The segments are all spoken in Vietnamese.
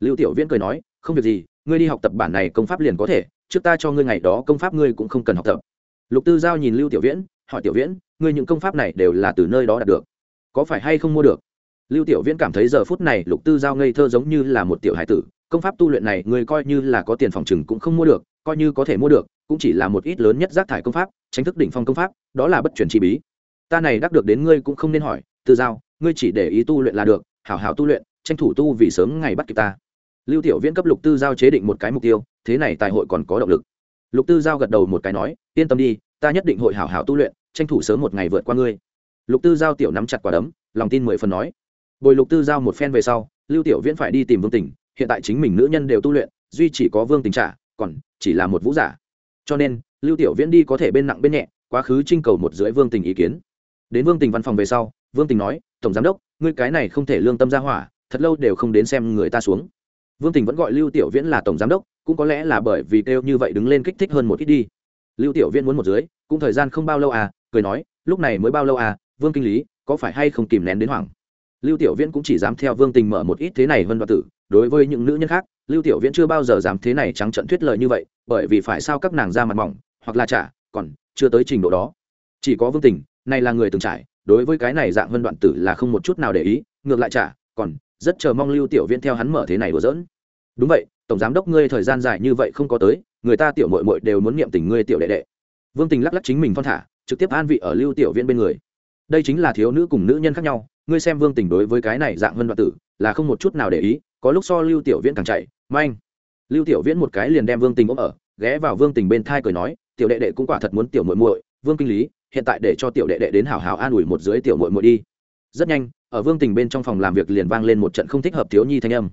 lưu tiểu viễn cười nói, không việc gì, ngươi đi học tập bản này công pháp liền có thể, trước ta cho ngươi ngày đó công pháp ngươi cũng không cần học tập. Lục tư giao nhìn lưu tiểu viễn, hỏi tiểu viễn, ngươi những công pháp này đều là từ nơi đó đạt được? Có phải hay không mua được? Lưu tiểu viễn cảm thấy giờ phút này lục tư giao ngây thơ giống như là một tiểu hải tử, công pháp tu luyện này ngươi coi như là có tiền phòng chừng cũng không mua được, coi như có thể mua được, cũng chỉ là một ít lớn nhất rác thải công pháp, tránh thức đỉnh phong công pháp, đó là bất chuyển chi bí. Ta này đắc được đến ngươi cũng không nên hỏi, tư giao, ngươi chỉ để ý tu luyện là được, hảo hảo tu luyện, tranh thủ tu vì sớm ngày bắt kịp ta lưu tiểu viễn cấp lục tư giao chế định một cái mục tiêu, thế này tài hội còn có động lực. Lục tư giao gật đầu một cái nói, yên tâm đi, ta nhất định hội hảo hảo tu luyện, tranh thủ sớm một ngày vượt qua ngươi. Lục tư giao tiểu nắm chặt quả đấm, lòng tin mười phần nói. Bồi lục tư giao một phen về sau, lưu tiểu viễn phải đi tìm vương tình hiện tại chính mình nữ nhân đều tu luyện, duy chỉ có vương tình trả, còn chỉ là một vũ giả. Cho nên, lưu tiểu viễn đi có thể bên nặng bên nhẹ, quá khứ trinh cầu một rưỡi vương tình ý kiến. Đến vương tình văn phòng về sau, vương tình nói, tổng giám đốc, ngươi cái này không thể lương tâm ra hỏa, thật lâu đều không đến xem người ta xuống vương tình vẫn gọi lưu tiểu viễn là tổng giám đốc, cũng có lẽ là bởi vì kêu như vậy đứng lên kích thích hơn một ít đi. Lưu tiểu viễn muốn một dưới, cũng thời gian không bao lâu à cười nói, lúc này mới bao lâu à vương kinh lý, có phải hay không kìm nén đến hoảng? Lưu tiểu viễn cũng chỉ dám theo vương tình mở một ít thế này hơn đoạn tử, đối với những nữ nhân khác, lưu tiểu viễn chưa bao giờ dám thế này trắng trận thuyết lời như vậy, bởi vì phải sao các nàng ra mặt mỏng, hoặc là trả còn chưa tới trình độ đó. Chỉ có vương tình, này là người từng trải, đối với cái này dạng vân đoạn tử là không một chút nào để ý, ngược lại trả còn rất chờ mong lưu tiểu viễn theo hắn mở thế này đùa giỡn. Đúng vậy, tổng giám đốc ngươi thời gian dài như vậy không có tới, người ta tiểu mội mội đều muốn niệm tình ngươi tiểu đệ đệ. Vương tình lắc lắc chính mình thon thả, trực tiếp an vị ở lưu tiểu viễn bên người. Đây chính là thiếu nữ cùng nữ nhân khác nhau, ngươi xem vương tình đối với cái này dạng vân đoạn tử, là không một chút nào để ý, có lúc so lưu tiểu viễn càng chạy, manh. Lưu tiểu viễn một cái liền đem vương tình ôm ở, ghé vào vương tình bên thai cười nói, tiểu đệ đệ cũng quả thật muốn tiểu muội muội, vương kinh lý, hiện tại để cho tiểu đệ đệ đến hảo hảo an ủi một dưới tiểu muội muội đi. Rất nhanh ở vương tình bên trong phòng làm việc liền vang lên một trận không thích hợp thiếu nhi thanh âm.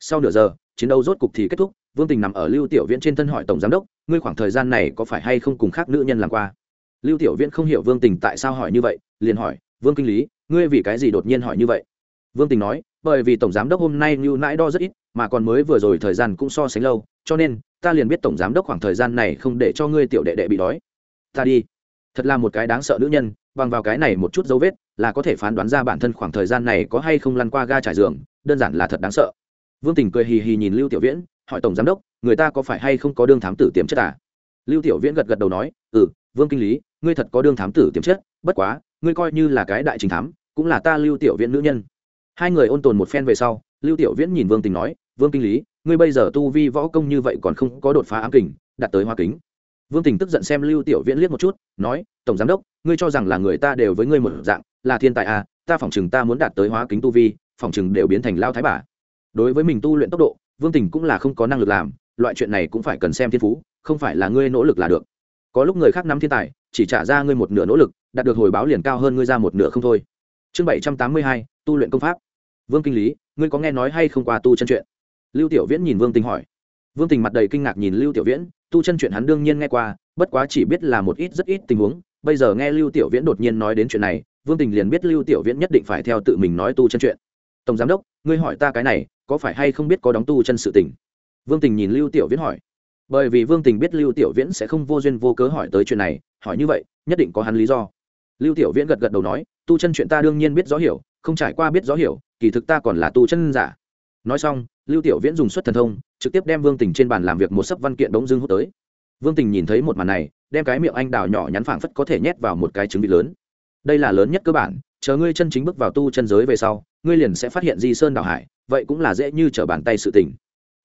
Sau nửa giờ, chiến đấu rốt cục thì kết thúc, vương tình nằm ở lưu tiểu viễn trên thân hỏi tổng giám đốc, ngươi khoảng thời gian này có phải hay không cùng khác nữ nhân làm qua? Lưu tiểu viễn không hiểu vương tình tại sao hỏi như vậy, liền hỏi, vương kinh lý, ngươi vì cái gì đột nhiên hỏi như vậy? Vương tình nói, bởi vì tổng giám đốc hôm nay như nãi đo rất ít, mà còn mới vừa rồi thời gian cũng so sánh lâu, cho nên, ta liền biết tổng giám đốc khoảng thời gian này không để cho ngươi tiểu đệ đệ bị đói. Ta đi. Thật là một cái đáng sợ nữ nhân, bằng vào cái này một chút dấu vết là có thể phán đoán ra bản thân khoảng thời gian này có hay không lăn qua ga trải giường, đơn giản là thật đáng sợ. Vương tình cười hì hì nhìn lưu tiểu viễn, hỏi tổng giám đốc, người ta có phải hay không có đương thám tử tiềm chất à? Lưu tiểu viễn gật gật đầu nói ừ vương kinh lý, ngươi thật có đương thám tử tiềm chất, bất quá, ngươi coi như là cái đại trình thám, cũng là ta lưu tiểu viễn nữ nhân. Hai người ôn tồn một phen về sau, lưu tiểu viễn nhìn vương tình nói, vương kinh lý, ngươi bây giờ tu vi võ công như vậy còn không có đột phá ám kình, đạt tới hoa kính. Vương tình tức giận xem lưu tiểu viễn liếc một chút, nói, tổng giám đốc, ngươi cho rằng là người ta đều với ngươi một dạng là thiên tài à ta phỏng chừng ta muốn đạt tới hóa kính tu vi, phỏng chừng đều biến thành lao thái bà. Đối với mình tu luyện tốc độ, vương tình cũng là không có năng lực làm, loại chuyện này cũng phải cần xem thiên phú, không phải là ngươi nỗ lực là được. Có lúc người khác nắm thiên tài, chỉ trả ra ngươi một nửa nỗ lực, đạt được hồi báo liền cao hơn ngươi ra một nửa không thôi. Chương bảy trăm tám mươi hai, tu luyện công pháp. Vương kinh lý, ngươi có nghe nói hay không qua tu chân chuyện? Lưu tiểu viễn nhìn vương tình hỏi. Vương tình mặt đầy kinh ngạc nhìn lưu tiểu viễn, tu chân chuyện hắn đương nhiên nghe qua, bất quá chỉ biết là một ít rất ít tình huống. Bây giờ nghe lưu tiểu viễn đột nhiên nói đến chuyện này vương tình liền biết lưu tiểu viễn nhất định phải theo tự mình nói tu chân chuyện. Tổng giám đốc, ngươi hỏi ta cái này, có phải hay không biết có đóng tu chân sự tình? Vương tình nhìn lưu tiểu viễn hỏi. Bởi vì vương tình biết lưu tiểu viễn sẽ không vô duyên vô cớ hỏi tới chuyện này, hỏi như vậy, nhất định có hắn lý do. Lưu tiểu viễn gật gật đầu nói, tu chân chuyện ta đương nhiên biết rõ hiểu, không trải qua biết rõ hiểu, kỳ thực ta còn là tu chân giả. Nói xong, lưu tiểu viễn dùng xuất thần thông, trực tiếp đem vương tình trên bàn làm việc một sấp văn kiện đống dưng hút tới. Vương tình nhìn thấy một màn này, đem cái miệng anh đào nhỏ nhắn phảng phất có thể nhét vào một cái trứng vịt lớn đây là lớn nhất cơ bản, chờ ngươi chân chính bước vào tu chân giới về sau, ngươi liền sẽ phát hiện di sơn đảo hải, vậy cũng là dễ như trở bàn tay sự tình.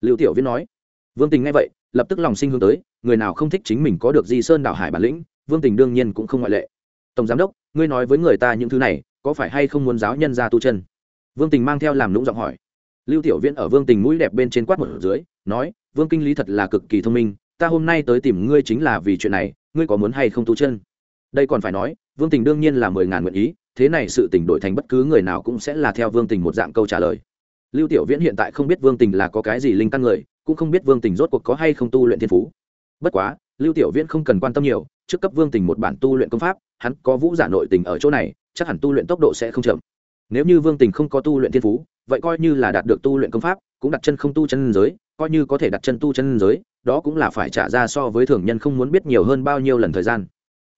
Lưu tiểu viễn nói. Vương tình nghe vậy, lập tức lòng sinh hướng tới, người nào không thích chính mình có được di sơn đảo hải bản lĩnh, vương tình đương nhiên cũng không ngoại lệ. Tổng giám đốc, ngươi nói với người ta những thứ này, có phải hay không muốn giáo nhân ra tu chân? Vương tình mang theo làm lũng giọng hỏi. Lưu tiểu viễn ở vương tình mũi đẹp bên trên quát một dưới, nói, vương kinh lý thật là cực kỳ thông minh, ta hôm nay tới tìm ngươi chính là vì chuyện này, ngươi có muốn hay không tu chân? Đây còn phải nói vương tình đương nhiên là mười ngàn nguyện ý, thế này sự tình đổi thành bất cứ người nào cũng sẽ là theo vương tình một dạng câu trả lời. Lưu tiểu viễn hiện tại không biết vương tình là có cái gì linh căn người, cũng không biết vương tình rốt cuộc có hay không tu luyện thiên phú. Bất quá, lưu tiểu viễn không cần quan tâm nhiều, trước cấp vương tình một bản tu luyện công pháp, hắn có vũ giả nội tình ở chỗ này, chắc hẳn tu luyện tốc độ sẽ không chậm. Nếu như vương tình không có tu luyện thiên phú, vậy coi như là đạt được tu luyện công pháp, cũng đặt chân không tu chân giới, coi như có thể đặt chân tu chân giới, đó cũng là phải trả ra so với thường nhân không muốn biết nhiều hơn bao nhiêu lần thời gian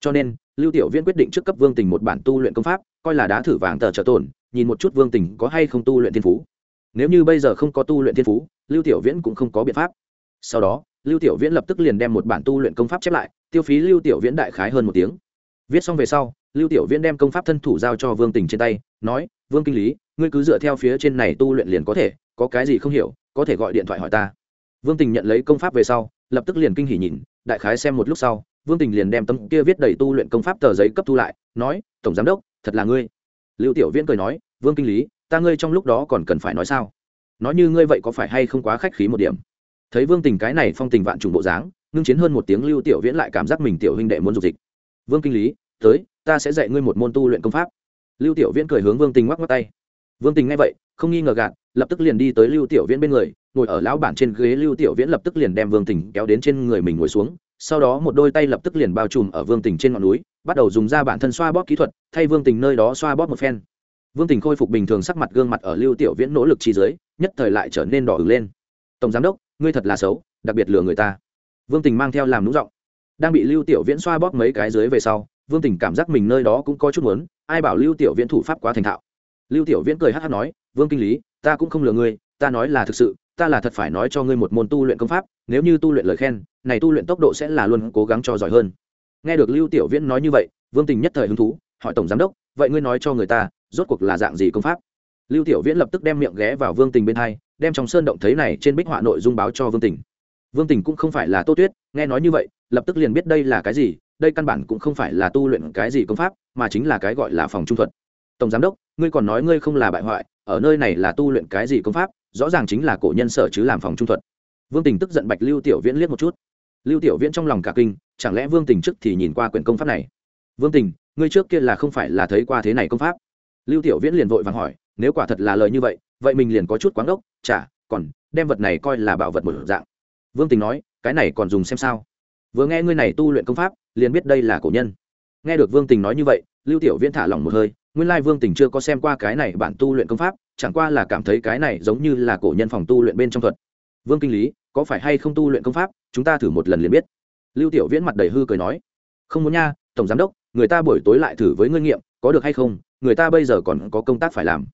cho nên, lưu tiểu viễn quyết định trước cấp vương tình một bản tu luyện công pháp, coi là đá thử vàng tờ trợ tổn nhìn một chút vương tình có hay không tu luyện thiên phú. Nếu như bây giờ không có tu luyện thiên phú, lưu tiểu viễn cũng không có biện pháp. Sau đó, lưu tiểu viễn lập tức liền đem một bản tu luyện công pháp chép lại, tiêu phí lưu tiểu viễn đại khái hơn một tiếng. Viết xong về sau, lưu tiểu viễn đem công pháp thân thủ giao cho vương tình trên tay, nói, vương kinh lý, ngươi cứ dựa theo phía trên này tu luyện liền có thể, có cái gì không hiểu, có thể gọi điện thoại hỏi ta. Vương tình nhận lấy công pháp về sau, lập tức liền kinh hỉ nhìn, đại khái xem một lúc sau vương tình liền đem tấm kia viết đầy tu luyện công pháp tờ giấy cấp thu lại, nói, tổng giám đốc, thật là ngươi. Lưu tiểu viễn cười nói, vương kinh lý, ta ngươi trong lúc đó còn cần phải nói sao? Nói như ngươi vậy có phải hay không quá khách khí một điểm? Thấy vương tình cái này phong tình vạn trùng bộ dáng, ngưng chiến hơn một tiếng lưu tiểu viễn lại cảm giác mình tiểu huynh đệ muốn dục dịch. Vương kinh lý, tới, ta sẽ dạy ngươi một môn tu luyện công pháp. Lưu tiểu viễn cười hướng vương tình ngoắc ngoắc tay. Vương tình nghe vậy, không nghi ngờ gạt, lập tức liền đi tới lưu tiểu viễn bên người, ngồi ở lão bản trên ghế lưu tiểu viễn lập tức liền đem vương tình kéo đến trên người mình ngồi xuống sau đó một đôi tay lập tức liền bao trùm ở vương tình trên ngọn núi, bắt đầu dùng ra bản thân xoa bóp kỹ thuật, thay vương tình nơi đó xoa bóp một phen. Vương tình khôi phục bình thường sắc mặt gương mặt ở lưu tiểu viễn nỗ lực chi dưới, nhất thời lại trở nên đỏ ứng lên. Tổng giám đốc, ngươi thật là xấu, đặc biệt lừa người ta. Vương tình mang theo làm nũng giọng. Đang bị lưu tiểu viễn xoa bóp mấy cái dưới về sau, vương tình cảm giác mình nơi đó cũng có chút muốn, ai bảo lưu tiểu viễn thủ pháp quá thành thạo. Lưu tiểu viễn cười hát hát nói, vương kinh lý, ta cũng không lừa ngươi, ta nói là thực sự ta là thật phải nói cho ngươi một môn tu luyện công pháp, nếu như tu luyện lời khen, này tu luyện tốc độ sẽ là luôn cố gắng cho giỏi hơn. Nghe được lưu tiểu viễn nói như vậy, vương tình nhất thời hứng thú, hỏi tổng giám đốc, vậy ngươi nói cho người ta, rốt cuộc là dạng gì công pháp? Lưu tiểu viễn lập tức đem miệng ghé vào vương tình bên hai, đem trong sơn động thấy này trên bích họa nội dung báo cho vương tình. Vương tình cũng không phải là tô tuyết, nghe nói như vậy, lập tức liền biết đây là cái gì, đây căn bản cũng không phải là tu luyện cái gì công pháp, mà chính là cái gọi là phòng trung thuật. Tổng giám đốc, ngươi còn nói ngươi không là bại hoại, ở nơi này là tu luyện cái gì công pháp? Rõ ràng chính là cổ nhân sở chứ làm phòng trung thuật. Vương tình tức giận bạch lưu tiểu viễn liếc một chút. Lưu tiểu viễn trong lòng cả kinh, chẳng lẽ vương tình trước thì nhìn qua quyển công pháp này? Vương tình, ngươi trước kia là không phải là thấy qua thế này công pháp? Lưu tiểu viễn liền vội vàng hỏi, nếu quả thật là lời như vậy vậy mình liền có chút quán ốc chả, còn đem vật này coi là bảo vật một dạng. Vương tình nói, cái này còn dùng xem sao? Vừa nghe ngươi này tu luyện công pháp, liền biết đây là cổ nhân. Nghe được vương tình nói như vậy, lưu tiểu viễn thả lỏng một hơi, nguyên lai vương tình chưa có xem qua cái này bản tu luyện công pháp chẳng qua là cảm thấy cái này giống như là cổ nhân phòng tu luyện bên trong thuật. Vương kinh lý, có phải hay không tu luyện công pháp? Chúng ta thử một lần liền biết. Lưu tiểu viễn mặt đầy hư cười nói. Không muốn nha, tổng giám đốc, người ta buổi tối lại thử với ngươi nghiệm, có được hay không? Người ta bây giờ còn có công tác phải làm.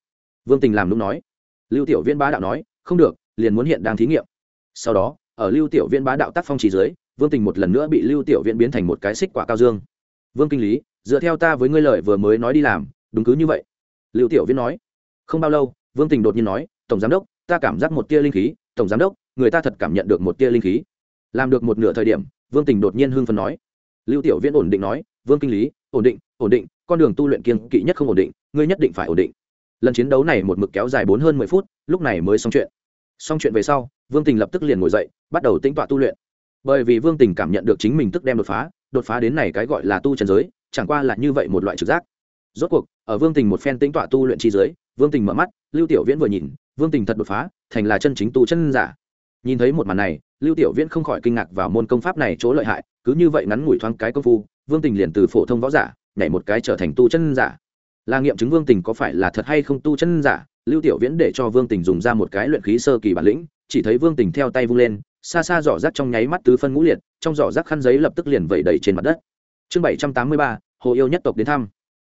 Vương tình làm đúng nói. Lưu tiểu viễn bá đạo nói, không được, liền muốn hiện đang thí nghiệm. Sau đó, ở lưu tiểu viễn bá đạo tác phong chỉ dưới, vương tình một lần nữa bị lưu tiểu viễn biến thành một cái xích quả cao dương. Vương kinh lý, dựa theo ta với ngươi lời vừa mới nói đi làm, đúng cứ như vậy. Lưu tiểu viễn nói không bao lâu, vương tình đột nhiên nói, tổng giám đốc, ta cảm giác một tia linh khí. Tổng giám đốc, người ta thật cảm nhận được một tia linh khí. Làm được một nửa thời điểm, vương tình đột nhiên hưng phấn nói. Lưu tiểu viễn ổn định nói, vương kinh lý, ổn định ổn định, con đường tu luyện kiên kỵ nhất không ổn định, ngươi nhất định phải ổn định. Lần chiến đấu này một mực kéo dài bốn hơn mười phút, lúc này mới xong chuyện. Xong chuyện về sau, vương tình lập tức liền ngồi dậy, bắt đầu tĩnh tọa tu luyện. Bởi vì vương tình cảm nhận được chính mình tức đem đột phá đột phá đến này cái gọi là tu trần giới, chẳng qua là như vậy một loại trực giác rốt cuộc, ở vương tình một phen tính tọa tu luyện chi giới vương tình mở mắt, lưu tiểu viễn vừa nhìn, vương tình thật đột phá, thành là chân chính tu chân giả. Nhìn thấy một màn này, lưu tiểu viễn không khỏi kinh ngạc vào môn công pháp này chỗ lợi hại, cứ như vậy ngắn ngủi thoáng cái công phu, vương tình liền từ phổ thông võ giả, nhảy một cái trở thành tu chân giả. Là nghiệm chứng vương tình có phải là thật hay không tu chân giả, lưu tiểu viễn để cho vương tình dùng ra một cái luyện khí sơ kỳ bản lĩnh, chỉ thấy vương tình theo tay vung lên, xa xa giỏ rác trong nháy mắt tứ phân ngũ liệt, trong giỏ rác khăn giấy lập tức liền vẩy đầy trên mặt đất. Chương bảy trăm tám mươi ba, hồ yêu nhất tộc đến thăm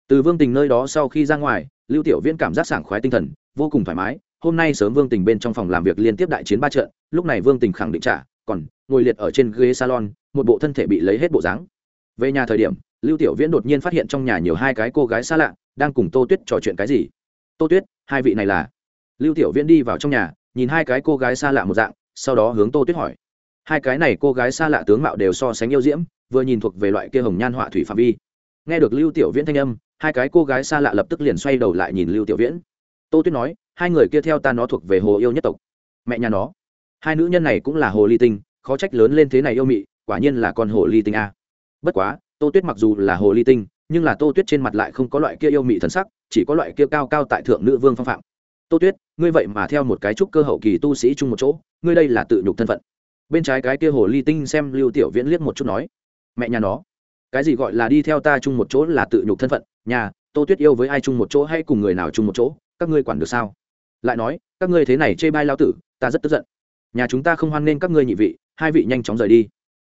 từ vương tình nơi đó sau khi ra ngoài, lưu tiểu viễn cảm giác sảng khoái tinh thần, vô cùng thoải mái. Hôm nay sớm vương tình bên trong phòng làm việc liên tiếp đại chiến ba trận, lúc này vương tình khẳng định trả, còn ngồi liệt ở trên ghế salon, một bộ thân thể bị lấy hết bộ dáng. Về nhà thời điểm, lưu tiểu viễn đột nhiên phát hiện trong nhà nhiều hai cái cô gái xa lạ, đang cùng tô tuyết trò chuyện cái gì. Tô tuyết, hai vị này là? Lưu tiểu viễn đi vào trong nhà, nhìn hai cái cô gái xa lạ một dạng, sau đó hướng tô tuyết hỏi. Hai cái này cô gái xa lạ tướng mạo đều so sánh yêu diễm, vừa nhìn thuộc về loại kia hồng nhan họa thủy phạm vi. Nghe được lưu tiểu viễn thanh âm hai cái cô gái xa lạ lập tức liền xoay đầu lại nhìn lưu tiểu viễn. Tô tuyết nói, hai người kia theo ta nó thuộc về hồ yêu nhất tộc. Mẹ nhà nó. Hai nữ nhân này cũng là hồ ly tinh, khó trách lớn lên thế này yêu mị, quả nhiên là con hồ ly tinh a. Bất quá, tô tuyết mặc dù là hồ ly tinh, nhưng là tô tuyết trên mặt lại không có loại kia yêu mị thần sắc, chỉ có loại kia cao cao tại thượng nữ vương phong phạm. Tô tuyết, ngươi vậy mà theo một cái trúc cơ hậu kỳ tu sĩ chung một chỗ, ngươi đây là tự nhục thân phận. Bên trái cái kia hồ ly tinh xem lưu tiểu viễn liếc một chút nói, mẹ nhà nó. Cái gì gọi là đi theo ta chung một chỗ là tự nhục thân phận nhà, tô tuyết yêu với ai chung một chỗ hay cùng người nào chung một chỗ, các ngươi quản được sao? Lại nói, các ngươi thế này chê bai lao tử, ta rất tức giận. Nhà chúng ta không hoan nghênh các ngươi nhị vị, hai vị nhanh chóng rời đi.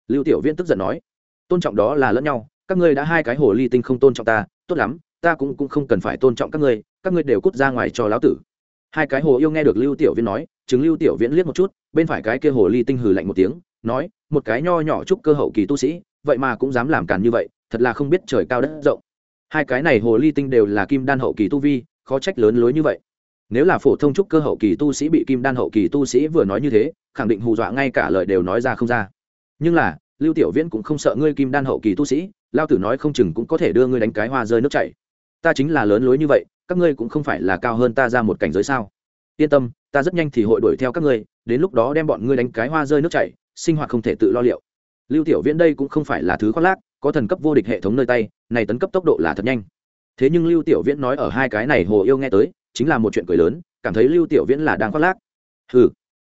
Lưu tiểu viễn tức giận nói, tôn trọng đó là lẫn nhau, các ngươi đã hai cái hồ ly tinh không tôn trọng ta, tốt lắm, ta cũng cũng không cần phải tôn trọng các ngươi các ngươi đều cút ra ngoài cho lão tử. Hai cái hồ yêu nghe được lưu tiểu Viễn nói chứng lưu tiểu viễn liếc một chút, bên phải cái kia hồ ly tinh hừ lạnh một tiếng, nói, một cái nho nhỏ chúc cơ hậu kỳ tu sĩ, vậy mà cũng dám làm càn như vậy, thật là không biết trời cao đất rộng hai cái này hồ ly tinh đều là kim đan hậu kỳ tu vi, khó trách lớn lối như vậy. Nếu là phổ thông trúc cơ hậu kỳ tu sĩ bị kim đan hậu kỳ tu sĩ vừa nói như thế, khẳng định hù dọa ngay cả lời đều nói ra không ra. Nhưng là, lưu tiểu viễn cũng không sợ ngươi kim đan hậu kỳ tu sĩ, lao tử nói không chừng cũng có thể đưa ngươi đánh cái hoa rơi nước chảy. Ta chính là lớn lối như vậy, các ngươi cũng không phải là cao hơn ta ra một cảnh giới sao? Yên tâm, ta rất nhanh thì hội đuổi theo các ngươi, đến lúc đó đem bọn ngươi đánh cái hoa rơi nước chảy, sinh hoạt không thể tự lo liệu. Lưu tiểu viễn đây cũng không phải là thứ khoác lác, có thần cấp vô địch hệ thống nơi tay này tấn cấp tốc độ là thật nhanh. Thế nhưng lưu tiểu viễn nói ở hai cái này hồ yêu nghe tới, chính là một chuyện cười lớn, cảm thấy lưu tiểu viễn là đang khoác lác. Hừ.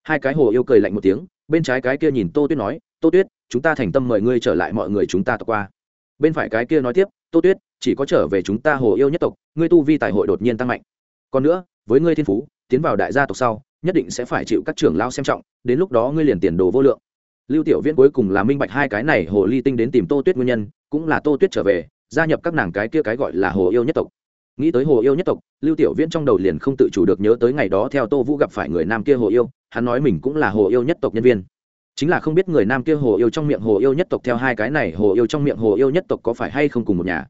Hai cái hồ yêu cười lạnh một tiếng, bên trái cái kia nhìn tô tuyết nói, tô tuyết, chúng ta thành tâm mời ngươi trở lại mọi người chúng ta tộc qua. Bên phải cái kia nói tiếp, tô tuyết, chỉ có trở về chúng ta hồ yêu nhất tộc, ngươi tu vi tài hội đột nhiên tăng mạnh. Còn nữa, với ngươi thiên phú, tiến vào đại gia tộc sau, nhất định sẽ phải chịu các trưởng lao xem trọng, đến lúc đó ngươi liền tiền đồ vô lượng. Lưu tiểu viễn cuối cùng là minh bạch hai cái này hồ ly tinh đến tìm tô tuyết nguyên nhân, cũng là tô tuyết trở về gia nhập các nàng cái kia cái gọi là hồ yêu nhất tộc. Nghĩ tới hồ yêu nhất tộc, lưu tiểu viễn trong đầu liền không tự chủ được nhớ tới ngày đó theo tô vũ gặp phải người nam kia hồ yêu, hắn nói mình cũng là hồ yêu nhất tộc nhân viên. Chính là không biết người nam kia hồ yêu trong miệng hồ yêu nhất tộc theo hai cái này hồ yêu trong miệng hồ yêu nhất tộc có phải hay không cùng một nhà.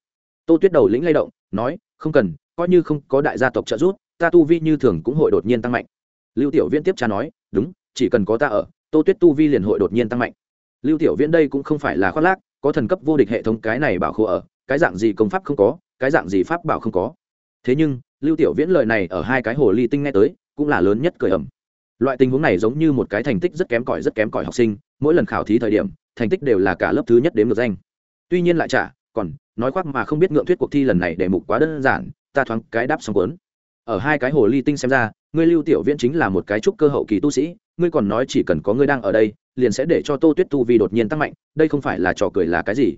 Tô tuyết đầu lĩnh lay động, nói, không cần, coi như không có đại gia tộc trợ giúp, ta tu vi như thường cũng hội đột nhiên tăng mạnh. Lưu tiểu viễn tiếp tra nói, đúng, chỉ cần có ta ở, tô tuyết tu vi liền hội đột nhiên tăng mạnh. Lưu tiểu viễn đây cũng không phải là khoác lác, có thần cấp vô địch hệ thống cái này bảo khô ở cái dạng gì công pháp không có, cái dạng gì pháp bảo không có. Thế nhưng, lưu tiểu viễn lời này ở hai cái hồ ly tinh nghe tới, cũng là lớn nhất cười ẩm loại tình huống này giống như một cái thành tích rất kém cỏi rất kém cỏi học sinh, mỗi lần khảo thí thời điểm, thành tích đều là cả lớp thứ nhất đến được danh. Tuy nhiên lại trả còn, nói khoác mà không biết ngượng thuyết cuộc thi lần này để mục quá đơn giản, ta thoáng cái đáp xong cuốn. Ở hai cái hồ ly tinh xem ra, ngươi lưu tiểu viễn chính là một cái trúc cơ hậu kỳ tu sĩ, ngươi còn nói chỉ cần có ngươi đang ở đây, liền sẽ để cho tô tuyết tu vi đột nhiên tăng mạnh, đây không phải là trò cười là cái gì?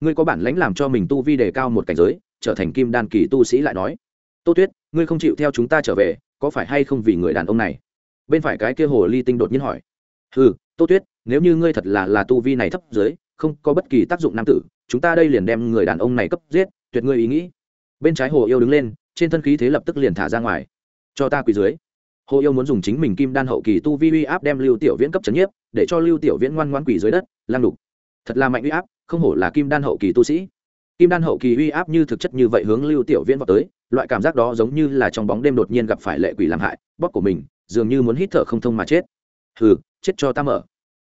Ngươi có bản lãnh làm cho mình tu vi đề cao một cảnh giới, trở thành kim đan kỳ tu sĩ lại nói. Tô tuyết, ngươi không chịu theo chúng ta trở về, có phải hay không vì người đàn ông này? Bên phải cái kia hồ ly tinh đột nhiên hỏi. Ừ tô tuyết, nếu như ngươi thật là là tu vi này thấp dưới, không có bất kỳ tác dụng nam tử, chúng ta đây liền đem người đàn ông này cấp giết, tuyệt ngươi ý nghĩ. Bên trái hồ yêu đứng lên, trên thân khí thế lập tức liền thả ra ngoài. Cho ta quỳ dưới. Hồ yêu muốn dùng chính mình kim đan hậu kỳ tu vi uy áp đem lưu tiểu viễn cấp trấn nhiếp, để cho lưu tiểu viễn ngoan ngoan quỳ dưới đất lang đục thật là mạnh uy áp không hổ là kim đan hậu kỳ tu sĩ. Kim đan hậu kỳ uy áp như thực chất như vậy hướng lưu tiểu viễn vào tới, loại cảm giác đó giống như là trong bóng đêm đột nhiên gặp phải lệ quỷ làm hại, bóp của mình, dường như muốn hít thở không thông mà chết. Hừ, chết cho ta mở.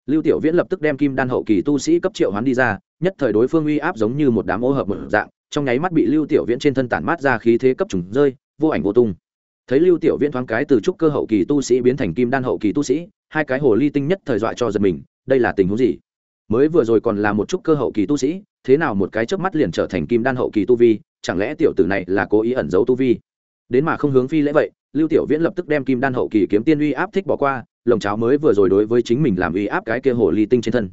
Lưu tiểu viễn lập tức đem kim đan hậu kỳ tu sĩ cấp triệu hoán đi ra, nhất thời đối phương uy áp giống như một đám ô hợp một dạng, trong nháy mắt bị lưu tiểu viễn trên thân tản mát ra khí thế cấp trùng rơi, vô ảnh vô tung. Thấy lưu tiểu viễn thoáng cái từ trúc cơ hậu kỳ tu sĩ biến thành kim đan hậu kỳ tu sĩ, hai cái hồ ly tinh nhất thời dọa cho giật mình, đây là tình huống gì? Mới vừa rồi còn là một chút cơ hậu kỳ tu sĩ, thế nào một cái chớp mắt liền trở thành kim đan hậu kỳ tu vi, chẳng lẽ tiểu tử này là cố ý ẩn giấu tu vi? Đến mà không hướng phi lễ vậy, lưu tiểu viễn lập tức đem kim đan hậu kỳ kiếm tiên uy áp thích bỏ qua, lồng cháo mới vừa rồi đối với chính mình làm uy áp cái kia hồ ly tinh trên thân.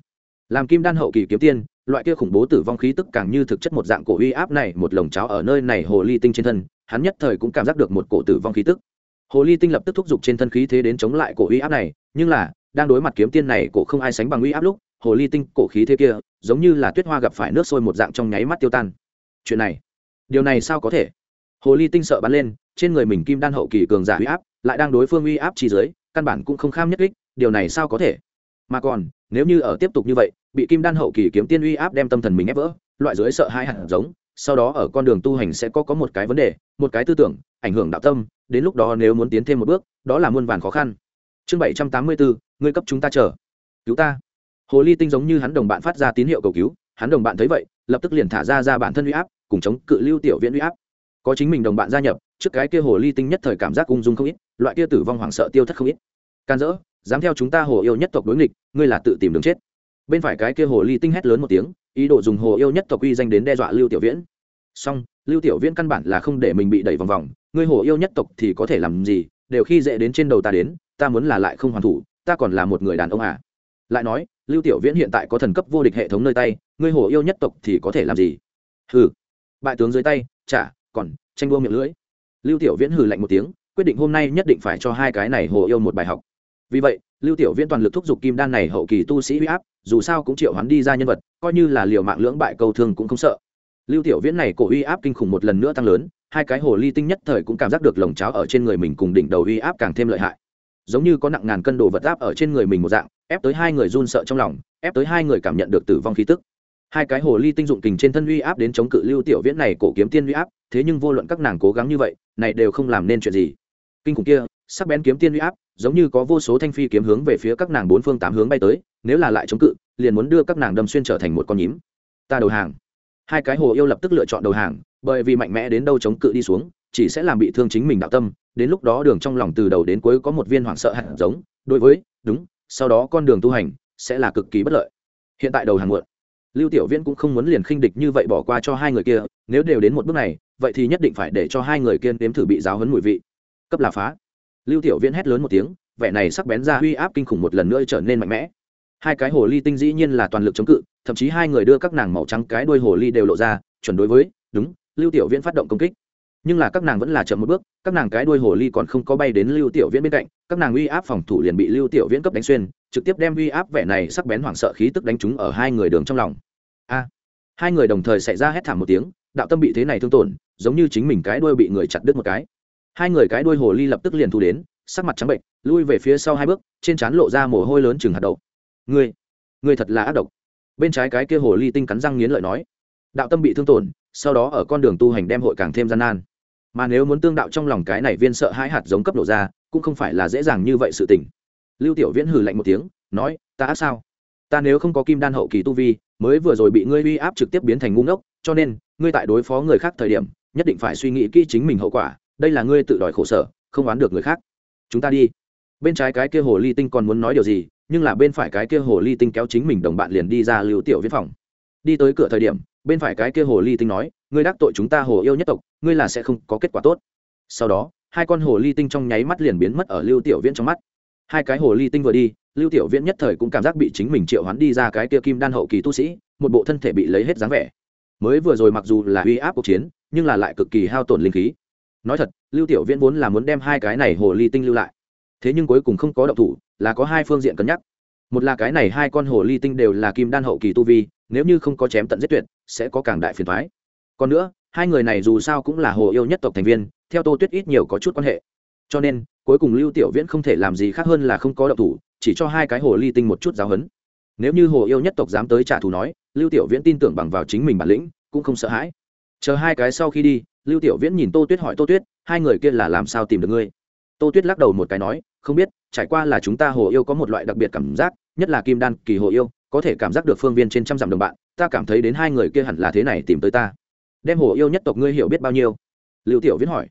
Làm kim đan hậu kỳ kiếm tiên, loại kia khủng bố tử vong khí tức càng như thực chất một dạng cổ uy áp này, một lồng cháo ở nơi này hồ ly tinh trên thân, hắn nhất thời cũng cảm giác được một cổ tử vong khí tức. Hồ ly tinh lập tức thúc giục trên thân khí thế đến chống lại cổ uy áp này, nhưng là, đang đối mặt kiếm tiên này, cổ không ai sánh bằng uy áp lúc hồ ly tinh cổ khí thế kia, giống như là tuyết hoa gặp phải nước sôi một dạng trong nháy mắt tiêu tan. Chuyện này, điều này sao có thể? Hồ ly tinh sợ bắn lên, trên người mình kim đan hậu kỳ cường giả uy áp, lại đang đối phương uy áp chi dưới, căn bản cũng không kham nhất kích, điều này sao có thể? Mà còn, nếu như ở tiếp tục như vậy, bị kim đan hậu kỳ kiếm tiên uy áp đem tâm thần mình ép vỡ, loại dưới sợ hai hẳn giống, sau đó ở con đường tu hành sẽ có có một cái vấn đề, một cái tư tưởng, ảnh hưởng đạo tâm, đến lúc đó nếu muốn tiến thêm một bước, đó là muôn vàn khó khăn. Chương bảy trăm tám mươi bốn, ngươi cấp chúng ta chờ. Cứu ta hồ ly tinh giống như hắn đồng bạn phát ra tín hiệu cầu cứu, hắn đồng bạn thấy vậy, lập tức liền thả ra ra bản thân uy áp, cùng chống cự lưu tiểu viễn uy áp. Có chính mình đồng bạn gia nhập, trước cái kia hồ ly tinh nhất thời cảm giác ung dung không ít, loại kia tử vong hoảng sợ tiêu thất không ít. Can dỡ, dám theo chúng ta hồ yêu nhất tộc đối nghịch, ngươi là tự tìm đường chết. Bên phải cái kia hồ ly tinh hét lớn một tiếng, ý đồ dùng hồ yêu nhất tộc uy danh đến đe dọa lưu tiểu viễn. Song lưu tiểu viễn căn bản là không để mình bị đẩy vòng vòng, ngươi hồ yêu nhất tộc thì có thể làm gì, đều khi dễ đến trên đầu ta đến, ta muốn là lại không hoàn thủ, ta còn là một người đàn ông à. Lại nói lưu tiểu viễn hiện tại có thần cấp vô địch hệ thống nơi tay, ngươi hồ yêu nhất tộc thì có thể làm gì? Hừ. Bại tướng dưới tay, chả, còn, tranh đua miệng lưỡi. Lưu tiểu viễn hừ lạnh một tiếng, quyết định hôm nay nhất định phải cho hai cái này hồ yêu một bài học. Vì vậy, lưu tiểu viễn toàn lực thúc giục kim đan này hậu kỳ tu sĩ huy áp, dù sao cũng triệu hắn đi ra nhân vật, coi như là liều mạng lưỡng bại câu thương cũng không sợ. Lưu tiểu viễn này cổ uy áp kinh khủng một lần nữa tăng lớn, hai cái hồ ly tinh nhất thời cũng cảm giác được lồng cháo ở trên người mình cùng đỉnh đầu uy áp càng thêm lợi hại. Giống như có nặng ngàn cân đồ vật áp ở trên người mình một dạng ép tới hai người run sợ trong lòng, ép tới hai người cảm nhận được tử vong khí tức. Hai cái hồ ly tinh dụng kình trên thân uy áp đến chống cự lưu tiểu viễn này cổ kiếm tiên uy áp, thế nhưng vô luận các nàng cố gắng như vậy, này đều không làm nên chuyện gì. Kinh khủng kia, sắc bén kiếm tiên uy áp, giống như có vô số thanh phi kiếm hướng về phía các nàng bốn phương tám hướng bay tới, nếu là lại chống cự, liền muốn đưa các nàng đâm xuyên trở thành một con nhím. Ta đầu hàng. Hai cái hồ yêu lập tức lựa chọn đầu hàng, bởi vì mạnh mẽ đến đâu chống cự đi xuống, chỉ sẽ làm bị thương chính mình đạo tâm, đến lúc đó đường trong lòng từ đầu đến cuối có một viên hoảng sợ hạt giống, đối với, đúng sau đó con đường tu hành sẽ là cực kỳ bất lợi. Hiện tại đầu hàng muộn. Lưu tiểu viễn cũng không muốn liền khinh địch như vậy bỏ qua cho hai người kia, nếu đều đến một bước này, vậy thì nhất định phải để cho hai người kia nếm thử bị giáo hấn mùi vị. Cấp là phá. Lưu tiểu viễn hét lớn một tiếng, vẻ này sắc bén ra uy áp kinh khủng một lần nữa trở nên mạnh mẽ. Hai cái hồ ly tinh dĩ nhiên là toàn lực chống cự, thậm chí hai người đưa các nàng màu trắng cái đuôi hồ ly đều lộ ra, chuẩn đối với, đúng, lưu tiểu viễn phát động công kích nhưng là các nàng vẫn là chậm một bước, các nàng cái đuôi hồ ly còn không có bay đến lưu tiểu viễn bên cạnh, các nàng uy áp phòng thủ liền bị lưu tiểu viễn cấp đánh xuyên, trực tiếp đem uy áp vẻ này sắc bén hoảng sợ khí tức đánh trúng ở hai người đường trong lòng. A! Hai người đồng thời xảy ra hét thảm một tiếng, đạo tâm bị thế này thương tổn, giống như chính mình cái đuôi bị người chặt đứt một cái. Hai người cái đuôi hồ ly lập tức liền thu đến, sắc mặt trắng bệnh, lui về phía sau hai bước, trên trán lộ ra mồ hôi lớn chừng hạt đậu. Ngươi ngươi thật là ác độc. Bên trái cái kia hồ ly tinh cắn răng nghiến lợi nói. Đạo tâm bị thương tổn, sau đó ở con đường tu hành đem hội càng thêm gian nan mà nếu muốn tương đạo trong lòng cái này viên sợ hãi hạt giống cấp độ ra, cũng không phải là dễ dàng như vậy sự tình. Lưu tiểu viễn hừ lạnh một tiếng, nói, ta ác sao? Ta nếu không có kim đan hậu kỳ tu vi, mới vừa rồi bị ngươi uy áp trực tiếp biến thành ngu ngốc, cho nên, ngươi tại đối phó người khác thời điểm, nhất định phải suy nghĩ kỹ chính mình hậu quả, đây là ngươi tự đòi khổ sở, không oán được người khác. Chúng ta đi. Bên trái cái kia hồ ly tinh còn muốn nói điều gì, nhưng là bên phải cái kia hồ ly tinh kéo chính mình đồng bạn liền đi ra lưu tiểu viễn phòng. Đi tới cửa thời điểm, bên phải cái kia hồ ly tinh nói ngươi đắc tội chúng ta hồ yêu nhất tộc, ngươi là sẽ không có kết quả tốt. Sau đó, hai con hồ ly tinh trong nháy mắt liền biến mất ở lưu tiểu viễn trong mắt. Hai cái hồ ly tinh vừa đi, lưu tiểu viễn nhất thời cũng cảm giác bị chính mình triệu hoán đi ra cái kia kim đan hậu kỳ tu sĩ, một bộ thân thể bị lấy hết dáng vẻ. Mới vừa rồi mặc dù là uy áp cuộc chiến, nhưng là lại cực kỳ hao tổn linh khí. Nói thật, lưu tiểu viễn vốn là muốn đem hai cái này hồ ly tinh lưu lại. Thế nhưng cuối cùng không có động thủ, là có hai phương diện cân nhắc. Một là cái này hai con hồ ly tinh đều là kim đan hậu kỳ tu vi, nếu như không có chém tận giết tuyệt, sẽ có càng đại phiền thoái còn nữa, hai người này dù sao cũng là hồ yêu nhất tộc thành viên, theo tô tuyết ít nhiều có chút quan hệ. Cho nên, cuối cùng lưu tiểu viễn không thể làm gì khác hơn là không có động thủ, chỉ cho hai cái hồ ly tinh một chút giáo hấn nếu như hồ yêu nhất tộc dám tới trả thù nói, lưu tiểu viễn tin tưởng bằng vào chính mình bản lĩnh, cũng không sợ hãi. Chờ hai cái sau khi đi, lưu tiểu viễn nhìn tô tuyết hỏi tô tuyết, hai người kia là làm sao tìm được ngươi? Tô tuyết lắc đầu một cái nói, không biết, trải qua là chúng ta hồ yêu có một loại đặc biệt cảm giác, nhất là kim đan kỳ hồ yêu, có thể cảm giác được phương viên trên trăm dặm đồng bạn, ta cảm thấy đến hai người kia hẳn là thế này tìm tới ta đem hồ yêu nhất tộc ngươi hiểu biết bao nhiêu? Lưu tiểu viễn hỏi.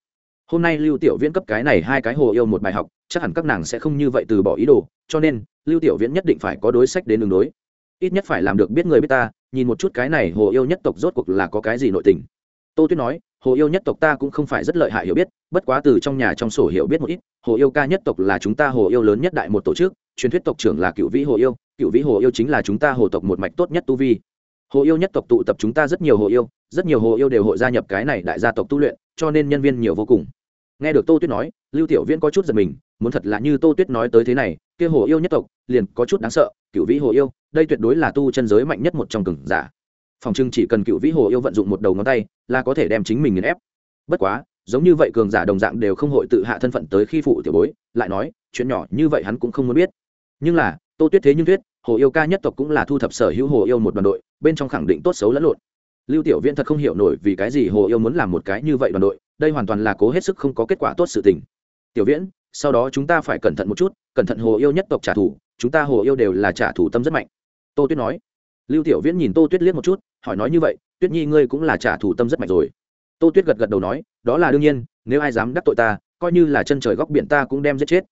Hôm nay lưu tiểu viễn cấp cái này hai cái hồ yêu một bài học, chắc hẳn các nàng sẽ không như vậy từ bỏ ý đồ, cho nên, lưu tiểu viễn nhất định phải có đối sách đến đường đối. Ít nhất phải làm được biết người biết ta, nhìn một chút cái này hồ yêu nhất tộc rốt cuộc là có cái gì nội tình. Tô tuyết nói, hồ yêu nhất tộc ta cũng không phải rất lợi hại hiểu biết, bất quá từ trong nhà trong sổ hiểu biết một ít, hồ yêu ca nhất tộc là chúng ta hồ yêu lớn nhất đại một tổ chức, truyền thuyết tộc trưởng là cựu vĩ hồ yêu, cựu vĩ hồ yêu chính là chúng ta hồ tộc một mạch tốt nhất tu vi hồ yêu nhất tộc tụ tập chúng ta rất nhiều hồ yêu, rất nhiều hồ yêu đều hội gia nhập cái này đại gia tộc tu luyện, cho nên nhân viên nhiều vô cùng. Nghe được tô tuyết nói, lưu tiểu viễn có chút giật mình, muốn thật là như tô tuyết nói tới thế này, kia hồ yêu nhất tộc liền có chút đáng sợ, cựu vĩ hồ yêu, đây tuyệt đối là tu chân giới mạnh nhất một trong cường giả. Phòng trưng chỉ cần cựu vĩ hồ yêu vận dụng một đầu ngón tay là có thể đem chính mình nghiền ép. Bất quá, giống như vậy cường giả đồng dạng đều không hội tự hạ thân phận tới khi phụ tiểu bối, lại nói, chuyện nhỏ như vậy hắn cũng không muốn biết. Nhưng là tô tuyết thế nhưng tuyết hồ yêu ca nhất tộc cũng là thu thập sở hữu hồ yêu một đoàn đội, bên trong khẳng định tốt xấu lẫn lộn. Lưu tiểu viễn thật không hiểu nổi vì cái gì hồ yêu muốn làm một cái như vậy đoàn đội, đây hoàn toàn là cố hết sức không có kết quả tốt sự tình. Tiểu viễn, sau đó chúng ta phải cẩn thận một chút, cẩn thận hồ yêu nhất tộc trả thù, chúng ta hồ yêu đều là trả thù tâm rất mạnh. Tô tuyết nói. Lưu tiểu viễn nhìn tô tuyết liếc một chút, hỏi nói như vậy, tuyết nhi ngươi cũng là trả thù tâm rất mạnh rồi. Tô tuyết gật gật đầu nói, đó là đương nhiên, nếu ai dám đắc tội ta, coi như là chân trời góc biển ta cũng đem giết chết.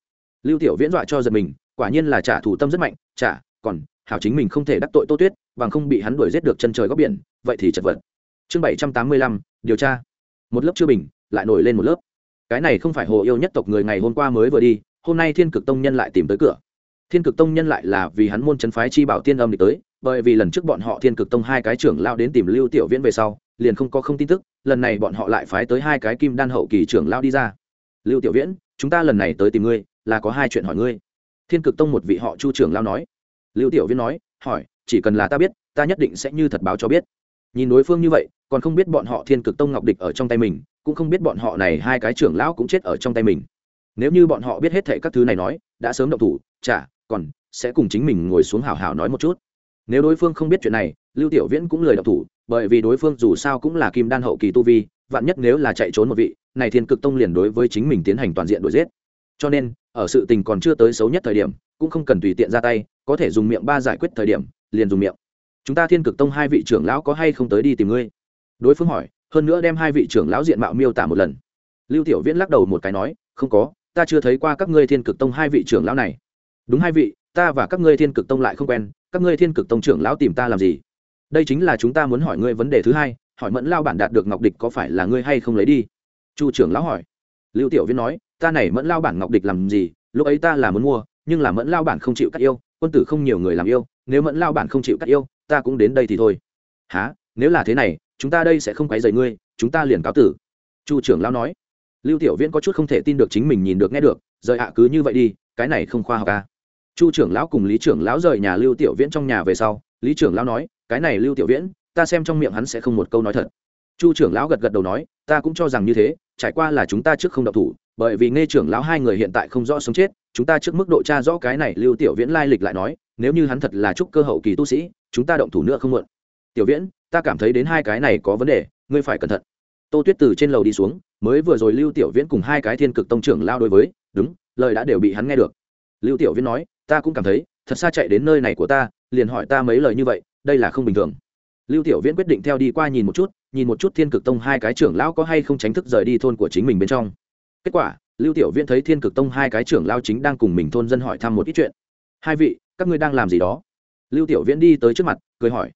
Lưu tiểu viễn dọa cho giật mình quả nhiên là trả thù tâm rất mạnh trả còn, hảo chính mình không thể đắc tội tô tuyết, bằng không bị hắn đuổi giết được chân trời góc biển, vậy thì chật vật. Chương bảy trăm tám mươi lăm, điều tra. Một lớp chưa bình, lại nổi lên một lớp. Cái này không phải hồ yêu nhất tộc người ngày hôm qua mới vừa đi, hôm nay thiên cực tông nhân lại tìm tới cửa. Thiên cực tông nhân lại là vì hắn môn c phái chi bảo tiên âm đi tới, bởi vì lần trước bọn họ thiên cực tông hai cái trưởng lao đến tìm lưu tiểu viễn về sau, liền không có không tin tức, lần này bọn họ lại phái tới hai cái kim đan hậu kỳ trưởng lao đi ra. Lưu tiểu viễn, chúng ta lần này tới tìm ngươi, là có hai chuyện hỏi ngươi thiên cực tông một vị họ chu trưởng lao nói. Lưu tiểu viễn nói, hỏi, chỉ cần là ta biết, ta nhất định sẽ như thật báo cho biết. Nhìn đối phương như vậy, còn không biết bọn họ thiên cực tông ngọc địch ở trong tay mình, cũng không biết bọn họ này hai cái trưởng lão cũng chết ở trong tay mình. Nếu như bọn họ biết hết thệ các thứ này nói, đã sớm động thủ, chả, còn sẽ cùng chính mình ngồi xuống hào hào nói một chút. Nếu đối phương không biết chuyện này, lưu tiểu viễn cũng lời động thủ, bởi vì đối phương dù sao cũng là kim đan hậu kỳ tu vi, vạn nhất nếu là chạy trốn một vị, này thiên cực tông liền đối với chính mình tiến hành toàn diện đuổi giết cho nên, ở sự tình còn chưa tới xấu nhất thời điểm, cũng không cần tùy tiện ra tay, có thể dùng miệng ba giải quyết thời điểm, liền dùng miệng. Chúng ta thiên cực tông hai vị trưởng lão có hay không tới đi tìm ngươi? Đối phương hỏi, hơn nữa đem hai vị trưởng lão diện mạo miêu tả một lần. Lưu tiểu viễn lắc đầu một cái nói, không có, ta chưa thấy qua các ngươi thiên cực tông hai vị trưởng lão này. Đúng hai vị, ta và các ngươi thiên cực tông lại không quen, các ngươi thiên cực tông trưởng lão tìm ta làm gì? Đây chính là chúng ta muốn hỏi ngươi vấn đề thứ hai, hỏi mẫn lao bản đạt được ngọc địch có phải là ngươi hay không lấy đi? Chu trưởng lão hỏi. Lưu tiểu viễn nói ta này mẫn lao bản ngọc địch làm gì, lúc ấy ta là muốn mua, nhưng là mẫn lao bản không chịu cắt yêu, quân tử không nhiều người làm yêu, nếu mẫn lao bản không chịu cắt yêu, ta cũng đến đây thì thôi. Há nếu là thế này, chúng ta đây sẽ không quấy rầy ngươi, chúng ta liền cáo tử. Chu trưởng lão nói. Lưu tiểu viễn có chút không thể tin được chính mình nhìn được nghe được, rời ạ, cứ như vậy đi, cái này không khoa học à. chu trưởng lão cùng lý trưởng lão rời nhà lưu tiểu viễn trong nhà về sau, lý trưởng lão nói, cái này lưu tiểu viễn, ta xem trong miệng hắn sẽ không một câu nói thật. Chu trưởng lão gật gật đầu nói, ta cũng cho rằng như thế, trải qua là chúng ta trước không độc thủ bởi vì nghe trưởng lão hai người hiện tại không rõ sống chết, chúng ta trước mức độ tra rõ cái này lưu tiểu viễn lai lịch lại nói, nếu như hắn thật là trúc cơ hậu kỳ tu sĩ, chúng ta động thủ nữa không muộn. Tiểu viễn, ta cảm thấy đến hai cái này có vấn đề, ngươi phải cẩn thận. Tô tuyết từ trên lầu đi xuống, mới vừa rồi lưu tiểu viễn cùng hai cái thiên cực tông trưởng lao đối với, đúng, lời đã đều bị hắn nghe được. Lưu tiểu viễn nói, ta cũng cảm thấy, thật xa chạy đến nơi này của ta, liền hỏi ta mấy lời như vậy, đây là không bình thường. Lưu tiểu viễn quyết định theo đi qua nhìn một chút, nhìn một chút thiên cực tông hai cái trưởng lão có hay không tránh thức rời đi thôn của chính mình bên trong kết quả, lưu tiểu viễn thấy thiên cực tông hai cái trưởng lao chính đang cùng mình thôn dân hỏi thăm một ít chuyện. Hai vị, các ngươi đang làm gì đó? Lưu tiểu viễn đi tới trước mặt, cười hỏi.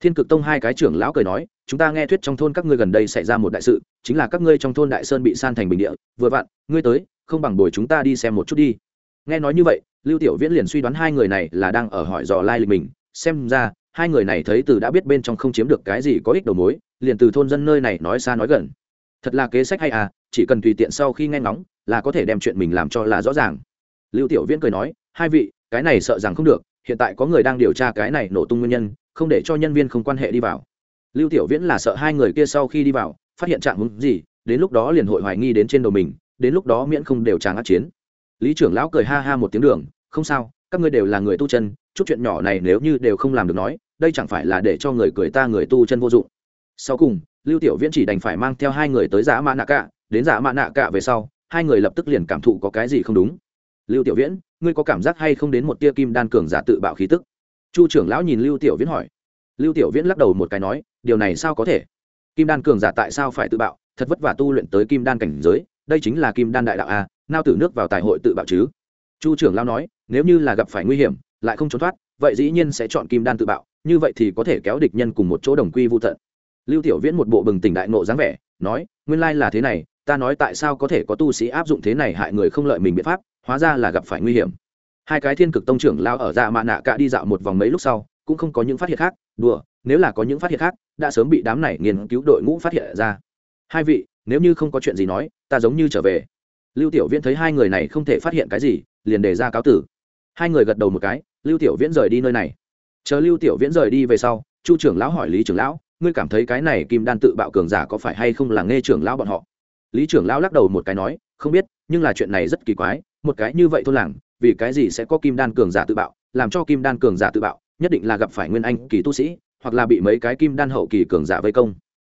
Thiên cực tông hai cái trưởng lão cười nói, chúng ta nghe thuyết trong thôn các ngươi gần đây xảy ra một đại sự, chính là các ngươi trong thôn đại sơn bị san thành bình địa, vừa vặn, ngươi tới, không bằng bồi chúng ta đi xem một chút đi. Nghe nói như vậy, lưu tiểu viễn liền suy đoán hai người này là đang ở hỏi dò lai lịch mình. Xem ra, hai người này thấy từ đã biết bên trong không chiếm được cái gì có ích đầu mối, liền từ thôn dân nơi này nói xa nói gần. Thật là kế sách hay à chỉ cần tùy tiện sau khi nghe ngóng là có thể đem chuyện mình làm cho là rõ ràng. Lưu tiểu viễn cười nói, hai vị, cái này sợ rằng không được, hiện tại có người đang điều tra cái này nổ tung nguyên nhân, không để cho nhân viên không quan hệ đi vào. Lưu tiểu viễn là sợ hai người kia sau khi đi vào, phát hiện trạng hứng gì, đến lúc đó liền hội hoài nghi đến trên đầu mình, đến lúc đó miễn không đều tràng át chiến. Lý trưởng lão cười ha ha một tiếng đường, không sao, các ngươi đều là người tu chân, chút chuyện nhỏ này nếu như đều không làm được nói, đây chẳng phải là để cho người cười ta người tu chân vô dụng. Sau cùng, lưu tiểu viễn chỉ đành phải mang theo hai người tới giá mã nạ cả đến giả mạ nạ cả về sau, hai người lập tức liền cảm thụ có cái gì không đúng. Lưu tiểu viễn, ngươi có cảm giác hay không đến một tia kim đan cường giả tự bạo khí tức? Chu trưởng lão nhìn lưu tiểu viễn hỏi. Lưu tiểu viễn lắc đầu một cái nói, điều này sao có thể? Kim đan cường giả tại sao phải tự bạo? Thật vất vả tu luyện tới kim đan cảnh giới, đây chính là kim đan đại đạo a nao tử nước vào tài hội tự bạo chứ? Chu trưởng lão nói, nếu như là gặp phải nguy hiểm, lại không trốn thoát, vậy dĩ nhiên sẽ chọn kim đan tự bạo, như vậy thì có thể kéo địch nhân cùng một chỗ đồng quy vô tận. Lưu tiểu viễn một bộ bừng tỉnh đại nộ dáng vẻ, nói, nguyên lai là thế này ta nói tại sao có thể có tu sĩ áp dụng thế này hại người không lợi mình biện pháp, hóa ra là gặp phải nguy hiểm. Hai cái thiên cực tông trưởng lao ở dạ mạ nạ cả đi dạo một vòng mấy lúc sau, cũng không có những phát hiện khác, đùa, nếu là có những phát hiện khác, đã sớm bị đám này nghiên cứu đội ngũ phát hiện ra. Hai vị, nếu như không có chuyện gì nói, ta giống như trở về. Lưu tiểu viễn thấy hai người này không thể phát hiện cái gì, liền đề ra cáo tử. Hai người gật đầu một cái, lưu tiểu viễn rời đi nơi này. Chờ lưu tiểu viễn rời đi về sau, chu trưởng lão hỏi lý trưởng lão, ngươi cảm thấy cái này kim đan tự bạo cường giả có phải hay không là nghe trưởng lão bọn họ? Lý trưởng lão lắc đầu một cái nói, không biết, nhưng là chuyện này rất kỳ quái, một cái như vậy thôi làng, vì cái gì sẽ có kim đan cường giả tự bạo, làm cho kim đan cường giả tự bạo, nhất định là gặp phải nguyên anh kỳ tu sĩ, hoặc là bị mấy cái kim đan hậu kỳ cường giả vây công.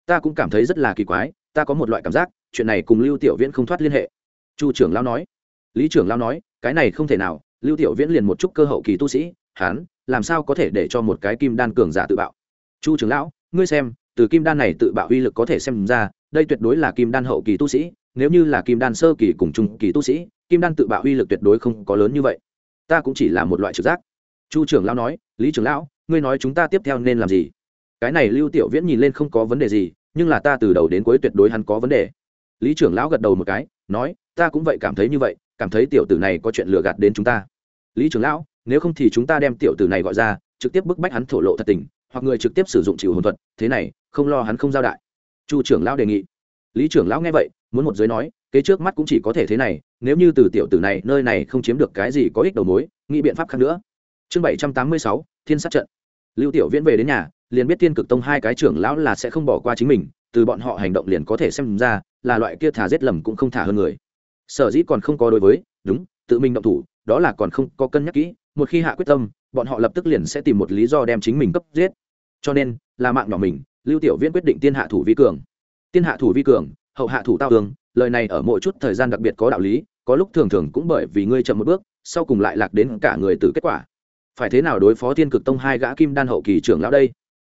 Ta cũng cảm thấy rất là kỳ quái, ta có một loại cảm giác, chuyện này cùng lưu tiểu viễn không thoát liên hệ. Chu trưởng lão nói. Lý trưởng lão nói, cái này không thể nào, lưu tiểu viễn liền một chút cơ hậu kỳ tu sĩ hán làm sao có thể để cho một cái kim đan cường giả tự bạo? Chu trưởng lão, ngươi xem từ kim đan này tự bạo uy lực có thể xem ra, đây tuyệt đối là kim đan hậu kỳ tu sĩ, nếu như là kim đan sơ kỳ cùng trung kỳ tu sĩ, kim đan tự bạo uy lực tuyệt đối không có lớn như vậy. Ta cũng chỉ là một loại trực giác. Chu trưởng lão nói, lý trưởng lão, ngươi nói chúng ta tiếp theo nên làm gì? Cái này lưu tiểu viễn nhìn lên không có vấn đề gì, nhưng là ta từ đầu đến cuối tuyệt đối hắn có vấn đề. Lý trưởng lão gật đầu một cái, nói, ta cũng vậy cảm thấy như vậy, cảm thấy tiểu tử này có chuyện lừa gạt đến chúng ta. Lý trưởng lão, nếu không thì chúng ta đem tiểu tử này gọi ra, trực tiếp bức bách hắn thổ lộ thật tình hoặc người trực tiếp sử dụng chịu hồn thuật, thế này, không lo hắn không giao đại. Chu trưởng lão đề nghị. Lý trưởng lão nghe vậy, muốn một giới nói, kế trước mắt cũng chỉ có thể thế này, nếu như từ tiểu tử này, nơi này không chiếm được cái gì có ích đầu mối, nghĩ biện pháp khác nữa. Chương bảy trăm tám mươi sáu, thiên sát trận. Lưu tiểu viễn về đến nhà, liền biết thiên cực tông hai cái trưởng lão là sẽ không bỏ qua chính mình, từ bọn họ hành động liền có thể xem ra, là loại kia thả giết lầm cũng không thả hơn người. Sở dĩ còn không có đối với, đúng, tự mình động thủ, đó là còn không có cân nhắc kỹ, một khi hạ quyết tâm bọn họ lập tức liền sẽ tìm một lý do đem chính mình cấp giết. Cho nên, là mạng nhỏ mình, lưu tiểu viễn quyết định tiên hạ thủ vi cường. Tiên hạ thủ vi cường, hậu hạ thủ tao tường lời này ở mỗi chút thời gian đặc biệt có đạo lý, có lúc thường thường cũng bởi vì ngươi chậm một bước, sau cùng lại lạc đến cả người từ kết quả. Phải thế nào đối phó tiên cực tông hai gã kim đan hậu kỳ trưởng lão đây?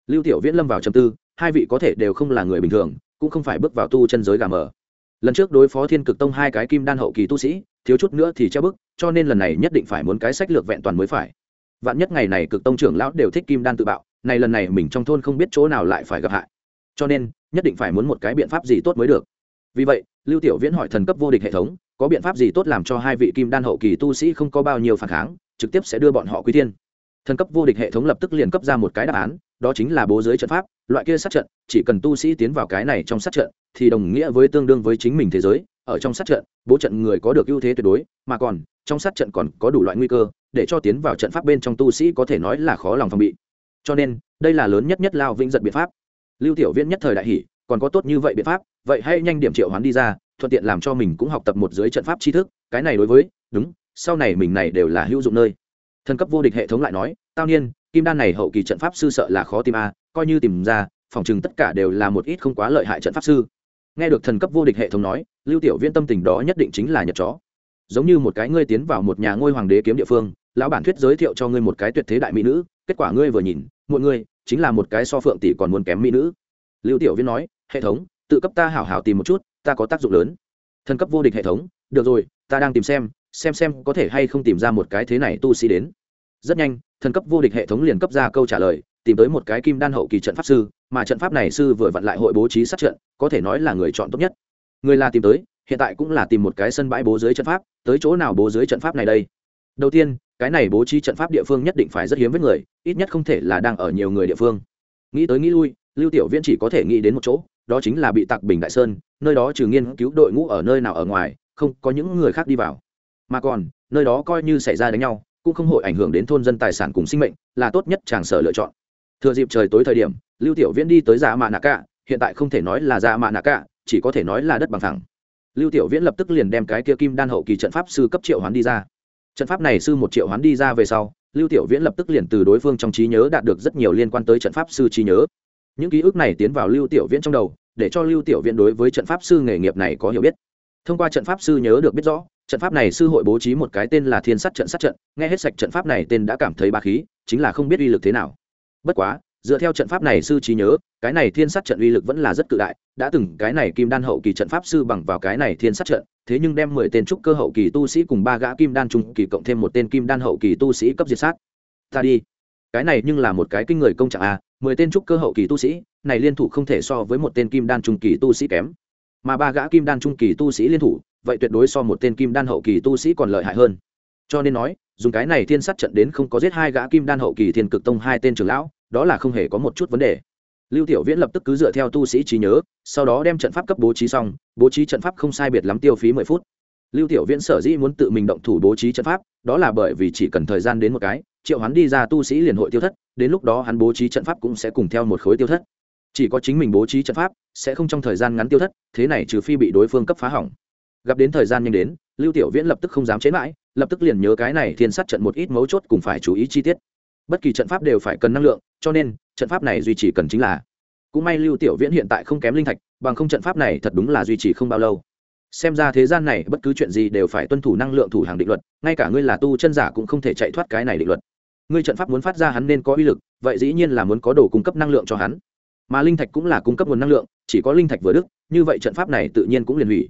Lưu tiểu viễn lâm vào trầm tư, hai vị có thể đều không là người bình thường, cũng không phải bước vào tu chân giới gà mờ. Lần trước đối phó thiên cực tông hai cái kim đan hậu kỳ tu sĩ, thiếu chút nữa thì treo bức, cho nên lần này nhất định phải muốn cái sách lược vẹn toàn mới phải vạn nhất ngày này cực tông trưởng lão đều thích kim đan tự bạo, này lần này mình trong thôn không biết chỗ nào lại phải gặp hại. Cho nên, nhất định phải muốn một cái biện pháp gì tốt mới được. Vì vậy, lưu tiểu viễn hỏi thần cấp vô địch hệ thống, có biện pháp gì tốt làm cho hai vị kim đan hậu kỳ tu sĩ không có bao nhiêu phản kháng, trực tiếp sẽ đưa bọn họ quý tiên thần cấp vô địch hệ thống lập tức liền cấp ra một cái đáp án, đó chính là bố giới trận pháp, loại kia sát trận, chỉ cần tu sĩ tiến vào cái này trong sát trận, thì đồng nghĩa với tương đương với chính mình thế giới. Ở trong sát trận, bố trận người có được ưu thế tuyệt đối, mà còn, trong sát trận còn có đủ loại nguy cơ để cho tiến vào trận pháp bên trong tu sĩ có thể nói là khó lòng phòng bị. Cho nên, đây là lớn nhất nhất lao vĩnh giật biện pháp. Lưu tiểu viễn nhất thời đại hỷ còn có tốt như vậy biện pháp, vậy hãy nhanh điểm triệu hoán đi ra, thuận tiện làm cho mình cũng học tập một dưới trận pháp tri thức, cái này đối với, đúng, sau này mình này đều là hữu dụng nơi. Thần cấp vô địch hệ thống lại nói, tao niên, kim đan này hậu kỳ trận pháp sư sợ là khó tìm a, coi như tìm ra, phòng chừng tất cả đều là một ít không quá lợi hại trận pháp sư. Nghe được thần cấp vô địch hệ thống nói, lưu tiểu viễn tâm tình đó nhất định chính là nhật chó. Giống như một cái ngươi tiến vào một nhà ngôi hoàng đế kiếm địa phương lão bản thuyết giới thiệu cho ngươi một cái tuyệt thế đại mỹ nữ, kết quả ngươi vừa nhìn mọi ngươi, chính là một cái so phượng tỷ còn muốn kém mỹ nữ. Lưu tiểu viên nói, hệ thống, tự cấp ta hảo hảo tìm một chút, ta có tác dụng lớn. Thần cấp vô địch hệ thống, được rồi, ta đang tìm xem xem xem có thể hay không tìm ra một cái thế này tu sĩ đến. Rất nhanh, thần cấp vô địch hệ thống liền cấp ra câu trả lời, tìm tới một cái kim đan hậu kỳ trận pháp sư, mà trận pháp này sư vừa vặn lại hội bố trí sát trận, có thể nói là người chọn tốt nhất. Người là tìm tới, hiện tại cũng là tìm một cái sân bãi bố dưới trận pháp, tới chỗ nào bố dưới trận pháp này đây? Đầu tiên cái này bố trí trận pháp địa phương nhất định phải rất hiếm với người, ít nhất không thể là đang ở nhiều người địa phương. Nghĩ tới nghĩ lui, lưu tiểu viễn chỉ có thể nghĩ đến một chỗ, đó chính là bị tặc bình đại sơn, nơi đó trừ nghiên cứu đội ngũ ở nơi nào ở ngoài, không có những người khác đi vào. Mà còn, nơi đó coi như xảy ra đánh nhau, cũng không hội ảnh hưởng đến thôn dân tài sản cùng sinh mệnh, là tốt nhất chàng sở lựa chọn. Thừa dịp trời tối thời điểm, lưu tiểu viễn đi tới dạ mạ nạ cả hiện tại không thể nói là dạ mạ nạ cả chỉ có thể nói là đất bằng thẳng lưu tiểu viễn lập tức liền đem cái kia kim đan hậu kỳ trận pháp sư cấp triệu hoán đi ra trận pháp này sư một triệu hoán đi ra về sau, lưu tiểu viễn lập tức liền từ đối phương trong trí nhớ đạt được rất nhiều liên quan tới trận pháp sư trí nhớ. Những ký ức này tiến vào lưu tiểu viễn trong đầu, để cho lưu tiểu viễn đối với trận pháp sư nghề nghiệp này có hiểu biết. Thông qua trận pháp sư nhớ được biết rõ, trận pháp này sư hội bố trí một cái tên là thiên sát trận sát trận, nghe hết sạch trận pháp này tên đã cảm thấy ba khí, chính là không biết uy lực thế nào. Bất quá dựa theo trận pháp này sư trí nhớ, cái này thiên sát trận uy lực vẫn là rất cự đại, đã từng cái này kim đan hậu kỳ trận pháp sư bằng vào cái này thiên sát trận, thế nhưng đem mười tên trúc cơ hậu kỳ tu sĩ cùng ba gã kim đan trung kỳ cộng thêm một tên kim đan hậu kỳ tu sĩ cấp diệt sát. Ta đi. Cái này nhưng là một cái kinh người công trạng a, mười tên trúc cơ hậu kỳ tu sĩ, này liên thủ không thể so với một tên kim đan trung kỳ tu sĩ kém. Mà ba gã kim đan trung kỳ tu sĩ liên thủ, vậy tuyệt đối so một tên kim đan hậu kỳ tu sĩ còn lợi hại hơn. Cho nên nói, dùng cái này thiên sát trận đến không có giết hai gã kim đan hậu kỳ thiên cực tông hai tên trưởng lão đó là không hề có một chút vấn đề. Lưu tiểu viễn lập tức cứ dựa theo tu sĩ trí nhớ, sau đó đem trận pháp cấp bố trí xong, bố trí trận pháp không sai biệt lắm tiêu phí mười phút. Lưu tiểu viễn sở dĩ muốn tự mình động thủ bố trí trận pháp, đó là bởi vì chỉ cần thời gian đến một cái, triệu hắn đi ra tu sĩ liền hội tiêu thất, đến lúc đó hắn bố trí trận pháp cũng sẽ cùng theo một khối tiêu thất. Chỉ có chính mình bố trí trận pháp, sẽ không trong thời gian ngắn tiêu thất, thế này trừ phi bị đối phương cấp phá hỏng. Gặp đến thời gian nhanh đến, lưu tiểu viễn lập tức không dám chế mãi, lập tức liền nhớ cái này thiên sát trận một ít mấu chốt cùng phải chú ý chi tiết. Bất kỳ trận pháp đều phải cần năng lượng cho nên, trận pháp này duy trì cần chính là, cũng may lưu tiểu viễn hiện tại không kém linh thạch, bằng không trận pháp này thật đúng là duy trì không bao lâu. Xem ra thế gian này bất cứ chuyện gì đều phải tuân thủ năng lượng thủ hàng định luật, ngay cả ngươi là tu chân giả cũng không thể chạy thoát cái này định luật. Ngươi trận pháp muốn phát ra hắn nên có uy lực, vậy dĩ nhiên là muốn có đồ cung cấp năng lượng cho hắn. Mà linh thạch cũng là cung cấp nguồn năng lượng, chỉ có linh thạch vừa đức, như vậy trận pháp này tự nhiên cũng liền hủy.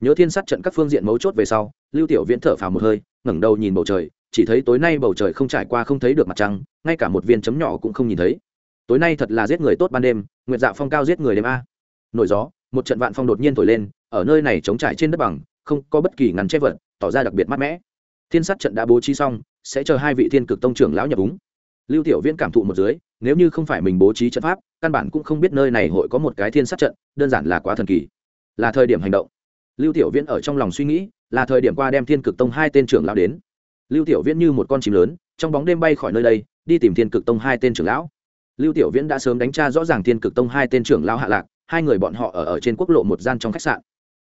Nhớ thiên sát trận các phương diện mấu chốt về sau, lưu tiểu viễn thở phào một hơi, ngẩng đầu nhìn bầu trời chỉ thấy tối nay bầu trời không trải qua không thấy được mặt trăng, ngay cả một viên chấm nhỏ cũng không nhìn thấy. Tối nay thật là giết người tốt ban đêm, nguyệt dạ phong cao giết người đêm a. Nổi gió, một trận vạn phong đột nhiên thổi lên, ở nơi này chống trải trên đất bằng, không có bất kỳ ngắn che vật, tỏ ra đặc biệt mát mẻ. Thiên sát trận đã bố trí xong, sẽ chờ hai vị thiên cực tông trưởng lão nhập úng. Lưu tiểu viễn cảm thụ một dưới, nếu như không phải mình bố trí trận pháp, căn bản cũng không biết nơi này hội có một cái thiên sát trận, đơn giản là quá thần kỳ. Là thời điểm hành động. Lưu tiểu viễn ở trong lòng suy nghĩ, là thời điểm qua đem thiên cực tông hai tên trưởng lão đến lưu tiểu viễn như một con chim lớn, trong bóng đêm bay khỏi nơi đây, đi tìm thiên cực tông hai tên trưởng lão. Lưu tiểu viễn đã sớm đánh tra rõ ràng thiên cực tông hai tên trưởng lão hạ lạc, hai người bọn họ ở ở trên quốc lộ một gian trong khách sạn.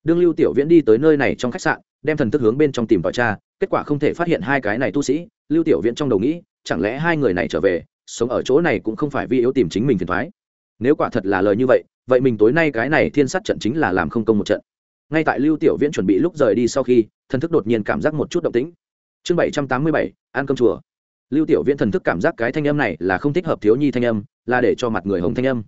Đương lưu tiểu viễn đi tới nơi này trong khách sạn, đem thần thức hướng bên trong tìm vào cha kết quả không thể phát hiện hai cái này tu sĩ. Lưu tiểu viễn trong đầu nghĩ, chẳng lẽ hai người này trở về, sống ở chỗ này cũng không phải vì yếu tìm chính mình phiền thoái. Nếu quả thật là lời như vậy vậy mình tối nay cái này thiên sát trận chính là làm không công một trận. Ngay tại lưu tiểu viễn chuẩn bị lúc rời đi sau khi, thần thức đột nhiên cảm giác một chút động tĩnh chương bảy trăm tám mươi bảy, ăn cơm chùa. Lưu tiểu viễn thần thức cảm giác cái thanh âm này là không thích hợp thiếu nhi thanh âm, là để cho mặt người hồng thanh âm.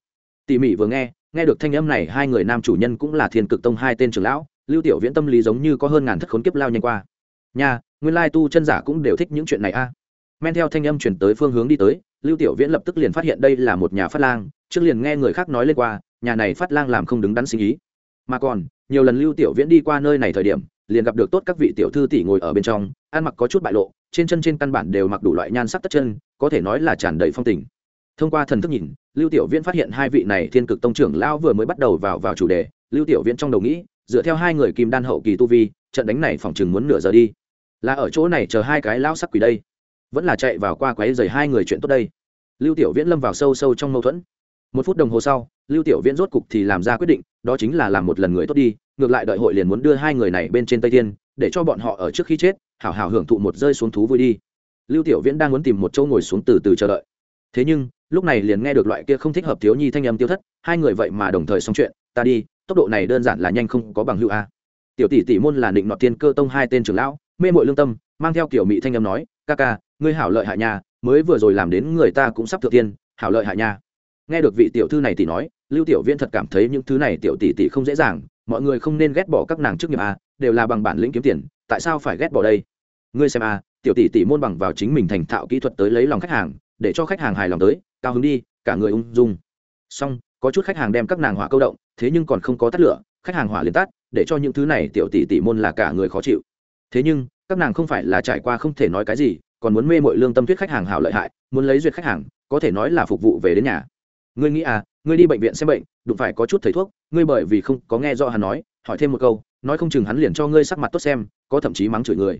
Tỉ mỉ vừa nghe nghe được thanh âm này, hai người nam chủ nhân cũng là thiên cực tông hai tên trưởng lão, lưu tiểu viễn tâm lý giống như có hơn ngàn thất khốn kiếp lao nhanh qua. Nhà nguyên lai tu chân giả cũng đều thích những chuyện này a. Men theo thanh âm chuyển tới phương hướng đi tới, lưu tiểu viễn lập tức liền phát hiện đây là một nhà phát lang, trước liền nghe người khác nói lên qua, nhà này phát lang làm không đứng đắn sinh ý. Mà còn, nhiều lần lưu tiểu viễn đi qua nơi này thời điểm liền gặp được tốt các vị tiểu thư tỷ ngồi ở bên trong, ăn mặc có chút bại lộ, trên chân trên căn bản đều mặc đủ loại nhan sắc tất chân, có thể nói là tràn đầy phong tình. Thông qua thần thức nhìn, lưu tiểu viễn phát hiện hai vị này thiên cực tông trưởng lão vừa mới bắt đầu vào vào chủ đề, lưu tiểu viễn trong đầu nghĩ, dựa theo hai người kim đan hậu kỳ tu vi, trận đánh này phòng chừng muốn nửa giờ đi. Là ở chỗ này chờ hai cái lão sắc quỷ đây. Vẫn là chạy vào qua quấy rầy hai người chuyện tốt đây. Lưu tiểu viễn lâm vào sâu sâu trong mâu thuẫn. Một phút đồng hồ sau, lưu tiểu viễn rốt cục thì làm ra quyết định, đó chính là làm một lần người tốt đi ngược lại đợi hội liền muốn đưa hai người này bên trên tây thiên, để cho bọn họ ở trước khi chết, hảo hảo hưởng thụ một rơi xuống thú vui đi. Lưu tiểu viễn đang muốn tìm một chỗ ngồi xuống từ từ chờ đợi. Thế nhưng, lúc này liền nghe được loại kia không thích hợp thiếu nhi thanh âm tiêu thất, hai người vậy mà đồng thời xong chuyện, ta đi, tốc độ này đơn giản là nhanh không có bằng hữu a. Tiểu tỷ tỷ môn là định nọ tiên cơ tông hai tên trưởng lão, mê mội lương tâm, mang theo kiểu mỹ thanh âm nói, ca ca, ngươi hảo lợi hại nhà mới vừa rồi làm đến người ta cũng sắp thượng tiên hảo lợi hại nhà. nghe được vị tiểu thư này thì nói, lưu tiểu viễn thật cảm thấy những thứ này tiểu tỷ tỷ không dễ dàng mọi người không nên ghét bỏ các nàng trước nghiệp a, đều là bằng bản lĩnh kiếm tiền, tại sao phải ghét bỏ đây? Ngươi xem a, tiểu tỷ tỷ môn bằng vào chính mình thành thạo kỹ thuật tới lấy lòng khách hàng, để cho khách hàng hài lòng tới, cao hứng đi, cả người ung dung. Xong, có chút khách hàng đem các nàng hỏa câu động, thế nhưng còn không có tắt lửa, khách hàng hỏa liền tắt, để cho những thứ này tiểu tỷ tỷ môn là cả người khó chịu. Thế nhưng, các nàng không phải là trải qua không thể nói cái gì, còn muốn mê mội lương tâm thuyết khách hàng hảo lợi hại, muốn lấy duyệt khách hàng, có thể nói là phục vụ về đến nhà. Ngươi nghĩ à ngươi đi bệnh viện xem bệnh, đụng phải có chút thầy thuốc, ngươi bởi vì không có nghe do hắn nói, hỏi thêm một câu, nói không chừng hắn liền cho ngươi sắc mặt tốt xem, có thậm chí mắng chửi người.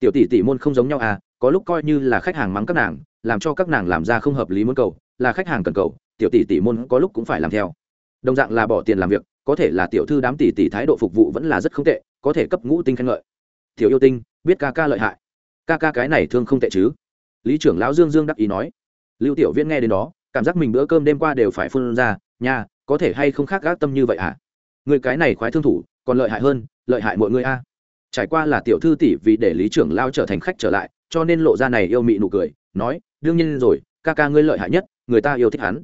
Tiểu tỷ tỷ môn không giống nhau à có lúc coi như là khách hàng mắng các nàng, làm cho các nàng làm ra không hợp lý muốn cầu, là khách hàng cần cầu, tiểu tỷ tỷ môn có lúc cũng phải làm theo. Đồng dạng là bỏ tiền làm việc, có thể là tiểu thư đám tỷ tỷ thái độ phục vụ vẫn là rất không tệ, có thể cấp ngũ tinh khen ngợi. Tiểu yêu tinh, biết ca ca lợi hại. Ca ca cái này thương không tệ chứ? Lý trưởng lão dương dương đắc ý nói. Lưu tiểu viễn nghe đến đó cảm giác mình bữa cơm đêm qua đều phải phun ra, nha, có thể hay không khác gác tâm như vậy à người cái này khoái thương thủ, còn lợi hại hơn, lợi hại mọi người a. Trải qua là tiểu thư tỷ vì để lý trưởng lao trở thành khách trở lại, cho nên lộ ra này yêu mị nụ cười, nói, đương nhiên rồi, ca ca ngươi lợi hại nhất, người ta yêu thích hắn.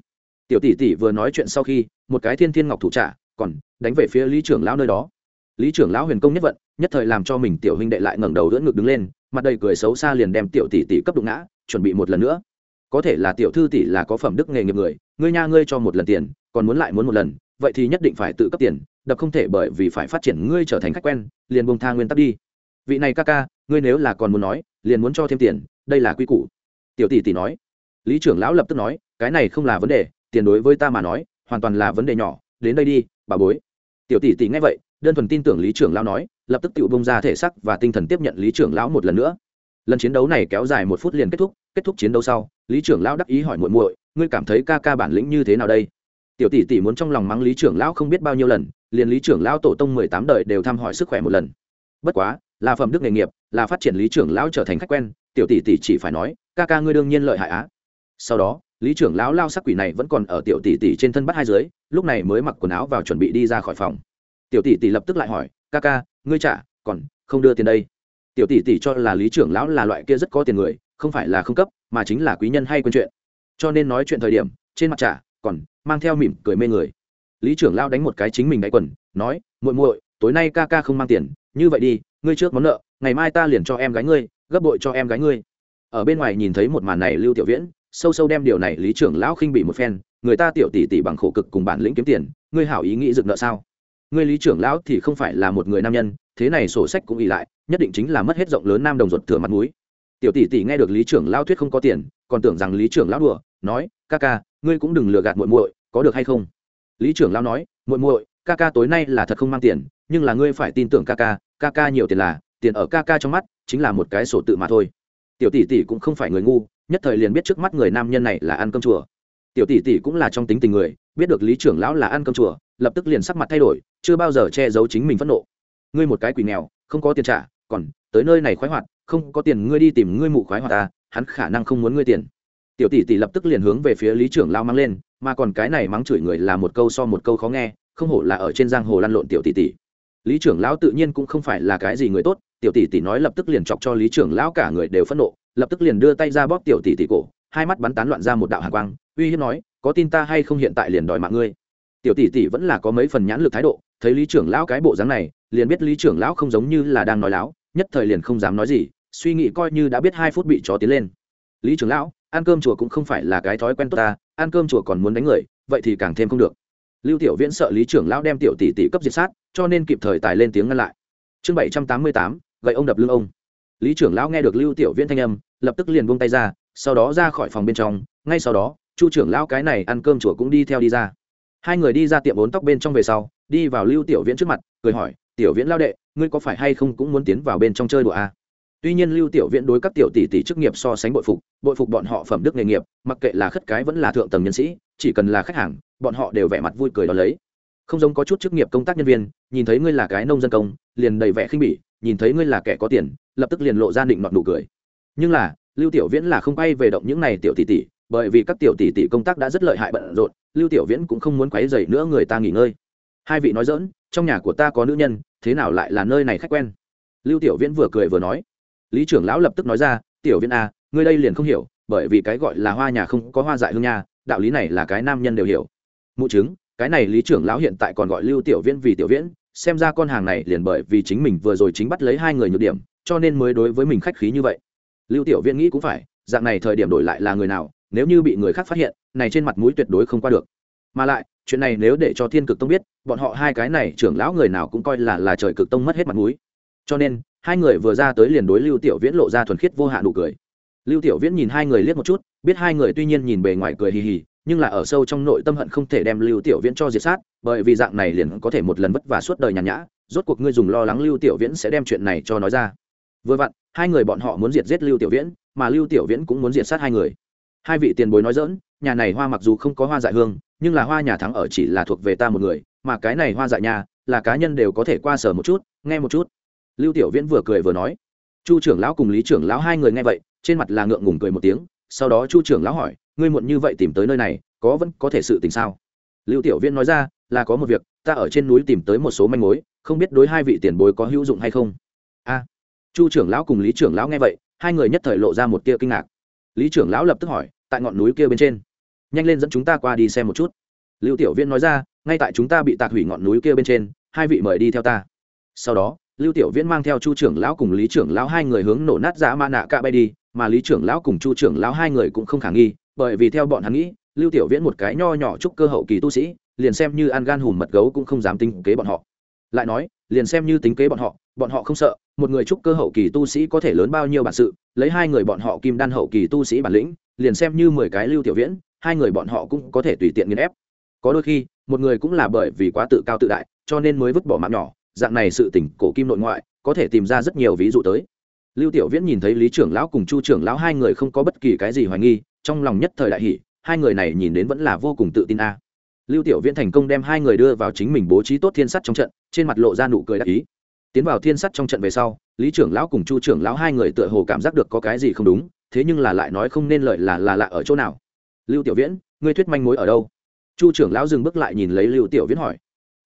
Tiểu tỷ tỷ vừa nói chuyện sau khi, một cái thiên thiên ngọc thủ trả còn đánh về phía lý trưởng lão nơi đó. Lý trưởng lão huyền công nhất vận, nhất thời làm cho mình tiểu huynh đệ lại ngẩng đầu đỡ ngực đứng lên, mặt đầy cười xấu xa liền đem tiểu tỷ tỷ cấp đụng ngã, chuẩn bị một lần nữa có thể là tiểu thư tỷ là có phẩm đức nghề nghiệp người, ngươi nha ngươi cho một lần tiền, còn muốn lại muốn một lần, vậy thì nhất định phải tự cấp tiền, đập không thể bởi vì phải phát triển ngươi trở thành khách quen, liền buông tha nguyên tắc đi. Vị này ca ca, ngươi nếu là còn muốn nói, liền muốn cho thêm tiền, đây là quy củ. Tiểu tỷ tỷ nói. Lý trưởng lão lập tức nói, cái này không là vấn đề, tiền đối với ta mà nói, hoàn toàn là vấn đề nhỏ, đến đây đi, bà bối. Tiểu tỷ tỷ nghe vậy, đơn thuần tin tưởng lý trưởng lão nói, lập tức tự bông ra thể sắc và tinh thần tiếp nhận lý trưởng lão một lần nữa. Lần chiến đấu này kéo dài một phút liền kết thúc kết thúc chiến đấu sau lý trưởng lão đắc ý hỏi muội muội, ngươi cảm thấy ca ca bản lĩnh như thế nào đây? Tiểu tỷ tỷ muốn trong lòng mắng lý trưởng lão không biết bao nhiêu lần, liền lý trưởng lão tổ tông mười tám đời đều thăm hỏi sức khỏe một lần. Bất quá, là phẩm đức nghề nghiệp, là phát triển lý trưởng lão trở thành khách quen, tiểu tỷ tỷ chỉ phải nói, ca ca ngươi đương nhiên lợi hại á. Sau đó, lý trưởng lão lao sắc quỷ này vẫn còn ở tiểu tỷ tỷ trên thân bắt hai dưới, lúc này mới mặc quần áo vào chuẩn bị đi ra khỏi phòng. Tiểu tỷ tỷ lập tức lại hỏi, ca ca, ngươi trả, còn không đưa tiền đây? Tiểu tỷ tỷ cho là lý trưởng lão là loại kia rất có tiền người không phải là không cấp, mà chính là quý nhân hay quên chuyện. Cho nên nói chuyện thời điểm, trên mặt trả còn mang theo mỉm cười mê người. Lý trưởng lão đánh một cái chính mình đáy quần, nói, muội muội, tối nay ca ca không mang tiền, như vậy đi, ngươi trước món nợ, ngày mai ta liền cho em gái ngươi, gấp bội cho em gái ngươi. Ở bên ngoài nhìn thấy một màn này lưu tiểu viễn, sâu sâu đem điều này lý trưởng lão khinh bị một phen, người ta tiểu tỷ tỷ bằng khổ cực cùng bản lĩnh kiếm tiền, ngươi hảo ý nghĩ dựng nợ sao? Ngươi lý trưởng lão thì không phải là một người nam nhân, thế này sổ sách cũng ỉ lại, nhất định chính là mất hết rộng lớn nam đồng ruột thừa mặt mũi tiểu tỷ tỷ nghe được lý trưởng lão thuyết không có tiền, còn tưởng rằng lý trưởng lão đùa, nói, ca ca, ngươi cũng đừng lừa gạt muội muội, có được hay không? Lý trưởng lão nói, muội muội, ca ca tối nay là thật không mang tiền, nhưng là ngươi phải tin tưởng ca ca ca ca nhiều tiền là, tiền ở ca ca trong mắt chính là một cái sổ tự mà thôi. Tiểu tỷ tỷ cũng không phải người ngu, nhất thời liền biết trước mắt người nam nhân này là ăn cơm chùa. Tiểu tỷ tỷ cũng là trong tính tình người, biết được lý trưởng lão là ăn cơm chùa, lập tức liền sắc mặt thay đổi, chưa bao giờ che giấu chính mình phẫn nộ. Ngươi một cái quỷ nghèo, không có tiền trả, còn tới nơi này khoái hoạt không có tiền ngươi đi tìm ngươi mụ khoái hoạt ta, hắn khả năng không muốn ngươi tiền. Tiểu tỷ tỷ lập tức liền hướng về phía lý trưởng lao mang lên, mà còn cái này mắng chửi người là một câu so một câu khó nghe, không hổ là ở trên giang hồ lăn lộn tiểu tỷ tỷ. Lý trưởng lão tự nhiên cũng không phải là cái gì người tốt, tiểu tỷ tỷ nói lập tức liền chọc cho lý trưởng lão cả người đều phẫn nộ, lập tức liền đưa tay ra bóp tiểu tỷ tỷ cổ, hai mắt bắn tán loạn ra một đạo hàng quang, uy hiếp nói, có tin ta hay không hiện tại liền đòi mạng ngươi? Tiểu tỷ tỷ vẫn là có mấy phần nhãn lực thái độ, thấy lý trưởng lão cái bộ dáng này, liền biết lý trưởng lão không giống như là đang nói láo, nhất thời liền không dám nói gì suy nghĩ coi như đã biết hai phút bị chó tiến lên. Lý trưởng lão, ăn cơm chùa cũng không phải là cái thói quen tốt ta, ăn cơm chùa còn muốn đánh người, vậy thì càng thêm không được. Lưu tiểu viễn sợ lý trưởng lão đem tiểu tỷ tỷ cấp diệt sát, cho nên kịp thời tài lên tiếng ngăn lại. Chương bảy trăm tám mươi tám, gậy ông đập lưng ông. Lý trưởng lão nghe được lưu tiểu viễn thanh âm, lập tức liền buông tay ra, sau đó ra khỏi phòng bên trong, ngay sau đó, chu trưởng lão cái này ăn cơm chùa cũng đi theo đi ra. Hai người đi ra tiệm bốn tóc bên trong về sau, đi vào lưu tiểu viễn trước mặt, cười hỏi, tiểu viễn lao đệ, ngươi có phải hay không cũng muốn tiến vào bên trong chơi đùa à? Tuy nhiên lưu tiểu viễn đối các tiểu tỷ tỷ chức nghiệp so sánh bội phục bội phục bọn họ phẩm đức nghề nghiệp, mặc kệ là khất cái vẫn là thượng tầng nhân sĩ, chỉ cần là khách hàng, bọn họ đều vẻ mặt vui cười đó lấy. Không giống có chút chức nghiệp công tác nhân viên, nhìn thấy ngươi là cái nông dân công, liền đầy vẻ khinh bỉ, nhìn thấy ngươi là kẻ có tiền, lập tức liền lộ ra định nọt nụ cười. Nhưng là, lưu tiểu viễn là không bay về động những này tiểu tỷ tỷ, bởi vì các tiểu tỷ tỷ công tác đã rất lợi hại bận rộn, lưu tiểu viễn cũng không muốn quấy dày nữa người ta nghỉ ngơi. Hai vị nói dỡn trong nhà của ta có nữ nhân, thế nào lại là nơi này khách quen? Lưu tiểu viễn vừa cười vừa nói lý trưởng lão lập tức nói ra, tiểu viên a à, ngươi đây liền không hiểu, bởi vì cái gọi là hoa nhà không có hoa dại hương nha, đạo lý này là cái nam nhân đều hiểu. Mụ chứng, cái này lý trưởng lão hiện tại còn gọi lưu tiểu viễn vì tiểu viễn, xem ra con hàng này liền bởi vì chính mình vừa rồi chính bắt lấy hai người nhược điểm, cho nên mới đối với mình khách khí như vậy. Lưu tiểu viễn nghĩ cũng phải, dạng này thời điểm đổi lại là người nào, nếu như bị người khác phát hiện, này trên mặt mũi tuyệt đối không qua được. Mà lại, chuyện này nếu để cho thiên cực tông biết, bọn họ hai cái này trưởng lão người nào cũng coi là là trời cực tông mất hết mặt mũi cho nên, hai người vừa ra tới liền đối lưu tiểu viễn lộ ra thuần khiết vô hạn nụ cười. Lưu tiểu viễn nhìn hai người liếc một chút, biết hai người tuy nhiên nhìn bề ngoài cười hì hì, nhưng là ở sâu trong nội tâm hận không thể đem lưu tiểu viễn cho diệt sát, bởi vì dạng này liền có thể một lần vất vả suốt đời nhàn nhã, rốt cuộc ngươi dùng lo lắng lưu tiểu viễn sẽ đem chuyện này cho nói ra. Vừa vặn, hai người bọn họ muốn diệt giết lưu tiểu viễn, mà lưu tiểu viễn cũng muốn diệt sát hai người. Hai vị tiền bối nói dỡn nhà này hoa mặc dù không có hoa dại hương, nhưng là hoa nhà thắng ở chỉ là thuộc về ta một người, mà cái này hoa dại nhà là cá nhân đều có thể qua sở một chút, nghe một chút lưu tiểu viễn vừa cười vừa nói, chu trưởng lão cùng lý trưởng lão hai người nghe vậy, trên mặt là ngượng ngùng cười một tiếng, sau đó chu trưởng lão hỏi, ngươi muộn như vậy tìm tới nơi này, có vẫn có thể sự tình sao? Lưu tiểu viễn nói ra, là có một việc, ta ở trên núi tìm tới một số manh mối, không biết đối hai vị tiền bối có hữu dụng hay không? A. Chu trưởng lão cùng lý trưởng lão nghe vậy, hai người nhất thời lộ ra một tia kinh ngạc. Lý trưởng lão lập tức hỏi, tại ngọn núi kia bên trên, nhanh lên dẫn chúng ta qua đi xem một chút. Lưu tiểu viễn nói ra, ngay tại chúng ta bị tạc hủy ngọn núi kia bên trên, hai vị mời đi theo ta. Sau đó lưu tiểu viễn mang theo chu trưởng lão cùng lý trưởng lão hai người hướng nổ nát Giá ma nạ cạ bay đi, mà lý trưởng lão cùng chu trưởng lão hai người cũng không khả nghi, bởi vì theo bọn hắn nghĩ, lưu tiểu viễn một cái nho nhỏ chúc cơ hậu kỳ tu sĩ, liền xem như ăn gan hùm mật gấu cũng không dám tính kế bọn họ. Lại nói, liền xem như tính kế bọn họ bọn họ không sợ, một người chúc cơ hậu kỳ tu sĩ có thể lớn bao nhiêu bản sự, lấy hai người bọn họ kim đan hậu kỳ tu sĩ bản lĩnh, liền xem như mười cái lưu tiểu viễn, hai người bọn họ cũng có thể tùy tiện nghiền ép. Có đôi khi, một người cũng là bởi vì quá tự cao tự đại, cho nên mới vứt bỏ mạng nhỏ dạng này sự tỉnh cổ kim nội ngoại, có thể tìm ra rất nhiều ví dụ tới. Lưu tiểu viễn nhìn thấy lý trưởng lão cùng chu trưởng lão hai người không có bất kỳ cái gì hoài nghi, trong lòng nhất thời đại hỷ hai người này nhìn đến vẫn là vô cùng tự tin a. Lưu tiểu viễn thành công đem hai người đưa vào chính mình bố trí tốt thiên sắt trong trận, trên mặt lộ ra nụ cười đại ý. Tiến vào thiên sắt trong trận về sau, lý trưởng lão cùng chu trưởng lão hai người tựa hồ cảm giác được có cái gì không đúng, thế nhưng là lại nói không nên lợi là là lạ ở chỗ nào. Lưu tiểu viễn, ngươi thuyết manh mối ở đâu? Chu trưởng lão dừng bước lại nhìn lấy lưu tiểu viễn hỏi.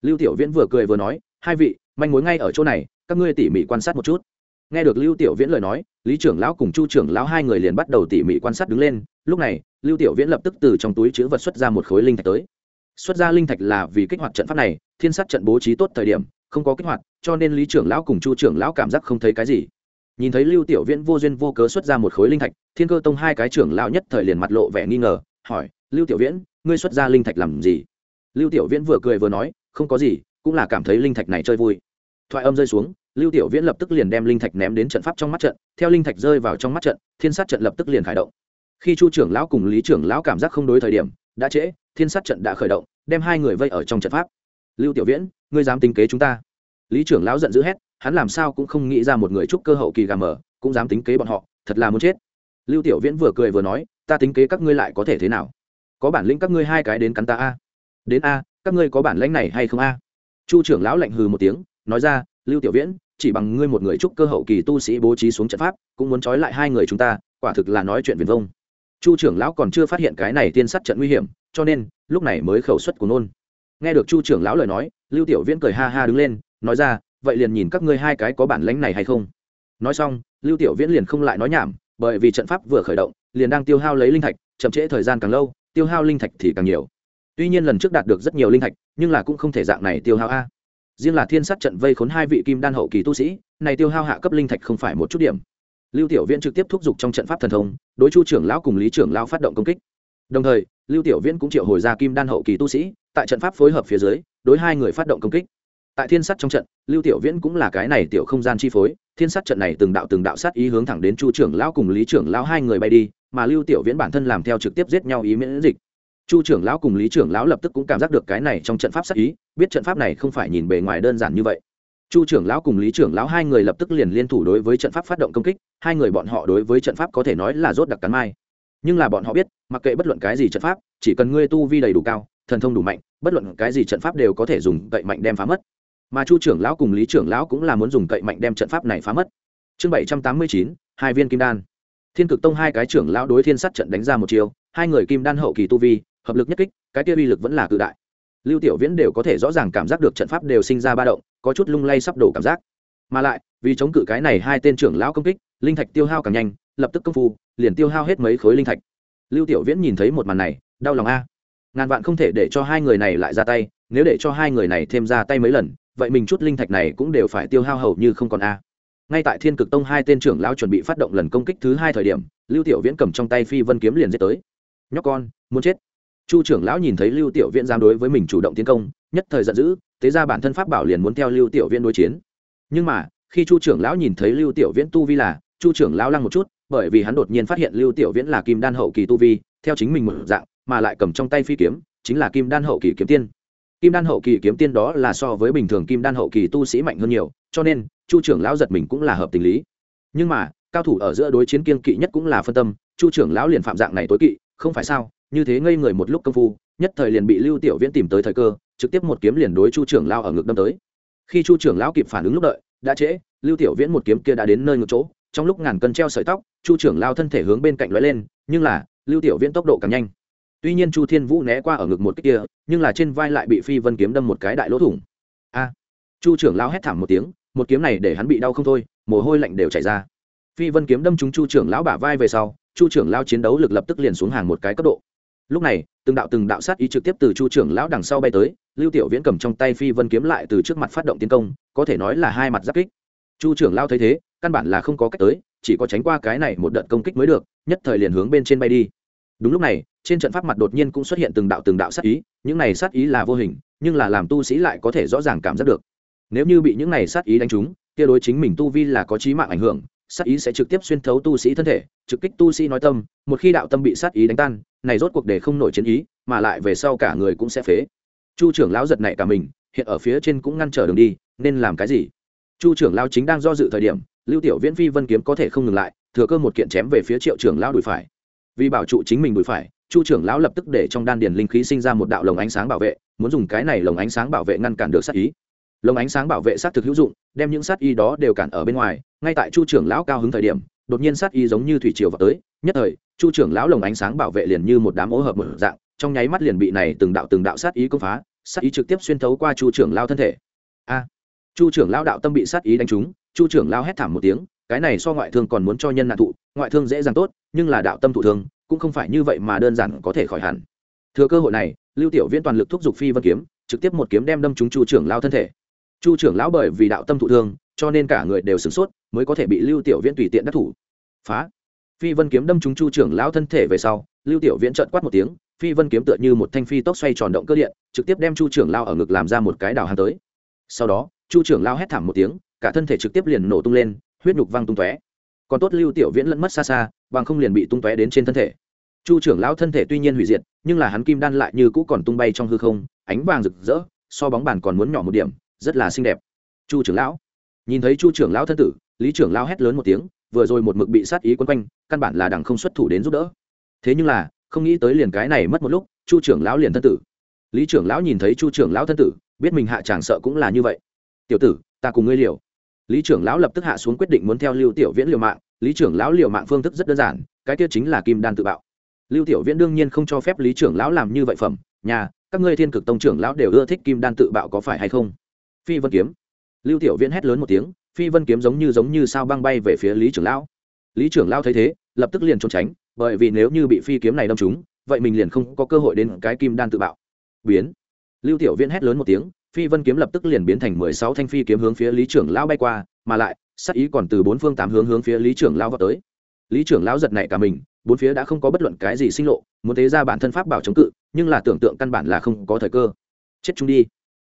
Lưu tiểu viễn vừa cười vừa nói, hai vị manh mối ngay ở chỗ này, các ngươi tỉ mỉ quan sát một chút. Nghe được lưu tiểu viễn lời nói, lý trưởng lão cùng chu trưởng lão hai người liền bắt đầu tỉ mỉ quan sát đứng lên. Lúc này, lưu tiểu viễn lập tức từ trong túi chữ vật xuất ra một khối linh thạch tới. Xuất ra linh thạch là vì kích hoạt trận pháp này, thiên sát trận bố trí tốt thời điểm, không có kích hoạt, cho nên lý trưởng lão cùng chu trưởng lão cảm giác không thấy cái gì. Nhìn thấy lưu tiểu viễn vô duyên vô cớ xuất ra một khối linh thạch, thiên cơ tông hai cái trưởng lão nhất thời liền mặt lộ vẻ nghi ngờ, hỏi, lưu tiểu viễn, ngươi xuất ra linh thạch làm gì? Lưu tiểu viễn vừa cười vừa nói, không có gì cũng là cảm thấy linh thạch này chơi vui. Thoại âm rơi xuống, lưu tiểu viễn lập tức liền đem linh thạch ném đến trận pháp trong mắt trận, theo linh thạch rơi vào trong mắt trận, thiên sát trận lập tức liền khởi động. Khi chu trưởng lão cùng lý trưởng lão cảm giác không đối thời điểm, đã trễ, thiên sát trận đã khởi động, đem hai người vây ở trong trận pháp. Lưu tiểu viễn, ngươi dám tính kế chúng ta? Lý trưởng lão giận dữ hét, hắn làm sao cũng không nghĩ ra một người trúc cơ hậu kỳ gà mờ, cũng dám tính kế bọn họ, thật là muốn chết. Lưu tiểu viễn vừa cười vừa nói, ta tính kế các ngươi lại có thể thế nào? Có bản lĩnh các ngươi hai cái đến cắn ta a. Đến a, các ngươi có bản lĩnh này hay không a? Chu trưởng lão lạnh hừ một tiếng, nói ra, lưu tiểu viễn, chỉ bằng ngươi một người trúc cơ hậu kỳ tu sĩ bố trí xuống trận pháp, cũng muốn trói lại hai người chúng ta, quả thực là nói chuyện viền vông. Chu trưởng lão còn chưa phát hiện cái này tiên sát trận nguy hiểm, cho nên, lúc này mới khẩu suất của nôn. Nghe được chu trưởng lão lời nói, lưu tiểu viễn cười ha ha đứng lên, nói ra, vậy liền nhìn các ngươi hai cái có bản lánh này hay không? Nói xong, lưu tiểu viễn liền không lại nói nhảm, bởi vì trận pháp vừa khởi động, liền đang tiêu hao lấy linh thạch, chậm trễ thời gian càng lâu, tiêu hao linh thạch thì càng nhiều tuy nhiên lần trước đạt được rất nhiều linh thạch, nhưng là cũng không thể dạng này tiêu hao a. Riêng là thiên sát trận vây khốn hai vị kim đan hậu kỳ tu sĩ, này tiêu hao hạ cấp linh thạch không phải một chút điểm. Lưu tiểu viễn trực tiếp thúc giục trong trận pháp thần thông, đối chu trưởng lão cùng lý trưởng lão phát động công kích. Đồng thời, lưu tiểu viễn cũng triệu hồi ra kim đan hậu kỳ tu sĩ, tại trận pháp phối hợp phía dưới, đối hai người phát động công kích. Tại thiên sát trong trận, lưu tiểu viễn cũng là cái này tiểu không gian chi phối, thiên sát trận này từng đạo từng đạo sát ý hướng thẳng đến chu trưởng lão cùng lý trưởng lão hai người bay đi, mà lưu tiểu viễn bản thân làm theo trực tiếp giết nhau ý miễn dịch chu trưởng lão cùng lý trưởng lão lập tức cũng cảm giác được cái này trong trận pháp sát ý, biết trận pháp này không phải nhìn bề ngoài đơn giản như vậy. Chu trưởng lão cùng lý trưởng lão hai người lập tức liền liên thủ đối với trận pháp phát động công kích, hai người bọn họ đối với trận pháp có thể nói là rốt đặc cắn mai. Nhưng là bọn họ biết, mặc kệ bất luận cái gì trận pháp, chỉ cần ngươi tu vi đầy đủ cao, thần thông đủ mạnh, bất luận cái gì trận pháp đều có thể dùng cậy mạnh đem phá mất. Mà chu trưởng lão cùng lý trưởng lão cũng là muốn dùng cậy mạnh đem trận pháp này phá mất. Chương bảy trăm tám mươi chín, hai viên kim đan. Thiên cực tông hai cái trưởng lão đối thiên sát trận đánh ra một chiều hai người kim đan hậu kỳ tu vi hợp lực nhất kích, cái kia uy lực vẫn là cự đại. Lưu tiểu viễn đều có thể rõ ràng cảm giác được trận pháp đều sinh ra ba động, có chút lung lay sắp đổ cảm giác. Mà lại, vì chống cự cái này hai tên trưởng lão công kích, linh thạch tiêu hao càng nhanh, lập tức công phu, liền tiêu hao hết mấy khối linh thạch. Lưu tiểu viễn nhìn thấy một màn này, đau lòng a. Ngàn vạn không thể để cho hai người này lại ra tay, nếu để cho hai người này thêm ra tay mấy lần, vậy mình chút linh thạch này cũng đều phải tiêu hao hầu như không còn a. Ngay tại thiên cực tông hai tên trưởng lão chuẩn bị phát động lần công kích thứ hai thời điểm, lưu tiểu viễn cầm trong tay phi vân kiếm liền giết tới. Nhóc con, muốn chết chu trưởng lão nhìn thấy lưu tiểu viễn dám đối với mình chủ động tiến công, nhất thời giận dữ, thế ra bản thân pháp bảo liền muốn theo lưu tiểu viễn đối chiến. Nhưng mà, khi chu trưởng lão nhìn thấy lưu tiểu viễn tu vi là, chu trưởng lão lăng một chút, bởi vì hắn đột nhiên phát hiện lưu tiểu viễn là kim đan hậu kỳ tu vi, theo chính mình một dạng, mà lại cầm trong tay phi kiếm, chính là kim đan hậu kỳ kiếm tiên. Kim đan hậu kỳ kiếm tiên đó là so với bình thường kim đan hậu kỳ tu sĩ mạnh hơn nhiều, cho nên, chu trưởng lão giật mình cũng là hợp tình lý. Nhưng mà, cao thủ ở giữa đối chiến kiên kỵ nhất cũng là phân tâm, chu trưởng lão liền phạm dạng này tối kỵ, không phải sao? Như thế ngây người một lúc công phu, nhất thời liền bị lưu tiểu viễn tìm tới thời cơ, trực tiếp một kiếm liền đối chu trưởng lão ở ngực đâm tới. Khi chu trưởng lão kịp phản ứng lúc đợi, đã trễ, lưu tiểu viễn một kiếm kia đã đến nơi ngực chỗ, trong lúc ngàn cân treo sợi tóc, chu trưởng lao thân thể hướng bên cạnh lóe lên, nhưng là, lưu tiểu viễn tốc độ càng nhanh. Tuy nhiên chu thiên vũ né qua ở ngực một cái kia, nhưng là trên vai lại bị phi vân kiếm đâm một cái đại lỗ thủng. A! Chu trưởng lao hét thảm một tiếng, một kiếm này để hắn bị đau không thôi, mồ hôi lạnh đều chảy ra. Phi vân kiếm đâm trúng chu trưởng lão bả vai về sau, chu trưởng lao chiến đấu lực lập tức liền xuống hàng một cái cấp độ lúc này, từng đạo từng đạo sát ý trực tiếp từ chu trưởng lão đằng sau bay tới, lưu tiểu viễn cầm trong tay phi vân kiếm lại từ trước mặt phát động tiến công, có thể nói là hai mặt giáp kích. Chu trưởng lao thấy thế, căn bản là không có cách tới, chỉ có tránh qua cái này một đợt công kích mới được, nhất thời liền hướng bên trên bay đi. Đúng lúc này, trên trận pháp mặt đột nhiên cũng xuất hiện từng đạo từng đạo sát ý, những này sát ý là vô hình, nhưng là làm tu sĩ lại có thể rõ ràng cảm giác được. Nếu như bị những này sát ý đánh trúng, kia đối chính mình tu vi là có trí mạng ảnh hưởng sát ý sẽ trực tiếp xuyên thấu tu sĩ thân thể, trực kích tu sĩ nói tâm, một khi đạo tâm bị sát ý đánh tan, này rốt cuộc để không nổi chiến ý, mà lại về sau cả người cũng sẽ phế. Chu trưởng lão giật nảy cả mình, hiện ở phía trên cũng ngăn trở đường đi, nên làm cái gì? Chu trưởng lão chính đang do dự thời điểm, lưu tiểu viễn phi vân kiếm có thể không ngừng lại, thừa cơ một kiện chém về phía triệu trưởng lão đùi phải. Vì bảo trụ chính mình đùi phải, chu trưởng lão lập tức để trong đan điền linh khí sinh ra một đạo lồng ánh sáng bảo vệ, muốn dùng cái này lồng ánh sáng bảo vệ ngăn cản được sát ý lồng ánh sáng bảo vệ sát thực hữu dụng, đem những sát y đó đều cản ở bên ngoài, ngay tại chu trưởng lão cao hứng thời điểm, đột nhiên sát y giống như thủy triều vào tới, nhất thời, chu trưởng lão lồng ánh sáng bảo vệ liền như một đám ố hợp mở dạng, trong nháy mắt liền bị này từng đạo từng đạo sát ý công phá, sát ý trực tiếp xuyên thấu qua chu trưởng lão thân thể. A! Chu trưởng lão đạo tâm bị sát ý đánh trúng, chu trưởng lão hét thảm một tiếng, cái này so ngoại thương còn muốn cho nhân nạn thụ, ngoại thương dễ dàng tốt, nhưng là đạo tâm thụ thương, cũng không phải như vậy mà đơn giản có thể khỏi hẳn. Thừa cơ hội này, lưu tiểu viễn toàn lực thúc giục phi vân kiếm, trực tiếp một kiếm đem đâm trúng chu trưởng lão thân thể chu trưởng lão bởi vì đạo tâm thụ thương, cho nên cả người đều sửng sốt, mới có thể bị lưu tiểu viễn tùy tiện đắc thủ. Phá. Phi vân kiếm đâm trúng chu trưởng lão thân thể về sau, lưu tiểu viễn trợn quát một tiếng, phi vân kiếm tựa như một thanh phi tốc xoay tròn động cơ điện, trực tiếp đem chu trưởng lão ở ngực làm ra một cái đào hàng tới. Sau đó, chu trưởng lão hét thảm một tiếng, cả thân thể trực tiếp liền nổ tung lên, huyết nhục văng tung tóe. Còn tốt lưu tiểu viễn lẫn mất xa xa, bằng không liền bị tung tóe đến trên thân thể. Chu trưởng lão thân thể tuy nhiên hủy diệt, nhưng là hắn kim đan lại như cũ còn tung bay trong hư không, ánh vàng rực rỡ, so bóng bàn còn muốn nhỏ một điểm rất là xinh đẹp. Chu trưởng lão. Nhìn thấy chu trưởng lão thân tử, lý trưởng lão hét lớn một tiếng, vừa rồi một mực bị sát ý quấn quanh, căn bản là đằng không xuất thủ đến giúp đỡ. Thế nhưng là, không nghĩ tới liền cái này mất một lúc, chu trưởng lão liền thân tử. Lý trưởng lão nhìn thấy chu trưởng lão thân tử, biết mình hạ tràng sợ cũng là như vậy. Tiểu tử, ta cùng ngươi liều. Lý trưởng lão lập tức hạ xuống quyết định muốn theo lưu tiểu viễn liều mạng. Lý trưởng lão liều mạng phương thức rất đơn giản, cái kia chính là kim đan tự bạo. Lưu tiểu viễn đương nhiên không cho phép lý trưởng lão làm như vậy phẩm. Nhà, các ngươi thiên cực tông trưởng lão đều ưa thích kim đan tự bạo có phải hay không? Phi vân kiếm. Lưu tiểu viễn hét lớn một tiếng, phi vân kiếm giống như giống như sao băng bay về phía lý trưởng lão. Lý trưởng lão thấy thế, lập tức liền trốn tránh, bởi vì nếu như bị phi kiếm này đâm trúng, vậy mình liền không có cơ hội đến cái kim đan tự bạo. Biến. Lưu tiểu viễn hét lớn một tiếng, phi vân kiếm lập tức liền biến thành mười sáu thanh phi kiếm hướng phía lý trưởng lão bay qua, mà lại sắc ý còn từ bốn phương tám hướng hướng phía lý trưởng lão vào tới. Lý trưởng lão giật nảy cả mình, bốn phía đã không có bất luận cái gì sinh lộ, muốn thế ra bản thân pháp bảo chống cự, nhưng là tưởng tượng căn bản là không có thời cơ. Chết chúng đi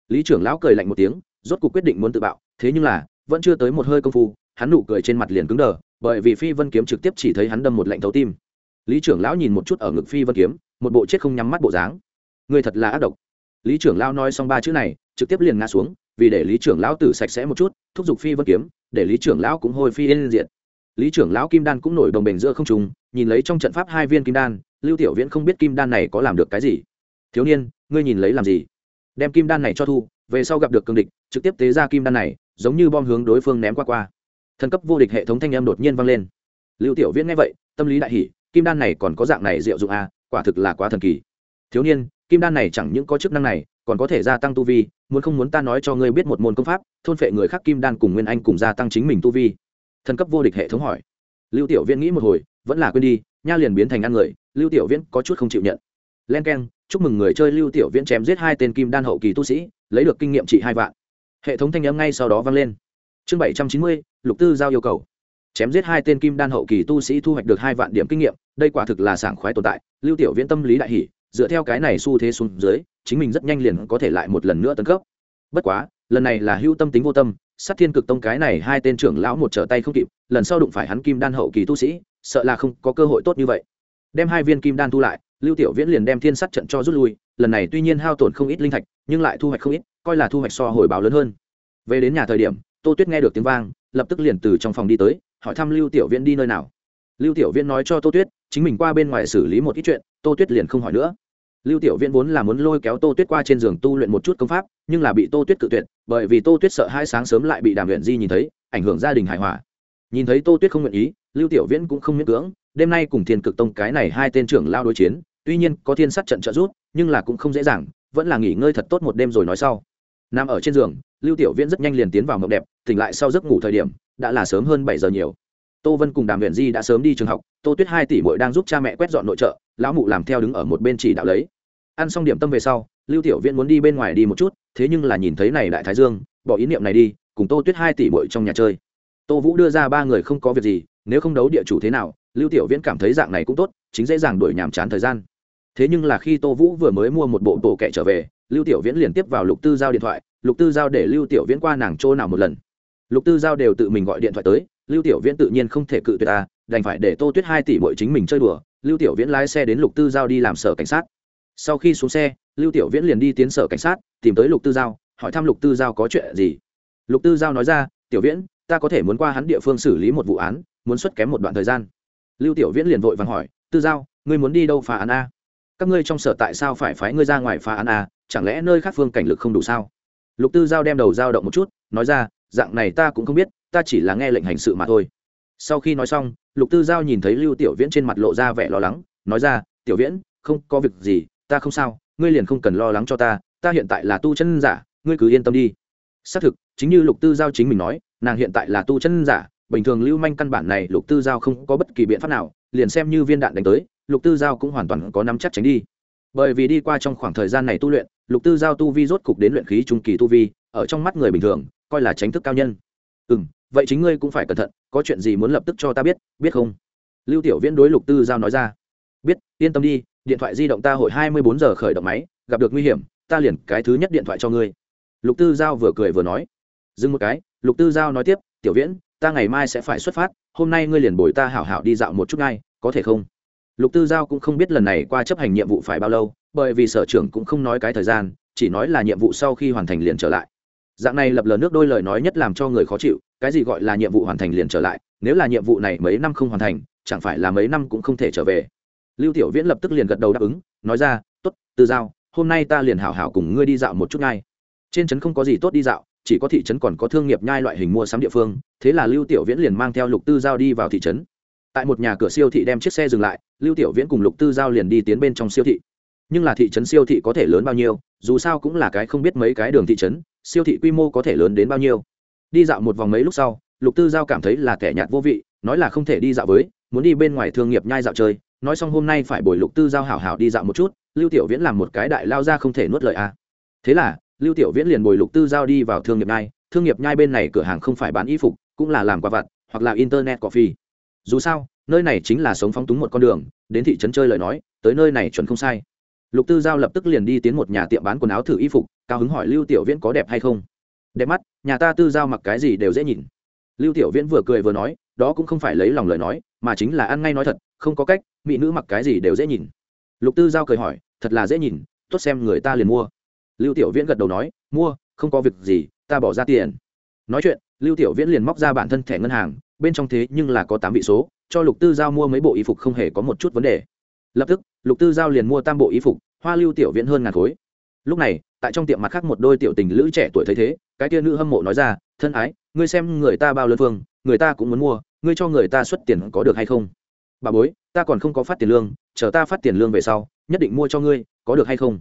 lý trưởng lão cười lạnh một tiếng, rốt cuộc quyết định muốn tự bạo, thế nhưng là, vẫn chưa tới một hơi công phu, hắn nụ cười trên mặt liền cứng đờ, bởi vì phi vân kiếm trực tiếp chỉ thấy hắn đâm một lạnh thấu tim. Lý trưởng lão nhìn một chút ở ngực phi vân kiếm, một bộ chết không nhắm mắt bộ dáng. Người thật là ác độc. Lý trưởng lão nói xong ba chữ này, trực tiếp liền ngã xuống, vì để lý trưởng lão tử sạch sẽ một chút, thúc giục phi vân kiếm, để lý trưởng lão cũng hôi phi lên diện lý trưởng lão kim đan cũng nổi đồng bền giữa không trùng nhìn lấy trong trận pháp hai viên kim đan, lưu tiểu viễn không biết kim đan này có làm được cái gì. Thiếu niên, ngươi nhìn lấy làm gì? Đem kim đan này cho thu về sau gặp được cương địch trực tiếp tế ra kim đan này giống như bom hướng đối phương ném qua qua. Thần cấp vô địch hệ thống thanh âm đột nhiên vang lên. Lưu tiểu viễn nghe vậy tâm lý đại hỷ kim đan này còn có dạng này diệu dụng a à, quả thực là quá thần kỳ. Thiếu niên kim đan này chẳng những có chức năng này còn có thể gia tăng tu vi muốn không muốn ta nói cho ngươi biết một môn công pháp thôn phệ người khác kim đan cùng nguyên anh cùng gia tăng chính mình tu vi. Thần cấp vô địch hệ thống hỏi. Lưu tiểu viễn nghĩ một hồi vẫn là quên đi nha liền biến thành ăn người lưu tiểu viễn có chút không chịu nhận len k e n chúc mừng người chơi lưu tiểu viễn chém giết hai tên kim đan hậu kỳ tu sĩ, lấy được kinh nghiệm trị hai vạn. Hệ thống thanh âm ngay sau đó vang lên. Chương bảy trăm chín mươi, lục tư giao yêu cầu. Chém giết hai tên kim đan hậu kỳ tu sĩ thu hoạch được hai vạn điểm kinh nghiệm, đây quả thực là sảng khoái tồn tại. Lưu tiểu viễn tâm lý đại hỷ dựa theo cái này xu thế xuống dưới, chính mình rất nhanh liền có thể lại một lần nữa tấn cấp. Bất quá, lần này là hưu tâm tính vô tâm, sát thiên cực tông cái này hai tên trưởng lão một trở tay không kịp, lần sau đụng phải hắn kim đan hậu kỳ tu sĩ, sợ là không có cơ hội tốt như vậy đem hai viên kim đan thu lại, lưu tiểu viễn liền đem thiên Sắt trận cho rút lui, lần này tuy nhiên hao tổn không ít linh thạch, nhưng lại thu hoạch không ít, coi là thu hoạch so hồi báo lớn hơn. Về đến nhà thời điểm, tô tuyết nghe được tiếng vang, lập tức liền từ trong phòng đi tới, hỏi thăm lưu tiểu viễn đi nơi nào. Lưu tiểu viễn nói cho tô tuyết, chính mình qua bên ngoài xử lý một ít chuyện, tô tuyết liền không hỏi nữa. Lưu tiểu viễn vốn là muốn lôi kéo tô tuyết qua trên giường tu luyện một chút công pháp, nhưng là bị tô tuyết cự tuyệt, bởi vì tô tuyết sợ hai sáng sớm lại bị đàm luyện di nhìn thấy, ảnh hưởng gia đình hài hòa. Nhìn thấy tô tuyết không nguyện ý, lưu tiểu viễn cũng không miễn cưỡng đêm nay cùng thiên cực tông cái này hai tên trưởng lao đối chiến, tuy nhiên có thiên sát trận trợ rút nhưng là cũng không dễ dàng, vẫn là nghỉ ngơi thật tốt một đêm rồi nói sau. Nằm ở trên giường, lưu tiểu viễn rất nhanh liền tiến vào mộng đẹp, tỉnh lại sau giấc ngủ thời điểm, đã là sớm hơn bảy giờ nhiều. Tô vân cùng đàm huyền di đã sớm đi trường học, tô tuyết hai tỷ mội đang giúp cha mẹ quét dọn nội trợ, lão mụ làm theo đứng ở một bên chỉ đạo lấy. Ăn xong điểm tâm về sau, lưu tiểu viễn muốn đi bên ngoài đi một chút, thế nhưng là nhìn thấy này đại thái dương, bỏ ý niệm này đi, cùng tô tuyết hai tỷ mội trong nhà chơi. Tô vũ đưa ra ba người không có việc gì, nếu không đấu địa chủ thế nào lưu tiểu viễn cảm thấy dạng này cũng tốt, chính dễ dàng đổi nhàm chán thời gian. Thế nhưng là khi tô vũ vừa mới mua một bộ bộ kệ trở về, lưu tiểu viễn liền tiếp vào lục tư giao điện thoại, lục tư giao để lưu tiểu viễn qua nàng chỗ nào một lần. Lục tư giao đều tự mình gọi điện thoại tới, lưu tiểu viễn tự nhiên không thể cự tuyệt ta đành phải để tô tuyết hai tỷ bội chính mình chơi đùa, lưu tiểu viễn lái xe đến lục tư giao đi làm sở cảnh sát. Sau khi xuống xe, lưu tiểu viễn liền đi tiến sở cảnh sát, tìm tới lục tư giao, hỏi thăm lục tư giao có chuyện gì. Lục tư giao nói ra, tiểu viễn, ta có thể muốn qua hắn địa phương xử lý một vụ án, muốn xuất kém một đoạn thời gian lưu tiểu viễn liền vội vàng hỏi, tư giao, ngươi muốn đi đâu phá án a? Các ngươi trong sở tại sao phải phái ngươi ra ngoài phá án a? Chẳng lẽ nơi khác phương cảnh lực không đủ sao? Lục tư giao đem đầu giao động một chút, nói ra, dạng này ta cũng không biết, ta chỉ là nghe lệnh hành sự mà thôi. Sau khi nói xong, lục tư giao nhìn thấy lưu tiểu viễn trên mặt lộ ra vẻ lo lắng, nói ra, tiểu viễn, không có việc gì, ta không sao, ngươi liền không cần lo lắng cho ta ta hiện tại là tu chân giả, ngươi cứ yên tâm đi. Xác thực, chính như lục tư giao chính mình nói, nàng hiện tại là tu chân giả bình thường lưu manh căn bản này lục tư giao không có bất kỳ biện pháp nào, liền xem như viên đạn đánh tới, lục tư giao cũng hoàn toàn có nắm chắc tránh đi. Bởi vì đi qua trong khoảng thời gian này tu luyện, lục tư giao tu vi rốt cục đến luyện khí trung kỳ tu vi, ở trong mắt người bình thường, coi là tránh thức cao nhân. Ừ m vậy chính ngươi cũng phải cẩn thận, có chuyện gì muốn lập tức cho ta biết biết không? Lưu tiểu viễn đối lục tư giao nói ra. Biết, yên tâm đi, điện thoại di động ta hội hai mươi bốn giờ khởi động máy, gặp được nguy hiểm, ta liền cái thứ nhất điện thoại cho ngươi. Lục tư giao vừa cười vừa nói. Dừng một cái, lục tư giao nói tiếp, tiểu viễn ta ngày mai sẽ phải xuất phát, hôm nay ngươi liền bồi ta hảo hảo đi dạo một chút ngay, có thể không? Lục tư giao cũng không biết lần này qua chấp hành nhiệm vụ phải bao lâu, bởi vì sở trưởng cũng không nói cái thời gian, chỉ nói là nhiệm vụ sau khi hoàn thành liền trở lại. Dạng này lập lờ nước đôi lời nói nhất làm cho người khó chịu, cái gì gọi là nhiệm vụ hoàn thành liền trở lại, nếu là nhiệm vụ này mấy năm không hoàn thành, chẳng phải là mấy năm cũng không thể trở về. Lưu tiểu viễn lập tức liền gật đầu đáp ứng, nói ra t ố t tư giao, hôm nay ta liền hảo hảo cùng ngươi đi dạo một chút ngay. Trên trấn không có gì tốt đi dạo chỉ có thị trấn còn có thương nghiệp nhai loại hình mua sắm địa phương, thế là lưu tiểu viễn liền mang theo lục tư giao đi vào thị trấn. Tại một nhà cửa siêu thị đem chiếc xe dừng lại, lưu tiểu viễn cùng lục tư giao liền đi tiến bên trong siêu thị. Nhưng là thị trấn siêu thị có thể lớn bao nhiêu, dù sao cũng là cái không biết mấy cái đường thị trấn, siêu thị quy mô có thể lớn đến bao nhiêu. Đi dạo một vòng mấy lúc sau, lục tư giao cảm thấy là thẻ nhạt vô vị, nói là không thể đi dạo với, muốn đi bên ngoài thương nghiệp nhai dạo chơi. Nói xong hôm nay phải bồi lục tư giao hảo hảo đi dạo một chút, lưu tiểu viễn làm một cái đại lao ra không thể nuốt lời a à. thế là lưu tiểu viễn liền bồi lục tư giao đi vào thương nghiệp nhai. Thương nghiệp nhai bên này cửa hàng không phải bán y phục, cũng là làm quà vặt, hoặc là internet coffee dù sao, nơi này chính là sống phóng túng một con đường, đến thị trấn chơi lời nói, tới nơi này chuẩn không sai. Lục tư giao lập tức liền đi tiến một nhà tiệm bán quần áo thử y phục, cao hứng hỏi lưu tiểu viễn có đẹp hay không. Đẹp mắt, nhà ta tư giao mặc cái gì đều dễ nhìn. Lưu tiểu viễn vừa cười vừa nói, đó cũng không phải lấy lòng lời nói, mà chính là ăn ngay nói thật, không có cách, mỹ nữ mặc cái gì đều dễ nhìn. Lục tư giao cười hỏi, thật là dễ nhìn, tốt xem người ta liền mua lưu tiểu viễn gật đầu nói, mua, không có việc gì, ta bỏ ra tiền. Nói chuyện, lưu tiểu viễn liền móc ra bản thân thẻ ngân hàng, bên trong thế nhưng là có tám vị số, cho lục tư giao mua mấy bộ y phục không hề có một chút vấn đề. Lập tức, lục tư giao liền mua tam bộ y phục, hoa lưu tiểu viễn hơn ngàn khối. Lúc này, tại trong tiệm mặt khác một đôi tiểu tình lữ trẻ tuổi thấy thế, cái tia nữ hâm mộ nói ra, thân ái, ngươi xem người ta bao lớn phương, người ta cũng muốn mua, ngươi cho người ta xuất tiền có được hay không? Bà bối, ta còn không có phát tiền lương, chờ ta phát tiền lương về sau, nhất định mua cho ngươi, có được hay không?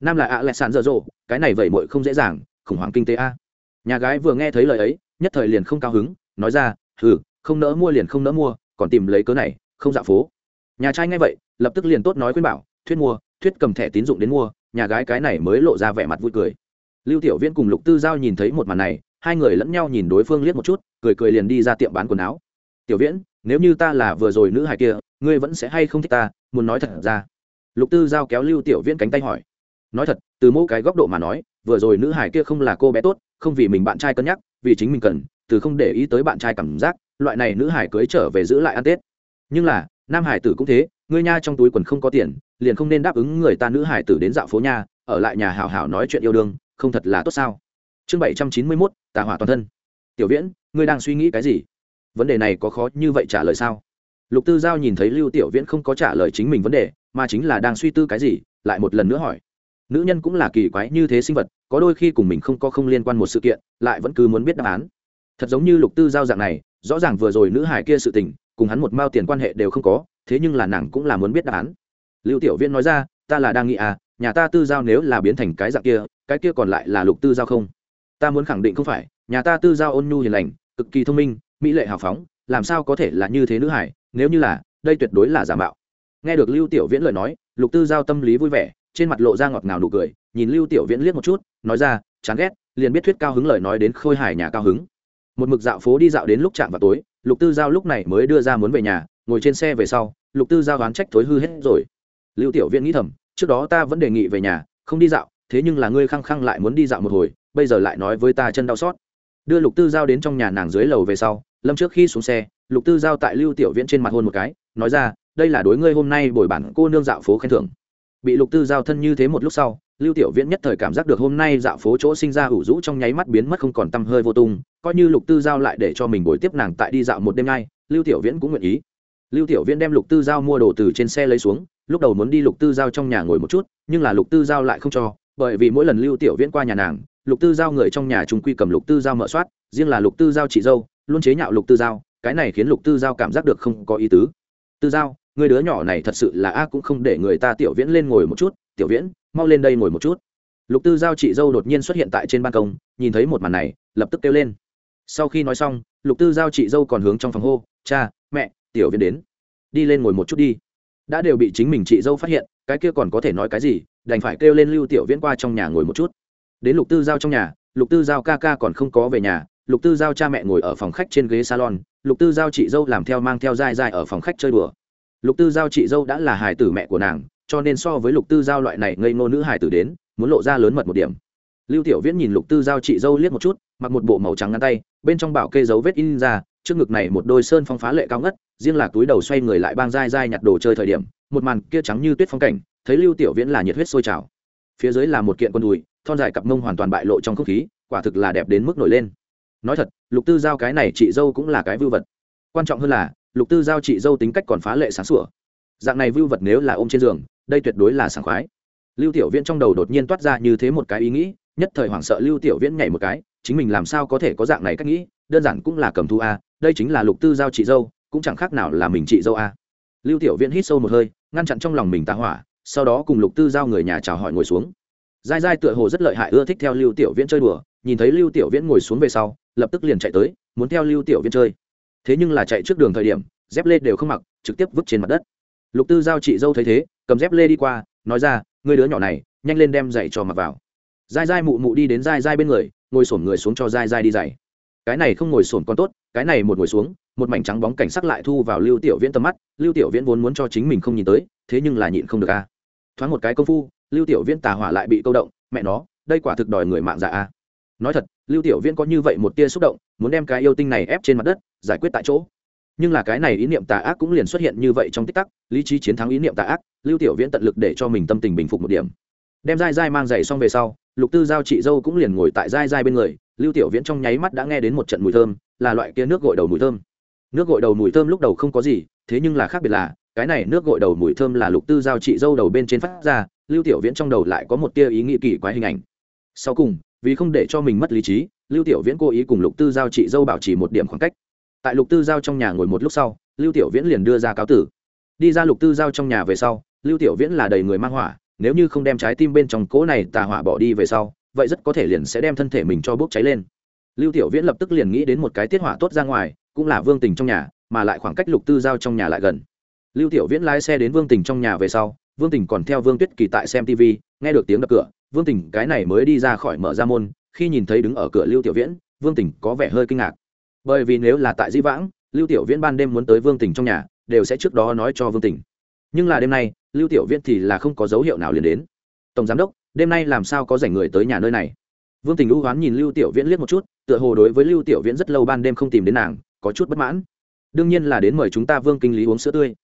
Nam là ạ lẹ sàn dở dộ cái này vậy mội không dễ dàng, khủng hoảng kinh tế a. Nhà gái vừa nghe thấy lời ấy, nhất thời liền không cao hứng, nói ra ừ không nỡ mua liền không nỡ mua, còn tìm lấy cớ này, không dạ phố. Nhà trai nghe vậy, lập tức liền tốt nói khuyên bảo, thuyết mua, thuyết cầm thẻ tín dụng đến mua. Nhà gái cái này mới lộ ra vẻ mặt vui cười. Lưu tiểu viễn cùng lục tư giao nhìn thấy một màn này, hai người lẫn nhau nhìn đối phương liếc một chút, cười cười liền đi ra tiệm bán quần áo. Tiểu viễn, nếu như ta là vừa rồi nữ hài kia, ngươi vẫn sẽ hay không thích ta? Muốn nói thật ra. Lục tư giao kéo lưu tiểu viễn cánh tay hỏi nói thật, từ mỗi cái góc độ mà nói, vừa rồi nữ hải kia không là cô bé tốt, không vì mình bạn trai cân nhắc, vì chính mình cần, từ không để ý tới bạn trai cảm giác, loại này nữ hải cưới trở về giữ lại ăn tết. Nhưng là, nam hải tử cũng thế, ngươi nha trong túi quần không có tiền, liền không nên đáp ứng người ta nữ hải tử đến dạo phố nha, ở lại nhà hảo hảo nói chuyện yêu đương, không thật là tốt sao? Chương bảy trăm chín mươi mốt, tà hỏa toàn thân. Tiểu viễn, ngươi đang suy nghĩ cái gì? Vấn đề này có khó như vậy trả lời sao? Lục tư giao nhìn thấy lưu tiểu viễn không có trả lời chính mình vấn đề, mà chính là đang suy tư cái gì, lại một lần nữa hỏi nữ nhân cũng là kỳ quái như thế sinh vật, có đôi khi cùng mình không có không liên quan một sự kiện, lại vẫn cứ muốn biết đáp án. Thật giống như lục tư giao dạng này, rõ ràng vừa rồi nữ hải kia sự tình, cùng hắn một mao tiền quan hệ đều không có, thế nhưng là nàng cũng là muốn biết đáp án. Lưu tiểu viên nói ra, ta là đang nghĩ à nhà ta tư giao nếu là biến thành cái dạng kia, cái kia còn lại là lục tư giao không? Ta muốn khẳng định không phải, nhà ta tư giao ôn nhu hiền lành, cực kỳ thông minh, mỹ lệ hào phóng, làm sao có thể là như thế nữ hải, nếu như là, đây tuyệt đối là giả mạo. Nghe được lưu tiểu viễn lời nói, lục tư giao tâm lý vui vẻ trên mặt lộ ra ngọt ngào nụ cười, nhìn lưu tiểu viễn liếc một chút, nói ra, chán ghét, liền biết thuyết cao hứng lời nói đến khôi hài nhà cao hứng. Một mực dạo phố đi dạo đến lúc chạm vào tối, lục tư giao lúc này mới đưa ra muốn về nhà, ngồi trên xe về sau, lục tư giao đoán trách thối hư hết rồi. Lưu tiểu viễn nghĩ thầm, trước đó ta vẫn đề nghị về nhà, không đi dạo, thế nhưng là ngươi khăng khăng lại muốn đi dạo một hồi, bây giờ lại nói với ta chân đau xót. Đưa lục tư giao đến trong nhà nàng dưới lầu về sau, lâm trước khi xuống xe, lục tư giao tại lưu tiểu viễn trên mặt hôn một cái, nói ra, đây là đối ngươi hôm nay bồi bản cô nương dạo phố khen thưởng bị lục tư giao thân như thế một lúc sau lưu tiểu viễn nhất thời cảm giác được hôm nay dạo phố chỗ sinh ra ủ rũ trong nháy mắt biến mất không còn tăm hơi vô tung coi như lục tư giao lại để cho mình bồi tiếp nàng tại đi dạo một đêm nay lưu tiểu viễn cũng nguyện ý lưu tiểu viễn đem lục tư giao mua đồ từ trên xe lấy xuống lúc đầu muốn đi lục tư giao trong nhà ngồi một chút nhưng là lục tư giao lại không cho bởi vì mỗi lần lưu tiểu viễn qua nhà nàng lục tư giao người trong nhà trung quy cầm lục tư giao mở soát riêng là lục tư giao chị dâu luôn chế nhạo lục tư giao cái này khiến lục tư giao cảm giác được không có ý tứ tư giao người đứa nhỏ này thật sự là a, cũng không để người ta tiểu viễn lên ngồi một chút. Tiểu viễn, mau lên đây ngồi một chút. Lục tư giao chị dâu đột nhiên xuất hiện tại trên ban công, nhìn thấy một màn này, lập tức kêu lên. Sau khi nói xong, lục tư giao chị dâu còn hướng trong phòng hô, cha, mẹ, tiểu viễn đến. Đi lên ngồi một chút đi. Đã đều bị chính mình chị dâu phát hiện, cái kia còn có thể nói cái gì, đành phải kêu lên lưu tiểu viễn qua trong nhà ngồi một chút. Đến lục tư giao trong nhà, lục tư giao ca ca còn không có về nhà, lục tư giao cha mẹ ngồi ở phòng khách trên ghế salon, lục tư giao chị dâu làm theo mang theo dai dai ở phòng khách chơi đùa lục tư giao chị dâu đã là hài tử mẹ của nàng, cho nên so với lục tư giao loại này ngây ngô nữ hài tử đến, muốn lộ ra lớn mật một điểm. Lưu tiểu viễn nhìn lục tư giao chị dâu liếc một chút, mặc một bộ màu trắng ngăn tay, bên trong bảo kê dấu vết in ra, trước ngực này một đôi sơn phong phá lệ cao ngất, riêng là túi đầu xoay người lại bang dai dai nhặt đồ chơi thời điểm, một màn kia trắng như tuyết phong cảnh, thấy lưu tiểu viễn là nhiệt huyết sôi trào. Phía dưới là một kiện con đùi, thon dài cặp mông hoàn toàn bại lộ trong không khí, quả thực là đẹp đến mức nổi lên. Nói thật, lục tư giao cái này chị dâu cũng là cái vưu vật. Quan trọng hơn là lục tư giao chị dâu tính cách còn phá lệ sáng sủa. Dạng này vưu vật nếu là ôm trên giường, đây tuyệt đối là sảng khoái. Lưu tiểu viễn trong đầu đột nhiên toát ra như thế một cái ý nghĩ, nhất thời hoảng sợ lưu tiểu viễn nhảy một cái, chính mình làm sao có thể có dạng này cách nghĩ, đơn giản cũng là cầm thu a, đây chính là lục tư giao chị dâu, cũng chẳng khác nào là mình chị dâu a. Lưu tiểu viễn hít sâu một hơi, ngăn chặn trong lòng mình tạ hỏa, sau đó cùng lục tư giao người nhà chào hỏi ngồi xuống. Dai dai tựa hồ rất lợi hại ưa thích theo lưu tiểu viễn chơi đùa, nhìn thấy lưu tiểu viễn ngồi xuống về sau, lập tức liền chạy tới, muốn theo lưu tiểu viễn chơi thế nhưng là chạy trước đường thời điểm, dép lê đều không mặc, trực tiếp vứt trên mặt đất. Lục tư giao chị dâu thấy thế, cầm dép lê đi qua, nói ra người đứa nhỏ này, nhanh lên đem giày cho mặc vào. Dai dai mụ mụ đi đến dai dai bên người, ngồi sổm người xuống cho dai dai đi giày. Cái này không ngồi sổm còn tốt, cái này một ngồi xuống, một mảnh trắng bóng cảnh sắc lại thu vào lưu tiểu viễn tầm mắt, lưu tiểu viễn vốn muốn cho chính mình không nhìn tới, thế nhưng là nhịn không được a. Thoáng một cái công phu, lưu tiểu viễn tà hỏa lại bị câu động, mẹ nó, đây quả thực đòi người mạng dạ a. Nói thật, lưu tiểu viễn có như vậy một tia xúc động, muốn đem cái yêu tinh này ép trên mặt đất giải quyết tại chỗ. Nhưng là cái này ý niệm tà ác cũng liền xuất hiện như vậy trong tích tắc, lý trí chiến thắng ý niệm tà ác, lưu tiểu viễn tận lực để cho mình tâm tình bình phục một điểm. Đem dai dai mang giày xong về sau, lục tư giao chị dâu cũng liền ngồi tại dai dai bên người, lưu tiểu viễn trong nháy mắt đã nghe đến một trận mùi thơm, là loại kia nước gội đầu mùi thơm. Nước gội đầu mùi thơm lúc đầu không có gì, thế nhưng là khác biệt là, cái này nước gội đầu mùi thơm là lục tư giao chị dâu đầu bên trên phát ra, lưu tiểu viễn trong đầu lại có một tia ý nghĩ kỳ quái hình ảnh. Sau cùng, vì không để cho mình mất lý trí, lưu tiểu viễn cố ý cùng lục tư giao chị dâu bảo trì một điểm khoảng cách tại lục tư giao trong nhà ngồi một lúc sau, lưu tiểu viễn liền đưa ra cáo tử. Đi ra lục tư giao trong nhà về sau, lưu tiểu viễn là đầy người mang hỏa, nếu như không đem trái tim bên trong cỗ này tà hỏa bỏ đi về sau, vậy rất có thể liền sẽ đem thân thể mình cho bốc cháy lên. Lưu tiểu viễn lập tức liền nghĩ đến một cái tiết hỏa tốt ra ngoài, cũng là vương tình trong nhà, mà lại khoảng cách lục tư giao trong nhà lại gần. Lưu tiểu viễn lái xe đến vương tình trong nhà về sau, vương tình còn theo vương tuyết kỳ tại xem tv nghe được tiếng đập cửa, vương tình cái này mới đi ra khỏi mở ra môn, khi nhìn thấy đứng ở cửa lưu tiểu viễn, vương tình có vẻ hơi kinh ngạc bởi vì nếu là tại di vãng, lưu tiểu viễn ban đêm muốn tới vương Tỉnh trong nhà, đều sẽ trước đó nói cho vương Tỉnh. Nhưng là đêm nay, lưu tiểu viễn thì là không có dấu hiệu nào liền đến. Tổng giám đốc, đêm nay làm sao có rảnh người tới nhà nơi này? Vương tình lũ hoán nhìn lưu tiểu viễn liếc một chút, tựa hồ đối với lưu tiểu viễn rất lâu ban đêm không tìm đến nàng, có chút bất mãn. Đương nhiên là đến mời chúng ta vương kinh lý uống sữa tươi.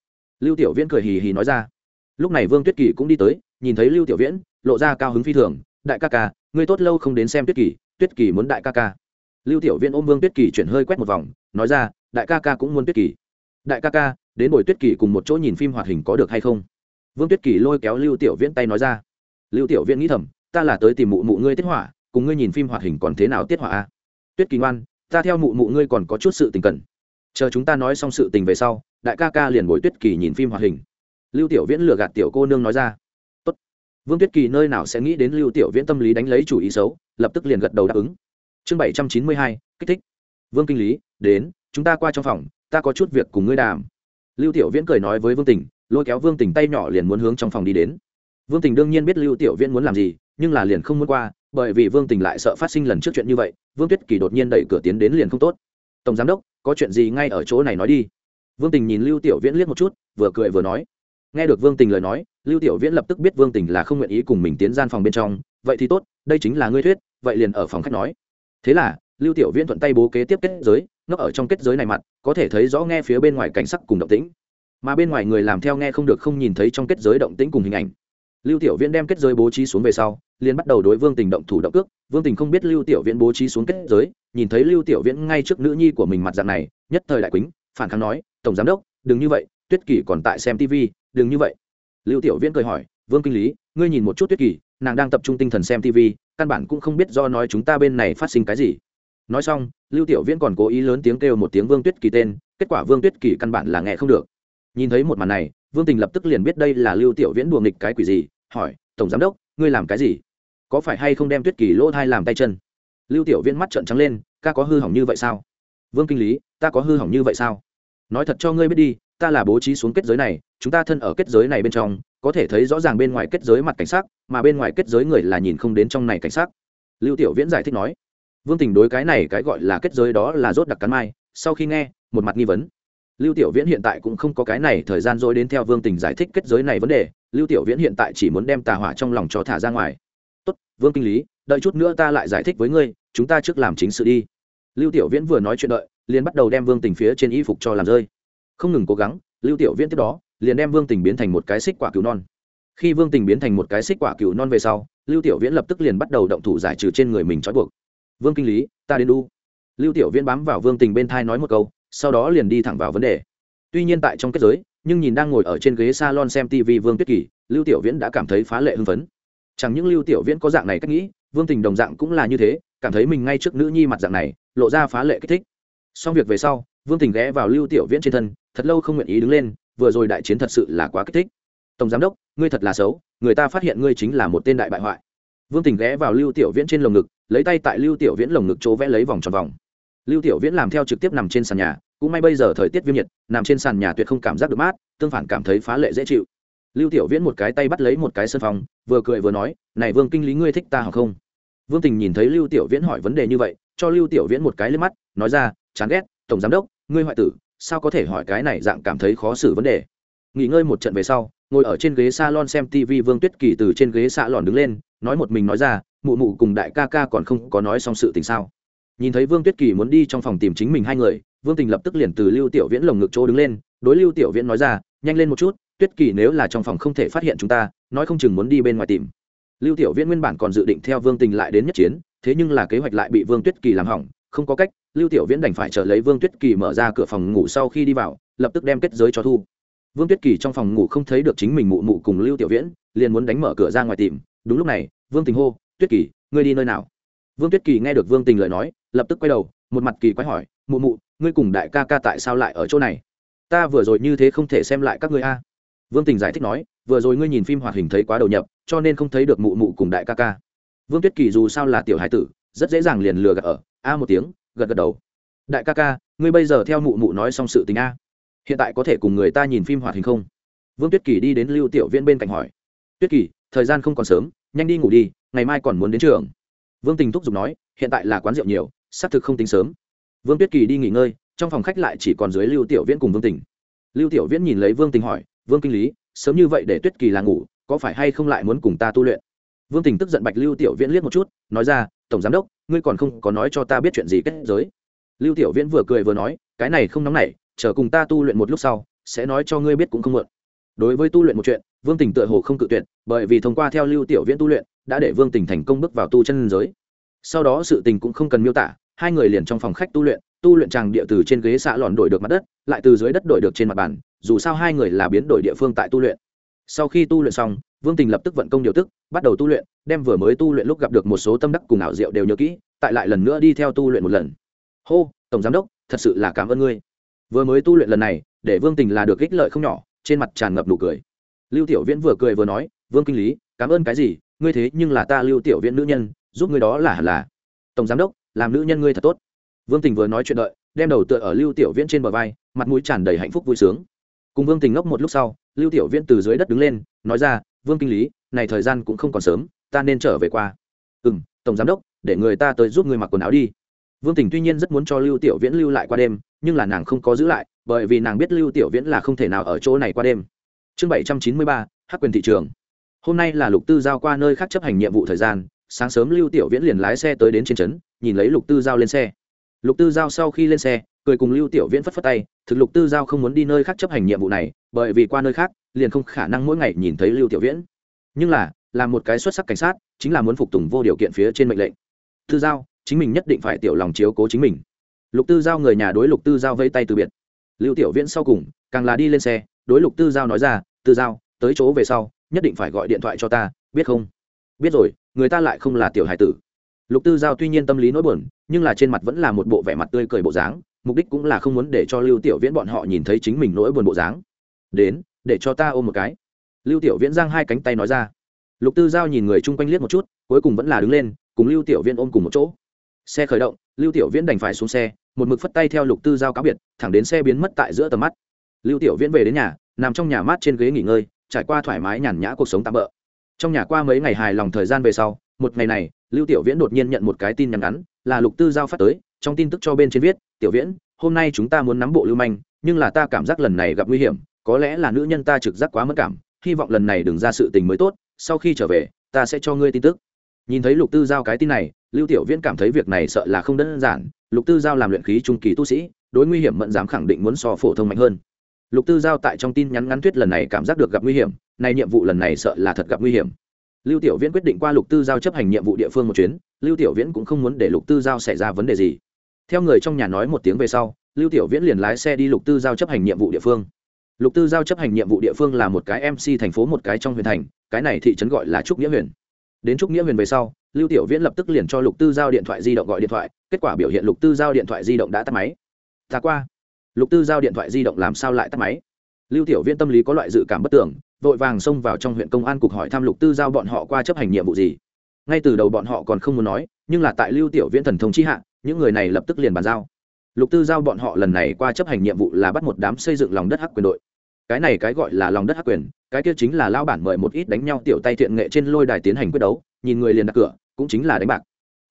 Lưu tiểu viễn cười hì hì nói ra. Lúc này vương tuyết kỳ cũng đi tới, nhìn thấy lưu tiểu viễn, lộ ra cao hứng phi thường. Đại ca ca, ngươi tốt lâu không đến xem tuyết kỳ tuyết kỳ muốn đại ca ca lưu tiểu viễn ôm vương tuyết kỳ chuyển hơi quét một vòng, nói ra, đại ca ca cũng muốn tuyết kỳ. Đại ca ca, đến buổi tuyết kỳ cùng một chỗ nhìn phim hoạt hình có được hay không? Vương tuyết kỳ lôi kéo lưu tiểu viễn tay nói ra, lưu tiểu viễn nghĩ thầm, ta là tới tìm mụ mụ ngươi tiết hỏa cùng ngươi nhìn phim hoạt hình còn thế nào tiết hỏa a? Tuyết kỳ ngoan, ta theo mụ mụ ngươi còn có chút sự tình cần. Chờ chúng ta nói xong sự tình về sau, đại ca ca liền bồi tuyết kỳ nhìn phim hoạt hình. Lưu tiểu viễn lừa gạt tiểu cô nương nói ra, Tốt. vương tuyết kỳ nơi nào sẽ nghĩ đến lưu tiểu viễn tâm lý đánh lấy chủ ý xấu, lập tức liền gật đầu đáp ứng chương bảy trăm chín mươi hai, kích thích. Vương kinh lý, đến, chúng ta qua trong phòng, ta có chút việc cùng ngươi đàm. Lưu tiểu viễn cười nói với vương tình, lôi kéo vương tình tay nhỏ liền muốn hướng trong phòng đi đến. Vương tình đương nhiên biết lưu tiểu viễn muốn làm gì, nhưng là liền không muốn qua, bởi vì vương tình lại sợ phát sinh lần trước chuyện như vậy, vương tuyết kỳ đột nhiên đẩy cửa tiến đến liền không tốt. Tổng giám đốc, có chuyện gì ngay ở chỗ này nói đi. Vương tình nhìn lưu tiểu viễn liếc một chút, vừa cười vừa nói. Nghe được vương tình lời nói, lưu tiểu viễn lập tức biết vương tình là không nguyện ý cùng mình tiến gian phòng bên trong, vậy thì tốt, đây chính là ngươi thuyết, vậy liền ở phòng khách nói thế là, lưu tiểu viễn thuận tay bố kế tiếp kết giới nó ở trong kết giới này mặt, có thể thấy rõ nghe phía bên ngoài cảnh sắc cùng động tĩnh. Mà bên ngoài người làm theo nghe không được không nhìn thấy trong kết giới động tĩnh cùng hình ảnh. Lưu tiểu viễn đem kết giới bố trí xuống về sau, liền bắt đầu đối vương tình động thủ động cước. Vương tình không biết lưu tiểu viễn bố trí xuống kết giới, nhìn thấy lưu tiểu viễn ngay trước nữ nhi của mình mặt dạng này, nhất thời đại quýnh phản kháng nói, tổng giám đốc, đừng như vậy, tuyết kỳ còn tại xem tv đừng như vậy. Lưu tiểu viễn cười hỏi, vương kinh lý, ngươi nhìn một chút tuyết kỳ nàng đang tập trung tinh thần xem tv căn bản cũng không biết do nói chúng ta bên này phát sinh cái gì. Nói xong, lưu tiểu viễn còn cố ý lớn tiếng kêu một tiếng vương tuyết kỳ tên, kết quả vương tuyết kỳ căn bản là nghe không được. Nhìn thấy một màn này, vương tình lập tức liền biết đây là lưu tiểu viễn đùa nghịch cái quỷ gì, hỏi, tổng giám đốc, ngươi làm cái gì? Có phải hay không đem tuyết kỳ lỗ thai làm tay chân? Lưu tiểu viễn mắt trợn trắng lên, ca có hư hỏng như vậy sao? Vương kinh lý, ta có hư hỏng như vậy sao? Nói thật cho ngươi biết đi, ta là bố trí xuống kết giới này chúng ta thân ở kết giới này bên trong, có thể thấy rõ ràng bên ngoài kết giới mặt cảnh sát mà bên ngoài kết giới người là nhìn không đến trong này cảnh sát lưu tiểu viễn giải thích nói. Vương tình đối cái này cái gọi là kết giới đó là rốt đặc cắn mai, sau khi nghe, một mặt nghi vấn. Lưu tiểu viễn hiện tại cũng không có cái này thời gian rồi đến theo vương tình giải thích kết giới này vấn đề, lưu tiểu viễn hiện tại chỉ muốn đem tà hỏa trong lòng cho thả ra ngoài. Tốt, vương kinh lý, đợi chút nữa ta lại giải thích với ngươi, chúng ta trước làm chính sự đi. Lưu tiểu viễn vừa nói chuyện đợi, liền bắt đầu đem vương tình phía trên y phục cho làm rơi. Không ngừng cố gắng, lưu tiểu viễn tiếp đó liền đem vương tình biến thành một cái xích quả cứu non. Khi vương tình biến thành một cái xích quả cứu non về sau, lưu tiểu viễn lập tức liền bắt đầu động thủ giải trừ trên người mình trói buộc. Vương kinh lý, ta đến đu. Lưu tiểu viễn bám vào vương tình bên thai nói một câu, sau đó liền đi thẳng vào vấn đề. Tuy nhiên tại trong kết giới, nhưng nhìn đang ngồi ở trên ghế salon xem tv vương tuyết kỳ, lưu tiểu viễn đã cảm thấy phá lệ hưng phấn. Chẳng những lưu tiểu viễn có dạng này cách nghĩ, vương tình đồng dạng cũng là như thế, cảm thấy mình ngay trước nữ nhi mặt dạng này, lộ ra phá lệ kích thích. Xong việc về sau, vương tình ghé vào lưu tiểu viễn trên thân, thật lâu không nguyện ý đứng lên vừa rồi đại chiến thật sự là quá kích thích. Tổng giám đốc, ngươi thật là xấu, người ta phát hiện ngươi chính là một tên đại bại hoại. Vương tình ghé vào lưu tiểu viễn trên lồng ngực, lấy tay tại lưu tiểu viễn lồng ngực chỗ vẽ lấy vòng tròn vòng. Lưu tiểu viễn làm theo trực tiếp nằm trên sàn nhà, cũng may bây giờ thời tiết viêm nhiệt, nằm trên sàn nhà tuyệt không cảm giác được mát, tương phản cảm thấy phá lệ dễ chịu. Lưu tiểu viễn một cái tay bắt lấy một cái sân phòng, vừa cười vừa nói, này vương kinh lý ngươi thích ta hoặc không? Vương tình nhìn thấy lưu tiểu viễn hỏi vấn đề như vậy, cho lưu tiểu viễn một cái lên mắt, nói ra, chán ghét, tổng giám đốc, ngươi hoại tử sao có thể hỏi cái này dạng cảm thấy khó xử vấn đề? Nghỉ ngơi một trận về sau, ngồi ở trên ghế salon xem tv vương tuyết kỳ từ trên ghế xạ lòn đứng lên, nói một mình nói ra, mụ mụ cùng đại ca ca còn không có nói xong sự tình sao? Nhìn thấy vương tuyết kỳ muốn đi trong phòng tìm chính mình hai người, vương tình lập tức liền từ lưu tiểu viễn lồng ngực chỗ đứng lên, đối lưu tiểu viễn nói ra, nhanh lên một chút, tuyết kỳ nếu là trong phòng không thể phát hiện chúng ta, nói không chừng muốn đi bên ngoài tìm. Lưu tiểu viễn nguyên bản còn dự định theo vương tình lại đến nhất chiến, thế nhưng là kế hoạch lại bị vương tuyết kỳ làm hỏng, không có cách lưu tiểu viễn đành phải chờ lấy vương tuyết kỳ mở ra cửa phòng ngủ sau khi đi vào, lập tức đem kết giới cho thu. Vương tuyết kỳ trong phòng ngủ không thấy được chính mình mụ mụ cùng lưu tiểu viễn, liền muốn đánh mở cửa ra ngoài tìm. Đúng lúc này, vương tình hô, tuyết kỳ, ngươi đi nơi nào? Vương tuyết kỳ nghe được vương tình lời nói, lập tức quay đầu, một mặt kỳ quái hỏi, mụ mụ, ngươi cùng đại ca ca tại sao lại ở chỗ này? Ta vừa rồi như thế không thể xem lại các ngươi a. Vương tình giải thích nói, vừa rồi ngươi nhìn phim hoạt hình thấy quá đầu nhập, cho nên không thấy được mụ mụ cùng đại ca ca. Vương tuyết kỳ dù sao là tiểu hải tử, rất dễ dàng liền lừa gạt ở. A một tiếng gật gật đầu. Đại ca ca, ngươi bây giờ theo mụ mụ nói xong sự tình a. Hiện tại có thể cùng người ta nhìn phim hoạt hình không? Vương tuyết kỳ đi đến lưu tiểu viễn bên cạnh hỏi. Tuyết kỳ, thời gian không còn sớm, nhanh đi ngủ đi, ngày mai còn muốn đến trường. Vương tình thúc giục nói, hiện tại là quán rượu nhiều, xác thực không tính sớm. Vương tuyết kỳ đi nghỉ ngơi, trong phòng khách lại chỉ còn dưới lưu tiểu viễn cùng vương tình. Lưu tiểu viễn nhìn lấy vương tình hỏi, vương kinh lý, sớm như vậy để tuyết kỳ là ngủ, có phải hay không lại muốn cùng ta tu luyện? Vương tình tức giận bạch lưu tiểu viễn liếc một chút, nói ra tổng giám đốc, ngươi còn không có nói cho ta biết chuyện gì kết giới. Lưu tiểu viễn vừa cười vừa nói, cái này không nóng nảy, chờ cùng ta tu luyện một lúc sau, sẽ nói cho ngươi biết cũng không muộn. Đối với tu luyện một chuyện, vương tình tựa hồ không cự tuyệt, bởi vì thông qua theo lưu tiểu viễn tu luyện, đã để vương tình thành công bước vào tu chân giới. Sau đó sự tình cũng không cần miêu tả, hai người liền trong phòng khách tu luyện tu luyện tràng địa từ trên ghế xạ lòn đổi được mặt đất, lại từ dưới đất đổi được trên mặt bàn, dù sao hai người là biến đổi địa phương tại tu luyện. Sau khi tu luyện xong vương tình lập tức vận công điều tức, bắt đầu tu luyện, đem vừa mới tu luyện lúc gặp được một số tâm đắc cùng ảo diệu đều nhớ kỹ, tại lại lần nữa đi theo tu luyện một lần. Hô, tổng giám đốc, thật sự là cảm ơn ngươi. Vừa mới tu luyện lần này, để vương tình là được ích lợi không nhỏ, trên mặt tràn ngập nụ cười. Lưu tiểu viễn vừa cười vừa nói, vương kinh lý, cảm ơn cái gì? Ngươi thế nhưng là ta lưu tiểu viễn nữ nhân, giúp ngươi đó là hẳn là. Tổng giám đốc, làm nữ nhân ngươi thật tốt. Vương tình vừa nói chuyện đợi, đem đầu tựa ở lưu tiểu viễn trên bờ vai, mặt mũi tràn đầy hạnh phúc vui sướng. Cùng vương tình ngốc một lúc sau, lưu tiểu viễn từ dưới đất đứng lên, nói ra vương kinh lý, này thời gian cũng không còn sớm, ta nên trở về qua. Ừ m tổng giám đốc, để người ta tới giúp người mặc quần áo đi. Vương tình tuy nhiên rất muốn cho lưu tiểu viễn lưu lại qua đêm, nhưng là nàng không có giữ lại, bởi vì nàng biết lưu tiểu viễn là không thể nào ở chỗ này qua đêm. Chương bảy trăm chín mươi ba, hắc quyền thị trường. Hôm nay là lục tư giao qua nơi khác chấp hành nhiệm vụ thời gian, sáng sớm lưu tiểu viễn liền lái xe tới đến trên trấn, nhìn lấy lục tư giao lên xe. Lục tư giao sau khi lên xe, cười cùng lưu tiểu viễn phất phất tay, thực lục tư giao không muốn đi nơi khác chấp hành nhiệm vụ này, bởi vì qua nơi khác liền không khả năng mỗi ngày nhìn thấy lưu tiểu viễn. Nhưng là là một cái xuất sắc cảnh sát, chính là muốn phục tùng vô điều kiện phía trên mệnh lệnh. Tư giao, chính mình nhất định phải tiểu lòng chiếu cố chính mình. Lục tư giao người nhà đối lục tư giao vây tay từ biệt. Lưu tiểu viễn sau cùng, càng là đi lên xe, đối lục tư giao nói ra, tư giao, tới chỗ về sau, nhất định phải gọi điện thoại cho ta, biết không? Biết rồi, người ta lại không là tiểu hải tử. Lục tư giao tuy nhiên tâm lý nỗi buồn, nhưng là trên mặt vẫn là một bộ vẻ mặt tươi cười bộ dáng, mục đích cũng là không muốn để cho lưu tiểu viễn bọn họ nhìn thấy chính mình nỗi buồn bộ dáng. Đến để cho ta ôm một cái. Lưu tiểu viễn giang hai cánh tay nói ra. Lục tư giao nhìn người chung quanh liếc một chút, cuối cùng vẫn là đứng lên, cùng lưu tiểu viễn ôm cùng một chỗ. Xe khởi động, lưu tiểu viễn đành phải xuống xe, một mực phất tay theo lục tư giao cáo biệt, thẳng đến xe biến mất tại giữa tầm mắt. Lưu tiểu viễn về đến nhà, nằm trong nhà mát trên ghế nghỉ ngơi, trải qua thoải mái nhàn nhã cuộc sống tạm bỡ trong nhà qua mấy ngày hài lòng thời gian về sau, một ngày này, lưu tiểu viễn đột nhiên nhận một cái tin nhắn ngắn, là lục tư giao phát tới, trong tin tức cho bên trên viết, tiểu viễn, hôm nay chúng ta muốn nắm bộ lưu manh, nhưng là ta cảm giác lần này gặp nguy hiểm có lẽ là nữ nhân ta trực giác quá mất cảm, hy vọng lần này đừng ra sự tình mới tốt, sau khi trở về, ta sẽ cho ngươi tin tức. Nhìn thấy lục tư giao cái tin này, lưu tiểu viễn cảm thấy việc này sợ là không đơn giản, lục tư giao làm luyện khí trung kỳ tu sĩ, đối nguy hiểm mẫn dám khẳng định muốn so phổ thông mạnh hơn. Lục tư giao tại trong tin nhắn ngắn tuyết lần này cảm giác được gặp nguy hiểm nay nhiệm vụ lần này sợ là thật gặp nguy hiểm. Lưu tiểu viễn quyết định qua lục tư giao chấp hành nhiệm vụ địa phương một chuyến, lưu tiểu viễn cũng không muốn để lục tư giao xảy ra vấn đề gì. Theo người trong nhà nói một tiếng về sau, lưu tiểu viễn liền lái xe đi lục tư giao chấp hành nhiệm vụ địa phương lục tư giao chấp hành nhiệm vụ địa phương là một cái mc thành phố một cái trong huyện thành, cái này thị trấn gọi là trúc nghĩa huyện đến trúc nghĩa huyền về sau, lưu tiểu viễn lập tức liền cho lục tư giao điện thoại di động gọi điện thoại, kết quả biểu hiện lục tư giao điện thoại di động đã tắt máy. Ta qua. Lục tư giao điện thoại di động làm sao lại tắt máy? Lưu tiểu viễn tâm lý có loại dự cảm bất tưởng, vội vàng xông vào trong huyện công an cục hỏi thăm lục tư giao bọn họ qua chấp hành nhiệm vụ gì. Ngay từ đầu bọn họ còn không muốn nói, nhưng là tại lưu tiểu viễn thần thông chi hạ, những người này lập tức liền bàn giao lục tư giao bọn họ lần này qua chấp hành nhiệm vụ là bắt một đám xây dựng lòng đất hắc quyền đội. Cái này cái gọi là lòng đất hắc quyền, cái kia chính là lao bản mời một ít đánh nhau tiểu tay thiện nghệ trên lôi đài tiến hành quyết đấu, nhìn người liền đặt cửa, cũng chính là đánh bạc.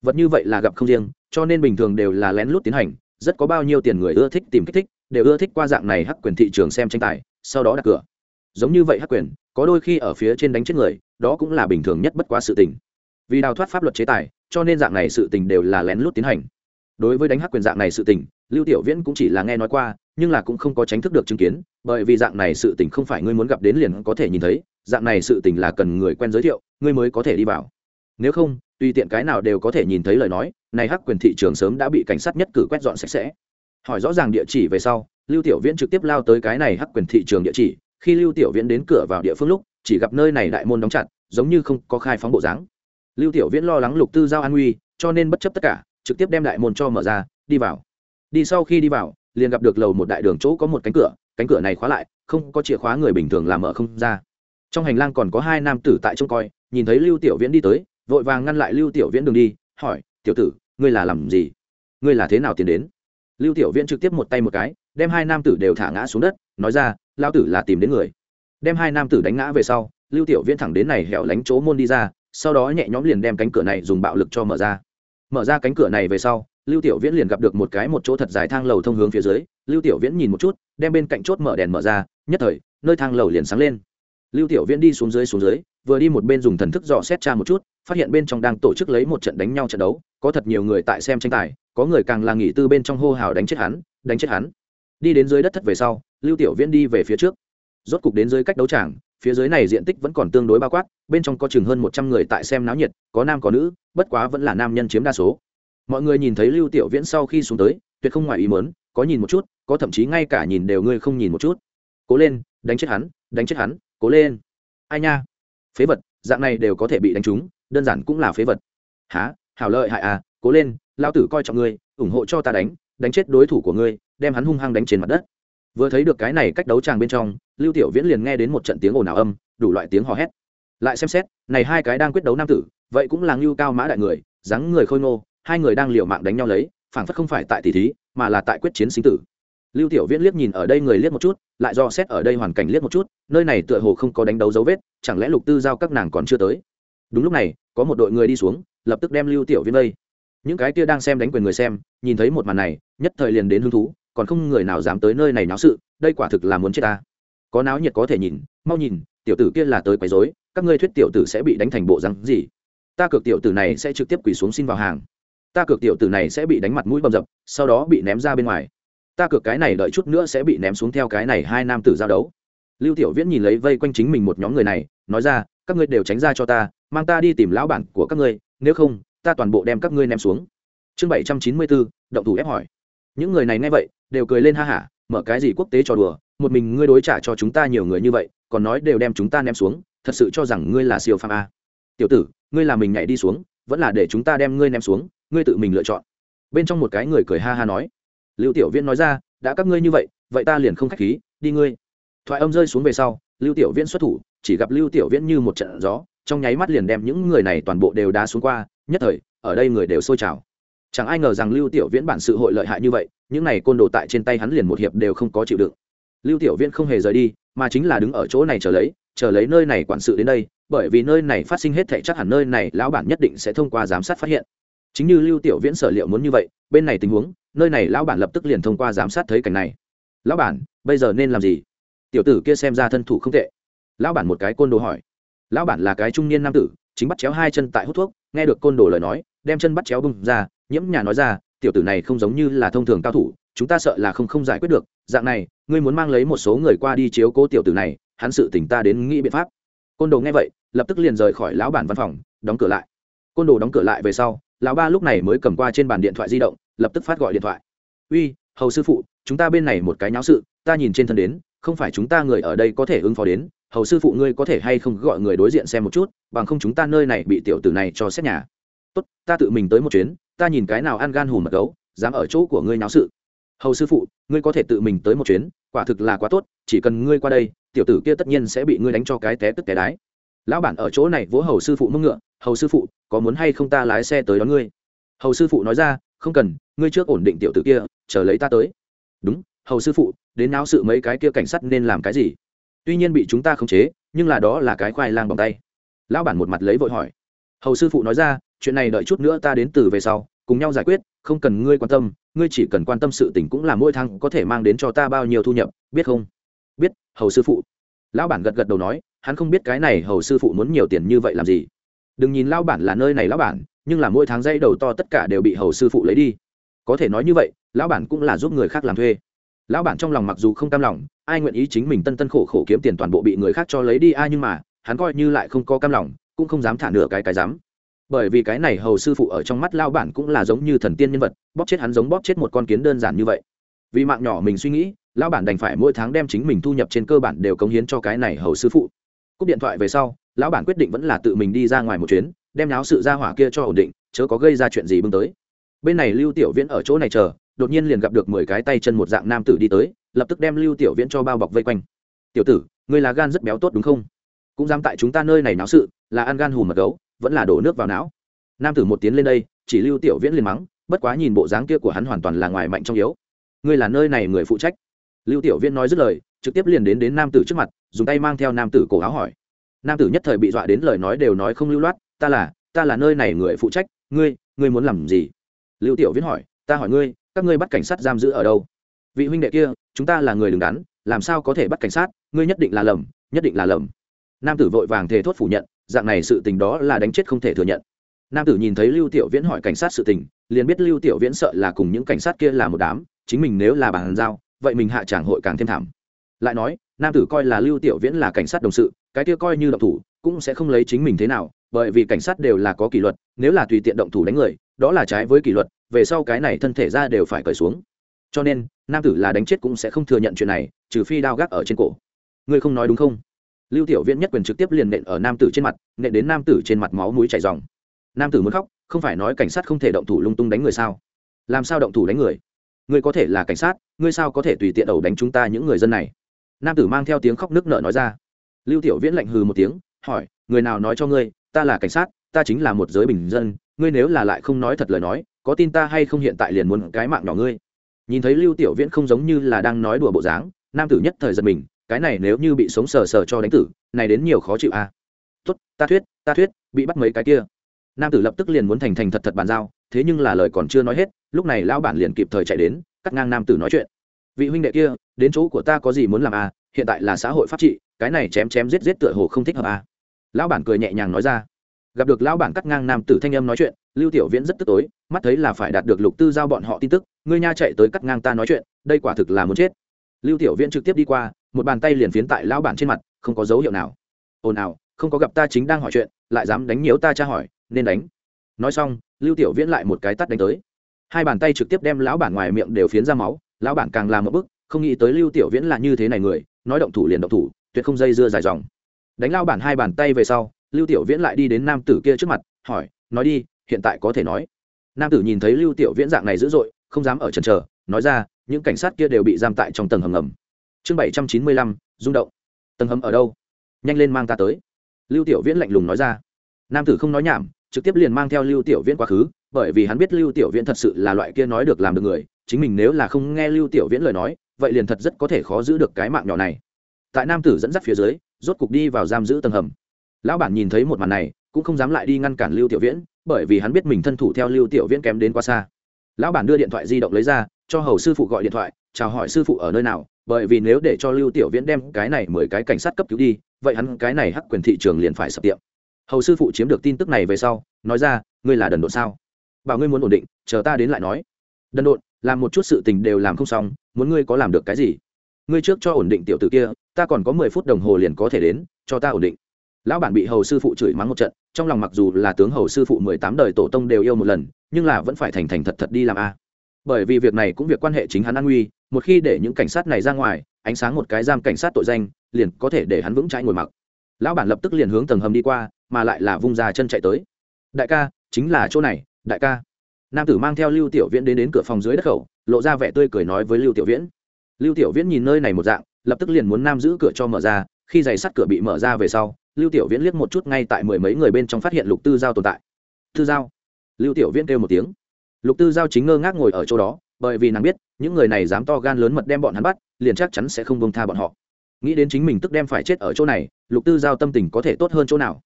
Vật như vậy là gặp không riêng, cho nên bình thường đều là lén lút tiến hành, rất có bao nhiêu tiền người ưa thích tìm kích thích, đều ưa thích qua dạng này hắc quyền thị trường xem tranh tài, sau đó đặt cửa. Giống như vậy hắc quyền, có đôi khi ở phía trên đánh chết người, đó cũng là bình thường nhất bất quá sự tình. Vì đào thoát pháp luật chế tài, cho nên dạng này sự tình đều là lén lút tiến hành. Đối với đánh hắc quyền dạng này sự tình lưu tiểu viễn cũng chỉ là nghe nói qua, nhưng là cũng không có tránh thức được chứng kiến, bởi vì dạng này sự tình không phải ngươi muốn gặp đến liền có thể nhìn thấy, dạng này sự tình là cần người quen giới thiệu, ngươi mới có thể đi vào. Nếu không, tùy tiện cái nào đều có thể nhìn thấy lời nói, này hắc quyền thị trường sớm đã bị cảnh sát nhất cử quét dọn sạch sẽ. Hỏi rõ ràng địa chỉ về sau, lưu tiểu viễn trực tiếp lao tới cái này hắc quyền thị trường địa chỉ, khi lưu tiểu viễn đến cửa vào địa phương lúc, chỉ gặp nơi này đại môn đóng chặt, giống như không có khai phóng bộ dáng. Lưu tiểu viễn lo lắng lục tư giao an nguy, cho nên bất chấp tất cả, trực tiếp đem đại môn cho mở ra, đi vào đi sau khi đi vào, liền gặp được lầu một đại đường chỗ có một cánh cửa cánh cửa này khóa lại, không có chìa khóa người bình thường làm mở không ra. Trong hành lang còn có hai nam tử tại trông coi, nhìn thấy lưu tiểu viễn đi tới, vội vàng ngăn lại lưu tiểu viễn đường đi, hỏi, tiểu tử, ngươi là làm gì? Ngươi là thế nào tiến đến? Lưu tiểu viễn trực tiếp một tay một cái, đem hai nam tử đều thả ngã xuống đất, nói ra lao tử là tìm đến người. Đem hai nam tử đánh ngã về sau, lưu tiểu viễn thẳng đến này hẻo lánh chỗ môn đi ra, sau đó nhẹ nhõm liền đem cánh cửa này dùng bạo lực cho mở ra. Mở ra cánh cửa này về sau lưu tiểu viễn liền gặp được một cái một chỗ thật dài thang lầu thông hướng phía dưới, lưu tiểu viễn nhìn một chút, đem bên cạnh chốt mở đèn mở ra, nhất thời, nơi thang lầu liền sáng lên. Lưu tiểu viễn đi xuống dưới xuống dưới, vừa đi một bên dùng thần thức dò xét tra một chút, phát hiện bên trong đang tổ chức lấy một trận đánh nhau trận đấu, có thật nhiều người tại xem tranh tài, có người càng là nghỉ tư bên trong hô hào đánh chết hắn, đánh chết hắn. Đi đến dưới đất thất về sau, lưu tiểu viễn đi về phía trước. Rốt cục đến dưới cách đấu tràng, phía dưới này diện tích vẫn còn tương đối bao quát, bên trong có chừng hơn một trăm người tại xem náo nhiệt, có nam có nữ, bất quá vẫn là nam nhân chiếm đa số mọi người nhìn thấy lưu tiểu viễn sau khi xuống tới, tuyệt không ngoài ý mớn có nhìn một chút, có thậm chí ngay cả nhìn đều ngươi không nhìn một chút. Cố lên, đánh chết hắn, đánh chết hắn, cố lên. Ai nha? Phế vật, dạng này đều có thể bị đánh trúng, đơn giản cũng là phế vật. Há hảo lợi hại à cố lên lao tử coi trọng ngươi, ủng hộ cho ta đánh đánh chết đối thủ của ngươi, đem hắn hung hăng đánh trên mặt đất. Vừa thấy được cái này cách đấu tràng bên trong, lưu tiểu viễn liền nghe đến một trận tiếng ồn ào âm, đủ loại tiếng hò hét. Lại xem xét, này hai cái đang quyết đấu nam tử, vậy cũng là ngưu cao mã đại người, dáng người khôi ngô hai người đang liều mạng đánh nhau lấy, phảng phất không phải tại tỷ thí, mà là tại quyết chiến sinh tử. Lưu tiểu viễn liếc nhìn ở đây người liếc một chút, lại do xét ở đây hoàn cảnh liếc một chút, nơi này tựa hồ không có đánh đấu dấu vết, chẳng lẽ lục tư giao các nàng còn chưa tới? Đúng lúc này, có một đội người đi xuống, lập tức đem lưu tiểu viễn vây. Những cái kia đang xem đánh quyền người xem, nhìn thấy một màn này, nhất thời liền đến hứng thú, còn không người nào dám tới nơi này náo sự, đây quả thực là muốn chết ta. Có náo nhiệt có thể nhìn, mau nhìn, tiểu tử kia là tới quấy rối, các ngươi thuyết tiểu tử sẽ bị đánh thành bộ rắn gì? Ta cược tiểu tử này sẽ trực tiếp quỳ xuống xin vào hàng ta cược tiểu tử này sẽ bị đánh mặt mũi bầm dập, sau đó bị ném ra bên ngoài. Ta cược cái này đợi chút nữa sẽ bị ném xuống theo cái này hai nam tử giao đấu. Lưu tiểu viễn nhìn lấy vây quanh chính mình một nhóm người này, nói ra, các ngươi đều tránh ra cho ta, mang ta đi tìm lão bản của các ngươi, nếu không, ta toàn bộ đem các ngươi ném xuống. Chương bảy trăm chín mươi bốn động thủ ép hỏi. Những người này nghe vậy, đều cười lên ha hả, mở cái gì quốc tế trò đùa, một mình ngươi đối trả cho chúng ta nhiều người như vậy, còn nói đều đem chúng ta ném xuống, thật sự cho rằng ngươi là siêu phàm a. Tiểu tử, ngươi là mình nhảy đi xuống, vẫn là để chúng ta đem ngươi ném xuống ngươi tự mình lựa chọn. Bên trong một cái người cười ha ha nói. Lưu tiểu viễn nói ra, đã các ngươi như vậy vậy ta liền không khách khí, đi ngươi. Thoại âm rơi xuống về sau, lưu tiểu viễn xuất thủ, chỉ gặp lưu tiểu viễn như một trận gió, trong nháy mắt liền đem những người này toàn bộ đều đá xuống qua, nhất thời, ở đây người đều sôi trào. Chẳng ai ngờ rằng lưu tiểu viễn bản sự hội lợi hại như vậy, những này côn đồ tại trên tay hắn liền một hiệp đều không có chịu đựng. Lưu tiểu viễn không hề rời đi, mà chính là đứng ở chỗ này chờ lấy chờ lấy nơi này quản sự đến đây, bởi vì nơi này phát sinh hết thảy chắc hẳn nơi này lão bản nhất định sẽ thông qua giám sát phát hiện chính như lưu tiểu viễn sở liệu muốn như vậy, bên này tình huống, nơi này lão bản lập tức liền thông qua giám sát thấy cảnh này. Lão bản, bây giờ nên làm gì? Tiểu tử kia xem ra thân thủ không tệ. Lão bản một cái côn đồ hỏi. Lão bản là cái trung niên nam tử, chính bắt chéo hai chân tại hút thuốc, nghe được côn đồ lời nói, đem chân bắt chéo bung ra, nhiễm nhà nói ra, tiểu tử này không giống như là thông thường cao thủ, chúng ta sợ là không không giải quyết được, dạng này, ngươi muốn mang lấy một số người qua đi chiếu cố tiểu tử này, hắn sự tỉnh ta đến nghĩ biện pháp. Côn đồ nghe vậy, lập tức liền rời khỏi lão bản văn phòng, đóng cửa lại. Côn đồ đóng cửa lại về sau lão ba lúc này mới cầm qua trên bàn điện thoại di động, lập tức phát gọi điện thoại. Uy, hầu sư phụ, chúng ta bên này một cái nháo sự, ta nhìn trên thân đến, không phải chúng ta người ở đây có thể ứng phó đến, hầu sư phụ ngươi có thể hay không gọi người đối diện xem một chút, bằng không chúng ta nơi này bị tiểu tử này cho xét nhà. Tốt, ta tự mình tới một chuyến, ta nhìn cái nào ăn gan hùm mật gấu, dám ở chỗ của ngươi náo sự. Hầu sư phụ, ngươi có thể tự mình tới một chuyến, quả thực là quá tốt, chỉ cần ngươi qua đây, tiểu tử kia tất nhiên sẽ bị ngươi đánh cho cái té tức té đái. Lão bản ở chỗ này vỗ hầu sư phụ mưng ngựa hầu sư phụ, có muốn hay không ta lái xe tới đón ngươi? Hầu sư phụ nói ra, không cần, ngươi trước ổn định tiểu tử kia, chờ lấy ta tới. Đúng, hầu sư phụ, đến náo sự mấy cái kia cảnh sát nên làm cái gì? Tuy nhiên bị chúng ta khống chế, nhưng là đó là cái khoai lang bằng tay. Lão bản một mặt lấy vội hỏi. Hầu sư phụ nói ra, chuyện này đợi chút nữa ta đến từ về sau, cùng nhau giải quyết, không cần ngươi quan tâm, ngươi chỉ cần quan tâm sự tình cũng là mỗi tháng có thể mang đến cho ta bao nhiêu thu nhập, biết không? Biết, hầu sư phụ. Lão bản gật gật đầu nói, hắn không biết cái này hầu sư phụ muốn nhiều tiền như vậy làm gì đừng nhìn lão bản là nơi này lão bản, nhưng là mỗi tháng dây đầu to tất cả đều bị hầu sư phụ lấy đi. Có thể nói như vậy, lão bản cũng là giúp người khác làm thuê. Lão bản trong lòng mặc dù không cam lòng, ai nguyện ý chính mình tân tân khổ khổ kiếm tiền toàn bộ bị người khác cho lấy đi ai nhưng mà, hắn coi như lại không có cam lòng, cũng không dám thả nửa cái cái dám. Bởi vì cái này hầu sư phụ ở trong mắt lao bản cũng là giống như thần tiên nhân vật, bóp chết hắn giống bóp chết một con kiến đơn giản như vậy. Vì mạng nhỏ mình suy nghĩ lao bản đành phải mỗi tháng đem chính mình thu nhập trên cơ bản đều cống hiến cho cái này hầu sư phụ. Cúp điện thoại về sau lão bản quyết định vẫn là tự mình đi ra ngoài một chuyến, đem náo sự ra hỏa kia cho ổn định, chớ có gây ra chuyện gì bưng tới. Bên này lưu tiểu viễn ở chỗ này chờ, đột nhiên liền gặp được mười cái tay chân một dạng nam tử đi tới, lập tức đem lưu tiểu viễn cho bao bọc vây quanh. Tiểu tử người là gan rất béo tốt đúng không? Cũng dám tại chúng ta nơi này náo sự, là ăn gan hù mật gấu, vẫn là đổ nước vào não. Nam tử một tiến lên đây, chỉ lưu tiểu viễn liền mắng, bất quá nhìn bộ dáng kia của hắn hoàn toàn là ngoài mạnh trong yếu. Ngươi là nơi này người phụ trách? Lưu tiểu viễn nói dứt lời, trực tiếp liền đến đến nam tử trước mặt, dùng tay mang theo nam tử cổ áo hỏi nam tử nhất thời bị dọa đến lời nói đều nói không lưu loát, ta là ta là nơi này người phụ trách, ngươi ngươi muốn làm gì? Lưu tiểu viễn hỏi, ta hỏi ngươi, các ngươi bắt cảnh sát giam giữ ở đâu? Vị huynh đệ kia, chúng ta là người đứng đắn, làm sao có thể bắt cảnh sát, ngươi nhất định là lầm, nhất định là lầm. Nam tử vội vàng thề thốt phủ nhận, dạng này sự tình đó là đánh chết không thể thừa nhận. Nam tử nhìn thấy lưu tiểu viễn hỏi cảnh sát sự tình, liền biết lưu tiểu viễn sợ là cùng những cảnh sát kia là một đám, chính mình nếu là bàn giao, vậy mình hạ tràng hội càng thêm thảm. Lại nói, nam tử coi là lưu tiểu viễn là cảnh sát đồng sự cái kia coi như động thủ, cũng sẽ không lấy chính mình thế nào, bởi vì cảnh sát đều là có kỷ luật, nếu là tùy tiện động thủ đánh người, đó là trái với kỷ luật, về sau cái này thân thể ra đều phải cởi xuống. Cho nên, nam tử là đánh chết cũng sẽ không thừa nhận chuyện này, trừ phi đao gác ở trên cổ. Ngươi không nói đúng không? Lưu tiểu viễn nhất quyền trực tiếp liền nện ở nam tử trên mặt, nện đến nam tử trên mặt máu mũi chảy dòng nam tử muốn khóc, không phải nói cảnh sát không thể động thủ lung tung đánh người sao? Làm sao động thủ đánh người? Ngươi có thể là cảnh sát, ngươi sao có thể tùy tiện đầu đánh chúng ta những người dân này? Nam tử mang theo tiếng khóc nước nợ nói ra lưu tiểu viễn lạnh hừ một tiếng, hỏi, người nào nói cho ngươi, ta là cảnh sát, ta chính là một giới bình dân, ngươi nếu là lại không nói thật lời nói, có tin ta hay không hiện tại liền muốn cái mạng nhỏ ngươi? Nhìn thấy lưu tiểu viễn không giống như là đang nói đùa bộ dáng, nam tử nhất thời giật mình, cái này nếu như bị sống sờ sờ cho đánh tử, này đến nhiều khó chịu à. tốt, ta thuyết ta thuyết, bị bắt mấy cái kia. Nam tử lập tức liền muốn thành thành thật thật bàn giao, thế nhưng là lời còn chưa nói hết, lúc này lão bản liền kịp thời chạy đến, cắt ngang nam tử nói chuyện. Vị huynh đệ kia, đến chỗ của ta có gì muốn làm à? Hiện tại là xã hội pháp trị cái này chém chém giết giết tựa hồ không thích hợp à. Lão bản cười nhẹ nhàng nói ra. Gặp được lão bản cắt ngang nam tử thanh âm nói chuyện, lưu tiểu viễn rất tức tối, mắt thấy là phải đạt được lục tư giao bọn họ tin tức, ngươi nha chạy tới cắt ngang ta nói chuyện, đây quả thực là muốn chết. Lưu tiểu viễn trực tiếp đi qua, một bàn tay liền phiến tại lão bản trên mặt, không có dấu hiệu nào. Ồn ào, không có gặp ta chính đang hỏi chuyện, lại dám đánh nhiễu ta tra hỏi, nên đánh. Nói xong, lưu tiểu viễn lại một cái tắt đánh tới. Hai bàn tay trực tiếp đem lão bản ngoài miệng đều phiến ra máu, lão bản càng làm một bức không nghĩ tới lưu tiểu viễn là như thế này người, nói động thủ liền động thủ tuyệt không dây dưa dài dòng. Đánh lao bản hai bàn tay về sau, lưu tiểu viễn lại đi đến nam tử kia trước mặt, hỏi, nói đi, hiện tại có thể nói? Nam tử nhìn thấy lưu tiểu viễn dạng này dữ dội, không dám ở trần trờ nói ra, những cảnh sát kia đều bị giam tại trong tầng hầm ngầm. Chương bảy trăm chín mươi lăm, rung động. Tầng hầm ở đâu? Nhanh lên mang ta tới. Lưu tiểu viễn lạnh lùng nói ra. Nam tử không nói nhảm, trực tiếp liền mang theo lưu tiểu viễn quá khứ, bởi vì hắn biết lưu tiểu viễn thật sự là loại kia nói được làm được người, chính mình nếu là không nghe lưu tiểu viễn lời nói, vậy liền thật rất có thể khó giữ được cái mạng nhỏ này tại nam tử dẫn dắt phía dưới, rốt cục đi vào giam giữ tầng hầm. Lão bản nhìn thấy một màn này, cũng không dám lại đi ngăn cản lưu tiểu viễn, bởi vì hắn biết mình thân thủ theo lưu tiểu viễn kém đến quá xa. Lão bản đưa điện thoại di động lấy ra, cho hầu sư phụ gọi điện thoại, chào hỏi sư phụ ở nơi nào, bởi vì nếu để cho lưu tiểu viễn đem cái này mười cái cảnh sát cấp cứu đi, vậy hắn cái này hắc quyền thị trường liền phải sập tiệm. Hầu sư phụ chiếm được tin tức này về sau, nói ra, ngươi là đần độn sao? Bảo ngươi muốn ổn định, chờ ta đến lại nói. Đần độn, làm một chút sự tình đều làm không xong, muốn ngươi có làm được cái gì? Ngươi trước cho ổn định tiểu tử kia ta còn có mười phút đồng hồ liền có thể đến, cho ta ổn định. Lão bản bị hầu sư phụ chửi mắng một trận, trong lòng mặc dù là tướng hầu sư phụ mười tám đời tổ tông đều yêu một lần, nhưng là vẫn phải thành thành thật thật đi làm a. Bởi vì việc này cũng việc quan hệ chính hắn an nguy, một khi để những cảnh sát này ra ngoài, ánh sáng một cái giam cảnh sát tội danh, liền có thể để hắn vững chãi ngồi mặc. Lão bản lập tức liền hướng tầng hầm đi qua, mà lại là vung ra chân chạy tới. Đại ca, chính là chỗ này, đại ca. Nam tử mang theo lưu tiểu viễn đến đến cửa phòng dưới đất khẩu, lộ ra vẻ tươi cười nói với lưu tiểu viễn. Lưu tiểu viễn nhìn nơi này một dạng lập tức liền muốn nam giữ cửa cho mở ra, khi giày sắt cửa bị mở ra về sau, lưu tiểu viễn liếc một chút ngay tại mười mấy người bên trong phát hiện lục tư giao tồn tại. Tư giao? Lưu tiểu viễn kêu một tiếng. Lục tư giao chính ngơ ngác ngồi ở chỗ đó, bởi vì nàng biết, những người này dám to gan lớn mật đem bọn hắn bắt, liền chắc chắn sẽ không bông tha bọn họ. Nghĩ đến chính mình tức đem phải chết ở chỗ này, lục tư giao tâm tình có thể tốt hơn chỗ nào?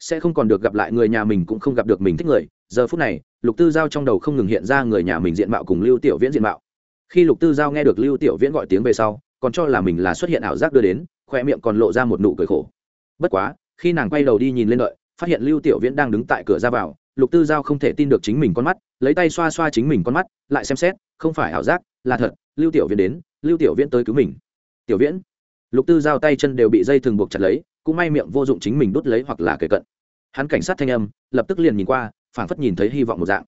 Sẽ không còn được gặp lại người nhà mình cũng không gặp được mình thích người. Giờ phút này, lục tư giao trong đầu không ngừng hiện ra người nhà mình diện mạo cùng lưu tiểu viễn diện mạo. Khi lục tư giao nghe được lưu tiểu viễn gọi tiếng về sau còn cho là mình là xuất hiện ảo giác đưa đến khoe miệng còn lộ ra một nụ cười khổ. Bất quá, khi nàng quay đầu đi nhìn lên đợi, phát hiện lưu tiểu viễn đang đứng tại cửa ra vào, lục tư giao không thể tin được chính mình con mắt, lấy tay xoa xoa chính mình con mắt, lại xem xét, không phải ảo giác, là thật, lưu tiểu viễn đến, lưu tiểu viễn tới cứu mình. Tiểu viễn. Lục tư giao tay chân đều bị dây thường buộc chặt lấy, cũng may miệng vô dụng chính mình đút lấy hoặc là kề cận. Hắn cảnh sát thanh âm, lập tức liền nhìn qua, phảng phất nhìn thấy hy vọng một dạng.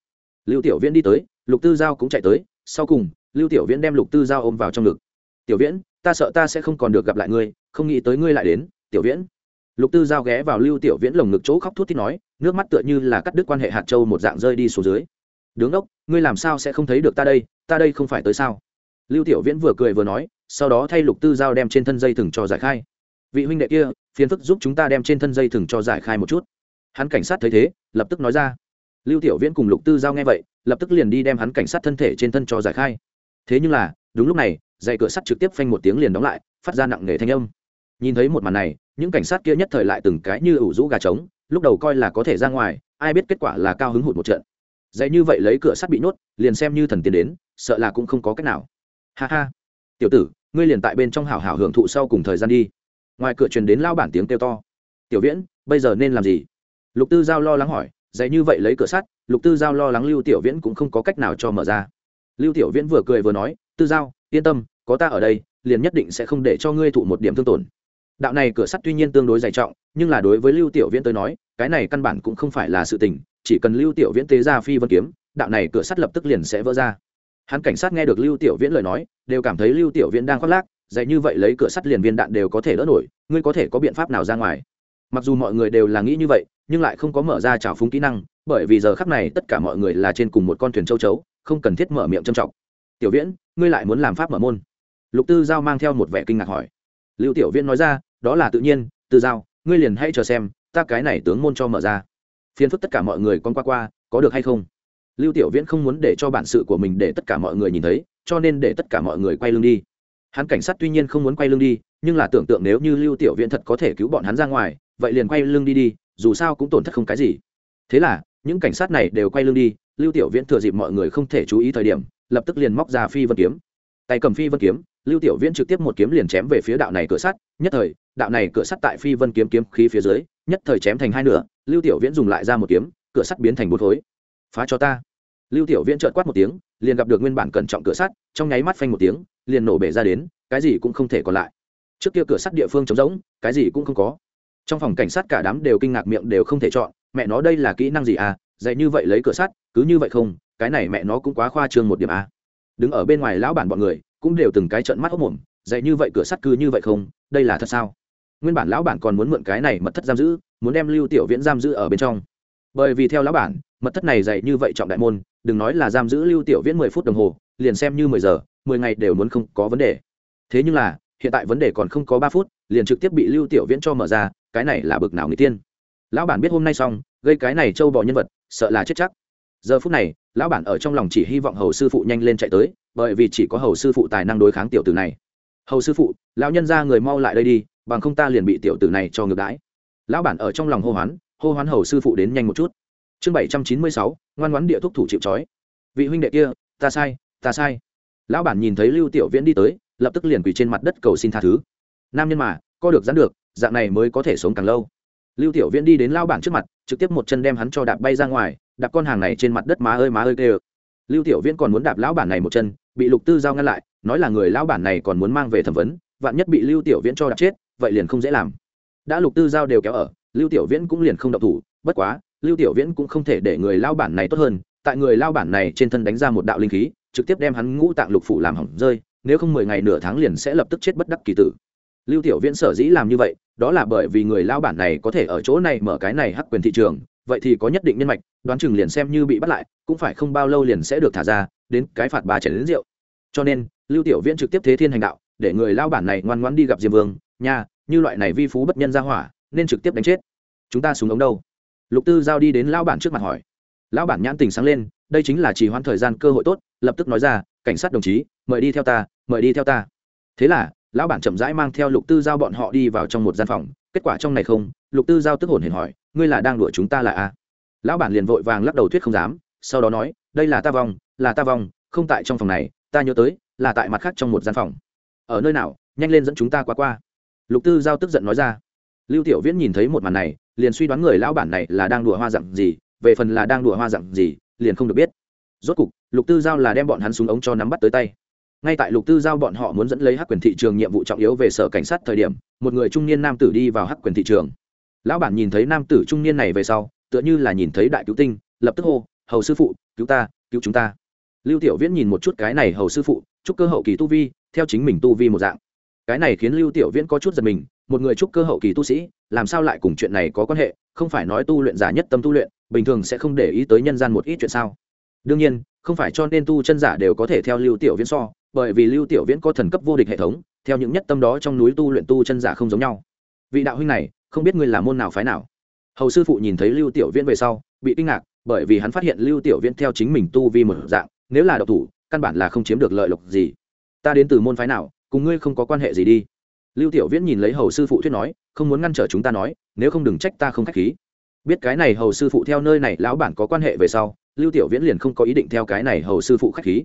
Lưu tiểu viễn đi tới, lục tư giao cũng chạy tới, sau cùng, lưu tiểu viễn đem lục tư giao ôm vào trong ngực tiểu viễn, ta sợ ta sẽ không còn được gặp lại ngươi, không nghĩ tới ngươi lại đến, tiểu viễn. Lục tư giao ghé vào lưu tiểu viễn lồng ngực chỗ khóc thút thít nói, nước mắt tựa như là cắt đứt quan hệ hạt châu một dạng rơi đi xuống dưới. Đứng ốc ngươi làm sao sẽ không thấy được ta đây ta đây không phải tới sao? Lưu tiểu viễn vừa cười vừa nói, sau đó thay lục tư giao đem trên thân dây thừng cho giải khai. Vị huynh đệ kia, phiền phức giúp chúng ta đem trên thân dây thừng cho giải khai một chút. Hắn cảnh sát thấy thế, lập tức nói ra. Lưu tiểu viễn cùng lục tư giao nghe vậy, lập tức liền đi đem hắn cảnh sát thân thể trên thân cho giải khai. Thế nhưng là, đúng lúc này dày cửa sắt trực tiếp phanh một tiếng liền đóng lại, phát ra nặng nề thanh âm. Nhìn thấy một màn này, những cảnh sát kia nhất thời lại từng cái như ủ rũ gà trống, lúc đầu coi là có thể ra ngoài, ai biết kết quả là cao hứng hụt một trận. Dạy như vậy lấy cửa sắt bị nhốt, liền xem như thần tiến đến, sợ là cũng không có cách nào. Ha ha. Tiểu tử, ngươi liền tại bên trong hảo hảo hưởng thụ sau cùng thời gian đi. Ngoài cửa truyền đến lao bản tiếng kêu to. Tiểu viễn, bây giờ nên làm gì? Lục tư giao lo lắng hỏi, dạy như vậy lấy cửa sắt, lục tư giao lo lắng lưu tiểu viễn cũng không có cách nào cho mở ra. Lưu tiểu viễn vừa cười vừa nói, tư giao yên tâm, có ta ở đây, liền nhất định sẽ không để cho ngươi thụ một điểm thương tổn. Đạo này cửa sắt tuy nhiên tương đối dày trọng, nhưng là đối với lưu tiểu viễn tới nói, cái này căn bản cũng không phải là sự tình, chỉ cần lưu tiểu viễn tế ra phi vân kiếm, đạo này cửa sắt lập tức liền sẽ vỡ ra. Hắn cảnh sát nghe được lưu tiểu viễn lời nói, đều cảm thấy lưu tiểu viễn đang khoác lác, dạy như vậy lấy cửa sắt liền viên đạn đều có thể đỡ nổi, ngươi có thể có biện pháp nào ra ngoài? Mặc dù mọi người đều là nghĩ như vậy, nhưng lại không có mở ra trào phúng kỹ năng, bởi vì giờ khắc này tất cả mọi người là trên cùng một con thuyền châu chấu, không cần thiết mở miệng trầm trọng. Tiểu viễn ngươi lại muốn làm pháp mở môn? Lục tư giao mang theo một vẻ kinh ngạc hỏi. Lưu tiểu viễn nói ra, đó là tự nhiên, tư giao, ngươi liền hãy chờ xem, ta cái này tướng môn cho mở ra. Phiền phức tất cả mọi người con qua qua, có được hay không? Lưu tiểu viễn không muốn để cho bản sự của mình để tất cả mọi người nhìn thấy, cho nên để tất cả mọi người quay lưng đi. Hắn cảnh sát tuy nhiên không muốn quay lưng đi, nhưng là tưởng tượng nếu như lưu tiểu viễn thật có thể cứu bọn hắn ra ngoài, vậy liền quay lưng đi đi, dù sao cũng tổn thất không cái gì. Thế là, những cảnh sát này đều quay lưng đi, lưu tiểu viễn thừa dịp mọi người không thể chú ý thời điểm lập tức liền móc ra phi vân kiếm. Tay cầm phi vân kiếm, lưu tiểu viễn trực tiếp một kiếm liền chém về phía đạo này cửa sắt. Nhất thời, đạo này cửa sắt tại phi vân kiếm kiếm khí phía dưới, nhất thời chém thành hai nửa, lưu tiểu viễn dùng lại ra một kiếm, cửa sắt biến thành bốn khối. Phá cho ta. Lưu tiểu viễn trợn quát một tiếng, liền gặp được nguyên bản cẩn trọng cửa sắt, trong nháy mắt phanh một tiếng, liền nổ bể ra đến, cái gì cũng không thể còn lại. Trước kia cửa sắt địa phương trống rỗng, cái gì cũng không có. Trong phòng cảnh sát cả đám đều kinh ngạc miệng đều không thể chọn, mẹ nó, đây là kỹ năng gì à? Dạy như vậy lấy cửa sắt, cứ như vậy không cái này mẹ nó cũng quá khoa trương một điểm à. Đứng ở bên ngoài lão bản bọn người cũng đều từng cái trận mắt hốc mồm, dạy như vậy cửa sắt cứ như vậy không, đây là thật sao? Nguyên bản lão bản còn muốn mượn cái này mật thất giam giữ, muốn đem lưu tiểu viễn giam giữ ở bên trong. Bởi vì theo lão bản, mật thất này dạy như vậy trọng đại môn, đừng nói là giam giữ lưu tiểu viễn mười phút đồng hồ, liền xem như mười giờ, mười ngày đều muốn không có vấn đề. Thế nhưng là, hiện tại vấn đề còn không có ba phút, liền trực tiếp bị lưu tiểu viễn cho mở ra, cái này là bực nào người tiên. Lão bản biết hôm nay xong, gây cái này trâu bò nhân vật, sợ là chết chắc. Giờ phút này lão bản ở trong lòng chỉ hy vọng hầu sư phụ nhanh lên chạy tới, bởi vì chỉ có hầu sư phụ tài năng đối kháng tiểu tử này. Hầu sư phụ, lão nhân ra người mau lại đây đi, bằng không ta liền bị tiểu tử này cho ngược đãi. Lão bản ở trong lòng hô hoán hô hoán hầu sư phụ đến nhanh một chút. Chương bảy trăm chín mươi sáu, ngoan ngoãn địa thúc thủ chịu trói. Vị huynh đệ kia, ta sai ta sai. Lão bản nhìn thấy lưu tiểu viễn đi tới, lập tức liền quỳ trên mặt đất cầu xin tha thứ. Nam nhân mà, co được dán được, dạng này mới có thể sống càng lâu lưu tiểu viễn đi đến lao bản trước mặt, trực tiếp một chân đem hắn cho đạp bay ra ngoài, đạp con hàng này trên mặt đất má ơi má ơi kê lưu tiểu viễn còn muốn đạp lão bản này một chân, bị lục tư giao ngăn lại, nói là người lão bản này còn muốn mang về thẩm vấn, vạn nhất bị lưu tiểu viễn cho đạp chết, vậy liền không dễ làm. Đã lục tư giao đều kéo ở, lưu tiểu viễn cũng liền không động thủ, bất quá, lưu tiểu viễn cũng không thể để người lao bản này tốt hơn, tại người lao bản này trên thân đánh ra một đạo linh khí, trực tiếp đem hắn ngũ tạng lục phủ làm hỏng rơi, nếu không mười ngày nửa tháng liền sẽ lập tức chết bất đắc kỳ tử lưu tiểu viễn sở dĩ làm như vậy, đó là bởi vì người lao bản này có thể ở chỗ này mở cái này hắc quyền thị trường, vậy thì có nhất định nhân mạch, đoán chừng liền xem như bị bắt lại, cũng phải không bao lâu liền sẽ được thả ra, đến cái phạt bà chảy đến rượu. Cho nên, lưu tiểu viễn trực tiếp thế thiên hành đạo, để người lao bản này ngoan ngoãn đi gặp diêm vương, nha, như loại này vi phú bất nhân ra hỏa, nên trực tiếp đánh chết. Chúng ta xuống ống đâu? Lục tư giao đi đến lao bản trước mặt hỏi. Lão bản nhãn tình sáng lên, đây chính là chỉ hoãn thời gian cơ hội tốt, lập tức nói ra, cảnh sát đồng chí, mời đi theo ta, mời đi theo ta. Thế là lão bản chậm rãi mang theo lục tư giao bọn họ đi vào trong một gian phòng. Kết quả trong này không, lục tư giao tức hồn hển hỏi, ngươi là đang đuổi chúng ta là a lão bản liền vội vàng lắc đầu thuyết không dám, sau đó nói, đây là ta vong, là ta vong, không tại trong phòng này, ta nhớ tới, là tại mặt khác trong một gian phòng. Ở nơi nào, nhanh lên dẫn chúng ta qua qua. Lục tư giao tức giận nói ra. Lưu tiểu viễn nhìn thấy một màn này, liền suy đoán người lão bản này là đang đùa hoa dặn gì, về phần là đang đùa hoa dặn gì, liền không được biết. Rốt cục, lục tư giao là đem bọn hắn xuống ống cho nắm bắt tới tay ngay tại lục tư giao bọn họ muốn dẫn lấy hắc quyền thị trường nhiệm vụ trọng yếu về sở cảnh sát thời điểm, một người trung niên nam tử đi vào hắc quyền thị trường. Lão bản nhìn thấy nam tử trung niên này về sau, tựa như là nhìn thấy đại cứu tinh, lập tức hô, hầu sư phụ, cứu ta, cứu chúng ta. Lưu tiểu viễn nhìn một chút cái này hầu sư phụ, chúc cơ hậu kỳ tu vi, theo chính mình tu vi một dạng. Cái này khiến lưu tiểu viễn có chút giật mình, một người chúc cơ hậu kỳ tu sĩ, làm sao lại cùng chuyện này có quan hệ, không phải nói tu luyện giả nhất tâm tu luyện, bình thường sẽ không để ý tới nhân gian một ít chuyện sao? Đương nhiên, không phải cho nên tu chân giả đều có thể theo lưu tiểu viễn so bởi vì lưu tiểu viễn có thần cấp vô địch hệ thống, theo những nhất tâm đó trong núi tu luyện tu chân giả không giống nhau. Vị đạo huynh này, không biết ngươi là môn nào phái nào. Hầu sư phụ nhìn thấy lưu tiểu viễn về sau, bị kinh ngạc, bởi vì hắn phát hiện lưu tiểu viễn theo chính mình tu vi một dạng, nếu là độc thủ, căn bản là không chiếm được lợi lộc gì. Ta đến từ môn phái nào, cùng ngươi không có quan hệ gì đi. Lưu tiểu viễn nhìn lấy hầu sư phụ thuyết nói, không muốn ngăn trở chúng ta nói, nếu không đừng trách ta không k h á c h khí. Biết cái này hầu sư phụ theo nơi này, lão bản có quan hệ về sau, lưu tiểu viễn liền không có ý định theo cái này hầu sư phụ k h á c h khí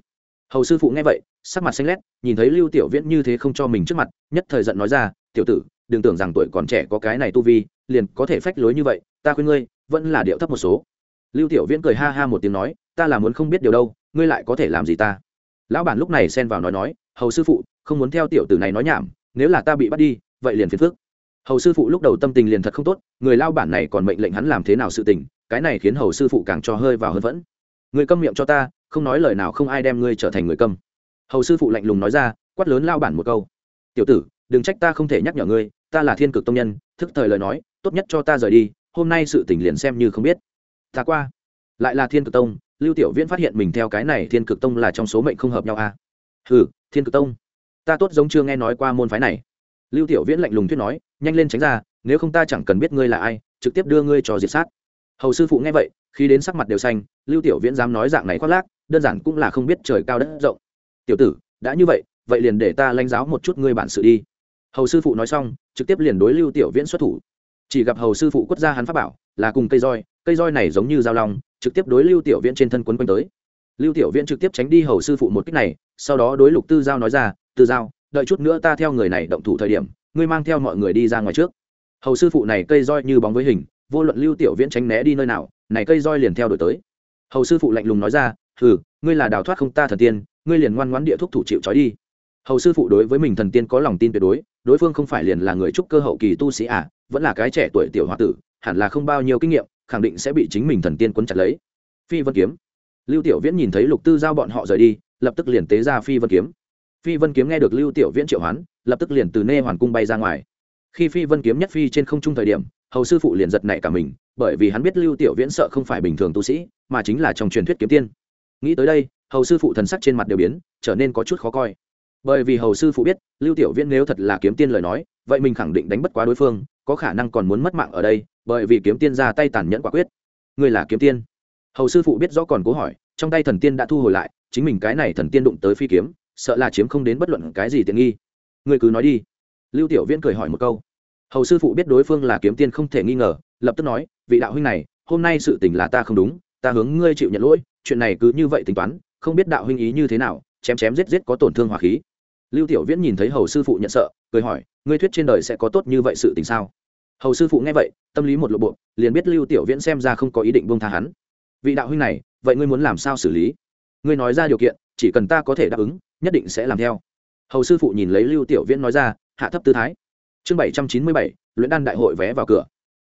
hầu sư phụ nghe vậy, sắc mặt xanh lét, nhìn thấy lưu tiểu viễn như thế không cho mình trước mặt, nhất thời giận nói ra, tiểu tử, đừng tưởng rằng tuổi còn trẻ có cái này tu vi, liền có thể phách lối như vậy, ta khuyên ngươi, vẫn là điệu thấp một số. Lưu tiểu viễn cười ha ha một tiếng nói, ta là muốn không biết điều đâu, ngươi lại có thể làm gì ta? Lão bản lúc này xen vào nói nói, hầu sư phụ, không muốn theo tiểu tử này nói nhảm, nếu là ta bị bắt đi, vậy liền phiền phước hầu sư phụ lúc đầu tâm tình liền thật không tốt, người lao bản này còn mệnh lệnh hắn làm thế nào sự tình, cái này khiến hầu sư phụ càng cho hơi vào hơn vẫn. Người câm miệng cho ta không nói lời nào không ai đem ngươi trở thành người câm. Hầu sư phụ lạnh lùng nói ra, quát lớn lao bản một câu. Tiểu tử, đừng trách ta không thể nhắc nhở ngươi, ta là thiên cực tông nhân, thức thời lời nói, tốt nhất cho ta rời đi, hôm nay sự tình liền xem như không biết. Ta qua. Lại là thiên cực tông, lưu tiểu viễn phát hiện mình theo cái này thiên cực tông là trong số mệnh không hợp nhau à. ừ thiên cực tông. Ta tốt giống chưa nghe nói qua môn phái này. Lưu tiểu viễn lạnh lùng thuyết nói, nhanh lên tránh ra, nếu không ta chẳng cần biết ngươi là ai, trực tiếp đưa ngươi cho diệt sát. Hầu sư phụ nghe vậy, khi đến sắc mặt đều xanh, lưu tiểu viễn dám nói dạng này khoác lác đơn giản cũng là không biết trời cao đất rộng. Tiểu tử, đã như vậy vậy liền để ta lãnh giáo một chút ngươi bản sự đi. Hầu sư phụ nói xong, trực tiếp liền đối lưu tiểu viễn xuất thủ. Chỉ gặp hầu sư phụ quất ra hắn pháp bảo, là cùng cây roi cây roi này giống như dao long, trực tiếp đối lưu tiểu viễn trên thân quấn quanh tới. Lưu tiểu viễn trực tiếp tránh đi hầu sư phụ một cách này, sau đó đối lục tư giao nói ra, tư giao, đợi chút nữa ta theo người này động thủ thời điểm, ngươi mang theo mọi người đi ra ngoài trước. Hầu sư phụ này cây roi như bóng với hình, vô luận lưu tiểu viễn tránh né đi nơi nào, này cây roi liền theo đổi tới. Hầu sư phụ lạnh lùng nói ra Hừ, ngươi là đào thoát không ta thần tiên ngươi liền ngoan ngoãn địa thúc thủ chịu trói đi. Hầu sư phụ đối với mình thần tiên có lòng tin tuyệt đối đối phương không phải liền là người trúc cơ hậu kỳ tu sĩ à vẫn là cái trẻ tuổi tiểu h tử hẳn là không bao nhiêu kinh nghiệm khẳng định sẽ bị chính mình thần tiên quấn chặt lấy. Phi vân kiếm. Lưu tiểu viễn nhìn thấy lục tư giao bọn họ rời đi lập tức liền tế ra phi vân kiếm. Phi vân kiếm nghe được lưu tiểu viễn triệu hoán lập tức liền từ nê hoàn cung bay ra ngoài. Khi phi vân kiếm nhất phi trên không trung thời điểm hầu sư phụ liền giật nảy cả mình bởi vì hắn biết lưu tiểu viễn sợ không phải bình thường tu sĩ mà chính là trong truyền thuyết kiếm tiên nghĩ tới đây, hầu sư phụ thần sắc trên mặt đều biến, trở nên có chút khó coi. Bởi vì hầu sư phụ biết, lưu tiểu viễn nếu thật là kiếm tiên lời nói, vậy mình khẳng định đánh bất quá đối phương, có khả năng còn muốn mất mạng ở đây, bởi vì kiếm tiên ra tay tàn nhẫn quả quyết. Ngươi là kiếm tiên? Hầu sư phụ biết rõ còn cố hỏi, trong tay thần tiên đã thu hồi lại, chính mình cái này thần tiên đụng tới phi kiếm, sợ là chiếm không đến bất luận cái gì tiện nghi. Ngươi cứ nói đi. Lưu tiểu viễn cười hỏi một câu. Hầu sư phụ biết đối phương là kiếm tiên không thể nghi ngờ, lập tức nói, vị đạo huynh này, hôm nay sự tình là ta không đúng, ta hướng ngươi chịu nhận lỗi chuyện này cứ như vậy tính toán, không biết đạo huynh ý như thế nào, chém chém giết giết có tổn thương hỏa khí. Lưu tiểu viễn nhìn thấy hầu sư phụ nhận sợ, cười hỏi, ngươi thuyết trên đời sẽ có tốt như vậy sự tình sao? Hầu sư phụ nghe vậy, tâm lý một lộ bộ, liền biết lưu tiểu viễn xem ra không có ý định buông tha hắn. Vị đạo huynh này, vậy ngươi muốn làm sao xử lý? Ngươi nói ra điều kiện, chỉ cần ta có thể đáp ứng, nhất định sẽ làm theo. Hầu sư phụ nhìn lấy lưu tiểu viễn nói ra, hạ thấp tư thái. Chương bảy trăm chín mươi bảy, luyện đan đại hội vé vào cửa.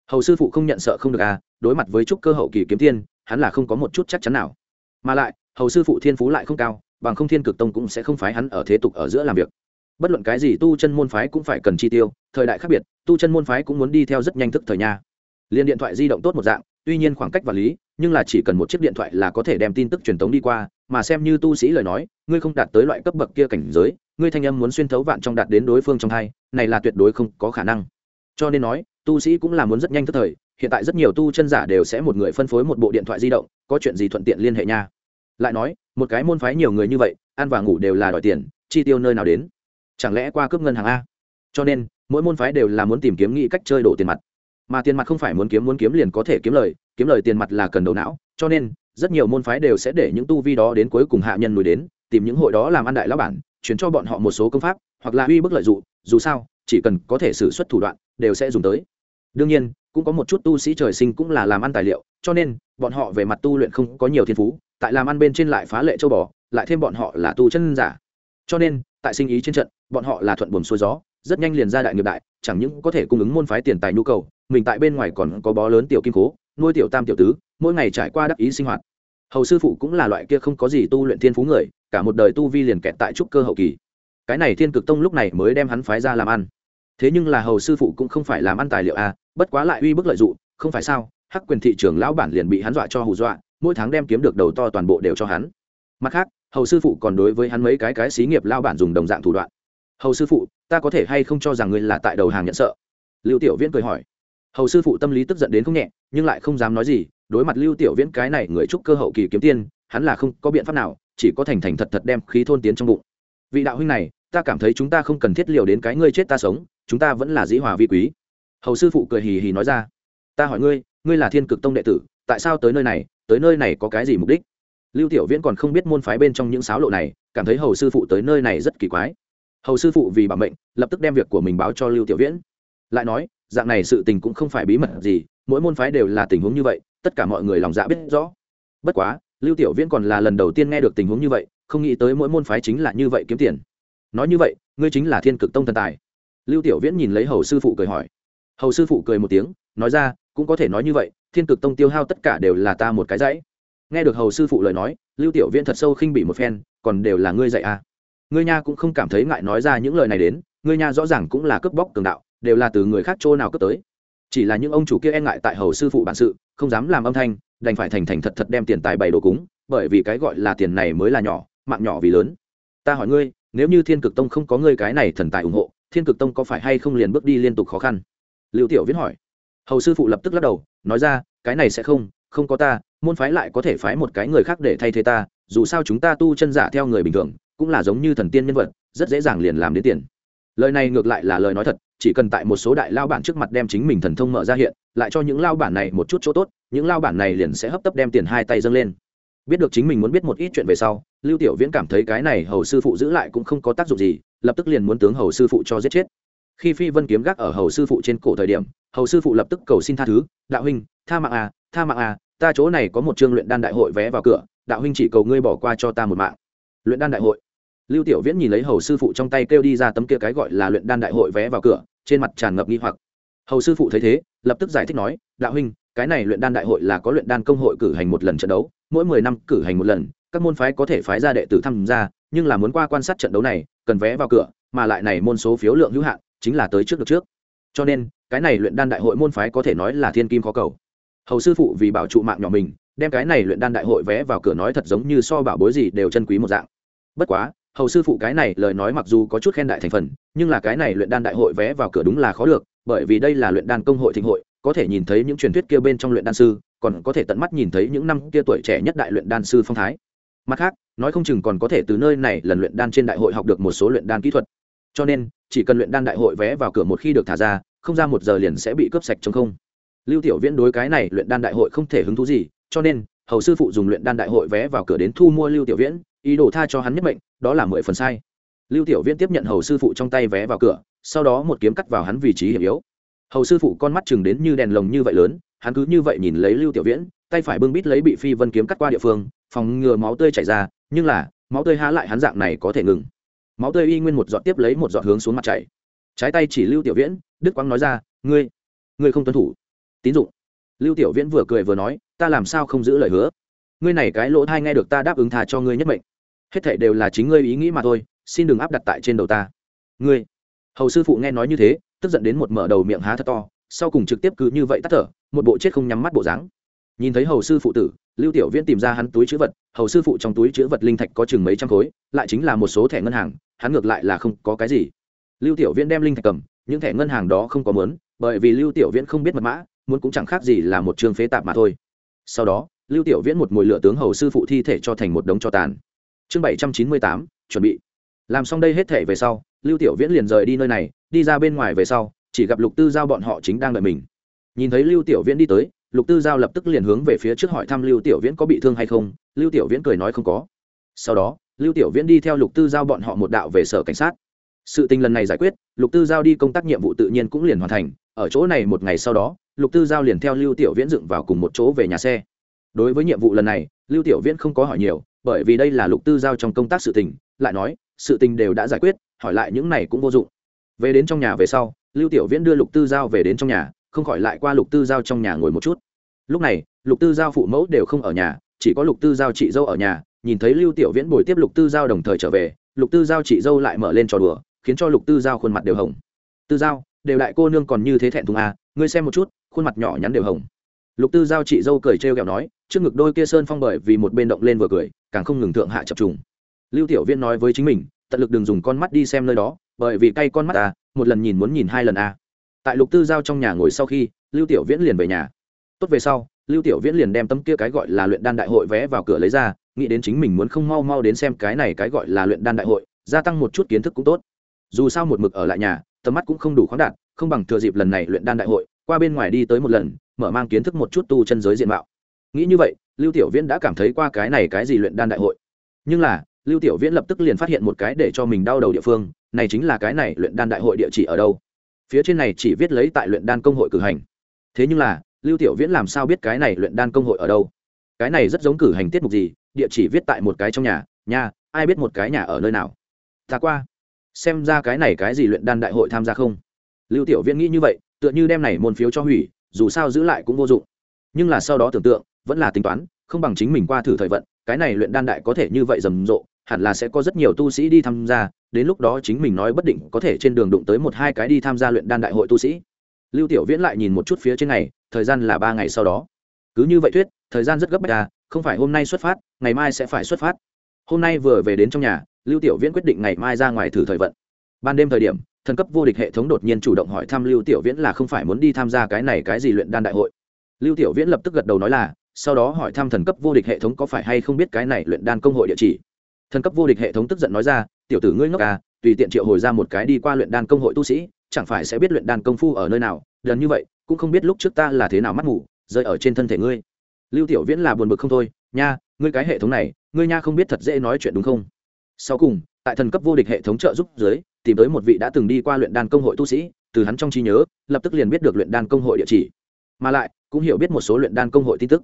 Hầu sư phụ không nhận sợ không được à đối mặt với trúc cơ hậu kỳ kiếm tiên, hắn là không có một chút chắc chắn nào mà lại, hầu sư phụ thiên phú lại không cao, bằng không thiên cực tông cũng sẽ không phái hắn ở thế tục ở giữa làm việc. Bất luận cái gì tu chân môn phái cũng phải cần chi tiêu, thời đại khác biệt, tu chân môn phái cũng muốn đi theo rất nhanh thức thời nha. Liền điện thoại di động tốt một dạng, tuy nhiên khoảng cách và lý, nhưng là chỉ cần một chiếc điện thoại là có thể đem tin tức truyền tống đi qua, mà xem như tu sĩ lời nói, ngươi không đạt tới loại cấp bậc kia cảnh giới, ngươi thanh âm muốn xuyên thấu vạn trong đạt đến đối phương trong thai này là tuyệt đối không có khả năng. Cho nên nói, tu sĩ cũng là muốn rất nhanh tức thời hiện tại rất nhiều tu chân giả đều sẽ một người phân phối một bộ điện thoại di động, có chuyện gì thuận tiện liên hệ nha. Lại nói, một cái môn phái nhiều người như vậy, ăn và ngủ đều là đòi tiền, chi tiêu nơi nào đến? Chẳng lẽ qua cướp ngân hàng a? Cho nên, mỗi môn phái đều là muốn tìm kiếm nghĩ cách chơi đổ tiền mặt. Mà tiền mặt không phải muốn kiếm muốn kiếm liền có thể kiếm lời kiếm lời tiền mặt là cần đầu não, cho nên, rất nhiều môn phái đều sẽ để những tu vi đó đến cuối cùng hạ nhân nổi đến, tìm những hội đó làm ăn đại lão bản, chuyển cho bọn họ một số công pháp, hoặc là uy bức lợi dụng, dù sao, chỉ cần có thể xử suất thủ đoạn, đều sẽ dùng tới. Đương nhiên cũng có một chút tu sĩ trời sinh cũng là làm ăn tài liệu, cho nên, bọn họ về mặt tu luyện không có nhiều thiên phú, tại làm ăn bên trên lại phá lệ châu bò, lại thêm bọn họ là tu chân giả. Cho nên, tại sinh ý trên trận, bọn họ là thuận buồm xuôi gió, rất nhanh liền ra đại nghiệp đại, chẳng những có thể cung ứng môn phái tiền tài nhu cầu, mình tại bên ngoài còn có bó lớn tiểu kim cố, nuôi tiểu tam tiểu tứ, mỗi ngày trải qua đắc ý sinh hoạt. Hầu sư phụ cũng là loại kia không có gì tu luyện thiên phú người, cả một đời tu vi liền kẹt tại trúc cơ hậu kỳ. Cái này thiên cực tông lúc này mới đem hắn phái ra làm ăn. Thế nhưng là hầu sư phụ cũng không phải làm ăn tài liệu à? Bất quá lại uy bức lợi dụng, không phải sao? Hắc quyền thị trường lão bản liền bị hắn dọa cho hù dọa, mỗi tháng đem kiếm được đầu to toàn bộ đều cho hắn. Mặt khác, hầu sư phụ còn đối với hắn mấy cái cái xí nghiệp lao bản dùng đồng dạng thủ đoạn. Hầu sư phụ, ta có thể hay không cho rằng ngươi là tại đầu hàng nhận sợ? Lưu tiểu viễn cười hỏi. Hầu sư phụ tâm lý tức giận đến không nhẹ, nhưng lại không dám nói gì, đối mặt lưu tiểu viễn cái này người chúc cơ hậu kỳ kiếm tiên, hắn là không có biện pháp nào, chỉ có thành thành thật thật đem khí thôn tiến trong bụng. Vị đạo huynh này, ta cảm thấy chúng ta không cần thiết liều đến cái ngươi chết ta sống, chúng ta vẫn là dĩ hòa vi quý hầu sư phụ cười hì hì nói ra, ta hỏi ngươi ngươi là thiên cực tông đệ tử, tại sao tới nơi này, tới nơi này có cái gì mục đích? Lưu tiểu viễn còn không biết môn phái bên trong những sáo lộ này, cảm thấy hầu sư phụ tới nơi này rất kỳ quái. Hầu sư phụ vì bảo mệnh, lập tức đem việc của mình báo cho lưu tiểu viễn. Lại nói, dạng này sự tình cũng không phải bí mật gì, mỗi môn phái đều là tình huống như vậy, tất cả mọi người lòng dạ biết rõ. Bất quá, lưu tiểu viễn còn là lần đầu tiên nghe được tình huống như vậy, không nghĩ tới mỗi môn phái chính là như vậy kiếm tiền. Nói như vậy, ngươi chính là thiên cực tông thần tài. Lưu tiểu viễn nhìn lấy hầu sư phụ cười hỏi hầu sư phụ cười một tiếng, nói ra, cũng có thể nói như vậy, thiên cực tông tiêu hao tất cả đều là ta một cái dãy. Nghe được hầu sư phụ lời nói, lưu tiểu viễn thật sâu khinh bị một phen, còn đều là ngươi dạy à. ngươi nha cũng không cảm thấy ngại nói ra những lời này đến, ngươi nha rõ ràng cũng là cướp bóc cường đạo, đều là từ người khác chỗ nào cướp tới. Chỉ là những ông chủ kia e ngại tại hầu sư phụ bản sự, không dám làm âm thanh, đành phải thành thành thật thật đem tiền tài bày đồ cúng, bởi vì cái gọi là tiền này mới là nhỏ, mạng nhỏ vì lớn. Ta hỏi ngươi, nếu như thiên cực tông không có ngươi cái này thần tài ủng hộ, thiên cực tông có phải hay không liền bước đi liên tục khó khăn? Lưu tiểu viễn hỏi. Hầu sư phụ lập tức lắc đầu, nói ra, cái này sẽ không không có ta, môn phái lại có thể phái một cái người khác để thay thế ta, dù sao chúng ta tu chân giả theo người bình thường, cũng là giống như thần tiên nhân vật, rất dễ dàng liền làm đến tiền. Lời này ngược lại là lời nói thật, chỉ cần tại một số đại lao bản trước mặt đem chính mình thần thông mở ra hiện, lại cho những lao bản này một chút chỗ tốt, những lao bản này liền sẽ hấp tấp đem tiền hai tay dâng lên. Biết được chính mình muốn biết một ít chuyện về sau, lưu tiểu viễn cảm thấy cái này hầu sư phụ giữ lại cũng không có tác dụng gì, lập tức liền muốn tướng hầu sư phụ cho giết chết khi phi vân kiếm gác ở hầu sư phụ trên cổ thời điểm, hầu sư phụ lập tức cầu xin tha thứ, đạo huynh, tha mạng à tha mạng à ta chỗ này có một chương luyện đan đại hội vé vào cửa, đạo huynh chỉ cầu ngươi bỏ qua cho ta một mạng. Luyện đan đại hội. Lưu tiểu viễn nhìn lấy hầu sư phụ trong tay kêu đi ra tấm kia cái gọi là luyện đan đại hội vé vào cửa, trên mặt tràn ngập nghi hoặc. Hầu sư phụ thấy thế, lập tức giải thích nói, đạo huynh, cái này luyện đan đại hội là có luyện đan công hội cử hành một lần trận đấu, mỗi mười năm cử hành một lần, các môn phái có thể phái ra đệ tử tham gia, nhưng là muốn qua quan sát trận đấu này, cần vé vào cửa, mà lại này môn số phiếu lượng hữu hạn chính là tới trước được trước. Cho nên, cái này luyện đan đại hội môn phái có thể nói là thiên kim khó cầu. Hầu sư phụ vì bảo trụ mạng nhỏ mình, đem cái này luyện đan đại hội vé vào cửa nói thật giống như so bảo bối gì đều chân quý một dạng. Bất quá, hầu sư phụ cái này lời nói mặc dù có chút khen đại thành phần, nhưng là cái này luyện đan đại hội vé vào cửa đúng là khó được, bởi vì đây là luyện đan công hội thịnh hội, có thể nhìn thấy những truyền thuyết kia bên trong luyện đan sư, còn có thể tận mắt nhìn thấy những năm kia tuổi trẻ nhất đại luyện đan sư phong thái. Mặt khác, nói không chừng còn có thể từ nơi này lần luyện đan trên đại hội học được một số luyện đan kỹ thuật cho nên, chỉ cần luyện đan đại hội vé vào cửa một khi được thả ra, không ra một giờ liền sẽ bị cướp sạch chống không. Lưu tiểu viễn đối cái này luyện đan đại hội không thể hứng thú gì, cho nên, hầu sư phụ dùng luyện đan đại hội vé vào cửa đến thu mua lưu tiểu viễn, ý đồ tha cho hắn nhất mệnh, đó là mười phần sai. Lưu tiểu viễn tiếp nhận hầu sư phụ trong tay vé vào cửa, sau đó một kiếm cắt vào hắn vị trí hiểm yếu. Hầu sư phụ con mắt chừng đến như đèn lồng như vậy lớn, hắn cứ như vậy nhìn lấy lưu tiểu viễn, tay phải bưng bít lấy bị phi vân kiếm cắt qua địa phương, phòng ngừa máu tươi chảy ra, nhưng là, máu tươi há lại hắn dạng này có thể ngừng máu tươi y nguyên một giọt tiếp lấy một giọt hướng xuống mặt chảy. Trái tay chỉ lưu tiểu viễn, đức quang nói ra, ngươi ngươi không tuân thủ. Tín dụng. Lưu tiểu viễn vừa cười vừa nói, ta làm sao không giữ lời hứa? Ngươi này cái lỗ thai nghe được ta đáp ứng thà cho ngươi nhất mệnh. Hết thảy đều là chính ngươi ý nghĩ mà thôi, xin đừng áp đặt tại trên đầu ta. Ngươi? Hầu sư phụ nghe nói như thế, tức giận đến một mở đầu miệng há thật to, sau cùng trực tiếp cứ như vậy tắt thở, một bộ chết không nhắm mắt bộ dáng. Nhìn thấy hầu sư phụ tử, lưu tiểu viễn tìm ra hắn túi chữ vật, hầu sư phụ trong túi chữ vật linh thạch có chừng mấy trăm khối, lại chính là một số thẻ ngân hàng hắn ngược lại là không có cái gì. Lưu tiểu viễn đem linh thạch cầm, những thẻ ngân hàng đó không có mớn bởi vì lưu tiểu viễn không biết mật mã, muốn cũng chẳng khác gì là một trường phế tạp mà thôi. Sau đó, lưu tiểu viễn một mồi lửa tướng hầu sư phụ thi thể cho thành một đống cho tàn. Chương bảy trăm chín mươi tám, chuẩn bị. Làm xong đây hết thể về sau, lưu tiểu viễn liền rời đi nơi này, đi ra bên ngoài về sau, chỉ gặp lục tư giao bọn họ chính đang đợi mình. Nhìn thấy lưu tiểu viễn đi tới, lục tư giao lập tức liền hướng về phía trước hỏi thăm lưu tiểu viễn có bị thương hay không, lưu tiểu viễn cười nói không có. Sau đó lưu tiểu viễn đi theo lục tư giao bọn họ một đạo về sở cảnh sát. Sự tình lần này giải quyết, lục tư giao đi công tác nhiệm vụ tự nhiên cũng liền hoàn thành. Ở chỗ này một ngày sau đó, lục tư giao liền theo lưu tiểu viễn dựng vào cùng một chỗ về nhà xe. Đối với nhiệm vụ lần này, lưu tiểu viễn không có hỏi nhiều, bởi vì đây là lục tư giao trong công tác sự tình, lại nói, sự tình đều đã giải quyết, hỏi lại những này cũng vô dụng. Về đến trong nhà về sau, lưu tiểu viễn đưa lục tư giao về đến trong nhà, không khỏi lại qua lục tư giao trong nhà ngồi một chút. Lúc này, lục tư giao phụ mẫu đều không ở nhà, chỉ có lục tư giao chị dâu ở nhà nhìn thấy lưu tiểu viễn bồi tiếp lục tư giao đồng thời trở về, lục tư giao chị dâu lại mở lên trò đùa, khiến cho lục tư giao khuôn mặt đều hồng. Tư giao, đều đại cô nương còn như thế thẹn thùng à ngươi xem một chút, khuôn mặt nhỏ nhắn đều hồng. Lục tư giao chị dâu cười trêu ghẹo nói, trước ngực đôi kia sơn phong bởi vì một bên động lên vừa cười, càng không ngừng thượng hạ chập trùng. Lưu tiểu viễn nói với chính mình, tận lực đừng dùng con mắt đi xem nơi đó, bởi vì cay con mắt à một lần nhìn muốn nhìn hai lần à. Tại lục tư giao trong nhà ngồi sau khi, lưu tiểu viễn liền về nhà. Tốt về sau lưu tiểu viễn liền đem tấm kia cái gọi là luyện đan đại hội vé vào cửa lấy ra, nghĩ đến chính mình muốn không mau mau đến xem cái này cái gọi là luyện đan đại hội, gia tăng một chút kiến thức cũng tốt. Dù sao một mực ở lại nhà, tầm mắt cũng không đủ khoáng đạt, không bằng thừa dịp lần này luyện đan đại hội, qua bên ngoài đi tới một lần, mở mang kiến thức một chút tu chân giới diện mạo. Nghĩ như vậy, lưu tiểu viễn đã cảm thấy qua cái này cái gì luyện đan đại hội. Nhưng là, lưu tiểu viễn lập tức liền phát hiện một cái để cho mình đau đầu địa phương, này chính là cái này luyện đan đại hội địa chỉ ở đâu. Phía trên này chỉ viết lấy tại luyện đan công hội cử hành. Thế nhưng là lưu tiểu viễn làm sao biết cái này luyện đan công hội ở đâu? Cái này rất giống cử hành tiết mục gì, địa chỉ viết tại một cái trong nhà nhà, ai biết một cái nhà ở nơi nào? Ta qua, xem ra cái này cái gì luyện đan đại hội tham gia không? Lưu tiểu viễn nghĩ như vậy, tựa như đem này môn phiếu cho hủy, dù sao giữ lại cũng vô dụng. Nhưng là sau đó tưởng tượng, vẫn là tính toán, không bằng chính mình qua thử thời vận, cái này luyện đan đại có thể như vậy rầm rộ, hẳn là sẽ có rất nhiều tu sĩ đi tham gia, đến lúc đó chính mình nói bất định có thể trên đường đụng tới một hai cái đi tham gia luyện đan đại hội tu sĩ. Lưu tiểu viễn lại nhìn một chút phía trên này thời gian là ba ngày sau đó. Cứ như vậy thuyết, thời gian rất gấp bách à không phải hôm nay xuất phát, ngày mai sẽ phải xuất phát. Hôm nay vừa về đến trong nhà, lưu tiểu viễn quyết định ngày mai ra ngoài thử thời vận. Ban đêm thời điểm, thần cấp vô địch hệ thống đột nhiên chủ động hỏi thăm lưu tiểu viễn là không phải muốn đi tham gia cái này cái gì luyện đan đại hội. Lưu tiểu viễn lập tức gật đầu nói là, sau đó hỏi thăm thần cấp vô địch hệ thống có phải hay không biết cái này luyện đan công hội địa chỉ. Thần cấp vô địch hệ thống tức giận nói ra, tiểu tử ngươi ngốc à tùy tiện triệu hồi ra một cái đi qua luyện đan công hội tu sĩ, chẳng phải sẽ biết luyện đan công phu ở nơi nào lần như vậy cũng không biết lúc trước ta là thế nào mắt ngủ rơi ở trên thân thể ngươi. Lưu tiểu viễn là buồn bực không thôi, nha, ngươi cái hệ thống này, ngươi nha không biết thật dễ nói chuyện đúng không? Sau cùng, tại thần cấp vô địch hệ thống trợ giúp dưới, tìm tới một vị đã từng đi qua luyện đan công hội tu sĩ, từ hắn trong trí nhớ, lập tức liền biết được luyện đan công hội địa chỉ. Mà lại, cũng hiểu biết một số luyện đan công hội tin tức.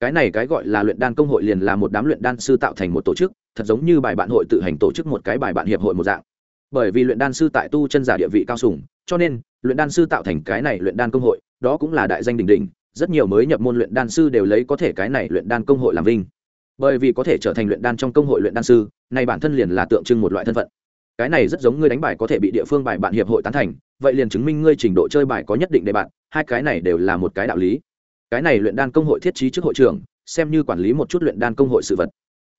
Cái này cái gọi là luyện đan công hội liền là một đám luyện đan sư tạo thành một tổ chức, thật giống như bài bạn hội tự hành tổ chức một cái bài bạn hiệp hội một dạng. Bởi vì luyện đan sư tại tu chân giả địa vị cao sùng, cho nên luyện đan sư tạo thành cái này luyện đan công hội đó cũng là đại danh đỉnh đỉnh rất nhiều mới nhập môn luyện đan sư đều lấy có thể cái này luyện đan công hội làm vinh bởi vì có thể trở thành luyện đan trong công hội luyện đan sư này bản thân liền là tượng trưng một loại thân phận cái này rất giống ngươi đánh bài có thể bị địa phương bài bạn hiệp hội tán thành vậy liền chứng minh ngươi trình độ chơi bài có nhất định để bạn hai cái này đều là một cái đạo lý cái này luyện đan công hội thiết trí trước hội trưởng xem như quản lý một chút luyện đan công hội sự vật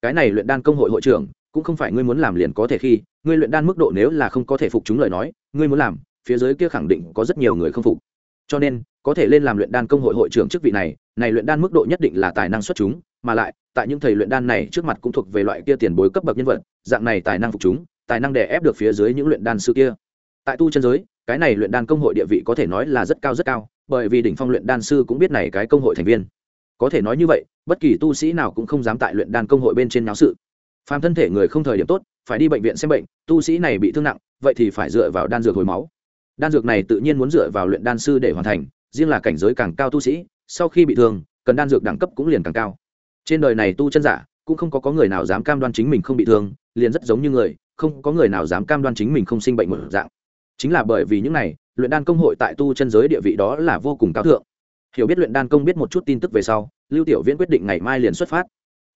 cái này luyện đan công hội hội trưởng cũng không phải ngươi muốn làm liền có thể khi ngươi luyện đan mức độ nếu là không có thể phục chúng lời nói ngươi muốn làm phía dưới kia khẳng định có rất nhiều người không phục. Cho nên, có thể lên làm luyện đan công hội hội trưởng chức vị này này luyện đan mức độ nhất định là tài năng xuất chúng, mà lại, tại những thầy luyện đan này trước mặt cũng thuộc về loại kia tiền bối cấp bậc nhân vật, dạng này tài năng phục chúng, tài năng đè ép được phía dưới những luyện đan sư kia. Tại tu chân giới, cái này luyện đan công hội địa vị có thể nói là rất cao rất cao, bởi vì đỉnh phong luyện đan sư cũng biết này cái công hội thành viên. Có thể nói như vậy, bất kỳ tu sĩ nào cũng không dám tại luyện đan công hội bên trên náo sự. Phàm thân thể người không thời điểm tốt, phải đi bệnh viện xem bệnh, tu sĩ này bị thương nặng, vậy thì phải dựa vào đan dược hồi máu đan dược này tự nhiên muốn dựa vào luyện đan sư để hoàn thành, riêng là cảnh giới càng cao tu sĩ, sau khi bị thương, cần đan dược đẳng cấp cũng liền càng cao. Trên đời này tu chân giả, cũng không có có người nào dám cam đoan chính mình không bị thương, liền rất giống như người, không có người nào dám cam đoan chính mình không sinh bệnh một dạng. Chính là bởi vì những này, luyện đan công hội tại tu chân giới địa vị đó là vô cùng cao thượng. Hiểu biết luyện đan công biết một chút tin tức về sau, lưu tiểu viễn quyết định ngày mai liền xuất phát.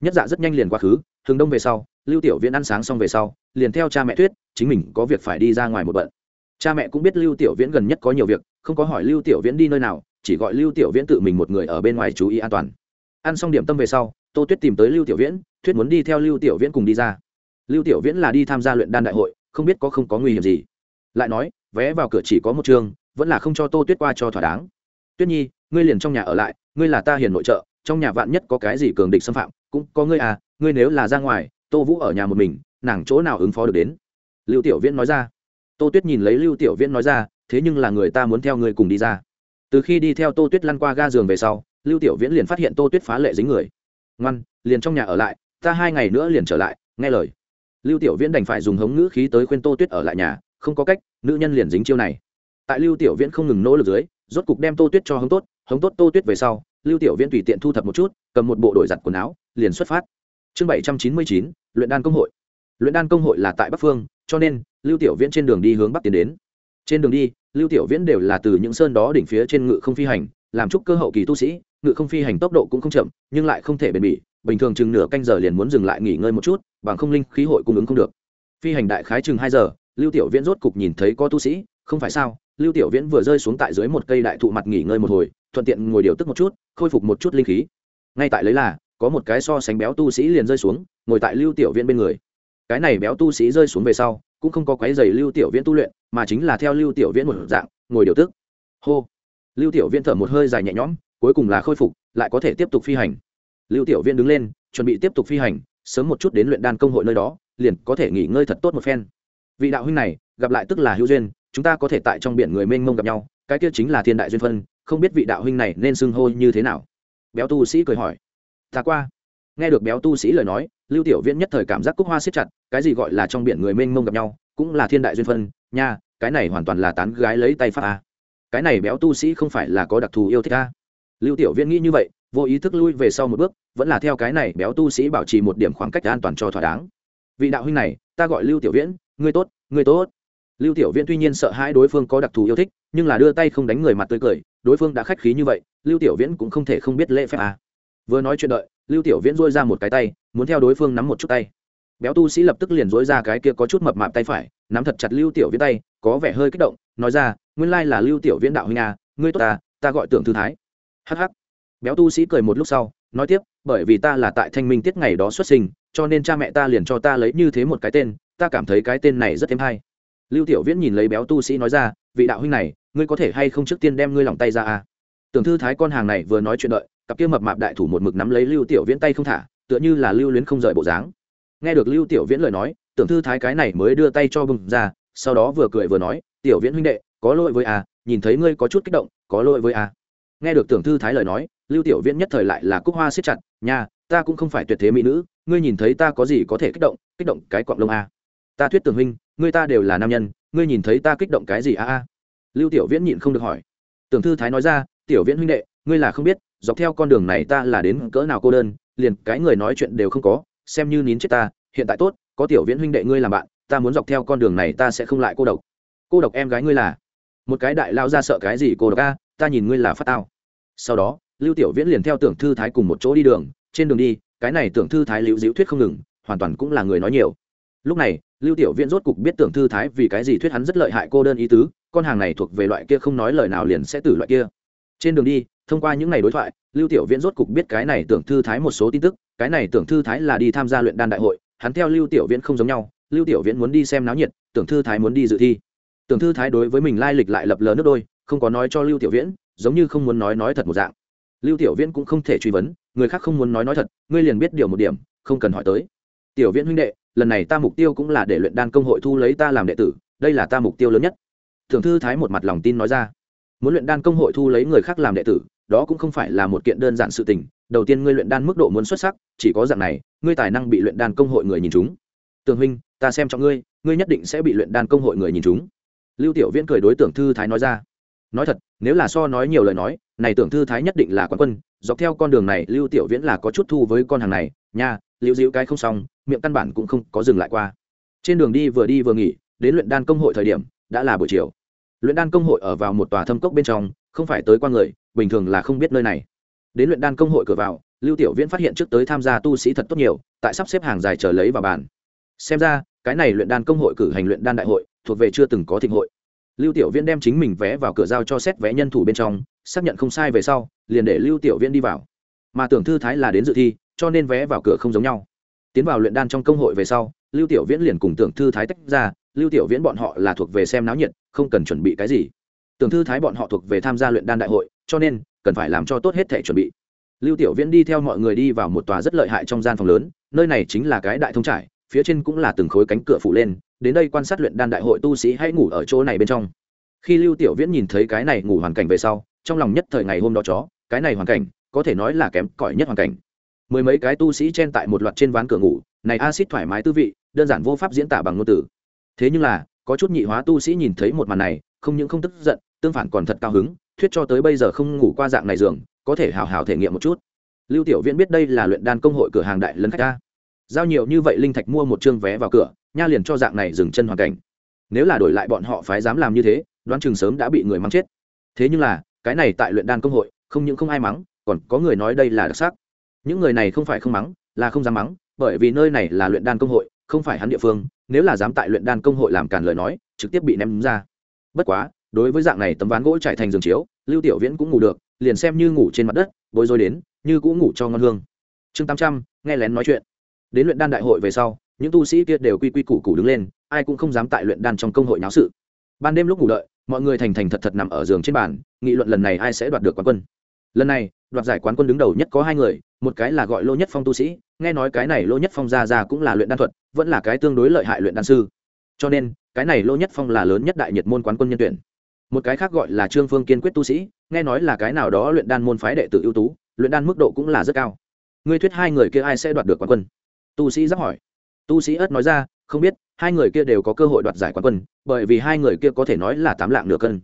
Nhất dạ rất nhanh liền quá khứ thường đông về sau, lưu tiểu viễn ăn sáng xong về sau, liền theo cha mẹ thuyết, chính mình có việc phải đi ra ngoài một bận cha mẹ cũng biết lưu tiểu viễn gần nhất có nhiều việc, không có hỏi lưu tiểu viễn đi nơi nào, chỉ gọi lưu tiểu viễn tự mình một người ở bên ngoài chú ý an toàn. Ăn xong điểm tâm về sau, tô tuyết tìm tới lưu tiểu viễn, thuyết muốn đi theo lưu tiểu viễn cùng đi ra. Lưu tiểu viễn là đi tham gia luyện đan đại hội, không biết có không có nguy hiểm gì. Lại nói, vé vào cửa chỉ có một trường, vẫn là không cho tô tuyết qua cho thỏa đáng. Tuyết nhi, ngươi liền trong nhà ở lại, ngươi là ta hiền nội trợ, trong nhà vạn nhất có cái gì cường địch xâm phạm, cũng có ngươi à ngươi nếu là ra ngoài, tô vũ ở nhà một mình, nàng chỗ nào ứng phó được đến? Lưu tiểu viễn nói ra tô tuyết nhìn lấy lưu tiểu viễn nói ra, thế nhưng là người ta muốn theo người cùng đi ra. Từ khi đi theo tô tuyết lăn qua ga giường về sau, lưu tiểu viễn liền phát hiện tô tuyết phá lệ dính người. Ngoan, liền trong nhà ở lại, ta hai ngày nữa liền trở lại, nghe lời. Lưu tiểu viễn đành phải dùng hống ngữ khí tới khuyên tô tuyết ở lại nhà, không có cách, nữ nhân liền dính chiêu này. Tại lưu tiểu viễn không ngừng nỗ lực dưới, rốt cục đem tô tuyết cho hống tốt hống tốt tô tuyết về sau, lưu tiểu viễn tùy tiện thu thập một chút, cầm một bộ đổi giặt quần áo, liền xuất phát. Chương bảy trăm chín mươi chín, luyện đan công hội. Luyện đan công hội là tại bắc phương cho nên lưu tiểu viễn trên đường đi hướng bắc tiến đến trên đường đi lưu tiểu viễn đều là từ những sơn đó đỉnh phía trên ngự không phi hành làm chúc cơ hậu kỳ tu sĩ ngự không phi hành tốc độ cũng không chậm nhưng lại không thể bền bỉ bình thường chừng nửa canh giờ liền muốn dừng lại nghỉ ngơi một chút bằng không linh khí hội cung ứng không được phi hành đại khái chừng hai giờ lưu tiểu viễn rốt cục nhìn thấy có tu sĩ không phải sao lưu tiểu viễn vừa rơi xuống tại dưới một cây đại thụ mặt nghỉ ngơi một hồi thuận tiện ngồi điều tức một chút khôi phục một chút linh khí ngay tại lấy là có một cái so sánh béo tu sĩ liền rơi xuống ngồi tại lưu tiểu viễn bên người cái này béo tu sĩ rơi xuống về sau, cũng không có quái dày lưu tiểu viễn tu luyện, mà chính là theo lưu tiểu viễn một dạng, ngồi điều tức. Hô. Lưu tiểu viễn thở một hơi dài nhẹ nhõm, cuối cùng là khôi phục, lại có thể tiếp tục phi hành. Lưu tiểu viễn đứng lên, chuẩn bị tiếp tục phi hành, sớm một chút đến luyện đan công hội nơi đó, liền có thể nghỉ ngơi thật tốt một phen. Vị đạo huynh này, gặp lại tức là hữu duyên, chúng ta có thể tại trong biển người mênh mông gặp nhau, cái kia chính là thiên đại duyên phân, không biết vị đạo huynh này nên xưng hô như thế nào. Béo tu sĩ cười hỏi. Ta qua nghe được béo tu sĩ lời nói, lưu tiểu viễn nhất thời cảm giác cúc hoa siết chặt, cái gì gọi là trong biển người mênh mông gặp nhau, cũng là thiên đại duyên phân, nha, cái này hoàn toàn là tán gái lấy tay pháp a. Cái này béo tu sĩ không phải là có đặc thù yêu thích a. Lưu tiểu viễn nghĩ như vậy, vô ý thức lui về sau một bước, vẫn là theo cái này béo tu sĩ bảo trì một điểm khoảng cách an toàn cho thỏa đáng. Vị đạo huynh này, ta gọi lưu tiểu viễn, ngươi tốt ngươi tốt. Lưu tiểu viễn tuy nhiên sợ hãi đối phương có đặc thù yêu thích, nhưng là đưa tay không đánh người mặt tươi cười, đối phương đã khách khí như vậy, lưu tiểu viễn cũng không thể không biết lễ phép à. vừa nói chuyện đợi lưu tiểu viễn dôi ra một cái tay muốn theo đối phương nắm một chút tay. Béo tu sĩ lập tức liền dối ra cái kia có chút mập mạp tay phải nắm thật chặt lưu tiểu viễn tay có vẻ hơi kích động nói ra nguyên lai là lưu tiểu viễn đạo huynh à, ngươi tốt ta ta gọi tưởng thư thái. Hh béo tu sĩ cười một lúc sau nói tiếp bởi vì ta là tại thanh minh tiết ngày đó xuất sinh cho nên cha mẹ ta liền cho ta lấy như thế một cái tên ta cảm thấy cái tên này rất thêm hay. Lưu tiểu viễn nhìn lấy béo tu sĩ nói ra vị đạo huynh này ngươi có thể hay không trước tiên đem ngươi lòng tay ra à? Tưởng thư thái con hàng này vừa nói chuyện đợi cặp kia mập mạp đại thủ một mực nắm lấy lưu tiểu viễn tay không thả, tựa như là lưu luyến không rời bộ dáng. Nghe được lưu tiểu viễn lời nói, tưởng thư thái cái này mới đưa tay cho bừng ra, sau đó vừa cười vừa nói, tiểu viễn huynh đệ, có lỗi với à nhìn thấy ngươi có chút kích động, có lỗi với à nghe được tưởng thư thái lời nói, lưu tiểu viễn nhất thời lại là cúc hoa siết chặt, nha, ta cũng không phải tuyệt thế mỹ nữ, ngươi nhìn thấy ta có gì có thể kích động kích động cái quạng lông a. Ta thuyết tường huynh, ngươi ta đều là nam nhân, ngươi nhìn thấy ta kích động cái gì a a? Lưu tiểu viễn nhịn không được hỏi. Tưởng thư thái nói ra, tiểu viễn huynh đệ, ngươi là không biết dọc theo con đường này ta là đến cỡ nào cô đơn, liền cái người nói chuyện đều không có, xem như nín chết ta, hiện tại tốt, có tiểu viễn huynh đệ ngươi làm bạn, ta muốn dọc theo con đường này ta sẽ không lại cô độc. Cô độc em gái ngươi là? Một cái đại lao ra sợ cái gì cô độc a, ta nhìn ngươi là phát tao. Sau đó, lưu tiểu viễn liền theo tưởng thư thái cùng một chỗ đi đường, trên đường đi, cái này tưởng thư thái lưu diễu thuyết không ngừng, hoàn toàn cũng là người nói nhiều. Lúc này, lưu tiểu viễn rốt cục biết tưởng thư thái vì cái gì thuyết hắn rất lợi hại cô đơn ý tứ, con hàng này thuộc về loại kia không nói lời nào liền sẽ tử loại kia. Trên đường đi thông qua những ngày đối thoại, lưu tiểu viễn rốt cục biết cái này tưởng thư thái một số tin tức, cái này tưởng thư thái là đi tham gia luyện đan đại hội, hắn theo lưu tiểu viễn không giống nhau, lưu tiểu viễn muốn đi xem náo nhiệt, tưởng thư thái muốn đi dự thi. Tưởng thư thái đối với mình lai lịch lại lập lờ nước đôi, không có nói cho lưu tiểu viễn, giống như không muốn nói nói thật một dạng. Lưu tiểu viễn cũng không thể truy vấn, người khác không muốn nói nói thật, ngươi liền biết điều một điểm, không cần hỏi tới. Tiểu viễn huynh đệ, lần này ta mục tiêu cũng là để luyện đan công hội thu lấy ta làm đệ tử, đây là ta mục tiêu lớn nhất. Tưởng thư thái một mặt lòng tin nói ra. Muốn luyện đan công hội thu lấy người khác làm đệ tử đó cũng không phải là một kiện đơn giản sự tình. Đầu tiên ngươi luyện đan mức độ muốn xuất sắc, chỉ có dạng này, ngươi tài năng bị luyện đan công hội người nhìn chúng. Tường huynh, ta xem cho ngươi ngươi nhất định sẽ bị luyện đan công hội người nhìn chúng. Lưu tiểu viễn cười đối tượng thư thái nói ra. Nói thật, nếu là so nói nhiều lời nói, này tưởng thư thái nhất định là quán quân, dọc theo con đường này, lưu tiểu viễn là có chút thu với con hàng này, nha lưu dịu cái không xong, miệng căn bản cũng không có dừng lại qua. Trên đường đi vừa đi vừa nghỉ, đến luyện đan công hội thời điểm, đã là buổi chiều. Luyện đan công hội ở vào một tòa thâm cốc bên trong, không phải tới qua người bình thường là không biết nơi này. Đến luyện đan công hội cửa vào, lưu tiểu viễn phát hiện trước tới tham gia tu sĩ thật tốt nhiều, tại sắp xếp hàng dài chờ lấy vào bàn. Xem ra, cái này luyện đan công hội cử hành luyện đan đại hội, thuộc về chưa từng có thịnh hội. Lưu tiểu viễn đem chính mình vé vào cửa giao cho xét vé nhân thủ bên trong, xác nhận không sai về sau, liền để lưu tiểu viễn đi vào. Mà tưởng thư thái là đến dự thi, cho nên vé vào cửa không giống nhau. Tiến vào luyện đan trong công hội về sau, lưu tiểu viễn liền cùng tưởng thư thái tách ra, lưu tiểu viễn bọn họ là thuộc về xem náo nhiệt, không cần chuẩn bị cái gì. Tưởng thư thái bọn họ thuộc về tham gia luyện đan đại hội cho nên, cần phải làm cho tốt hết thể chuẩn bị. Lưu tiểu viễn đi theo mọi người đi vào một tòa rất lợi hại trong gian phòng lớn, nơi này chính là cái đại thông trải, phía trên cũng là từng khối cánh cửa phủ lên, đến đây quan sát luyện đan đại hội tu sĩ hãy ngủ ở chỗ này bên trong. Khi lưu tiểu viễn nhìn thấy cái này ngủ hoàn cảnh về sau, trong lòng nhất thời ngày hôm đó chó, cái này hoàn cảnh, có thể nói là kém cỏi nhất hoàn cảnh. Mười mấy cái tu sĩ chen tại một loạt trên ván cửa ngủ, này acid thoải mái tư vị, đơn giản vô pháp diễn tả bằng ngôn từ. Thế nhưng là, có chút nhị hóa tu sĩ nhìn thấy một màn này, không những không tức giận, tương phản còn thật cao hứng thuyết cho tới bây giờ không ngủ qua dạng này giường, có thể hào hào thể nghiệm một chút. Lưu tiểu viễn biết đây là luyện đan công hội cửa hàng đại lân khách ta. Giao nhiều như vậy linh thạch mua một chương vé vào cửa, nha liền cho dạng này dừng chân hoàn cảnh. Nếu là đổi lại bọn họ phái dám làm như thế, đoán chừng sớm đã bị người mắng chết. Thế nhưng là, cái này tại luyện đan công hội, không những không ai mắng, còn có người nói đây là đặc sắc. Những người này không phải không mắng, là không dám mắng, bởi vì nơi này là luyện đan công hội, không phải hắn địa phương, nếu là dám tại luyện đan công hội làm càn lời nói, trực tiếp bị ném ra. Bất quá đối với dạng này tấm ván gỗ trải thành giường chiếu, lưu tiểu viễn cũng ngủ được, liền xem như ngủ trên mặt đất, bối rối đến, như cũng ngủ cho ngon hương. Chương tám trăm, nghe lén nói chuyện. Đến luyện đan đại hội về sau, những tu sĩ kia đều quy quy củ củ đứng lên, ai cũng không dám tại luyện đan trong công hội náo sự. Ban đêm lúc ngủ đợi, mọi người thành thành thật thật nằm ở giường trên bàn, nghị luận lần này ai sẽ đoạt được quán quân. Lần này, đoạt giải quán quân đứng đầu nhất có hai người, một cái là gọi lô nhất phong tu sĩ, nghe nói cái này lô nhất phong ra ra cũng là luyện đan thuật, vẫn là cái tương đối lợi hại luyện đan sư. Cho nên, cái này lô nhất phong là lớn nhất đại nhiệt môn quán quân nhân tuyển một cái khác gọi là trương phương kiên quyết tu sĩ, nghe nói là cái nào đó luyện đan môn phái đệ tử ưu tú, luyện đan mức độ cũng là rất cao. Ngươi thuyết hai người kia ai sẽ đoạt được quán quân? Tu sĩ giáp hỏi. Tu sĩ ớt nói ra, không biết, hai người kia đều có cơ hội đoạt giải quán quân, bởi vì hai người kia có thể nói là tám lạng nửa cân.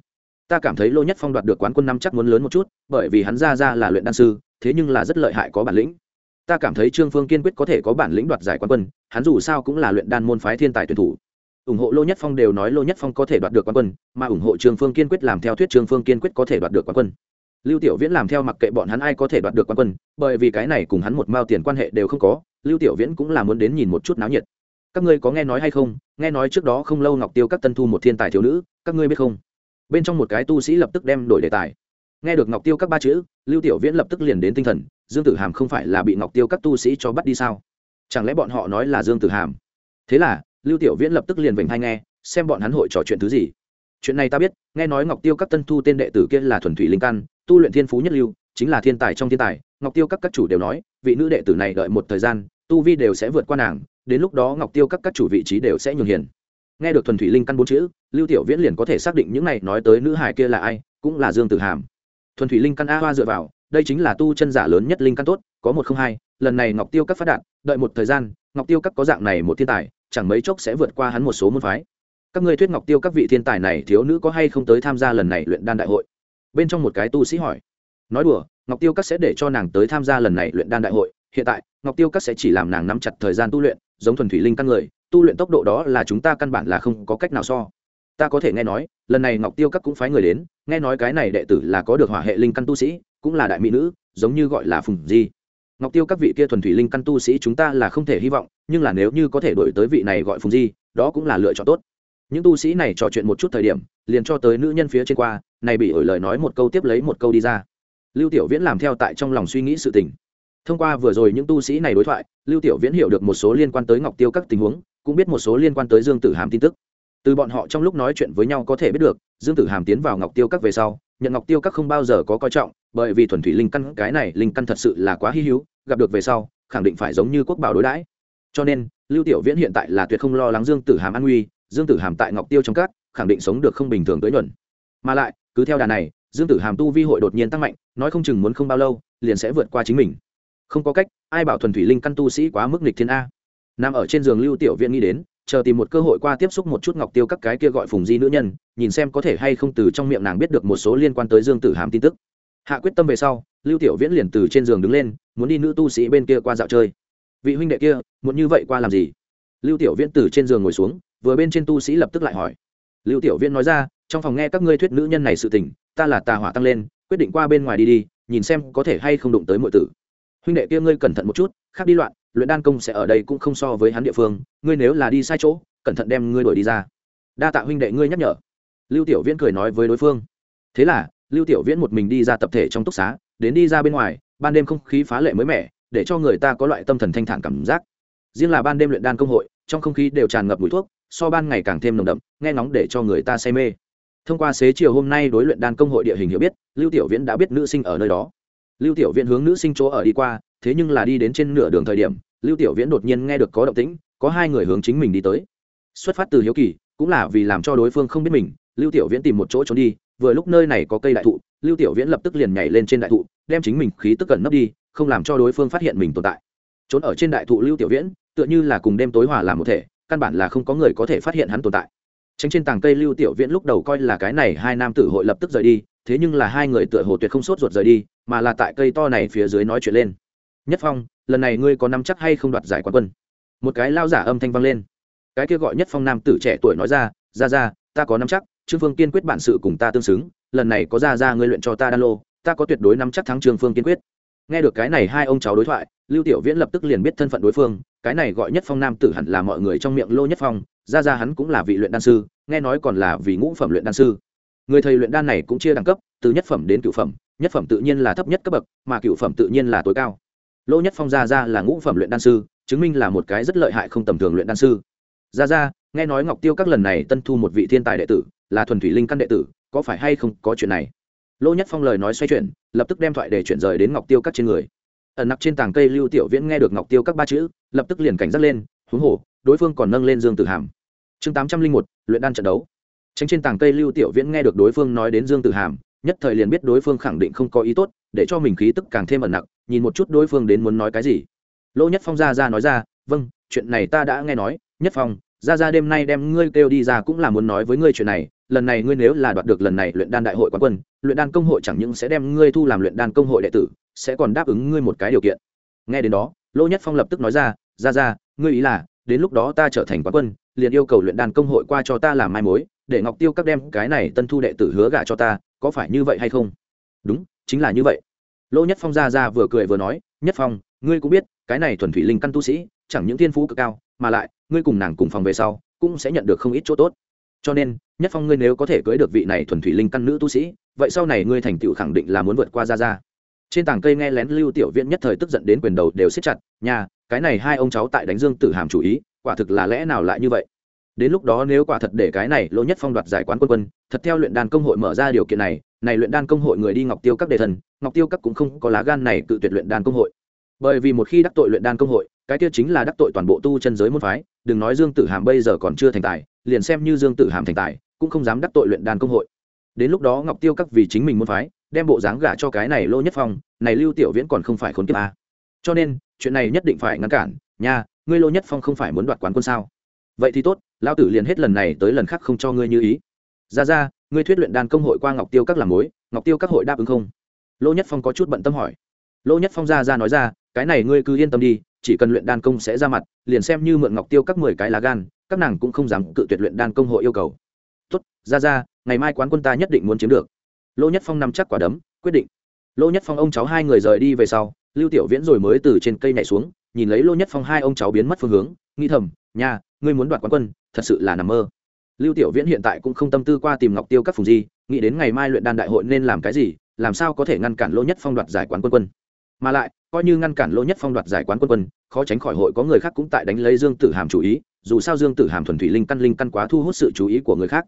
Ta cảm thấy lô nhất phong đoạt được quán quân năm chắc muốn lớn một chút, bởi vì hắn ra ra là luyện đan sư, thế nhưng là rất lợi hại có bản lĩnh. Ta cảm thấy trương phương kiên quyết có thể có bản lĩnh đoạt giải quán quân, hắn dù sao cũng là luyện đan môn phái thiên tài tuyển thủ ủng hộ lô nhất phong đều nói lô nhất phong có thể đoạt được quán quân, mà ủng hộ trương phương kiên quyết làm theo thuyết trương phương kiên quyết có thể đoạt được quán quân. Lưu tiểu viễn làm theo mặc kệ bọn hắn ai có thể đoạt được quán quân, bởi vì cái này cùng hắn một mao tiền quan hệ đều không có, lưu tiểu viễn cũng là muốn đến nhìn một chút náo nhiệt. Các ngươi có nghe nói hay không? Nghe nói trước đó không lâu ngọc tiêu các tân thu một thiên tài thiếu nữ, các ngươi biết không? Bên trong một cái tu sĩ lập tức đem đổi đề tài. Nghe được ngọc tiêu các ba chữ, lưu tiểu viễn lập tức liền đến tinh thần, dương tử hàm không phải là bị ngọc tiêu các tu sĩ cho bắt đi sao? Chẳng lẽ bọn họ nói là dương tử hàm? Thế là lưu tiểu viễn lập tức liền vểnh hay nghe, xem bọn hắn hội trò chuyện thứ gì. Chuyện này ta biết, nghe nói ngọc tiêu các tân thu tên đệ tử kia là thuần thủy linh căn, tu luyện thiên phú nhất lưu, chính là thiên tài trong thiên tài. Ngọc tiêu các các chủ đều nói, vị nữ đệ tử này đợi một thời gian, tu vi đều sẽ vượt qua nàng, đến lúc đó ngọc tiêu các các chủ vị trí đều sẽ nhường hiền. Nghe được thuần thủy linh căn bốn chữ, lưu tiểu viễn liền có thể xác định những này nói tới nữ hải kia là ai, cũng là dương tử hàm. Thuần thủy linh căn a hoa dựa vào, đây chính là tu chân giả lớn nhất linh căn tốt, có một không hai, lần này ngọc tiêu các phát đạt, đợi một thời gian, ngọc tiêu các có dạng này một thiên tài chẳng mấy chốc sẽ vượt qua hắn một số môn phái. Các ngươi thuyết ngọc tiêu các vị thiên tài này thiếu nữ có hay không tới tham gia lần này luyện đan đại hội? Bên trong một cái tu sĩ hỏi. Nói đùa, ngọc tiêu các sẽ để cho nàng tới tham gia lần này luyện đan đại hội. Hiện tại, ngọc tiêu các sẽ chỉ làm nàng nắm chặt thời gian tu luyện, giống thuần thủy linh căn người, tu luyện tốc độ đó là chúng ta căn bản là không có cách nào so. Ta có thể nghe nói, lần này ngọc tiêu các cũng phái người đến, nghe nói cái này đệ tử là có được hỏa hệ linh căn tu sĩ, cũng là đại mỹ nữ, giống như gọi là phùng di ngọc tiêu các vị kia thuần thủy linh căn tu sĩ chúng ta là không thể hy vọng, nhưng là nếu như có thể đổi tới vị này gọi phùng di, đó cũng là lựa chọn tốt. Những tu sĩ này trò chuyện một chút thời điểm, liền cho tới nữ nhân phía trên qua, này bị ổi lời nói một câu tiếp lấy một câu đi ra. Lưu tiểu viễn làm theo tại trong lòng suy nghĩ sự tình. Thông qua vừa rồi những tu sĩ này đối thoại, lưu tiểu viễn hiểu được một số liên quan tới ngọc tiêu các tình huống, cũng biết một số liên quan tới dương tử hàm tin tức. Từ bọn họ trong lúc nói chuyện với nhau có thể biết được, dương tử hàm tiến vào ngọc tiêu các về sau, nhận ngọc tiêu các không bao giờ có coi trọng, bởi vì thuần thủy linh căn, cái này linh căn thật sự là quá hy hữu gặp được về sau, khẳng định phải giống như quốc bảo đối đãi. Cho nên, lưu tiểu viễn hiện tại là tuyệt không lo lắng dương tử hàm an nguy, dương tử hàm tại ngọc tiêu trong các, khẳng định sống được không bình thường tới nhuận. Mà lại, cứ theo đà này, dương tử hàm tu vi hội đột nhiên tăng mạnh, nói không chừng muốn không bao lâu, liền sẽ vượt qua chính mình. Không có cách, ai bảo thuần thủy linh căn tu sĩ quá mức nghịch thiên a. Nằm ở trên giường lưu tiểu viễn nghĩ đến, chờ tìm một cơ hội qua tiếp xúc một chút ngọc tiêu các cái kia gọi phùng di nữ nhân, nhìn xem có thể hay không từ trong miệng nàng biết được một số liên quan tới dương tử hàm tin tức. Hạ quyết tâm về sau, lưu tiểu viễn liền từ trên giường đứng lên muốn đi nữ tu sĩ bên kia qua dạo chơi. Vị huynh đệ kia, muốn như vậy qua làm gì? Lưu tiểu viễn từ trên giường ngồi xuống, vừa bên trên tu sĩ lập tức lại hỏi. Lưu tiểu viễn nói ra, trong phòng nghe các ngươi thuyết nữ nhân này sự tình, ta là tà hỏa tăng lên, quyết định qua bên ngoài đi đi, nhìn xem có thể hay không đụng tới mọi tử. Huynh đệ kia ngươi cẩn thận một chút, khác đi loạn, luyện đan công sẽ ở đây cũng không so với hắn địa phương, ngươi nếu là đi sai chỗ, cẩn thận đem ngươi đuổi đi ra. Đa tạ huynh đệ ngươi nhắc nhở. Lưu tiểu viễn cười nói với đối phương. Thế là, lưu tiểu viễn một mình đi ra tập thể trong túc xá, đến đi ra bên ngoài ban đêm không khí phá lệ mới mẻ, để cho người ta có loại tâm thần thanh thản cảm giác. Riêng là ban đêm luyện đan công hội, trong không khí đều tràn ngập mùi thuốc, so ban ngày càng thêm nồng đậm, nghe nóng để cho người ta say mê. Thông qua xế chiều hôm nay đối luyện đan công hội địa hình hiểu biết, lưu tiểu viễn đã biết nữ sinh ở nơi đó. Lưu tiểu viễn hướng nữ sinh chỗ ở đi qua, thế nhưng là đi đến trên nửa đường thời điểm, lưu tiểu viễn đột nhiên nghe được có động tĩnh, có hai người hướng chính mình đi tới. Xuất phát từ hiếu kỳ, cũng là vì làm cho đối phương không biết mình, lưu tiểu viễn tìm một chỗ trốn đi, vừa lúc nơi này có cây đại thụ, lưu tiểu viễn lập tức liền nhảy lên trên đại thụ đem chính mình khí tức cẩn nấp đi, không làm cho đối phương phát hiện mình tồn tại. Trốn ở trên đại thụ lưu tiểu viễn, tựa như là cùng đêm tối hòa làm một thể, căn bản là không có người có thể phát hiện hắn tồn tại. Tránh trên tàng cây lưu tiểu viễn lúc đầu coi là cái này hai nam tử hội lập tức rời đi, thế nhưng là hai người tựa hồ tuyệt không sốt ruột rời đi, mà là tại cây to này phía dưới nói chuyện lên. Nhất phong, lần này ngươi có nắm chắc hay không đoạt giải quán quân? Một cái lao giả âm thanh vang lên. Cái kia gọi nhất phong nam tử trẻ tuổi nói ra ra ra, ta có nắm chắc, trương phương kiên quyết bản sự cùng ta tương xứng, lần này có ra ra ngươi luyện cho ta đan lô ta có tuyệt đối nắm chắc thắng trương phương kiên quyết. Nghe được cái này hai ông cháu đối thoại, lưu tiểu viễn lập tức liền biết thân phận đối phương, cái này gọi nhất phong nam tử hẳn là mọi người trong miệng lô nhất phong, ra ra hắn cũng là vị luyện đan sư, nghe nói còn là vì ngũ phẩm luyện đan sư. Người thầy luyện đan này cũng chia đẳng cấp, từ nhất phẩm đến cửu phẩm, nhất phẩm tự nhiên là thấp nhất cấp bậc, mà cửu phẩm tự nhiên là tối cao. Lô nhất phong ra ra là ngũ phẩm luyện đan sư, chứng minh là một cái rất lợi hại không tầm thường luyện đan sư. Ra ra, nghe nói ngọc tiêu các lần này tân thu một vị thiên tài đệ tử, là thuần thủy linh căn đệ tử, có phải hay không có chuyện này? Lô nhất phong lời nói xoay chuyển lập tức đem thoại để chuyển rời đến ngọc tiêu các trên người. Ẩn nặc trên tàng cây lưu tiểu viễn nghe được ngọc tiêu các ba chữ lập tức liền cảnh giác lên huống hồ đối phương còn nâng lên dương tử hàm. Chương tám trăm linh một luyện đan trận đấu. Tránh trên tàng cây lưu tiểu viễn nghe được đối phương nói đến dương tử hàm nhất thời liền biết đối phương khẳng định không có ý tốt để cho mình khí tức càng thêm ẩn nặc, nhìn một chút đối phương đến muốn nói cái gì. Lỗ nhất phong ra ra nói ra vâng chuyện này ta đã nghe nói nhất phong ra ra đêm nay đem ngươi kêu đi ra cũng là muốn nói với ngươi chuyện này, lần này ngươi nếu là đoạt được lần này luyện đan đại hội quán quân, luyện đan công hội chẳng những sẽ đem ngươi thu làm luyện đan công hội đệ tử, sẽ còn đáp ứng ngươi một cái điều kiện. Nghe đến đó lỗ nhất phong lập tức nói ra ra ra, ngươi ý là, đến lúc đó ta trở thành quán quân, liền yêu cầu luyện đan công hội qua cho ta làm mai mối, để ngọc tiêu các đem cái này tân thu đệ tử hứa gả cho ta, có phải như vậy hay không? Đúng, chính là như vậy. Lỗ nhất phong ra ra vừa cười vừa nói, nhất phong, ngươi cũng biết, cái này thuần thủy linh căn tu sĩ, chẳng những thiên phú cực cao mà lại, ngươi cùng nàng cùng phòng về sau, cũng sẽ nhận được không ít chỗ tốt. Cho nên, nhất phong ngươi nếu có thể cưới được vị này thuần thủy linh căn nữ tu sĩ, vậy sau này ngươi thành tựu khẳng định là muốn vượt qua ra ra trên tảng cây nghe lén lưu tiểu viện nhất thời tức giận đến quyền đầu đều siết chặt nhà cái này hai ông cháu tại đánh dương tử hàm chủ ý, quả thực là lẽ nào lại như vậy? Đến lúc đó nếu quả thật để cái này lỗ nhất phong đoạt giải quán quân quân, thật theo luyện đan công hội mở ra điều kiện này này luyện đan công hội người đi ngọc tiêu các đề thần, ngọc tiêu các cũng không có lá gan này cự tuyệt luyện đan công hội bởi vì một khi đắc tội luyện đan công hội, cái tiêu chính là đắc tội toàn bộ tu chân giới môn phái, đừng nói dương tử hàm bây giờ còn chưa thành tài, liền xem như dương tử hàm thành tài, cũng không dám đắc tội luyện đan công hội. Đến lúc đó ngọc tiêu các vì chính mình môn phái, đem bộ dáng gả cho cái này lô nhất phong, này lưu tiểu viễn còn không phải khốn kiếp a cho nên, chuyện này nhất định phải ngăn cản, nha, ngươi lô nhất phong không phải muốn đoạt quán quân sao? Vậy thì tốt, lão tử liền hết lần này tới lần khác không cho ngươi như ý. Ra ra, ngươi thuyết luyện đan công hội qua ngọc tiêu các làm mối, ngọc tiêu các hội đáp ứng không? Lô nhất phong có chút bận tâm hỏi. Lô nhất phong ra ra nói ra cái này ngươi cứ yên tâm đi, chỉ cần luyện đan công sẽ ra mặt, liền xem như mượn ngọc tiêu các mười cái lá gan, các nàng cũng không dám cự tuyệt luyện đan công hội yêu cầu. Tốt, ra ra, ngày mai quán quân ta nhất định muốn chiếm được. Lô nhất phong nằm chắc quả đấm, quyết định. Lô nhất phong ông cháu hai người rời đi về sau, lưu tiểu viễn rồi mới từ trên cây nhảy xuống, nhìn lấy lô nhất phong hai ông cháu biến mất phương hướng, nghĩ thầm nhà ngươi muốn đoạt quán quân, thật sự là nằm mơ. Lưu tiểu viễn hiện tại cũng không tâm tư qua tìm ngọc tiêu các phùng di, nghĩ đến ngày mai luyện đan đại hội nên làm cái gì, làm sao có thể ngăn cản lô nhất phong đoạt giải quán quân quân. Mà lại coi như ngăn cản lỗ nhất phong đoạt giải quán quân quân, khó tránh khỏi hội có người khác cũng tại đánh lấy dương tử hàm chủ ý, dù sao dương tử hàm thuần thủy linh căn linh căn quá thu hút sự chú ý của người khác.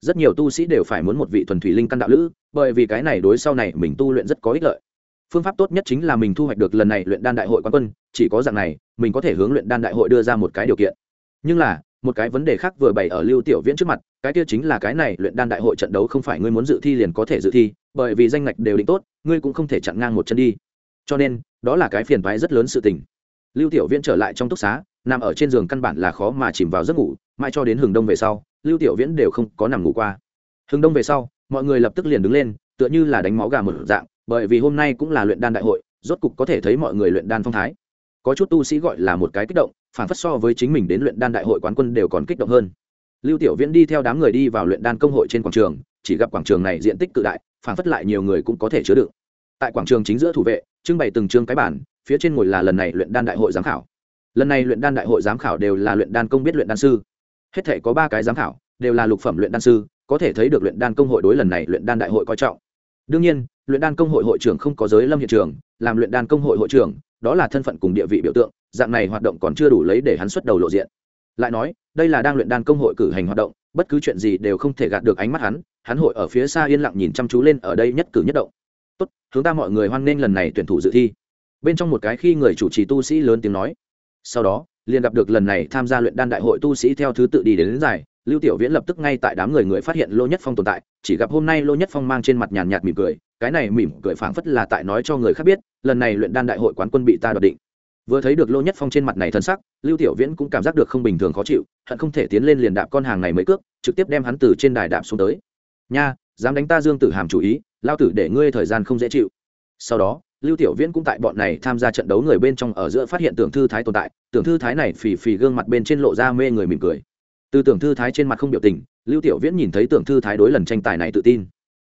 Rất nhiều tu sĩ đều phải muốn một vị thuần thủy linh căn đạo lữ, bởi vì cái này đối sau này mình tu luyện rất có ích lợi. Phương pháp tốt nhất chính là mình thu hoạch được lần này luyện đan đại hội quán quân, chỉ có dạng này, mình có thể hướng luyện đan đại hội đưa ra một cái điều kiện. Nhưng là, một cái vấn đề khác vừa bày ở lưu tiểu viễn trước mặt, cái kia chính là cái này luyện đan đại hội trận đấu không phải ngươi muốn dự thi liền có thể dự thi, bởi vì danh ngạch đều định tốt, ngươi cũng không thể chặn ngang một chân đi. Cho nên đó là cái phiền toái rất lớn sự tình. Lưu tiểu viễn trở lại trong túc xá, nằm ở trên giường căn bản là khó mà chìm vào giấc ngủ, mãi cho đến hừng đông về sau, lưu tiểu viễn đều không có nằm ngủ qua. Hừng đông về sau, mọi người lập tức liền đứng lên, tựa như là đánh máu gà một dạng, bởi vì hôm nay cũng là luyện đan đại hội, rốt cục có thể thấy mọi người luyện đan phong thái. Có chút tu sĩ gọi là một cái kích động, phản phất so với chính mình đến luyện đan đại hội quán quân đều còn kích động hơn. Lưu tiểu viễn đi theo đám người đi vào luyện đan công hội trên quảng trường, chỉ gặp quảng trường này diện tích cự đại, phản phất lại nhiều người cũng có thể chứa đựng tại quảng trường chính giữa thủ vệ trưng bày từng chương cái bản phía trên ngồi là lần này luyện đan đại hội giám khảo lần này luyện đan đại hội giám khảo đều là luyện đan công biết luyện đan sư hết thể có ba cái giám khảo đều là lục phẩm luyện đan sư có thể thấy được luyện đan công hội đối lần này luyện đan đại hội coi trọng đương nhiên luyện đan công hội hội trưởng không có giới lâm hiện trường làm luyện đan công hội hội trưởng đó là thân phận cùng địa vị biểu tượng dạng này hoạt động còn chưa đủ lấy để hắn xuất đầu lộ diện lại nói đây là đang luyện đan công hội cử hành hoạt động bất cứ chuyện gì đều không thể gạt được ánh mắt hắn hắn hội ở phía xa yên lặng nhìn chăm chú lên ở đây nhất cử nhất động tốt hướng ta mọi người hoan nghênh lần này tuyển thủ dự thi. Bên trong một cái khi người chủ trì tu sĩ lớn tiếng nói. Sau đó liền gặp được lần này tham gia luyện đan đại hội tu sĩ theo thứ tự đi đến, đến giải. Lưu tiểu viễn lập tức ngay tại đám người người phát hiện lô nhất phong tồn tại chỉ gặp hôm nay lô nhất phong mang trên mặt nhàn nhạt mỉm cười cái này mỉm cười phảng phất là tại nói cho người khác biết lần này luyện đan đại hội quán quân bị ta đoạt định. Vừa thấy được lô nhất phong trên mặt này thân sắc lưu tiểu viễn cũng cảm giác được không bình thường khó chịu hận không thể tiến lên liền đạp con hàng này mới cước trực tiếp đem hắn từ trên đài đạp xuống tới. Nha dám đánh ta dương tử hàm chủ ý lao tử để ngươi thời gian không dễ chịu. Sau đó, lưu tiểu viễn cũng tại bọn này tham gia trận đấu người bên trong ở giữa phát hiện tưởng thư thái tồn tại, tưởng thư thái này phì phì gương mặt bên trên lộ ra mê người mỉm cười. Từ tưởng thư thái trên mặt không biểu tình, lưu tiểu viễn nhìn thấy tưởng thư thái đối lần tranh tài này tự tin.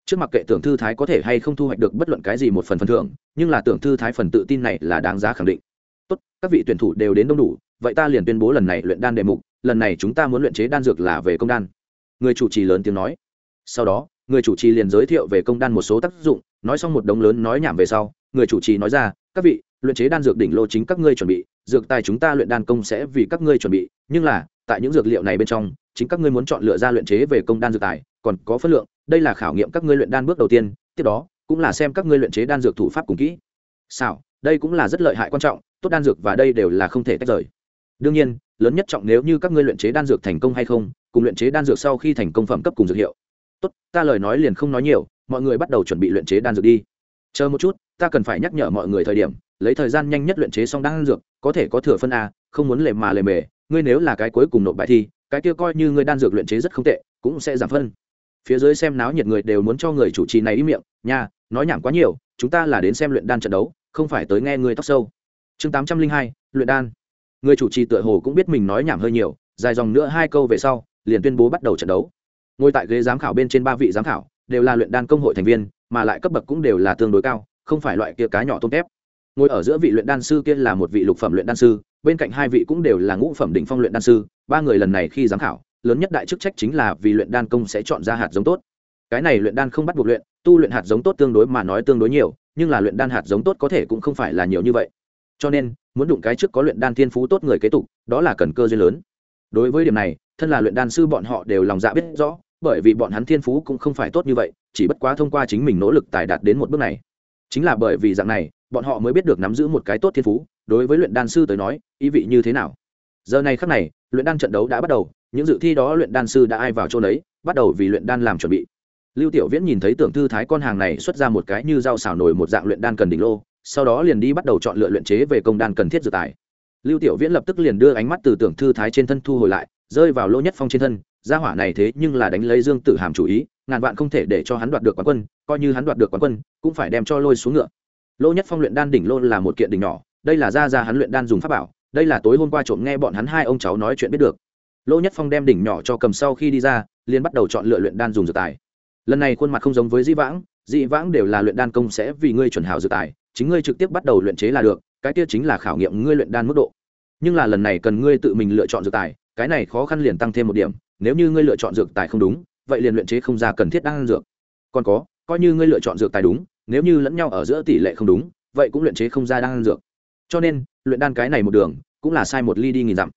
Trước mặt kệ tưởng thư thái có thể hay không thu hoạch được bất luận cái gì một phần phần thưởng, nhưng là tưởng thư thái phần tự tin này là đáng giá khẳng định. Tốt, các vị tuyển thủ đều đến đông đủ, vậy ta liền tuyên bố lần này luyện đan đề mục, lần này chúng ta muốn luyện chế đan dược là về công đan. Người chủ trì lớn tiếng nói. Sau đó người chủ trì liền giới thiệu về công đan một số tác dụng, nói xong một đống lớn nói nhảm về sau, người chủ trì nói ra, các vị, luyện chế đan dược đỉnh lô chính các ngươi chuẩn bị, dược tài chúng ta luyện đan công sẽ vì các ngươi chuẩn bị, nhưng là, tại những dược liệu này bên trong, chính các ngươi muốn chọn lựa ra luyện chế về công đan dược tài, còn có phân lượng, đây là khảo nghiệm các ngươi luyện đan bước đầu tiên, tiếp đó, cũng là xem các ngươi luyện chế đan dược thủ pháp cùng kỹ. Sao đây cũng là rất lợi hại quan trọng, tốt đan dược và đây đều là không thể tách rời. Đương nhiên, lớn nhất trọng nếu như các ngươi luyện chế đan dược thành công hay không, cùng luyện chế đan dược sau khi thành công phẩm cấp cùng dược hiệu tốt, ta lời nói liền không nói nhiều, mọi người bắt đầu chuẩn bị luyện chế đan dược đi. Chờ một chút, ta cần phải nhắc nhở mọi người thời điểm, lấy thời gian nhanh nhất luyện chế xong đan dược, có thể có thừa phân a, không muốn lề mà lề mề, ngươi nếu là cái cuối cùng nộp bài thi, cái kia coi như ngươi đan dược luyện chế rất không tệ, cũng sẽ giảm phân. Phía dưới xem náo nhiệt người đều muốn cho người chủ trì này ý miệng, nha, nói nhảm quá nhiều, chúng ta là đến xem luyện đan trận đấu, không phải tới nghe người tóc sâu. Chương tám trăm linh hai, luyện đan. Người chủ trì tựa hồ cũng biết mình nói nhảm hơi nhiều, dài dòng nữa hai câu về sau, liền tuyên bố bắt đầu trận đấu ngồi tại ghế giám khảo bên trên ba vị giám khảo, đều là luyện đan công hội thành viên, mà lại cấp bậc cũng đều là tương đối cao, không phải loại kia cá nhỏ tôm tép. Ngồi ở giữa vị luyện đan sư kia là một vị lục phẩm luyện đan sư, bên cạnh hai vị cũng đều là ngũ phẩm đỉnh phong luyện đan sư, ba người lần này khi giám khảo, lớn nhất đại chức trách chính là vì luyện đan công sẽ chọn ra hạt giống tốt. Cái này luyện đan không bắt buộc luyện, tu luyện hạt giống tốt tương đối mà nói tương đối nhiều, nhưng là luyện đan hạt giống tốt có thể cũng không phải là nhiều như vậy. Cho nên, muốn đụng cái trước có luyện đan thiên phú tốt người kế tục, đó là cần cơ duyên lớn. Đối với điểm này, thân là luyện đan sư bọn họ đều lòng dạ biết rõ bởi vì bọn hắn thiên phú cũng không phải tốt như vậy, chỉ bất quá thông qua chính mình nỗ lực tài đạt đến một bước này. Chính là bởi vì dạng này, bọn họ mới biết được nắm giữ một cái tốt thiên phú, đối với luyện đan sư tới nói, ý vị như thế nào. Giờ này khắc này, luyện đan trận đấu đã bắt đầu, những dự thi đó luyện đan sư đã ai vào chỗ đấy bắt đầu vì luyện đan làm chuẩn bị. Lưu tiểu viễn nhìn thấy tưởng thư thái con hàng này xuất ra một cái như dao xào nổi một dạng luyện đan cần đỉnh lô, sau đó liền đi bắt đầu chọn lựa luyện chế về công đan cần thiết dược tài. Lưu tiểu viễn lập tức liền đưa ánh mắt từ tưởng thư thái trên thân thu hồi lại, rơi vào lô nhất phong trên thân gia hỏa này thế nhưng là đánh lấy dương tử hàm chủ ý, ngàn vạn không thể để cho hắn đoạt được quán quân, coi như hắn đoạt được quán quân, cũng phải đem cho lôi xuống ngựa. Lô nhất phong luyện đan đỉnh lô là một kiện đỉnh nhỏ, đây là ra ra hắn luyện đan dùng pháp bảo, đây là tối hôm qua trộm nghe bọn hắn hai ông cháu nói chuyện biết được. Lô nhất phong đem đỉnh nhỏ cho cầm sau khi đi ra, liền bắt đầu chọn lựa luyện đan dùng dược tài. Lần này khuôn mặt không giống với dĩ vãng dĩ vãng đều là luyện đan công sẽ vì ngươi chuẩn hảo dược tài, chính ngươi trực tiếp bắt đầu luyện chế là được, cái kia chính là khảo nghiệm ngươi luyện đan mức độ. Nhưng là lần này cần ngươi tự mình lựa chọn dược tài, cái này khó khăn liền tăng thêm một điểm nếu như ngươi lựa chọn dược tài không đúng, vậy liền luyện chế không ra cần thiết đan dược. Còn có, coi như ngươi lựa chọn dược tài đúng, nếu như lẫn nhau ở giữa tỷ lệ không đúng, vậy cũng luyện chế không ra đan dược. Cho nên, luyện đan cái này một đường, cũng là sai một ly đi nghìn dặm.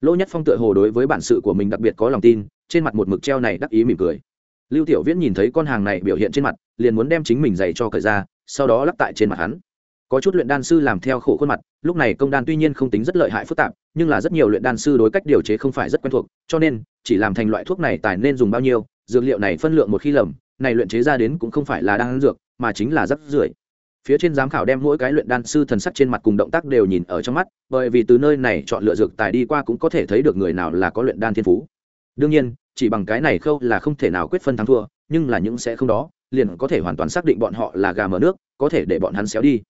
Lỗ nhất phong tựa hồ đối với bản sự của mình đặc biệt có lòng tin, trên mặt một mực treo này đắc ý mỉm cười. Lưu tiểu viễn nhìn thấy con hàng này biểu hiện trên mặt, liền muốn đem chính mình giày cho cởi ra, sau đó lắp tại trên mặt hắn. Có chút luyện đan sư làm theo khổ khuôn mặt, lúc này công đan tuy nhiên không tính rất lợi hại phức tạp nhưng là rất nhiều luyện đan sư đối cách điều chế không phải rất quen thuộc, cho nên, chỉ làm thành loại thuốc này tài nên dùng bao nhiêu, dược liệu này phân lượng một khi lầm, này luyện chế ra đến cũng không phải là đan dược, mà chính là rất rưởi. Phía trên giám khảo đem mỗi cái luyện đan sư thần sắc trên mặt cùng động tác đều nhìn ở trong mắt, bởi vì từ nơi này chọn lựa dược tài đi qua cũng có thể thấy được người nào là có luyện đan thiên phú. Đương nhiên, chỉ bằng cái này khâu là không thể nào quyết phân thắng thua, nhưng là những sẽ không đó, liền có thể hoàn toàn xác định bọn họ là gà mở nước, có thể để bọn hắn xéo đi.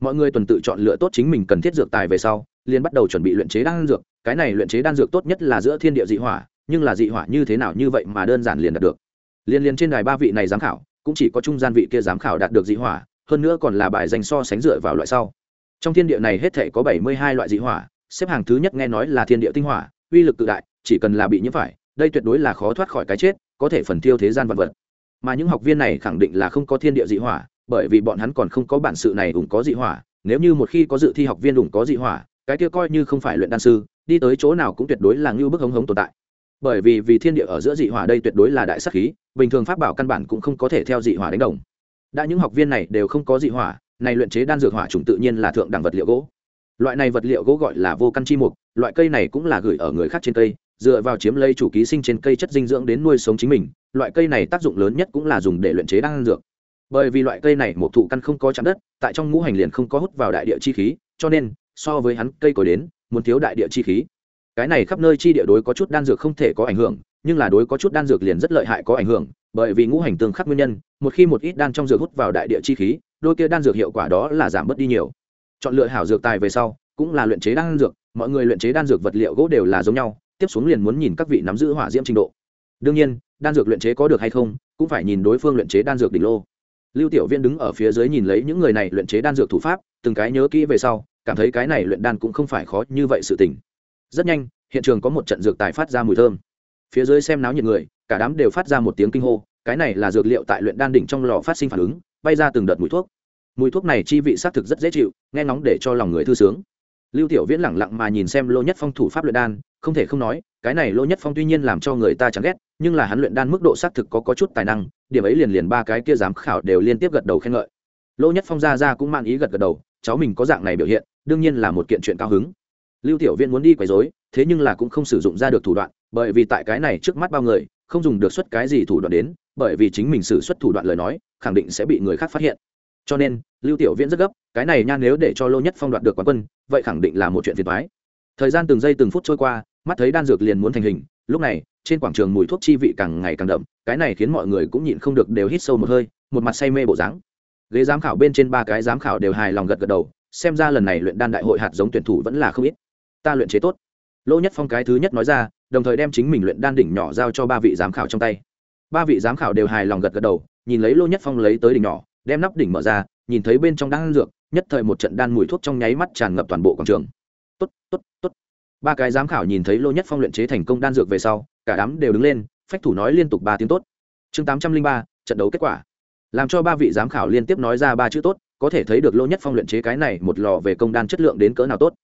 Mọi người tuần tự chọn lựa tốt chính mình cần thiết dược tài về sau liền bắt đầu chuẩn bị luyện chế đan dược, cái này luyện chế đan dược tốt nhất là giữa thiên địa dị hỏa, nhưng là dị hỏa như thế nào như vậy mà đơn giản liền đạt được. Liên liên trên đài ba vị này giám khảo, cũng chỉ có trung gian vị kia giám khảo đạt được dị hỏa, hơn nữa còn là bài danh so sánh dựa vào loại sau. Trong thiên địa này hết thể có bảy mươi hai loại dị hỏa, xếp hàng thứ nhất nghe nói là thiên địa tinh hỏa, uy lực tự đại, chỉ cần là bị nhiễm phải, đây tuyệt đối là khó thoát khỏi cái chết, có thể phần tiêu thế gian vật vật. Mà những học viên này khẳng định là không có thiên địa dị hỏa, bởi vì bọn hắn còn không có bản sự này ủng có dị hỏa, nếu như một khi có dự thi học viên ủng có dị hỏa cái kia coi như không phải luyện đan sư, đi tới chỗ nào cũng tuyệt đối là ngưu bức hống hống tồn tại. Bởi vì vì thiên địa ở giữa dị hỏa đây tuyệt đối là đại sắc khí, bình thường pháp bảo căn bản cũng không có thể theo dị hỏa đánh đồng. Đã những học viên này đều không có dị hỏa, này luyện chế đan dược hỏa trùng tự nhiên là thượng đẳng vật liệu gỗ. Loại này vật liệu gỗ gọi là vô căn chi mục, loại cây này cũng là gửi ở người khác trên cây, dựa vào chiếm lấy chủ ký sinh trên cây chất dinh dưỡng đến nuôi sống chính mình, loại cây này tác dụng lớn nhất cũng là dùng để luyện chế đan dược. Bởi vì loại cây này một thụ căn không có chạm đất, tại trong ngũ hành liền không có hút vào đại địa chi khí, cho nên so với hắn, cây cối đến, muốn thiếu đại địa chi khí. Cái này khắp nơi chi địa đối có chút đan dược không thể có ảnh hưởng, nhưng là đối có chút đan dược liền rất lợi hại có ảnh hưởng, bởi vì ngũ hành tương khắc nguyên nhân, một khi một ít đan trong dược hút vào đại địa chi khí, đôi kia đan dược hiệu quả đó là giảm bớt đi nhiều. Chọn lựa hảo dược tài về sau, cũng là luyện chế đan dược, mọi người luyện chế đan dược vật liệu gỗ đều là giống nhau, tiếp xuống liền muốn nhìn các vị nắm giữ hỏa diễm trình độ. Đương nhiên, đan dược luyện chế có được hay không, cũng phải nhìn đối phương luyện chế đan dược đỉnh lô. Lưu tiểu viên đứng ở phía dưới nhìn lấy những người này luyện chế đan dược thủ pháp, từng cái nhớ kỹ về sau cảm thấy cái này luyện đan cũng không phải khó như vậy sự tình. Rất nhanh hiện trường có một trận dược tài phát ra mùi thơm. Phía dưới xem náo nhiệt người cả đám đều phát ra một tiếng kinh hô cái này là dược liệu tại luyện đan đỉnh trong lò phát sinh phản ứng bay ra từng đợt mùi thuốc. Mùi thuốc này chi vị xác thực rất dễ chịu nghe ngóng để cho lòng người thư sướng. Lưu tiểu viễn lẳng lặng mà nhìn xem lô nhất phong thủ pháp luyện đan không thể không nói cái này lô nhất phong tuy nhiên làm cho người ta chán ghét nhưng là hắn luyện đan mức độ xác thực có, có chút tài năng điểm ấy liền liền ba cái kia giám khảo đều liên tiếp gật đầu khen ngợi. Lô nhất phong ra ra cũng mang ý gật gật đầu cháu mình có dạng này biểu hiện đương nhiên là một kiện chuyện cao hứng. Lưu tiểu viễn muốn đi quấy rối, thế nhưng là cũng không sử dụng ra được thủ đoạn, bởi vì tại cái này trước mắt bao người, không dùng được xuất cái gì thủ đoạn đến, bởi vì chính mình sử xuất thủ đoạn lời nói, khẳng định sẽ bị người khác phát hiện. Cho nên, lưu tiểu viễn rất gấp, cái này nha nếu để cho lô nhất phong đoạt được quán quân, vậy khẳng định là một chuyện phiền toái. Thời gian từng giây từng phút trôi qua, mắt thấy đan dược liền muốn thành hình, lúc này, trên quảng trường mùi thuốc chi vị càng ngày càng đậm, cái này khiến mọi người cũng nhịn không được đều hít sâu một hơi, một mặt say mê bộ dáng. Ghế giám khảo bên trên ba cái giám khảo đều hài lòng gật gật đầu xem ra lần này luyện đan đại hội hạt giống tuyển thủ vẫn là không ít. Ta luyện chế tốt. Lô nhất phong cái thứ nhất nói ra, đồng thời đem chính mình luyện đan đỉnh nhỏ giao cho ba vị giám khảo trong tay. Ba vị giám khảo đều hài lòng gật gật đầu, nhìn lấy lô nhất phong lấy tới đỉnh nhỏ, đem nắp đỉnh mở ra, nhìn thấy bên trong đan dược, nhất thời một trận đan mùi thuốc trong nháy mắt tràn ngập toàn bộ quảng trường. Tốt tốt tốt. Ba cái giám khảo nhìn thấy lô nhất phong luyện chế thành công đan dược về sau, cả đám đều đứng lên, phách thủ nói liên tục ba tiếng tốt. Chương tám trăm linh ba, trận đấu kết quả. Làm cho ba vị giám khảo liên tiếp nói ra ba chữ tốt có thể thấy được lô nhất phong luyện chế cái này một lò về công đan chất lượng đến cỡ nào tốt.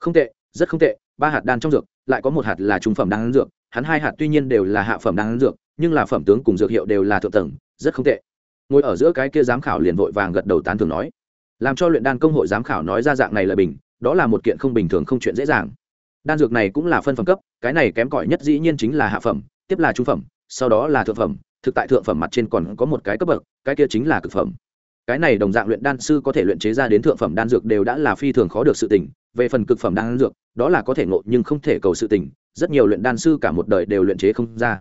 Không tệ, rất không tệ, ba hạt đan trong dược, lại có một hạt là trung phẩm đan dược, hắn hai hạt tuy nhiên đều là hạ phẩm đan dược, nhưng là phẩm tướng cùng dược hiệu đều là thượng tầng, rất không tệ. Ngồi ở giữa cái kia giám khảo liền vội vàng gật đầu tán thường nói. Làm cho luyện đan công hội giám khảo nói ra dạng này là bình, đó là một kiện không bình thường không chuyện dễ dàng. Đan dược này cũng là phân phẩm cấp, cái này kém cỏi nhất dĩ nhiên chính là hạ phẩm, tiếp là trung phẩm, sau đó là thượng phẩm, thực tại thượng phẩm mặt trên còn có một cái cấp bậc, cái kia chính là cực phẩm cái này đồng dạng luyện đan sư có thể luyện chế ra đến thượng phẩm đan dược đều đã là phi thường khó được sự tình, về phần cực phẩm đan dược, đó là có thể ngộ nhưng không thể cầu sự tình, rất nhiều luyện đan sư cả một đời đều luyện chế không ra.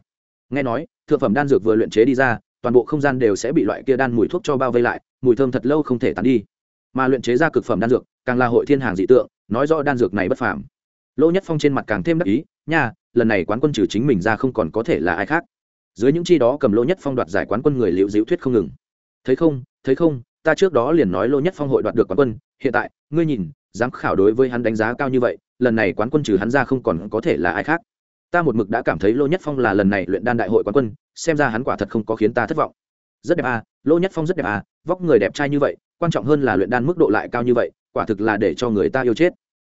Nghe nói, thượng phẩm đan dược vừa luyện chế đi ra, toàn bộ không gian đều sẽ bị loại kia đan mùi thuốc cho bao vây lại, mùi thơm thật lâu không thể tán đi. Mà luyện chế ra cực phẩm đan dược, càng là hội thiên hàng dị tượng, nói rõ đan dược này bất phàm. Lỗ nhất phong trên mặt càng thêm đắc ý, nha, lần này quán quân trừ chính mình ra không còn có thể là ai khác. Dưới những chi đó cầm lỗ nhất phong đoạt giải quán quân người liễu diễu thuyết không ngừng. Thấy không thấy không, ta trước đó liền nói Lô nhất phong hội đoạt được quán quân, hiện tại, ngươi nhìn, giám khảo đối với hắn đánh giá cao như vậy, lần này quán quân trừ hắn ra không còn có thể là ai khác. Ta một mực đã cảm thấy Lô nhất phong là lần này luyện đan đại hội quán quân, xem ra hắn quả thật không có khiến ta thất vọng. Rất đẹp à Lô nhất phong rất đẹp à vóc người đẹp trai như vậy, quan trọng hơn là luyện đan mức độ lại cao như vậy, quả thực là để cho người ta yêu chết.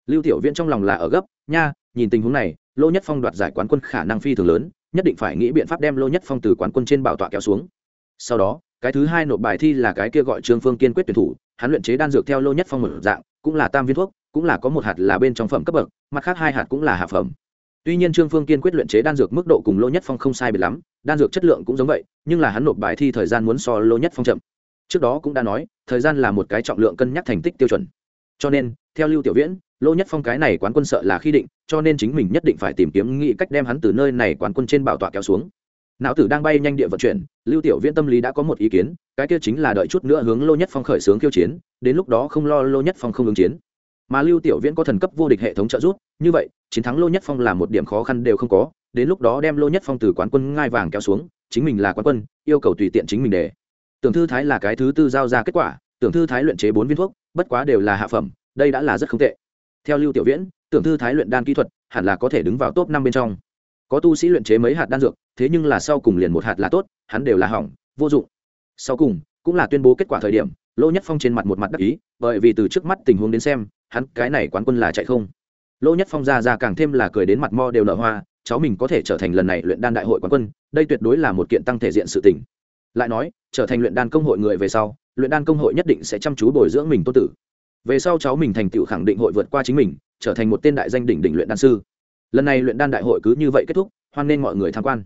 Lưu tiểu viễn trong lòng là ở gấp, nha, nhìn tình huống này, Lô nhất phong đoạt giải quán quân khả năng phi thường lớn, nhất định phải nghĩ biện pháp đem Lô nhất phong từ quán quân trên bảo tọa kéo xuống. Sau đó cái thứ hai nộp bài thi là cái kia gọi trương phương kiên quyết tuyển thủ, hắn luyện chế đan dược theo lô nhất phong một dạng, cũng là tam viên thuốc, cũng là có một hạt là bên trong phẩm cấp bậc, mặt khác hai hạt cũng là hạ phẩm. Tuy nhiên trương phương kiên quyết luyện chế đan dược mức độ cùng lô nhất phong không sai biệt lắm, đan dược chất lượng cũng giống vậy, nhưng là hắn nộp bài thi thời gian muốn so lô nhất phong chậm. Trước đó cũng đã nói, thời gian là một cái trọng lượng cân nhắc thành tích tiêu chuẩn. Cho nên, theo lưu tiểu viễn, lô nhất phong cái này quán quân sợ là khi định, cho nên chính mình nhất định phải tìm kiếm nghĩ cách đem hắn từ nơi này quán quân trên bảo tọa kéo xuống não tử đang bay nhanh địa vận chuyển, lưu tiểu viễn tâm lý đã có một ý kiến, cái kia chính là đợi chút nữa hướng lô nhất phong khởi xướng khiêu chiến, đến lúc đó không lo lô nhất phong không ứng chiến. Mà lưu tiểu viễn có thần cấp vô địch hệ thống trợ giúp, như vậy, chiến thắng lô nhất phong là một điểm khó khăn đều không có, đến lúc đó đem lô nhất phong từ quán quân ngai vàng kéo xuống, chính mình là quán quân, yêu cầu tùy tiện chính mình để. Tưởng thư thái là cái thứ tư giao ra kết quả, tưởng thư thái luyện chế bốn viên thuốc, bất quá đều là hạ phẩm, đây đã là rất không tệ. Theo lưu tiểu viễn, tưởng thư thái luyện đan kỹ thuật, hẳn là có thể đứng vào top năm bên trong có tu sĩ luyện chế mấy hạt đan dược, thế nhưng là sau cùng liền một hạt là tốt, hắn đều là hỏng, vô dụng. Sau cùng, cũng là tuyên bố kết quả thời điểm, lô nhất phong trên mặt một mặt đắc ý, bởi vì từ trước mắt tình huống đến xem, hắn cái này quán quân là chạy không. Lô nhất phong ra ra càng thêm là cười đến mặt mo đều nở hoa, cháu mình có thể trở thành lần này luyện đan đại hội quán quân, đây tuyệt đối là một kiện tăng thể diện sự tình. Lại nói, trở thành luyện đan công hội người về sau, luyện đan công hội nhất định sẽ chăm chú bồi dưỡng mình tô tử. Về sau cháu mình thành tựu khẳng định hội vượt qua chính mình, trở thành một tên đại danh đỉnh đỉnh luyện đan sư lần này luyện đan đại hội cứ như vậy kết thúc, hoan nên mọi người tham quan.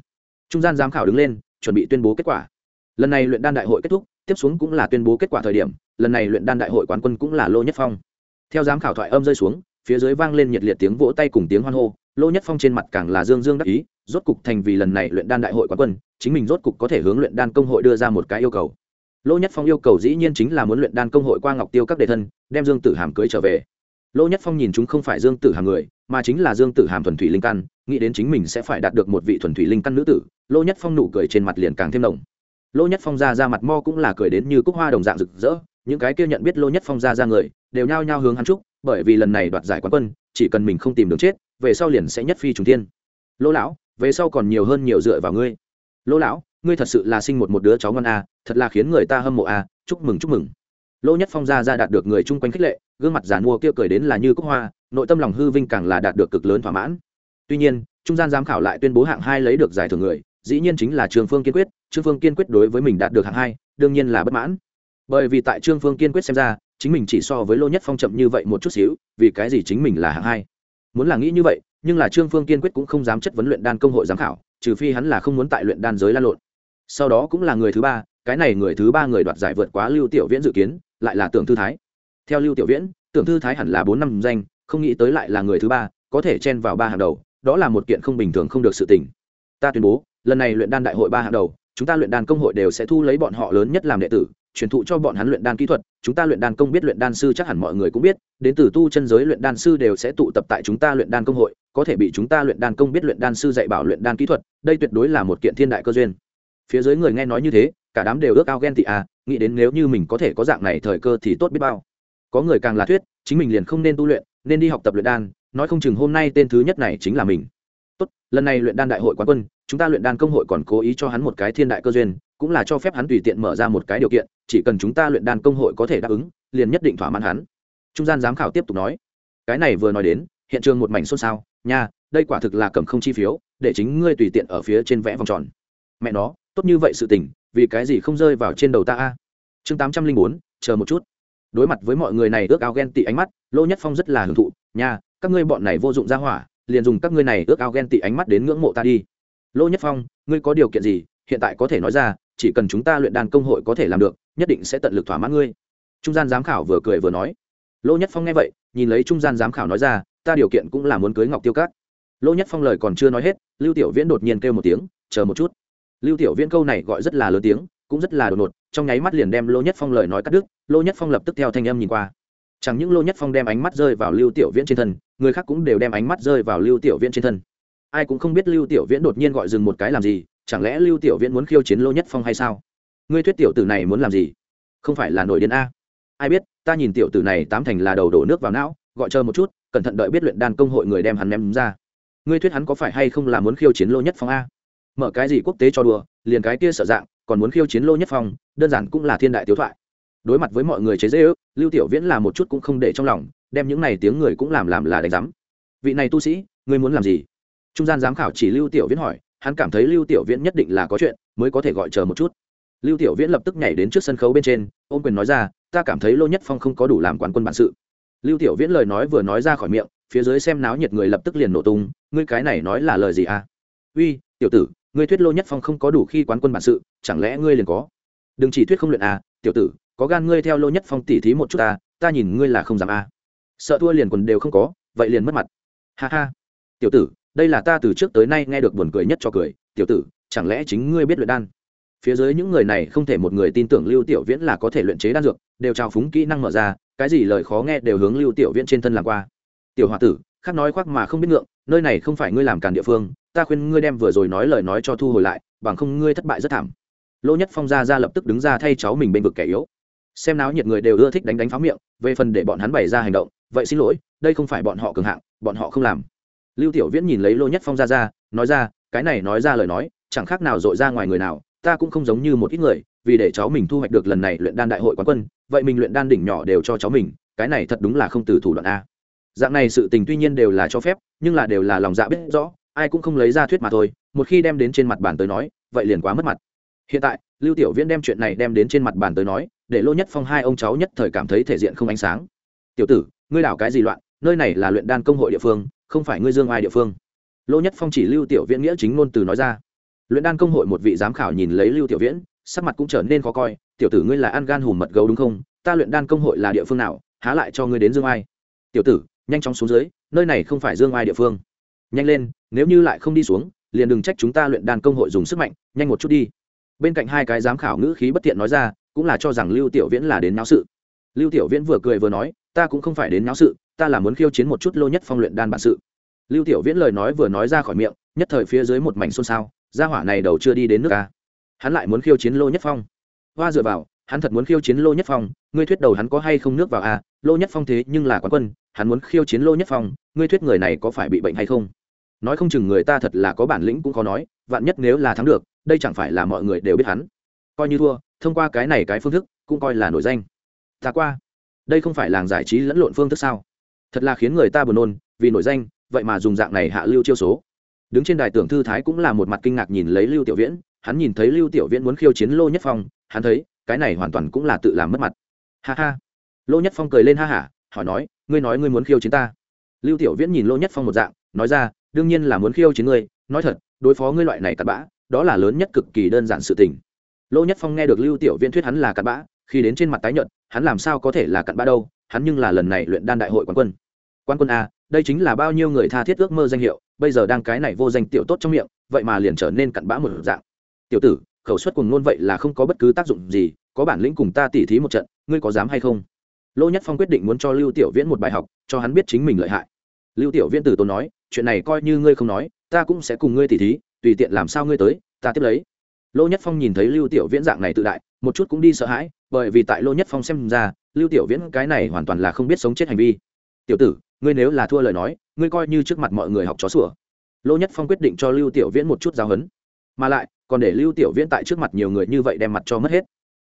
Trung gian giám khảo đứng lên, chuẩn bị tuyên bố kết quả. Lần này luyện đan đại hội kết thúc, tiếp xuống cũng là tuyên bố kết quả thời điểm, lần này luyện đan đại hội quán quân cũng là lô nhất phong. Theo giám khảo thoại âm rơi xuống, phía dưới vang lên nhiệt liệt tiếng vỗ tay cùng tiếng hoan hô, lô nhất phong trên mặt càng là dương dương đắc ý, rốt cục thành vì lần này luyện đan đại hội quán quân, chính mình rốt cục có thể hướng luyện đan công hội đưa ra một cái yêu cầu. Lô nhất phong yêu cầu dĩ nhiên chính là muốn luyện đan công hội qua ngọc tiêu các đề thân, đem dương tử hàm cưới trở về lô nhất phong nhìn chúng không phải dương tử hàm người mà chính là dương tử hàm thuần thủy linh căn nghĩ đến chính mình sẽ phải đạt được một vị thuần thủy linh căn nữ tử lô nhất phong nụ cười trên mặt liền càng thêm nồng. Lô nhất phong ra ra mặt mo cũng là cười đến như cúc hoa đồng dạng rực rỡ những cái kia nhận biết lô nhất phong ra ra người đều nhao nhao hướng hắn chúc. bởi vì lần này đoạt giải quán quân chỉ cần mình không tìm đường chết về sau liền sẽ nhất phi trùng tiên lô lão về sau còn nhiều hơn nhiều dựa vào ngươi. Lô lão ngươi thật sự là sinh một một đứa cháu ngon a à, thật là khiến người ta hâm mộ a à, chúc mừng chúc mừng lô nhất phong ra ra đạt được người chung quanh khích lệ, gương mặt giàn mua kia cười đến là như cúc hoa, nội tâm lòng hư vinh càng là đạt được cực lớn thỏa mãn. Tuy nhiên, trung gian giám khảo lại tuyên bố hạng hai lấy được giải thưởng người, dĩ nhiên chính là trương phương kiên quyết. Trương phương kiên quyết đối với mình đạt được hạng hai, đương nhiên là bất mãn. Bởi vì tại trương phương kiên quyết xem ra, chính mình chỉ so với lô nhất phong chậm như vậy một chút xíu, vì cái gì chính mình là hạng hai? Muốn là nghĩ như vậy, nhưng là trương phương kiên quyết cũng không dám chất vấn luyện đan công hội giám khảo, trừ phi hắn là không muốn tại luyện đan giới lan lộn. Sau đó cũng là người thứ ba, cái này người thứ ba người đoạt giải vượt quá lưu tiểu viễn dự kiến lại là tưởng thư thái theo lưu tiểu viễn tưởng thư thái hẳn là bốn năm danh không nghĩ tới lại là người thứ ba có thể chen vào ba hàng đầu đó là một kiện không bình thường không được sự tình ta tuyên bố lần này luyện đan đại hội ba hàng đầu chúng ta luyện đan công hội đều sẽ thu lấy bọn họ lớn nhất làm đệ tử truyền thụ cho bọn hắn luyện đan kỹ thuật chúng ta luyện đan công biết luyện đan sư chắc hẳn mọi người cũng biết đến từ tu chân giới luyện đan sư đều sẽ tụ tập tại chúng ta luyện đan công hội có thể bị chúng ta luyện đan công biết luyện đan sư dạy bảo luyện đan kỹ thuật đây tuyệt đối là một kiện thiên đại cơ duyên phía dưới người nghe nói như thế cả đám đều ước ao ghen tị à nghĩ đến nếu như mình có thể có dạng này thời cơ thì tốt biết bao. Có người càng là thuyết, chính mình liền không nên tu luyện, nên đi học tập luyện đan, nói không chừng hôm nay tên thứ nhất này chính là mình. Tốt, lần này luyện đan đại hội quán quân, chúng ta luyện đan công hội còn cố ý cho hắn một cái thiên đại cơ duyên, cũng là cho phép hắn tùy tiện mở ra một cái điều kiện, chỉ cần chúng ta luyện đan công hội có thể đáp ứng, liền nhất định thỏa mãn hắn. Trung gian giám khảo tiếp tục nói. Cái này vừa nói đến, hiện trường một mảnh xôn xao, nha, đây quả thực là cầm không chi phiếu, để chính ngươi tùy tiện ở phía trên vẽ vòng tròn. Mẹ nó tốt như vậy sự tình, vì cái gì không rơi vào trên đầu ta a? Chương tám trăm linh bốn, chờ một chút. Đối mặt với mọi người này ước ao ghen tị ánh mắt, lô nhất phong rất là hưởng thụ. Nha, các ngươi bọn này vô dụng ra hỏa, liền dùng các ngươi này ước ao ghen tị ánh mắt đến ngưỡng mộ ta đi. Lô nhất phong, ngươi có điều kiện gì? Hiện tại có thể nói ra, chỉ cần chúng ta luyện đàn công hội có thể làm được, nhất định sẽ tận lực thỏa mãn ngươi. Trung gian giám khảo vừa cười vừa nói. Lô nhất phong nghe vậy, nhìn lấy trung gian giám khảo nói ra, ta điều kiện cũng là muốn cưới ngọc tiêu cát lô nhất phong lời còn chưa nói hết, lưu tiểu viễn đột nhiên kêu một tiếng, chờ một chút lưu tiểu viễn câu này gọi rất là lớn tiếng, cũng rất là đột ngột, trong nháy mắt liền đem lô nhất phong lời nói cắt đứt, lô nhất phong lập tức theo thanh âm nhìn qua. Chẳng những lô nhất phong đem ánh mắt rơi vào lưu tiểu viễn trên thân, người khác cũng đều đem ánh mắt rơi vào lưu tiểu viễn trên thân. Ai cũng không biết lưu tiểu viễn đột nhiên gọi dừng một cái làm gì, chẳng lẽ lưu tiểu viễn muốn khiêu chiến lô nhất phong hay sao? Ngươi thuyết tiểu tử này muốn làm gì? Không phải là nổi điên a? Ai biết, ta nhìn tiểu tử này tám thành là đầu đổ nước vào não, gọi chờ một chút, cẩn thận đợi biết luyện đan công hội người đem hắn ném ra. Ngươi thuyết hắn có phải hay không là muốn khiêu chiến lô nhất phong a? Mở cái gì quốc tế cho đùa, liền cái kia sợ dạng, còn muốn khiêu chiến lô nhất phong, đơn giản cũng là thiên đại tiếu thoại. Đối mặt với mọi người chế dễ ước, lưu tiểu viễn là một chút cũng không để trong lòng, đem những này tiếng người cũng làm làm là đánh giám. Vị này tu sĩ, ngươi muốn làm gì? Trung gian giám khảo chỉ lưu tiểu viễn hỏi, hắn cảm thấy lưu tiểu viễn nhất định là có chuyện, mới có thể gọi chờ một chút. Lưu tiểu viễn lập tức nhảy đến trước sân khấu bên trên, ôm quyền nói ra, ta cảm thấy lô nhất phong không có đủ làm quán quân bản sự. Lưu tiểu viễn lời nói vừa nói ra khỏi miệng, phía dưới xem náo nhiệt người lập tức liền nổ tung, ngươi cái này nói là lời gì à? Uy, tiểu tử ngươi thuyết lô nhất phong không có đủ khi quán quân bản sự, chẳng lẽ ngươi liền có? Đừng chỉ thuyết không luyện à tiểu tử, có gan ngươi theo lô nhất phong tỉ thí một chút ta ta nhìn ngươi là không dám à. Sợ thua liền quần đều không có, vậy liền mất mặt. Ha ha. Tiểu tử, đây là ta từ trước tới nay nghe được buồn cười nhất cho cười, tiểu tử, chẳng lẽ chính ngươi biết luyện đan? Phía dưới những người này không thể một người tin tưởng lưu tiểu viễn là có thể luyện chế đan dược, đều trao phúng kỹ năng mở ra, cái gì lời khó nghe đều hướng lưu tiểu viễn trên thân làm qua. Tiểu h o a tử, khác nói khoác mà không biết ngượng nơi này không phải ngươi làm càn địa phương, ta khuyên ngươi đem vừa rồi nói lời nói cho thu hồi lại, bằng không ngươi thất bại rất thảm. Lỗ nhất phong ra ra lập tức đứng ra thay cháu mình bên vực kẻ yếu. Xem náo nhiệt người đều ưa thích đánh đánh pháo miệng, về phần để bọn hắn bày ra hành động, vậy xin lỗi, đây không phải bọn họ cường hạng, bọn họ không làm. Lưu tiểu viễn nhìn lấy lô nhất phong ra ra, nói ra, cái này nói ra lời nói, chẳng khác nào dội ra ngoài người nào, ta cũng không giống như một ít người, vì để cháu mình thu hoạch được lần này luyện đan đại hội quán quân, vậy mình luyện đan đỉnh nhỏ đều cho cháu mình, cái này thật đúng là không từ thủ đoạn a dạng này sự tình tuy nhiên đều là cho phép, nhưng là đều là lòng dạ biết rõ, ai cũng không lấy ra thuyết mà thôi, một khi đem đến trên mặt bàn tới nói, vậy liền quá mất mặt. Hiện tại, lưu tiểu viễn đem chuyện này đem đến trên mặt bàn tới nói, để lô nhất phong hai ông cháu nhất thời cảm thấy thể diện không ánh sáng. Tiểu tử, ngươi đảo cái gì loạn, nơi này là luyện đan công hội địa phương, không phải ngươi dương ai địa phương. Lô nhất phong chỉ lưu tiểu viễn nghĩa chính ngôn từ nói ra. Luyện đan công hội một vị giám khảo nhìn lấy lưu tiểu viễn, sắc mặt cũng trở nên khó coi, tiểu tử ngươi là ăn gan hùm mật gấu đúng không? Ta luyện đan công hội là địa phương nào, há lại cho ngươi đến dương ai? Tiểu tử nhanh chóng xuống dưới nơi này không phải dương ai địa phương. Nhanh lên nếu như lại không đi xuống liền đừng trách chúng ta luyện đàn công hội dùng sức mạnh nhanh một chút đi. Bên cạnh hai cái giám khảo ngữ khí bất tiện nói ra cũng là cho rằng lưu tiểu viễn là đến náo sự. Lưu tiểu viễn vừa cười vừa nói ta cũng không phải đến náo sự ta là muốn khiêu chiến một chút lô nhất phong luyện đan bản sự. Lưu tiểu viễn lời nói vừa nói ra khỏi miệng nhất thời phía dưới một mảnh xôn xao gia hỏa này đầu chưa đi đến nước ta, hắn lại muốn khiêu chiến lô nhất phong. Hoa dựa vào hắn thật muốn khiêu chiến lô nhất phong, ngươi thuyết đầu hắn có hay không nước vào à? Lô nhất phong thế nhưng là quán quân, hắn muốn khiêu chiến lô nhất phong, ngươi thuyết người này có phải bị bệnh hay không? Nói không chừng người ta thật là có bản lĩnh cũng khó nói, vạn nhất nếu là thắng được, đây chẳng phải là mọi người đều biết hắn. Coi như thua, thông qua cái này cái phương thức, cũng coi là nổi danh. Ta qua. Đây không phải làng giải trí lẫn lộn phương thức sao? Thật là khiến người ta buồn nôn, vì nổi danh, vậy mà dùng dạng này hạ lưu chiêu số. Đứng trên đài tưởng thư thái cũng là một mặt kinh ngạc nhìn lấy lưu tiểu viễn, hắn nhìn thấy lưu tiểu viễn muốn khiêu chiến lô nhất phong, hắn thấy cái này hoàn toàn cũng là tự làm mất mặt. Ha ha. Lô nhất phong cười lên ha hả, hỏi nói, ngươi nói ngươi muốn khiêu chiến ta. Lưu tiểu viễn nhìn lô nhất phong một dạng, nói ra, đương nhiên là muốn khiêu chiến ngươi, nói thật, đối phó ngươi loại này cặn bã, đó là lớn nhất cực kỳ đơn giản sự tình. Lô nhất phong nghe được lưu tiểu viễn thuyết hắn là cặn bã, khi đến trên mặt tái nhợt, hắn làm sao có thể là cặn bã đâu, hắn nhưng là lần này luyện đan đại hội quán quân. Quan quân a, đây chính là bao nhiêu người tha thiết ước mơ danh hiệu, bây giờ đang cái này vô danh tiểu tốt trong miệng, vậy mà liền trở nên cặn bã một dạng. Tiểu tử khẩu suất cùng ngôn vậy là không có bất cứ tác dụng gì, có bản lĩnh cùng ta tỉ thí một trận, ngươi có dám hay không? Lô nhất phong quyết định muốn cho lưu tiểu viễn một bài học, cho hắn biết chính mình lợi hại. Lưu tiểu viễn từ tốn nói, chuyện này coi như ngươi không nói, ta cũng sẽ cùng ngươi tỉ thí, tùy tiện làm sao ngươi tới, ta tiếp lấy. Lô nhất phong nhìn thấy lưu tiểu viễn dạng này tự đại, một chút cũng đi sợ hãi, bởi vì tại lô nhất phong xem ra, lưu tiểu viễn cái này hoàn toàn là không biết sống chết hành vi. Tiểu tử, ngươi nếu là thua lời nói, ngươi coi như trước mặt mọi người học chó sủa. Lô nhất phong quyết định cho lưu tiểu viễn một chút giáo huấn. Mà lại còn để lưu tiểu viễn tại trước mặt nhiều người như vậy đem mặt cho mất hết.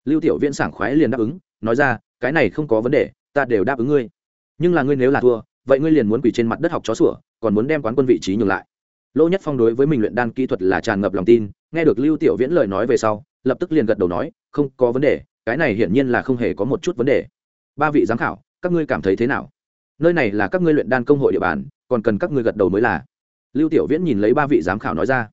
Lưu tiểu viễn sảng khoái liền đáp ứng, nói ra, cái này không có vấn đề, ta đều đáp ứng ngươi. Nhưng là ngươi nếu là thua, vậy ngươi liền muốn quỳ trên mặt đất học chó sủa, còn muốn đem quán quân vị trí nhường lại. Lỗ nhất phong đối với mình luyện đan kỹ thuật là tràn ngập lòng tin, nghe được lưu tiểu viễn lời nói về sau, lập tức liền gật đầu nói, không có vấn đề, cái này hiển nhiên là không hề có một chút vấn đề. Ba vị giám khảo, các ngươi cảm thấy thế nào? Nơi này là các ngươi luyện đan công hội địa bàn, còn cần các ngươi gật đầu mới là. Lưu tiểu viễn nhìn lấy ba vị giám khảo nói ra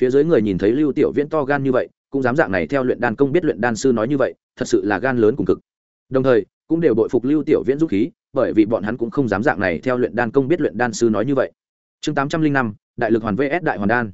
phía dưới người nhìn thấy lưu tiểu viễn to gan như vậy, cũng dám dạng này theo luyện đan công biết luyện đan sư nói như vậy, thật sự là gan lớn cùng cực. Đồng thời, cũng đều bội phục lưu tiểu viễn dũng khí, bởi vì bọn hắn cũng không dám dạng này theo luyện đan công biết luyện đan sư nói như vậy. Chương tám trăm linh năm, đại lực hoàn vs đại hoàn đan.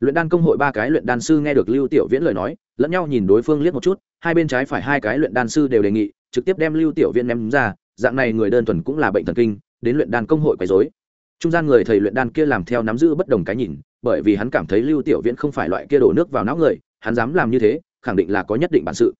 Luyện đan công hội ba cái luyện đan sư nghe được lưu tiểu viễn lời nói, lẫn nhau nhìn đối phương liếc một chút, hai bên trái phải hai cái luyện đan sư đều đề nghị, trực tiếp đem lưu tiểu viễn ném ra, dạng này người đơn thuần cũng là bệnh thần kinh, đến luyện đan công hội quấy rối. Trung gian người thầy luyện đan kia làm theo nắm giữ bất đồng cái nhìn bởi vì hắn cảm thấy lưu tiểu viễn không phải loại kia đổ nước vào não người, hắn dám làm như thế, khẳng định là có nhất định bản sự.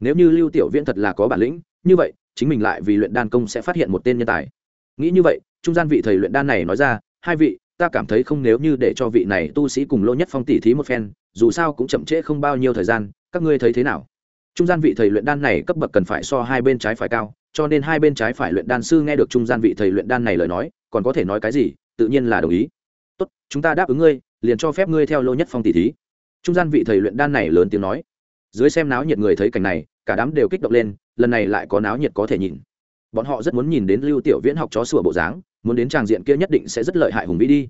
Nếu như lưu tiểu viễn thật là có bản lĩnh, như vậy, chính mình lại vì luyện đan công sẽ phát hiện một tên nhân tài. Nghĩ như vậy, trung gian vị thầy luyện đan này nói ra, hai vị, ta cảm thấy không nếu như để cho vị này tu sĩ cùng lô nhất phong tỉ thí một phen, dù sao cũng chậm trễ không bao nhiêu thời gian, các ngươi thấy thế nào? Trung gian vị thầy luyện đan này cấp bậc cần phải so hai bên trái phải cao, cho nên hai bên trái phải luyện đan sư nghe được trung gian vị thầy luyện đan này lời nói, còn có thể nói cái gì, tự nhiên là đồng ý. Tốt, chúng ta đáp ứng ngươi liền cho phép ngươi theo lô nhất phong tỷ thí. Trung gian vị thầy luyện đan này lớn tiếng nói. Dưới xem náo nhiệt người thấy cảnh này, cả đám đều kích động lên, lần này lại có náo nhiệt có thể nhìn. Bọn họ rất muốn nhìn đến lưu tiểu viễn học chó sửa bộ dáng, muốn đến tràng diện kia nhất định sẽ rất lợi hại hùng vĩ đi.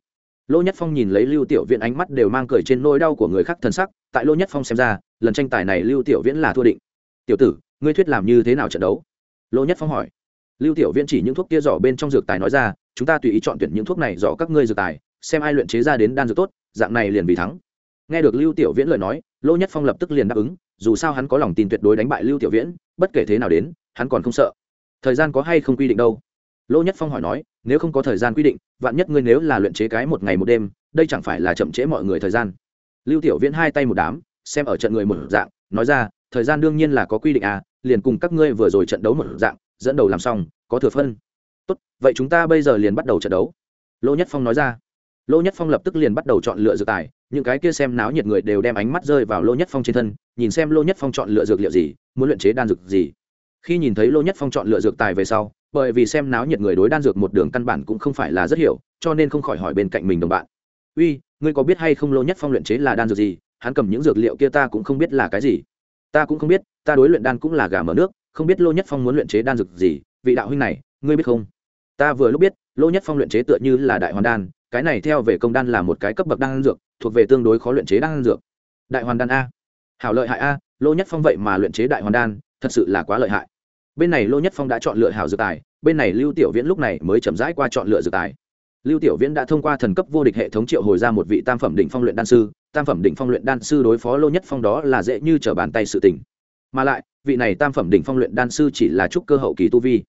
Lô nhất phong nhìn lấy lưu tiểu viễn ánh mắt đều mang cười trên nỗi đau của người khác thân sắc, tại lô nhất phong xem ra, lần tranh tài này lưu tiểu viễn là thua định. Tiểu tử, ngươi thuyết làm như thế nào trận đấu? Lô nhất phong hỏi. Lưu tiểu viễn chỉ những thuốc kia giỏ bên trong dược tài nói ra, chúng ta tùy ý chọn tuyển những thuốc này dò các ngươi dược tài, xem ai luyện chế ra đến đan dược tốt dạng này liền vì thắng. Nghe được lưu tiểu viễn lời nói, lô nhất phong lập tức liền đáp ứng, dù sao hắn có lòng tin tuyệt đối đánh bại lưu tiểu viễn, bất kể thế nào đến, hắn còn không sợ. Thời gian có hay không quy định đâu? Lô nhất phong hỏi nói, nếu không có thời gian quy định, vạn nhất ngươi nếu là luyện chế cái một ngày một đêm, đây chẳng phải là chậm trễ mọi người thời gian? Lưu tiểu viễn hai tay một đám, xem ở trận người một dạng, nói ra, thời gian đương nhiên là có quy định à liền cùng các ngươi vừa rồi trận đấu một dạng, dẫn đầu làm xong, có thừa phân. Tốt, vậy chúng ta bây giờ liền bắt đầu trận đấu. Lô nhất phong nói ra lô nhất phong lập tức liền bắt đầu chọn lựa dược tài, những cái kia xem náo nhiệt người đều đem ánh mắt rơi vào lô nhất phong trên thân, nhìn xem lô nhất phong chọn lựa dược liệu gì, muốn luyện chế đan dược gì. Khi nhìn thấy lô nhất phong chọn lựa dược tài về sau, bởi vì xem náo nhiệt người đối đan dược một đường căn bản cũng không phải là rất hiểu, cho nên không khỏi hỏi bên cạnh mình đồng bạn. Uy, ngươi có biết hay không lô nhất phong luyện chế là đan dược gì? Hắn cầm những dược liệu kia ta cũng không biết là cái gì. Ta cũng không biết, ta đối luyện đan cũng là gà mở nước, không biết lô nhất phong muốn luyện chế đan dược gì, vị đạo huynh này, ngươi biết không? Ta vừa lúc biết, lô nhất phong luyện chế tựa như là đại hoàn đan cái này theo về công đan là một cái cấp bậc đan dược, thuộc về tương đối khó luyện chế đan dược. Đại hoàn đan a. Hảo lợi hại a, lô nhất phong vậy mà luyện chế đại hoàn đan, thật sự là quá lợi hại. Bên này lô nhất phong đã chọn lựa hảo dược tài, bên này lưu tiểu viễn lúc này mới chậm rãi qua chọn lựa dược tài. Lưu tiểu viễn đã thông qua thần cấp vô địch hệ thống triệu hồi ra một vị tam phẩm đỉnh phong luyện đan sư, tam phẩm đỉnh phong luyện đan sư đối phó lô nhất phong đó là dễ như trở bàn tay sự tình. Mà lại, vị này tam phẩm đỉnh phong luyện đan sư chỉ là trúc cơ hậu kỳ tu vi.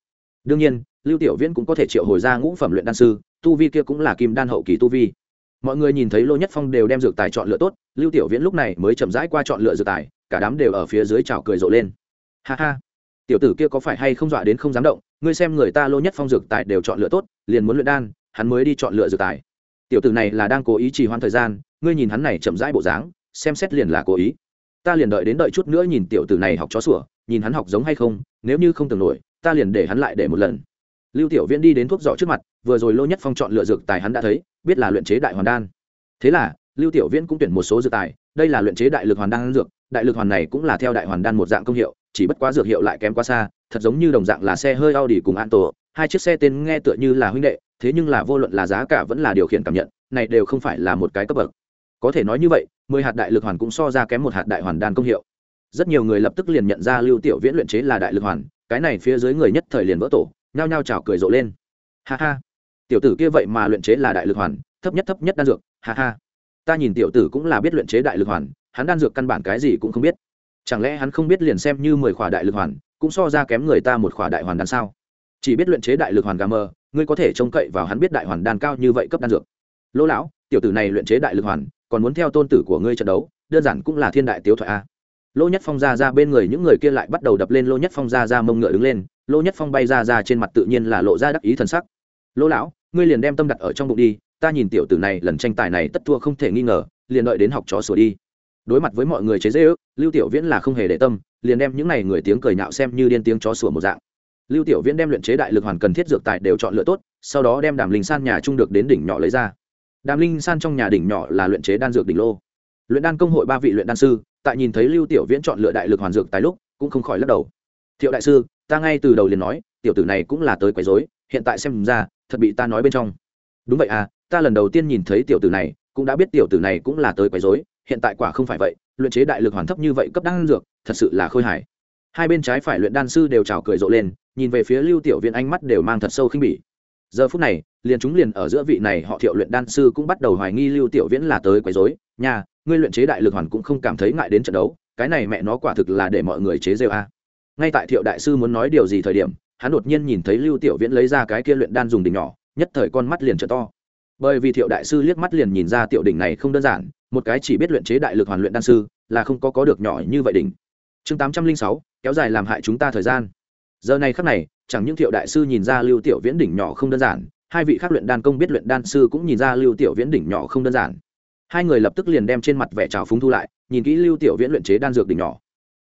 Đương nhiên lưu tiểu viễn cũng có thể triệu hồi ra ngũ phẩm luyện đan sư, tu vi kia cũng là kim đan hậu kỳ tu vi. Mọi người nhìn thấy lô nhất phong đều đem dược tài chọn lựa tốt, lưu tiểu viễn lúc này mới chậm rãi qua chọn lựa dược tài, cả đám đều ở phía dưới trào cười rộ lên. Ha ha. Tiểu tử kia có phải hay không dọa đến không dám động, ngươi xem người ta lô nhất phong dược tài đều chọn lựa tốt, liền muốn luyện đan, hắn mới đi chọn lựa dược tài. Tiểu tử này là đang cố ý trì hoãn thời gian, ngươi nhìn hắn này chậm rãi bộ dáng, xem xét liền là cố ý. Ta liền đợi đến đợi chút nữa nhìn tiểu tử này học chó sủa, nhìn hắn học giống hay không, nếu như không tưởng nổi, ta liền để hắn lại để một lần lưu tiểu viễn đi đến thuốc giỏ trước mặt, vừa rồi lô nhất phong chọn lựa dược tài hắn đã thấy, biết là luyện chế đại hoàn đan. Thế là, lưu tiểu viễn cũng tuyển một số dược tài, đây là luyện chế đại lực hoàn đan dược, đại lực hoàn này cũng là theo đại hoàn đan một dạng công hiệu, chỉ bất quá dược hiệu lại kém quá xa, thật giống như đồng dạng là xe hơi Audi cùng an tổ hai chiếc xe tên nghe tựa như là huynh đệ, thế nhưng là vô luận là giá cả vẫn là điều khiển cảm nhận, này đều không phải là một cái cấp bậc. Có thể nói như vậy, mười hạt đại lực hoàn cũng so ra kém một hạt đại hoàn đan công hiệu. Rất nhiều người lập tức liền nhận ra lưu tiểu viễn luyện chế là đại lực hoàn, cái này phía dưới người nhất thời liền vỡ tổ nhao nhao chào cười rộ lên. Ha ha. Tiểu tử kia vậy mà luyện chế là đại lực hoàn, thấp nhất thấp nhất đan dược. Ha ha. Ta nhìn tiểu tử cũng là biết luyện chế đại lực hoàn, hắn đan dược căn bản cái gì cũng không biết. Chẳng lẽ hắn không biết liền xem như mười khỏa đại lực hoàn, cũng so ra kém người ta một khỏa đại hoàn đan sao? Chỉ biết luyện chế đại lực hoàn gà mờ, ngươi có thể trông cậy vào hắn biết đại hoàn đan cao như vậy cấp đan dược. Lỗ lão, tiểu tử này luyện chế đại lực hoàn, còn muốn theo tôn tử của ngươi trận đấu, đơn giản cũng là thiên đại tiếu thoại a. Lỗ nhất phong ra ra bên người, những người kia lại bắt đầu đập lên lỗ nhất phong ra ra mông ngựa đứng lên Lô nhất phong bay ra ra trên mặt tự nhiên là lộ ra đắc ý thần sắc. Lô lão, ngươi liền đem tâm đặt ở trong bụng đi, ta nhìn tiểu tử này lần tranh tài này tất thua không thể nghi ngờ, liền đợi đến học chó sửa đi. Đối mặt với mọi người chế dễ ước lưu tiểu viễn là không hề để tâm, liền đem những n à y người tiếng cười nhạo xem như điên tiếng chó sủa một dạng. Lưu tiểu viễn đem luyện chế đại lực hoàn cần thiết dược tài đều chọn lựa tốt, sau đó đem đàm linh san nhà trung được đến đỉnh nhỏ lấy ra. Đàm linh san trong nhà đỉnh nhỏ là luyện chế đan dược đỉnh lô. Luyện đan công hội ba vị luyện đan sư, tại nhìn thấy lưu tiểu viễn chọn lựa đại lực hoàn dược tài lúc, cũng không khỏi lắc đầu. Thiệu đại sư ta ngay từ đầu liền nói, tiểu tử này cũng là tới quấy rối, hiện tại xem ra, thật bị ta nói bên trong. Đúng vậy à ta lần đầu tiên nhìn thấy tiểu tử này, cũng đã biết tiểu tử này cũng là tới quấy rối, hiện tại quả không phải vậy, luyện chế đại lực hoàn thấp như vậy cấp đan dược, thật sự là khôi hài. Hai bên trái phải luyện đan sư đều trào cười rộ lên, nhìn về phía lưu tiểu viễn ánh mắt đều mang thật sâu khinh bỉ. Giờ phút này, liền chúng liền ở giữa vị này họ thiệu luyện đan sư cũng bắt đầu hoài nghi lưu tiểu viễn là tới quấy rối. Nhà ngươi luyện chế đại lực hoàn cũng không cảm thấy ngại đến trận đấu, cái này mẹ nó quả thực là để mọi người chế rêu a ngay tại thiệu đại sư muốn nói điều gì thời điểm, hắn đột nhiên nhìn thấy lưu tiểu viễn lấy ra cái kia luyện đan dùng đỉnh nhỏ, nhất thời con mắt liền trở to. Bởi vì thiệu đại sư liếc mắt liền nhìn ra tiểu đỉnh này không đơn giản, một cái chỉ biết luyện chế đại lực hoàn luyện đan sư, là không có có được nhỏ như vậy đỉnh. Chương tám trăm linh sáu, kéo dài làm hại chúng ta thời gian. Giờ này khắc này, chẳng những thiệu đại sư nhìn ra lưu tiểu viễn đỉnh nhỏ không đơn giản, hai vị khác luyện đan công biết luyện đan sư cũng nhìn ra lưu tiểu viễn đỉnh nhỏ không đơn giản. Hai người lập tức liền đem trên mặt vẻ trào phúng thu lại, nhìn kỹ lưu tiểu viễn luyện chế đan dược đỉnh nhỏ.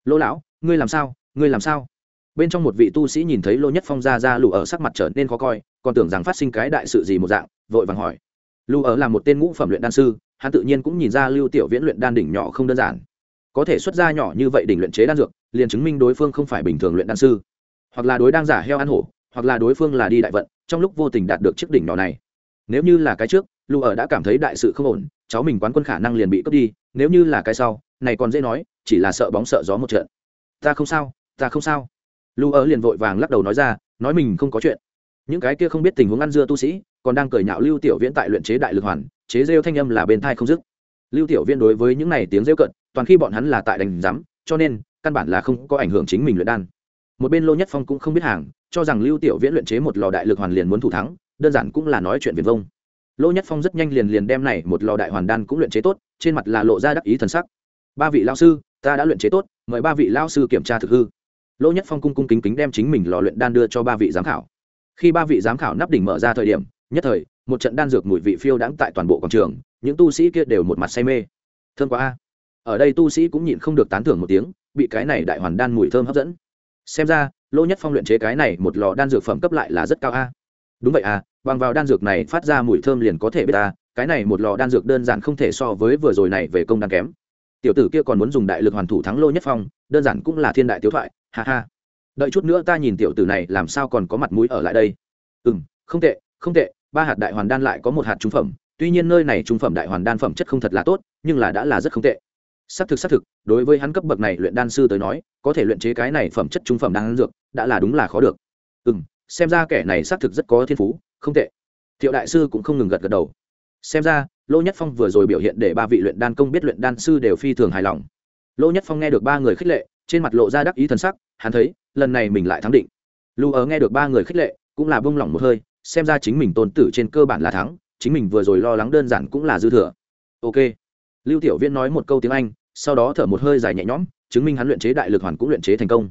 Lô lão, ngươi làm sao? Ngươi làm sao? Bên trong một vị tu sĩ nhìn thấy lô nhất phong ra ra lù ở sắc mặt trở nên khó coi, còn tưởng rằng phát sinh cái đại sự gì một dạng, vội vàng hỏi. Lù ở là một tên ngũ phẩm luyện đan sư, hắn tự nhiên cũng nhìn ra lưu tiểu viễn luyện đan đỉnh nhỏ không đơn giản. Có thể xuất ra nhỏ như vậy đỉnh luyện chế đan dược, liền chứng minh đối phương không phải bình thường luyện đan sư. Hoặc là đối đang giả heo ăn hổ, hoặc là đối phương là đi đại vận, trong lúc vô tình đạt được chiếc đỉnh nhỏ này. Nếu như là cái trước lù ở đã cảm thấy đại sự không ổn, cháu mình quán quân khả năng liền bị cướp đi, nếu như là cái sau, này còn dễ nói, chỉ là sợ bóng sợ gió một trận. Ta không sao ta không sao. Lưu ở liền vội vàng lắc đầu nói ra, nói mình không có chuyện. Những cái kia không biết tình huống ăn dưa tu sĩ, còn đang cười nhạo lưu tiểu viễn tại luyện chế đại lực hoàn, chế rêu thanh âm là bên thai không dứt. Lưu tiểu viễn đối với những này tiếng rêu cận toàn khi bọn hắn là tại đành rắm cho nên, căn bản là không có ảnh hưởng chính mình luyện đan. Một bên lô nhất phong cũng không biết hàng, cho rằng lưu tiểu viễn luyện chế một lò đại lực hoàn liền muốn thủ thắng, đơn giản cũng là nói chuyện viền vông. Lô nhất phong rất nhanh liền liền đem này một lò đại hoàn đan cũng luyện chế tốt, trên mặt là lộ ra đắc ý thần sắc. Ba vị lao sư, ta đã luyện chế tốt, mời ba vị lao sư kiểm tra thực hư. Lỗ nhất phong cung cung kính kính đem chính mình lò luyện đan đưa cho ba vị giám khảo. Khi ba vị giám khảo nắp đỉnh mở ra thời điểm, nhất thời, một trận đan dược mùi vị phiêu đãng tại toàn bộ quảng trường, những tu sĩ kia đều một mặt say mê. Thơm quá a. Ở đây tu sĩ cũng nhịn không được tán thưởng một tiếng, bị cái này đại hoàn đan mùi thơm hấp dẫn. Xem ra, Lỗ nhất phong luyện chế cái này một lò đan dược phẩm cấp lại là rất cao a. Đúng vậy à bằng vào đan dược này phát ra mùi thơm liền có thể biết ta cái này một lò đan dược đơn giản không thể so với vừa rồi này về công đan kém tiểu tử kia còn muốn dùng đại lực hoàn thủ thắng lô nhất phong, đơn giản cũng là thiên đại tiếu thoại, ha ha. Đợi chút nữa ta nhìn tiểu tử này làm sao còn có mặt mũi ở lại đây. Ừ m không tệ không tệ, ba hạt đại hoàn đan lại có một hạt trung phẩm, tuy nhiên nơi này trung phẩm đại hoàn đan phẩm chất không thật là tốt, nhưng là đã là rất không tệ. Xác thực xác thực, đối với hắn cấp bậc này luyện đan sư tới nói, có thể luyện chế cái này phẩm chất trung phẩm đan dược, đã là đúng là khó được. Ừ m xem ra kẻ này xác thực rất có thiên phú, không tệ. Thiệu đại sư cũng không ngừng gật gật đầu. Xem ra lô nhất phong vừa rồi biểu hiện để ba vị luyện đan công biết luyện đan sư đều phi thường hài lòng. Lô nhất phong nghe được ba người khích lệ, trên mặt lộ ra đắc ý t sắc, hắn thấy, lần này mình lại thắng định. Lưu ở nghe được ba người khích lệ, cũng là bông lỏng một hơi, xem ra chính mình tôn tử trên cơ bản là thắng, chính mình vừa rồi lo lắng đơn giản cũng là dư thừa. Ok. Lưu tiểu Viễn nói một câu tiếng anh, sau đó thở một hơi dài nhẹ nhõm, chứng minh hắn luyện chế đại lực hoàn cũng luyện chế thành công.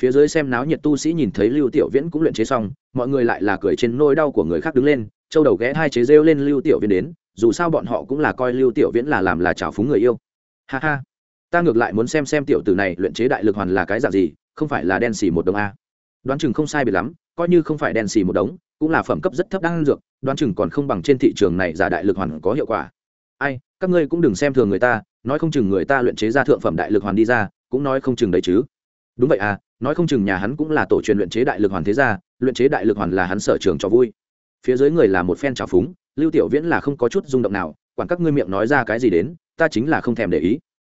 Phía dưới xem náo nhiệt tu sĩ nhìn thấy lưu tiểu viễn cũng luyện chế xong, mọi người lại là cười trên nỗi đau của người khác đứng lên, châu đầu ghé hai chế rêu lên lưu tiểu viễn đến dù sao bọn họ cũng là coi lưu tiểu viễn là làm là trào phúng người yêu. Ha ha. Ta ngược lại muốn xem xem tiểu tử này luyện chế đại lực hoàn là cái dạng gì, không phải là đen xì một đồng a. Đoán chừng không sai biệt lắm, coi như không phải đen xì một đống, cũng là phẩm cấp rất thấp đang dược, đoán chừng còn không bằng trên thị trường này giả đại lực hoàn có hiệu quả. Ai, các ngươi cũng đừng xem thường người ta, nói không chừng người ta luyện chế ra thượng phẩm đại lực hoàn đi ra, cũng nói không chừng đấy chứ. Đúng vậy à nói không chừng nhà hắn cũng là tổ truyền luyện chế đại lực hoàn thế gia luyện chế đại lực hoàn là hắn sở trường cho vui. Phía dưới người là một phen trào phúng lưu tiểu viễn là không có chút rung động nào, quản các ngươi miệng nói ra cái gì đến, ta chính là không thèm để ý.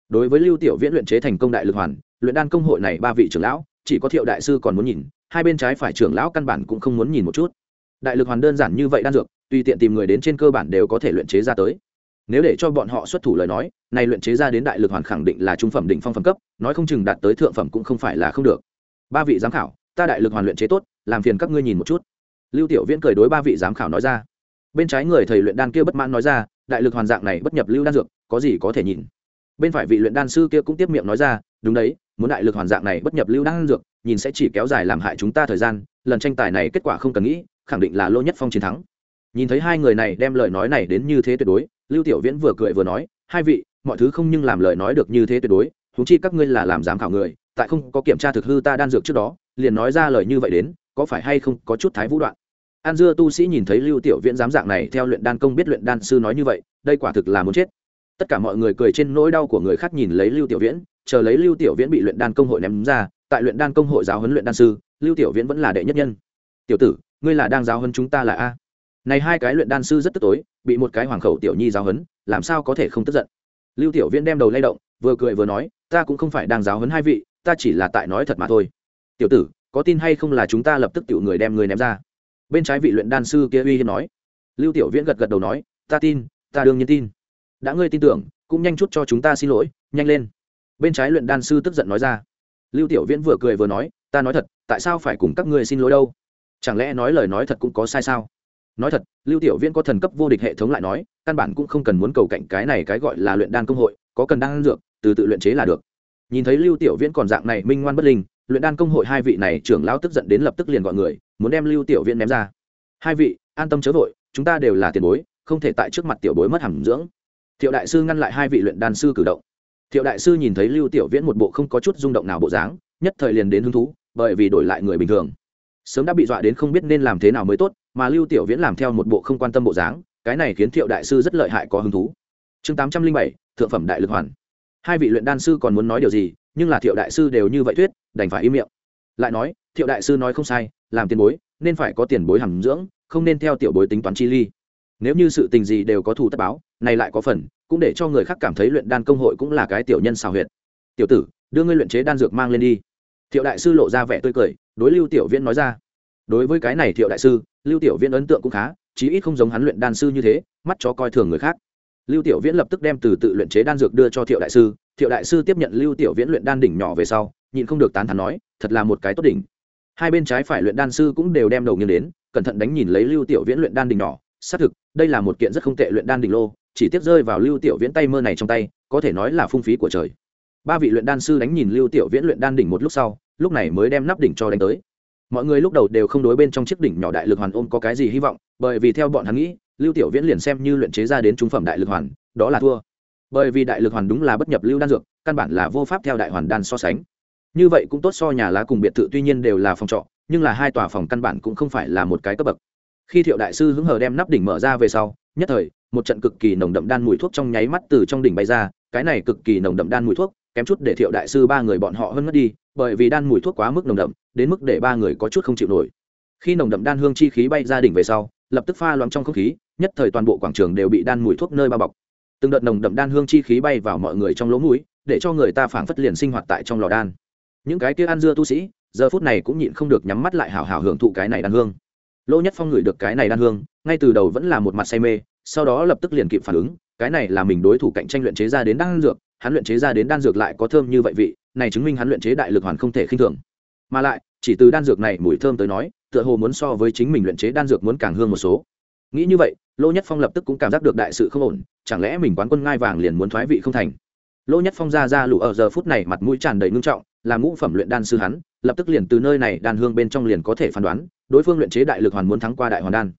Đối với lưu tiểu viễn luyện chế thành công đại lực hoàn, luyện đan công hội này ba vị trưởng lão, chỉ có thiệu đại sư còn muốn nhìn, hai bên trái phải trưởng lão căn bản cũng không muốn nhìn một chút. Đại lực hoàn đơn giản như vậy đan dược, tùy tiện tìm người đến trên cơ bản đều có thể luyện chế ra tới. Nếu để cho bọn họ xuất thủ lời nói, này luyện chế ra đến đại lực hoàn khẳng định là trung phẩm định phong phẩm cấp, nói không chừng đạt tới thượng phẩm cũng không phải là không được. Ba vị giám khảo, ta đại lực hoàn luyện chế tốt, làm phiền các ngươi nhìn một chút. Lưu tiểu viễn cười đối ba vị giám khảo nói ra bên trái người thầy luyện đan kia bất mãn nói ra, đại lực hoàn dạng này bất nhập lưu đan dược, có gì có thể nhìn? Bên phải vị luyện đan sư kia cũng tiếp miệng nói ra, đúng đấy, muốn đại lực hoàn dạng này bất nhập lưu đan dược, nhìn sẽ chỉ kéo dài làm hại chúng ta thời gian, lần tranh tài này kết quả không cần nghĩ, khẳng định là lô nhất phong chiến thắng. Nhìn thấy hai người này đem lời nói này đến như thế tuyệt đối, lưu tiểu viễn vừa cười vừa nói, hai vị, mọi thứ không nhưng làm lời nói được như thế tuyệt đối thú chi các ngươi là làm giám khảo người, tại không có kiểm tra thực hư ta đan dược trước đó, liền nói ra lời như vậy đến, có phải hay không có chút thái vũ đoạn? An dưa tu sĩ nhìn thấy lưu tiểu viễn dám dạng này, theo luyện đan công biết luyện đan sư nói như vậy, đây quả thực là muốn chết. Tất cả mọi người cười trên nỗi đau của người khác nhìn lấy lưu tiểu viễn, chờ lấy lưu tiểu viễn bị luyện đan công hội ném ra, tại luyện đan công hội giáo huấn luyện đan sư, lưu tiểu viễn vẫn là đệ nhất nhân. Tiểu tử, ngươi là đang giáo huấn chúng ta là a? Này hai cái luyện đan sư rất tức tối, bị một cái hoàng khẩu tiểu nhi giáo huấn, làm sao có thể không tức giận? Lưu tiểu viễn đem đầu lay động, vừa cười vừa nói, ta cũng không phải đang giáo huấn hai vị, ta chỉ là tại nói thật mà thôi. Tiểu tử, có tin hay không là chúng ta lập tức tiểu người đem người ném ra? Bên trái vị luyện đan sư kia uy hiếp nói. Lưu tiểu viễn gật gật đầu nói, ta tin, ta đương nhiên tin. Đã ngươi tin tưởng, cũng nhanh chút cho chúng ta xin lỗi, nhanh lên. Bên trái luyện đan sư tức giận nói ra. Lưu tiểu viễn vừa cười vừa nói, ta nói thật, tại sao phải cùng các ngươi xin lỗi đâu? Chẳng lẽ nói lời nói thật cũng có sai sao? Nói thật, lưu tiểu viễn có thần cấp vô địch hệ thống lại nói, căn bản cũng không cần muốn cầu cạnh cái này cái gọi là luyện đan công hội, có cần đan dược, từ tự luyện chế là được. Nhìn thấy lưu tiểu viễn còn dạng này minh ngoan bất linh luyện đan công hội hai vị này trưởng lão tức giận đến lập tức liền gọi người, muốn đem lưu tiểu viễn ném ra. Hai vị, an tâm chớ vội, chúng ta đều là tiền bối, không thể tại trước mặt tiểu bối mất hàm dưỡng. Thiệu đại sư ngăn lại hai vị luyện đan sư cử động. Thiệu đại sư nhìn thấy lưu tiểu viễn một bộ không có chút rung động nào bộ dáng, nhất thời liền đến hứng thú, bởi vì đổi lại người bình thường. Sớm đã bị dọa đến không biết nên làm thế nào mới tốt, mà lưu tiểu viễn làm theo một bộ không quan tâm bộ dáng, cái này khiến thiệu đại sư rất lợi hại có hứng thú. Chương tám trăm linh bảy, thượng phẩm đại lực hoàn. Hai vị luyện đan sư còn muốn nói điều gì nhưng là thiệu đại sư đều như vậy thuyết, đành phải im miệng. Lại nói, thiệu đại sư nói không sai, làm tiền bối, nên phải có tiền bối hàm dưỡng, không nên theo tiểu bối tính toán chi ly. Nếu như sự tình gì đều có thù tất báo, này lại có phần, cũng để cho người khác cảm thấy luyện đan công hội cũng là cái tiểu nhân xào huyệt. Tiểu tử, đưa ngươi luyện chế đan dược mang lên đi. Thiệu đại sư lộ ra vẻ tươi cười, đối lưu tiểu viễn nói ra. Đối với cái này thiệu đại sư, lưu tiểu viễn ấn tượng cũng khá, chí ít không giống hắn luyện đan sư như thế, mắt chó coi thường người khác. Lưu tiểu viễn lập tức đem từ tự luyện chế đan dược đưa cho thiệu đại sư thiệu đại sư tiếp nhận lưu tiểu viễn luyện đan đỉnh nhỏ về sau, nhịn không được tán thán nói, thật là một cái tốt đỉnh. Hai bên trái phải luyện đan sư cũng đều đem đầu nghiêng đến, cẩn thận đánh nhìn lấy lưu tiểu viễn luyện đan đỉnh nhỏ, xác thực, đây là một kiện rất không tệ luyện đan đỉnh lô, chỉ tiếp rơi vào lưu tiểu viễn tay mơ này trong tay, có thể nói là phung phí của trời. Ba vị luyện đan sư đánh nhìn lưu tiểu viễn luyện đan đỉnh một lúc sau, lúc này mới đem nắp đỉnh cho đánh tới. Mọi người lúc đầu đều không đối bên trong chiếc đỉnh nhỏ đại lực hoàn ôm có cái gì hy vọng, bởi vì theo bọn hắn nghĩ, lưu tiểu viễn liền xem như luyện chế ra đến trung phẩm đại lực hoàn, đó là thua bởi vì đại lực hoàn đúng là bất nhập lưu đan dược, căn bản là vô pháp theo đại hoàn đan so sánh. Như vậy cũng tốt so nhà lá cùng biệt thự tuy nhiên đều là phòng trọ, nhưng là hai tòa phòng căn bản cũng không phải là một cái cấp bậc. Khi thiệu đại sư hứng hờ đem nắp đỉnh mở ra về sau, nhất thời, một trận cực kỳ nồng đậm đan mùi thuốc trong nháy mắt từ trong đỉnh bay ra, cái này cực kỳ nồng đậm đan mùi thuốc, kém chút để thiệu đại sư ba người bọn họ hơn mất đi, bởi vì đan mùi thuốc quá mức nồng đậm, đến mức để ba người có chút không chịu nổi. Khi nồng đậm đan hương chi khí bay ra đỉnh về sau, lập tức pha loãng trong không khí, nhất thời toàn bộ quảng trường đều bị đan mùi thuốc nơi bao bọc từng đợt nồng đậm đan hương chi khí bay vào mọi người trong lỗ mũi, để cho người ta phảng phất liền sinh hoạt tại trong lò đan. Những cái kia ăn dưa tu sĩ, giờ phút này cũng nhịn không được nhắm mắt lại hào hào hưởng thụ cái này đan hương. Lỗ nhất phong ngửi được cái này đan hương, ngay từ đầu vẫn là một mặt say mê, sau đó lập tức liền kịp phản ứng, cái này là mình đối thủ cạnh tranh luyện chế ra đến đan dược, hắn luyện chế ra đến đan dược lại có thơm như vậy vị, này chứng minh hắn luyện chế đại lực hoàn không thể khinh thường. Mà lại, chỉ từ đan dược này mùi thơm tới nói, tựa hồ muốn so với chính mình luyện chế đan dược muốn càng hương một số nghĩ như vậy lỗ nhất phong lập tức cũng cảm giác được đại sự không ổn, chẳng lẽ mình quán quân ngai vàng liền muốn thoái vị không thành? Lỗ nhất phong ra ra lũ ở giờ phút này mặt mũi tràn đầy ngưng trọng, là ngũ phẩm luyện đan sư hắn, lập tức liền từ nơi này đan hương bên trong liền có thể phán đoán, đối phương luyện chế đại lực hoàn muốn thắng qua đại hoàn đan.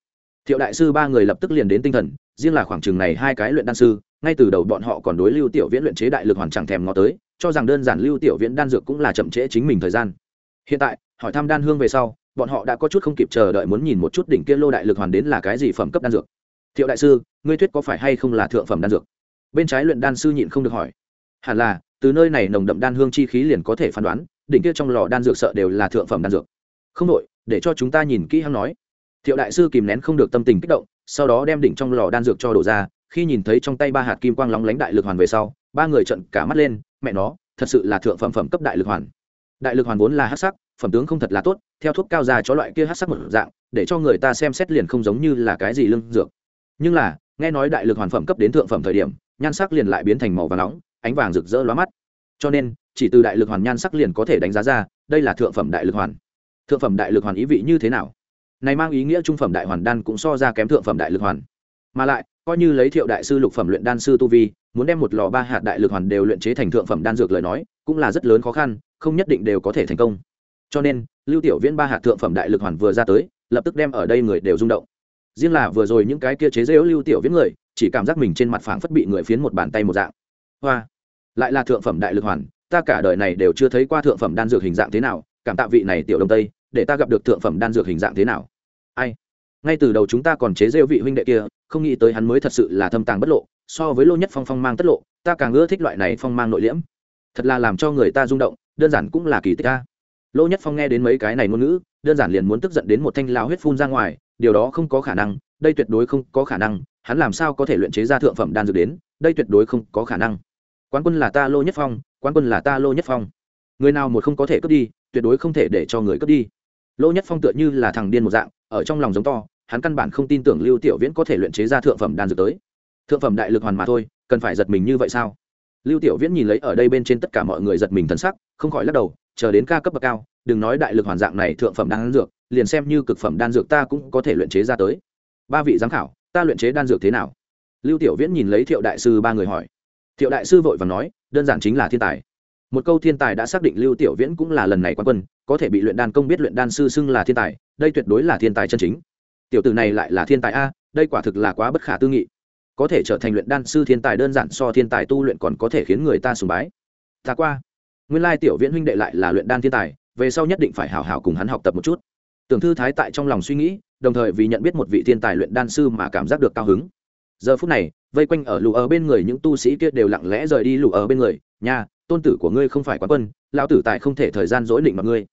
Thiệu đại sư ba người lập tức liền đến tinh thần, riêng là khoảng chừng này hai cái luyện đan sư, ngay từ đầu bọn họ còn đối lưu tiểu viễn luyện chế đại lực hoàn chẳng thèm ngó tới, cho rằng đơn giản lưu tiểu viễn đan dược cũng là chậm trễ chính mình thời gian. Hiện tại, hỏi thăm đan hương về sau bọn họ đã có chút không kịp chờ đợi muốn nhìn một chút đỉnh kia lô đại lực hoàn đến là cái gì phẩm cấp đan dược. Thiệu đại sư, ngươi thuyết có phải hay không là thượng phẩm đan dược? Bên trái luyện đan sư nhịn không được hỏi. Hẳn là, từ nơi này nồng đậm đan hương chi khí liền có thể phán đoán, đỉnh kia trong lò đan dược sợ đều là thượng phẩm đan dược. Không đội để cho chúng ta nhìn kỹ hắn nói. Thiệu đại sư kìm nén không được tâm tình kích động, sau đó đem đỉnh trong lò đan dược cho đổ ra, khi nhìn thấy trong tay ba hạt kim quang lóng lánh đại lực hoàn về sau, ba người trận cả mắt lên, mẹ nó, thật sự là thượng phẩm phẩm cấp đại lực hoàn. Đại lực hoàn vốn là hát sắc, phẩm tướng không thật là tốt theo thuốc cao già cho loại kia hát sắc một dạng, để cho người ta xem xét liền không giống như là cái gì lương dược. Nhưng là, nghe nói đại lực hoàn phẩm cấp đến thượng phẩm thời điểm, nhan sắc liền lại biến thành màu và nóng, ánh vàng rực rỡ lóa mắt. Cho nên, chỉ từ đại lực hoàn nhan sắc liền có thể đánh giá ra, đây là thượng phẩm đại lực hoàn. Thượng phẩm đại lực hoàn ý vị như thế nào? Này mang ý nghĩa trung phẩm đại hoàn đan cũng so ra kém thượng phẩm đại lực hoàn. Mà lại, coi như lấy thiệu đại sư lục phẩm luyện đan sư tu vi, muốn đem một lò ba hạt đại lực hoàn đều luyện chế thành thượng phẩm đan dược lời nói, cũng là rất lớn khó khăn, không nhất định đều có thể thành công. Cho nên lưu tiểu viễn ba hạt thượng phẩm đại lực hoàn vừa ra tới, lập tức đem ở đây người đều rung động. Riêng là vừa rồi những cái kia chế dễu lưu tiểu viễn người, chỉ cảm giác mình trên mặt phảng phất bị người phiến một bàn tay một dạng. Hoa! Lại là thượng phẩm đại lực hoàn, ta cả đời này đều chưa thấy qua thượng phẩm đan dược hình dạng thế nào, cảm tạ vị này tiểu đông tây, để ta gặp được thượng phẩm đan dược hình dạng thế nào. Ai? Ngay từ đầu chúng ta còn chế rêu vị huynh đệ kia, không nghĩ tới hắn mới thật sự là thâm tàng bất lộ, so với lô nhất phong phong mang tất lộ, ta càng ưa thích loại này phong mang nội liễm. Thật là làm cho người ta rung động, đơn giản cũng là kỳ tích ta lô nhất phong nghe đến mấy cái này ngôn ngữ, đơn giản liền muốn tức giận đến một thanh lao huyết phun ra ngoài, điều đó không có khả năng, đây tuyệt đối không có khả năng, hắn làm sao có thể luyện chế ra thượng phẩm đan dược đến, đây tuyệt đối không có khả năng. Quán quân là ta lô nhất phong, quán quân là ta lô nhất phong. Người nào một không có thể cướp đi, tuyệt đối không thể để cho người cướp đi. Lô nhất phong tựa như là thằng điên một dạng, ở trong lòng giống to, hắn căn bản không tin tưởng lưu tiểu viễn có thể luyện chế ra thượng phẩm đan dược tới. Thượng phẩm đại lực hoàn mà thôi, cần phải giật mình như vậy sao? Lưu tiểu viễn nhìn lấy ở đây bên trên tất cả mọi người giật mình thần sắc, không khỏi lắc đầu chờ đến ca cấp bậc cao, đừng nói đại lực hoàn dạng này thượng phẩm đan dược, liền xem như cực phẩm đan dược ta cũng có thể luyện chế ra tới. Ba vị giám khảo, ta luyện chế đan dược thế nào? Lưu tiểu viễn nhìn lấy thiệu đại sư ba người hỏi. Thiệu đại sư vội và nói, đơn giản chính là thiên tài. Một câu thiên tài đã xác định lưu tiểu viễn cũng là lần này quan quân, có thể bị luyện đan công biết luyện đan sư xưng là thiên tài, đây tuyệt đối là thiên tài chân chính. Tiểu tử này lại là thiên tài a, đây quả thực là quá bất khả tư nghị. Có thể trở thành luyện đan sư thiên tài đơn giản so thiên tài tu luyện còn có thể khiến người ta sùng bái. Ta qua nguyên lai tiểu viễn huynh đệ lại là luyện đan thiên tài, về sau nhất định phải hào hào cùng hắn học tập một chút. Tưởng thư thái tại trong lòng suy nghĩ, đồng thời vì nhận biết một vị thiên tài luyện đan sư mà cảm giác được cao hứng. Giờ phút này, vây quanh ở lù ở bên người những tu sĩ kia đều lặng lẽ rời đi lù ở bên người. Nhà tôn tử của ngươi không phải quán quân, lão tử tại không thể thời gian dỗi định mặt ngươi.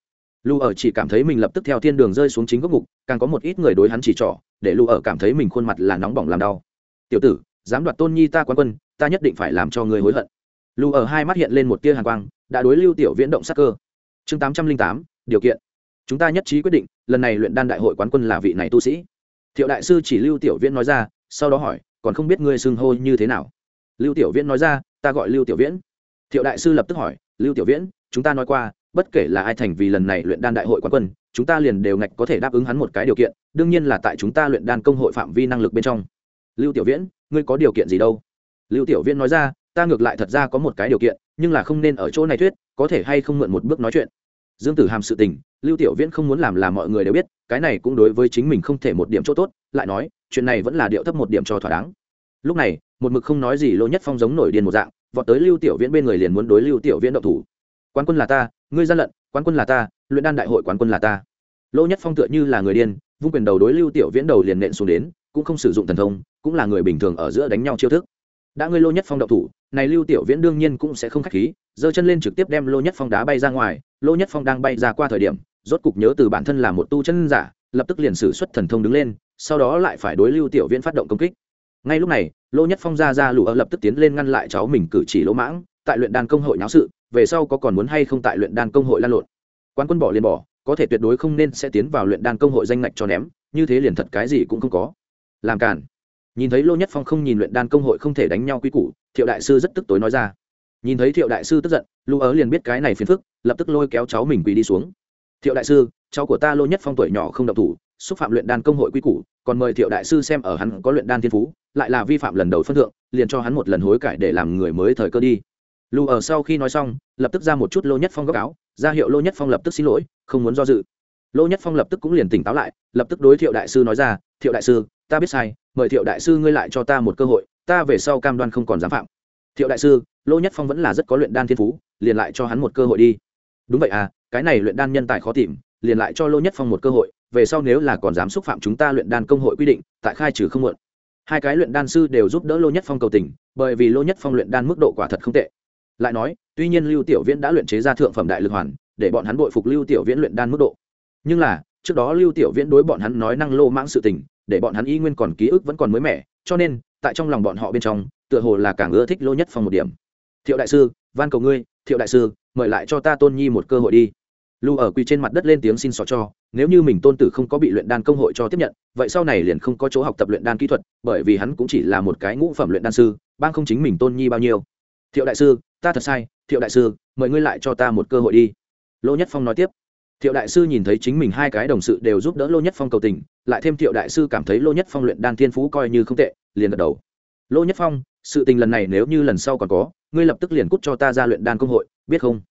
Lù ở chỉ cảm thấy mình lập tức theo thiên đường rơi xuống chính gốc ngục, càng có một ít người đối hắn chỉ trỏ, để lù ở cảm thấy mình khuôn mặt là nóng bỏng làm đau. Tiểu tử, dám đoạt tôn nhi ta quán quân, ta nhất định phải làm cho ngươi hối hận. Lù ở hai mắt hiện lên một tia hàn quang đã đối lưu tiểu viễn động sắc cơ. Chương tám trăm linh tám, điều kiện. Chúng ta nhất trí quyết định, lần này luyện đan đại hội quán quân là vị này tu sĩ. Thiệu đại sư chỉ lưu tiểu viễn nói ra, sau đó hỏi, còn không biết ngươi xưng hô như thế nào? Lưu tiểu viễn nói ra, ta gọi lưu tiểu viễn. Thiệu đại sư lập tức hỏi, lưu tiểu viễn, chúng ta nói qua, bất kể là ai thành vì lần này luyện đan đại hội quán quân, chúng ta liền đều ngạch có thể đáp ứng hắn một cái điều kiện, đương nhiên là tại chúng ta luyện đan công hội phạm vi năng lực bên trong. Lưu tiểu viễn, ngươi có điều kiện gì đâu? Lưu tiểu viễn nói ra ta ngược lại thật ra có một cái điều kiện, nhưng là không nên ở chỗ này thuyết, có thể hay không mượn một bước nói chuyện. Dương tử hàm sự tình, lưu tiểu viễn không muốn làm là mọi người đều biết, cái này cũng đối với chính mình không thể một điểm chỗ tốt, lại nói, chuyện này vẫn là điệu thấp một điểm cho thỏa đáng. Lúc này, một mực không nói gì Lỗ nhất phong giống nổi điên một dạng, vọt tới lưu tiểu viễn bên người liền muốn đối lưu tiểu viễn động thủ. Quán quân là ta, ngươi gian lận, quán quân là ta, luyện đan đại hội quán quân là ta. Lỗ nhất phong tựa như là người điên, vung quyền đầu đối lưu tiểu viễn đầu liền nện xuống đến, cũng không sử dụng thần thông, cũng là người bình thường ở giữa đánh nhau chiêu thức đã ngươi lô nhất phong động thủ, này lưu tiểu viễn đương nhiên cũng sẽ không khách khí, giơ chân lên trực tiếp đem lô nhất phong đá bay ra ngoài. Lô nhất phong đang bay ra qua thời điểm, rốt cục nhớ từ bản thân là một tu chân giả, lập tức liền sử xuất thần thông đứng lên, sau đó lại phải đối lưu tiểu viễn phát động công kích. Ngay lúc này, lô nhất phong ra ra lụ ở lập tức tiến lên ngăn lại cháu mình cử chỉ lỗ mãng, tại luyện đan công hội nháo sự, về sau có còn muốn hay không tại luyện đan công hội lan lộn. Quan quân bỏ liền bỏ, có thể tuyệt đối không nên sẽ tiến vào luyện đan công hội danh ngạch cho ném, như thế liền thật cái gì cũng không có. Làm cản nhìn thấy lô nhất phong không nhìn luyện đan công hội không thể đánh nhau quy củ, thiệu đại sư rất tức tối nói ra. Nhìn thấy thiệu đại sư tức giận lũ ớ liền biết cái này phiền phức, lập tức lôi kéo cháu mình quỳ đi xuống. Thiệu đại sư, cháu của ta lô nhất phong tuổi nhỏ không độc thủ, xúc phạm luyện đan công hội quy củ, còn mời thiệu đại sư xem ở hắn có luyện đan thiên phú, lại là vi phạm lần đầu phân thượng, liền cho hắn một lần hối cải để làm người mới thời cơ đi. Lù ở sau khi nói xong, lập tức ra một chút lô nhất phong góc áo, ra hiệu lô nhất phong lập tức xin lỗi, không muốn do dự. Lô nhất phong lập tức cũng liền tỉnh táo lại, lập tức đối thiệu đại sư nói ra, thiệu đại sư ta biết sai, mời thiệu đại sư ngươi lại cho ta một cơ hội, ta về sau cam đoan không còn dám phạm. Thiệu đại sư, lô nhất phong vẫn là rất có luyện đan thiên phú, liền lại cho hắn một cơ hội đi. Đúng vậy à cái này luyện đan nhân tài khó tìm, liền lại cho lô nhất phong một cơ hội, về sau nếu là còn dám xúc phạm chúng ta luyện đan công hội quy định, tại khai trừ không muộn. Hai cái luyện đan sư đều giúp đỡ lô nhất phong cầu tình, bởi vì lô nhất phong luyện đan mức độ quả thật không tệ. Lại nói, tuy nhiên lưu tiểu viễn đã luyện chế ra thượng phẩm đại lực hoàn, để bọn hắn bội phục lưu tiểu viễn luyện đan mức độ. Nhưng là, trước đó lưu tiểu viễn đối bọn hắn nói năng lô mãng sự tình để bọn hắn y nguyên còn ký ức vẫn còn mới mẻ, cho nên, tại trong lòng bọn họ bên trong, tựa hồ là càng ưa thích lô nhất phong một điểm. Thiệu đại sư, van cầu ngươi, thiệu đại sư, mời lại cho ta tôn nhi một cơ hội đi. Lưu ở quỳ trên mặt đất lên tiếng xin xỏ cho, nếu như mình tôn tử không có bị luyện đan công hội cho tiếp nhận, vậy sau này liền không có chỗ học tập luyện đan kỹ thuật, bởi vì hắn cũng chỉ là một cái ngũ phẩm luyện đan sư, bang không chính mình tôn nhi bao nhiêu. Thiệu đại sư, ta thật sai, thiệu đại sư, mời ngươi lại cho ta một cơ hội đi. Lô nhất phong nói tiếp thiệu đại sư nhìn thấy chính mình hai cái đồng sự đều giúp đỡ lô nhất phong cầu tình, lại thêm thiệu đại sư cảm thấy lô nhất phong luyện đan thiên phú coi như không tệ, liền gật đầu. Lô nhất phong, sự tình lần này nếu như lần sau còn có, ngươi lập tức liền cút cho ta ra luyện đan công hội, biết không?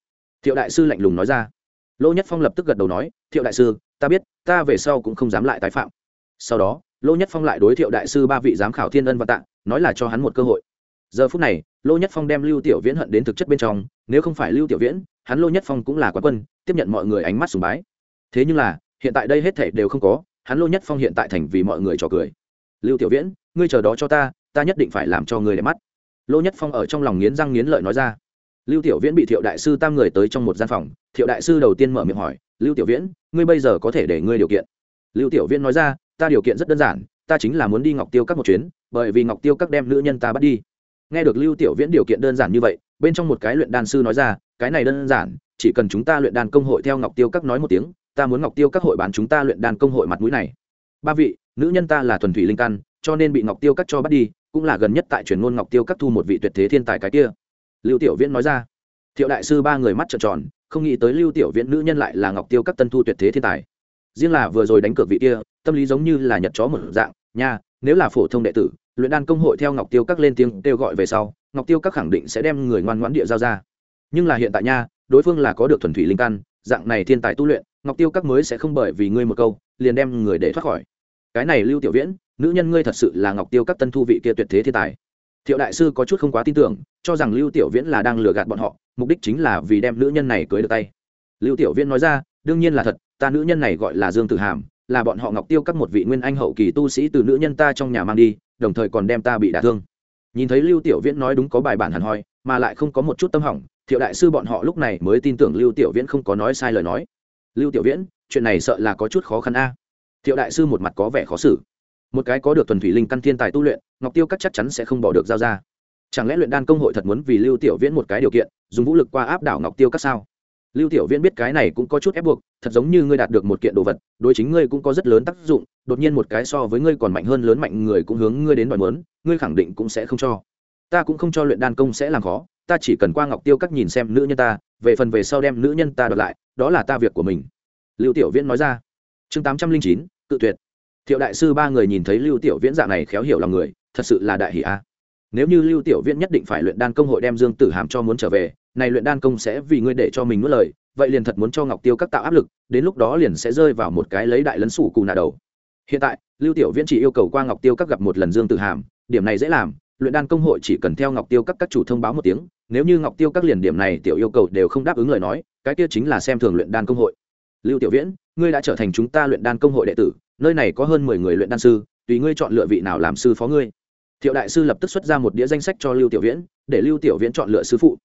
Thiệu đại sư lạnh lùng nói ra. Lô nhất phong lập tức gật đầu nói, thiệu đại sư, ta biết, ta về sau cũng không dám lại tái phạm. Sau đó, lô nhất phong lại đối thiệu đại sư ba vị giám khảo thiên ân và tạng nói là cho hắn một cơ hội giờ phút này, lô nhất phong đem lưu tiểu viễn hận đến thực chất bên trong, nếu không phải lưu tiểu viễn, hắn lô nhất phong cũng là quán quân, tiếp nhận mọi người ánh mắt sùng bái. Thế nhưng là, hiện tại đây hết thể đều không có, hắn lô nhất phong hiện tại thành vì mọi người trò cười. Lưu tiểu viễn, ngươi chờ đó cho ta ta nhất định phải làm cho ngươi đẹp mắt. Lô nhất phong ở trong lòng nghiến răng nghiến lợi nói ra. Lưu tiểu viễn bị thiệu đại sư tam người tới trong một gian phòng, thiệu đại sư đầu tiên mở miệng hỏi, lưu tiểu viễn, ngươi bây giờ có thể để ngươi điều kiện? Lưu tiểu viễn nói ra, ta điều kiện rất đơn giản, ta chính là muốn đi ngọc tiêu các một chuyến, bởi vì ngọc tiêu các đem nữ nhân ta bắt đi nghe được lưu tiểu viễn điều kiện đơn giản như vậy, bên trong một cái luyện đan sư nói ra, cái này đơn giản, chỉ cần chúng ta luyện đan công hội theo ngọc tiêu các nói một tiếng, ta muốn ngọc tiêu các hội bán chúng ta luyện đan công hội mặt mũi này. Ba vị, nữ nhân ta là thuần thủy linh căn, cho nên bị ngọc tiêu các cho bắt đi, cũng là gần nhất tại truyền ngôn ngọc tiêu các thu một vị tuyệt thế thiên tài cái kia. Lưu tiểu viễn nói ra. Thiệu đại sư ba người mắt trợn tròn, không nghĩ tới lưu tiểu viễn nữ nhân lại là ngọc tiêu các tân thu tuyệt thế thiên tài. Riêng là vừa rồi đánh cược vị kia, tâm lý giống như là nhật chó một dạng, nha, nếu là phổ thông đệ tử luyện đan công hội theo ngọc tiêu các lên tiếng kêu gọi về sau, ngọc tiêu các khẳng định sẽ đem người ngoan ngoãn địa giao ra. Nhưng là hiện tại nha, đối phương là có được thuần thủy linh căn, dạng này thiên tài tu luyện, ngọc tiêu các mới sẽ không bởi vì ngươi một câu, liền đem người để thoát khỏi. Cái này lưu tiểu viễn, nữ nhân ngươi thật sự là ngọc tiêu các tân thu vị kia tuyệt thế thiên tài. Thiệu đại sư có chút không quá tin tưởng, cho rằng lưu tiểu viễn là đang lừa gạt bọn họ, mục đích chính là vì đem nữ nhân này cưới được tay. Lưu tiểu viễn nói ra, đương nhiên là thật, ta nữ nhân này gọi là dương tử hàm là bọn họ ngọc tiêu các một vị nguyên anh hậu kỳ tu sĩ từ nữ nhân ta trong nhà mang đi, đồng thời còn đem ta bị đả thương. Nhìn thấy lưu tiểu viễn nói đúng có bài bản hẳn hoi, mà lại không có một chút tâm hỏng, thiệu đại sư bọn họ lúc này mới tin tưởng lưu tiểu viễn không có nói sai lời nói. Lưu tiểu viễn, chuyện này sợ là có chút khó khăn a. Thiệu đại sư một mặt có vẻ khó xử. Một cái có được thuần thủy linh căn thiên tài tu luyện, ngọc tiêu các chắc chắn sẽ không bỏ được giao ra. Chẳng lẽ luyện đan công hội thật muốn vì lưu tiểu viễn một cái điều kiện, dùng vũ lực qua áp đảo ngọc tiêu các sao? Lưu tiểu viễn biết cái này cũng có chút ép buộc, thật giống như ngươi đạt được một kiện đồ vật, đối chính ngươi cũng có rất lớn tác dụng, đột nhiên một cái so với ngươi còn mạnh hơn lớn mạnh người cũng hướng ngươi đến đòi mớn ngươi khẳng định cũng sẽ không cho. Ta cũng không cho luyện đan công sẽ làm khó, ta chỉ cần qua ngọc tiêu các nhìn xem nữ nhân ta, về phần về sau đem nữ nhân ta đoạt lại, đó là ta việc của mình. Lưu tiểu viễn nói ra. Chương tám trăm linh chín tự tuyệt. Thiệu đại sư ba người nhìn thấy lưu tiểu viễn dạng này khéo hiểu lòng người, thật sự là đại hỷ a. Nếu như lưu tiểu viễn nhất định phải luyện đan công hội đem dương tử hàm cho muốn trở về này luyện đan công sẽ vì ngươi để cho mình nuốt lời, vậy liền thật muốn cho ngọc tiêu các tạo áp lực, đến lúc đó liền sẽ rơi vào một cái lấy đại lấn sủ cù nạ đầu. Hiện tại, lưu tiểu viễn chỉ yêu cầu qua ngọc tiêu các gặp một lần dương tự hàm, điểm này dễ làm, luyện đan công hội chỉ cần theo ngọc tiêu các các chủ thông báo một tiếng, nếu như ngọc tiêu các liền điểm này tiểu yêu cầu đều không đáp ứng lời nói, cái kia chính là xem thường luyện đan công hội. Lưu tiểu viễn, ngươi đã trở thành chúng ta luyện đan công hội đệ tử, nơi này có hơn mười người luyện đan sư, tùy ngươi chọn lựa vị nào làm sư phó ngươi. Thiệu đại sư lập tức xuất ra một đĩa danh sách cho lưu tiểu viễn, để lưu tiểu viễn chọn lựa sư phụ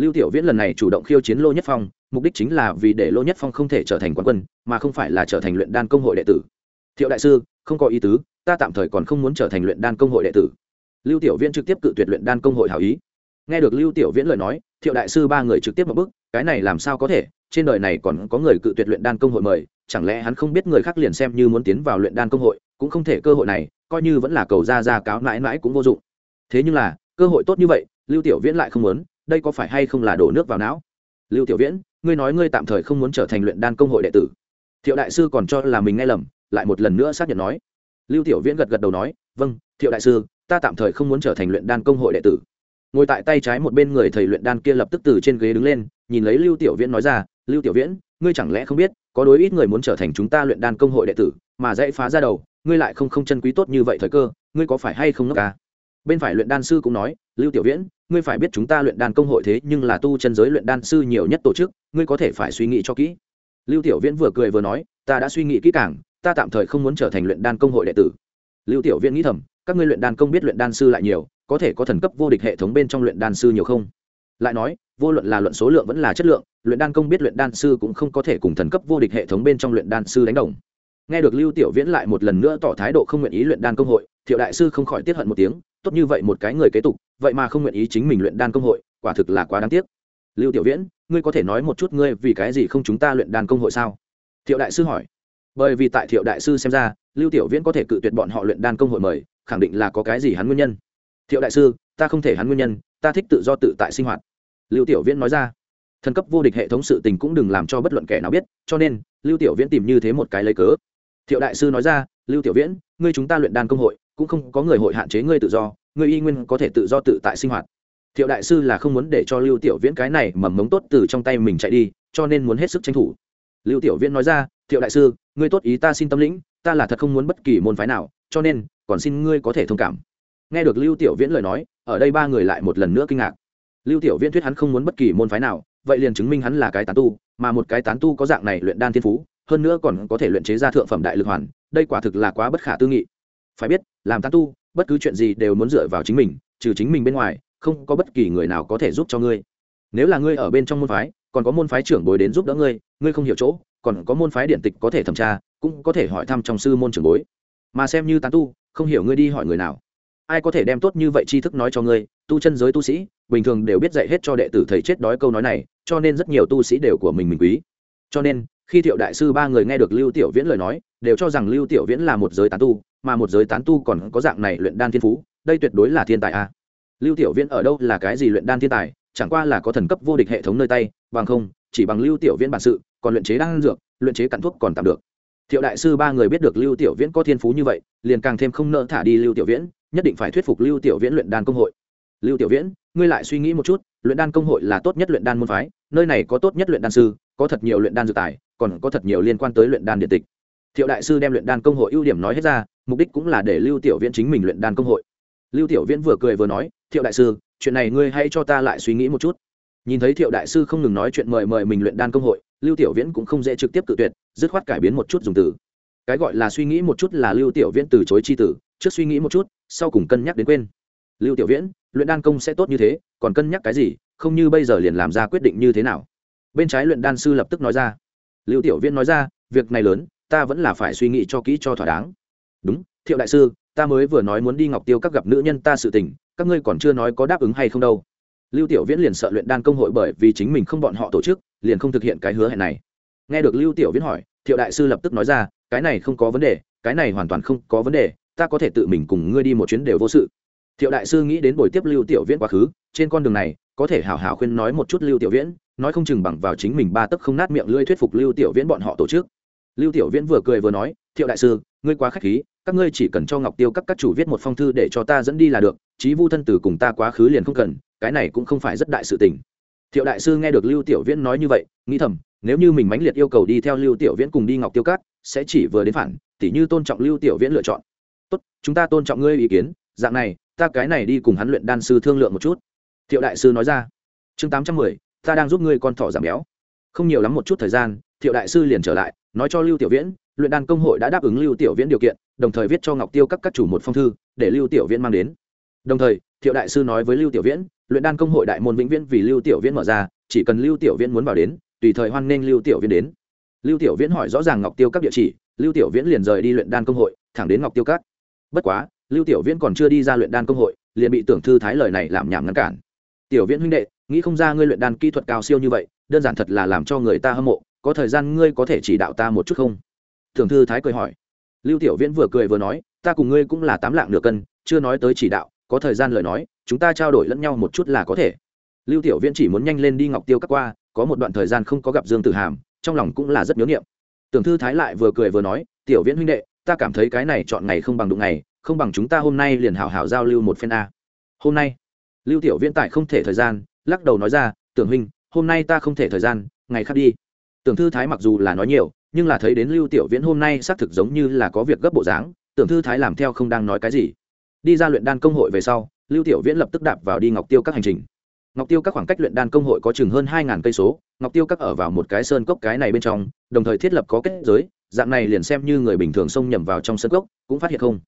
lưu tiểu viễn lần này chủ động khiêu chiến lô nhất phong, mục đích chính là vì để lô nhất phong không thể trở thành quán quân, mà không phải là trở thành luyện đan công hội đệ tử. Thiệu đại sư, không có ý tứ, ta tạm thời còn không muốn trở thành luyện đan công hội đệ tử. Lưu tiểu viễn trực tiếp cự tuyệt luyện đan công hội hảo ý. Nghe được lưu tiểu viễn lời nói, thiệu đại sư ba người trực tiếp một bước, cái này làm sao có thể, trên đời này còn có người cự tuyệt luyện đan công hội mời, chẳng lẽ hắn không biết người khác liền xem như muốn tiến vào luyện đan công hội, cũng không thể cơ hội này, coi như vẫn là cầu ra ra cáo mãi mãi cũng vô dụng. Thế nhưng là, cơ hội tốt như vậy, lưu tiểu viễn lại không muốn đây có phải hay không là đổ nước vào não? Lưu tiểu viễn, ngươi nói ngươi tạm thời không muốn trở thành luyện đan công hội đệ tử. Thiệu đại sư còn cho là mình nghe lầm, lại một lần nữa xác nhận nói. Lưu tiểu viễn gật gật đầu nói vâng thiệu đại sư, ta tạm thời không muốn trở thành luyện đan công hội đệ tử. Ngồi tại tay trái một bên người thầy luyện đan kia lập tức từ trên ghế đứng lên, nhìn lấy lưu tiểu viễn nói ra, lưu tiểu viễn, ngươi chẳng lẽ không biết, có đối ít người muốn trở thành chúng ta luyện đan công hội đệ tử, mà dễ phá ra đầu, ngươi lại không không chân quý tốt như vậy thời cơ, ngươi có phải hay không ngốc ca bên phải luyện đan sư cũng nói, lưu tiểu viễn ngươi phải biết chúng ta luyện đan công hội thế nhưng là tu chân giới luyện đan sư nhiều nhất tổ chức ngươi có thể phải suy nghĩ cho kỹ lưu tiểu viễn vừa cười vừa nói ta đã suy nghĩ kỹ càng ta tạm thời không muốn trở thành luyện đan công hội đệ tử lưu tiểu viễn nghĩ thầm các ngươi luyện đan công biết luyện đan sư lại nhiều có thể có thần cấp vô địch hệ thống bên trong luyện đan sư nhiều không lại nói vô luận là luận số lượng vẫn là chất lượng luyện đan công biết luyện đan sư cũng không có thể cùng thần cấp vô địch hệ thống bên trong luyện đan sư đánh đồng nghe được lưu tiểu viễn lại một lần nữa tỏ thái độ không nguyện ý luyện đan công hội thiệu đại sư không khỏi tiết hận một tiếng tốt như vậy một cái người kế tục, vậy mà không nguyện ý chính mình luyện đan công hội, quả thực là quá đáng tiếc. Lưu tiểu viễn, ngươi có thể nói một chút ngươi vì cái gì không chúng ta luyện đan công hội sao? Thiệu đại sư hỏi. Bởi vì tại thiệu đại sư xem ra, lưu tiểu viễn có thể cự tuyệt bọn họ luyện đan công hội mời, khẳng định là có cái gì hắn nguyên nhân. Thiệu đại sư, ta không thể hắn nguyên nhân, ta thích tự do tự tại sinh hoạt. Lưu tiểu viễn nói ra. Thần cấp vô địch hệ thống sự tình cũng đừng làm cho bất luận kẻ nào biết, cho nên, lưu tiểu viễn tìm như thế một cái lấy cớ. Thiệu đại sư nói ra, lưu tiểu viễn, ngươi chúng ta luyện đan công hội cũng không có người hội hạn chế ngươi tự do, ngươi y nguyên có thể tự do tự tại sinh hoạt. Thiệu đại sư là không muốn để cho lưu tiểu viễn cái này mầm mống tốt từ trong tay mình chạy đi, cho nên muốn hết sức tranh thủ. Lưu tiểu viễn nói ra, thiệu đại sư, ngươi tốt ý ta xin tâm lĩnh, ta là thật không muốn bất kỳ môn phái nào, cho nên còn xin ngươi có thể thông cảm. Nghe được lưu tiểu viễn lời nói, ở đây ba người lại một lần nữa kinh ngạc. Lưu tiểu viễn thuyết hắn không muốn bất kỳ môn phái nào, vậy liền chứng minh hắn là cái tán tu, mà một cái tán tu có dạng này luyện đan thiên phú, hơn nữa còn có thể luyện chế ra thượng phẩm đại lực hoàn, đây quả thực là quá bất khả tư nghị. Phải biết làm tán tu, bất cứ chuyện gì đều muốn dựa vào chính mình, trừ chính mình bên ngoài, không có bất kỳ người nào có thể giúp cho ngươi. Nếu là ngươi ở bên trong môn phái, còn có môn phái trưởng bối đến giúp đỡ ngươi ngươi không hiểu chỗ, còn có môn phái điện tịch có thể thẩm tra, cũng có thể hỏi thăm trong sư môn trưởng bối. Mà xem như tán tu, không hiểu ngươi đi hỏi người nào. Ai có thể đem tốt như vậy tri thức nói cho ngươi, tu chân giới tu sĩ, bình thường đều biết dạy hết cho đệ tử thầy chết đói câu nói này, cho nên rất nhiều tu sĩ đều của mình mình quý. Cho nên, khi thiệu đại sư ba người nghe được lưu tiểu viễn lời nói, đều cho rằng lưu tiểu viễn là một giới tán tu mà một giới tán tu còn có dạng này luyện đan thiên phú, đây tuyệt đối là thiên tài a. Lưu tiểu viễn ở đâu là cái gì luyện đan thiên tài, chẳng qua là có thần cấp vô địch hệ thống nơi tay, bằng không, chỉ bằng lưu tiểu viễn bản sự, còn luyện chế đan dược, luyện chế cặn thuốc còn tạm được. Thiệu đại sư ba người biết được lưu tiểu viễn có thiên phú như vậy, liền càng thêm không nỡ thả đi lưu tiểu viễn, nhất định phải thuyết phục lưu tiểu viễn luyện đan công hội. Lưu tiểu viễn, ngươi lại suy nghĩ một chút, luyện đan công hội là tốt nhất luyện đan môn phái, nơi này có tốt nhất luyện đan sư, có thật nhiều luyện đan dược tài, còn có thật nhiều liên quan tới luyện đan điện tịch. Thiệu đại sư đem luyện đan công hội ưu điểm nói hết ra mục đích cũng là để lưu tiểu viễn chính mình luyện đan công hội. Lưu tiểu viễn vừa cười vừa nói, thiệu đại sư, chuyện này ngươi hãy cho ta lại suy nghĩ một chút. Nhìn thấy thiệu đại sư không ngừng nói chuyện mời mời mình luyện đan công hội, lưu tiểu viễn cũng không dễ trực tiếp tự tuyệt, dứt khoát cải biến một chút dùng từ. Cái gọi là suy nghĩ một chút là lưu tiểu viễn từ chối chi tử trước suy nghĩ một chút, sau cùng cân nhắc đến quên. Lưu tiểu viễn, luyện đan công sẽ tốt như thế, còn cân nhắc cái gì, không như bây giờ liền làm ra quyết định như thế nào? Bên trái luyện đan sư lập tức nói ra. Lưu tiểu viễn nói ra, việc này lớn, ta vẫn là phải suy nghĩ cho kỹ cho thỏa đáng đúng, thiệu đại sư, ta mới vừa nói muốn đi ngọc tiêu các gặp nữ nhân ta sự tình, các ngươi còn chưa nói có đáp ứng hay không đâu. Lưu tiểu viễn liền sợ luyện đan công hội bởi vì chính mình không bọn họ tổ chức, liền không thực hiện cái hứa hẹn này. Nghe được lưu tiểu viễn hỏi, thiệu đại sư lập tức nói ra, cái này không có vấn đề, cái này hoàn toàn không có vấn đề, ta có thể tự mình cùng ngươi đi một chuyến đều vô sự. Thiệu đại sư nghĩ đến buổi tiếp lưu tiểu viễn quá khứ, trên con đường này, có thể hảo hảo khuyên nói một chút lưu tiểu viễn, nói không chừng bằng vào chính mình ba tấc không nát miệng lưỡi thuyết phục lưu tiểu viễn bọn họ tổ chức. Lưu tiểu viễn vừa cười vừa nói, thiệu đại sư ngươi quá khách khí các ngươi chỉ cần cho ngọc tiêu các các chủ viết một phong thư để cho ta dẫn đi là được chí vu thân tử cùng ta quá khứ liền không cần cái này cũng không phải rất đại sự tình. Thiệu đại sư nghe được lưu tiểu viễn nói như vậy nghĩ thầm nếu như mình mãnh liệt yêu cầu đi theo lưu tiểu viễn cùng đi ngọc tiêu các, sẽ chỉ vừa đến phản tỉ như tôn trọng lưu tiểu viễn lựa chọn. Tốt chúng ta tôn trọng ngươi ý kiến dạng này ta cái này đi cùng hắn luyện đan sư thương lượng một chút. Thiệu đại sư nói ra. Chương tám trăm mười ta đang giúp ngươi con thỏ giảm béo. Không nhiều lắm một chút thời gian thiệu đại sư liền trở lại nói cho lưu tiểu viễn luyện đan công hội đã đáp ứng lưu tiểu viễn điều kiện, đồng thời viết cho ngọc tiêu các các chủ một phong thư để lưu tiểu viễn mang đến. Đồng thời, thiệu đại sư nói với lưu tiểu viễn, luyện đan công hội đại môn vĩnh viễn vì lưu tiểu viễn mở ra, chỉ cần lưu tiểu viễn muốn vào đến, tùy thời hoan nghênh lưu tiểu viễn đến. Lưu tiểu viễn hỏi rõ ràng ngọc tiêu các địa chỉ, lưu tiểu viễn liền rời đi luyện đan công hội, thẳng đến ngọc tiêu các. Bất quá, lưu tiểu viễn còn chưa đi ra luyện đan công hội, liền bị tưởng thư thái lời này làm nhảm ngăn cản. Tiểu viễn huynh đệ, nghĩ không ra ngươi luyện đan kỹ thuật cao siêu như vậy, đơn giản thật là làm cho người ta hâm mộ, có thời gian ngươi có thể chỉ đạo ta một chút không? Thường thư thái cười hỏi. Lưu tiểu viễn vừa cười vừa nói, ta cùng ngươi cũng là tám lạng nửa cân, chưa nói tới chỉ đạo, có thời gian lời nói, chúng ta trao đổi lẫn nhau một chút là có thể. Lưu tiểu viễn chỉ muốn nhanh lên đi ngọc tiêu các qua, có một đoạn thời gian không có gặp dương tử hàm, trong lòng cũng là rất nhớ niệm. Tưởng thư thái lại vừa cười vừa nói, tiểu viễn huynh đệ, ta cảm thấy cái này chọn ngày không bằng đụng ngày, không bằng chúng ta hôm nay liền hảo hảo giao lưu một phen a. Hôm nay? Lưu tiểu viễn tại không thể thời gian, lắc đầu nói ra, tưởng huynh, hôm nay ta không thể thời gian, ngày khác đi. Tưởng thư thái mặc dù là nói nhiều nhưng là thấy đến lưu tiểu viễn hôm nay xác thực giống như là có việc gấp bộ dáng, tưởng thư thái làm theo không đang nói cái gì. Đi ra luyện đan công hội về sau, lưu tiểu viễn lập tức đạp vào đi ngọc tiêu các hành trình. Ngọc tiêu các khoảng cách luyện đan công hội có chừng hơn hai ngàn cây số, ngọc tiêu các ở vào một cái sơn cốc cái này bên trong, đồng thời thiết lập có kết giới, dạng này liền xem như người bình thường xông nhầm vào trong sơn cốc, cũng phát hiện không.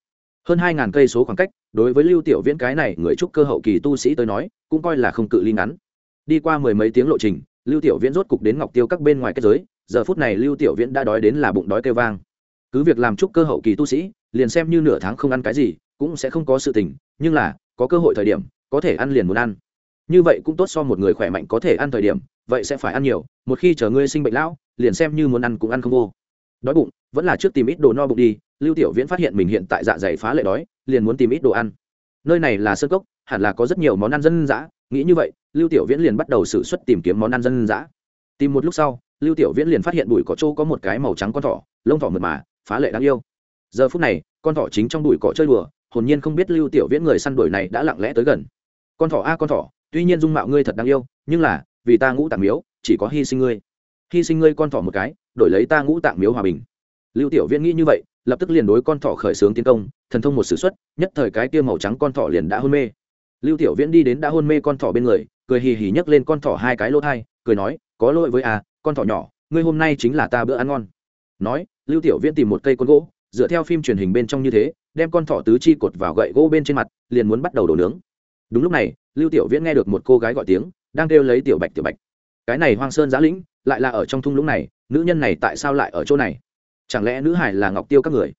Hơn hai ngàn cây số khoảng cách, đối với lưu tiểu viễn cái này người trúc cơ hậu kỳ tu sĩ tới nói, cũng coi là không cự ly ngắn. Đi qua mười mấy tiếng lộ trình, lưu tiểu viễn rốt cục đến ngọc tiêu các bên ngoài kết giới giờ phút này lưu tiểu viễn đã đói đến là bụng đói kêu vang. Cứ việc làm trúc cơ hậu kỳ tu sĩ, liền xem như nửa tháng không ăn cái gì, cũng sẽ không có sự tình, nhưng là, có cơ hội thời điểm, có thể ăn liền muốn ăn. Như vậy cũng tốt so một người khỏe mạnh có thể ăn thời điểm, vậy sẽ phải ăn nhiều, một khi chờ ngươi sinh bệnh lão, liền xem như muốn ăn cũng ăn không vô. Đói bụng, vẫn là trước tìm ít đồ no bụng đi, lưu tiểu viễn phát hiện mình hiện tại dạ dày phá lệ đói, liền muốn tìm ít đồ ăn. Nơi này là sơ cốc, hẳn là có rất nhiều món ăn dân dã, nghĩ như vậy, lưu tiểu viễn liền bắt đầu xử suất tìm kiếm món ăn dân dã. Tìm một lúc sau lưu tiểu viễn liền phát hiện bụi cỏ trâu có một cái màu trắng con thỏ, lông thỏ mượt mà, phá lệ đáng yêu. Giờ phút này, con thỏ chính trong bụi cỏ chơi đùa, hồn nhiên không biết lưu tiểu viễn người săn đuổi này đã lặng lẽ tới gần. Con thỏ a, con thỏ, tuy nhiên dung mạo ngươi thật đáng yêu, nhưng là, vì ta ngũ tạng miếu, chỉ có hy sinh ngươi. Hy sinh ngươi con thỏ một cái, đổi lấy ta ngũ tạng miếu hòa bình. Lưu tiểu viễn nghĩ như vậy, lập tức liền đối con thỏ khởi xướng tiến công, thần thông một s ử x u ấ t nhất thời cái kia màu trắng con thỏ liền đã hôn mê. Lưu tiểu viễn đi đến đã hôn mê con thỏ bên người, cười hì hì nhấc lên con thỏ hai cái lỗ thai, cười nói, có lỗi với à con thỏ nhỏ, ngươi hôm nay chính là ta bữa ăn ngon. Nói, lưu tiểu viễn tìm một cây con gỗ, dựa theo phim truyền hình bên trong như thế, đem con thỏ tứ chi cột vào gậy gỗ bên trên mặt, liền muốn bắt đầu đổ nướng. Đúng lúc này, lưu tiểu viễn nghe được một cô gái gọi tiếng, đang kêu lấy tiểu bạch tiểu bạch. Cái này hoang sơn giã lĩnh, lại là ở trong thung lũng này, nữ nhân này tại sao lại ở chỗ này? Chẳng lẽ nữ hải là ngọc tiêu các người?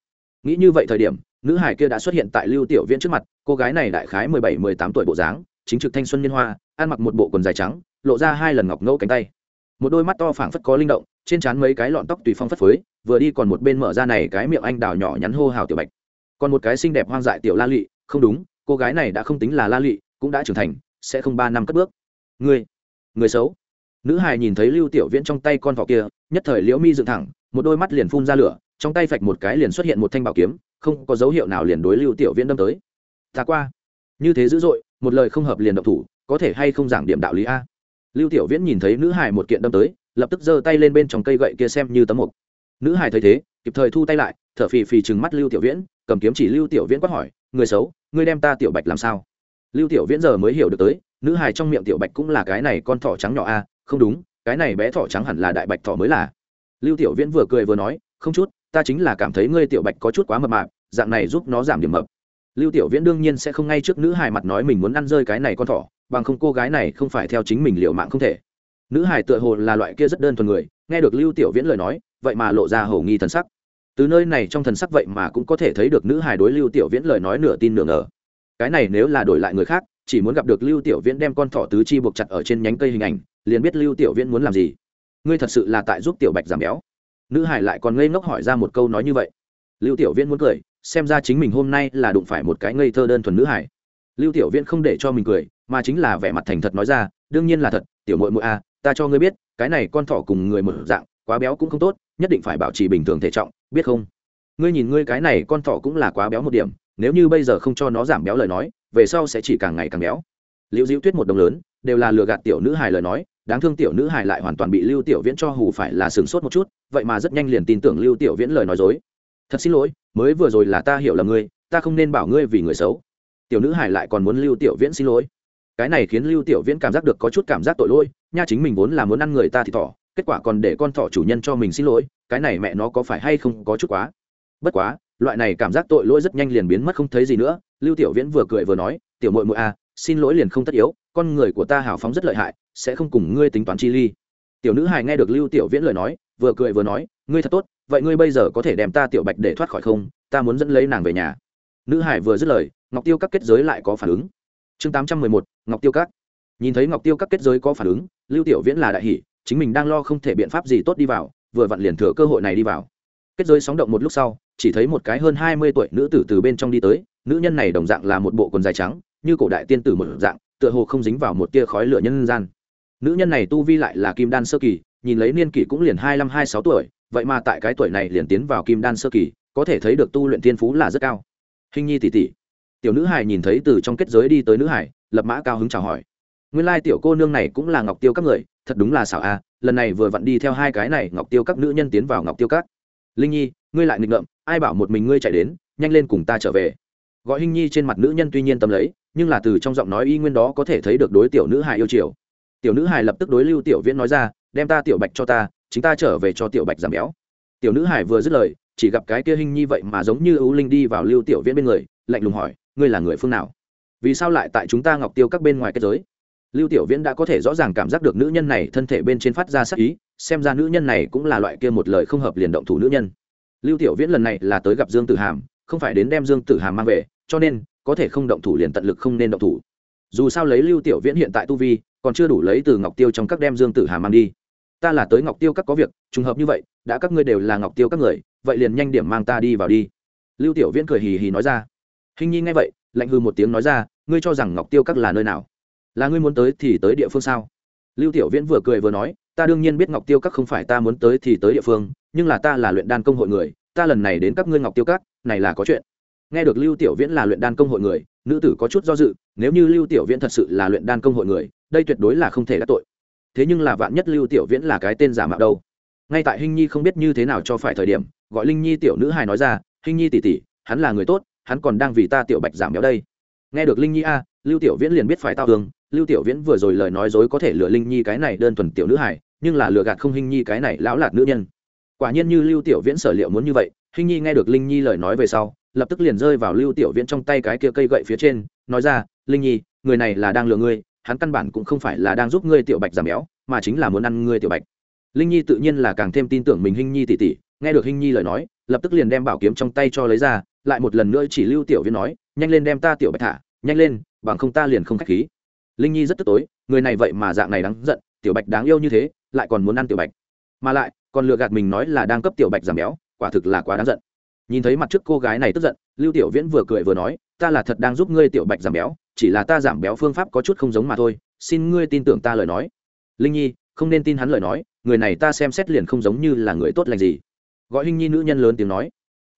Nghĩ như vậy thời điểm, nữ hải kia đã xuất hiện tại lưu tiểu viễn trước mặt, cô gái này đại khái mười bảy, mười tám tuổi bộ dáng, chính trực thanh xuân niên hoa, ăn mặc một bộ quần dài trắng, lộ ra hai lần ngọc ngẫu cánh tay một đôi mắt to phảng phất có linh động, trên trán mấy cái lọn tóc tùy phong phất phới, vừa đi còn một bên mở ra này cái miệng anh đào nhỏ nhắn hô hào tiểu bạch. Còn một cái xinh đẹp hoang dại tiểu la lị, không đúng, cô gái này đã không tính là la lị, cũng đã trưởng thành, sẽ không ba năm cất bước. Người người xấu. Nữ hài nhìn thấy lưu tiểu viễn trong tay con vỏ kia, nhất thời liễu mi dựng thẳng, một đôi mắt liền phun ra lửa, trong tay phạch một cái liền xuất hiện một thanh bảo kiếm, không có dấu hiệu nào liền đối lưu tiểu viễn đâm tới. Ta qua. Như thế dữ dội, một lời không hợp liền động thủ, có thể hay không giảng điểm đạo lý a? Lưu tiểu viễn nhìn thấy nữ hài một kiện đâm tới, lập tức giơ tay lên bên trong cây gậy kia xem như tấm mục. Nữ hài thấy thế, kịp thời thu tay lại, thở phì phì chừng mắt lưu tiểu viễn, cầm kiếm chỉ lưu tiểu viễn quát hỏi, người xấu, ngươi đem ta tiểu bạch làm sao? Lưu tiểu viễn giờ mới hiểu được tới, nữ hài trong miệng tiểu bạch cũng là cái này con thỏ trắng nhỏ a, không đúng, cái này bé thỏ trắng hẳn là đại bạch thỏ mới là. Lưu tiểu viễn vừa cười vừa nói, không chút, ta chính là cảm thấy ngươi tiểu bạch có chút quá mập mạp, dạng này giúp nó giảm điểm mập. Lưu tiểu viễn đương nhiên sẽ không ngay trước nữ hài mặt nói mình muốn ăn rơi cái này con thỏ bằng không cô gái này không phải theo chính mình liệu mạng không thể. Nữ hải tựa hồ là loại kia rất đơn thuần người, nghe được lưu tiểu viễn lời nói, vậy mà lộ ra hầu nghi thần sắc. Từ nơi này trong thần sắc vậy mà cũng có thể thấy được nữ hài đối lưu tiểu viễn lời nói nửa tin nửa ngờ. Cái này nếu là đổi lại người khác, chỉ muốn gặp được lưu tiểu viễn đem con thỏ tứ chi buộc chặt ở trên nhánh cây hình ảnh, liền biết lưu tiểu viễn muốn làm gì. Ngươi thật sự là tại giúp tiểu bạch giảm béo. Nữ hải lại còn ngây ngốc hỏi ra một câu nói như vậy. Lưu tiểu viễn muốn cười, xem ra chính mình hôm nay là đụng phải một cái ngây thơ đơn thuần nữ hải lưu tiểu viễn không để cho mình cười mà chính là vẻ mặt thành thật nói ra đương nhiên là thật tiểu mội mội a à, ta cho ngươi biết cái này con thỏ cùng người một dạng quá béo cũng không tốt nhất định phải bảo trì bình thường thể trọng biết không? Ngươi nhìn ngươi cái này con thỏ cũng là quá béo một điểm nếu như bây giờ không cho nó giảm béo lời nói về sau sẽ chỉ càng ngày càng béo. Liễu diễu tuyết một đồng lớn đều là lừa gạt tiểu nữ hài lời nói đáng thương tiểu nữ hài lại hoàn toàn bị lưu tiểu viễn cho hù phải là sửng sốt một chút vậy mà rất nhanh liền tin tưởng lưu tiểu viễn lời nói dối. Thật xin lỗi mới vừa rồi là ta hiểu là ngươi ta không nên bảo ngươi vì người xấu tiểu nữ hải lại còn muốn lưu tiểu viễn xin lỗi. Cái này khiến lưu tiểu viễn cảm giác được có chút cảm giác tội lỗi, nha chính mình vốn là muốn ăn người ta thì thỏ, kết quả còn để con thỏ chủ nhân cho mình xin lỗi, cái này mẹ nó có phải hay không có chút quá. Bất quá, loại này cảm giác tội lỗi rất nhanh liền biến mất không thấy gì nữa, lưu tiểu viễn vừa cười vừa nói, tiểu mội mội à xin lỗi liền không tất yếu, con người của ta hào phóng rất lợi hại, sẽ không cùng ngươi tính toán chi ly. Tiểu nữ hài nghe được lưu tiểu viễn lời nói, vừa cười vừa nói, ngươi thật tốt, vậy ngươi bây giờ có thể đem ta tiểu bạch để thoát khỏi không? Ta muốn dẫn lấy nàng về nhà. Nữ hải vừa dứt lời ngọc tiêu các kết giới lại có phản ứng. Chương tám trăm mười một, ngọc tiêu các. Nhìn thấy ngọc tiêu các kết giới có phản ứng, lưu tiểu viễn là đại hỷ, chính mình đang lo không thể biện pháp gì tốt đi vào, vừa vặn liền thừa cơ hội này đi vào. Kết giới sóng động một lúc sau, chỉ thấy một cái hơn hai mươi tuổi nữ tử từ bên trong đi tới, nữ nhân này đồng dạng là một bộ quần dài trắng, như cổ đại tiên tử một dạng, tựa hồ không dính vào một tia khói lửa nhân gian. Nữ nhân này tu vi lại là kim đan sơ kỳ, nhìn lấy niên kỷ cũng liền hai mươi hai sáu tuổi, vậy mà tại cái tuổi này liền tiến vào kim đan sơ kỳ, có thể thấy được tu luyện thiên phú là rất cao. Hình nhi tỷ tỷ tiểu nữ hải nhìn thấy từ trong kết giới đi tới nữ hải lập mã cao hứng chào hỏi. Nguyên lai tiểu cô nương này cũng là ngọc tiêu các người, thật đúng là xảo a, lần này vừa vặn đi theo hai cái này, ngọc tiêu các nữ nhân tiến vào ngọc tiêu các. Linh nhi, ngươi lại nghịch ngợm, ai bảo một mình ngươi chạy đến, nhanh lên cùng ta trở về. Gọi hình nhi trên mặt nữ nhân tuy nhiên tâm lấy, nhưng là từ trong giọng nói y nguyên đó có thể thấy được đối tiểu nữ Hải yêu chiều. Tiểu nữ Hải lập tức đối lưu tiểu viễn nói ra, đem ta tiểu bạch cho ta, chính ta trở về cho tiểu bạch giảm béo. Tiểu nữ hải vừa dứt lời, chỉ gặp cái kia hình nhi vậy mà giống như ưu linh đi vào lưu tiểu viễn bên người, lạnh lùng hỏi ngươi là người phương nào? Vì sao lại tại chúng ta ngọc tiêu các bên ngoài kết giới? Lưu tiểu viễn đã có thể rõ ràng cảm giác được nữ nhân này thân thể bên trên phát ra sắc ý, xem ra nữ nhân này cũng là loại kia một lời không hợp liền động thủ nữ nhân. Lưu tiểu viễn lần này là tới gặp dương tử hàm, không phải đến đem dương tử hàm mang về, cho nên, có thể không động thủ liền tận lực không nên động thủ. Dù sao lấy lưu tiểu viễn hiện tại tu vi, còn chưa đủ lấy từ ngọc tiêu trong các đem dương tử hàm mang đi. Ta là tới ngọc tiêu các có việc, trùng hợp như vậy, đã các ngươi đều là ngọc tiêu các người, vậy liền nhanh điểm mang ta đi vào đi. Lưu tiểu viễn cười hì hì nói ra hình nhi nghe vậy, lạnh hư một tiếng nói ra, ngươi cho rằng ngọc tiêu các là nơi nào? Là ngươi muốn tới thì tới địa phương sao? Lưu tiểu viễn vừa cười vừa nói, ta đương nhiên biết ngọc tiêu các không phải ta muốn tới thì tới địa phương, nhưng là ta là luyện đan công hội người, ta lần này đến các ngươi ngọc tiêu các, này là có chuyện. Nghe được lưu tiểu viễn là luyện đan công hội người, nữ tử có chút do dự, nếu như lưu tiểu viễn thật sự là luyện đan công hội người, đây tuyệt đối là không thể đắc tội. Thế nhưng là vạn nhất lưu tiểu viễn là cái tên giả mạo đâu? Ngay tại hình nhi không biết như thế nào cho phải thời điểm, gọi linh nhi tiểu nữ hài nói ra, hình nhi tỷ tỷ, hắn là người tốt hắn còn đang vì ta tiểu bạch giảm béo đây. Nghe được linh nhi a, lưu tiểu viễn liền biết phải tao tường lưu tiểu viễn vừa rồi lời nói dối có thể lừa linh nhi cái này đơn thuần tiểu nữ hài, nhưng là lừa gạt không hình nhi cái này lão lạt nữ nhân. Quả nhiên như lưu tiểu viễn sở liệu muốn như vậy, hình nhi nghe được linh nhi lời nói về sau, lập tức liền rơi vào lưu tiểu viễn trong tay cái kia cây gậy phía trên, nói ra, linh nhi, người này là đang lừa ngươi, hắn căn bản cũng không phải là đang giúp ngươi tiểu bạch giảm béo, mà chính là muốn ăn ngươi tiểu bạch. Linh nhi tự nhiên là càng thêm tin tưởng mình hình nhi tỉ tỉ nghe được hình nhi lời nói lập tức liền đem bảo kiếm trong tay cho lấy ra, lại một lần nữa chỉ lưu tiểu viễn nói, nhanh lên đem ta tiểu bạch thả, nhanh lên, bằng không ta liền không khách khí. Linh nhi rất tức tối, người này vậy mà dạng này đáng giận, tiểu bạch đáng yêu như thế, lại còn muốn ăn tiểu bạch. Mà lại, còn lừa gạt mình nói là đang cấp tiểu bạch giảm béo, quả thực là quá đáng giận. Nhìn thấy mặt trước cô gái này tức giận, lưu tiểu viễn vừa cười vừa nói, ta là thật đang giúp ngươi tiểu bạch giảm béo, chỉ là ta giảm béo phương pháp có chút không giống mà thôi, xin ngươi tin tưởng ta lời nói. Linh nhi, không nên tin hắn lời nói, người này ta xem xét liền không giống như là người tốt lành gì gọi hình nhi nữ nhân lớn tiếng nói,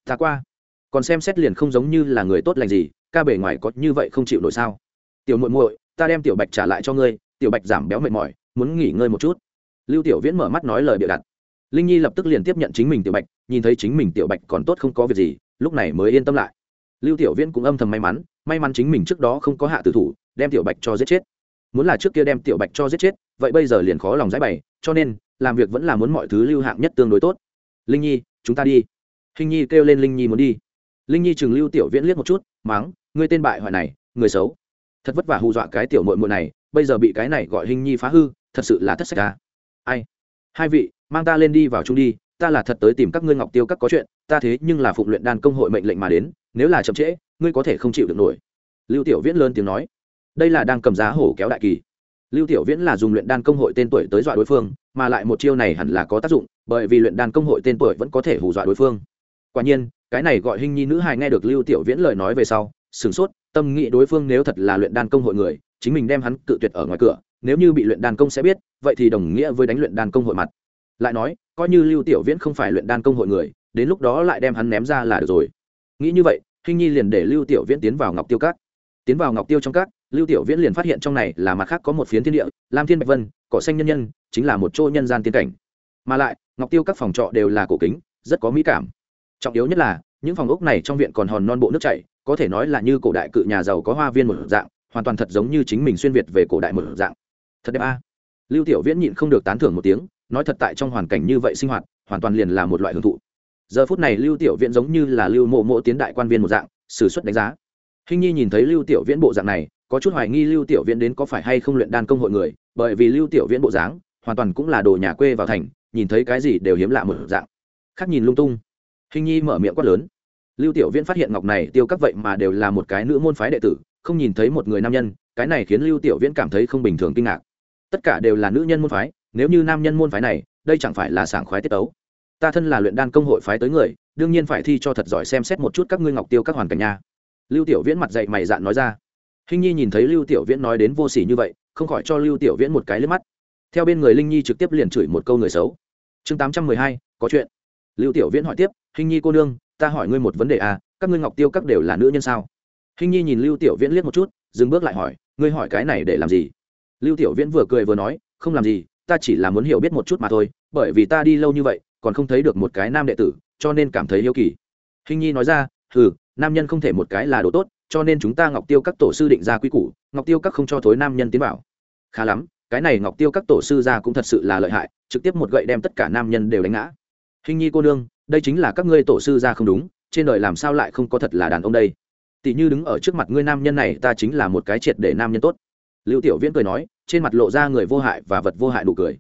ta qua, còn xem xét liền không giống như là người tốt lành gì, ca bể ngoài có như vậy không chịu nổi sao? Tiểu muội muội, ta đem tiểu bạch trả lại cho ngươi, tiểu bạch giảm béo mệt mỏi, muốn nghỉ ngơi một chút. Lưu tiểu viễn mở mắt nói lời bịa đặt. Linh nhi lập tức liền tiếp nhận chính mình tiểu bạch, nhìn thấy chính mình tiểu bạch còn tốt không có việc gì, lúc này mới yên tâm lại. Lưu tiểu viễn cũng âm thầm may mắn may mắn chính mình trước đó không có hạ tử thủ, đem tiểu bạch cho giết chết. Muốn là trước kia đem tiểu bạch cho giết chết, vậy bây giờ liền khó lòng giải bày, cho nên, làm việc vẫn là muốn mọi thứ lưu hạng nhất tương đối tốt linh nhi, chúng ta đi. Hình nhi kêu lên linh nhi muốn đi. Linh nhi chừng lưu tiểu viễn liếc một chút máng người tên bại hoại này, người xấu. Thật vất vả hù dọa cái tiểu mội mội này, bây giờ bị cái này gọi hình nhi phá hư, thật sự là thất sách ta ai? Hai vị, mang ta lên đi vào chung đi, ta là thật tới tìm các ngươi ngọc tiêu các có chuyện, ta thế nhưng là phụng luyện đan công hội mệnh lệnh mà đến, nếu là chậm trễ, ngươi có thể không chịu được nổi. Lưu tiểu viễn lớn tiếng nói, đây là đang cầm giá hổ kéo đại kỳ lưu tiểu viễn là dùng luyện đan công hội tên tuổi tới dọa đối phương, mà lại một chiêu này hẳn là có tác dụng, bởi vì luyện đan công hội tên tuổi vẫn có thể hù dọa đối phương. Quả nhiên, cái này gọi hình nhi nữ hài nghe được lưu tiểu viễn lời nói về sau, sửng sốt, tâm nghĩ đối phương nếu thật là luyện đan công hội người, chính mình đem hắn cự tuyệt ở ngoài cửa, nếu như bị luyện đan công sẽ biết, vậy thì đồng nghĩa với đánh luyện đan công hội mặt. Lại nói, coi như lưu tiểu viễn không phải luyện đan công hội người, đến lúc đó lại đem hắn ném ra là được rồi. Nghĩ như vậy, hình nhi liền để lưu tiểu viễn tiến vào ngọc tiêu cát tiến vào ngọc tiêu trong cát lưu tiểu viễn liền phát hiện trong này là mặt khác có một phiến thiên địa, lam thiên bạch vân, cỏ xanh nhân nhân, chính là một chỗ nhân gian tiên cảnh. Mà lại, ngọc tiêu các phòng trọ đều là cổ kính, rất có mỹ cảm. Trọng yếu nhất là, những phòng ốc này trong viện còn hòn non bộ nước chảy, có thể nói là như cổ đại cự nhà giàu có hoa viên một dạng, hoàn toàn thật giống như chính mình xuyên việt về cổ đại một dạng. Thật đẹp a. Lưu tiểu viễn nhịn không được tán thưởng một tiếng, nói thật tại trong hoàn cảnh như vậy sinh hoạt, hoàn toàn liền là một loại hưởng thụ. Giờ phút này lưu tiểu viễn giống như là lưu mộ mộ tiến đại quan viên một dạng xử suất đánh giá. Hình nhi nhìn thấy lưu tiểu viễn bộ dạng này có chút hoài nghi lưu tiểu viễn đến có phải hay không luyện đan công hội người, bởi vì lưu tiểu viễn bộ dáng hoàn toàn cũng là đồ nhà quê vào thành, nhìn thấy cái gì đều hiếm lạ một dạng. Khác nhìn lung tung. Hình nhi mở miệng quát lớn. Lưu tiểu viễn phát hiện ngọc này tiêu các vậy mà đều là một cái nữ môn phái đệ tử, không nhìn thấy một người nam nhân, cái này khiến lưu tiểu viễn cảm thấy không bình thường kinh ngạc. Tất cả đều là nữ nhân môn phái, nếu như nam nhân môn phái này, đây chẳng phải là sảng khoái tiết tấu. Ta thân là luyện đan công hội phái tới người, đương nhiên phải thi cho thật giỏi xem xét một chút các ngươi ngọc tiêu các hoàn cảnh nha. Lưu tiểu viễn mặt dậy mày dạn nói ra hình nhi nhìn thấy lưu tiểu viễn nói đến vô s ỉ như vậy, không khỏi cho lưu tiểu viễn một cái liếc mắt. Theo bên người linh nhi trực tiếp liền chửi một câu người xấu. Chương tám trăm mười hai, có chuyện. Lưu tiểu viễn hỏi tiếp, hình nhi cô nương, ta hỏi ngươi một vấn đề à các ngươi ngọc tiêu các đều là nữ nhân sao? Hình nhi nhìn lưu tiểu viễn liếc một chút, dừng bước lại hỏi, ngươi hỏi cái này để làm gì? Lưu tiểu viễn vừa cười vừa nói, không làm gì, ta chỉ là muốn hiểu biết một chút mà thôi, bởi vì ta đi lâu như vậy, còn không thấy được một cái nam đệ tử, cho nên cảm thấy yêu kỳ. Hình nhi nói ra ừ nam nhân không thể một cái là đồ tốt cho nên chúng ta ngọc tiêu các tổ sư định ra quy củ, ngọc tiêu các không cho thối nam nhân tiến vào. Khá lắm, cái này ngọc tiêu các tổ sư ra cũng thật sự là lợi hại, trực tiếp một gậy đem tất cả nam nhân đều đánh ngã. Hình nhi cô nương, đây chính là các ngươi tổ sư ra không đúng, trên đời làm sao lại không có thật là đàn ông đây? Tỷ như đứng ở trước mặt ngươi nam nhân này, ta chính là một cái triệt để nam nhân tốt. Lưu tiểu viễn cười nói, trên mặt lộ ra người vô hại và vật vô hại đủ cười.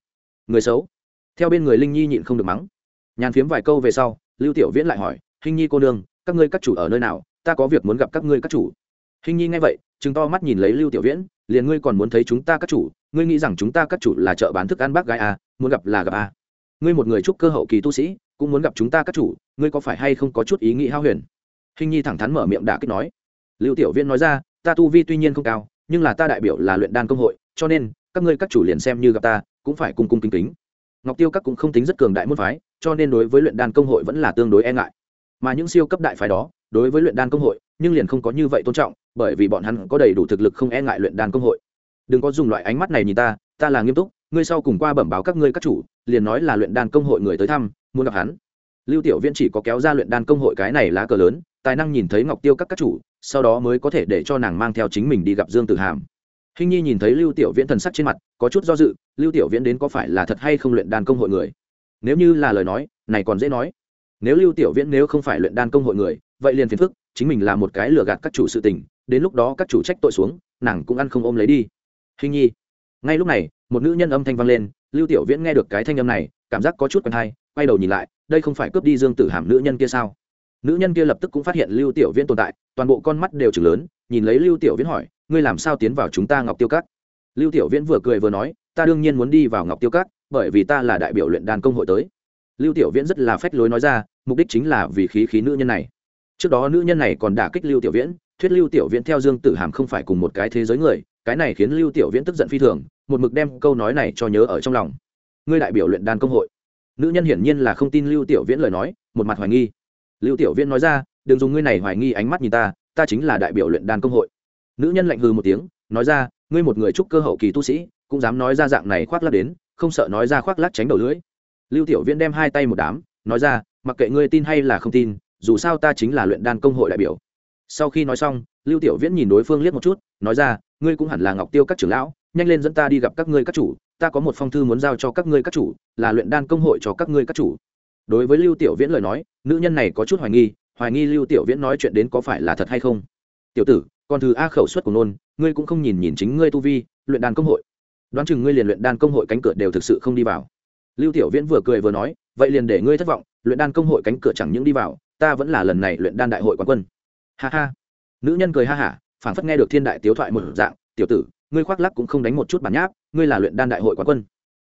Người xấu. Theo bên người linh nhi nhịn không được mắng. Nhàn phiếm vài câu về sau, lưu tiểu viễn lại hỏi, hình nhi cô nương, các ngươi các chủ ở nơi nào? Ta có việc muốn gặp các ngươi các chủ. Hình nhi nghe vậy chứng to mắt nhìn lấy lưu tiểu viễn liền ngươi còn muốn thấy chúng ta các chủ ngươi nghĩ rằng chúng ta các chủ là chợ bán thức ăn bác gái à, muốn gặp là gặp à. ngươi một người chúc cơ hậu kỳ tu sĩ cũng muốn gặp chúng ta các chủ ngươi có phải hay không có chút ý nghĩ hao huyền? Hình nhi thẳng thắn mở miệng đả kích nói. Lưu tiểu viễn nói ra ta tu vi tuy nhiên không cao nhưng là ta đại biểu là luyện đan công hội cho nên các ngươi các chủ liền xem như gặp ta cũng phải cung cung kính kính. Ngọc tiêu các cũng không tính rất cường đại môn phái cho nên đối với luyện đan công hội vẫn là tương đối e ngại. Mà những siêu cấp đại phái đó đối với luyện đan công hội, nhưng liền không có như vậy tôn trọng, bởi vì bọn hắn có đầy đủ thực lực không e ngại luyện đan công hội. Đừng có dùng loại ánh mắt này nhìn ta ta là nghiêm túc, ngươi sau cùng qua bẩm báo các ngươi các chủ, liền nói là luyện đan công hội người tới thăm, muốn gặp hắn. Lưu tiểu viễn chỉ có kéo ra luyện đan công hội cái này lá cờ lớn, tài năng nhìn thấy ngọc tiêu các các chủ, sau đó mới có thể để cho nàng mang theo chính mình đi gặp dương tử hàm. Hình nhi nhìn thấy lưu tiểu viễn thần sắc trên mặt, có chút do dự, lưu tiểu viễn đến có phải là thật hay không luyện đan công hội người? Nếu như là lời nói, này còn dễ nói. Nếu lưu tiểu viễn nếu không phải luyện đan công hội người vậy liền phiền phức, chính mình là một cái lừa gạt các chủ sự tình, đến lúc đó các chủ trách tội xuống, nàng cũng ăn không ôm lấy đi. Hình nhi, ngay lúc này, một nữ nhân âm thanh vang lên, lưu tiểu viễn nghe được cái thanh âm này, cảm giác có chút quen hay quay đầu nhìn lại, đây không phải cướp đi dương tử hàm nữ nhân kia sao? Nữ nhân kia lập tức cũng phát hiện lưu tiểu viễn tồn tại, toàn bộ con mắt đều chừng lớn, nhìn lấy lưu tiểu viễn hỏi, ngươi làm sao tiến vào chúng ta ngọc tiêu cát lưu tiểu viễn vừa cười vừa nói, ta đương nhiên muốn đi vào ngọc tiêu cát bởi vì ta là đại biểu luyện đàn công hội tới. Lưu tiểu viễn rất là phách lối nói ra, mục đích chính là vì khí khí nữ nhân này trước đó nữ nhân này còn đả kích lưu tiểu viễn, thuyết lưu tiểu viễn theo dương tử hàm không phải cùng một cái thế giới người, cái này khiến lưu tiểu viễn tức giận phi thường, một mực đem câu nói này cho nhớ ở trong lòng. Ngươi đại biểu luyện đan công hội. Nữ nhân hiển nhiên là không tin lưu tiểu viễn lời nói, một mặt hoài nghi. Lưu tiểu viễn nói ra, đừng dùng ngươi này hoài nghi ánh mắt nhìn ta ta chính là đại biểu luyện đan công hội. Nữ nhân lạnh hừ một tiếng, nói ra, ngươi một người trúc cơ hậu kỳ tu sĩ, cũng dám nói ra dạng này khoác lắc đến, không sợ nói ra khoác lắc tránh đầu lưỡi. Lưu tiểu viễn đem hai tay một đám, nói ra, mặc kệ ngươi tin hay là không tin dù sao ta chính là luyện đan công hội đại biểu. Sau khi nói xong, lưu tiểu viễn nhìn đối phương liếc một chút, nói ra, ngươi cũng hẳn là ngọc tiêu các trưởng lão, nhanh lên dẫn ta đi gặp các ngươi các chủ, ta có một phong thư muốn giao cho các ngươi các chủ, là luyện đan công hội cho các ngươi các chủ. Đối với lưu tiểu viễn lời nói, nữ nhân này có chút hoài nghi hoài nghi lưu tiểu viễn nói chuyện đến có phải là thật hay không. Tiểu tử còn thư a khẩu suất của nôn, ngươi cũng không nhìn nhìn chính ngươi tu vi, luyện đan công hội. Đoán chừng ngươi liền luyện đan công hội cánh cửa đều thực sự không đi vào. Lưu tiểu viễn vừa cười vừa nói, vậy liền để ngươi thất vọng, luyện đan công hội cánh cửa chẳng những đi vào ta vẫn là lần này luyện đan đại hội quán quân. Ha ha. Nữ nhân cười ha hả, phảng phất nghe được thiên đại tiếu thoại một dạng, tiểu tử, ngươi khoác lắc cũng không đánh một chút bản nháp, ngươi là luyện đan đại hội quán quân.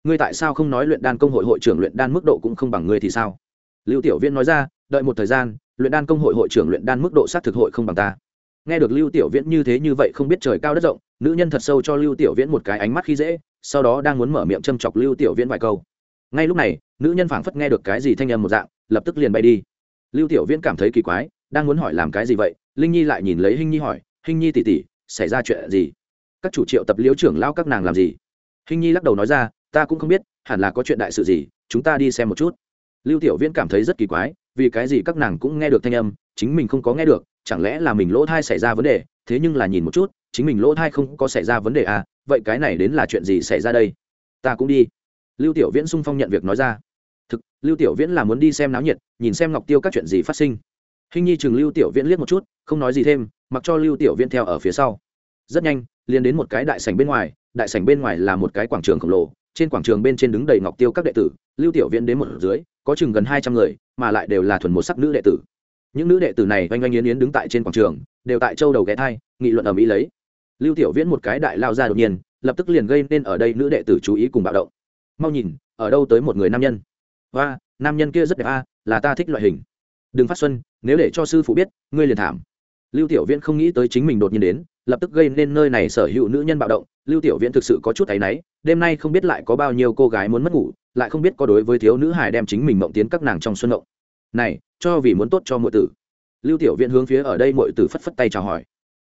Ngươi tại sao không nói luyện đan công hội hội trưởng luyện đan mức độ cũng không bằng ngươi thì sao? Lưu tiểu viễn nói ra, đợi một thời gian, luyện đan công hội hội trưởng luyện đan mức độ sát thực hội không bằng ta. Nghe được lưu tiểu viễn như thế như vậy không biết trời cao đất rộng, nữ nhân thật sâu cho lưu tiểu viễn một cái ánh mắt khi dễ, sau đó đang muốn mở miệng châm chọc lưu tiểu viễn vài câu. Ngay lúc này, nữ nhân phảng phất nghe được cái gì thanh âm một dạng, lập tức liền bay đi lưu tiểu viễn cảm thấy kỳ quái, đang muốn hỏi làm cái gì vậy, linh nhi lại nhìn lấy Hinh nhi hỏi, Hinh nhi tỉ tỉ xảy ra chuyện gì? Các chủ triệu tập liễu trưởng lao các nàng làm gì? Hinh nhi lắc đầu nói ra, ta cũng không biết, hẳn là có chuyện đại sự gì, chúng ta đi xem một chút. Lưu tiểu viễn cảm thấy rất kỳ quái, vì cái gì các nàng cũng nghe được thanh âm, chính mình không có nghe được, chẳng lẽ là mình lỗ thai xảy ra vấn đề, thế nhưng là nhìn một chút, chính mình lỗ thai không có xảy ra vấn đề à vậy cái này đến là chuyện gì xảy ra đây? Ta cũng đi. Lưu tiểu viễn sung phong nhận việc nói ra thực, lưu tiểu viễn là muốn đi xem náo nhiệt, nhìn xem ngọc tiêu các chuyện gì phát sinh. Hình nhi chừng lưu tiểu viễn liếc một chút, không nói gì thêm, mặc cho lưu tiểu viễn theo ở phía sau. Rất nhanh, liền đến một cái đại sảnh bên ngoài, đại sảnh bên ngoài là một cái quảng trường khổng lồ, trên quảng trường bên trên đứng đầy ngọc tiêu các đệ tử, lưu tiểu viễn đến một dưới, có chừng gần hai trăm người, mà lại đều là thuần một sắc nữ đệ tử. Những nữ đệ tử này oanh oanh yến yến đứng tại trên quảng trường, đều tại châu đầu ghé thai, nghị luận ở mỹ lấy. Lưu tiểu viễn một cái đại lao ra đột nhiên, lập tức liền gây nên ở đây nữ đệ tử chú ý cùng bạo động. Mau nhìn, ở đâu tới một người nam nhân? Và nam nhân kia rất đẹp a, là ta thích loại hình. Đừng phát xuân, nếu để cho sư phụ biết, ngươi liền thảm. Lưu tiểu viễn không nghĩ tới chính mình đột nhiên đến, lập tức gây nên nơi này sở hữu nữ nhân bạo động. Lưu tiểu viễn thực sự có chút áy náy, đêm nay không biết lại có bao nhiêu cô gái muốn mất ngủ, lại không biết có đối với thiếu nữ hải đem chính mình mộng tiến các nàng trong xuân mộng. Này, cho vì muốn tốt cho mọi tử. Lưu tiểu viễn hướng phía ở đây mọi tử phất phất tay chào hỏi.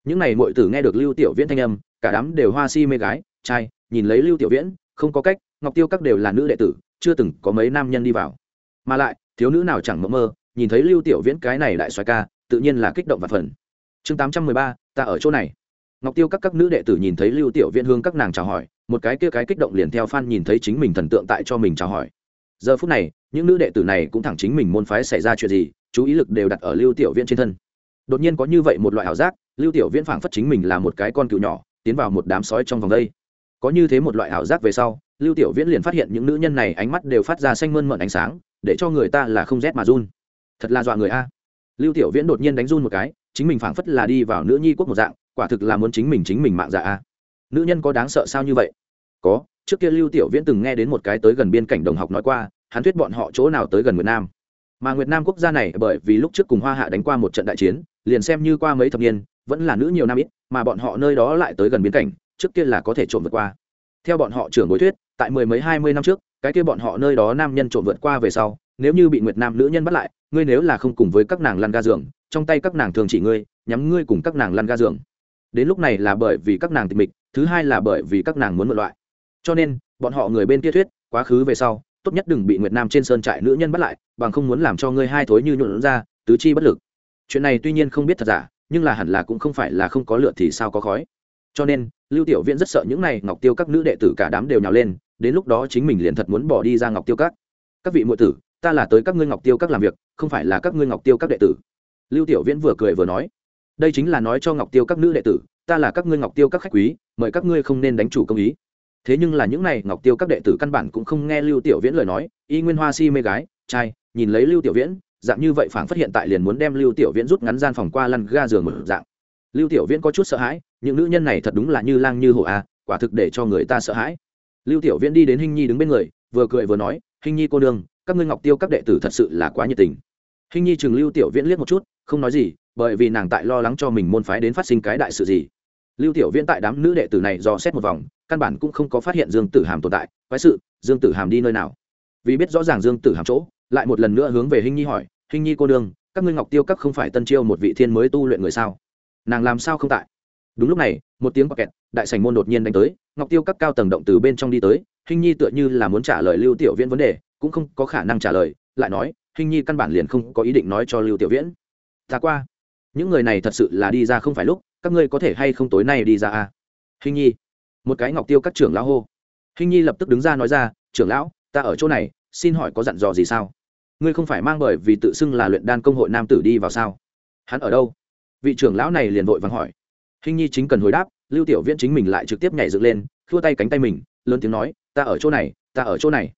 Những này mọi tử nghe được lưu tiểu viễn thanh âm, cả đám đều hoa si mê gái, trai, nhìn lấy lưu tiểu viễn, không có cách, ngọc tiêu các đều là nữ đệ tử chưa từng có mấy nam nhân đi vào. Mà lại, thiếu nữ nào chẳng mơ mơ, nhìn thấy lưu tiểu viễn cái này đại xoài ca, tự nhiên là kích động và phần chương tám trăm mười ba, ta ở chỗ này. Ngọc tiêu các các nữ đệ tử nhìn thấy lưu tiểu viễn hương các nàng chào hỏi, một cái kia cái kích động liền theo phan nhìn thấy chính mình thần tượng tại cho mình chào hỏi. Giờ phút này, những nữ đệ tử này cũng thẳng chính mình môn phái xảy ra chuyện gì, chú ý lực đều đặt ở lưu tiểu viễn trên thân. Đột nhiên có như vậy một loại ảo giác, lưu tiểu viễn phảng phất chính mình là một cái con cừu nhỏ, tiến vào một đám sói trong vòng đây. Có như thế một loại ảo giác về sau lưu tiểu viễn liền phát hiện những nữ nhân này ánh mắt đều phát ra xanh mơn mận ánh sáng, để cho người ta là không rét mà run. Thật là dọa người a. Lưu tiểu viễn đột nhiên đánh run một cái, chính mình phảng phất là đi vào nữ nhi quốc một dạng, quả thực là muốn chính mình chính mình mạng dạ a. Nữ nhân có đáng sợ sao như vậy? Có, trước kia lưu tiểu viễn từng nghe đến một cái tới gần biên cảnh đồng học nói qua, hắn thuyết bọn họ chỗ nào tới gần nguyệt nam. Mà nguyệt nam quốc gia này bởi vì lúc trước cùng hoa hạ đánh qua một trận đại chiến, liền xem như qua mấy thập niên, vẫn là nữ nhiều năm ít, mà bọn họ nơi đó lại tới gần biên cảnh, trước kia là có thể trộm vượt qua. Theo bọn họ trưởng bối thuyết tại mười mấy hai mươi năm trước, cái kia bọn họ nơi đó nam nhân trộm vượt qua về sau, nếu như bị nguyệt nam nữ nhân bắt lại, ngươi nếu là không cùng với các nàng lăn ga giường, trong tay các nàng thường chỉ ngươi, nhắm ngươi cùng các nàng lăn ga giường. Đến lúc này là bởi vì các nàng tịch mịch, thứ hai là bởi vì các nàng muốn mượn loại. Cho nên, bọn họ người bên kia thuyết, quá khứ về sau, tốt nhất đừng bị nguyệt nam trên sơn trại nữ nhân bắt lại, bằng không muốn làm cho ngươi hai thối như nhuộn ra, tứ chi bất lực. Chuyện này tuy nhiên không biết thật giả, nhưng là hẳn là cũng không phải là không có lửa thì sao có khói. Cho nên, lưu tiểu viễn rất sợ những này ngọc tiêu các nữ đệ tử cả đám đều nhào lên đến lúc đó chính mình liền thật muốn bỏ đi ra ngọc tiêu các. Các vị muội tử ta là tới các ngươi ngọc tiêu các làm việc không phải là các ngươi ngọc tiêu các đệ tử. Lưu tiểu viễn vừa cười vừa nói đây chính là nói cho ngọc tiêu các nữ đệ tử ta là các ngươi ngọc tiêu các khách quý mời các ngươi không nên đánh chủ công ý. Thế nhưng là những này ngọc tiêu các đệ tử căn bản cũng không nghe lưu tiểu viễn lời nói y nguyên hoa si mê gái trai nhìn lấy lưu tiểu viễn dạng như vậy phảng phát hiện tại liền muốn đem lưu tiểu viễn rút ngắn gian phòng qua lăn ga giường một dạng. Lưu tiểu viễn có chút sợ hãi những nữ nhân này thật đúng là như lang như hổ a à, quả thực để cho người ta sợ hãi lưu tiểu viễn đi đến hinh nhi đứng bên người, vừa cười vừa nói, hinh nhi cô đương các ngươi ngọc tiêu các đệ tử thật sự là quá nhiệt tình. Hinh nhi chừng lưu tiểu viễn liếc một chút, không nói gì, bởi vì nàng tại lo lắng cho mình môn phái đến phát sinh cái đại sự gì. Lưu tiểu viễn tại đám nữ đệ tử này dò xét một vòng, căn bản cũng không có phát hiện dương tử hàm tồn tại. Quái sự, dương tử hàm đi nơi nào? Vì biết rõ ràng dương tử hàm chỗ, lại một lần nữa hướng về hinh nhi hỏi, hinh nhi cô đương các ngươi ngọc tiêu các không phải tân chiêu một vị thiên mới tu luyện người sao? Nàng làm sao không tại? Đúng lúc này, một tiếng bọc kẹt, đại sành môn đột nhiên đánh tới, ngọc tiêu các cao tầng động từ bên trong đi tới hình nhi tựa như là muốn trả lời lưu tiểu viễn vấn đề, cũng không có khả năng trả lời, lại nói hình nhi căn bản liền không có ý định nói cho lưu tiểu viễn. Ta qua. Những người này thật sự là đi ra không phải lúc, các ngươi có thể hay không tối nay đi ra à? Hình nhi. Một cái ngọc tiêu các trưởng lão hô. Hình nhi lập tức đứng ra nói ra, trưởng lão, ta ở chỗ này, xin hỏi có dặn dò gì sao? Ngươi không phải mang bởi vì tự xưng là luyện đan công hội nam tử đi vào sao? Hắn ở đâu? Vị trưởng lão này liền vội vàng hỏi hình nhi chính cần hồi đáp, lưu tiểu viễn chính mình lại trực tiếp nhảy dựng lên, khua tay cánh tay mình, lớn tiếng nói, ta ở chỗ này, ta ở chỗ này.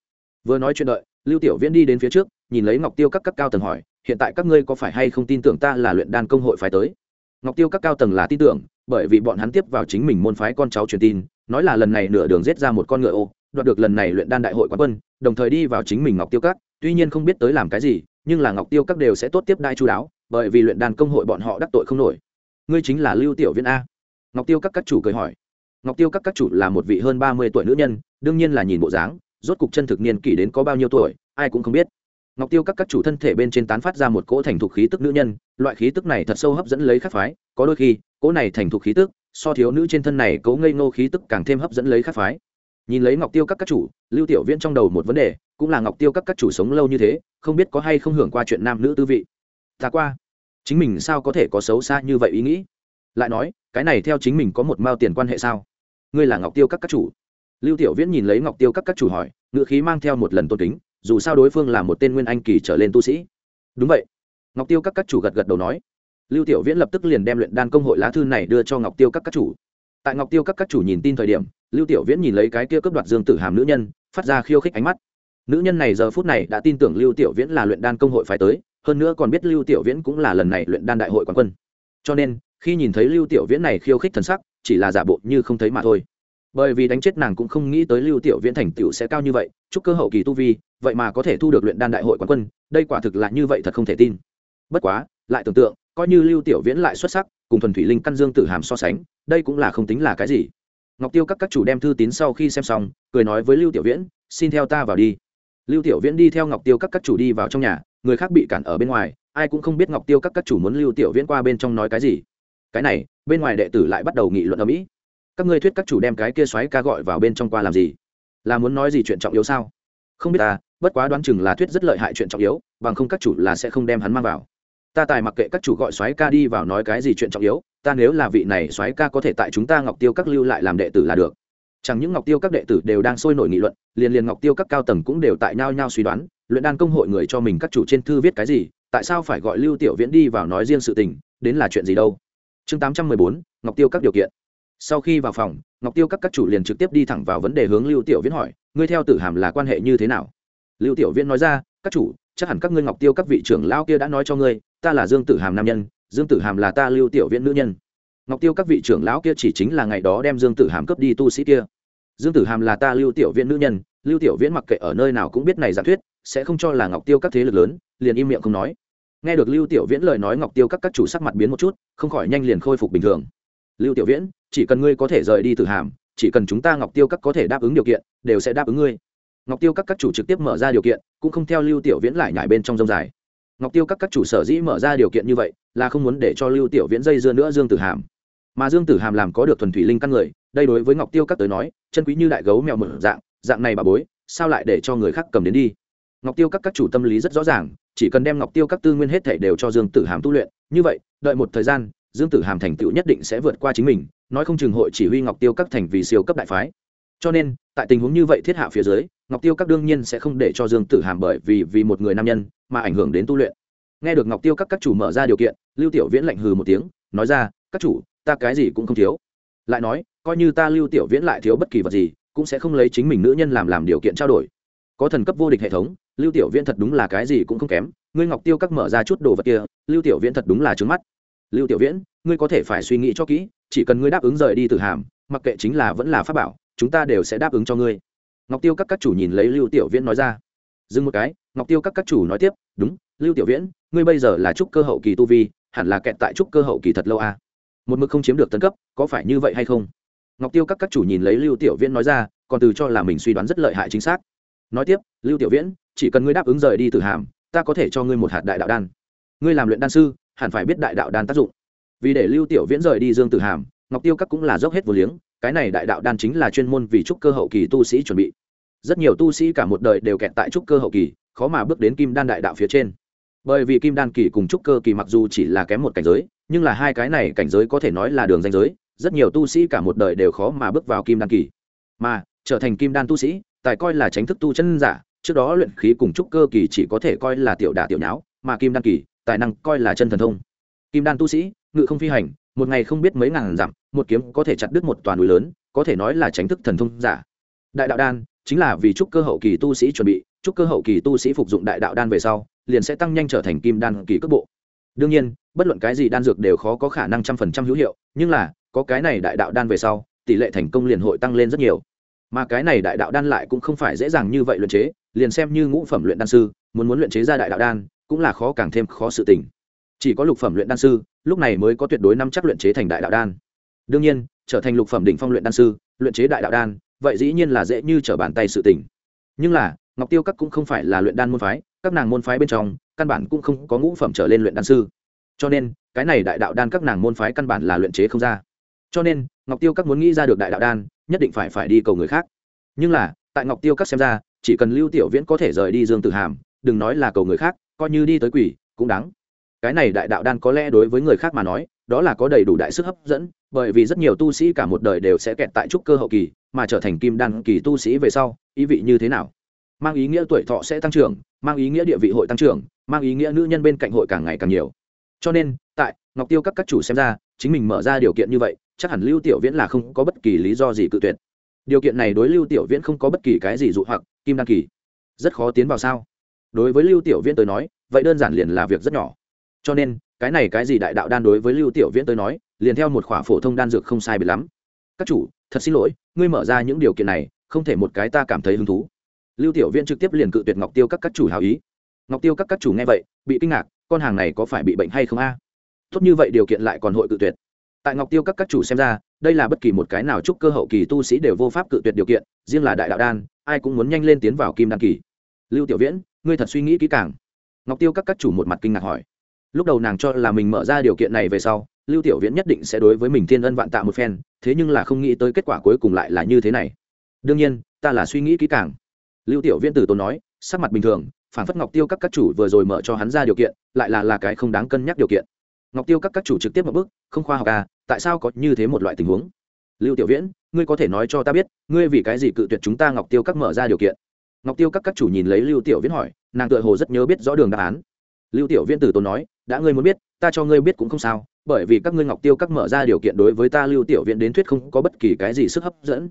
Vừa nói chuyện đợi, lưu tiểu viễn đi đến phía trước, nhìn lấy ngọc tiêu các các cao tầng hỏi, hiện tại các ngươi có phải hay không tin tưởng ta là luyện đan công hội phải tới? Ngọc tiêu các cao tầng là tin tưởng, bởi vì bọn hắn tiếp vào chính mình môn phái con cháu truyền tin, nói là lần này nửa đường giết ra một con ngựa ô, đoạt được lần này luyện đan đại hội quán quân, đồng thời đi vào chính mình ngọc tiêu các, tuy nhiên không biết tới làm cái gì, nhưng là ngọc tiêu các đều sẽ tốt tiếp đai chú đáo, bởi vì luyện đan công hội bọn họ đắc tội không nổi ngươi chính là lưu tiểu viễn a. Ngọc tiêu các các chủ cười hỏi. Ngọc tiêu các các chủ là một vị hơn ba mươi tuổi nữ nhân, đương nhiên là nhìn bộ dáng, rốt cục chân thực niên kỷ đến có bao nhiêu tuổi, ai cũng không biết. Ngọc tiêu các các chủ thân thể bên trên tán phát ra một cỗ thành thục khí tức nữ nhân, loại khí tức này thật sâu hấp dẫn lấy khắc phái, có đôi khi, cỗ này thành thục khí tức, so thiếu nữ trên thân này cấu ngây ngô khí tức càng thêm hấp dẫn lấy khắc phái. Nhìn lấy ngọc tiêu các các chủ, lưu tiểu viễn trong đầu một vấn đề, cũng là ngọc tiêu các các chủ sống lâu như thế, không biết có hay không hưởng qua chuyện nam nữ tư vị. Ta qua chính mình sao có thể có xấu xa như vậy ý nghĩ? Lại nói, cái này theo chính mình có một mao tiền quan hệ sao? Ngươi là ngọc tiêu các các chủ. Lưu tiểu viễn nhìn lấy ngọc tiêu các các chủ hỏi, ngữ khí mang theo một lần tôn kính, dù sao đối phương là một tên nguyên anh kỳ trở lên tu sĩ. Đúng vậy. Ngọc tiêu các các chủ gật gật đầu nói. Lưu tiểu viễn lập tức liền đem luyện đan công hội lá thư này đưa cho ngọc tiêu các các chủ. Tại ngọc tiêu các các chủ nhìn tin thời điểm, lưu tiểu viễn nhìn lấy cái kia cướp đoạt dương tử hàm nữ nhân, phát ra khiêu khích ánh mắt. Nữ nhân này giờ phút này đã tin tưởng lưu tiểu viễn là luyện đan công hội phải tới hơn nữa còn biết lưu tiểu viễn cũng là lần này luyện đan đại hội quán quân. Cho nên, khi nhìn thấy lưu tiểu viễn này khiêu khích thần sắc, chỉ là giả bộ như không thấy mà thôi. Bởi vì đánh chết nàng cũng không nghĩ tới lưu tiểu viễn thành tựu sẽ cao như vậy, chúc cơ hậu kỳ tu vi, vậy mà có thể thu được luyện đan đại hội quán quân, đây quả thực là như vậy thật không thể tin. Bất quá, lại tưởng tượng, coi như lưu tiểu viễn lại xuất sắc, cùng thuần thủy linh căn dương tử hàm so sánh, đây cũng là không tính là cái gì. Ngọc tiêu các các chủ đem thư tín sau khi xem xong, cười nói với lưu tiểu viễn, xin theo ta vào đi. Lưu tiểu viễn đi theo ngọc tiêu các các chủ đi vào trong nhà người khác bị cản ở bên ngoài, ai cũng không biết ngọc tiêu các các chủ muốn lưu tiểu viễn qua bên trong nói cái gì. Cái này, bên ngoài đệ tử lại bắt đầu nghị luận ở mỹ các ngươi thuyết các chủ đem cái kia xoáy ca gọi vào bên trong qua làm gì? Là muốn nói gì chuyện trọng yếu sao? Không biết ta, bất quá đoán chừng là thuyết rất lợi hại chuyện trọng yếu, bằng không các chủ là sẽ không đem hắn mang vào. Ta tài mặc kệ các chủ gọi soái ca đi vào nói cái gì chuyện trọng yếu, ta nếu là vị này soái ca có thể tại chúng ta ngọc tiêu các lưu lại làm đệ tử là được. Chẳng những ngọc tiêu các đệ tử đều đang sôi nổi nghị luận, liền liền ngọc tiêu các cao tầng cũng đều tại nhau nhau suy đoán luyện đan công hội người cho mình các chủ trên thư viết cái gì, tại sao phải gọi lưu tiểu viễn đi vào nói riêng sự tình, đến là chuyện gì đâu? Chương tám trăm mười bốn, ngọc tiêu các điều kiện. Sau khi vào phòng, ngọc tiêu các các chủ liền trực tiếp đi thẳng vào vấn đề hướng lưu tiểu viễn hỏi, ngươi theo tử hàm là quan hệ như thế nào? Lưu tiểu viễn nói ra, các chủ, chắc hẳn các ngươi ngọc tiêu các vị trưởng lao kia đã nói cho ngươi, ta là dương tử hàm nam nhân, dương tử hàm là ta lưu tiểu viễn nữ nhân. Ngọc tiêu các vị trưởng lão kia chỉ chính là ngày đó đem dương tử hàm cướp đi tu sĩ kia dương tử hàm là ta lưu tiểu viễn nữ nhân, lưu tiểu viễn mặc kệ ở nơi nào cũng biết này giả thuyết, sẽ không cho là ngọc tiêu các thế lực lớn, liền im miệng không nói. Nghe được lưu tiểu viễn lời nói ngọc tiêu các các chủ sắc mặt biến một chút, không khỏi nhanh liền khôi phục bình thường. Lưu tiểu viễn, chỉ cần ngươi có thể rời đi tử hàm, chỉ cần chúng ta ngọc tiêu các có thể đáp ứng điều kiện, đều sẽ đáp ứng ngươi. Ngọc tiêu các các chủ trực tiếp mở ra điều kiện, cũng không theo lưu tiểu viễn lại nhải bên trong rông dài. Ngọc tiêu các các chủ sở dĩ mở ra điều kiện như vậy, là không muốn để cho lưu tiểu viễn dây dưa nữa dương tử hàm. Mà dương tử hàm làm có được thuần thủy linh căn người, đây đối với ngọc tiêu các tới nói chân quý như đại gấu mèo mở dạng dạng này bà bối, sao lại để cho người khác cầm đến đi? Ngọc tiêu các các chủ tâm lý rất rõ ràng, chỉ cần đem ngọc tiêu các tư nguyên hết thể đều cho dương tử hàm tu luyện, như vậy, đợi một thời gian, dương tử hàm thành tựu nhất định sẽ vượt qua chính mình, nói không chừng hội chỉ huy ngọc tiêu các thành vì siêu cấp đại phái. Cho nên, tại tình huống như vậy thiết hạ phía dưới, ngọc tiêu các đương nhiên sẽ không để cho dương tử hàm bởi vì vì một người nam nhân mà ảnh hưởng đến tu luyện. Nghe được ngọc tiêu các các chủ mở ra điều kiện, lưu tiểu viễn lạnh hừ một tiếng, nói ra, các chủ, ta cái gì cũng không thiếu lại nói, coi như ta lưu tiểu viễn lại thiếu bất kỳ vật gì, cũng sẽ không lấy chính mình nữ nhân làm làm điều kiện trao đổi. Có thần cấp vô địch hệ thống, lưu tiểu viễn thật đúng là cái gì cũng không kém, ngươi ngọc tiêu các mở ra chút đồ vật kia, lưu tiểu viễn thật đúng là trứng mắt. Lưu tiểu viễn, ngươi có thể phải suy nghĩ cho kỹ, chỉ cần ngươi đáp ứng rời đi từ hàm, mặc kệ chính là vẫn là pháp bảo, chúng ta đều sẽ đáp ứng cho ngươi. Ngọc tiêu các các chủ nhìn lấy lưu tiểu viễn nói ra. Dừng một cái, ngọc tiêu các các chủ nói tiếp, đúng, lưu tiểu viễn, ngươi bây giờ là trúc cơ hậu kỳ tu vi, hẳn là kẹt tại trúc cơ hậu kỳ thật lâu à một mực không chiếm được tân cấp, có phải như vậy hay không? Ngọc tiêu các các chủ nhìn lấy lưu tiểu viễn nói ra, còn từ cho là mình suy đoán rất lợi hại chính xác. Nói tiếp, lưu tiểu viễn, chỉ cần ngươi đáp ứng rời đi từ hàm, ta có thể cho ngươi một hạt đại đạo đan. Ngươi làm luyện đan sư, hẳn phải biết đại đạo đan tác dụng. Vì để lưu tiểu viễn rời đi dương tử hàm, ngọc tiêu các cũng là dốc hết vô liếng, cái này đại đạo đan chính là chuyên môn vì trúc cơ hậu kỳ tu sĩ chuẩn bị. Rất nhiều tu sĩ cả một đời đều kẹt tại trúc cơ hậu kỳ, khó mà bước đến kim đan đại đạo phía trên bởi vì kim đan kỳ cùng trúc cơ kỳ mặc dù chỉ là kém một cảnh giới, nhưng là hai cái này cảnh giới có thể nói là đường danh giới, rất nhiều tu sĩ cả một đời đều khó mà bước vào kim đan kỳ. Mà, trở thành kim đan tu sĩ, tài coi là tránh thức tu chân giả, trước đó luyện khí cùng trúc cơ kỳ chỉ có thể coi là tiểu đả tiểu nháo, mà kim đan kỳ, tài năng coi là chân thần thông. Kim đan tu sĩ, ngự không phi hành, một ngày không biết mấy ngàn dặm, một kiếm có thể chặt đứt một toàn núi lớn, có thể nói là tránh thức thần thông giả. Đại đạo đan, chính là vì trúc cơ hậu kỳ tu sĩ chuẩn bị, trúc cơ hậu kỳ tu sĩ phục dụng đại đạo đan về sau liền sẽ tăng nhanh trở thành kim đan kỳ cấp bộ. Đương nhiên, bất luận cái gì đan dược đều khó có khả năng trăm phần trăm hữu hiệu, nhưng là, có cái này đại đạo đan về sau, tỷ lệ thành công liền hội tăng lên rất nhiều. Mà cái này đại đạo đan lại cũng không phải dễ dàng như vậy luyện chế, liền xem như ngũ phẩm luyện đan sư, muốn muốn luyện chế ra đại đạo đan, cũng là khó càng thêm khó sự tình. Chỉ có lục phẩm luyện đan sư, lúc này mới có tuyệt đối năm chắc luyện chế thành đại đạo đan. Đương nhiên, trở thành lục phẩm đỉnh phong luyện đan sư, luyện chế đại đạo đan, vậy dĩ nhiên là dễ như trở bàn tay sự tình. nhưng là, ngọc tiêu các cũng không phải là luyện đan môn phái các nàng môn phái bên trong, căn bản cũng không có ngũ phẩm trở lên luyện đan sư. Cho nên, cái này đại đạo đan các nàng môn phái căn bản là luyện chế không ra. Cho nên, ngọc tiêu các muốn nghĩ ra được đại đạo đan, nhất định phải phải đi cầu người khác. Nhưng là, tại ngọc tiêu các xem ra, chỉ cần lưu tiểu viễn có thể rời đi dương tử hàm, đừng nói là cầu người khác, coi như đi tới quỷ, cũng đáng. Cái này đại đạo đan có lẽ đối với người khác mà nói, đó là có đầy đủ đại sức hấp dẫn, bởi vì rất nhiều tu sĩ cả một đời đều sẽ kẹt tại trúc cơ hậu kỳ, mà trở thành kim đan kỳ tu sĩ về sau, ý vị như thế nào? Mang ý nghĩa tuổi thọ sẽ tăng trưởng mang ý nghĩa địa vị hội tăng trưởng, mang ý nghĩa nữ nhân bên cạnh hội càng ngày càng nhiều. Cho nên, tại ngọc tiêu các các chủ xem ra, chính mình mở ra điều kiện như vậy, chắc hẳn lưu tiểu viễn là không có bất kỳ lý do gì cự tuyệt. Điều kiện này đối lưu tiểu viễn không có bất kỳ cái gì dụ hoặc, kim đan kỳ, rất khó tiến vào sao? Đối với lưu tiểu viễn tới nói, vậy đơn giản liền là việc rất nhỏ. Cho nên, cái này cái gì đại đạo đan đối với lưu tiểu viễn tới nói, liền theo một khỏa phổ thông đan dược không sai biệt lắm. Các chủ, thật xin lỗi, ngươi mở ra những điều kiện này, không thể một cái ta cảm thấy hứng thú lưu tiểu viễn trực tiếp liền cự tuyệt ngọc tiêu các các chủ hào ý. Ngọc tiêu các các chủ nghe vậy, bị kinh ngạc, con hàng này có phải bị bệnh hay không a? Tốt như vậy điều kiện lại còn hội cự tuyệt. Tại ngọc tiêu các các chủ xem ra, đây là bất kỳ một cái nào chúc cơ hậu kỳ tu sĩ đều vô pháp cự tuyệt điều kiện, riêng là đại đạo đan, ai cũng muốn nhanh lên tiến vào kim đan kỳ. Lưu tiểu viễn, ngươi thật suy nghĩ kỹ càng. Ngọc tiêu các các chủ một mặt kinh ngạc hỏi. Lúc đầu nàng cho là mình mở ra điều kiện này về sau, lưu tiểu viễn nhất định sẽ đối với mình thiên ân vạn tạ một phen, thế nhưng là không nghĩ tới kết quả cuối cùng lại là như thế này. Đương nhiên, ta là suy nghĩ kỹ càng lưu tiểu viễn từ tốn nói, sắc mặt bình thường phản phất ngọc tiêu các các chủ vừa rồi mở cho hắn ra điều kiện, lại là là cái không đáng cân nhắc điều kiện. Ngọc tiêu các các chủ trực tiếp một bước, không khoa học à tại sao có như thế một loại tình huống? Lưu tiểu viễn, ngươi có thể nói cho ta biết, ngươi vì cái gì cự tuyệt chúng ta ngọc tiêu các mở ra điều kiện? Ngọc tiêu các các chủ nhìn lấy lưu tiểu viễn hỏi, nàng tựa hồ rất nhớ biết rõ đường đáp án. Lưu tiểu viễn từ tốn nói, đã ngươi muốn biết, ta cho ngươi biết cũng không sao, bởi vì các ngươi ngọc tiêu các mở ra điều kiện đối với ta lưu tiểu viễn đến thuyết không có bất kỳ cái gì sức hấp dẫn.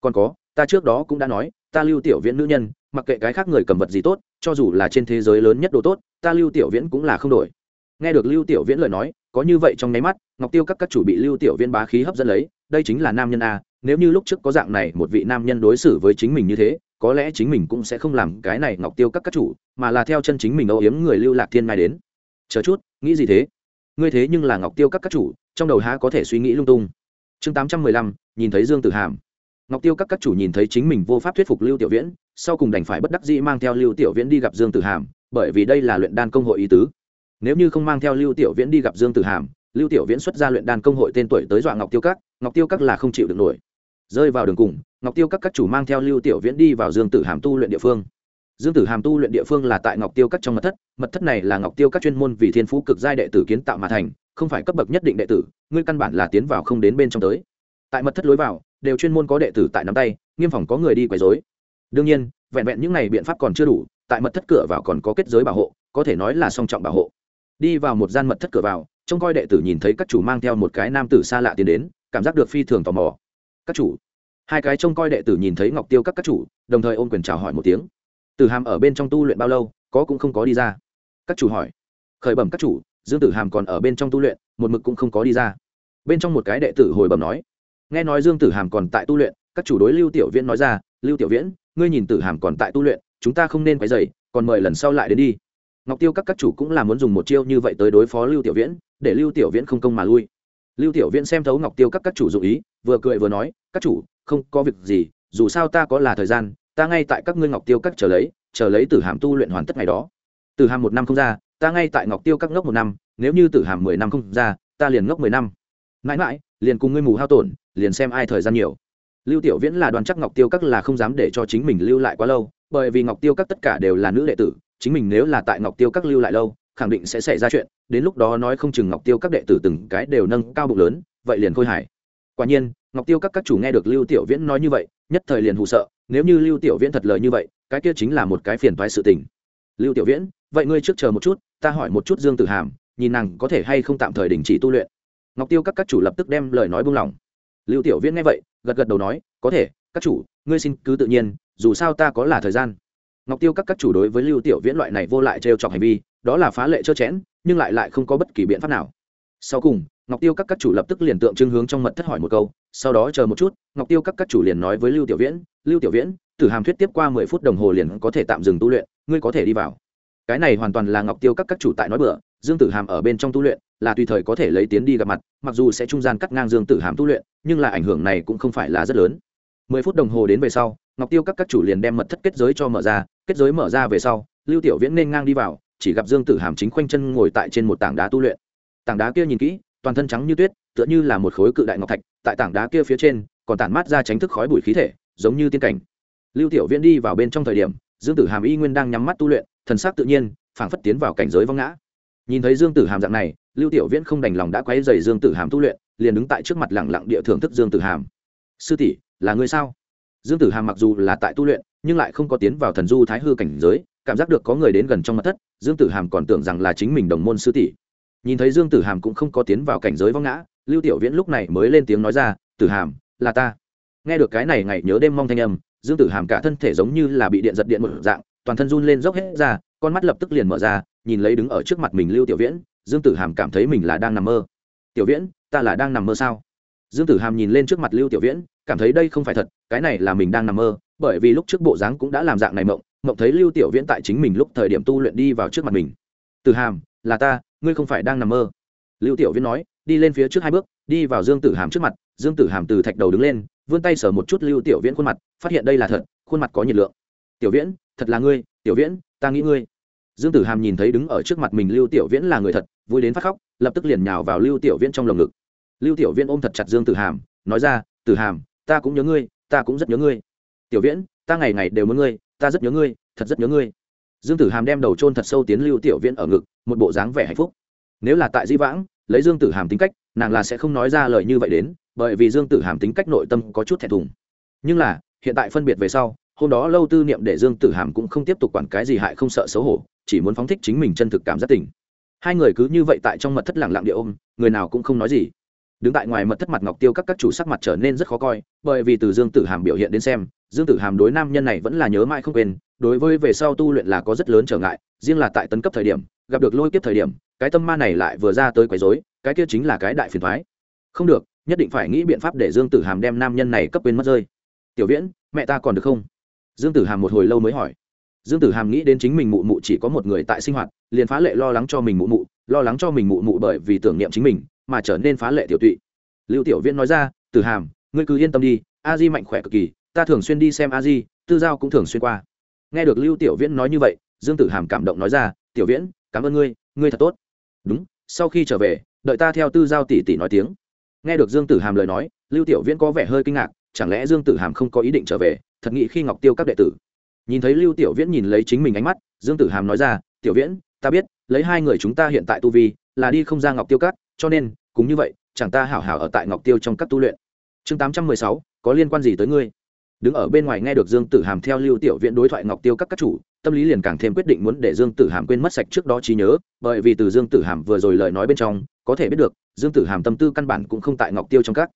Còn có ta trước đó cũng đã nói, ta lưu tiểu viễn nữ nhân, mặc kệ cái khác người cầm vật gì tốt, cho dù là trên thế giới lớn nhất đồ tốt, ta lưu tiểu viễn cũng là không đổi. Nghe được lưu tiểu viễn lời nói, có như vậy trong nháy mắt, ngọc tiêu các các chủ bị lưu tiểu viễn bá khí hấp dẫn lấy, đây chính là nam nhân a, nếu như lúc trước có dạng này một vị nam nhân đối xử với chính mình như thế, có lẽ chính mình cũng sẽ không làm cái này ngọc tiêu các các chủ, mà là theo chân chính mình âu yếm người lưu lạc thiên mai đến. Chờ chút, nghĩ gì thế? Ngươi thế nhưng là ngọc tiêu các các chủ, trong đầu há có thể suy nghĩ lung tung. Chương tám trăm mười lăm, nhìn thấy dương tử hàm ngọc tiêu các các chủ nhìn thấy chính mình vô pháp thuyết phục lưu tiểu viễn, sau cùng đành phải bất đắc dĩ mang theo lưu tiểu viễn đi gặp dương tử hàm, bởi vì đây là luyện đan công hội ý tứ. Nếu như không mang theo lưu tiểu viễn đi gặp dương tử hàm, lưu tiểu viễn xuất ra luyện đan công hội tên tuổi tới dọa ngọc tiêu các, ngọc tiêu các là không chịu được nổi. Rơi vào đường cùng, ngọc tiêu các các chủ mang theo lưu tiểu viễn đi vào dương tử hàm tu luyện địa phương. Dương tử hàm tu luyện địa phương là tại ngọc tiêu các trong mật thất mật thất này là ngọc tiêu các chuyên môn vì thiên phú cực giai đệ tử kiến tạo mà thành, không phải cấp bậc nhất định đệ tử, ngươi căn bản là tiến vào không đến bên trong tới. Tại mật thất lối vào đều chuyên môn có đệ tử tại nắm tay, nghiêm phòng có người đi quấy rối. Đương nhiên, vẹn vẹn những này biện pháp còn chưa đủ, tại mật thất cửa vào còn có kết giới bảo hộ, có thể nói là song trọng bảo hộ. Đi vào một gian mật thất cửa vào, trông coi đệ tử nhìn thấy các chủ mang theo một cái nam tử xa lạ tiến đến, cảm giác được phi thường tò mò. Các chủ. Hai cái trông coi đệ tử nhìn thấy ngọc tiêu các các chủ, đồng thời ôm quyền chào hỏi một tiếng. Tử hàm ở bên trong tu luyện bao lâu, có cũng không có đi ra. Các chủ hỏi. Khởi bẩm các chủ, dương tử hàm còn ở bên trong tu luyện, một mực cũng không có đi ra. Bên trong một cái đệ tử hồi bẩm nói nghe nói dương tử hàm còn tại tu luyện, các chủ đối lưu tiểu viễn nói ra, lưu tiểu viễn, ngươi nhìn tử hàm còn tại tu luyện, chúng ta không nên quấy dày còn mời lần sau lại đến đi. Ngọc tiêu các các chủ cũng là muốn dùng một chiêu như vậy tới đối phó lưu tiểu viễn, để lưu tiểu viễn không công mà lui. Lưu tiểu viễn xem thấu ngọc tiêu các các chủ dụ ý, vừa cười vừa nói, các chủ, không có việc gì, dù sao ta có là thời gian, ta ngay tại các ngươi ngọc tiêu các chờ lấy chờ lấy tử hàm tu luyện hoàn tất ngày đó. Tử hàm một năm không ra, ta ngay tại ngọc tiêu các ngốc một năm, nếu như tử hàm mười năm không ra, ta liền ngốc mười năm. Mãi mãi liền cùng ngươi mù hao tổn, liền xem ai thời gian nhiều. Lưu tiểu viễn là đoàn chắc ngọc tiêu các là không dám để cho chính mình lưu lại quá lâu, bởi vì ngọc tiêu các tất cả đều là nữ đệ tử, chính mình nếu là tại ngọc tiêu các lưu lại lâu, khẳng định sẽ xảy ra chuyện, đến lúc đó nói không chừng ngọc tiêu các đệ tử từng cái đều nâng cao bụng lớn, vậy liền khôi hài. Quả nhiên, ngọc tiêu các các chủ nghe được lưu tiểu viễn nói như vậy, nhất thời liền hụ sợ, nếu như lưu tiểu viễn thật lời như vậy, cái kia chính là một cái phiền toái sự tình. Lưu tiểu viễn, vậy ngươi trước chờ một chút, ta hỏi một chút dương tử hàm, nhìn nàng có thể hay không tạm thời đình chỉ tu luyện ngọc tiêu các các chủ lập tức đem lời nói buông lỏng. Lưu tiểu viễn nghe vậy, gật gật đầu nói, có thể, các chủ, ngươi xin cứ tự nhiên, dù sao ta có là thời gian. Ngọc tiêu các các chủ đối với lưu tiểu viễn loại này vô lại trêu chọc hành vi, đó là phá lệ trơ chẽn, nhưng lại lại không có bất kỳ biện pháp nào. Sau cùng, ngọc tiêu các các chủ lập tức liền tượng trưng hướng trong mật thất hỏi một câu, sau đó chờ một chút, ngọc tiêu các các chủ liền nói với lưu tiểu viễn, lưu tiểu viễn, tử hàm thuyết tiếp qua mười phút đồng hồ liền có thể tạm dừng tu luyện, ngươi có thể đi vào. Cái này hoàn toàn là ngọc tiêu các các chủ tại nói bữa dương tử hàm ở bên trong tu luyện, là tùy thời có thể lấy tiến đi gặp mặt, mặc dù sẽ trung gian cắt ngang dương tử hàm tu luyện, nhưng là ảnh hưởng này cũng không phải là rất lớn. Mười phút đồng hồ đến về sau, ngọc tiêu các các chủ liền đem mật thất kết giới cho mở ra, kết giới mở ra về sau, lưu tiểu viễn nên ngang đi vào, chỉ gặp dương tử hàm chính khoanh chân ngồi tại trên một tảng đá tu luyện. Tảng đá kia nhìn kỹ, toàn thân trắng như tuyết, tựa như là một khối cự đại ngọc thạch, tại tảng đá kia phía trên, còn tản mát ra tránh thức khói bụi khí thể, giống như tiên cảnh. Lưu tiểu viễn đi vào bên trong thời điểm, dương tử hàm y nguyên đang nhắm mắt tu luyện, thần sắc tự nhiên, phảng phất tiến vào cảnh giới vong ngã nhìn thấy dương tử hàm dạng này, lưu tiểu viễn không đành lòng đã quấy dày dương tử hàm tu luyện, liền đứng tại trước mặt lẳng lặng địa thưởng thức dương tử hàm. Sư tỷ, là người sao? Dương tử hàm mặc dù là tại tu luyện, nhưng lại không có tiến vào thần du thái hư cảnh giới, cảm giác được có người đến gần trong mặt thất, dương tử hàm còn tưởng rằng là chính mình đồng môn sư tỷ. Nhìn thấy dương tử hàm cũng không có tiến vào cảnh giới vong ngã, lưu tiểu viễn lúc này mới lên tiếng nói ra, tử hàm, là ta. Nghe được cái này ngày nhớ đêm mong thanh âm, dương tử hàm cả thân thể giống như là bị điện giật điện một dạng, toàn thân run lên dốc hết ra, con mắt lập tức liền mở ra nhìn lấy đứng ở trước mặt mình lưu tiểu viễn, dương tử hàm cảm thấy mình là đang nằm mơ. Tiểu viễn, ta là đang nằm mơ sao? Dương tử hàm nhìn lên trước mặt lưu tiểu viễn, cảm thấy đây không phải thật, cái này là mình đang nằm mơ, bởi vì lúc trước bộ dáng cũng đã làm dạng này mộng mộng thấy lưu tiểu viễn tại chính mình lúc thời điểm tu luyện đi vào trước mặt mình. Tử hàm, là ta, ngươi không phải đang nằm mơ. Lưu tiểu viễn nói, đi lên phía trước hai bước, đi vào dương tử hàm trước mặt, dương tử hàm từ thạch đầu đứng lên, vươn tay sờ một chút lưu tiểu viễn khuôn mặt, phát hiện đây là thật, khuôn mặt có nhiệt lượng. Tiểu viễn, thật là ngươi, tiểu viễn, ta nghĩ ngươi dương tử hàm nhìn thấy đứng ở trước mặt mình lưu tiểu viễn là người thật, vui đến phát khóc, lập tức liền nhào vào lưu tiểu viễn trong lồng ngực. Lưu tiểu viễn ôm thật chặt dương tử hàm, nói ra, tử hàm, ta cũng nhớ ngươi, ta cũng rất nhớ ngươi. Tiểu viễn, ta ngày ngày đều muốn ngươi, ta rất nhớ ngươi, thật rất nhớ ngươi. Dương tử hàm đem đầu chôn thật sâu tiến lưu tiểu viễn ở ngực, một bộ dáng vẻ hạnh phúc. Nếu là tại di vãng, lấy dương tử hàm tính cách, nàng là sẽ không nói ra lời như vậy đến, bởi vì dương tử hàm tính cách nội tâm có chút thẹn thùng. Nhưng là, hiện tại phân biệt về sau, hôm đó lâu tư niệm để dương tử hàm cũng không tiếp tục quản cái gì hại không sợ xấu hổ chỉ muốn phóng thích chính mình chân thực cảm giác tình. Hai người cứ như vậy tại trong mật thất lặng lặng địa ôm, người nào cũng không nói gì. Đứng tại ngoài mật thất mặt ngọc tiêu các các chủ sắc mặt trở nên rất khó coi, bởi vì từ dương tử hàm biểu hiện đến xem, dương tử hàm đối nam nhân này vẫn là nhớ mãi không quên, đối với về sau tu luyện là có rất lớn trở ngại, riêng là tại tấn cấp thời điểm, gặp được lôi kiếp thời điểm, cái tâm ma này lại vừa ra tới quấy rối, cái kia chính là cái đại phiền thoái không được, nhất định phải nghĩ biện pháp để dương tử hàm đem nam nhân này cấp quên mất rơi. Tiểu viễn, mẹ ta còn được không? Dương tử hàm một hồi lâu mới hỏi dương tử hàm nghĩ đến chính mình mụ mụ chỉ có một người tại sinh hoạt, liền phá lệ lo lắng cho mình mụ mụ, lo lắng cho mình mụ mụ bởi vì tưởng niệm chính mình mà trở nên phá lệ tiểu tụy. Lưu tiểu viễn nói ra, tử hàm, ngươi cứ yên tâm đi, a di mạnh khỏe cực kỳ, ta thường xuyên đi xem a di, tư giao cũng thường xuyên qua. Nghe được lưu tiểu viễn nói như vậy, dương tử hàm cảm động nói ra, tiểu viễn, cảm ơn ngươi ngươi thật tốt. Đúng, sau khi trở về, đợi ta theo tư giao tỷ tỷ nói tiếng. Nghe được dương tử hàm lời nói, lưu tiểu viễn có vẻ hơi kinh ngạc, chẳng lẽ dương tử hàm không có ý định trở về, thật nghĩ khi ngọc tiêu các đệ tử nhìn thấy lưu tiểu viễn nhìn lấy chính mình ánh mắt dương tử hàm nói ra tiểu viễn ta biết lấy hai người chúng ta hiện tại tu vi là đi không ra ngọc tiêu Cát, cho nên cũng như vậy chẳng ta hảo hảo ở tại ngọc tiêu trong các tu luyện. Chương tám trăm mười sáu có liên quan gì tới ngươi? Đứng ở bên ngoài nghe được dương tử hàm theo lưu tiểu viễn đối thoại ngọc tiêu các các chủ tâm lý liền càng thêm quyết định muốn để dương tử hàm quên mất sạch trước đó trí nhớ bởi vì từ dương tử hàm vừa rồi lời nói bên trong có thể biết được dương tử hàm tâm tư căn bản cũng không tại ngọc tiêu trong các.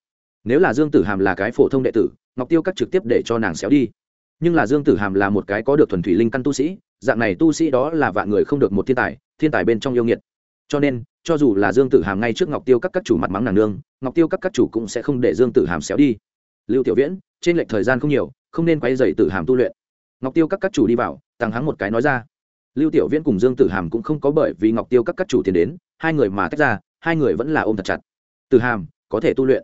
Nếu là dương tử hàm là cái phổ thông đệ tử ngọc tiêu các trực tiếp để cho nàng xéo đi nhưng là dương tử hàm là một cái có được thuần thủy linh căn tu sĩ, dạng này tu sĩ đó là vạn người không được một thiên tài thiên tài bên trong yêu nghiệt. Cho nên, cho dù là dương tử hàm ngay trước ngọc tiêu các các chủ mặt mắng nàng nương, ngọc tiêu các các chủ cũng sẽ không để dương tử hàm xéo đi. Lưu tiểu viễn, trên lệch thời gian không nhiều, không nên quay dày tử hàm tu luyện. Ngọc tiêu các các chủ đi vào tăng hắng một cái nói ra. Lưu tiểu viễn cùng dương tử hàm cũng không có bởi vì ngọc tiêu các các chủ tiền đến, hai người mà tách ra, hai người vẫn là ôm thật chặt. Tử hàm, có thể tu luyện.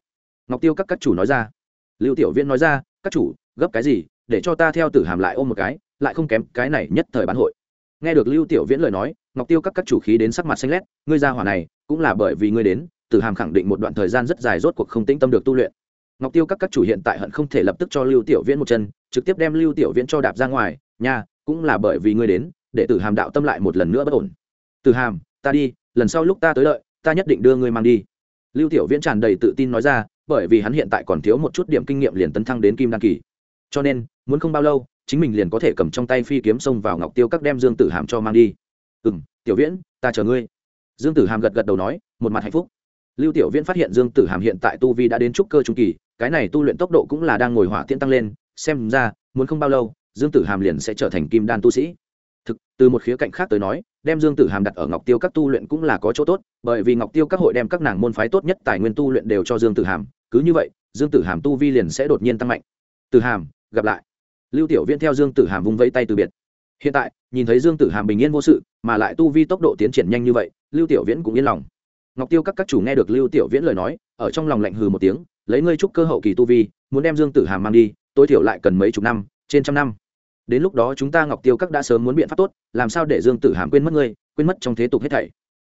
Ngọc tiêu các các chủ nói ra. Lưu tiểu viễn nói ra, các chủ, gấp cái gì? Để cho ta theo tử hàm lại ôm một cái, lại không kém cái này nhất thời bán hội. Nghe được lưu tiểu viễn lời nói, ngọc tiêu các các chủ khí đến sắc mặt xanh lét, ngươi ra hỏa này, cũng là bởi vì ngươi đến, tử hàm khẳng định một đoạn thời gian rất dài rốt cuộc không tĩnh tâm được tu luyện. Ngọc tiêu các các chủ hiện tại hận không thể lập tức cho lưu tiểu viễn một chân, trực tiếp đem lưu tiểu viễn cho đạp ra ngoài, nha, cũng là bởi vì ngươi đến, để tử hàm đạo tâm lại một lần nữa bất ổn. Tử hàm, ta đi, lần sau lúc ta tới đợi ta nhất định đưa ngươi mang đi. Lưu tiểu viễn tràn đầy tự tin nói ra, bởi vì hắn hiện tại còn thiếu một chút điểm kinh nghiệm liền tấn thăng đến kim đăng kỳ cho nên, muốn không bao lâu, chính mình liền có thể cầm trong tay phi kiếm xông vào ngọc tiêu các đem dương tử hàm cho mang đi. Ừ m tiểu viễn, ta chờ ngươi. Dương tử hàm gật gật đầu nói, một mặt hạnh phúc. Lưu tiểu viễn phát hiện dương tử hàm hiện tại tu vi đã đến trúc cơ trung kỳ, cái này tu luyện tốc độ cũng là đang ngồi hỏa tiễn tăng lên, xem ra, muốn không bao lâu, dương tử hàm liền sẽ trở thành kim đan tu sĩ. Thực, từ một khía cạnh khác tới nói, đem dương tử hàm đặt ở ngọc tiêu các tu luyện cũng là có chỗ tốt, bởi vì ngọc tiêu các hội đem các nàng môn phái tốt nhất tài nguyên tu luyện đều cho dương tử hàm, cứ như vậy, dương tử hàm tu vi liền sẽ đột nhiên tăng mạnh. Tử hàm gặp lại. Lưu tiểu viễn theo dương tử hàm vung vẫy tay từ biệt. Hiện tại, nhìn thấy dương tử hàm bình yên vô sự, mà lại tu vi tốc độ tiến triển nhanh như vậy, lưu tiểu viễn cũng yên lòng. Ngọc tiêu các các chủ nghe được lưu tiểu viễn lời nói, ở trong lòng lạnh hừ một tiếng, lấy ngươi trúc cơ hậu kỳ tu vi, muốn đem dương tử hàm mang đi, tối thiểu lại cần mấy chục năm, trên trăm năm. Đến lúc đó chúng ta ngọc tiêu các đã sớm muốn biện pháp tốt, làm sao để dương tử hàm quên mất ngươi, quên mất trong thế tục hết thảy.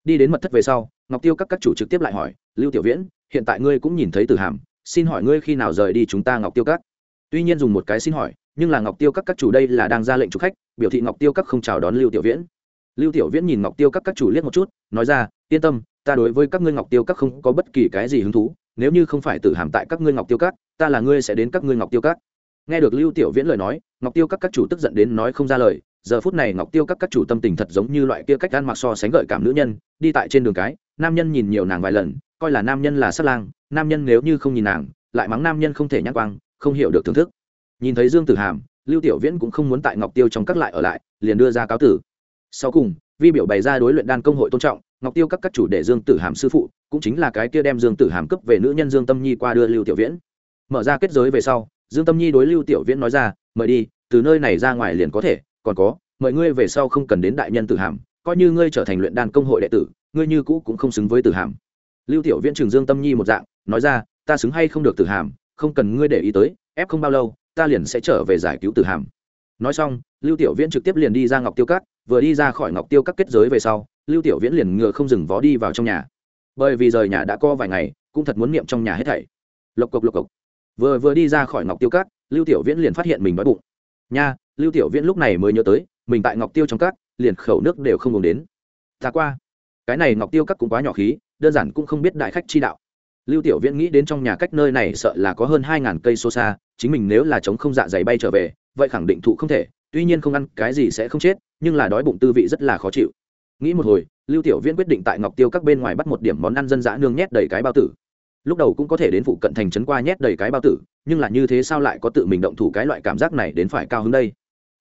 Đi đến mật thất về sau, ngọc tiêu các các chủ trực tiếp lại hỏi, lưu tiểu viễn, hiện tại ngươi cũng nhìn thấy Tử hàm, xin hỏi ngươi khi nào rời đi chúng ta ngọc tiêu các? Tuy nhiên dùng một cái xin hỏi, nhưng là ngọc tiêu các các chủ đây là đang ra lệnh chụp khách, biểu thị ngọc tiêu các không chào đón lưu tiểu viễn. Lưu tiểu viễn nhìn ngọc tiêu các các chủ liếc một chút, nói ra, yên tâm, ta đối với các ngươi ngọc tiêu các không có bất kỳ cái gì hứng thú, nếu như không phải tử hàm tại các ngươi ngọc tiêu các, ta là ngươi sẽ đến các ngươi ngọc tiêu các. Nghe được lưu tiểu viễn lời nói, ngọc tiêu các các chủ tức giận đến nói không ra lời, giờ phút này ngọc tiêu các các chủ tâm tình thật giống như loại kia cách ăn mặc so sánh gợi cảm nữ nhân, đi tại trên đường cái, nam nhân nhìn nhiều nàng vài lần, coi là nam nhân là sát lang, nam nhân nếu như không nhìn nàng, lại mắng nam nhân không thể nhắc quang không hiểu được thưởng thức. Nhìn thấy dương tử hàm, lưu tiểu viễn cũng không muốn tại ngọc tiêu trong các lại ở lại, liền đưa ra cáo tử. Sau cùng, vi biểu bày ra đối luyện đan công hội tôn trọng, ngọc tiêu các các chủ để dương tử hàm sư phụ, cũng chính là cái kia đem dương tử hàm cấp về nữ nhân dương tâm nhi qua đưa lưu tiểu viễn. Mở ra kết giới về sau, dương tâm nhi đối lưu tiểu viễn nói ra, mời đi, từ nơi này ra ngoài liền có thể, còn có, mời ngươi về sau không cần đến đại nhân tử hàm, coi như ngươi trở thành luyện đan công hội đệ tử, ngươi như cũ cũng không xứng với tử hàm. Lưu tiểu viễn trường dương tâm nhi một dạng, nói ra, ta xứng hay không được tử hàm không cần ngươi để ý tới, ép không bao lâu, ta liền sẽ trở về giải cứu tử hàm. Nói xong, lưu tiểu viễn trực tiếp liền đi ra ngọc tiêu cát vừa đi ra khỏi ngọc tiêu các kết giới về sau, lưu tiểu viễn liền ngựa không dừng vó đi vào trong nhà. Bởi vì rời nhà đã co vài ngày, cũng thật muốn niệm trong nhà hết thảy. Lộc cộc lộc cộc. Vừa vừa đi ra khỏi ngọc tiêu cát lưu tiểu viễn liền phát hiện mình đói bụng. Nha, lưu tiểu viễn lúc này mới nhớ tới, mình tại ngọc tiêu trong cát liền khẩu nước đều không uống đến. Ta qua. Cái này ngọc tiêu cát cũng quá nhỏ khí, đơn giản cũng không biết đại khách chi đạo lưu tiểu viễn nghĩ đến trong nhà cách nơi này sợ là có hơn hai ngàn cây số xa, chính mình nếu là chống không dạ dày bay trở về, vậy khẳng định thụ không thể, tuy nhiên không ăn cái gì sẽ không chết, nhưng là đói bụng tư vị rất là khó chịu. Nghĩ một hồi, lưu tiểu viễn quyết định tại ngọc tiêu các bên ngoài bắt một điểm món ăn dân dã nương nhét đầy cái bao tử. Lúc đầu cũng có thể đến phụ cận thành trấn qua nhét đầy cái bao tử, nhưng là như thế sao lại có tự mình động thủ cái loại cảm giác này đến phải cao hứng đây?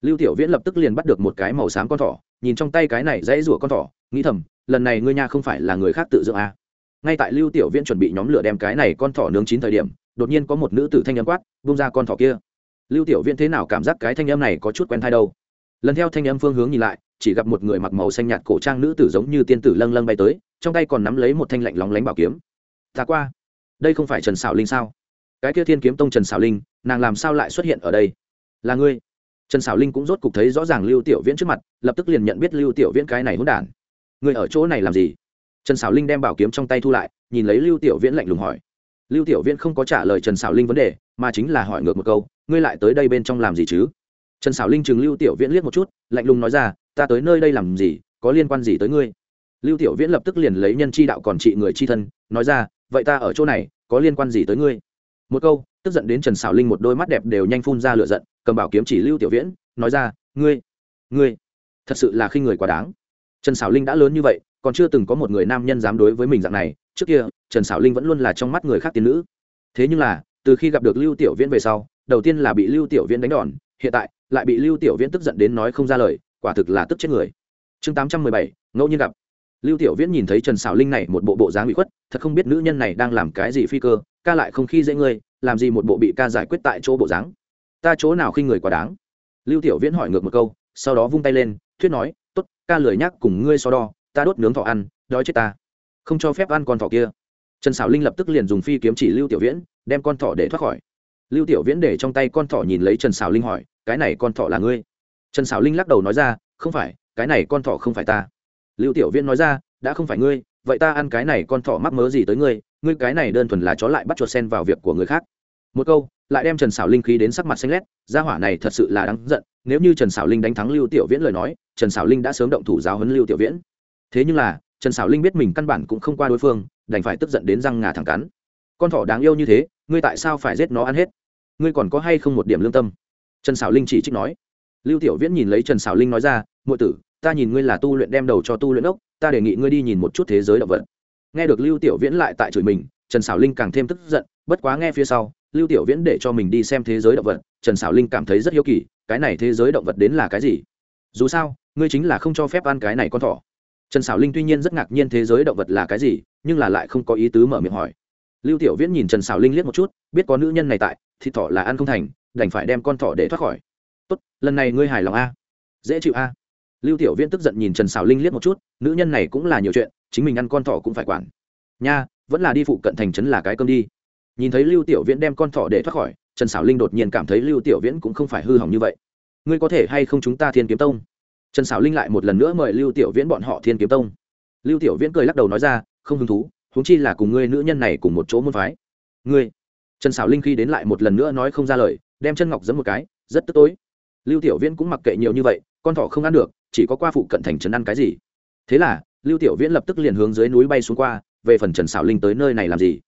Lưu tiểu viễn lập tức liền bắt được một cái màu xám con thỏ, nhìn trong tay cái này dãy rủa con thỏ, nghĩ thầm, lần này ngươi nha không phải là người khác tự dưỡng à ngay tại lưu tiểu viễn chuẩn bị nhóm lửa đem cái này con thỏ nướng chín thời điểm, đột nhiên có một nữ tử thanh âm quát bung ra con thỏ kia. Lưu tiểu viễn thế nào cảm giác cái thanh âm này có chút quen thai đâu? Lần theo thanh âm phương hướng nhìn lại, chỉ gặp một người mặc màu xanh nhạt cổ trang nữ tử giống như tiên tử lâng lâng bay tới, trong tay còn nắm lấy một thanh lạnh lóng lánh bảo kiếm. Ta qua. Đây không phải trần xảo linh sao? Cái kia thiên kiếm tông trần xảo linh, nàng làm sao lại xuất hiện ở đây? Là ngươi. Trần xảo linh cũng rốt cục thấy rõ ràng lưu tiểu viễn trước mặt, lập tức liền nhận biết lưu tiểu viễn cái này hỗn đản. Người ở chỗ này làm gì? Trần xảo linh đem bảo kiếm trong tay thu lại, nhìn lấy lưu tiểu viễn lạnh lùng hỏi. Lưu tiểu viễn không có trả lời trần xảo linh vấn đề, mà chính là hỏi ngược một câu, ngươi lại tới đây bên trong làm gì chứ? Trần xảo linh chừng lưu tiểu viễn liếc một chút, lạnh lùng nói ra, ta tới nơi đây làm gì, có liên quan gì tới ngươi? Lưu tiểu viễn lập tức liền lấy nhân chi đạo còn trị người chi thân, nói ra, vậy ta ở chỗ này, có liên quan gì tới ngươi? Một câu, tức giận đến trần xảo linh một đôi mắt đẹp đều nhanh phun ra lửa giận, cầm bảo kiếm chỉ lưu tiểu viễn, nói ra, ngươi ngươi, thật sự là khi người quá đáng. Trần xảo linh đã lớn như vậy còn chưa từng có một người nam nhân dám đối với mình dạng này, trước kia, trần xảo linh vẫn luôn là trong mắt người khác tiên nữ. Thế nhưng là, từ khi gặp được lưu tiểu viễn về sau, đầu tiên là bị lưu tiểu viễn đánh đòn, hiện tại, lại bị lưu tiểu viễn tức giận đến nói không ra lời, quả thực là tức chết người. Chương tám trăm mười bảy, ngẫu nhiên gặp. Lưu tiểu viễn nhìn thấy trần xảo linh này một bộ bộ dáng bị khuất, thật không biết nữ nhân này đang làm cái gì phi cơ, ca lại không khi dễ ngươi, làm gì một bộ bị ca giải quyết tại chỗ bộ dáng. Ta chỗ nào khi người quá đáng? Lưu tiểu viễn hỏi ngược một câu, sau đó vung tay lên, thuyết nói, tốt, ca lười nhắc cùng ngươi so đo ta đốt nướng thọ ăn, đói chết ta. Không cho phép ăn con thọ kia. Trần xảo linh lập tức liền dùng phi kiếm chỉ lưu tiểu viễn, đem con thọ để thoát khỏi. Lưu tiểu viễn để trong tay con thọ nhìn lấy trần xảo linh hỏi, cái này con thọ là ngươi? Trần xảo linh lắc đầu nói ra, không phải, cái này con thọ không phải ta. Lưu tiểu viễn nói ra, đã không phải ngươi, vậy ta ăn cái này con thọ mắc mớ gì tới ngươi? Ngươi cái này đơn thuần là chó lại bắt chuột sen vào việc của người khác. Một câu, lại đem trần xảo linh khí đến sắc mặt xanh lét, gia hỏa này thật sự là đáng giận. Nếu như trần xảo linh đánh thắng lưu tiểu viễn lời nói, trần xảo linh đã sớm động thủ giáo huấn lưu tiểu viễn thế nhưng là, trần xảo linh biết mình căn bản cũng không qua đối phương, đành phải tức giận đến răng ngà thẳng cắn. Con thỏ đáng yêu như thế, ngươi tại sao phải giết nó ăn hết? Ngươi còn có hay không một điểm lương tâm? Trần xảo linh chỉ trích nói. Lưu tiểu viễn nhìn lấy trần xảo linh nói ra ngụ tử, ta nhìn ngươi là tu luyện đem đầu cho tu luyện ốc, ta đề nghị ngươi đi nhìn một chút thế giới động vật. Nghe được lưu tiểu viễn lại tại chửi mình, trần xảo linh càng thêm tức giận, bất quá nghe phía sau, lưu tiểu viễn để cho mình đi xem thế giới động vật, trần xảo linh cảm thấy rất hiếu kỳ, cái này thế giới động vật đến là cái gì? Dù sao, ngươi chính là không cho phép ăn cái này con thỏ trần xảo linh tuy nhiên rất ngạc nhiên thế giới động vật là cái gì, nhưng là lại không có ý tứ mở miệng hỏi. Lưu tiểu viễn nhìn trần xảo linh liếc một chút, biết có nữ nhân này tại, thì thỏ là ăn không thành, đành phải đem con thỏ để thoát khỏi. Tốt, lần này ngươi hài lòng a. Dễ chịu a. Lưu tiểu viễn tức giận nhìn trần xảo linh liếc một chút, nữ nhân này cũng là nhiều chuyện, chính mình ăn con thỏ cũng phải quản. Nha, vẫn là đi phụ cận thành trấn là cái cơm đi. Nhìn thấy lưu tiểu viễn đem con thỏ để thoát khỏi, trần xảo linh đột nhiên cảm thấy lưu tiểu viễn cũng không phải hư hỏng như vậy. Ngươi có thể hay không chúng ta thiên kiếm tông? Trần xảo linh lại một lần nữa mời lưu tiểu viễn bọn họ thiên kiếm tông. Lưu tiểu viễn cười lắc đầu nói ra, không hứng thú, huống chi là cùng ngươi nữ nhân này cùng một chỗ môn phái. Ngươi? Trần xảo linh khi đến lại một lần nữa nói không ra lời, đem chân ngọc giấm một cái, rất tức tối. Lưu tiểu viễn cũng mặc kệ nhiều như vậy, con thỏ không ăn được, chỉ có qua phụ cận thành trấn ăn cái gì. Thế là, lưu tiểu viễn lập tức liền hướng dưới núi bay xuống qua, về phần trần xảo linh tới nơi này làm gì?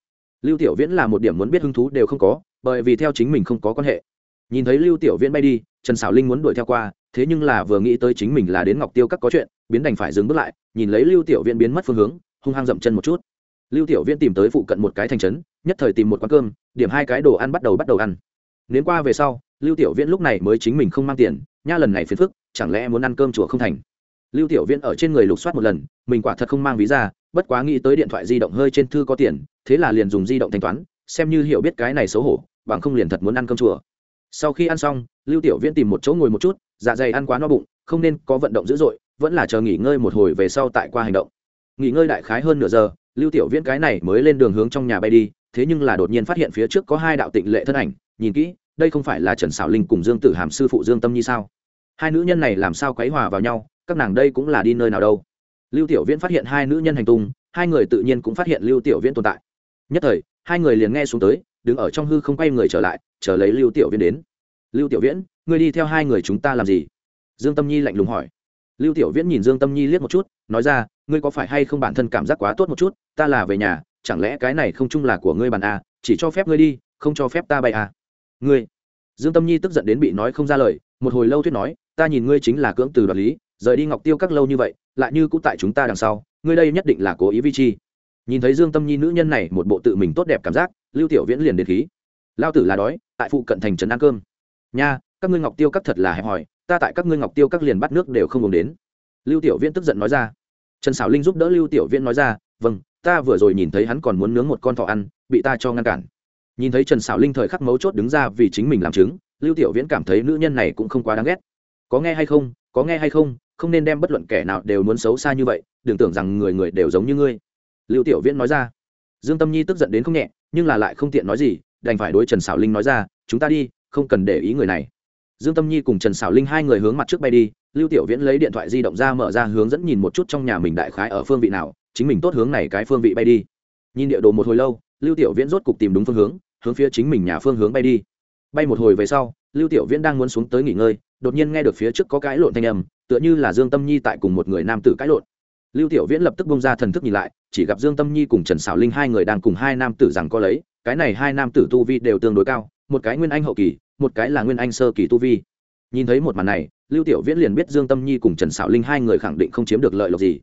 Lưu tiểu viễn là một điểm muốn biết hứng thú đều không có, bởi vì theo chính mình không có quan hệ. Nhìn thấy lưu tiểu viễn bay đi trần xảo linh muốn đuổi theo qua, thế nhưng là vừa nghĩ tới chính mình là đến ngọc tiêu các có chuyện, biến đành phải dừng bước lại, nhìn lấy lưu tiểu viễn biến mất phương hướng, hung hăng dậm chân một chút. Lưu tiểu viễn tìm tới phụ cận một cái thành trấn, nhất thời tìm một quán cơm, điểm hai cái đồ ăn bắt đầu bắt đầu ăn. Nếm qua về sau, lưu tiểu viễn lúc này mới chính mình không mang tiền, nha lần này phiền phức, chẳng lẽ muốn ăn cơm chùa không thành? Lưu tiểu viễn ở trên người lục soát một lần, mình quả thật không mang ví ra, bất quá nghĩ tới điện thoại di động hơi trên thư có tiền, thế là liền dùng di động thanh toán, xem như hiểu biết cái này xấu hổ, bằng không liền thật muốn ăn cơm chùa sau khi ăn xong, lưu tiểu viễn tìm một chỗ ngồi một chút dạ dày ăn quá no bụng, không nên có vận động dữ dội, vẫn là chờ nghỉ ngơi một hồi về sau tại qua hành động. Nghỉ ngơi đại khái hơn nửa giờ, lưu tiểu viễn cái này mới lên đường hướng trong nhà bay đi, thế nhưng là đột nhiên phát hiện phía trước có hai đạo tịnh lệ thân ảnh, nhìn kỹ, đây không phải là trần xảo linh cùng dương tử hàm sư phụ dương tâm nhi sao? Hai nữ nhân này làm sao quấy hòa vào nhau, các nàng đây cũng là đi nơi nào đâu? Lưu tiểu viễn phát hiện hai nữ nhân hành tung, hai người tự nhiên cũng phát hiện lưu tiểu viễn tồn tại. Nhất thời, hai người liền nghe xuống tới, đứng ở trong hư không quay người trở lại chờ lấy lưu tiểu viễn đến. Lưu tiểu viễn ngươi đi theo hai người chúng ta làm gì? Dương tâm nhi lạnh lùng hỏi. Lưu tiểu viễn nhìn dương tâm nhi liếc một chút nói ra ngươi có phải hay không bản thân cảm giác quá tốt một chút? Ta là về nhà chẳng lẽ cái này không chung là của ngươi bàn à, chỉ cho phép ngươi đi không cho phép ta bay à. ngươi? Dương tâm nhi tức giận đến bị nói không ra lời một hồi lâu thuyết nói ta nhìn ngươi chính là cưỡng từ đoạt lý rời đi ngọc tiêu các lâu như vậy lại như cũng tại chúng ta đằng sau ngươi đây nhất định là cố ý vi chi. Nhìn thấy dương tâm nhi nữ nhân này một bộ tự mình tốt đẹp cảm giác lưu tiểu viễn liền đến khí. Lao tử là đói tại phụ cận thành trấn ăn cơm. Nha, các ngươi ngọc tiêu các thật là hẹp hòi, ta tại các ngươi ngọc tiêu các liền bắt nước đều không uống đến. Lưu tiểu viễn tức giận nói ra. Trần xảo linh giúp đỡ lưu tiểu viễn nói ra vâng ta vừa rồi nhìn thấy hắn còn muốn nướng một con thỏ ăn, bị ta cho ngăn cản. Nhìn thấy trần xảo linh thời khắc mấu chốt đứng ra vì chính mình làm chứng, lưu tiểu viễn cảm thấy nữ nhân này cũng không quá đáng ghét. Có nghe hay không? Có nghe hay không? Không nên đem bất luận kẻ nào đều muốn xấu xa như vậy, đừng tưởng rằng người người đều giống như ngươi. Lưu tiểu viễn nói ra. Dương tâm nhi tức giận đến không nhẹ, nhưng là lại không tiện nói gì đành phải đối trần xảo linh nói ra, chúng ta đi, không cần để ý người này. Dương tâm nhi cùng trần xảo linh hai người hướng mặt trước bay đi, lưu tiểu viễn lấy điện thoại di động ra mở ra hướng dẫn nhìn một chút trong nhà mình đại khái ở phương vị nào, chính mình tốt hướng này cái phương vị bay đi. Nhìn địa đồ một hồi lâu, lưu tiểu viễn rốt cục tìm đúng phương hướng hướng phía chính mình nhà phương hướng bay đi. Bay một hồi về sau, lưu tiểu viễn đang muốn xuống tới nghỉ ngơi, đột nhiên nghe được phía trước có cái lộn thanh âm, tựa như là dương tâm nhi tại cùng một người nam tử cãi lộn. Lưu tiểu viễn lập tức bông ra thần thức nhìn lại, chỉ gặp dương tâm nhi cùng trần xảo linh hai người đang cùng hai nam tử rằng có lấy cái này hai nam tử tu vi đều tương đối cao, một cái nguyên anh hậu kỳ, một cái là nguyên anh sơ kỳ tu vi. Nhìn thấy một màn này, lưu tiểu viễn liền biết dương tâm nhi cùng trần xảo linh hai người khẳng định không chiếm được lợi lộc gì.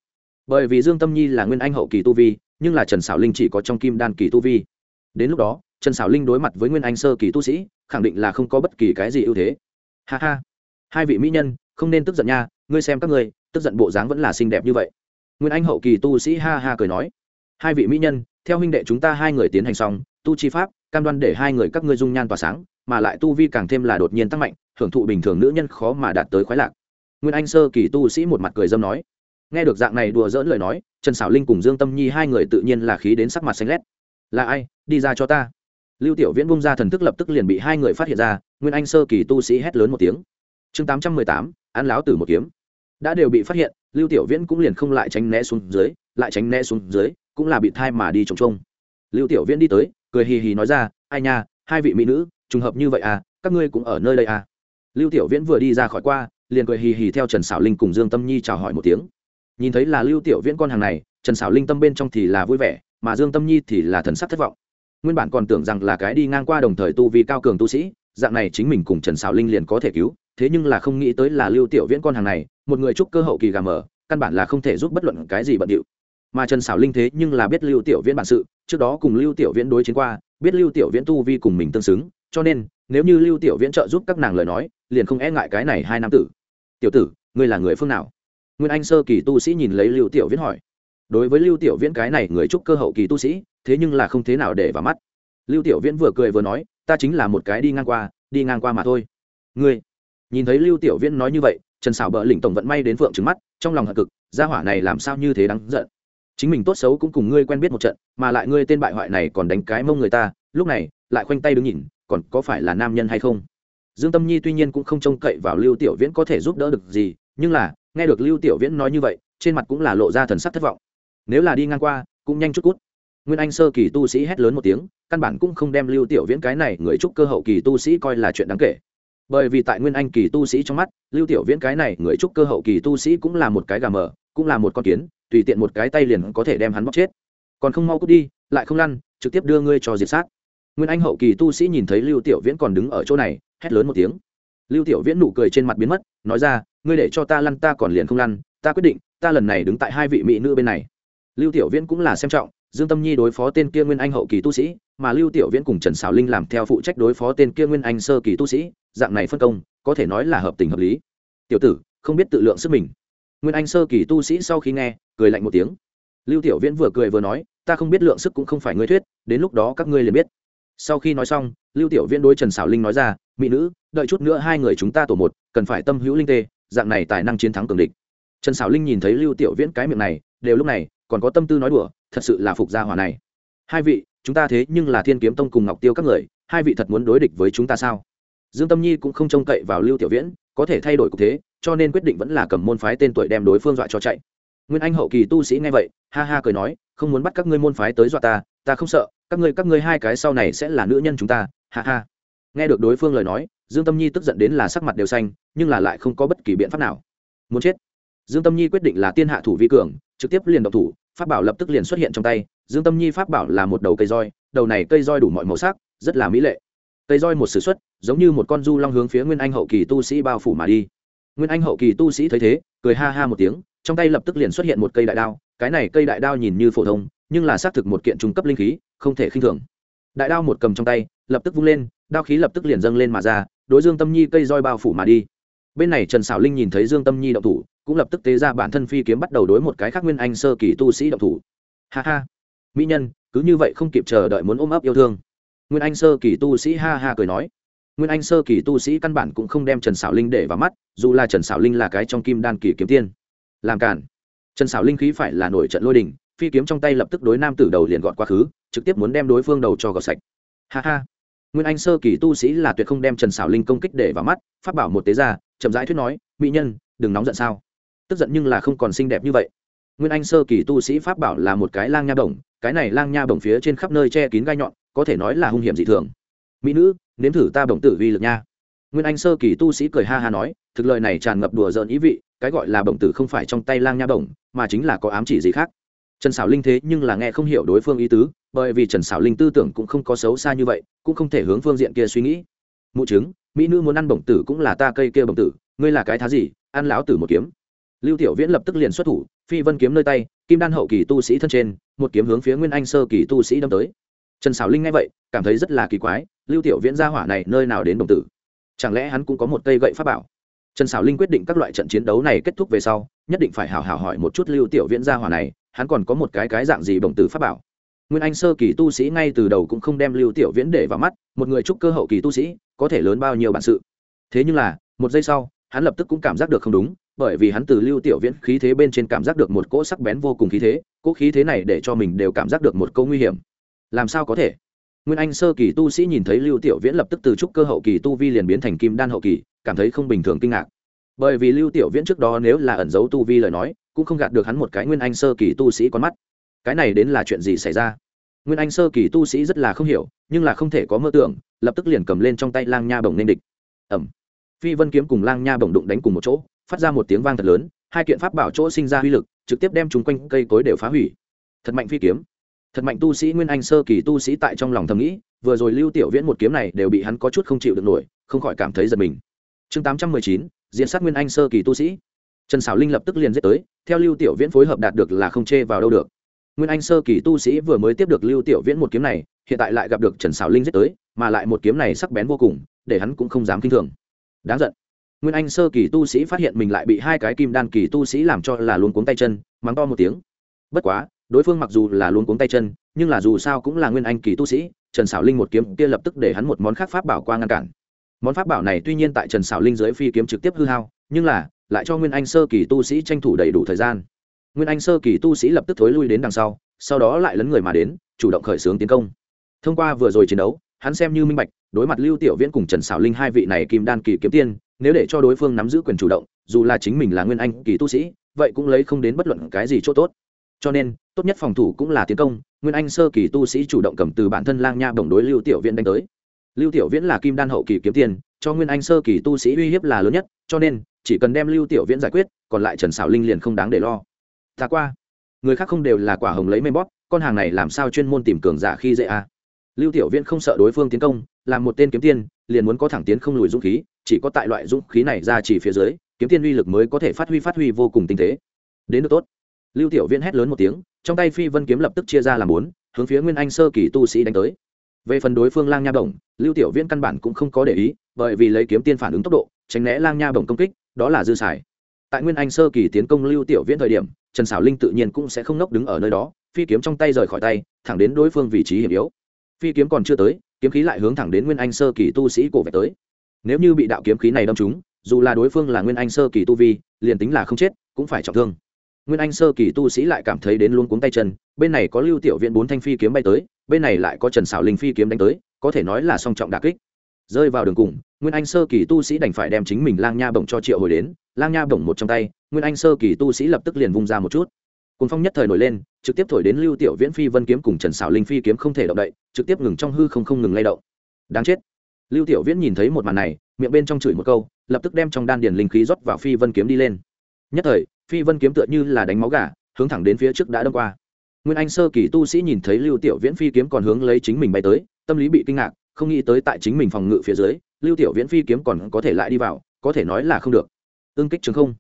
Bởi vì dương tâm nhi là nguyên anh hậu kỳ tu vi, nhưng là trần xảo linh chỉ có trong kim đan kỳ tu vi. Đến lúc đó, trần xảo linh đối mặt với nguyên anh sơ kỳ tu sĩ, khẳng định là không có bất kỳ cái gì ưu thế. Ha ha. Hai vị mỹ nhân, không nên tức giận nha, ngươi xem các ngươi, tức giận bộ dáng vẫn là xinh đẹp như vậy. Nguyên anh hậu kỳ tu sĩ ha ha cười nói. Hai vị mỹ nhân, theo huynh đệ chúng ta hai người tiến hành xong tu chi pháp, cam đoan để hai người các ngươi dung nhan tỏa sáng, mà lại tu vi càng thêm là đột nhiên tăng mạnh hưởng thụ bình thường nữ nhân khó mà đạt tới khoái lạc. Nguyên anh sơ kỳ tu sĩ một mặt cười dâm nói. Nghe được dạng này đùa dỡn lời nói, trần xảo linh cùng dương tâm nhi hai người tự nhiên là khí đến sắc mặt xanh lét. Là ai? Đi ra cho ta. Lưu tiểu viễn bung ra thần thức lập tức liền bị hai người phát hiện ra, nguyên anh sơ kỳ tu sĩ hét lớn một tiếng. Chương tám trăm mười tám ăn láo tử một kiếm. Đã đều bị phát hiện, lưu tiểu viễn cũng liền không lại tránh né xuống dưới, lại tránh né xuống dưới, cũng là bị thai mà đi trồng trông. Lưu tiểu viễn đi tới cười hì hì nói ra, ai nha, hai vị mỹ nữ, trùng hợp như vậy à các ngươi cũng ở nơi đây à? Lưu tiểu viễn vừa đi ra khỏi qua, liền cười hì hì theo trần xảo linh cùng dương tâm nhi chào hỏi một tiếng. Nhìn thấy là lưu tiểu viễn con hàng này, trần xảo linh tâm bên trong thì là vui vẻ, mà dương tâm nhi thì là thần sắc thất vọng. Nguyên bản còn tưởng rằng là cái đi ngang qua đồng thời tu vi cao cường tu sĩ, dạng này chính mình cùng trần xảo linh liền có thể cứu, thế nhưng là không nghĩ tới là lưu tiểu viễn con hàng này, một người trúc cơ hậu kỳ gà mờ, căn bản là không thể giúp bất luận cái gì bận điệu mà trần xảo linh thế nhưng là biết lưu tiểu viễn bản sự, trước đó cùng lưu tiểu viễn đối chiến qua, biết lưu tiểu viễn tu vi cùng mình tương xứng, cho nên, nếu như lưu tiểu viễn trợ giúp các nàng lời nói, liền không e ngại cái này hai nam tử. Tiểu tử, ngươi là người phương nào? Nguyên anh sơ kỳ tu sĩ nhìn lấy lưu tiểu viễn hỏi. Đối với lưu tiểu viễn cái này người trúc cơ hậu kỳ tu sĩ, thế nhưng là không thế nào để vào mắt. Lưu tiểu viễn vừa cười vừa nói, ta chính là một cái đi ngang qua, đi ngang qua mà thôi. Ngươi? Nhìn thấy lưu tiểu viễn nói như vậy, trần xảo bỡ lỉnh tổng vận may đến phượng trứng mắt, trong lòng hận cực, gia hỏa này làm sao như thế đáng giận? Chính mình tốt xấu cũng cùng ngươi quen biết một trận, mà lại ngươi tên bại hoại này còn đánh cái mông người ta, lúc này, lại khoanh tay đứng nhìn, còn có phải là nam nhân hay không? Dương tâm nhi tuy nhiên cũng không trông cậy vào lưu tiểu viễn có thể giúp đỡ được gì, nhưng là, nghe được lưu tiểu viễn nói như vậy, trên mặt cũng là lộ ra thần sắc thất vọng. Nếu là đi ngang qua, cũng nhanh chút cút. Nguyên anh sơ kỳ tu sĩ hét lớn một tiếng, căn bản cũng không đem lưu tiểu viễn cái này người trúc cơ hậu kỳ tu sĩ coi là chuyện đáng kể. Bởi vì tại nguyên anh kỳ tu sĩ trong mắt, lưu tiểu viễn cái này người trúc cơ hậu kỳ tu sĩ cũng là một cái gà mờ, cũng là một con kiến tùy tiện một cái tay liền có thể đem hắn bóc chết. Còn không mau cút đi, lại không lăn, trực tiếp đưa ngươi cho diệt sát. Nguyên anh hậu kỳ tu sĩ nhìn thấy lưu tiểu viễn còn đứng ở chỗ này, hét lớn một tiếng. Lưu tiểu viễn nụ cười trên mặt biến mất, nói ra, ngươi để cho ta lăn, ta còn liền không lăn, ta quyết định, ta lần này đứng tại hai vị mỹ nữ bên này. Lưu tiểu viễn cũng là xem trọng, dương tâm nhi đối phó tên kia nguyên anh hậu kỳ tu sĩ, mà lưu tiểu viễn cùng trần xảo linh làm theo phụ trách đối phó tên kia nguyên anh sơ kỳ tu sĩ, dạng này phân công, có thể nói là hợp tình hợp lý. Tiểu tử, không biết tự lượng sức mình nguyên anh sơ kỳ tu sĩ sau khi nghe, cười lạnh một tiếng. Lưu tiểu viễn vừa cười vừa nói, ta không biết lượng sức cũng không phải ngươi thuyết, đến lúc đó các ngươi liền biết. Sau khi nói xong, lưu tiểu viễn đối trần xảo linh nói ra, mỹ nữ, đợi chút nữa hai người chúng ta tổ một, cần phải tâm hữu linh tê, dạng này tài năng chiến thắng cường địch. Trần xảo linh nhìn thấy lưu tiểu viễn cái miệng này, đều lúc này còn có tâm tư nói đùa, thật sự là phục gia hỏa này. Hai vị, chúng ta thế nhưng là thiên kiếm tông cùng ngọc tiêu các người, hai vị thật muốn đối địch với chúng ta sao? Dương tâm nhi cũng không trông cậy vào lưu tiểu viễn, có thể thay đổi cục thế cho nên quyết định vẫn là cầm môn phái tên tuổi đem đối phương dọa cho chạy. Nguyên anh hậu kỳ tu sĩ nghe vậy, ha ha cười nói, không muốn bắt các ngươi môn phái tới dọa ta ta không sợ, các ngươi các ngươi hai cái sau này sẽ là nữ nhân chúng ta. Ha ha. Nghe được đối phương lời nói, dương tâm nhi tức giận đến là sắc mặt đều xanh, nhưng là lại không có bất kỳ biện pháp nào. Muốn chết. Dương tâm nhi quyết định là tiên hạ thủ vi cường, trực tiếp liền độc thủ, pháp bảo lập tức liền xuất hiện trong tay. Dương tâm nhi pháp bảo là một đầu cây roi, đầu này cây roi đủ mọi màu sắc, rất là mỹ lệ. Cây roi một s ử x u ấ t giống như một con du long hướng phía nguyên anh hậu kỳ tu sĩ bao phủ mà đi nguyên anh hậu kỳ tu sĩ thấy thế, cười ha ha một tiếng, trong tay lập tức liền xuất hiện một cây đại đao, cái này cây đại đao nhìn như phổ thông, nhưng là xác thực một kiện trung cấp linh khí, không thể khinh thường. Đại đao một cầm trong tay, lập tức vung lên, đao khí lập tức liền dâng lên mà ra, đối dương tâm nhi cây roi bao phủ mà đi. Bên này trần xảo linh nhìn thấy dương tâm nhi động thủ, cũng lập tức tế ra bản thân phi kiếm bắt đầu đối một cái khác nguyên anh sơ kỳ tu sĩ động thủ. Ha ha. Mỹ nhân, cứ như vậy không kịp chờ đợi muốn ôm ấp yêu thương. Nguyên anh sơ kỳ tu sĩ ha ha cười nói nguyên anh sơ kỳ tu sĩ căn bản cũng không đem trần xảo linh để vào mắt, dù là trần xảo linh là cái trong kim đan kỳ kiếm tiên. Làm cản trần xảo linh khí phải là nổi trận lôi đình, phi kiếm trong tay lập tức đối nam tử đầu liền gọn quá khứ, trực tiếp muốn đem đối phương đầu cho gọt sạch. Ha ha. Nguyên anh sơ kỳ tu sĩ là tuyệt không đem trần xảo linh công kích để vào mắt phát bảo một tế ra, chậm rãi thuyết nói, mỹ nhân, đừng nóng giận sao? Tức giận nhưng là không còn xinh đẹp như vậy. Nguyên anh sơ kỳ tu sĩ pháp bảo là một cái lang nha bổng, cái này lang nha bổng phía trên khắp nơi che kín gai nhọn, có thể nói là hung hiểm dị thường. Mỹ nữ nếm thử ta bổng tử vi lực nha. Nguyên anh sơ kỳ tu sĩ cười ha ha nói, thực lời này tràn ngập đùa giỡn ý vị, cái gọi là bổng tử không phải trong tay lang nha bổng, mà chính là có ám chỉ gì khác. Trần xảo linh thế nhưng là nghe không hiểu đối phương ý tứ, bởi vì trần xảo linh tư tưởng cũng không có xấu xa như vậy, cũng không thể hướng phương diện kia suy nghĩ. Mụ chứng mỹ nữ muốn ăn bổng tử cũng là ta cây kia bổng tử, ngươi là cái thá gì, ăn lão tử một kiếm. Lưu tiểu viễn lập tức liền xuất thủ, phi vân kiếm nơi tay, kim đan hậu kỳ tu sĩ thân trên, một kiếm hướng phía nguyên anh sơ kỳ tu sĩ đâm tới trần xảo linh nghe vậy, cảm thấy rất là kỳ quái, lưu tiểu viễn gia hỏa này nơi nào đến đồng tử? Chẳng lẽ hắn cũng có một cây gậy pháp bảo? Trần xảo linh quyết định các loại trận chiến đấu này kết thúc về sau, nhất định phải hào hào hỏi một chút lưu tiểu viễn gia hỏa này, hắn còn có một cái cái dạng gì đồng tử pháp bảo? Nguyên anh sơ kỳ tu sĩ ngay từ đầu cũng không đem lưu tiểu viễn để vào mắt, một người trúc cơ hậu kỳ tu sĩ, có thể lớn bao nhiêu bản sự? Thế nhưng là, một giây sau, hắn lập tức cũng cảm giác được không đúng, bởi vì hắn từ lưu tiểu viễn khí thế bên trên cảm giác được một cỗ sắc bén vô cùng khí thế, cỗ khí thế này để cho mình đều cảm giác được một câu nguy hiểm làm sao có thể? Nguyên anh sơ kỳ tu sĩ nhìn thấy lưu tiểu viễn lập tức từ trúc cơ hậu kỳ tu vi liền biến thành kim đan hậu kỳ, cảm thấy không bình thường kinh ngạc. Bởi vì lưu tiểu viễn trước đó nếu là ẩn giấu tu vi lời nói, cũng không gạt được hắn một cái nguyên anh sơ kỳ tu sĩ con mắt. Cái này đến là chuyện gì xảy ra? Nguyên anh sơ kỳ tu sĩ rất là không hiểu, nhưng là không thể có mơ tưởng, lập tức liền cầm lên trong tay lang nha bồng nên địch. Ẩm phi vân kiếm cùng lang nha bồng đụng đánh cùng một chỗ, phát ra một tiếng vang thật lớn, hai kiện pháp bảo chỗ sinh ra uy lực, trực tiếp đem chúng quanh cây cối đều phá hủy. Thật mạnh phi kiếm thật mạnh tu sĩ nguyên anh sơ kỳ tu sĩ tại trong lòng thầm nghĩ, vừa rồi lưu tiểu viễn một kiếm này đều bị hắn có chút không chịu được nổi, không khỏi cảm thấy giật mình. Chương tám trăm mười chín diện sát nguyên anh sơ kỳ tu sĩ. Trần xảo linh lập tức liền giết tới, theo lưu tiểu viễn phối hợp đạt được là không chê vào đâu được. Nguyên anh sơ kỳ tu sĩ vừa mới tiếp được lưu tiểu viễn một kiếm này, hiện tại lại gặp được trần xảo linh giết tới, mà lại một kiếm này sắc bén vô cùng, để hắn cũng không dám kinh thường. Đáng giận. Nguyên anh sơ kỳ tu sĩ phát hiện mình lại bị hai cái kim đan kỳ tu sĩ làm cho là luôn cuống tay chân, mắng to một tiếng. Bất quá đối phương mặc dù là luôn cuống tay chân, nhưng là dù sao cũng là nguyên anh kỳ tu sĩ, trần xảo linh một kiếm kia lập tức để hắn một món khác pháp bảo qua ngăn cản. Món pháp bảo này tuy nhiên tại trần xảo linh dưới phi kiếm trực tiếp hư hao, nhưng là lại cho nguyên anh sơ kỳ tu sĩ tranh thủ đầy đủ thời gian. Nguyên anh sơ kỳ tu sĩ lập tức thối lui đến đằng sau sau đó lại lấn người mà đến, chủ động khởi xướng tiến công. Thông qua vừa rồi chiến đấu, hắn xem như minh bạch, đối mặt lưu tiểu viễn cùng trần xảo linh hai vị này kim đan kỳ kiếm tiên, nếu để cho đối phương nắm giữ quyền chủ động, dù là chính mình là nguyên anh kỳ tu sĩ, vậy cũng lấy không đến bất luận cái gì chỗ tốt cho nên, tốt nhất phòng thủ cũng là tiến công, nguyên anh sơ kỳ tu sĩ chủ động cầm từ bản thân lang nha bổng đối lưu tiểu viễn đánh tới. Lưu tiểu viễn là kim đan hậu kỳ kiếm tiền, cho nguyên anh sơ kỳ tu sĩ uy hiếp là lớn nhất, cho nên, chỉ cần đem lưu tiểu viễn giải quyết, còn lại trần xảo linh liền không đáng để lo. Ta qua. Người khác không đều là quả hồng lấy mê bóp, con hàng này làm sao chuyên môn tìm cường giả khi dễ a à. lưu tiểu viễn không sợ đối phương tiến công là một tên kiếm tiên, liền muốn có thẳng tiến không lùi dũng khí, chỉ có tại loại dũng khí này ra chỉ phía dưới, kiếm tiên uy lực mới có thể phát huy phát huy vô cùng tinh tế. Đến được tốt lưu tiểu viễn hét lớn một tiếng, trong tay phi vân kiếm lập tức chia ra làm bốn, hướng phía nguyên anh sơ kỳ tu sĩ đánh tới. Về phần đối phương lang nha bổng, lưu tiểu viễn căn bản cũng không có để ý, bởi vì lấy kiếm tiên phản ứng tốc độ, tránh né lang nha bổng công kích, đó là dư xài. Tại nguyên anh sơ kỳ tiến công lưu tiểu viễn thời điểm, trần xảo linh tự nhiên cũng sẽ không nốc đứng ở nơi đó, phi kiếm trong tay rời khỏi tay, thẳng đến đối phương vị trí hiểm yếu. Phi kiếm còn chưa tới, kiếm khí lại hướng thẳng đến nguyên anh sơ kỳ tu sĩ cổ về tới. Nếu như bị đạo kiếm khí này đâm trúng, dù là đối phương là nguyên anh sơ kỳ tu vi, liền tính là không chết, cũng phải trọng thương nguyên anh sơ kỳ tu sĩ lại cảm thấy đến luôn cuống tay chân, bên này có lưu tiểu viện bốn thanh phi kiếm bay tới, bên này lại có trần xảo linh phi kiếm đánh tới, có thể nói là song trọng đà kích. Rơi vào đường cùng, nguyên anh sơ kỳ tu sĩ đành phải đem chính mình lang nha bổng cho triệu hồi đến, lang nha bổng một trong tay, nguyên anh sơ kỳ tu sĩ lập tức liền vung ra một chút. Cùng phong nhất thời nổi lên, trực tiếp thổi đến lưu tiểu viễn phi vân kiếm cùng trần xảo linh phi kiếm không thể động đậy, trực tiếp ngừng trong hư không không ngừng lay động. Đáng chết. Lưu tiểu viễn nhìn thấy một màn này, miệng bên trong chửi một câu, lập tức đem trong đan điền linh khí rót vào phi vân kiếm đi lên. Nhất thời phi vân kiếm tựa như là đánh máu gà, hướng thẳng đến phía trước đã đâm qua. Nguyên anh sơ kỳ tu sĩ nhìn thấy lưu tiểu viễn phi kiếm còn hướng lấy chính mình bay tới, tâm lý bị kinh ngạc, không nghĩ tới tại chính mình phòng ngự phía dưới, lưu tiểu viễn phi kiếm còn có thể lại đi vào, có thể nói là không được. Ưng kích trường không.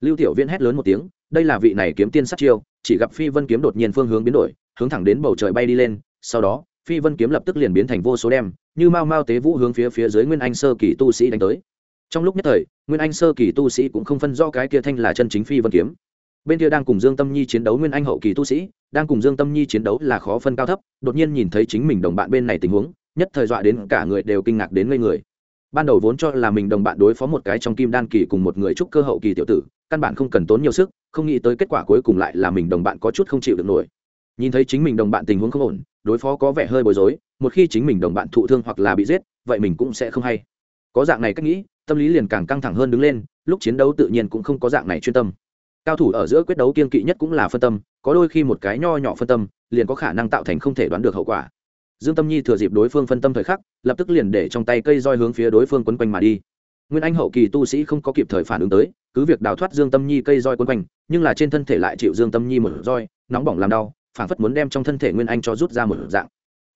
Lưu tiểu viễn hét lớn một tiếng, đây là vị này kiếm tiên sát chiêu, chỉ gặp phi vân kiếm đột nhiên phương hướng biến đổi, hướng thẳng đến bầu trời bay đi lên, sau đó, phi vân kiếm lập tức liền biến thành vô số đem, như mau mau tế vũ hướng phía phía dưới nguyên anh sơ kỳ tu sĩ đánh tới. Trong lúc nhất thời nguyên anh sơ kỳ tu sĩ cũng không phân rõ cái kia thanh là chân chính phi vân kiếm. Bên kia đang cùng dương tâm nhi chiến đấu nguyên anh hậu kỳ tu sĩ, đang cùng dương tâm nhi chiến đấu là khó phân cao thấp, đột nhiên nhìn thấy chính mình đồng bạn bên này tình huống, nhất thời dọa đến cả người đều kinh ngạc đến ngây người. Ban đầu vốn cho là mình đồng bạn đối phó một cái trong kim đan kỳ cùng một người trúc cơ hậu kỳ tiểu tử, căn bản không cần tốn nhiều sức, không nghĩ tới kết quả cuối cùng lại là mình đồng bạn có chút không chịu được nổi. Nhìn thấy chính mình đồng bạn tình huống không ổn, đối phó có vẻ hơi bối rối, một khi chính mình đồng bạn thụ thương hoặc là bị giết, vậy mình cũng sẽ không hay. Có dạng này cách nghĩ tâm lý liền càng căng thẳng hơn đứng lên, lúc chiến đấu tự nhiên cũng không có dạng này chuyên tâm. Cao thủ ở giữa quyết đấu kiên kỵ nhất cũng là phân tâm, có đôi khi một cái nho nhỏ phân tâm, liền có khả năng tạo thành không thể đoán được hậu quả. Dương tâm nhi thừa dịp đối phương phân tâm thời khắc, lập tức liền để trong tay cây roi hướng phía đối phương quấn quanh mà đi. Nguyên anh hậu kỳ tu sĩ không có kịp thời phản ứng tới, cứ việc đào thoát dương tâm nhi cây roi quấn quanh, nhưng là trên thân thể lại chịu dương tâm nhi một roi, nóng bỏng làm đau phản phất muốn đem trong thân thể nguyên anh cho rút ra một dạng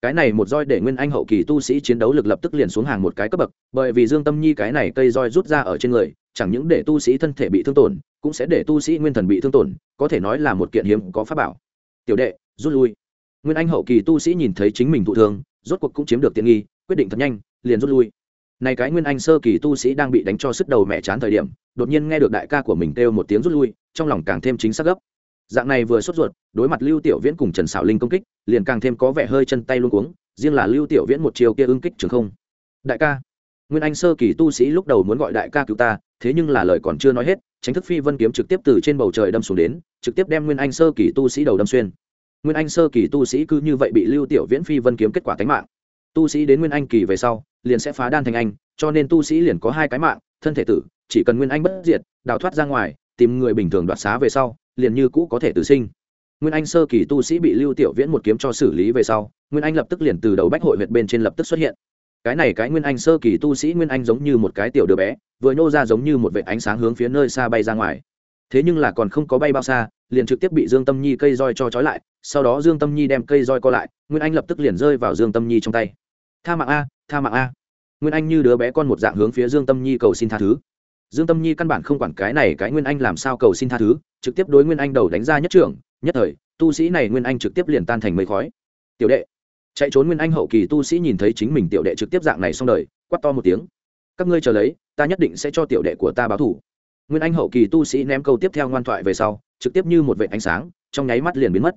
cái này một roi để nguyên anh hậu kỳ tu sĩ chiến đấu lực lập tức liền xuống hàng một cái cấp bậc, bởi vì dương tâm nhi cái này cây roi rút ra ở trên người, chẳng những để tu sĩ thân thể bị thương tổn, cũng sẽ để tu sĩ nguyên thần bị thương tổn, có thể nói là một kiện hiếm có pháp bảo. Tiểu đệ, rút lui. Nguyên anh hậu kỳ tu sĩ nhìn thấy chính mình thụ thương, rốt cuộc cũng chiếm được tiện nghi, quyết định thật nhanh, liền rút lui. Này cái nguyên anh sơ kỳ tu sĩ đang bị đánh cho sức đầu mẹ chán thời điểm, đột nhiên nghe được đại ca của mình kêu một tiếng rút lui, trong lòng càng thêm chính xác gấp. Dạng này vừa sốt ruột, đối mặt lưu tiểu viễn cùng trần xảo linh công kích liền càng thêm có vẻ hơi chân tay luôn cuống, riêng là lưu tiểu viễn một chiều kia ưng kích trường không. Đại ca, nguyên anh sơ kỳ tu sĩ lúc đầu muốn gọi đại ca cứu ta, thế nhưng là lời còn chưa nói hết tránh thức phi vân kiếm trực tiếp từ trên bầu trời đâm xuống đến, trực tiếp đem nguyên anh sơ kỳ tu sĩ đầu đâm xuyên. Nguyên anh sơ kỳ tu sĩ cứ như vậy bị lưu tiểu viễn phi vân kiếm kết quả tánh mạng. Tu sĩ đến nguyên anh kỳ về sau, liền sẽ phá đan thành anh, cho nên tu sĩ liền có hai cái mạng, thân thể tử, chỉ cần nguyên anh bất diệt, đào thoát ra ngoài, tìm người bình thường đoạt xá về sau, liền như cũ có thể tử sinh nguyên anh sơ kỳ tu sĩ bị lưu tiểu viễn một kiếm cho xử lý về sau, nguyên anh lập tức liền từ đầu bách hội huyệt bên trên lập tức xuất hiện. Cái này cái nguyên anh sơ kỳ tu sĩ nguyên anh giống như một cái tiểu đứa bé, vừa nhô ra giống như một vệ ánh sáng hướng phía nơi xa bay ra ngoài. Thế nhưng là còn không có bay bao xa, liền trực tiếp bị dương tâm nhi cây roi cho trói lại, sau đó dương tâm nhi đem cây roi co lại, nguyên anh lập tức liền rơi vào dương tâm nhi trong tay. Tha mạng a, tha mạng a. Nguyên anh như đứa bé con một dạng hướng phía dương tâm nhi cầu xin tha thứ. Dương tâm nhi căn bản không quản cái này cái nguyên anh làm sao cầu xin tha thứ, trực tiếp đối nguyên anh đầu đánh ra nhất trưởng nhất thời, tu sĩ này nguyên anh trực tiếp liền tan thành mây khói. Tiểu đệ, chạy trốn nguyên anh hậu kỳ tu sĩ nhìn thấy chính mình tiểu đệ trực tiếp dạng này xong đời quắt to một tiếng. Các ngươi chờ lấy, ta nhất định sẽ cho tiểu đệ của ta báo thủ nguyên anh hậu kỳ tu sĩ ném câu tiếp theo ngoan thoại về sau, trực tiếp như một vệ ánh sáng, trong nháy mắt liền biến mất.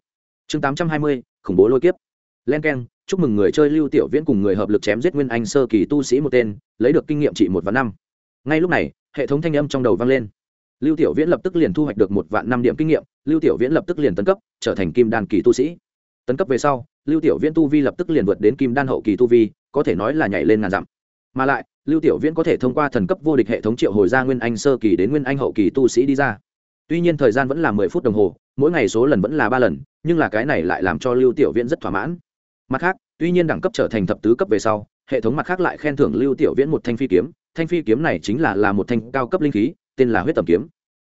Chương tám trăm hai mươi, khủng bố lôi kiếp. Len k e n chúc mừng người chơi lưu tiểu viễn cùng người hợp lực chém giết nguyên anh sơ kỳ tu sĩ một tên, lấy được kinh nghiệm trị một và năm. Ngay lúc này, hệ thống thanh âm trong đầu vang lên lưu tiểu viễn lập tức liền thu hoạch được một vạn năm điểm kinh nghiệm, lưu tiểu viễn lập tức liền tấn cấp, trở thành kim đan kỳ tu sĩ. Tấn cấp về sau, lưu tiểu viễn tu vi lập tức liền vượt đến kim đan hậu kỳ tu vi, có thể nói là nhảy lên ngàn dặm. Mà lại, lưu tiểu viễn có thể thông qua thần cấp vô địch hệ thống triệu hồi ra nguyên anh sơ kỳ đến nguyên anh hậu kỳ tu sĩ đi ra. Tuy nhiên thời gian vẫn là mười phút đồng hồ, mỗi ngày số lần vẫn là ba lần, nhưng là cái này lại làm cho lưu tiểu viễn rất thỏa mãn. Mặt khác, tuy nhiên đẳng cấp trở thành thập tứ cấp về sau, hệ thống mặt khác lại khen thưởng lưu tiểu viễn một thanh phi kiếm. Thanh phi kiếm này chính là là một thanh cao cấp linh khí tên là huyết tẩm kiếm.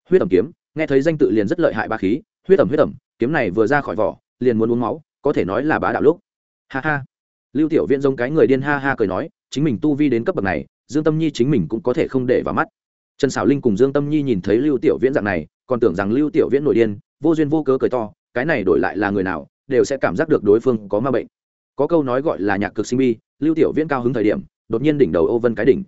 Huyết tẩm kiếm, nghe thấy danh tự liền rất lợi hại ba khí. Huyết tẩm huyết tẩm, kiếm này vừa ra khỏi vỏ, liền muốn uống máu, có thể nói là bá đạo lúc. Ha ha. Lưu tiểu viễn giống cái người điên ha ha cười nói, chính mình tu vi đến cấp bậc này, dương tâm nhi chính mình cũng có thể không để vào mắt. Trần Sảo linh cùng dương tâm nhi nhìn thấy lưu tiểu viễn dạng này, còn tưởng rằng lưu tiểu viễn nổi điên, vô duyên vô cớ cười to, cái này đổi lại là người nào, đều sẽ cảm giác được đối phương có ma bệnh. Có câu nói gọi là nhạc cực sinh bi, lưu tiểu viễn cao hứng thời điểm, đột nhiên đỉnh đầu ô vân cái đỉnh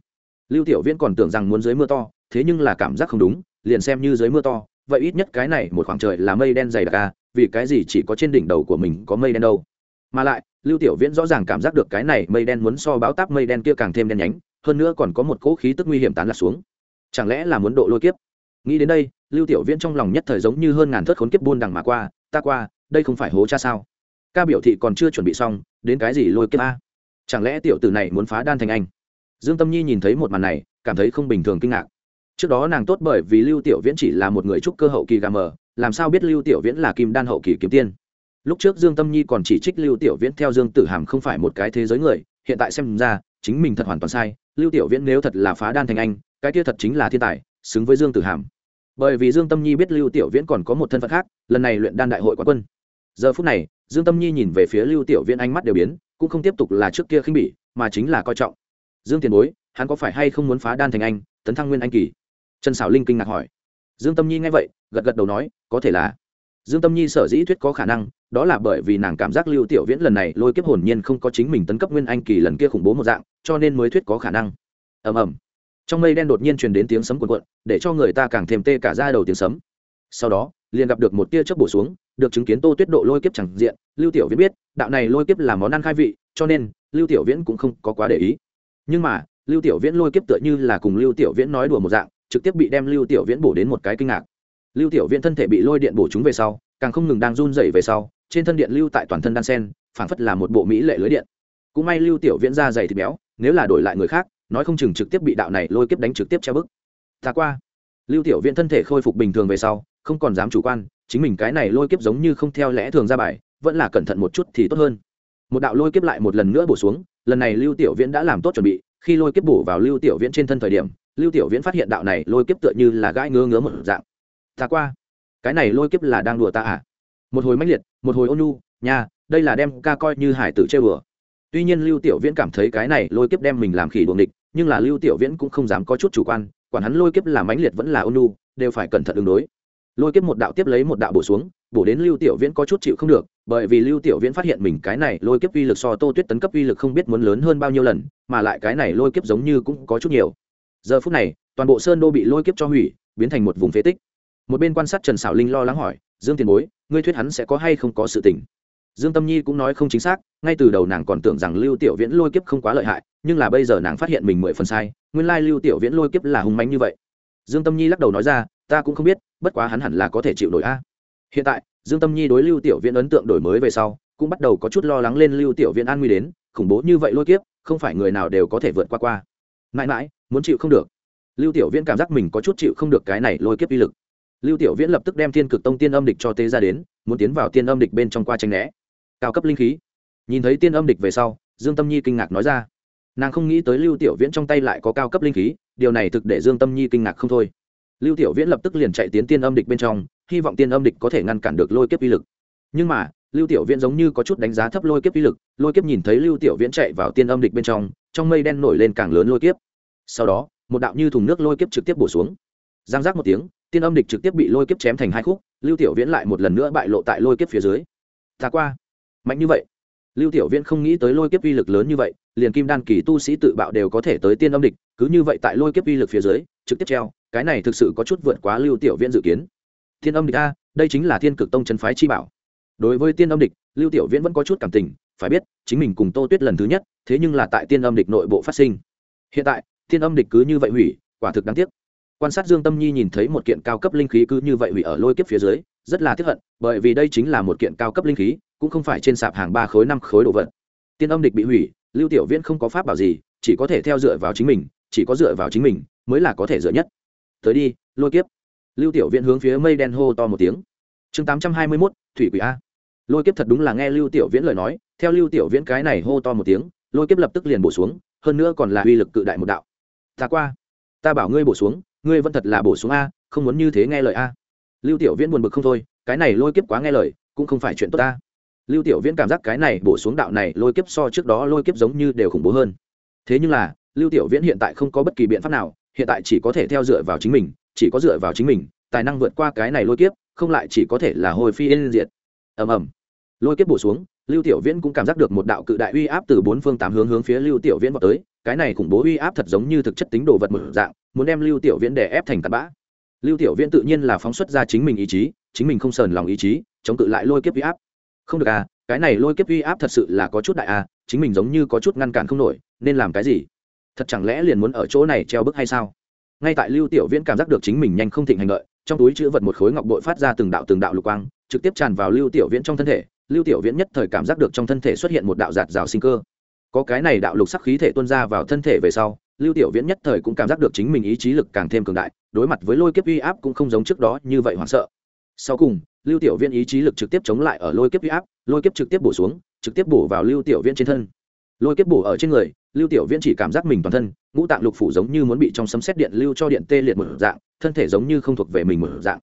lưu tiểu viễn còn tưởng rằng muốn dưới mưa to, thế nhưng là cảm giác không đúng, liền xem như dưới mưa to, vậy ít nhất cái này một khoảng trời là mây đen dày đặc à vì cái gì chỉ có trên đỉnh đầu của mình có mây đen đâu? Mà lại, lưu tiểu viễn rõ ràng cảm giác được cái này mây đen muốn so báo táp mây đen kia càng thêm đen nhánh, hơn nữa còn có một cỗ khí tức nguy hiểm tán lạc xuống. Chẳng lẽ là muốn độ lôi kiếp? Nghĩ đến đây, lưu tiểu viễn trong lòng nhất thời giống như hơn ngàn thớt khốn kiếp buôn đằng mà qua, ta qua, đây không phải hố cha sao? Ca biểu thị còn chưa chuẩn bị xong, đến cái gì lôi kiếp a? Chẳng lẽ tiểu tử này muốn phá đan thành anh? Dương tâm nhi nhìn thấy một màn này, cảm thấy không bình thường kinh ngạc. Trước đó nàng tốt bởi vì lưu tiểu viễn chỉ là một người trúc cơ hậu kỳ gà mờ, làm sao biết lưu tiểu viễn là kim đan hậu kỳ kiếm tiên? Lúc trước dương tâm nhi còn chỉ trích lưu tiểu viễn theo dương tử hàm không phải một cái thế giới người, hiện tại xem ra, chính mình thật hoàn toàn sai, lưu tiểu viễn nếu thật là phá đan thành anh, cái kia thật chính là thiên tài, xứng với dương tử hàm. Bởi vì dương tâm nhi biết lưu tiểu viễn còn có một thân phận khác, lần này luyện đan đại hội quán quân. Giờ phút này, dương tâm nhi nhìn về phía lưu tiểu viễn ánh mắt đều biến, cũng không tiếp tục là trước kia khinh bỉ, mà chính là coi trọng dương tiền bối, hắn có phải hay không muốn phá đan thành anh, tấn thăng nguyên anh kỳ? Trần xảo linh kinh ngạc hỏi. Dương tâm nhi nghe vậy, gật gật đầu nói, có thể là. Dương tâm nhi sở dĩ thuyết có khả năng, đó là bởi vì nàng cảm giác lưu tiểu viễn lần này lôi kiếp hồn nhiên không có chính mình tấn cấp nguyên anh kỳ lần kia khủng bố một dạng, cho nên mới thuyết có khả năng. Ầm ầm. Trong mây đen đột nhiên truyền đến tiếng sấm cuộn cuộn, để cho người ta càng thêm tê cả ra đầu tiếng sấm. Sau đó, liền gặp được một tia chớp bổ xuống, được chứng kiến tô tuyết độ lôi kiếp chẳng diện, lưu tiểu viễn biết, đạo này lôi kiếp là món ăn khai vị, cho nên lưu tiểu viễn cũng không có quá để ý nhưng mà, lưu tiểu viễn lôi kiếp tựa như là cùng lưu tiểu viễn nói đùa một dạng, trực tiếp bị đem lưu tiểu viễn bổ đến một cái kinh ngạc. Lưu tiểu viễn thân thể bị lôi điện bổ chúng về sau, càng không ngừng đang run dày về sau, trên thân điện lưu tại toàn thân đan sen, phảng phất là một bộ mỹ lệ lưới điện. Cũng may lưu tiểu viễn ra dày thịt béo, nếu là đổi lại người khác, nói không chừng trực tiếp bị đạo này lôi kiếp đánh trực tiếp treo bức. Ta qua. Lưu tiểu viễn thân thể khôi phục bình thường về sau, không còn dám chủ quan, chính mình cái này lôi kiếp giống như không theo lẽ thường ra bài, vẫn là cẩn thận một chút thì tốt hơn một đạo lôi kiếp lại một lần nữa bổ xuống, lần này lưu tiểu viễn đã làm tốt chuẩn bị, khi lôi kiếp bổ vào lưu tiểu viễn trên thân thời điểm, lưu tiểu viễn phát hiện đạo này lôi kiếp tựa như là gãi ngứa ngứa một dạng. Ta qua, cái này lôi kiếp là đang đùa ta à? Một hồi mãnh liệt, một hồi ôn nhu, nha, đây là đem ca coi như hải tử chơi bừa tuy nhiên lưu tiểu viễn cảm thấy cái này lôi kiếp đem mình làm khỉ đuồng địch, nhưng là lưu tiểu viễn cũng không dám có chút chủ quan, quản hắn lôi kiếp là mãnh liệt vẫn là ôn nhu, đều phải cẩn thận ứng đối. Lôi kiếp một đạo tiếp lấy một đạo bổ xuống, bổ đến lưu tiểu viễn có chút chịu không được bởi vì lưu tiểu viễn phát hiện mình cái này lôi kiếp uy lực so tô tuyết tấn cấp uy lực không biết muốn lớn hơn bao nhiêu lần, mà lại cái này lôi kiếp giống như cũng có chút nhiều. Giờ phút này, toàn bộ sơn đô bị lôi kiếp cho hủy, biến thành một vùng phế tích. Một bên quan sát trần xảo linh lo lắng hỏi, dương tiền bối, ngươi thuyết hắn sẽ có hay không có sự tình? Dương tâm nhi cũng nói không chính xác, ngay từ đầu nàng còn tưởng rằng lưu tiểu viễn lôi kiếp không quá lợi hại, nhưng là bây giờ nàng phát hiện mình mười phần sai, nguyên lai lưu tiểu viễn lôi kiếp là hung mánh như vậy. Dương tâm nhi lắc đầu nói ra, ta cũng không biết, bất quá hắn hẳn là có thể chịu nổi a. Hiện tại dương tâm nhi đối lưu tiểu viễn ấn tượng đổi mới về sau, cũng bắt đầu có chút lo lắng lên lưu tiểu viễn an nguy đến, khủng bố như vậy lôi kiếp, không phải người nào đều có thể vượt qua qua. Mãi mãi, muốn chịu không được. Lưu tiểu viễn cảm giác mình có chút chịu không được cái này lôi kiếp uy lực. Lưu tiểu viễn lập tức đem thiên cực tông tiên âm địch cho tế ra đến, muốn tiến vào tiên âm địch bên trong qua tranh né. Cao cấp linh khí. Nhìn thấy tiên âm địch về sau, dương tâm nhi kinh ngạc nói ra. Nàng không nghĩ tới lưu tiểu viễn trong tay lại có cao cấp linh khí, điều này thực để dương tâm nhi kinh ngạc không thôi. Lưu tiểu viễn lập tức liền chạy tiến tiên âm địch bên trong hy vọng tiên âm địch có thể ngăn cản được lôi kiếp uy lực. Nhưng mà, lưu tiểu viễn giống như có chút đánh giá thấp lôi kiếp uy lực, lôi kiếp nhìn thấy lưu tiểu viễn chạy vào tiên âm địch bên trong trong mây đen nổi lên càng lớn lôi kiếp. Sau đó, một đạo như thùng nước lôi kiếp trực tiếp bổ xuống. Giang giác một tiếng, tiên âm địch trực tiếp bị lôi kiếp chém thành hai khúc, lưu tiểu viễn lại một lần nữa bại lộ tại lôi kiếp phía dưới. Ta qua. Mạnh như vậy. Lưu tiểu viễn không nghĩ tới lôi kiếp uy lực lớn như vậy, liền kim đan kỳ tu sĩ tự bạo đều có thể tới tiên âm địch, cứ như vậy tại lôi kiếp uy lực phía dưới, trực tiếp treo, cái này thực sự có chút vượt quá lưu tiểu viễn dự kiến thiên âm địch a, đây chính là thiên cực tông chân phái chi bảo. Đối với tiên âm địch, lưu tiểu viễn vẫn có chút cảm tình, phải biết, chính mình cùng tô tuyết lần thứ nhất, thế nhưng là tại tiên âm địch nội bộ phát sinh. Hiện tại, thiên âm địch cứ như vậy hủy, quả thực đáng tiếc. Quan sát dương tâm nhi nhìn thấy một kiện cao cấp linh khí cứ như vậy hủy ở lôi kiếp phía dưới, rất là tiếp hận, bởi vì đây chính là một kiện cao cấp linh khí, cũng không phải trên sạp hàng ba khối năm khối đồ vật. Tiên âm địch bị hủy, lưu tiểu viễn không có pháp bảo gì, chỉ có thể theo dựa vào chính mình, chỉ có dựa vào chính mình mới là có thể dựa nhất. Tới đi, lôi kiếp lưu tiểu viễn hướng phía mây đen hô to một tiếng. Chương tám trăm hai mươi mốt, thủy quỷ a. Lôi kiếp thật đúng là nghe lưu tiểu viễn lời nói, theo lưu tiểu viễn cái này hô to một tiếng, lôi kiếp lập tức liền bổ xuống, hơn nữa còn là uy lực cự đại một đạo. Ta qua, ta bảo ngươi bổ xuống, ngươi vẫn thật là bổ xuống a, không muốn như thế nghe lời a. Lưu tiểu viễn buồn bực không thôi, cái này lôi kiếp quá nghe lời, cũng không phải chuyện tốt ta lưu tiểu viễn cảm giác cái này bổ xuống đạo này lôi kiếp so trước đó lôi kiếp giống như đều khủng bố hơn. Thế nhưng là, lưu tiểu viễn hiện tại không có bất kỳ biện pháp nào, hiện tại chỉ có thể theo dựa vào chính mình chỉ có dựa vào chính mình, tài năng vượt qua cái này lôi kiếp, không lại chỉ có thể là hồi phi yên diệt. Ầm ầm. Lôi kiếp bổ xuống, lưu tiểu viễn cũng cảm giác được một đạo cự đại uy áp từ bốn phương tám hướng hướng phía lưu tiểu viễn vào tới, cái này khủng bố uy áp thật giống như thực chất tính đồ vật một dạng, muốn đem lưu tiểu viễn đè ép thành tạt bã. Lưu tiểu viễn tự nhiên là phóng xuất ra chính mình ý chí, chính mình không sờn lòng ý chí, chống cự lại lôi kiếp uy áp. Không được à cái này lôi kiếp uy áp thật sự là có chút đại à chính mình giống như có chút ngăn cản không nổi, nên làm cái gì? Thật chẳng lẽ liền muốn ở chỗ này treo bức hay sao? Ngay tại lưu tiểu viễn cảm giác được chính mình nhanh không thịnh hành lợi trong túi chữ vật một khối ngọc bội phát ra từng đạo từng đạo lục quang, trực tiếp tràn vào lưu tiểu viễn trong thân thể. Lưu tiểu viễn nhất thời cảm giác được trong thân thể xuất hiện một đạo giạt rào sinh cơ. Có cái này đạo lục sắc khí thể tuôn ra vào thân thể về sau, lưu tiểu viễn nhất thời cũng cảm giác được chính mình ý chí lực càng thêm cường đại, đối mặt với lôi kiếp uy áp cũng không giống trước đó như vậy hoảng sợ. Sau cùng, lưu tiểu viễn ý chí lực trực tiếp chống lại ở lôi kiếp uy áp, lôi kiếp trực tiếp bổ xuống, trực tiếp bổ vào lưu tiểu viễn trên thân. Lôi kiếp bổ ở trên người, lưu tiểu viễn chỉ cảm giác mình toàn thân ngũ tạng lục phủ giống như muốn bị trong sấm xét điện lưu cho điện tê liệt một dạng, thân thể giống như không thuộc về mình một dạng.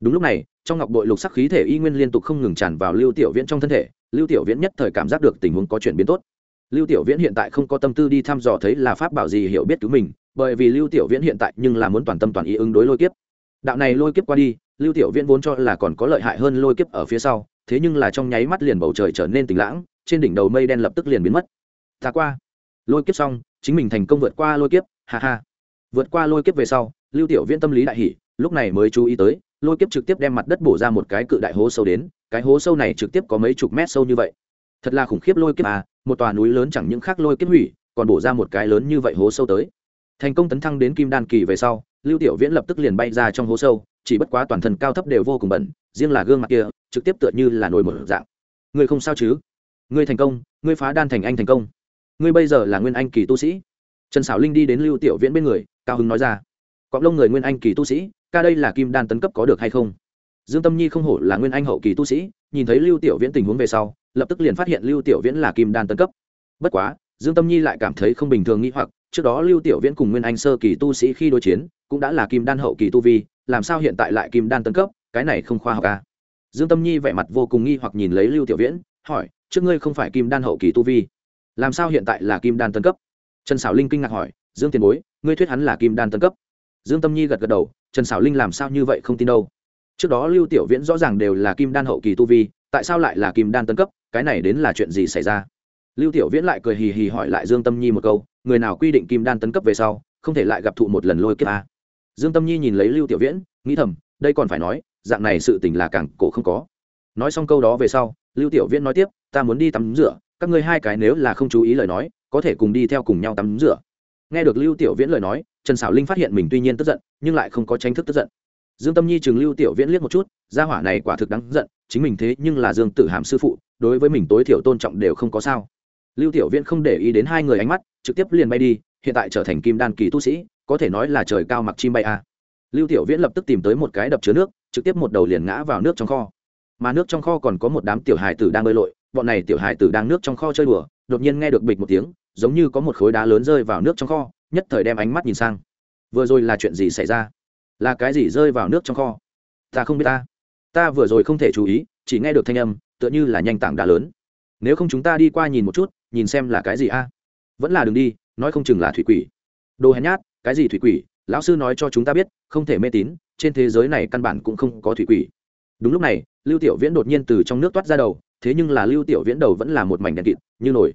Đúng lúc này, trong ngọc bội lục sắc khí thể y nguyên liên tục không ngừng tràn vào lưu tiểu viễn trong thân thể, lưu tiểu viễn nhất thời cảm giác được tình huống có chuyển biến tốt. Lưu tiểu viễn hiện tại không có tâm tư đi thăm dò thấy là pháp bảo gì hiểu biết cứu mình, bởi vì lưu tiểu viễn hiện tại nhưng là muốn toàn tâm toàn ý ứng đối lôi kiếp. Đạo này lôi kiếp qua đi, lưu tiểu viễn vốn cho là còn có lợi hại hơn lôi kiếp ở phía sau, thế nhưng là trong nháy mắt liền bầu trời trở nên tỉnh lãng, trên đỉnh đầu mây đen lập tức liền biến mất. Ta qua lôi kiếp xong, chính mình thành công vượt qua lôi kiếp, ha ha. Vượt qua lôi kiếp về sau, lưu tiểu viễn tâm lý đại hỷ lúc này mới chú ý tới, lôi kiếp trực tiếp đem mặt đất bổ ra một cái cự đại hố sâu đến, cái hố sâu này trực tiếp có mấy chục mét sâu như vậy. Thật là khủng khiếp lôi kiếp à một tòa núi lớn chẳng những khác lôi kiếp hủy, còn bổ ra một cái lớn như vậy hố sâu tới. Thành công tấn thăng đến kim đan kỳ về sau, lưu tiểu viễn lập tức liền bay ra trong hố sâu, chỉ bất quá toàn thân cao thấp đều vô cùng bẩn, riêng là gương mặt kia, trực tiếp tựa như là nổi một dạng. Ngươi không sao chứ? Ngươi thành công, ngươi phá đan thành anh thành công ngươi bây giờ là nguyên anh kỳ tu sĩ. Trần xảo linh đi đến lưu tiểu viễn bên người, cao Hưng nói ra. Cọng lông người nguyên anh kỳ tu sĩ, ca đây là kim đan tấn cấp có được hay không? Dương tâm nhi không hổ là nguyên anh hậu kỳ tu sĩ, nhìn thấy lưu tiểu viễn tình huống về sau, lập tức liền phát hiện lưu tiểu viễn là kim đan tấn cấp. Bất quá, dương tâm nhi lại cảm thấy không bình thường nghĩ hoặc, trước đó lưu tiểu viễn cùng nguyên anh sơ kỳ tu sĩ khi đối chiến, cũng đã là kim đan hậu kỳ tu vi, làm sao hiện tại lại kim đan tấn cấp, cái này không khoa học à? dương tâm nhi vẻ mặt vô cùng nghi hoặc nhìn lấy lưu tiểu viễn, hỏi, trước ngươi không phải kim đan hậu kỳ tu vi làm sao hiện tại là kim đan tân cấp? Trần xảo linh kinh ngạc hỏi, dương tiền bối, ngươi thuyết hắn là kim đan tân cấp? Dương tâm nhi gật gật đầu, trần xảo linh làm sao như vậy không tin đâu? Trước đó lưu tiểu viễn rõ ràng đều là kim đan hậu kỳ tu vi, tại sao lại là kim đan tân cấp? Cái này đến là chuyện gì xảy ra? Lưu tiểu viễn lại cười hì hì hỏi lại dương tâm nhi một câu, người nào quy định kim đan tân cấp về sau, không thể lại gặp thụ một lần lôi kiếp a? Dương tâm nhi nhìn lấy lưu tiểu viễn, nghĩ thầm, đây còn phải nói, dạng này sự tình là càng cổ không có. Nói xong câu đó về sau, lưu tiểu viễn nói tiếp, ta muốn đi tắm rửa các ngươi hai cái nếu là không chú ý lời nói, có thể cùng đi theo cùng nhau tắm rửa. Nghe được lưu tiểu viễn lời nói, trần xảo linh phát hiện mình tuy nhiên tức giận, nhưng lại không có tranh thức tức giận. Dương tâm nhi chừng lưu tiểu viễn liếc một chút, gia hỏa này quả thực đáng giận, chính mình thế nhưng là dương tử hàm sư phụ, đối với mình tối thiểu tôn trọng đều không có sao. Lưu tiểu viễn không để ý đến hai người ánh mắt, trực tiếp liền bay đi, hiện tại trở thành kim đan kỳ tu sĩ, có thể nói là trời cao mặc chim bay a lưu tiểu viễn lập tức tìm tới một cái đập chứa nước, trực tiếp một đầu liền ngã vào nước trong kho. Mà nước trong kho còn có một đám tiểu hài tử đang bơi lội bọn này tiểu hài tử đang nước trong kho chơi đùa, đột nhiên nghe được bịch một tiếng, giống như có một khối đá lớn rơi vào nước trong kho, nhất thời đem ánh mắt nhìn sang. Vừa rồi là chuyện gì xảy ra? Là cái gì rơi vào nước trong kho? Ta không biết ta. Ta vừa rồi không thể chú ý, chỉ nghe được thanh âm, tựa như là nhanh tảng đá lớn. Nếu không chúng ta đi qua nhìn một chút, nhìn xem là cái gì a? Vẫn là đ ừ n g đi, nói không chừng là thủy quỷ. Đồ hèn nhát, cái gì thủy quỷ? Lão sư nói cho chúng ta biết, không thể mê tín, trên thế giới này căn bản cũng không có thủy quỷ. Đúng lúc này, lưu tiểu viễn đột nhiên từ trong nước toát ra đầu thế nhưng là lưu tiểu viễn đầu vẫn là một mảnh đèn kịt, như nổi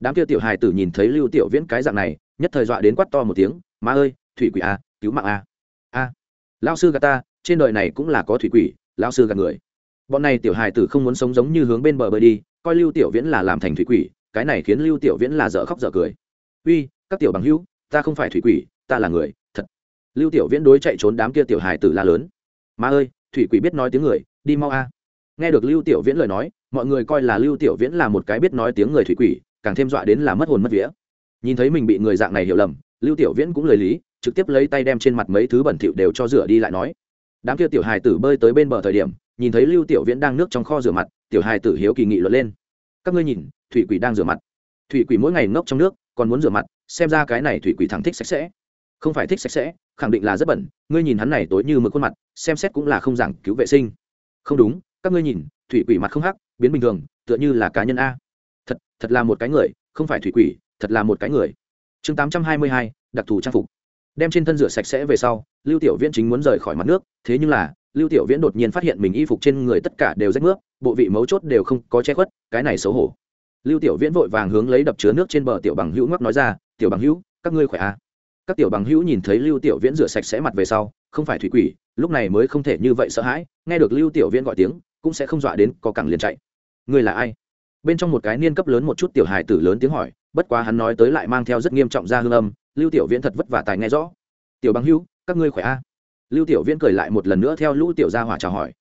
đám kia tiểu hài tử nhìn thấy lưu tiểu viễn cái dạng này, nhất thời dọa đến quát to một tiếng, má ơi, thủy quỷ a cứu mạng à. a a lao sư gà ta, trên đời này cũng là có thủy quỷ lao sư gà người. Bọn này tiểu hài tử không muốn sống giống như hướng bên bờ bơi đi, coi lưu tiểu viễn là làm thành thủy quỷ, cái này khiến lưu tiểu viễn là dở khóc dở cười. Uy, các tiểu bằng hữu, ta không phải thủy quỷ, ta là người, thật. Lưu tiểu viễn đối chạy trốn đám kia tiểu hài tử la lớn. Má ơi, thủy quỷ biết nói tiếng người, đi mau a. Nghe được lưu tiểu viễn lời nói mọi người coi là lưu tiểu viễn là một cái biết nói tiếng người thủy quỷ, càng thêm dọa đến là mất hồn mất vía. Nhìn thấy mình bị người dạng này hiểu lầm, lưu tiểu viễn cũng lời lý, trực tiếp lấy tay đem trên mặt mấy thứ bẩn thỉu đều cho rửa đi lại nói. Đám kia tiểu hài tử bơi tới bên bờ thời điểm, nhìn thấy lưu tiểu viễn đang nước trong kho rửa mặt, tiểu hài tử hiếu kỳ nghị luận lên. Các ngươi nhìn, thủy quỷ đang rửa mặt. Thủy quỷ mỗi ngày ngốc trong nước, còn muốn rửa mặt, xem ra cái này thủy quỷ thẳng thích sạch sẽ. Không phải thích sạch sẽ, khẳng định là rất bẩn, ngươi nhìn hắn này tối như mực khuôn mặt, xem xét cũng là không giảng cứu vệ sinh. Không đúng, các ngươi nhìn, thủy quỷ mặt không hắc biến bình thường, tựa như là cá nhân a. Thật thật là một cái người, không phải thủy quỷ, thật là một cái người. Chương tám trăm hai mươi hai, đặc thù trang phục. Đem trên thân rửa sạch sẽ về sau, lưu tiểu viễn chính muốn rời khỏi mặt nước, thế nhưng là, lưu tiểu viễn đột nhiên phát hiện mình y phục trên người tất cả đều rách nước, bộ vị mấu chốt đều không có che khuất, cái này xấu hổ. Lưu tiểu viễn vội vàng hướng lấy đập chứa nước trên bờ tiểu bằng hữu ngóc nói ra, tiểu bằng hữu, các ngươi khỏe à? các tiểu bằng hữu nhìn thấy lưu tiểu viễn rửa sạch sẽ mặt về sau, không phải thủy quỷ, lúc này mới không thể như vậy sợ hãi. Nghe được lưu tiểu viễn gọi tiếng cũng sẽ không dọa đến có cẳng liền chạy. Ngươi là ai? Bên trong một cái niên cấp lớn một chút tiểu hài tử lớn tiếng hỏi, bất quá hắn nói tới lại mang theo rất nghiêm trọng ra hương âm, lưu tiểu viễn thật vất vả tài nghe rõ. Tiểu bằng hữu, các ngươi khỏe a? À? lưu tiểu viễn cười lại một lần nữa theo lũ tiểu gia hỏa chào hỏi.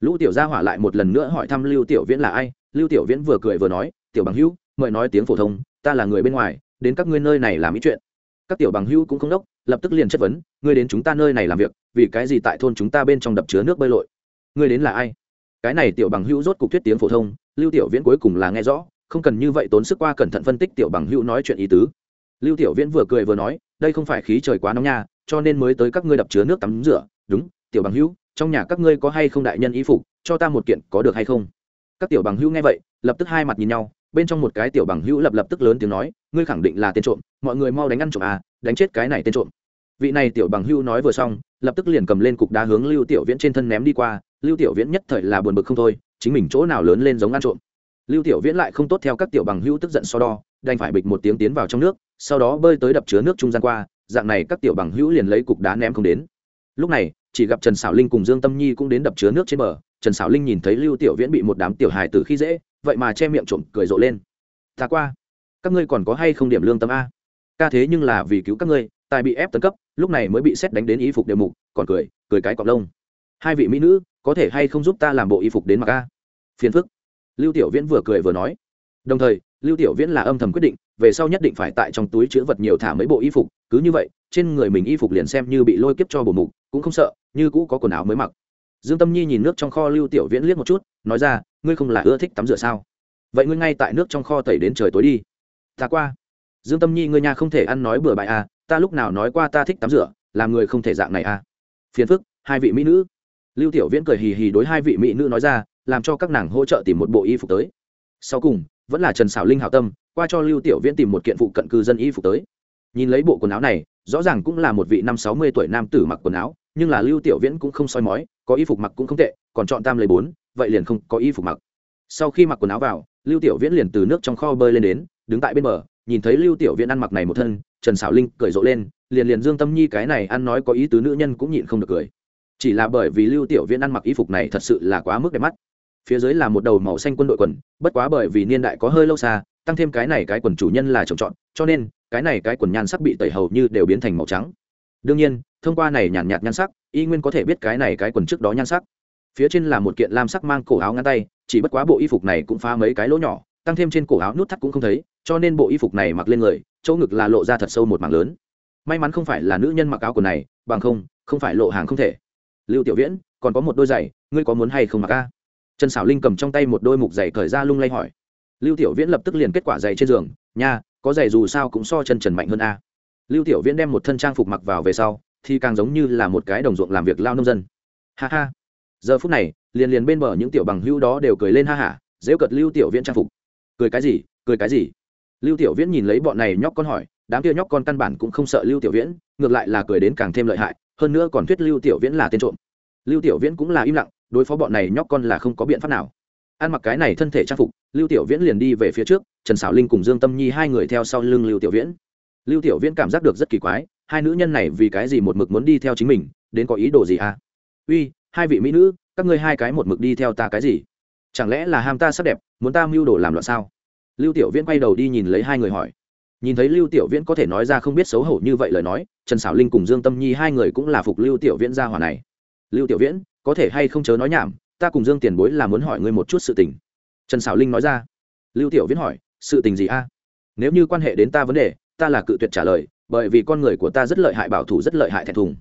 Lũ tiểu gia hỏa lại một lần nữa hỏi thăm lưu tiểu viễn là ai? Lưu tiểu viễn vừa cười vừa nói, tiểu bằng hữu, mời nói tiếng phổ thông, ta là người bên ngoài, đến các ngươi nơi này làm ý chuyện. Các tiểu bằng hữu cũng không đốc, lập tức liền chất vấn, ngươi đến chúng ta nơi này làm việc, vì cái gì tại thôn chúng ta bên trong đập chứa nước bơi lội? Ngươi đến là ai? Cái này tiểu bằng hữu rốt cục thuyết tiếng phổ thông, lưu tiểu viễn cuối cùng là nghe rõ, không cần như vậy tốn sức qua cẩn thận phân tích tiểu bằng hữu nói chuyện ý tứ. Lưu tiểu viễn vừa cười vừa nói, đây không phải khí trời quá nóng nha, cho nên mới tới các ngươi đập chứa nước tắm rửa. Đúng, tiểu bằng hữu, trong nhà các ngươi có hay không đại nhân y phục, cho ta một kiện có được hay không? Các tiểu bằng hữu nghe vậy, lập tức hai mặt nhìn nhau, bên trong một cái tiểu bằng hữu lập lập tức lớn tiếng nói, ngươi khẳng định là tên trộm, mọi người mau đánh ăn trộm à đánh chết cái này tên trộm. Vị này tiểu bằng hữu nói vừa xong lập tức liền cầm lên cục đá hướng lưu tiểu viễn trên thân ném đi qua. Lưu tiểu viễn nhất thời là buồn bực không thôi, chính mình chỗ nào lớn lên giống ăn trộm. Lưu tiểu viễn lại không tốt theo các tiểu bằng hữu tức giận so đo, đành phải bịch một tiếng tiến vào trong nước, sau đó bơi tới đập chứa nước trung gian qua, dạng này các tiểu bằng hữu liền lấy cục đá ném không đến. Lúc này, chỉ gặp trần xảo linh cùng dương tâm nhi cũng đến đập chứa nước trên bờ. Trần xảo linh nhìn thấy lưu tiểu viễn bị một đám tiểu hài tử khi dễ, vậy mà che miệng trộm cười rộ lên. Ta qua, các ngươi còn có hay không điểm lương tâm a? Ca thế nhưng là vì cứu các ngươi, tài bị ép tấn cấp lúc này mới bị xét đánh đến y phục đều mục, còn cười cười cái cọc lông. Hai vị mỹ nữ, có thể hay không giúp ta làm bộ y phục đến mặc a? Phiền phức. Lưu tiểu viễn vừa cười vừa nói. Đồng thời, lưu tiểu viễn là âm thầm quyết định, về sau nhất định phải tại trong túi chứa vật nhiều thả mấy bộ y phục, cứ như vậy, trên người mình y phục liền xem như bị lôi kiếp cho bổ mục, cũng không sợ, như cũ có quần áo mới mặc. Dương tâm nhi nhìn nước trong kho lưu tiểu viễn liếc một chút, nói ra, ngươi không là ưa thích tắm rửa sao? Vậy ngươi ngay tại nước trong kho tẩy đến trời tối đi. Ta qua. Dương tâm nhi, ngươi nhà không thể ăn nói bừa bãi à ta lúc nào nói qua ta thích tắm rửa, làm người không thể dạng này à? Phiền phức, hai vị mỹ nữ. Lưu tiểu viễn cười hì hì đối hai vị mỹ nữ nói ra, làm cho các nàng hỗ trợ tìm một bộ y phục tới. Sau cùng, vẫn là trần xảo linh hảo tâm, qua cho lưu tiểu viễn tìm một kiện phụ cận cư dân y phục tới. Nhìn lấy bộ quần áo này, rõ ràng cũng là một vị năm sáu mươi tuổi nam tử mặc quần áo, nhưng là lưu tiểu viễn cũng không soi mói, có y phục mặc cũng không tệ, còn chọn tam lấy bốn, vậy liền không có y phục mặc. Sau khi mặc quần áo vào, lưu tiểu viễn liền từ nước trong kho bơi lên đến, đứng tại bên bờ, nhìn thấy lưu tiểu viễn ăn mặc này một thân trần xảo linh cười rộ lên liền liền dương tâm nhi cái này ăn nói có ý tứ nữ nhân cũng nhịn không được cười. Chỉ là bởi vì lưu tiểu viễn ăn mặc y phục này thật sự là quá mức đẹp mắt. Phía dưới là một đầu màu xanh quân đội quần bất quá bởi vì niên đại có hơi lâu xa tăng thêm cái này cái quần chủ nhân là trồng trọt cho nên cái này cái quần nhan sắc bị tẩy hầu như đều biến thành màu trắng. Đương nhiên thông qua này nhàn nhạt, nhạt nhan sắc y nguyên có thể biết cái này cái quần trước đó nhan sắc. Phía trên là một kiện lam sắc mang cổ áo ngăn tay chỉ bất quá bộ y phục này cũng phá mấy cái lỗ nhỏ tăng thêm trên cổ áo nút thắt cũng không thấy cho nên bộ y phục này mặc lên người, chỗ ngực là lộ ra thật sâu một mảng lớn. May mắn không phải là nữ nhân mặc áo quần này, bằng không không phải lộ hàng không thể. Lưu tiểu viễn, còn có một đôi giày, ngươi có muốn hay không mặc a? Trần xảo linh cầm trong tay một đôi mục giày cởi ra lung lay hỏi. Lưu tiểu viễn lập tức liền kết quả giày trên giường, nha, có giày dù sao cũng so chân trần mạnh hơn a. Lưu tiểu viễn đem một thân trang phục mặc vào về sau, thì càng giống như là một cái đồng ruộng làm việc lao nông dân. Ha ha. Giờ phút này, liền liền bên bờ những tiểu bằng hữu đó đều cười lên ha hả dễ cợt lưu tiểu viễn trang phục. Cười cái gì, cười cái gì? Lưu tiểu viễn nhìn lấy bọn này nhóc con hỏi, đám kia nhóc con căn bản cũng không sợ lưu tiểu viễn, ngược lại là cười đến càng thêm lợi hại, hơn nữa còn thuyết lưu tiểu viễn là tên trộm. Lưu tiểu viễn cũng là im lặng, đối phó bọn này nhóc con là không có biện pháp nào. Ăn mặc cái này thân thể trang phục, lưu tiểu viễn liền đi về phía trước, trần xảo linh cùng dương tâm nhi hai người theo sau lưng lưu tiểu viễn. Lưu tiểu viễn cảm giác được rất kỳ quái, hai nữ nhân này vì cái gì một mực muốn đi theo chính mình, đến có ý đồ gì à? Uy, hai vị mỹ nữ, các ngươi hai cái một mực đi theo ta cái gì? Chẳng lẽ là ham ta sắc đẹp, muốn ta mưu đồ làm loạn sao? Lưu tiểu viễn quay đầu đi nhìn lấy hai người hỏi. Nhìn thấy lưu tiểu viễn có thể nói ra không biết xấu hổ như vậy lời nói, trần xảo linh cùng dương tâm nhi hai người cũng là phục lưu tiểu viễn ra hỏa này. Lưu tiểu viễn, có thể hay không chớ nói nhảm, ta cùng dương tiền bối là muốn hỏi ngươi một chút sự tình. Trần xảo linh nói ra. Lưu tiểu viễn hỏi, sự tình gì a? Nếu như quan hệ đến ta vấn đề, ta là cự tuyệt trả lời, bởi vì con người của ta rất lợi hại bảo thủ rất lợi hại thẹn thùng.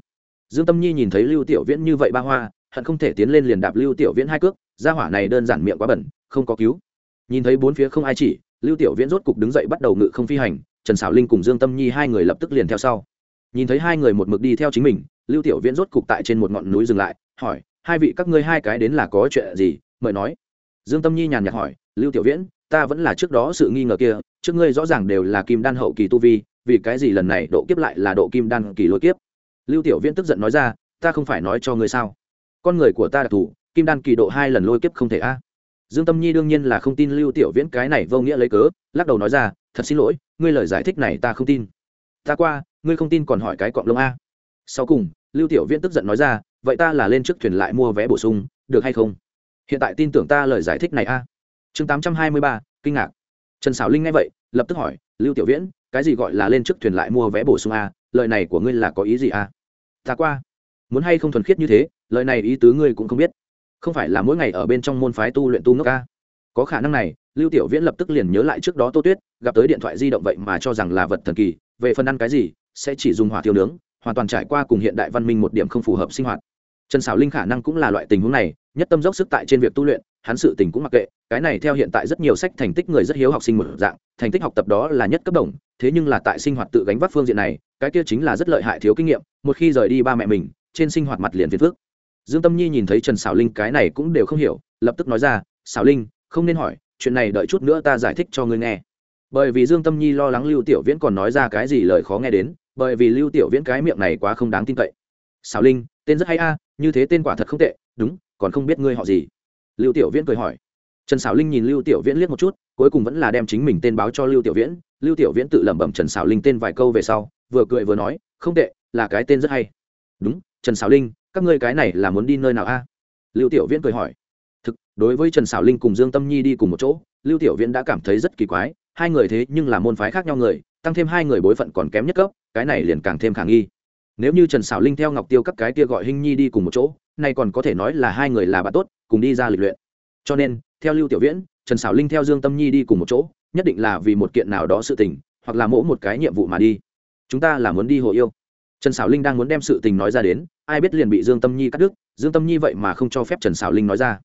Dương tâm nhi nhìn thấy lưu tiểu viễn như vậy ba hoa, hận không thể tiến lên liền đạp lưu tiểu viễn hai cước. Ra hỏa này đơn giản miệng quá bẩn, không có cứu nhìn thấy bốn phía không ai chỉ, lưu tiểu viễn rốt cục đứng dậy bắt đầu ngự không phi hành, trần xảo linh cùng dương tâm nhi hai người lập tức liền theo sau. Nhìn thấy hai người một mực đi theo chính mình, lưu tiểu viễn rốt cục tại trên một ngọn núi dừng lại, hỏi, hai vị các ngươi hai cái đến là có chuyện gì? Mời nói. Dương tâm nhi nhàn nhạt hỏi, lưu tiểu viễn, ta vẫn là trước đó sự nghi ngờ kia, trước ngươi rõ ràng đều là kim đan hậu kỳ tu vi, vì cái gì lần này độ kiếp lại là độ kim đan kỳ lôi kiếp? Lưu tiểu viễn tức giận nói ra, ta không phải nói cho ngươi sao? Con người của ta đặc thù, kim đan kỳ độ hai lần lôi kiếp không thể a dương tâm nhi đương nhiên là không tin lưu tiểu viễn cái này vô nghĩa lấy cớ, lắc đầu nói ra, thật xin lỗi, ngươi lời giải thích này ta không tin. Ta qua, ngươi không tin còn hỏi cái cọng lông a. Sau cùng, lưu tiểu viễn tức giận nói ra, vậy ta là lên trước thuyền lại mua vé bổ sung, được hay không? Hiện tại tin tưởng ta lời giải thích này a. Chương tám trăm hai mươi ba, kinh ngạc. Trần xảo linh nghe vậy, lập tức hỏi, lưu tiểu viễn, cái gì gọi là lên trước thuyền lại mua vé bổ sung a? Lời này của ngươi là có ý gì a? Ta qua. Muốn hay không thuần khiết như thế, lời này ý tứ ngươi cũng không biết không phải là mỗi ngày ở bên trong môn phái tu luyện tu nước ca. Có khả năng này, lưu tiểu viễn lập tức liền nhớ lại trước đó tô tuyết, gặp tới điện thoại di động vậy mà cho rằng là vật thần kỳ, về phần ăn cái gì, sẽ chỉ dùng hỏa thiêu nướng, hoàn toàn trải qua cùng hiện đại văn minh một điểm không phù hợp sinh hoạt. Trần xảo linh khả năng cũng là loại tình huống này, nhất tâm dốc sức tại trên việc tu luyện, hắn sự tình cũng mặc kệ, cái này theo hiện tại rất nhiều sách thành tích người rất hiếu học sinh một dạng, thành tích học tập đó là nhất cấp đồng, thế nhưng là tại sinh hoạt tự gánh vác phương diện này, cái kia chính là rất lợi hại thiếu kinh nghiệm, một khi rời đi ba mẹ mình, trên sinh hoạt mặt liền phiền phước dương tâm nhi nhìn thấy trần xảo linh, cái này cũng đều không hiểu, lập tức nói ra xảo linh, không nên hỏi, chuyện này đợi chút nữa ta giải thích cho ngươi nghe. Bởi vì dương tâm nhi lo lắng lưu tiểu viễn còn nói ra cái gì lời khó nghe đến, bởi vì lưu tiểu viễn cái miệng này quá không đáng tin cậy. Xảo linh, tên rất hay a, như thế tên quả thật không tệ, đúng, còn không biết ngươi họ gì? Lưu tiểu viễn cười hỏi. Trần xảo linh nhìn lưu tiểu viễn liếc một chút, cuối cùng vẫn là đem chính mình tên báo cho lưu tiểu viễn. Lưu tiểu viễn tự lẩm bẩm trần xảo linh tên vài câu về sau, vừa cười vừa nói, không tệ, là cái tên rất hay. Đúng, trần xảo linh các ngươi cái này là muốn đi nơi nào a? Lưu tiểu viễn cười hỏi. Thực, đối với trần xảo linh cùng dương tâm nhi đi cùng một chỗ, lưu tiểu viễn đã cảm thấy rất kỳ quái, hai người thế nhưng là môn phái khác nhau người, tăng thêm hai người bối phận còn kém nhất cấp, cái này liền càng thêm khả nghi. Nếu như trần xảo linh theo ngọc tiêu các cái kia gọi hình nhi đi cùng một chỗ, nay còn có thể nói là hai người là bạn tốt, cùng đi ra lịch luyện. Cho nên, theo lưu tiểu viễn, trần xảo linh theo dương tâm nhi đi cùng một chỗ, nhất định là vì một kiện nào đó sự tình, hoặc là mỗi một cái nhiệm vụ mà đi. Chúng ta là muốn đi hồ yêu. Trần xảo linh đang muốn đem sự tình nói ra đến ai biết liền bị dương tâm nhi cắt đứt, dương tâm nhi vậy mà không cho phép trần xảo linh nói ra.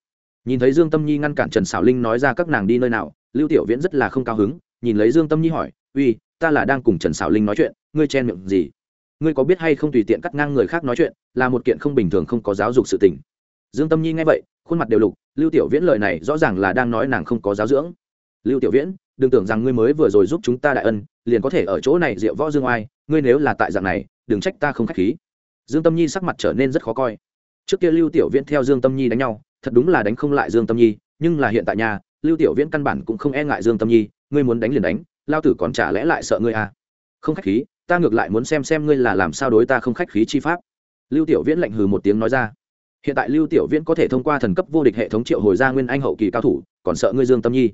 Nhìn thấy dương tâm nhi ngăn cản trần xảo linh nói ra các nàng đi nơi nào, lưu tiểu viễn rất là không cao hứng, nhìn lấy dương tâm nhi hỏi, uy, ta là đang cùng trần xảo linh nói chuyện, ngươi chen miệng gì? Ngươi có biết hay không tùy tiện cắt ngang người khác nói chuyện, là một kiện không bình thường không có giáo dục sự tình. Dương tâm nhi nghe vậy, khuôn mặt đều lục, lưu tiểu viễn lời này rõ ràng là đang nói nàng không có giáo dưỡng. Lưu tiểu viễn, đừng tưởng rằng ngươi mới vừa rồi giúp chúng ta đại ân, liền có thể ở chỗ này diệu võ dương oai, ngươi nếu là tại dạng này, đừng trách ta không k h á c h khí dương tâm nhi sắc mặt trở nên rất khó coi. Trước kia lưu tiểu viễn theo dương tâm nhi đánh nhau, thật đúng là đánh không lại dương tâm nhi, nhưng là hiện tại nhà lưu tiểu viễn căn bản cũng không e ngại dương tâm nhi, ngươi muốn đánh liền đánh, lao tử còn trả lẽ lại sợ ngươi à? Không khách khí, ta ngược lại muốn xem xem ngươi là làm sao đối ta không khách khí chi pháp. Lưu tiểu viễn lạnh hừ một tiếng nói ra. Hiện tại lưu tiểu viễn có thể thông qua thần cấp vô địch hệ thống triệu hồi ra nguyên anh hậu kỳ cao thủ, còn sợ ngươi dương tâm nhi.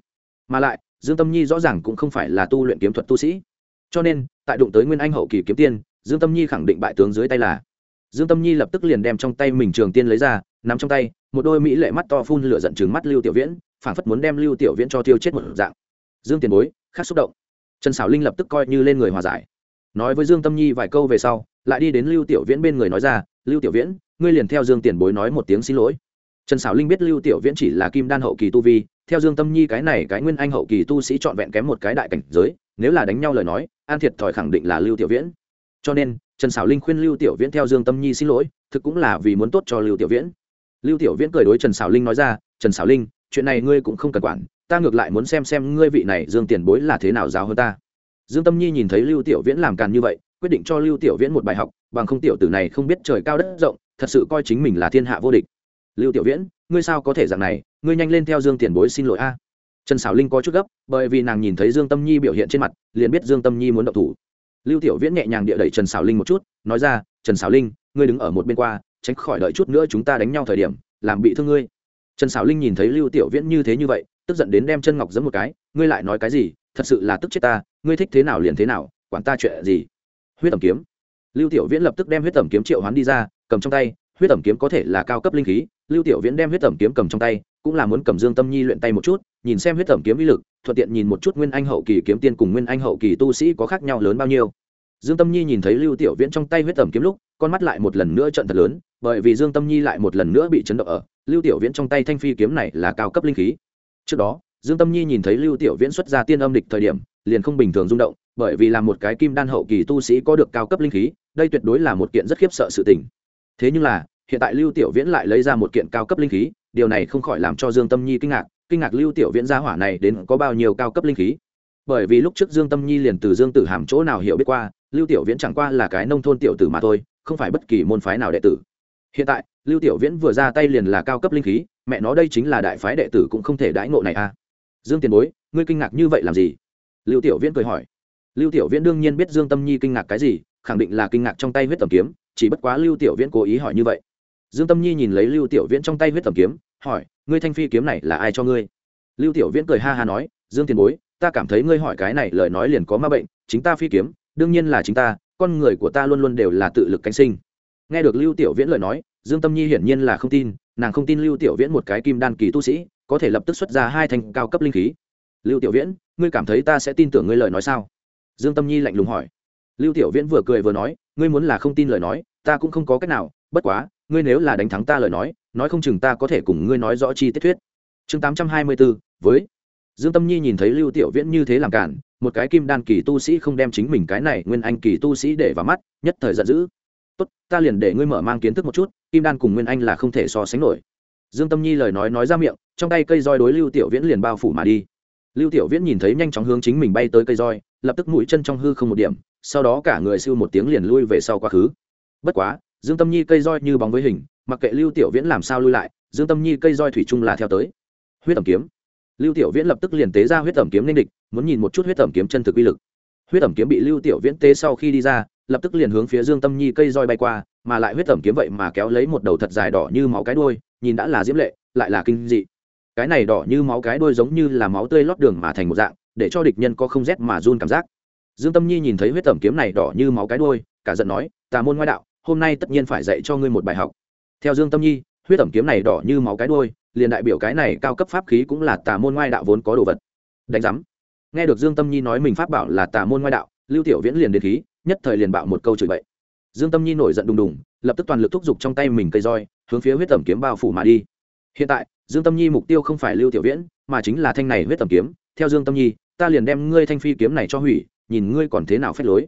Mà lại, dương tâm nhi rõ ràng cũng không phải là tu luyện kiếm thuật tu sĩ. Cho nên, tại đụng tới nguyên anh hậu kỳ kiếm tiên, dương tâm nhi khẳng định bại tướng dưới tay là dương tâm nhi lập tức liền đem trong tay mình trường tiên lấy ra, nắm trong tay, một đôi mỹ lệ mắt to phun lửa giận chừng mắt lưu tiểu viễn, phảng phất muốn đem lưu tiểu viễn cho tiêu chết một dạng. Dương tiền bối khác xúc động. Trần xảo linh lập tức coi như lên người hòa giải. Nói với dương tâm nhi vài câu về sau, lại đi đến lưu tiểu viễn bên người nói ra, lưu tiểu viễn, ngươi liền theo dương tiền bối nói một tiếng xin lỗi. Trần xảo linh biết lưu tiểu viễn chỉ là kim đan hậu kỳ tu vi, theo dương tâm nhi cái này cái nguyên anh hậu kỳ tu sĩ trọn vẹn kém một cái đại cảnh giới, nếu là đánh nhau lời nói, an thiệt thòi khẳng định là lưu tiểu viễn cho nên, trần xảo linh khuyên lưu tiểu viễn theo dương tâm nhi xin lỗi, thực cũng là vì muốn tốt cho lưu tiểu viễn. Lưu tiểu viễn cười đối trần xảo linh nói ra, trần xảo linh, chuyện này ngươi cũng không cần quản, ta ngược lại muốn xem xem ngươi vị này dương tiền bối là thế nào giáo hơn ta. Dương tâm nhi nhìn thấy lưu tiểu viễn làm càn như vậy, quyết định cho lưu tiểu viễn một bài học, bằng không tiểu tử này không biết trời cao đất rộng, thật sự coi chính mình là thiên hạ vô địch. Lưu tiểu viễn, ngươi sao có thể dạng này, ngươi nhanh lên theo dương tiền bối xin lỗi a. Trần xảo linh có chút gấp, bởi vì nàng nhìn thấy dương tâm nhi biểu hiện trên mặt, liền biết dương tâm nhi muốn động thủ lưu tiểu viễn nhẹ nhàng địa đẩy trần xảo linh một chút, nói ra, trần xảo linh, ngươi đứng ở một bên qua, tránh khỏi đợi chút nữa chúng ta đánh nhau thời điểm, làm bị thương ngươi. Trần xảo linh nhìn thấy lưu tiểu viễn như thế như vậy, tức giận đến đem chân ngọc giấm một cái, ngươi lại nói cái gì? Thật sự là tức chết ta, ngươi thích thế nào liền thế nào, quản ta chuyện gì? Huyết tẩm kiếm. Lưu tiểu viễn lập tức đem huyết tẩm kiếm triệu hoán đi ra, cầm trong tay, huyết tẩm kiếm có thể là cao cấp linh khí, lưu tiểu viễn đem huyết tẩm kiếm cầm trong tay, cũng là muốn cầm dương tâm nhi luyện tay một chút, nhìn xem huyết tẩm kiếm uy lực thuận tiện nhìn một chút nguyên anh hậu kỳ kiếm tiên cùng nguyên anh hậu kỳ tu sĩ có khác nhau lớn bao nhiêu. Dương tâm nhi nhìn thấy lưu tiểu viễn trong tay huyết tẩm kiếm lúc, con mắt lại một lần nữa trận thật lớn, bởi vì dương tâm nhi lại một lần nữa bị chấn động ở, lưu tiểu viễn trong tay thanh phi kiếm này là cao cấp linh khí. Trước đó, dương tâm nhi nhìn thấy lưu tiểu viễn xuất ra tiên âm địch thời điểm, liền không bình thường rung động, bởi vì là một cái kim đan hậu kỳ tu sĩ có được cao cấp linh khí, đây tuyệt đối là một kiện rất khiếp sợ sự tình. Thế nhưng là, hiện tại lưu tiểu viễn lại lấy ra một kiện cao cấp linh khí, điều này không khỏi làm cho dương tâm nhi kinh ngạc kinh ngạc lưu tiểu viễn gia hỏa này đến có bao nhiêu cao cấp linh khí. Bởi vì lúc trước dương tâm nhi liền từ dương tử hàm chỗ nào hiểu biết qua, lưu tiểu viễn chẳng qua là cái nông thôn tiểu tử mà thôi, không phải bất kỳ môn phái nào đệ tử. Hiện tại, lưu tiểu viễn vừa ra tay liền là cao cấp linh khí, mẹ nó đây chính là đại phái đệ tử cũng không thể đãi ngộ này à. Dương tiền bối, ngươi kinh ngạc như vậy làm gì? Lưu tiểu viễn cười hỏi. Lưu tiểu viễn đương nhiên biết dương tâm nhi kinh ngạc cái gì, khẳng định là kinh ngạc trong tay huyết tầm kiếm, chỉ bất quá lưu tiểu viễn cố ý hỏi như vậy. Dương tâm nhi nhìn lấy lưu tiểu viễn trong tay huyết tầm kiếm hỏi, ngươi thanh phi kiếm này là ai cho ngươi? Lưu tiểu viễn cười ha ha nói, dương tiền bối, ta cảm thấy ngươi hỏi cái này lời nói liền có ma bệnh, chính ta phi kiếm, đương nhiên là chính ta, con người của ta luôn luôn đều là tự lực cánh sinh. Nghe được lưu tiểu viễn lời nói, dương tâm nhi hiển nhiên là không tin, nàng không tin lưu tiểu viễn một cái kim đan kỳ tu sĩ, có thể lập tức xuất ra hai thành cao cấp linh khí. Lưu tiểu viễn, ngươi cảm thấy ta sẽ tin tưởng ngươi lời nói sao? Dương tâm nhi lạnh lùng hỏi. Lưu tiểu viễn vừa cười vừa nói, ngươi muốn là không tin lời nói, ta cũng không có cách nào, bất quá, ngươi nếu là đánh thắng ta lời nói nói không chừng ta có thể cùng ngươi nói rõ chi tiết thuyết. Chương tám trăm hai mươi bốn với. Dương tâm nhi nhìn thấy lưu tiểu viễn như thế làm cản, một cái kim đan kỳ tu sĩ không đem chính mình cái này nguyên anh kỳ tu sĩ để vào mắt, nhất thời giận dữ. Tốt, ta liền để ngươi mở mang kiến thức một chút, kim đan cùng nguyên anh là không thể so sánh nổi. Dương tâm nhi lời nói nói ra miệng, trong tay cây roi đối lưu tiểu viễn liền bao phủ mà đi. Lưu tiểu viễn nhìn thấy nhanh chóng hướng chính mình bay tới cây roi, lập tức mũi chân trong hư không một điểm, sau đó cả người siêu một tiếng liền lui về sau quá khứ. Bất quá, dương tâm nhi cây roi như bóng với hình mặc kệ lưu tiểu viễn làm sao lui lại, dương tâm nhi cây roi thủy chung là theo tới. Huyết tẩm kiếm. Lưu tiểu viễn lập tức liền tế ra huyết tẩm kiếm nên địch, muốn nhìn một chút huyết tẩm kiếm chân thực uy lực. Huyết tẩm kiếm bị lưu tiểu viễn tế sau khi đi ra, lập tức liền hướng phía dương tâm nhi cây roi bay qua, mà lại huyết tẩm kiếm vậy mà kéo lấy một đầu thật dài đỏ như máu cái đuôi, nhìn đã là diễm lệ, lại là kinh dị. Cái này đỏ như máu cái đuôi giống như là máu tươi lót đường mà thành một dạng, để cho địch nhân có không rét mà run cảm giác. Dương tâm nhi nhìn thấy huyết tẩm kiếm này đỏ như máu cái đuôi, cả giận nói tà môn ngoại đạo, hôm nay tất nhiên phải dạy cho ngươi một bài học theo dương tâm nhi, huyết tẩm kiếm này đỏ như máu cái đuôi, liền đại biểu cái này cao cấp pháp khí cũng là tà môn ngoại đạo vốn có đồ vật. Đánh giám. Nghe được dương tâm nhi nói mình pháp bảo là tà môn ngoại đạo, lưu tiểu viễn liền đến khí, nhất thời liền bạo một câu chửi bậy. Dương tâm nhi nổi giận đùng đùng, lập tức toàn lực thúc giục trong tay mình cây roi, hướng phía huyết tẩm kiếm bao phủ mà đi. Hiện tại, dương tâm nhi mục tiêu không phải lưu tiểu viễn, mà chính là thanh này huyết tẩm kiếm. Theo dương tâm nhi, ta liền đem ngươi thanh phi kiếm này cho hủy, nhìn ngươi còn thế nào phép lối.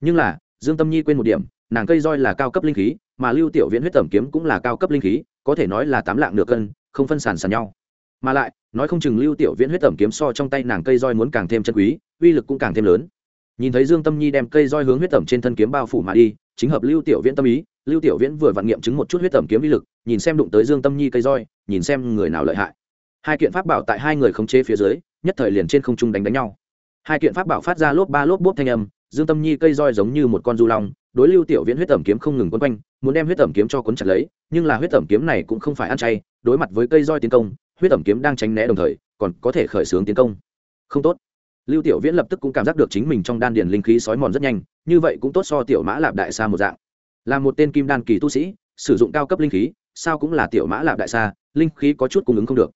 Nhưng là, dương tâm nhi quên một điểm nàng cây roi là cao cấp linh khí, mà lưu tiểu viễn huyết tẩm kiếm cũng là cao cấp linh khí, có thể nói là tám lạng nửa cân, không phân sàn sàn nhau. Mà lại, nói không chừng lưu tiểu viễn huyết tẩm kiếm so trong tay nàng cây roi muốn càng thêm chân quý, uy lực cũng càng thêm lớn. Nhìn thấy dương tâm nhi đem cây roi hướng huyết tẩm trên thân kiếm bao phủ mà đi, chính hợp lưu tiểu viễn tâm ý, lưu tiểu viễn vừa vặn nghiệm chứng một chút huyết tẩm kiếm uy lực, nhìn xem đụng tới dương tâm nhi cây roi, nhìn xem người nào lợi hại. Hai kiện pháp bảo tại hai người khống chế phía dưới, nhất thời liền trên không trung đánh đánh nhau. Hai kiện pháp bảo phát ra lốp ba lốp bốp thanh âm, dương tâm nhi cây roi giống như một con du long đối lưu tiểu viễn huyết tẩm kiếm không ngừng quấn quanh, muốn đem huyết tẩm kiếm cho cuốn chặt lấy, nhưng là huyết tẩm kiếm này cũng không phải ăn chay, đối mặt với cây roi tiến công, huyết tẩm kiếm đang tránh né đồng thời, còn có thể khởi xướng tiến công. Không tốt. Lưu tiểu viễn lập tức cũng cảm giác được chính mình trong đan điền linh khí sói mòn rất nhanh, như vậy cũng tốt so tiểu mã lạp đại sa một dạng. Là một tên kim đan kỳ tu sĩ, sử dụng cao cấp linh khí, sao cũng là tiểu mã lạp đại sa, linh khí có chút cung ứng không được.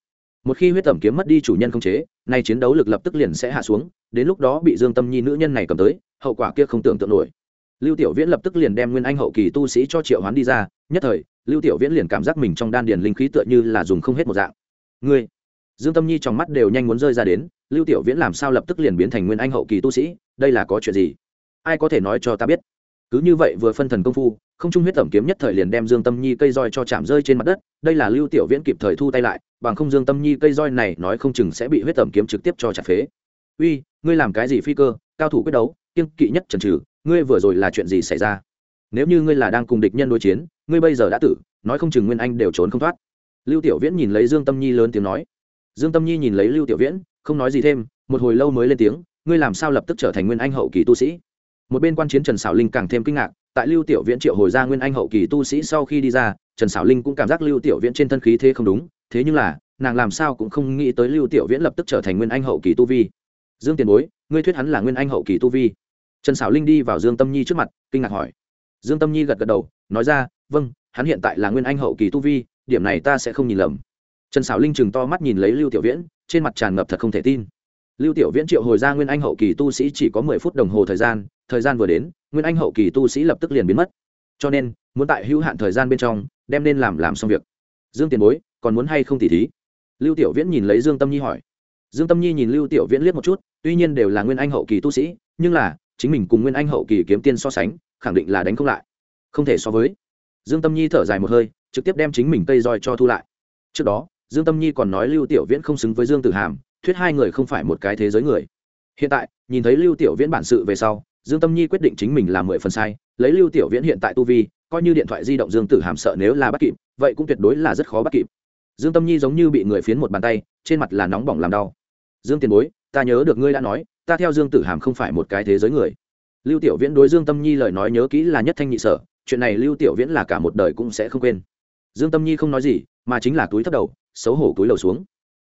Một khi huyết tẩm kiếm mất đi chủ nhân không chế, nay chiến đấu lực lập tức liền sẽ hạ xuống, đến lúc đó bị dương tâm nhi nữ nhân này cầm tới, hậu quả kia không tưởng tượng nổi lưu tiểu viễn lập tức liền đem nguyên anh hậu kỳ tu sĩ cho triệu hoán đi ra, nhất thời, lưu tiểu viễn liền cảm giác mình trong đan điền linh khí tựa như là dùng không hết một dạng. Ngươi? Dương tâm nhi trong mắt đều nhanh muốn rơi ra đến, lưu tiểu viễn làm sao lập tức liền biến thành nguyên anh hậu kỳ tu sĩ, đây là có chuyện gì? Ai có thể nói cho ta biết? Cứ như vậy vừa phân thần công phu, không trung huyết tẩm kiếm nhất thời liền đem dương tâm nhi cây roi cho chạm rơi trên mặt đất, đây là lưu tiểu viễn kịp thời thu tay lại, bằng không dương tâm nhi cây roi này nói không chừng sẽ bị huyết tẩm kiếm trực tiếp cho chặt phế. Uy, ngươi làm cái gì phi cơ? Cao thủ quyết đấu kiên kỵ nhất trần trừ ngươi vừa rồi là chuyện gì xảy ra? Nếu như ngươi là đang cùng địch nhân đối chiến, ngươi bây giờ đã tử, nói không chừng nguyên anh đều trốn không thoát. Lưu tiểu viễn nhìn lấy dương tâm nhi lớn tiếng nói. Dương tâm nhi nhìn lấy lưu tiểu viễn, không nói gì thêm, một hồi lâu mới lên tiếng, ngươi làm sao lập tức trở thành nguyên anh hậu kỳ tu sĩ? Một bên quan chiến trần xảo linh càng thêm kinh ngạc, tại lưu tiểu viễn triệu hồi ra nguyên anh hậu kỳ tu sĩ sau khi đi ra, trần xảo linh cũng cảm giác lưu tiểu viễn trên thân khí thế không đúng, thế nhưng là, nàng làm sao cũng không nghĩ tới lưu tiểu viễn lập tức trở thành nguyên anh hậu kỳ tu vi. Dương tiền bối, ngươi thuyết hắn là nguyên anh hậu kỳ tu vi? Trần xảo linh đi vào dương tâm nhi trước mặt, kinh ngạc hỏi. Dương tâm nhi gật gật đầu, nói ra vâng hắn hiện tại là nguyên anh hậu kỳ tu vi, điểm này ta sẽ không nhìn lầm. Trần xảo linh chừng to mắt nhìn lấy lưu tiểu viễn, trên mặt tràn ngập thật không thể tin. Lưu tiểu viễn triệu hồi ra nguyên anh hậu kỳ tu sĩ chỉ có mười phút đồng hồ thời gian thời gian vừa đến, nguyên anh hậu kỳ tu sĩ lập tức liền biến mất. Cho nên, muốn tại hữu hạn thời gian bên trong, đem nên làm làm xong việc. Dương tiền bối, còn muốn hay không tỉ thí? Lưu tiểu viễn nhìn lấy dương tâm nhi hỏi. Dương tâm nhi nhìn lưu tiểu viễn liếc một chút, tuy nhiên đều là nguyên anh hậu kỳ tu sĩ, nhưng là chính mình cùng nguyên anh hậu kỳ kiếm tiên so sánh, khẳng định là đánh không lại. Không thể so với. Dương tâm nhi thở dài một hơi, trực tiếp đem chính mình cây roi cho thu lại. Trước đó, dương tâm nhi còn nói lưu tiểu viễn không xứng với dương tử hàm, thuyết hai người không phải một cái thế giới người. Hiện tại, nhìn thấy lưu tiểu viễn bản sự về sau, dương tâm nhi quyết định chính mình làm mười phần sai, lấy lưu tiểu viễn hiện tại tu vi, coi như điện thoại di động dương tử hàm sợ nếu là bắt kịp, vậy cũng tuyệt đối là rất khó bắt kịp. Dương tâm nhi giống như bị người phiến một bàn tay, trên mặt là nóng bỏng làm đau. Dương tiền bối, ta nhớ được ngươi đã nói ta theo dương tử hàm không phải một cái thế giới người. Lưu tiểu viễn đối dương tâm nhi lời nói nhớ kỹ là nhất thanh nhị sở, chuyện này lưu tiểu viễn là cả một đời cũng sẽ không quên. Dương tâm nhi không nói gì, mà chính là túi thấp đầu, xấu hổ túi lầu xuống.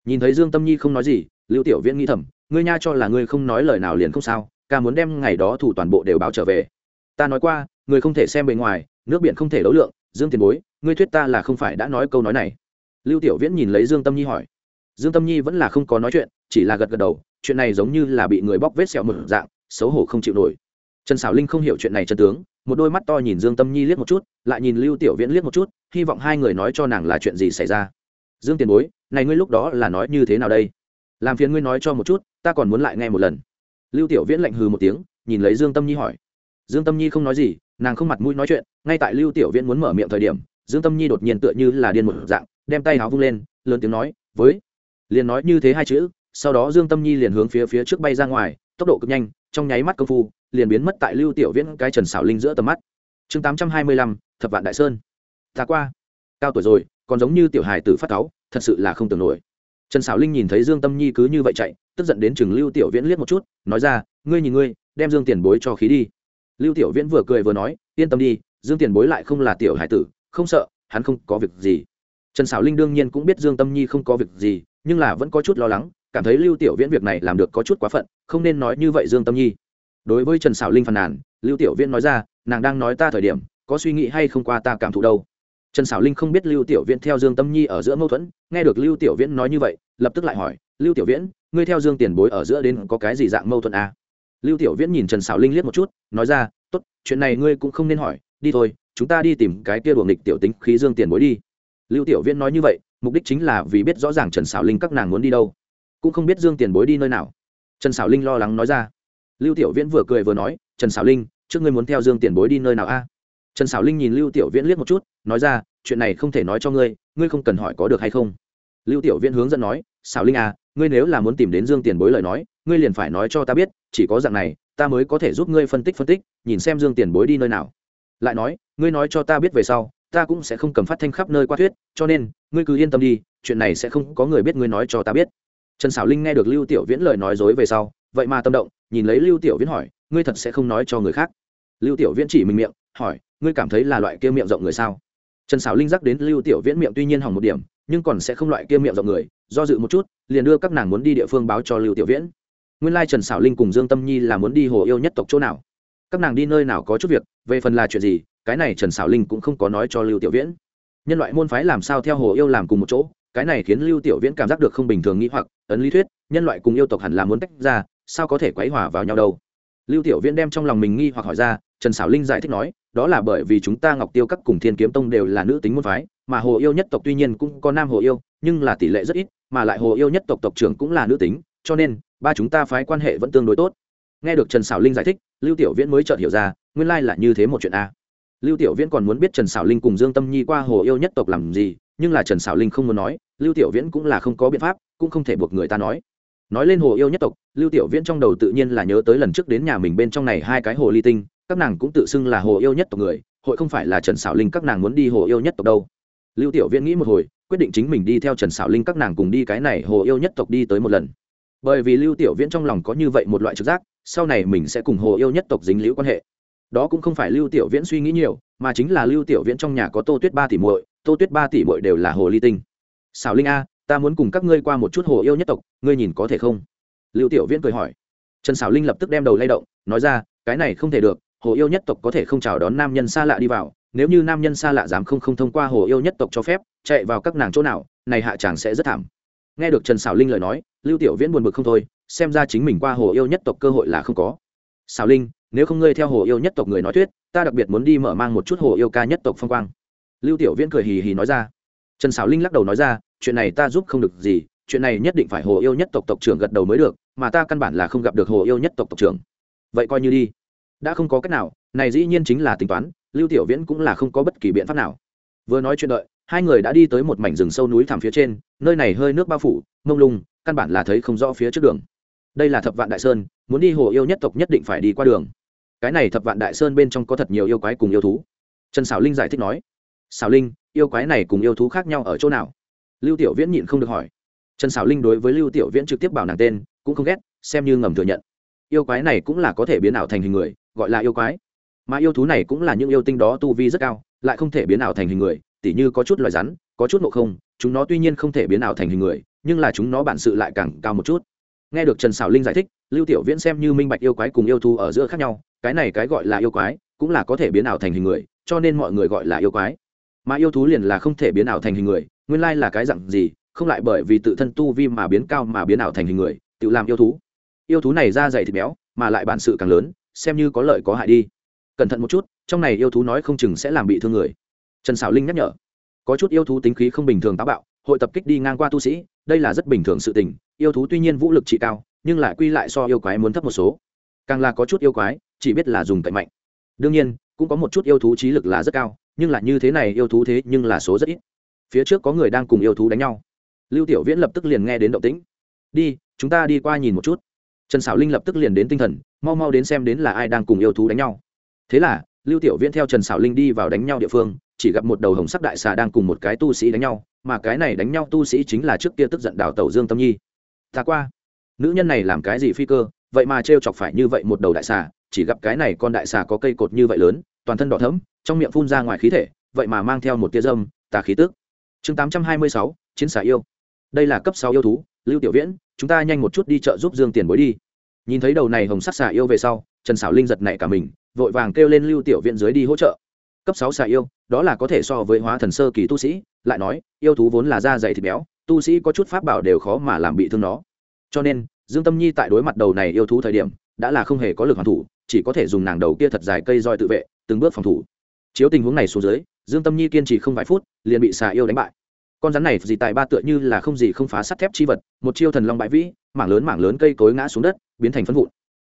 Nhìn thấy dương tâm nhi không nói gì, lưu tiểu viễn nghĩ thầm, ngươi nha cho là ngươi không nói lời nào liền không sao, ca muốn đem ngày đó thủ toàn bộ đều báo trở về. Ta nói qua, người không thể xem bề ngoài, nước biển không thể đấu lượng, dương tiền bối, ngươi thuyết ta là không phải đã nói câu nói này. Lưu tiểu viễn nhìn lấy dương tâm nhi hỏi. Dương tâm nhi vẫn là không có nói chuyện, chỉ là gật gật đầu chuyện này giống như là bị người bóc vết sẹo một dạng, xấu hổ không chịu nổi. Trần xảo linh không hiểu chuyện này chân tướng, một đôi mắt to nhìn dương tâm nhi liếc một chút, lại nhìn lưu tiểu viễn liếc một chút, hy vọng hai người nói cho nàng là chuyện gì xảy ra. Dương tiền bối, này ngươi lúc đó là nói như thế nào đây? Làm phiền ngươi nói cho một chút, ta còn muốn lại nghe một lần. Lưu tiểu viễn lạnh hừ một tiếng, nhìn lấy dương tâm nhi hỏi. Dương tâm nhi không nói gì, nàng không mặt mũi nói chuyện, ngay tại lưu tiểu viễn muốn mở miệng thời điểm, dương tâm nhi đột nhiên tựa như là điên một dạng, đem tay áo vung lên, lớn tiếng nói, với, liền nói như thế hai chữ sau đó dương tâm nhi liền hướng phía phía trước bay ra ngoài, tốc độ cực nhanh, trong nháy mắt công phu, liền biến mất tại lưu tiểu viễn cái trần xảo linh giữa tầm mắt. Chương tám trăm hai mươi lăm, thập vạn đại sơn. Ta qua. Cao tuổi rồi, còn giống như tiểu hài tử phát cáu, thật sự là không tưởng nổi. Trần xảo linh nhìn thấy dương tâm nhi cứ như vậy chạy, tức giận đến chừng lưu tiểu viễn liếc một chút, nói ra, ngươi nhìn ngươi, đem dương tiền bối cho khí đi. Lưu tiểu viễn vừa cười vừa nói, yên tâm đi, dương tiền bối lại không là tiểu hải tử, không sợ, hắn không có việc gì. Trần xảo linh đương nhiên cũng biết dương tâm nhi không có việc gì, nhưng là vẫn có chút lo lắng cảm thấy lưu tiểu viễn việc này làm được có chút quá phận, không nên nói như vậy dương tâm nhi. Đối với trần xảo linh phàn nàn, lưu tiểu viễn nói ra, nàng đang nói ta thời điểm, có suy nghĩ hay không qua ta cảm thụ đâu. Trần xảo linh không biết lưu tiểu viễn theo dương tâm nhi ở giữa mâu thuẫn, nghe được lưu tiểu viễn nói như vậy, lập tức lại hỏi, lưu tiểu viễn, ngươi theo dương tiền bối ở giữa đến có cái gì dạng mâu thuẫn à? lưu tiểu viễn nhìn trần xảo linh liếc một chút, nói ra, tốt, chuyện này ngươi cũng không nên hỏi, đi thôi, chúng ta đi tìm cái kia đuồng nghịch tiểu tính khí dương tiền bối đi. Lưu tiểu viễn nói như vậy, mục đích chính là vì biết rõ ràng trần xảo linh các nàng muốn đi đâu cũng không biết dương tiền bối đi nơi nào. Trần xảo linh lo lắng nói ra. Lưu tiểu viễn vừa cười vừa nói, trần xảo linh, trước ngươi muốn theo dương tiền bối đi nơi nào a? Trần xảo linh nhìn lưu tiểu viễn liếc một chút, nói ra, chuyện này không thể nói cho ngươi ngươi không cần hỏi có được hay không? Lưu tiểu viễn hướng dẫn nói xảo linh à ngươi nếu là muốn tìm đến dương tiền bối lời nói, ngươi liền phải nói cho ta biết, chỉ có dạng này, ta mới có thể giúp ngươi phân tích phân tích, nhìn xem dương tiền bối đi nơi nào. Lại nói, ngươi nói cho ta biết về sau, ta cũng sẽ không cầm phát thanh khắp nơi qua thuyết, cho nên, ngươi cứ yên tâm đi, chuyện này sẽ không có người biết ngươi nói cho ta biết trần xảo linh nghe được lưu tiểu viễn lời nói dối về sau, vậy mà tâm động, nhìn lấy lưu tiểu viễn hỏi, ngươi thật sẽ không nói cho người khác? Lưu tiểu viễn chỉ mình miệng, hỏi, ngươi cảm thấy là loại kia miệng rộng người sao? Trần xảo linh dắt đến lưu tiểu viễn miệng tuy nhiên hỏng một điểm, nhưng còn sẽ không loại kia miệng rộng người, do dự một chút, liền đưa các nàng muốn đi địa phương báo cho lưu tiểu viễn. Nguyên lai trần xảo linh cùng dương tâm nhi là muốn đi hồ yêu nhất tộc chỗ nào? Các nàng đi nơi nào có chút việc, về phần là chuyện gì, cái này trần xảo linh cũng không có nói cho lưu tiểu viễn. Nhân loại môn phái làm sao theo hồ yêu làm cùng một chỗ cái này khiến lưu tiểu viễn cảm giác được không bình thường nghĩ hoặc, ấn lý thuyết, nhân loại cùng yêu tộc hẳn là muốn tách ra, sao có thể quấy hòa vào nhau đâu? Lưu tiểu viễn đem trong lòng mình nghi hoặc hỏi ra, trần xảo linh giải thích nói, đó là bởi vì chúng ta ngọc tiêu các cùng thiên kiếm tông đều là nữ tính môn phái, mà hồ yêu nhất tộc tuy nhiên cũng có nam hồ yêu, nhưng là tỷ lệ rất ít, mà lại hồ yêu nhất tộc tộc trưởng cũng là nữ tính, cho nên, ba chúng ta phái quan hệ vẫn tương đối tốt. Nghe được trần xảo linh giải thích, lưu tiểu viễn mới chợt hiểu ra, nguyên lai là như thế một chuyện a. Lưu tiểu viễn còn muốn biết trần xảo linh cùng dương tâm nhi qua hồ yêu nhất tộc làm gì nhưng là trần xảo linh không muốn nói, lưu tiểu viễn cũng là không có biện pháp, cũng không thể buộc người ta nói. Nói lên hồ yêu nhất tộc, lưu tiểu viễn trong đầu tự nhiên là nhớ tới lần trước đến nhà mình bên trong này hai cái hồ ly tinh, các nàng cũng tự xưng là hồ yêu nhất tộc người, hội không phải là trần xảo linh các nàng muốn đi hồ yêu nhất tộc đâu. Lưu tiểu viễn nghĩ một hồi, quyết định chính mình đi theo trần xảo linh các nàng cùng đi cái này hồ yêu nhất tộc đi tới một lần. Bởi vì lưu tiểu viễn trong lòng có như vậy một loại trực giác, sau này mình sẽ cùng hồ yêu nhất tộc dính liễu quan hệ. Đó cũng không phải lưu tiểu viễn suy nghĩ nhiều, mà chính là lưu tiểu viễn trong nhà có tô tuyết ba tỷ muội tô tuyết ba tỷ bội đều là hồ ly tinh. Xảo linh a, ta muốn cùng các ngươi qua một chút hồ yêu nhất tộc, ngươi nhìn có thể không? Lưu tiểu viễn cười hỏi. Trần xảo linh lập tức đem đầu lay động, nói ra, cái này không thể được, hồ yêu nhất tộc có thể không chào đón nam nhân xa lạ đi vào, nếu như nam nhân xa lạ dám không không thông qua hồ yêu nhất tộc cho phép, chạy vào các nàng chỗ nào, này hạ chàng sẽ rất thảm. Nghe được trần xảo linh lời nói, lưu tiểu viễn buồn bực không thôi, xem ra chính mình qua hồ yêu nhất tộc cơ hội là không có. Xảo linh, nếu không ngươi theo hồ yêu nhất tộc người nói thuyết, ta đặc biệt muốn đi mở mang một chút hồ yêu ca nhất tộc phong quang lưu tiểu viễn cười hì hì nói ra. Trần xảo linh lắc đầu nói ra, chuyện này ta giúp không được gì, chuyện này nhất định phải hồ yêu nhất tộc tộc trưởng gật đầu mới được, mà ta căn bản là không gặp được hồ yêu nhất tộc tộc trưởng. Vậy coi như đi. Đã không có cách nào, này dĩ nhiên chính là tính toán, lưu tiểu viễn cũng là không có bất kỳ biện pháp nào. Vừa nói chuyện đợi, hai người đã đi tới một mảnh rừng sâu núi thẳm phía trên, nơi này hơi nước bao phủ, mông lung, căn bản là thấy không rõ phía trước đường. Đây là thập vạn đại sơn, muốn đi hồ yêu nhất tộc nhất định phải đi qua đường. Cái này thập vạn đại sơn bên trong có thật nhiều yêu quái cùng yêu thú. Trần xảo linh giải thích nói xảo linh, yêu quái này cùng yêu thú khác nhau ở chỗ nào? Lưu tiểu viễn nhịn không được hỏi. Trần xảo linh đối với lưu tiểu viễn trực tiếp bảo nàng tên, cũng không ghét, xem như ngầm thừa nhận. Yêu quái này cũng là có thể biến ảo thành hình người, gọi là yêu quái. Mà yêu thú này cũng là những yêu tinh đó tu vi rất cao, lại không thể biến ảo thành hình người, tỉ như có chút loài rắn, có chút ngộ không, chúng nó tuy nhiên không thể biến ảo thành hình người, nhưng là chúng nó bản sự lại càng cao một chút. Nghe được trần xảo linh giải thích, lưu tiểu viễn xem như minh bạch yêu quái cùng yêu thú ở giữa khác nhau, cái này cái gọi là yêu quái, cũng là có thể biến ảo thành hình người, cho nên mọi người gọi là yêu quái mà yêu thú liền là không thể biến ảo thành hình người, nguyên lai là cái dặn gì, không lại bởi vì tự thân tu vi mà biến cao mà biến ảo thành hình người, tự làm yêu thú. Yêu thú này ra dày thịt béo, mà lại bản sự càng lớn, xem như có lợi có hại đi. Cẩn thận một chút, trong này yêu thú nói không chừng sẽ làm bị thương người. Trần xảo linh nhắc nhở. Có chút yêu thú tính khí không bình thường táo bạo, hội tập kích đi ngang qua tu sĩ, đây là rất bình thường sự tình, yêu thú tuy nhiên vũ lực trị cao, nhưng lại quy lại so yêu quái muốn thấp một số. Càng là có chút yêu quái, chỉ biết là dùng cậy mạnh. Đương nhiên, cũng có một chút yêu thú trí lực là rất cao nhưng là như thế này yêu thú thế nhưng là số rất ít. Phía trước có người đang cùng yêu thú đánh nhau. Lưu tiểu viễn lập tức liền nghe đến động tĩnh. Đi, chúng ta đi qua nhìn một chút. Trần xảo linh lập tức liền đến tinh thần, mau mau đến xem đến là ai đang cùng yêu thú đánh nhau. Thế là, lưu tiểu viễn theo trần xảo linh đi vào đánh nhau địa phương, chỉ gặp một đầu hồng sắc đại xà đang cùng một cái tu sĩ đánh nhau, mà cái này đánh nhau tu sĩ chính là trước kia tức giận đào tẩu dương tâm nhi. Ta qua. Nữ nhân này làm cái gì phi cơ? Vậy mà t chọc phải như vậy một đầu đại xà, chỉ gặp cái này con đại xà có cây cột như vậy lớn, toàn thân đỏ thấm trong miệng phun ra ngoài khí thể, vậy mà mang theo một tia dâm, tà khí tức. Chương tám trăm hai mươi sáu, chiến xà yêu. Đây là cấp sáu yêu thú, lưu tiểu viễn, chúng ta nhanh một chút đi chợ giúp dương tiền bối đi. Nhìn thấy đầu này hồng sắc xà yêu về sau, trần xảo linh giật nảy cả mình, vội vàng kêu lên lưu tiểu viễn dưới đi hỗ trợ. Cấp sáu xà yêu, đó là có thể so với hóa thần sơ kỳ tu sĩ, lại nói, yêu thú vốn là da dày thịt béo, tu sĩ có chút pháp bảo đều khó mà làm bị thương nó. Cho nên dương tâm nhi tại đối mặt đầu này yêu thú thời điểm, đã là không hề có lực hoàn thủ, chỉ có thể dùng nàng đầu kia thật dài cây roi tự vệ, từng bước phòng thủ. Chiếu tình huống này xuống dưới, dương tâm nhi kiên trì không vài phút, liền bị xà yêu đánh bại. Con rắn này gì tại ba tựa như là không gì không phá sắt thép chi vật, một chiêu thần long bãi vĩ, mảng lớn mảng lớn cây cối ngã xuống đất, biến thành phân vụn.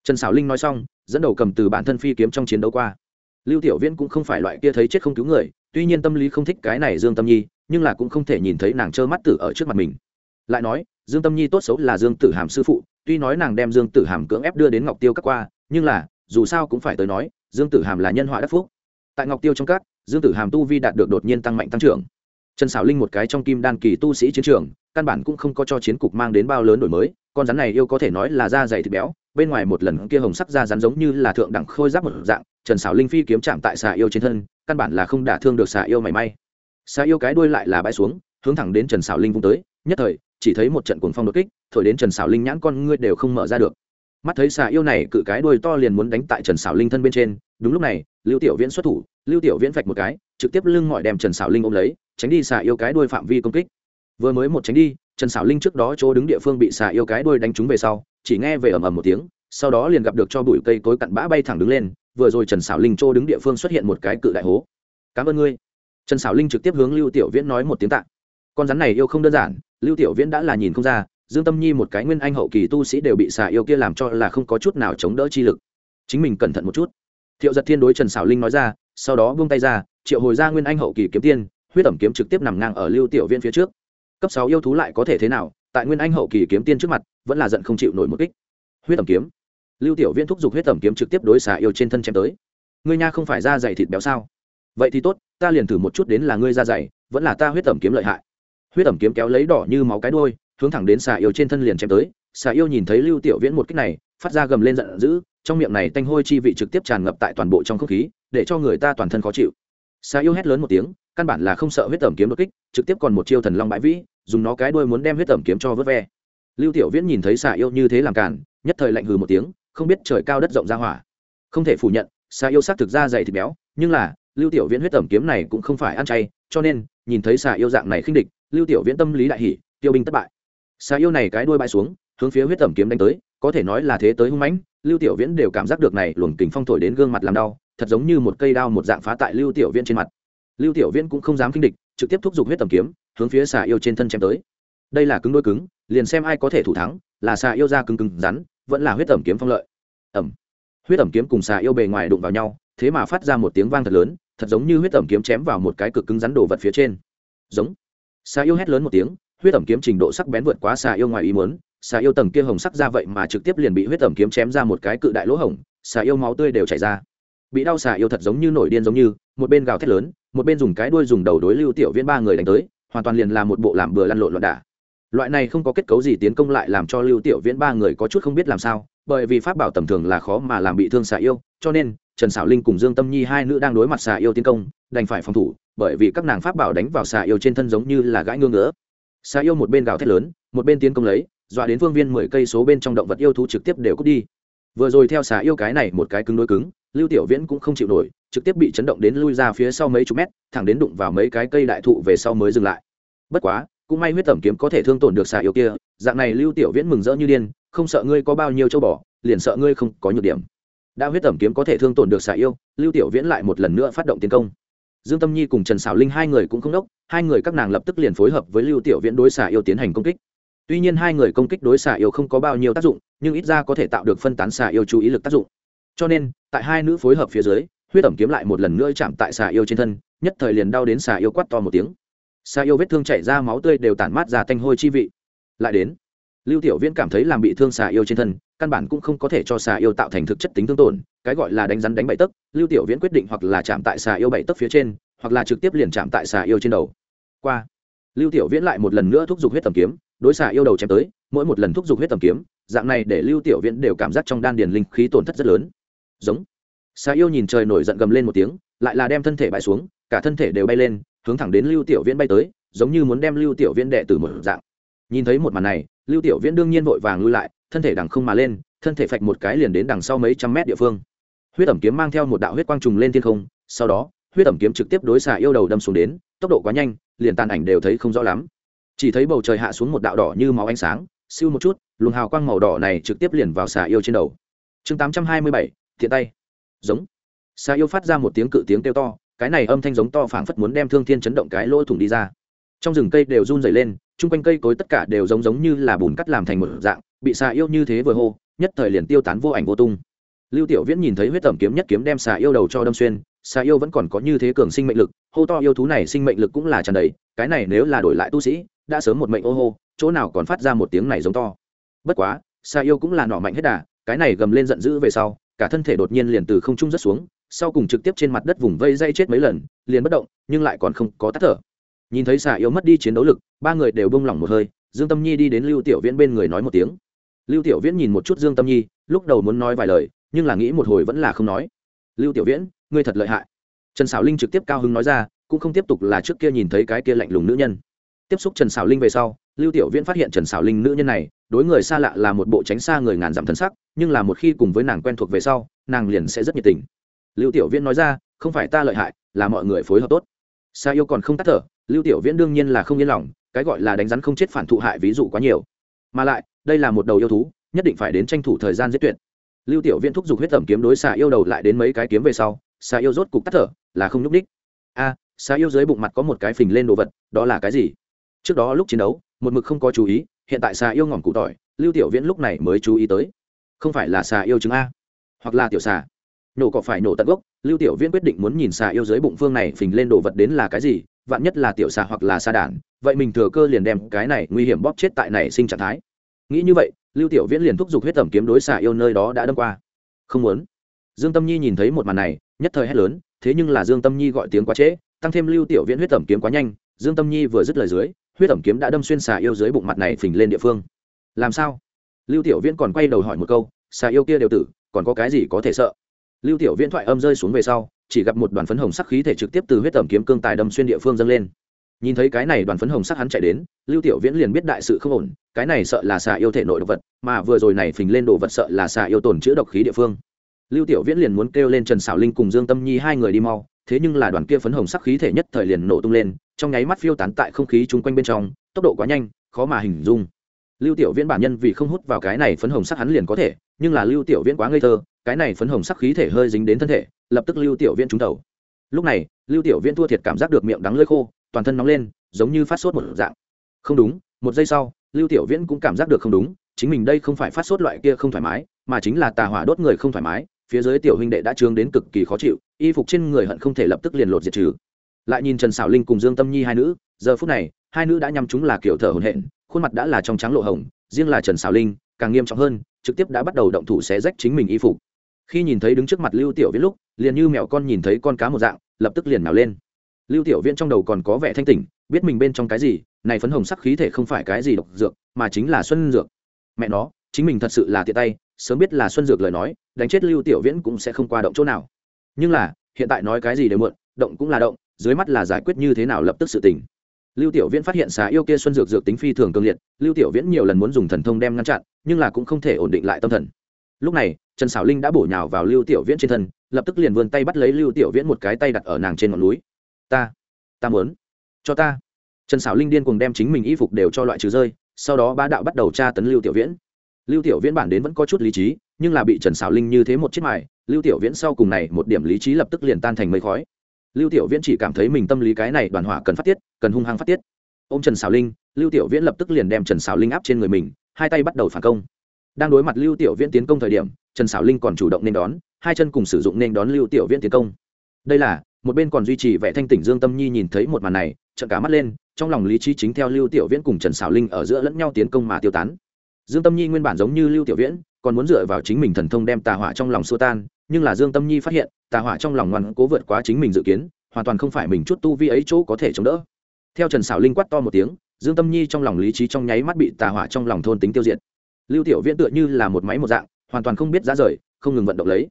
Trần xảo linh nói xong, dẫn đầu cầm từ bản thân phi kiếm trong chiến đấu qua. Lưu tiểu viễn cũng không phải loại kia thấy chết không cứu người, tuy nhiên tâm lý không thích cái này dương tâm nhi, nhưng là cũng không thể nhìn thấy nàng trơ mắt tử ở trước mặt mình. Lại nói dương tâm nhi tốt xấu là dương tử hàm sư phụ, tuy nói nàng đem dương tử hàm cưỡng ép đưa đến ngọc tiêu các qua, nhưng là, dù sao cũng phải tới nói, dương tử hàm là nhân họa đắc phúc. Tại ngọc tiêu trong các, dương tử hàm tu vi đạt được đột nhiên tăng mạnh tăng trưởng. Trần xảo linh một cái trong kim đan kỳ tu sĩ chiến trường, căn bản cũng không có cho chiến cục mang đến bao lớn đổi mới, con rắn này yêu có thể nói là da dày thịt béo, bên ngoài một lần kia hồng sắc da rắn giống như là thượng đẳng khôi giáp một dạng, trần xảo linh phi kiếm chạm tại xà yêu trên thân, căn bản là không đả thương được xà yêu mảy may. Xà yêu cái đuôi lại là bãi xuống, hướng thẳng đến trần xảo linh vung tới, nhất thời chỉ thấy một trận cuồng phong đột kích, thổi đến trần xảo linh nhãn con ngươi đều không mở ra được. Mắt thấy xà yêu này cự cái đuôi to liền muốn đánh tại trần xảo linh thân bên trên, đúng lúc này, lưu tiểu viễn xuất thủ, lưu tiểu viễn vạch một cái, trực tiếp lưng mọi đem trần xảo linh ôm lấy, tránh đi xà yêu cái đuôi phạm vi công kích. Vừa mới một tránh đi, trần xảo linh trước đó chỗ đứng địa phương bị xà yêu cái đuôi đánh trúng về sau, chỉ nghe về ầm ầm một tiếng, sau đó liền gặp được cho bụi cây cối cặn bã bay thẳng đứng lên, vừa rồi trần xảo linh chỗ đứng địa phương xuất hiện một cái cự đại hố. Cảm ơn ngươi. Trần xảo linh trực tiếp hướng lưu tiểu viễn nói một tiếng tạ. Con rắn này yêu không đơn giản lưu tiểu viễn đã là nhìn không ra, dương tâm nhi một cái nguyên anh hậu kỳ tu sĩ đều bị xà yêu kia làm cho là không có chút nào chống đỡ chi lực. Chính mình cẩn thận một chút. Thiệu giật thiên đối trần xảo linh nói ra, sau đó buông tay ra, triệu hồi ra nguyên anh hậu kỳ kiếm tiên, huyết ẩm kiếm trực tiếp nằm ngang ở lưu tiểu Viễn phía trước. Cấp sáu yêu thú lại có thể thế nào, tại nguyên anh hậu kỳ kiếm tiên trước mặt, vẫn là giận không chịu nổi một kích. Huyết ẩm kiếm. Lưu tiểu Viễn thúc giục huyết ẩm kiếm trực tiếp đối xà yêu trên thân chém tới. Ngươi nha không phải da dày thịt béo sao? Vậy thì tốt, ta liền thử một chút đến là ngươi da dày, vẫn là ta huyết ẩm kiếm lợi hại huyết ẩm kiếm kéo lấy đỏ như máu cái đôi hướng thẳng đến xà yêu trên thân liền chém tới. Xà yêu nhìn thấy lưu tiểu viễn một kích này, phát ra gầm lên giận dữ, trong miệng này tanh hôi chi vị trực tiếp tràn ngập tại toàn bộ trong không khí, để cho người ta toàn thân khó chịu. Xà yêu hét lớn một tiếng, căn bản là không sợ huyết tẩm kiếm đột kích, trực tiếp còn một chiêu thần long bãi vĩ, dùng nó cái đuôi muốn đem huyết tẩm kiếm cho vớt ve. Lưu tiểu viễn nhìn thấy xà yêu như thế làm cản, nhất thời lạnh hừ một tiếng, không biết trời cao đất rộng ra hỏa. Không thể phủ nhận, xà yêu xác thực ra dày thịt béo, nhưng là, lưu tiểu viễn huyết tẩm kiếm này cũng không phải ăn chay, cho nên, nhìn thấy xà yêu dạng này khinh địch lưu tiểu viễn tâm lý đại hỉ, tiêu binh thất bại. Xà yêu này cái đuôi bay xuống, hướng phía huyết tẩm kiếm đánh tới, có thể nói là thế tới hung mãnh, lưu tiểu viễn đều cảm giác được này luồng kình phong thổi đến gương mặt làm đau, thật giống như một cây đao một dạng phá tại lưu tiểu viễn trên mặt. Lưu tiểu viễn cũng không dám kinh địch, trực tiếp thúc giục huyết tẩm kiếm, hướng phía xà yêu trên thân chém tới. Đây là cứng đôi cứng, liền xem ai có thể thủ thắng, là xà yêu ra cứng cứng rắn, vẫn là huyết tẩm kiếm phong lợi. Ẩm. Huyết tẩm kiếm cùng xà yêu bề ngoài đụng vào nhau, thế mà phát ra một tiếng vang thật lớn, thật giống như huyết tẩm kiếm chém vào một cái cực cứng rắn đồ vật phía trên. Giống xà yêu hét lớn một tiếng, huyết tẩm kiếm trình độ sắc bén vượt quá xà yêu ngoài ý muốn. Xà yêu tầng kia hồng sắc ra vậy mà trực tiếp liền bị huyết tẩm kiếm chém ra một cái cự đại lỗ hổng, xà yêu máu tươi đều chảy ra. Bị đau xà yêu thật giống như nổi điên giống như, một bên gào thét lớn, một bên dùng cái đuôi dùng đầu đối lưu tiểu viễn ba người đánh tới, hoàn toàn liền là một bộ làm bừa lăn lộn loạn đả. Loại này không có kết cấu gì tiến công lại làm cho lưu tiểu viễn ba người có chút không biết làm sao, bởi vì pháp bảo tầm thường là khó mà làm bị thương xà yêu, cho nên trần xảo linh cùng dương tâm nhi hai nữ đang đối mặt xà yêu tiến công, đành phải phòng thủ bởi vì các nàng pháp bảo đánh vào xà yêu trên thân giống như là gãi ngưỡng ngỡ. Xà yêu một bên gào thét lớn, một bên tiến công lấy, dọa đến phương viên mười cây số bên trong động vật yêu thú trực tiếp đều cút đi. Vừa rồi theo xà yêu cái này một cái cứng đối cứng, lưu tiểu viễn cũng không chịu nổi, trực tiếp bị chấn động đến lui ra phía sau mấy chục mét, thẳng đến đụng vào mấy cái cây đại thụ về sau mới dừng lại. Bất quá, cũng may huyết tẩm kiếm có thể thương tổn được xà yêu kia, dạng này lưu tiểu viễn mừng rỡ như điên, không sợ ngươi có bao nhiêu châu bò, liền sợ ngươi không có nhược điểm. Đã huyết tẩm kiếm có thể thương tổn được xà yêu, lưu tiểu viễn lại một lần nữa phát động tiến công dương tâm nhi cùng trần xảo linh hai người cũng không đốc, hai người các nàng lập tức liền phối hợp với lưu tiểu viễn đối xạ yêu tiến hành công kích. Tuy nhiên hai người công kích đối xạ yêu không có bao nhiêu tác dụng, nhưng ít ra có thể tạo được phân tán xạ yêu chú ý lực tác dụng. Cho nên, tại hai nữ phối hợp phía dưới, huyết ẩm kiếm lại một lần nữa chạm tại xà yêu trên thân, nhất thời liền đau đến xà yêu quát to một tiếng. Xà yêu vết thương chảy ra, máu tươi đều tản mát ra tanh hôi chi vị. Lại đến lưu tiểu viễn cảm thấy làm bị thương xà yêu trên thân, căn bản cũng không có thể cho xà yêu tạo thành thực chất tính thương tổn, cái gọi là đánh rắn đánh bậy tấc, lưu tiểu viễn quyết định hoặc là chạm tại xà yêu bậy tấc phía trên, hoặc là trực tiếp liền chạm tại xà yêu trên đầu. Qua, lưu tiểu viễn lại một lần nữa thúc giục huyết tầm kiếm, đối xà yêu đầu chém tới, mỗi một lần thúc giục huyết tầm kiếm, dạng này để lưu tiểu viễn đều cảm giác trong đan điền linh khí tổn thất rất lớn. Giống, xà yêu nhìn trời nổi giận gầm lên một tiếng, lại là đem thân thể bại xuống, cả thân thể đều bay lên, hướng thẳng đến lưu tiểu viễn bay tới, giống như muốn đem lưu tiểu viễn đệ từ một dạng. Nhìn thấy một màn này lưu tiểu viễn đương nhiên vội vàng lui lại, thân thể đằng không mà lên, thân thể phạch một cái liền đến đằng sau mấy trăm mét địa phương. Huyết ẩm kiếm mang theo một đạo huyết quang trùng lên thiên không, sau đó, huyết ẩm kiếm trực tiếp đối xạ yêu đầu đâm xuống đến, tốc độ quá nhanh, liền tàn ảnh đều thấy không rõ lắm. Chỉ thấy bầu trời hạ xuống một đạo đỏ như máu ánh sáng, siêu một chút, luồng hào quang màu đỏ này trực tiếp liền vào xà yêu trên đầu. Chương tám trăm hai mươi bảy, thiện tay. Giống. Xà yêu phát ra một tiếng cự tiếng kêu to, cái này âm thanh giống to phảng phất muốn đem thương thiên chấn động cái lỗ thủng đi ra trong rừng cây đều run rẩy lên, chung quanh cây cối tất cả đều giống giống như là bùn cắt làm thành một dạng, bị xà yêu như thế vừa hô, nhất thời liền tiêu tán vô ảnh vô tung. Lưu tiểu viễn nhìn thấy huyết tẩm kiếm nhất kiếm đem xà yêu đầu cho đâm xuyên, xà yêu vẫn còn có như thế cường sinh mệnh lực, hô to yêu thú này sinh mệnh lực cũng là tràn đầy, cái này nếu là đổi lại tu sĩ, đã sớm một mệnh ô hô, chỗ nào còn phát ra một tiếng này giống to. Bất quá, xà yêu cũng là nọ mạnh hết đà, cái này gầm lên giận dữ về sau, cả thân thể đột nhiên liền từ không trung rất xuống, sau cùng trực tiếp trên mặt đất vùng vây dây chết mấy lần, liền bất động, nhưng lại còn không có tắt thở nhìn thấy xà yêu mất đi chiến đấu lực, ba người đều bông lỏng một hơi, dương tâm nhi đi đến lưu tiểu viễn bên người nói một tiếng. Lưu tiểu viễn nhìn một chút dương tâm nhi, lúc đầu muốn nói vài lời, nhưng là nghĩ một hồi vẫn là không nói. Lưu tiểu viễn, ngươi thật lợi hại. Trần xảo linh trực tiếp cao hứng nói ra, cũng không tiếp tục là trước kia nhìn thấy cái kia lạnh lùng nữ nhân. Tiếp xúc trần xảo linh về sau, lưu tiểu viễn phát hiện trần xảo linh nữ nhân này, đối người xa lạ là một bộ tránh xa người ngàn dặm thân sắc, nhưng là một khi cùng với nàng quen thuộc về sau, nàng liền sẽ rất nhiệt tình. Lưu tiểu viễn nói ra, không phải ta lợi hại, là mọi người phối hợp tốt. Xa yêu còn không tắt thở lưu tiểu viễn đương nhiên là không yên lòng cái gọi là đánh rắn không chết phản thụ hại ví dụ quá nhiều. Mà lại đây là một đầu yêu thú nhất định phải đến tranh thủ thời gian giết tuyệt. Lưu tiểu viễn thúc giục huyết tẩm kiếm đối xà yêu đầu lại đến mấy cái kiếm về sau xà yêu rốt cục tắt thở là không nhúc ních a à, xà yêu dưới bụng mặt có một cái phình lên đồ vật đó là cái gì? Trước đó lúc chiến đấu một mực không có chú ý hiện tại xà yêu ngỏm cụ tỏi lưu tiểu viễn lúc này mới chú ý tới. Không phải là xà yêu chứng a hoặc là tiểu xà. Nổ cỏ phải nổ tận gốc lưu tiểu viễn quyết định muốn nhìn xà yêu dưới bụng phương này phình lên đồ vật đến là cái gì vạn nhất là tiểu xà hoặc là xa đản, vậy mình thừa cơ liền đem cái này nguy hiểm bóp chết tại này sinh trạng thái. Nghĩ như vậy, lưu tiểu viễn liền thúc giục huyết tẩm kiếm đối xà yêu nơi đó đã đâm qua. Không muốn. Dương tâm nhi nhìn thấy một màn này, nhất thời hét lớn, thế nhưng là dương tâm nhi gọi tiếng quá trễ, tăng thêm lưu tiểu viễn huyết tẩm kiếm quá nhanh, dương tâm nhi vừa dứt lời dưới, huyết tẩm kiếm đã đâm xuyên xà yêu dưới bụng mặt này phình lên địa phương. Làm sao? Lưu tiểu viễn còn quay đầu hỏi một câu, xà yêu kia đều tử, còn có cái gì có thể sợ? Lưu tiểu viễn thoại âm rơi xuống về sau chỉ gặp một đoàn phấn hồng sắc khí thể trực tiếp từ huyết tẩm kiếm cương tài đâm xuyên địa phương dâng lên. Nhìn thấy cái này đoàn phấn hồng sắc hắn chạy đến, lưu tiểu viễn liền biết đại sự không ổn, cái này sợ là xà yêu thể nội độc vật, mà vừa rồi này phình lên đồ vật sợ là xà yêu tồn chữa độc khí địa phương. Lưu tiểu viễn liền muốn kêu lên trần xảo linh cùng dương tâm nhi hai người đi mau, thế nhưng là đoàn kia phấn hồng sắc khí thể nhất thời liền nổ tung lên, trong nháy mắt phiêu tán tại không khí chung quanh bên trong, tốc độ quá nhanh, khó mà hình dung. Lưu tiểu viễn bản nhân vì không hút vào cái này phấn hồng sắc hắn liền có thể, nhưng là lưu tiểu viễn quá ngây thơ cái này phấn hồng sắc khí thể hơi dính đến thân thể, lập tức lưu tiểu viễn trúng đầu. Lúc này, lưu tiểu viễn thua thiệt cảm giác được miệng đắng lơi khô, toàn thân nóng lên, giống như phát sốt một dạng. Không đúng, một giây sau, lưu tiểu viễn cũng cảm giác được không đúng, chính mình đây không phải phát sốt loại kia không thoải mái, mà chính là tà hỏa đốt người không thoải mái, phía dưới tiểu huynh đệ đã trướng đến cực kỳ khó chịu, y phục trên người hận không thể lập tức liền lột diệt trừ. Lại nhìn trần xảo linh cùng dương tâm nhi hai nữ, giờ phút này, hai nữ đã nhắm chúng là kiểu thở hồn hện khuôn mặt đã là trong trắng lộ hồng, riêng là trần xảo linh, càng nghiêm trọng hơn, trực tiếp đã bắt đầu động thủ xé rách chính mình y phục khi nhìn thấy đứng trước mặt lưu tiểu viễn lúc, liền như mèo con nhìn thấy con cá một dạng, lập tức liền nào lên. Lưu tiểu viễn trong đầu còn có vẻ thanh tỉnh, biết mình bên trong cái gì, này phấn hồng sắc khí thể không phải cái gì độc dược, mà chính là xuân dược. Mẹ nó, chính mình thật sự là tiện tay, sớm biết là xuân dược lời nói, đánh chết lưu tiểu viễn cũng sẽ không qua động chỗ nào. Nhưng là, hiện tại nói cái gì đều muộn, động cũng là động, dưới mắt là giải quyết như thế nào lập tức sự tình. Lưu tiểu viễn phát hiện xà yêu kia xuân dược dược tính phi thường cương liệt, lưu tiểu viễn nhiều lần muốn dùng thần thông đem ngăn chặn, nhưng là cũng không thể ổn định lại tâm thần lúc này, trần xảo linh đã bổ nhào vào lưu tiểu viễn trên thân, lập tức liền vươn tay bắt lấy lưu tiểu viễn một cái tay đặt ở nàng trên ngọn núi. Ta ta muốn cho ta. Trần xảo linh điên cùng đem chính mình y phục đều cho loại trừ rơi, sau đó ba đạo bắt đầu tra tấn lưu tiểu viễn. Lưu tiểu viễn bản đến vẫn có chút lý trí, nhưng là bị trần xảo linh như thế một chiếc mài, lưu tiểu viễn sau cùng này một điểm lý trí lập tức liền tan thành mây khói. Lưu tiểu viễn chỉ cảm thấy mình tâm lý cái này đoàn hỏa cần phát tiết, cần hung hăng phát tiết. Ô m trần xảo linh, lưu tiểu viễn lập tức liền đem trần xảo linh áp trên người mình, hai tay bắt đầu phản công đang đối mặt lưu tiểu viễn tiến công thời điểm, trần xảo linh còn chủ động nên đón, hai chân cùng sử dụng nên đón lưu tiểu viễn tiến công. Đây là, một bên còn duy trì vẻ thanh tỉnh dương tâm nhi nhìn thấy một màn này trận cả mắt lên, trong lòng lý trí chính theo lưu tiểu viễn cùng trần xảo linh ở giữa lẫn nhau tiến công mà tiêu tán. Dương tâm nhi nguyên bản giống như lưu tiểu viễn, còn muốn dựa vào chính mình thần thông đem tà hỏa trong lòng xua tan, nhưng là dương tâm nhi phát hiện, tà hỏa trong lòng ngoan cố vượt quá chính mình dự kiến, hoàn toàn không phải mình chút tu vi ấy chỗ có thể chống đỡ. Theo trần xảo linh quát to một tiếng, dương tâm nhi trong lòng lý trí trong nháy mắt bị tà hỏa trong lòng thôn tính tiêu diệt lưu tiểu viễn tựa như là một máy một dạng, hoàn toàn không biết giá rời, không ngừng vận động lấy.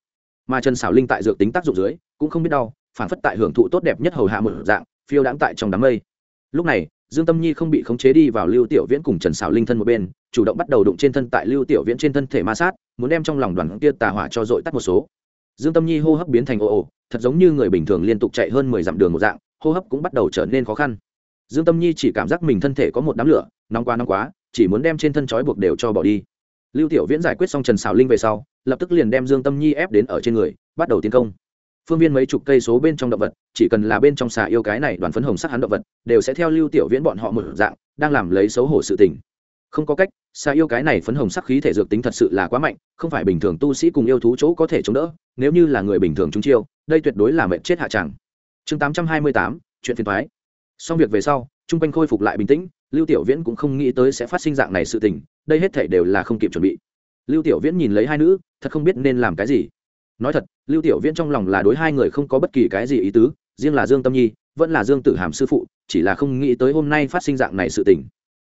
Mà trần xảo linh tại dược tính tác dụng dưới, cũng không biết đau, phản phất tại hưởng thụ tốt đẹp nhất hầu hạ một dạng, phiêu đãng tại trong đám mây. Lúc này, dương tâm nhi không bị khống chế đi vào lưu tiểu viễn cùng trần xảo linh thân một bên, chủ động bắt đầu đụng trên thân tại lưu tiểu viễn trên thân thể ma sát, muốn đem trong lòng đoàn kia tà hỏa cho dội tắt một số. Dương tâm nhi hô hấp biến thành ồ ồ, thật giống như người bình thường liên tục chạy hơn mười dặm đường một dạng, hô hấp cũng bắt đầu trở nên khó khăn. Dương tâm nhi chỉ cảm giác mình thân thể có một đám lửa, nóng quá nóng quá chỉ muốn đem trên thân trói buộc đều cho bỏ đi. Lưu tiểu viễn giải quyết xong trần xảo linh về sau, lập tức liền đem dương tâm nhi ép đến ở trên người, bắt đầu tiến công. Phương viên mấy chục cây số bên trong động vật, chỉ cần là bên trong xà yêu cái này đoàn phấn hồng sắc hắn động vật, đều sẽ theo lưu tiểu viễn bọn họ một dạng, đang làm lấy xấu hổ sự tình. Không có cách, xà yêu cái này phấn hồng sắc khí thể dược tính thật sự là quá mạnh, không phải bình thường tu sĩ cùng yêu thú chỗ có thể chống đỡ, nếu như là người bình thường chúng chiêu, đây tuyệt đối là mệnh chết hạ tràng chương tám trăm hai mươi tám, chuyện phiền thoái. Xong việc về sau, chung quanh khôi phục lại bình tĩnh lưu tiểu viễn cũng không nghĩ tới sẽ phát sinh dạng này sự tình, đây hết thể đều là không kịp chuẩn bị. Lưu tiểu viễn nhìn lấy hai nữ, thật không biết nên làm cái gì. Nói thật, lưu tiểu viễn trong lòng là đối hai người không có bất kỳ cái gì ý tứ, riêng là dương tâm nhi, vẫn là dương tử hàm sư phụ, chỉ là không nghĩ tới hôm nay phát sinh dạng này sự tình.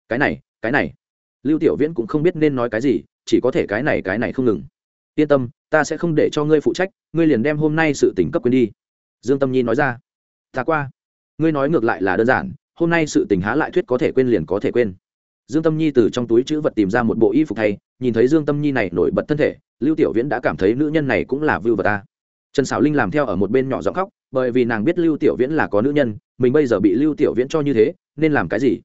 Cái này cái này. Lưu tiểu viễn cũng không biết nên nói cái gì, chỉ có thể cái này cái này không ngừng. Yên tâm, ta sẽ không để cho ngươi phụ trách, ngươi liền đem hôm nay sự tình cấp quên đi. Dương tâm nhi nói ra. Ta qua. Ngươi nói ngược lại là đơn giản hôm nay sự tình há lại thuyết có thể quên liền có thể quên. Dương tâm nhi từ trong túi chữ vật tìm ra một bộ y phục thay, nhìn thấy dương tâm nhi này nổi bật thân thể, lưu tiểu viễn đã cảm thấy nữ nhân này cũng là vưu vật ta trần Sảo linh làm theo ở một bên nhỏ giọng khóc, bởi vì nàng biết lưu tiểu viễn là có nữ nhân, mình bây giờ bị lưu tiểu viễn cho như thế, nên làm cái gì?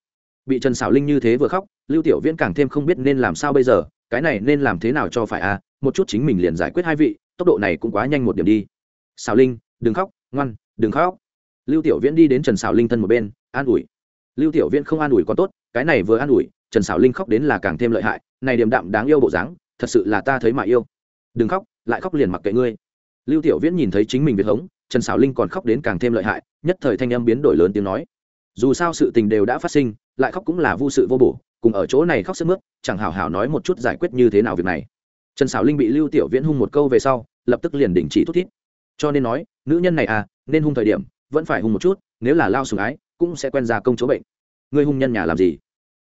Bị trần Sảo linh như thế vừa khóc, lưu tiểu viễn càng thêm không biết nên làm sao bây giờ, cái này nên làm thế nào cho phải à một chút chính mình liền giải quyết hai vị, tốc độ này cũng quá nhanh một điểm đi. Sảo linh, đừng khóc, ngoan, đừng khóc. Lưu tiểu viễn đi đến trần Sảo linh thân một bên an ủi. Lưu tiểu viễn không an ủi có tốt, cái này vừa an ủi, trần Sảo linh khóc đến là càng thêm lợi hại, này điềm đạm đáng yêu bộ dáng, thật sự là ta thấy mà yêu. Đừng khóc, lại khóc liền mặc kệ ngươi. Lưu tiểu viễn nhìn thấy chính mình việt hống, trần Sảo linh còn khóc đến càng thêm lợi hại, nhất thời thanh âm biến đổi lớn tiếng nói. Dù sao sự tình đều đã phát sinh, lại khóc cũng là vô sự vô bổ, cùng ở chỗ này khóc sức mướt, chẳng hảo hảo nói một chút giải quyết như thế nào việc này. Trần Sảo linh bị lưu tiểu viễn hung một câu về sau, lập tức liền đình chỉ thút thít. Cho nên nói, nữ nhân này à nên hung thời điểm, vẫn phải hung một chút, nếu là lao sùng ái cũng sẽ quen ra công chỗ bệnh. Ngươi hung nhân nhà làm gì?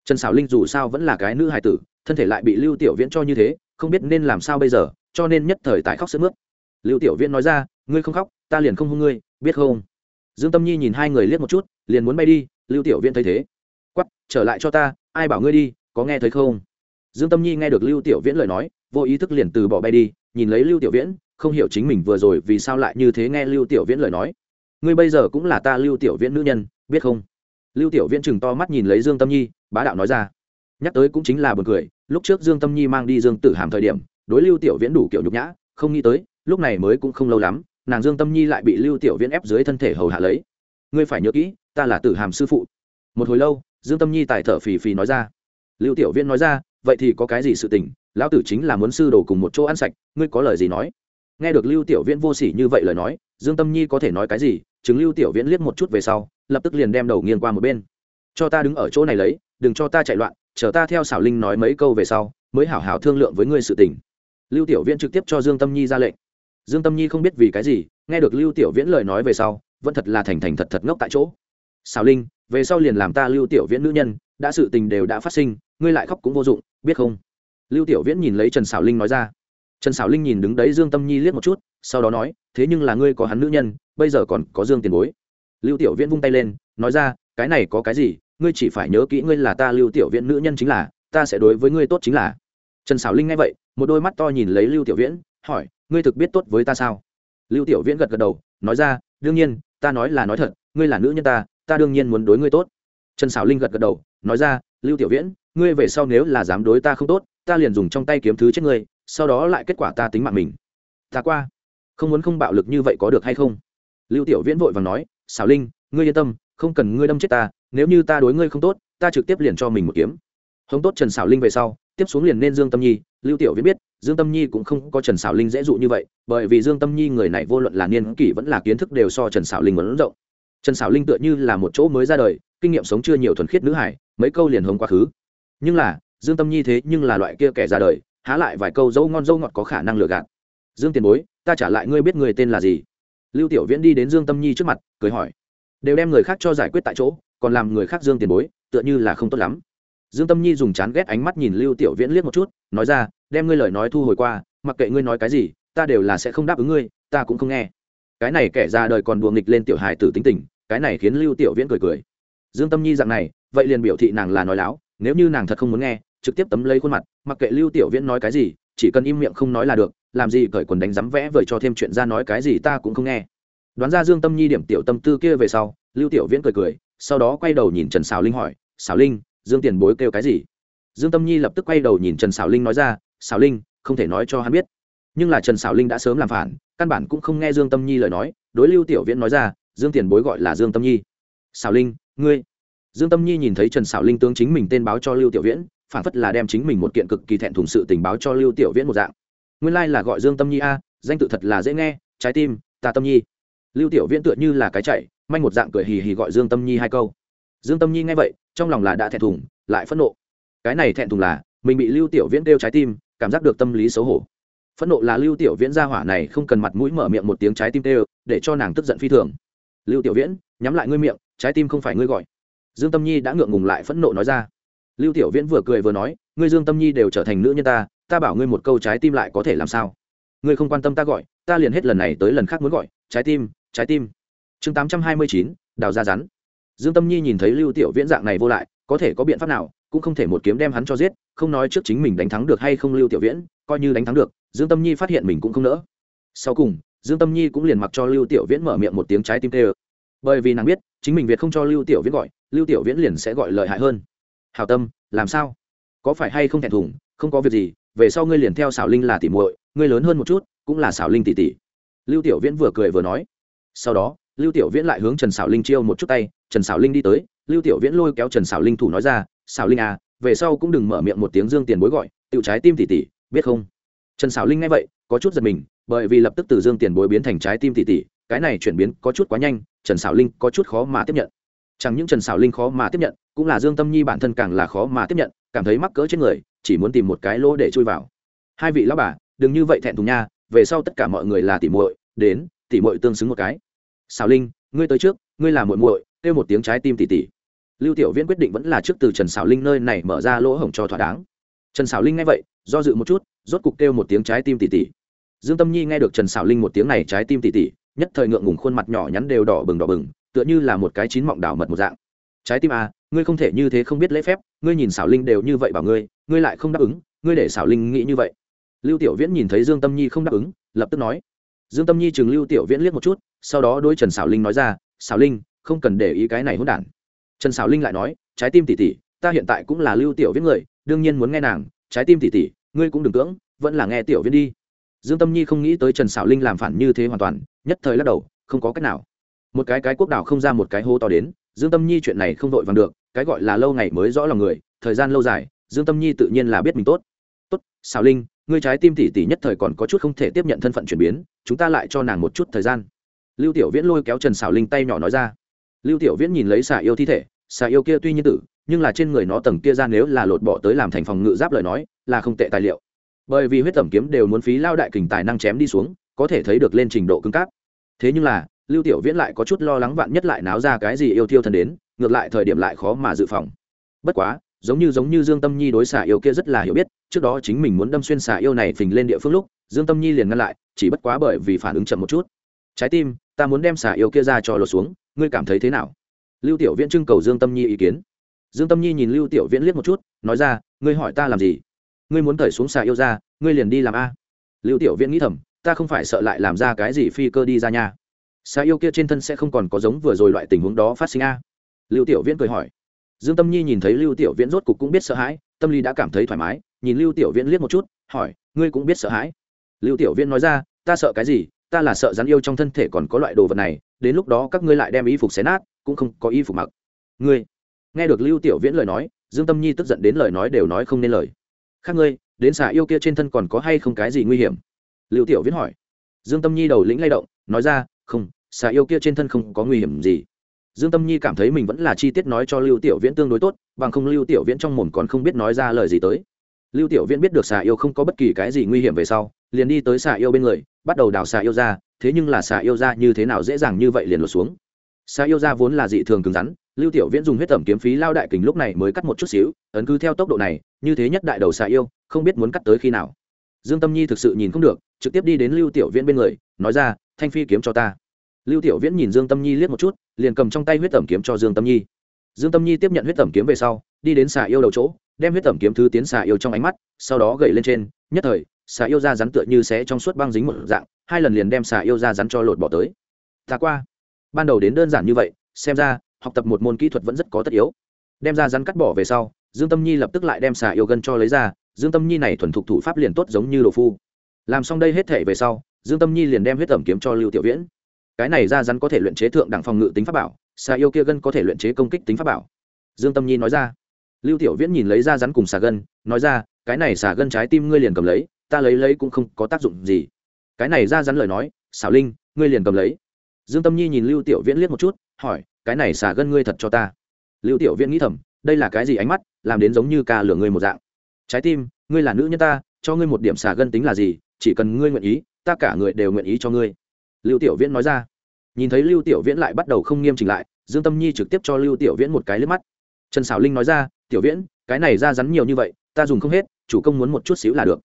Trần Sảo linh dù sao vẫn là cái nữ hài tử, thân thể lại bị lưu tiểu viễn cho như thế, không biết nên làm sao bây giờ, cho nên nhất thời tại khóc sức mướt. Lưu tiểu viễn nói ra, ngươi không khóc, ta liền không hung ngươi, biết không? Dương tâm nhi nhìn hai người liếc một chút, liền muốn bay đi, lưu tiểu viễn thấy thế. Quắp trở lại cho ta, ai bảo ngươi đi, có nghe thấy không? Dương tâm nhi nghe được lưu tiểu viễn lời nói, vô ý thức liền từ bỏ bay đi, nhìn lấy lưu tiểu viễn, không hiểu chính mình vừa rồi vì sao lại như thế nghe lưu tiểu viễn lời nói. Ngươi bây giờ cũng là ta lưu tiểu viễn nữ nhân biết không? Lưu tiểu viễn chừng to mắt nhìn lấy dương tâm nhi, bá đạo nói ra. Nhắc tới cũng chính là b u ồ n cười, lúc trước dương tâm nhi mang đi dương tử hàm thời điểm, đối lưu tiểu viễn đủ kiểu nhục nhã, không nghĩ tới, lúc này mới cũng không lâu lắm, nàng dương tâm nhi lại bị lưu tiểu viễn ép dưới thân thể hầu hạ lấy. Ngươi phải nhớ kỹ, ta là tử hàm sư phụ. Một hồi lâu, dương tâm nhi tài thở phì phì nói ra. Lưu tiểu viễn nói ra, vậy thì có cái gì sự tình, lão tử chính là muốn sư đồ cùng một chỗ ăn sạch, ngươi có lời gì nói? Nghe được lưu tiểu viễn vô s ỉ như vậy lời nói, dương tâm nhi có thể nói cái gì chứng lưu tiểu viễn liếc một chút về sau, lập tức liền đem đầu nghiêng qua một bên. Cho ta đứng ở chỗ này lấy, đừng cho ta chạy loạn, chờ ta theo xảo linh nói mấy câu về sau, mới hảo hảo thương lượng với ngươi sự tình. Lưu tiểu viễn trực tiếp cho dương tâm nhi ra lệnh. Dương tâm nhi không biết vì cái gì, nghe được lưu tiểu viễn lời nói về sau, vẫn thật là thành thành thật thật ngốc tại chỗ. Xảo linh, về sau liền làm ta lưu tiểu viễn nữ nhân, đã sự tình đều đã phát sinh, ngươi lại khóc cũng vô dụng, biết không? Lưu tiểu viễn nhìn lấy trần xảo linh nói ra trần xảo linh nhìn đứng đấy dương tâm nhi liếc một chút, sau đó nói, thế nhưng là ngươi có hắn nữ nhân, bây giờ còn có dương tiền bối. Lưu tiểu viễn vung tay lên, nói ra, cái này có cái gì, ngươi chỉ phải nhớ kỹ ngươi là ta lưu tiểu viễn nữ nhân chính là, ta sẽ đối với ngươi tốt chính là. Trần xảo linh nghe vậy, một đôi mắt to nhìn lấy lưu tiểu viễn, hỏi, ngươi thực biết tốt với ta sao? Lưu tiểu viễn gật gật đầu, nói ra, đương nhiên, ta nói là nói thật, ngươi là nữ nhân ta ta đương nhiên muốn đối ngươi tốt. Trần xảo linh gật gật đầu, nói ra, lưu tiểu viễn, ngươi về sau nếu là dám đối ta không tốt, ta liền dùng trong tay kiếm thứ chết ngươi sau đó lại kết quả ta tính mạng mình. Ta qua. Không muốn không bạo lực như vậy có được hay không? Lưu tiểu viễn vội vàng nói, xảo linh, ngươi yên tâm, không cần ngươi đâm chết ta, nếu như ta đối ngươi không tốt, ta trực tiếp liền cho mình một kiếm. Hống tốt trần xảo linh về sau, tiếp xuống liền nên dương tâm nhi. Lưu tiểu viễn biết, dương tâm nhi cũng không có trần xảo linh dễ dụ như vậy, bởi vì dương tâm nhi người này vô luận là niên kỷ vẫn là kiến thức đều so trần xảo linh muốn rộng. Trần xảo linh tựa như là một chỗ mới ra đời, kinh nghiệm sống chưa nhiều thuần khiết nữ hải, mấy câu liền hống quá khứ. Nhưng là, dương tâm nhi thế nhưng là loại kia kẻ ra đời há lại vài câu dâu ngon dâu ngọt có khả năng lừa gạt. Dương tiền bối, ta trả lại ngươi biết người tên là gì. Lưu tiểu viễn đi đến dương tâm nhi trước mặt, cười hỏi. Đều đem người khác cho giải quyết tại chỗ, còn làm người khác dương tiền bối, tựa như là không tốt lắm. Dương tâm nhi dùng chán ghét ánh mắt nhìn lưu tiểu viễn liếc một chút, nói ra, đem ngươi lời nói thu hồi qua, mặc kệ ngươi nói cái gì, ta đều là sẽ không đáp ứng ngươi, ta cũng không nghe. Cái này kẻ ra đời còn đùa nghịch lên tiểu hài tử tính tình, cái này khiến lưu tiểu viễn cười cười. Dương tâm nhi dạng này, vậy liền biểu thị nàng là nói láo, nếu như nàng thật không muốn nghe trực tiếp tấm lấy khuôn mặt, mặc kệ lưu tiểu viễn nói cái gì, chỉ cần im miệng không nói là được, làm gì cởi quần đánh rắm vẽ vời cho thêm chuyện ra nói cái gì ta cũng không nghe. Đoán ra dương tâm nhi điểm tiểu tâm tư kia về sau, lưu tiểu viễn cười cười, sau đó quay đầu nhìn trần xào linh hỏi xào linh, dương tiền bối kêu cái gì? Dương tâm nhi lập tức quay đầu nhìn trần xào linh nói ra xào linh, không thể nói cho hắn biết. Nhưng là trần xảo linh đã sớm làm phản, căn bản cũng không nghe dương tâm nhi lời nói, đối lưu tiểu viễn nói ra, dương tiền bối gọi là dương tâm nhi. Xảo linh, ngươi? Dương tâm nhi nhìn thấy trần xảo linh tướng chính mình tên báo cho lưu tiểu viễn phản phất là đem chính mình một kiện cực kỳ thẹn thùng sự tình báo cho lưu tiểu viễn một dạng. Nguyên lai、like、là gọi dương tâm nhi a, danh tự thật là dễ nghe, trái tim, ta tâm nhi. Lưu tiểu viễn tựa như là cái chạy, manh một dạng cười hì hì gọi dương tâm nhi hai câu. Dương tâm nhi nghe vậy, trong lòng là đã thẹn thùng, lại phẫn nộ. Cái này thẹn thùng là, mình bị lưu tiểu viễn đeo trái tim, cảm giác được tâm lý xấu hổ. Phẫn nộ là lưu tiểu viễn ra hỏa này không cần mặt mũi mở miệng một tiếng trái tim đeo để cho nàng tức giận phi thường. Lưu tiểu viễn, nhắm lại ngươi miệng, trái tim không phải ngươi gọi. Dương tâm nhi đã ngượng ngùng lại phẫn nộ nói ra lưu tiểu viễn vừa cười vừa nói, ngươi dương tâm nhi đều trở thành nữ nhân ta ta bảo ngươi một câu trái tim lại có thể làm sao? Ngươi không quan tâm ta gọi, ta liền hết lần này tới lần khác muốn gọi, trái tim trái tim. Chương tám trăm hai mươi chín, đào ra rắn. Dương tâm nhi nhìn thấy lưu tiểu viễn dạng này vô lại, có thể có biện pháp nào, cũng không thể một kiếm đem hắn cho giết, không nói trước chính mình đánh thắng được hay không lưu tiểu viễn, coi như đánh thắng được, dương tâm nhi phát hiện mình cũng không nỡ. Sau cùng, dương tâm nhi cũng liền mặc cho lưu tiểu viễn mở miệng một tiếng trái tim tê bởi vì nàng biết, chính mình việt không cho lưu tiểu viễn gọi, lưu tiểu viễn liền sẽ gọi lợi hại hơn hào tâm, làm sao? Có phải hay không thẹn thùng, không có việc gì, về sau ngươi liền theo xảo linh là tỉ muội, ngươi lớn hơn một chút, cũng là xảo linh tỷ tỷ. Lưu tiểu viễn vừa cười vừa nói. Sau đó, lưu tiểu viễn lại hướng trần xảo linh chiêu một chút tay, trần xảo linh đi tới, lưu tiểu viễn lôi kéo trần xảo linh thủ nói ra xảo linh à về sau cũng đừng mở miệng một tiếng dương tiền bối gọi tự trái tim tỷ tỷ, biết không? Trần xảo linh nghe vậy, có chút giật mình, bởi vì lập tức từ dương tiền bối biến thành trái tim tỷ tỷ, cái này chuyển biến có chút quá nhanh, trần xảo linh có chút khó mà tiếp nhận chẳng những trần xảo linh khó mà tiếp nhận, cũng là dương tâm nhi bản thân càng là khó mà tiếp nhận, cảm thấy mắc cỡ trên người, chỉ muốn tìm một cái lỗ để chui vào. Hai vị lão bà, đừng như vậy thẹn thùng nha, về sau tất cả mọi người là tỉ muội, đến, tỉ muội tương xứng một cái. Xảo linh, ngươi tới trước, ngươi là muội muội, kêu một tiếng trái tim tỉ tỉ. Lưu tiểu viễn quyết định vẫn là trước từ trần xảo linh nơi này mở ra lỗ hổng cho thỏa đáng. Trần xảo linh nghe vậy, do dự một chút, rốt cục kêu một tiếng trái tim tỉ tỉ. Dương tâm nhi nghe được trần xảo linh một tiếng này trái tim tỉ tỉ, nhất thời ngượng ngùng khuôn mặt nhỏ nhắn đều đỏ bừng đỏ bừng tựa như là một cái chín mọng đảo mật một dạng. Trái tim à ngươi không thể như thế không biết lễ phép, ngươi nhìn xảo linh đều như vậy bảo ngươi ngươi lại không đáp ứng, ngươi để xảo linh nghĩ như vậy. Lưu tiểu viễn nhìn thấy dương tâm nhi không đáp ứng, lập tức nói. Dương tâm nhi chừng lưu tiểu viễn liếc một chút, sau đó đôi trần xảo linh nói ra xảo linh, không cần để ý cái này hỗn đản. Trần xảo linh lại nói, trái tim tỉ tỉ ta hiện tại cũng là lưu tiểu viễn người, đương nhiên muốn nghe nàng, trái tim tỉ tỉ ngươi cũng đừng cưỡng, vẫn là nghe tiểu viễn đi. Dương tâm nhi không nghĩ tới trần xảo linh làm phản như thế hoàn toàn, nhất thời lắc đầu, không có cách nào một cái cái quốc đảo không ra một cái hô to đến, dương tâm nhi chuyện này không vội vàng được, cái gọi là lâu ngày mới rõ lòng người, thời gian lâu dài, dương tâm nhi tự nhiên là biết mình tốt. Tốt xảo linh, ngươi trái tim tỉ tỉ nhất thời còn có chút không thể tiếp nhận thân phận chuyển biến, chúng ta lại cho nàng một chút thời gian. Lưu tiểu viễn lôi kéo trần xảo linh tay nhỏ nói ra. Lưu tiểu viễn nhìn lấy xà yêu thi thể xà yêu kia tuy nhiên tử, nhưng là trên người nó tầng kia ra nếu là lột bỏ tới làm thành phòng ngự giáp lời nói, là không tệ tài liệu. Bởi vì huyết tẩm kiếm đều muốn phí lao đại kình tài năng chém đi xuống, có thể thấy được lên trình độ cứng cáp. Thế nhưng là lưu tiểu viễn lại có chút lo lắng vạn nhất lại náo ra cái gì yêu thiêu thần đến, ngược lại thời điểm lại khó mà dự phòng. Bất quá, giống như giống như dương tâm nhi đối xả yêu kia rất là hiểu biết, trước đó chính mình muốn đâm xuyên xả yêu này phình lên địa phương lúc, dương tâm nhi liền ngăn lại, chỉ bất quá bởi vì phản ứng chậm một chút. Trái tim, ta muốn đem xả yêu kia ra cho lột xuống, ngươi cảm thấy thế nào? Lưu tiểu viễn trưng cầu dương tâm nhi ý kiến. Dương tâm nhi nhìn lưu tiểu viễn liếc một chút, nói ra, ngươi hỏi ta làm gì? Ngươi muốn cởi xuống xà yêu ra, ngươi liền đi làm a. Lưu tiểu viễn nghĩ thầm, ta không phải sợ lại làm ra cái gì phi cơ đi ra nhà xa yêu kia trên thân sẽ không còn có giống vừa rồi loại tình huống đó phát sinh a. Lưu tiểu viễn cười hỏi. Dương tâm nhi nhìn thấy lưu tiểu viễn rốt cục cũng biết sợ hãi, tâm lý đã cảm thấy thoải mái, nhìn lưu tiểu viễn liếc một chút, hỏi, ngươi cũng biết sợ hãi? Lưu tiểu viễn nói ra, ta sợ cái gì? Ta là sợ rắn yêu trong thân thể còn có loại đồ vật này, đến lúc đó các ngươi lại đem y phục xé nát, cũng không có y phục mặc. Ngươi? Nghe được lưu tiểu viễn lời nói, dương tâm nhi tức giận đến lời nói đều nói không nên lời. Khác ngươi, đến xà yêu kia trên thân còn có hay không cái gì nguy hiểm? Lưu tiểu viễn hỏi. Dương tâm nhi đầu lĩnh lay động, nói ra, không xà yêu kia trên thân không có nguy hiểm gì. Dương tâm nhi cảm thấy mình vẫn là chi tiết nói cho lưu tiểu viễn tương đối tốt, bằng không lưu tiểu viễn trong mồm còn không biết nói ra lời gì tới. Lưu tiểu viễn biết được xà yêu không có bất kỳ cái gì nguy hiểm về sau, liền đi tới xà yêu bên người, bắt đầu đào xà yêu ra, thế nhưng là xà yêu ra như thế nào dễ dàng như vậy liền lột xuống. Xà yêu ra vốn là dị thường cứng rắn, lưu tiểu viễn dùng huyết tẩm kiếm phí lao đại kình lúc này mới cắt một chút xíu, ấn cứ theo tốc độ này, như thế nhất đại đầu xà yêu, không biết muốn cắt tới khi nào. Dương tâm nhi thực sự nhìn không được, trực tiếp đi đến lưu tiểu viễn bên người, nói ra, thanh phi kiếm cho ta lưu tiểu viễn nhìn dương tâm nhi liếc một chút, liền cầm trong tay huyết tẩm kiếm cho dương tâm nhi. Dương tâm nhi tiếp nhận huyết tẩm kiếm về sau, đi đến xà yêu đầu chỗ, đem huyết tẩm kiếm thứ tiến xà yêu trong ánh mắt, sau đó gậy lên trên, nhất thời, xà yêu ra rắn tựa như sẽ trong suốt băng dính một dạng, hai lần liền đem xà yêu ra rắn cho lột bỏ tới. Ta qua. Ban đầu đến đơn giản như vậy, xem ra, học tập một môn kỹ thuật vẫn rất có tất yếu. Đem ra rắn cắt bỏ về sau, dương tâm nhi lập tức lại đem xà yêu gân cho lấy ra, dương tâm nhi này thuần thục thủ pháp liền tốt giống như đồ phu. Làm xong đây hết thể về sau, dương tâm nhi liền đem huyết tẩm kiếm cho lưu tiểu viễn cái này ra rắn có thể luyện chế thượng đẳng phòng ngự tính pháp bảo, xà yêu kia gân có thể luyện chế công kích tính pháp bảo. Dương tâm nhi nói ra. Lưu tiểu viễn nhìn lấy ra rắn cùng xà gân, nói ra, cái này xà gân trái tim ngươi liền cầm lấy, ta lấy lấy cũng không có tác dụng gì. Cái này ra rắn lời nói, xảo linh, ngươi liền cầm lấy. Dương tâm nhi nhìn lưu tiểu viễn liếc một chút, hỏi, cái này xà gân ngươi thật cho ta? Lưu tiểu viễn nghĩ thầm, đây là cái gì ánh mắt, làm đến giống như ca lửa ngươi một dạng? Trái tim, ngươi là nữ nhân ta, cho ngươi một điểm xà gân tính là gì, chỉ cần ngươi nguyện ý, ta cả người đều nguyện ý cho ngươi lưu tiểu viễn nói ra. Nhìn thấy lưu tiểu viễn lại bắt đầu không nghiêm chỉnh lại, dương tâm nhi trực tiếp cho lưu tiểu viễn một cái liếc mắt. Trần xảo linh nói ra, tiểu viễn, cái này ra rắn nhiều như vậy, ta dùng không hết, chủ công muốn một chút xíu là được.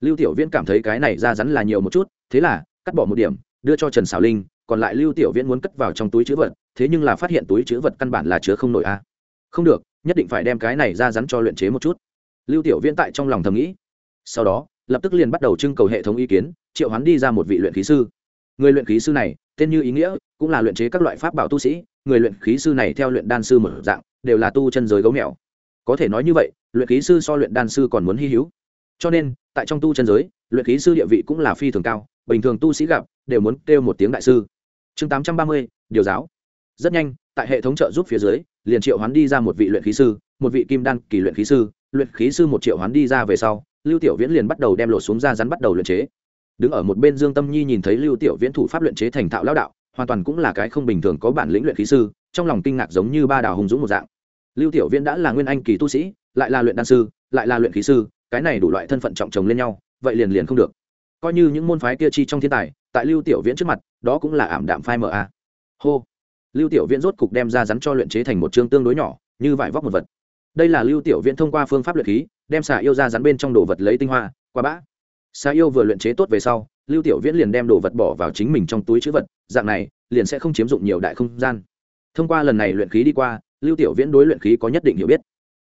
Lưu tiểu viễn cảm thấy cái này ra rắn là nhiều một chút, thế là cắt bỏ một điểm, đưa cho trần xảo linh, còn lại lưu tiểu viễn muốn cất vào trong túi chữ vật, thế nhưng là phát hiện túi chữ vật căn bản là chứa không nổi a. Không được, nhất định phải đem cái này ra rắn cho luyện chế một chút. Lưu tiểu viễn tại trong lòng thầm nghĩ. Sau đó, lập tức liền bắt đầu trưng cầu hệ thống ý kiến, triệu hắn đi ra một vị luyện khí sư người luyện khí sư này, tên như ý nghĩa, cũng là luyện chế các loại pháp bảo tu sĩ. Người luyện khí sư này theo luyện đan sư một dạng, đều là tu chân giới gấu mèo. Có thể nói như vậy, luyện khí sư so luyện đan sư còn muốn hy hữu. Cho nên, tại trong tu chân giới, luyện khí sư địa vị cũng là phi thường cao. Bình thường tu sĩ gặp, đều muốn kêu một tiếng đại sư. Chương tám trăm ba mươi, điều giáo. Rất nhanh, tại hệ thống trợ giúp phía dưới, liền triệu hoán đi ra một vị luyện khí sư, một vị kim đan kỳ luyện khí sư. Luyện khí sư một triệu hoán đi ra về sau, lưu tiểu viễn liền bắt đầu đem lột xuống ra rắn bắt đầu luyện chế đứng ở một bên dương tâm nhi nhìn thấy lưu tiểu viễn thủ pháp luyện chế thành thạo lao đạo, hoàn toàn cũng là cái không bình thường có bản lĩnh luyện khí sư, trong lòng kinh ngạc giống như ba đào hùng dũng một dạng. Lưu tiểu viễn đã là nguyên anh kỳ tu sĩ, lại là luyện đan sư, lại là luyện khí sư, cái này đủ loại thân phận trọng chồng lên nhau, vậy liền liền không được. Coi như những môn phái kia chi trong thiên tài, tại lưu tiểu viễn trước mặt, đó cũng là ảm đạm phai mờ a. Hô. Lưu tiểu viễn rốt cục đem ra rắn cho luyện chế thành một chương tương đối nhỏ, như vải vóc một vật. Đây là lưu tiểu viễn thông qua phương pháp luyện khí, đem xả yêu ra rắn bên trong đồ vật lấy tinh hoa, qua bã sa yêu vừa luyện chế tốt về sau, lưu tiểu viễn liền đem đồ vật bỏ vào chính mình trong túi chữ vật, dạng này, liền sẽ không chiếm dụng nhiều đại không gian. Thông qua lần này luyện khí đi qua, lưu tiểu viễn đối luyện khí có nhất định hiểu biết.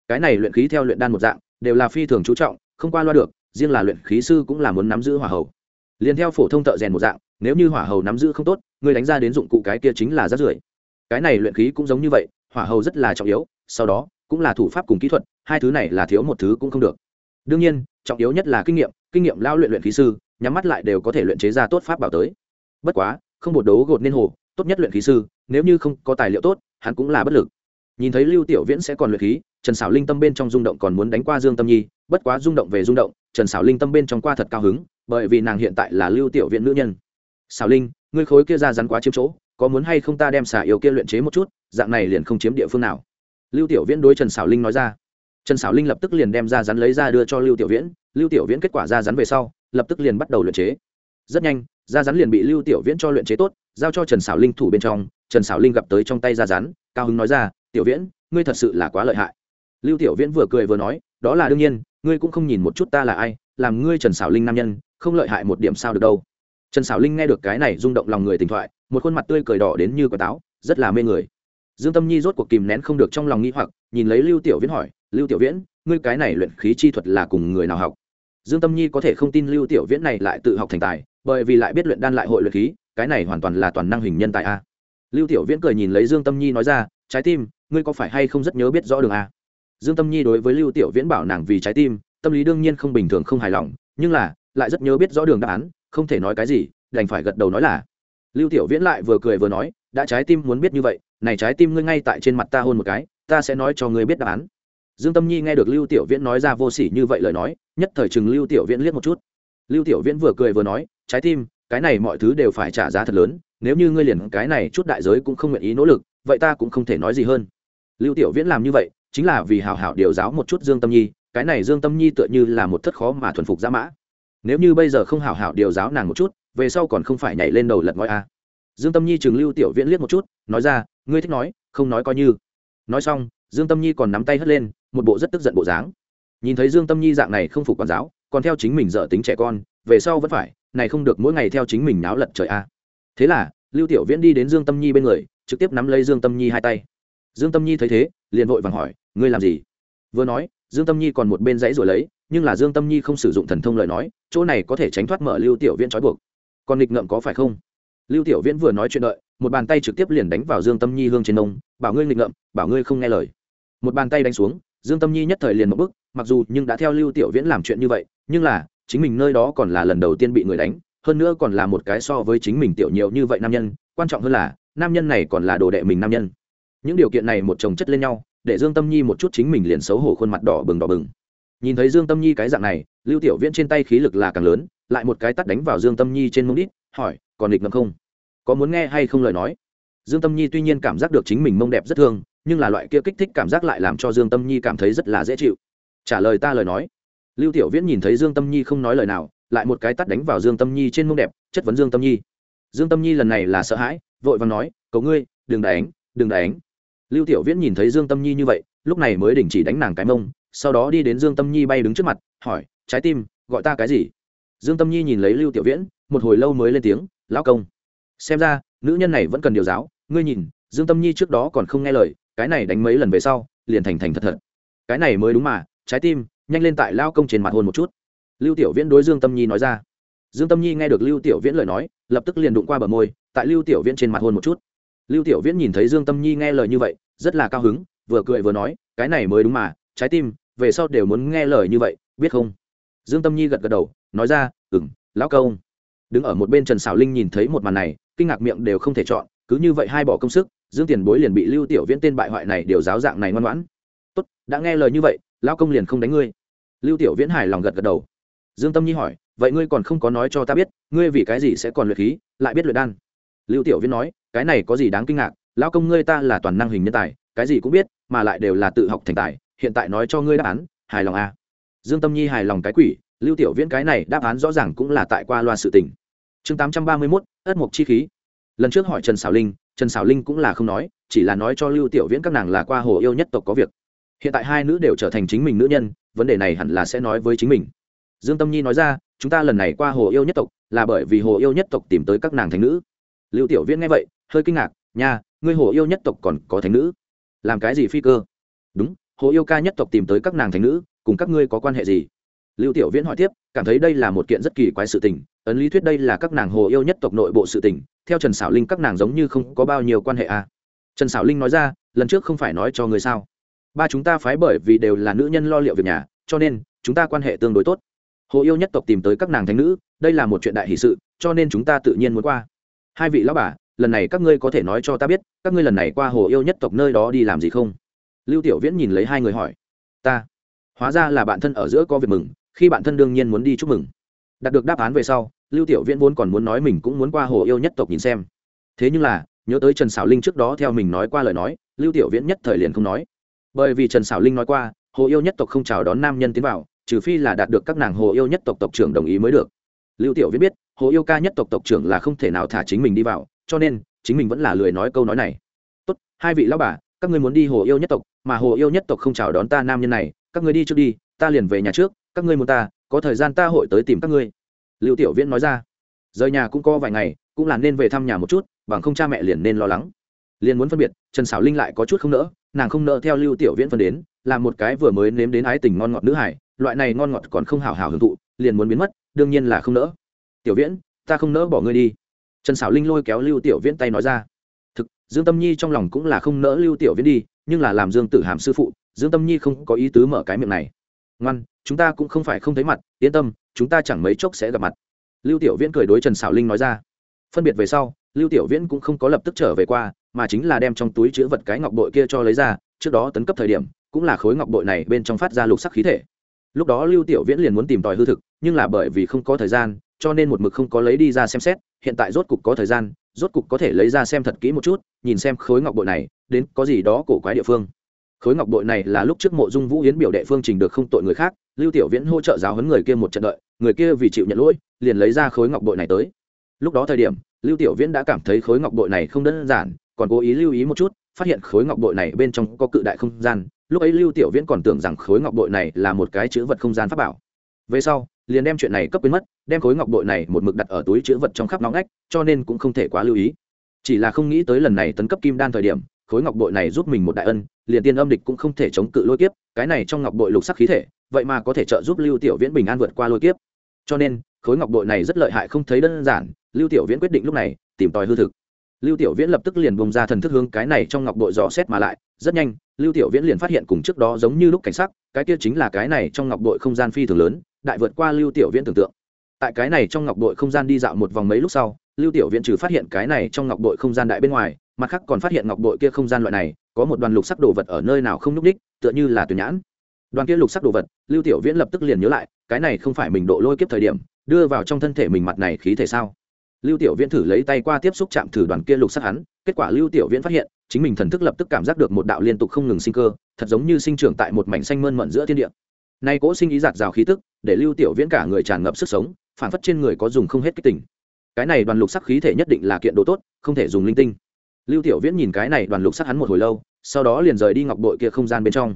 Cái này luyện khí theo luyện đan một dạng, đều là phi thường chú trọng, không qua loa được, riêng là luyện khí sư cũng là muốn nắm giữ hỏa hầu. Liền theo phổ thông thợ rèn một dạng, nếu như hỏa hầu nắm giữ không tốt, người đánh ra đến dụng cụ cái kia chính là rác rưởi. Cái này luyện khí cũng giống như vậy, hỏa hầu rất là trọng yếu, sau đó, cũng là thủ pháp cùng kỹ thuật, hai thứ này là thiếu một thứ cũng không được đương nhiên, trọng yếu nhất là kinh nghiệm kinh nghiệm lao luyện luyện khí sư, nhắm mắt lại đều có thể luyện chế ra tốt pháp bảo tới. Bất quá, không bột đấu gột nên hồ, tốt nhất luyện khí sư, nếu như không có tài liệu tốt, hắn cũng là bất lực. Nhìn thấy lưu tiểu viễn sẽ còn luyện khí, trần xảo linh tâm bên trong rung động còn muốn đánh qua dương tâm nhi, bất quá rung động về rung động, trần xảo linh tâm bên trong qua thật cao hứng, bởi vì nàng hiện tại là lưu tiểu viễn nữ nhân. Xảo linh, ngươi khối kia ra rắn quá chiếm chỗ, có muốn hay không ta đem xả yêu kia luyện chế một chút, dạng này liền không chiếm địa phương nào. Lưu tiểu viễn đối trần xảo linh nói ra trần xảo linh lập tức liền đem ra rắn lấy ra đưa cho lưu tiểu viễn, lưu tiểu viễn kết quả ra rắn về sau, lập tức liền bắt đầu luyện chế. Rất nhanh, ra rắn liền bị lưu tiểu viễn cho luyện chế tốt, giao cho trần xảo linh thủ bên trong, trần xảo linh gặp tới trong tay ra rắn, cao hứng nói ra, tiểu viễn, ngươi thật sự là quá lợi hại. Lưu tiểu viễn vừa cười vừa nói, đó là đương nhiên, ngươi cũng không nhìn một chút ta là ai, làm ngươi trần xảo linh nam nhân, không lợi hại một điểm sao được đâu. Trần xảo linh nghe được cái này rung động lòng người tình thoại, một khuôn mặt tươi cười đỏ đến như quả táo, rất là mê người. Dương tâm nhi rốt cuộc kìm nén không được trong lòng nghi hoặc, nhìn lấy lưu tiểu viễn hỏi lưu tiểu viễn, ngươi cái này luyện khí chi thuật là cùng người nào học? Dương tâm nhi có thể không tin lưu tiểu viễn này lại tự học thành tài, bởi vì lại biết luyện đan lại hội luyện khí, cái này hoàn toàn là toàn năng hình nhân tài a. Lưu tiểu viễn cười nhìn lấy dương tâm nhi nói ra, trái tim, ngươi có phải hay không rất nhớ biết rõ đường a? Dương tâm nhi đối với lưu tiểu viễn bảo nàng vì trái tim, tâm lý đương nhiên không bình thường, không hài lòng, nhưng là lại rất nhớ biết rõ đường đáp án, không thể nói cái gì, đành phải gật đầu nói là. Lưu tiểu viễn lại vừa cười vừa nói, đã trái tim muốn biết như vậy, này trái tim ngươi ngay tại trên mặt ta hôn một cái, ta sẽ nói cho ngươi biết đáp án dương tâm nhi nghe được lưu tiểu viễn nói ra vô sỉ như vậy lời nói, nhất thời chừng lưu tiểu viễn liếc một chút. Lưu tiểu viễn vừa cười vừa nói, trái tim, cái này mọi thứ đều phải trả giá thật lớn, nếu như ngươi liền cái này chút đại giới cũng không nguyện ý nỗ lực, vậy ta cũng không thể nói gì hơn. Lưu tiểu viễn làm như vậy, chính là vì hào hảo điều giáo một chút dương tâm nhi, cái này dương tâm nhi tựa như là một thất khó mà thuần phục giã mã. Nếu như bây giờ không hào hảo điều giáo nàng một chút, về sau còn không phải nhảy lên đầu lật ngói a dương tâm nhi chừng lưu tiểu viễn liếc một chút, nói ra, ngươi thích nói, không nói coi như. Nói xong, dương tâm nhi còn nắm tay hất lên một bộ rất tức giận bộ dáng. Nhìn thấy dương tâm nhi dạng này không phục quản giáo, còn theo chính mình dở tính trẻ con, về sau vẫn phải, này không được mỗi ngày theo chính mình náo lật trời a. Thế là, lưu tiểu viễn đi đến dương tâm nhi bên người, trực tiếp nắm lấy dương tâm nhi hai tay. Dương tâm nhi thấy thế, liền vội vàng hỏi, ngươi làm gì? Vừa nói, dương tâm nhi còn một bên dãy rồi lấy, nhưng là dương tâm nhi không sử dụng thần thông lời nói, chỗ này có thể tránh thoát mở lưu tiểu viễn trói buộc. Còn nghịch ngợm có phải không? Lưu tiểu viễn vừa nói chuyện đợi, một bàn tay trực tiếp liền đánh vào dương tâm nhi hương trên nông bảo ngươi nghịch ngợm, bảo ngươi không nghe lời. Một bàn tay đánh xuống dương tâm nhi nhất thời liền một bức mặc dù nhưng đã theo lưu tiểu viễn làm chuyện như vậy, nhưng là, chính mình nơi đó còn là lần đầu tiên bị người đánh, hơn nữa còn là một cái so với chính mình tiểu nhiều như vậy nam nhân, quan trọng hơn là, nam nhân này còn là đồ đệ mình nam nhân. Những điều kiện này một chồng chất lên nhau, để dương tâm nhi một chút chính mình liền xấu hổ khuôn mặt đỏ bừng đỏ bừng. Nhìn thấy dương tâm nhi cái dạng này, lưu tiểu viễn trên tay khí lực là càng lớn, lại một cái tắt đánh vào dương tâm nhi trên mông đít, hỏi, còn địch ngầm không? Có muốn nghe hay không lời nói? Dương tâm nhi tuy nhiên cảm giác được chính mình mông đẹp rất thương nhưng là loại kia kích thích cảm giác lại làm cho dương tâm nhi cảm thấy rất là dễ chịu. Trả lời ta lời nói. Lưu tiểu viễn nhìn thấy dương tâm nhi không nói lời nào, lại một cái tắt đánh vào dương tâm nhi trên mông đẹp, chất vấn dương tâm nhi. Dương tâm nhi lần này là sợ hãi, vội vàng nói cầu ngươi, đừng đánh đừng đánh. Lưu tiểu viễn nhìn thấy dương tâm nhi như vậy, lúc này mới đình chỉ đánh nàng cái mông, sau đó đi đến dương tâm nhi bay đứng trước mặt, hỏi, trái tim, gọi ta cái gì? Dương tâm nhi nhìn lấy lưu tiểu viễn, một hồi lâu mới lên tiếng, lão công, xem ra, nữ nhân này vẫn cần điều giáo, ngươi nhìn, dương tâm nhi trước đó còn không nghe lời cái này đánh mấy lần về sau, liền thành thành thật thật. Cái này mới đúng mà, trái tim, nhanh lên tại lao công trên mặt hôn một chút. Lưu tiểu viễn đối dương tâm nhi nói ra. Dương tâm nhi nghe được lưu tiểu viễn lời nói, lập tức liền đụng qua bờ môi, tại lưu tiểu viễn trên mặt hôn một chút. Lưu tiểu viễn nhìn thấy dương tâm nhi nghe lời như vậy, rất là cao hứng, vừa cười vừa nói, cái này mới đúng mà, trái tim, về sau đều muốn nghe lời như vậy, biết không? Dương tâm nhi gật gật đầu, nói ra ừng lão công. Đứng ở một bên trần xảo linh nhìn thấy một màn này, kinh ngạc miệng đều không thể chọn, cứ như vậy hai bỏ công sức dương tiền bối liền bị lưu tiểu viễn tên bại hoại này điều giáo dạng này ngoan ngoãn. Tốt, đã nghe lời như vậy, lão công liền không đánh ngươi. Lưu tiểu viễn hài lòng gật gật đầu. Dương tâm nhi hỏi, vậy ngươi còn không có nói cho ta biết, ngươi vì cái gì sẽ còn luyện khí, lại biết luyện đan? Lưu tiểu viễn nói, cái này có gì đáng kinh ngạc, lão công ngươi ta là toàn năng hình nhân tài, cái gì cũng biết, mà lại đều là tự học thành tài, hiện tại nói cho ngươi đáp án, hài lòng à. dương tâm nhi hài lòng cái quỷ, lưu tiểu viễn cái này đáp án rõ ràng cũng là tại qua loa sự tình. Chương tám trăm ba mươi mốt, ất mục chi khí. Lần trước hỏi trần xảo linh trần xảo linh cũng là không nói, chỉ là nói cho lưu tiểu viễn các nàng là qua hồ yêu nhất tộc có việc. Hiện tại hai nữ đều trở thành chính mình nữ nhân, vấn đề này hẳn là sẽ nói với chính mình. Dương tâm nhi nói ra, chúng ta lần này qua hồ yêu nhất tộc, là bởi vì hồ yêu nhất tộc tìm tới các nàng thành nữ. Lưu tiểu viễn nghe vậy, hơi kinh ngạc, nha, ngươi hồ yêu nhất tộc còn có thành nữ? Làm cái gì phi cơ? Đúng, hồ yêu ca nhất tộc tìm tới các nàng thành nữ, cùng các ngươi có quan hệ gì? Lưu tiểu viễn hỏi tiếp, cảm thấy đây là một kiện rất kỳ quái sự tình ấn lý thuyết đây là các nàng hồ yêu nhất tộc nội bộ sự tình, theo trần xảo linh các nàng giống như không có bao nhiêu quan hệ à. trần xảo linh nói ra, lần trước không phải nói cho người sao. Ba chúng ta phái bởi vì đều là nữ nhân lo liệu việc nhà, cho nên, chúng ta quan hệ tương đối tốt. Hồ yêu nhất tộc tìm tới các nàng thánh nữ, đây là một chuyện đại hỷ sự, cho nên chúng ta tự nhiên muốn qua. Hai vị lão bà, lần này các ngươi có thể nói cho ta biết, các ngươi lần này qua hồ yêu nhất tộc nơi đó đi làm gì không? Lưu tiểu viễn nhìn lấy hai người hỏi. Ta. Hóa ra là bạn thân ở giữa có việc mừng, khi bạn thân đương nhiên muốn đi chúc mừng. Đạt được đáp án về sau lưu tiểu viễn vốn còn muốn nói mình cũng muốn qua hồ yêu nhất tộc nhìn xem. Thế nhưng là, nhớ tới trần xảo linh trước đó theo mình nói qua lời nói, lưu tiểu viễn nhất thời liền không nói. Bởi vì trần xảo linh nói qua, hồ yêu nhất tộc không chào đón nam nhân tiến vào, trừ phi là đạt được các nàng hồ yêu nhất tộc tộc trưởng đồng ý mới được. Lưu tiểu viễn biết, hồ yêu ca nhất tộc tộc trưởng là không thể nào thả chính mình đi vào, cho nên, chính mình vẫn là lười nói câu nói này. Tốt, hai vị lão bà, các ngươi muốn đi hồ yêu nhất tộc, mà hồ yêu nhất tộc không chào đón ta nam nhân này, các ngươi đi trước đi, ta liền về nhà trước, các ngươi muốn ta, có thời gian ta hội tới tìm các ngươi lưu tiểu viễn nói ra. Rời nhà cũng có vài ngày, cũng là nên về thăm nhà một chút, bằng không cha mẹ liền nên lo lắng. Liền muốn phân biệt, trần xảo linh lại có chút không nỡ, nàng không nỡ theo lưu tiểu viễn phân đến làm một cái vừa mới nếm đến ái tình ngon ngọt nữ hải loại này ngon ngọt còn không hào hào hưởng thụ, liền muốn biến mất, đương nhiên là không nỡ. Tiểu viễn, ta không nỡ bỏ ngươi đi. Trần xảo linh lôi kéo lưu tiểu viễn tay nói ra. Thực, dương tâm nhi trong lòng cũng là không nỡ lưu tiểu viễn đi, nhưng là làm dương tử hàm sư phụ, dương tâm nhi không có ý tứ mở cái miệng này. Ngoan, chúng ta cũng không phải không thấy mặt, yên tâm chúng ta chẳng mấy chốc sẽ gặp mặt. Lưu tiểu viễn cười đối trần xảo linh nói ra. Phân biệt về sau, lưu tiểu viễn cũng không có lập tức trở về qua, mà chính là đem trong túi chứa vật cái ngọc bội kia cho lấy ra, trước đó tấn cấp thời điểm, cũng là khối ngọc bội này bên trong phát ra lục sắc khí thể. Lúc đó lưu tiểu viễn liền muốn tìm tòi hư thực, nhưng là bởi vì không có thời gian, cho nên một mực không có lấy đi ra xem xét, hiện tại rốt cục có thời gian, rốt cục có thể lấy ra xem thật kỹ một chút, nhìn xem khối ngọc bội này, đến có gì đó cổ quái địa phương. Khối ngọc bội này là lúc trước mộ dung vũ yến biểu đệ phương trình được không tội người khác, lưu tiểu viễn hỗ trợ giáo huấn người kia một trận đợi người kia vì chịu nhận lỗi, liền lấy ra khối ngọc bội này tới. Lúc đó thời điểm, lưu tiểu viễn đã cảm thấy khối ngọc bội này không đơn giản, còn cố ý lưu ý một chút, phát hiện khối ngọc bội này bên trong có cự đại không gian. Lúc ấy lưu tiểu viễn còn tưởng rằng khối ngọc bội này là một cái chữ vật không gian pháp bảo. Về sau, liền đem chuyện này cấp biến mất, đem khối ngọc bội này một mực đặt ở túi chữ vật trong khắp nóng ngách, cho nên cũng không thể quá lưu ý. Chỉ là không nghĩ tới lần này tấn cấp kim đan thời điểm khối ngọc bội này giúp mình một đại ân, liền tiên âm địch cũng không thể chống cự lôi kiếp, cái này trong ngọc bội lục sắc khí thể, vậy mà có thể trợ giúp lưu tiểu viễn bình an vượt qua lôi kiếp. Cho nên, khối ngọc bội này rất lợi hại không thấy đơn giản, lưu tiểu viễn quyết định lúc này, tìm tòi hư thực. Lưu tiểu viễn lập tức liền bùng ra thần thức hướng cái này trong ngọc bội dò xét mà lại, rất nhanh, lưu tiểu viễn liền phát hiện cùng trước đó giống như lúc cảnh sắc, cái kia chính là cái này trong ngọc bội không gian phi thường lớn, đại vượt qua lưu tiểu viễn tưởng tượng. Tại cái này trong ngọc bội không gian đi dạo một vòng mấy lúc sau, lưu tiểu viễn trừ phát hiện cái này trong ngọc bội không gian đại bên ngoài mặt khác còn phát hiện ngọc bội kia không gian loại này, có một đoàn lục sắc đồ vật ở nơi nào không n ú c đích, tựa như là tuyển nhãn. Đoàn kia lục sắc đồ vật, lưu tiểu viễn lập tức liền nhớ lại, cái này không phải mình độ lôi kiếp thời điểm, đưa vào trong thân thể mình mặt này khí thể sao? Lưu tiểu viễn thử lấy tay qua tiếp xúc chạm thử đoàn kia lục sắc hắn, kết quả lưu tiểu viễn phát hiện, chính mình thần thức lập tức cảm giác được một đạo liên tục không ngừng sinh cơ, thật giống như sinh trưởng tại một mảnh xanh mơn mận giữa thiên địa. Nay cỗ sinh ý giạt rào khí tức, để lưu tiểu viễn cả người tràn ngập sức sống, phản phất trên người có dùng không hết kích tỉnh cái này đoàn lục sắc khí thể nhất định là kiện đồ tốt, không thể dùng linh tinh lưu tiểu viễn nhìn cái này đoàn lục sắc hắn một hồi lâu, sau đó liền rời đi ngọc bội kia không gian bên trong.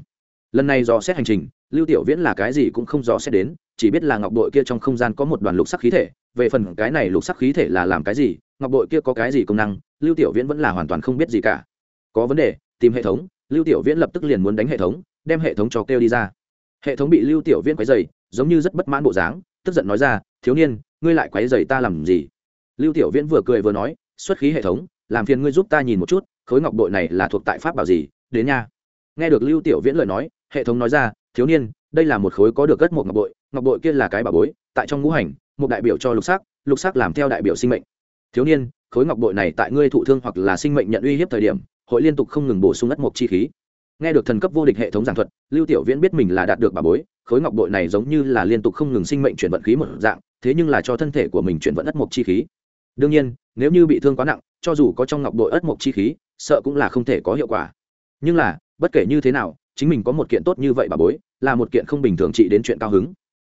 Lần này dò xét hành trình, lưu tiểu viễn là cái gì cũng không dò xét đến, chỉ biết là ngọc bội kia trong không gian có một đoàn lục sắc khí thể, về phần cái này lục sắc khí thể là làm cái gì, ngọc bội kia có cái gì công năng, lưu tiểu viễn vẫn là hoàn toàn không biết gì cả. Có vấn đề, tìm hệ thống, lưu tiểu viễn lập tức liền muốn đánh hệ thống, đem hệ thống cho kêu đi ra. Hệ thống bị lưu tiểu viễn quấy dày giống như rất bất mãn bộ dáng, tức giận nói ra, thiếu niên, ngươi lại quấy dày ta làm gì? Lưu tiểu viễn vừa cười vừa nói, xuất khí hệ thống làm phiền ngươi giúp ta nhìn một chút, khối ngọc bội này là thuộc tại pháp bảo gì, đến nha. Nghe được lưu tiểu viễn lời nói, hệ thống nói ra, thiếu niên, đây là một khối có được gất một ngọc bội ngọc bội kia là cái bảo bối, tại trong ngũ hành, một đại biểu cho lục sắc lục sắc làm theo đại biểu sinh mệnh. Thiếu niên, khối ngọc bội này tại ngươi thụ thương hoặc là sinh mệnh nhận uy hiếp thời điểm, hội liên tục không ngừng bổ sung ất mộc chi khí. Nghe được thần cấp vô địch hệ thống giảng thuật, lưu tiểu viễn biết mình là đạt được bà bối, khối ngọc bội này giống như là liên tục không ngừng sinh mệnh chuyển vận khí một dạng, thế nhưng là cho thân thể của mình chuyển vận ất mộc chi khí. Đương nhiên, nếu như bị thương quá nặng cho dù có trong ngọc bội ất mộc chi khí, sợ cũng là không thể có hiệu quả. Nhưng là, bất kể như thế nào, chính mình có một kiện tốt như vậy bà bối, là một kiện không bình thường trị đến chuyện cao hứng.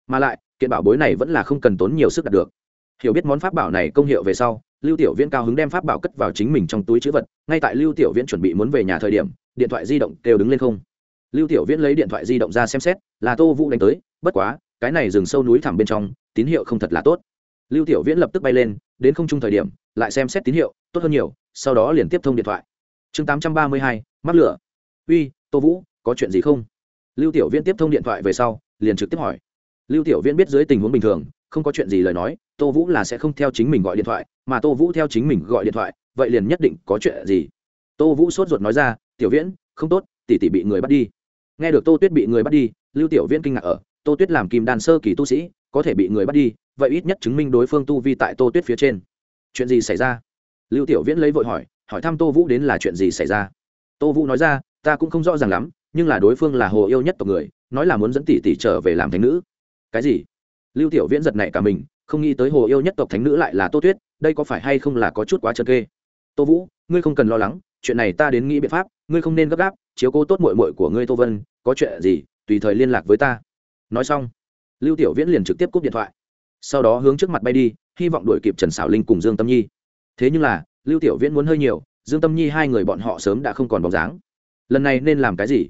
Mà lại, kiện bảo bối này vẫn là không cần tốn nhiều sức đạt được. Hiểu biết món pháp bảo này công hiệu về sau, lưu tiểu viễn cao hứng đem pháp bảo cất vào chính mình trong túi chữ vật, ngay tại lưu tiểu viễn chuẩn bị muốn về nhà thời điểm, điện thoại di động kêu đứng lên không. Lưu tiểu viễn lấy điện thoại di động ra xem xét, là tô vũ đánh tới, bất quá, cái này rừng sâu núi thẳm bên trong, tín hiệu không thật là tốt. Lưu tiểu viễn lập tức bay lên, đến không trung thời điểm lại xem xét tín hiệu, tốt hơn nhiều, sau đó liền tiếp thông điện thoại. Chương tám trăm ba mươi hai, mắc lửa. Uy, tô vũ, có chuyện gì không? Lưu tiểu viễn tiếp thông điện thoại về sau, liền trực tiếp hỏi. Lưu tiểu viễn biết dưới tình huống bình thường, không có chuyện gì lời nói, tô vũ là sẽ không theo chính mình gọi điện thoại, mà tô vũ theo chính mình gọi điện thoại, vậy liền nhất định có chuyện gì? Tô vũ sốt ruột nói ra, tiểu viễn, không tốt, tỷ tỷ bị người bắt đi. Nghe được tô tuyết bị người bắt đi, lưu tiểu viễn kinh ngạc ở, tô tuyết làm kim đan sơ kỳ tu sĩ, có thể bị người bắt đi, vậy ít nhất chứng minh đối phương tu vi tại tô tuyết phía trên chuyện gì xảy ra? Lưu tiểu viễn lấy vội hỏi hỏi thăm tô vũ đến là chuyện gì xảy ra? Tô vũ nói ra, ta cũng không rõ ràng lắm, nhưng là đối phương là hồ yêu nhất tộc người, nói là muốn dẫn tỷ tỷ trở về làm thánh nữ. Cái gì? Lưu tiểu viễn giật nảy cả mình, không nghĩ tới hồ yêu nhất tộc thánh nữ lại là tô tuyết, đây có phải hay không là có chút quá trơn kê? Tô vũ, ngươi không cần lo lắng, chuyện này ta đến nghĩ biện pháp, ngươi không nên gấp gáp, chiếu cố tốt mội mội của ngươi tô vân, có chuyện gì, tùy thời liên lạc với ta. Nói xong, lưu tiểu viễn liền trực tiếp cúp điện thoại. Sau đó hướng trước mặt bay đi hy vọng đuổi kịp trần xảo linh cùng dương tâm nhi. Thế nhưng là, lưu tiểu viễn muốn hơi nhiều, dương tâm nhi hai người bọn họ sớm đã không còn bóng dáng. Lần này nên làm cái gì?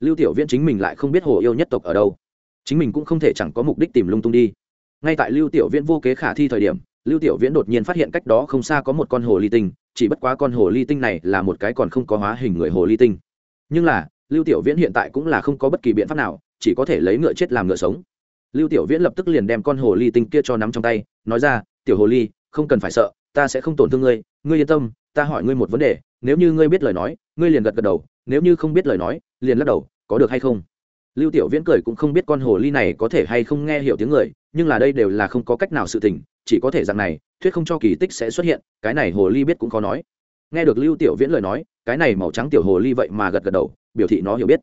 Lưu tiểu viễn chính mình lại không biết hồ yêu nhất tộc ở đâu. Chính mình cũng không thể chẳng có mục đích tìm lung tung đi. Ngay tại lưu tiểu viễn vô kế khả thi thời điểm, lưu tiểu viễn đột nhiên phát hiện cách đó không xa có một con hồ ly tinh, chỉ bất quá con hồ ly tinh này là một cái còn không có hóa hình người hồ ly tinh. Nhưng là, lưu tiểu viễn hiện tại cũng là không có bất kỳ biện pháp nào, chỉ có thể lấy ngựa chết làm ngựa sống. Lưu tiểu viễn lập tức liền đem con hồ ly tinh kia cho nắm trong tay nói ra, tiểu hồ ly, không cần phải sợ, ta sẽ không tổn thương ngươi ngươi yên tâm, ta hỏi ngươi một vấn đề, nếu như ngươi biết lời nói, ngươi liền gật gật đầu, nếu như không biết lời nói, liền lắc đầu, có được hay không? Lưu tiểu viễn cười cũng không biết con hồ ly này có thể hay không nghe hiểu tiếng người, nhưng là đây đều là không có cách nào sự tình, chỉ có thể rằng này, thuyết không cho kỳ tích sẽ xuất hiện, cái này hồ ly biết cũng khó nói. Nghe được lưu tiểu viễn lời nói, cái này màu trắng tiểu hồ ly vậy mà gật gật đầu, biểu thị nó hiểu biết.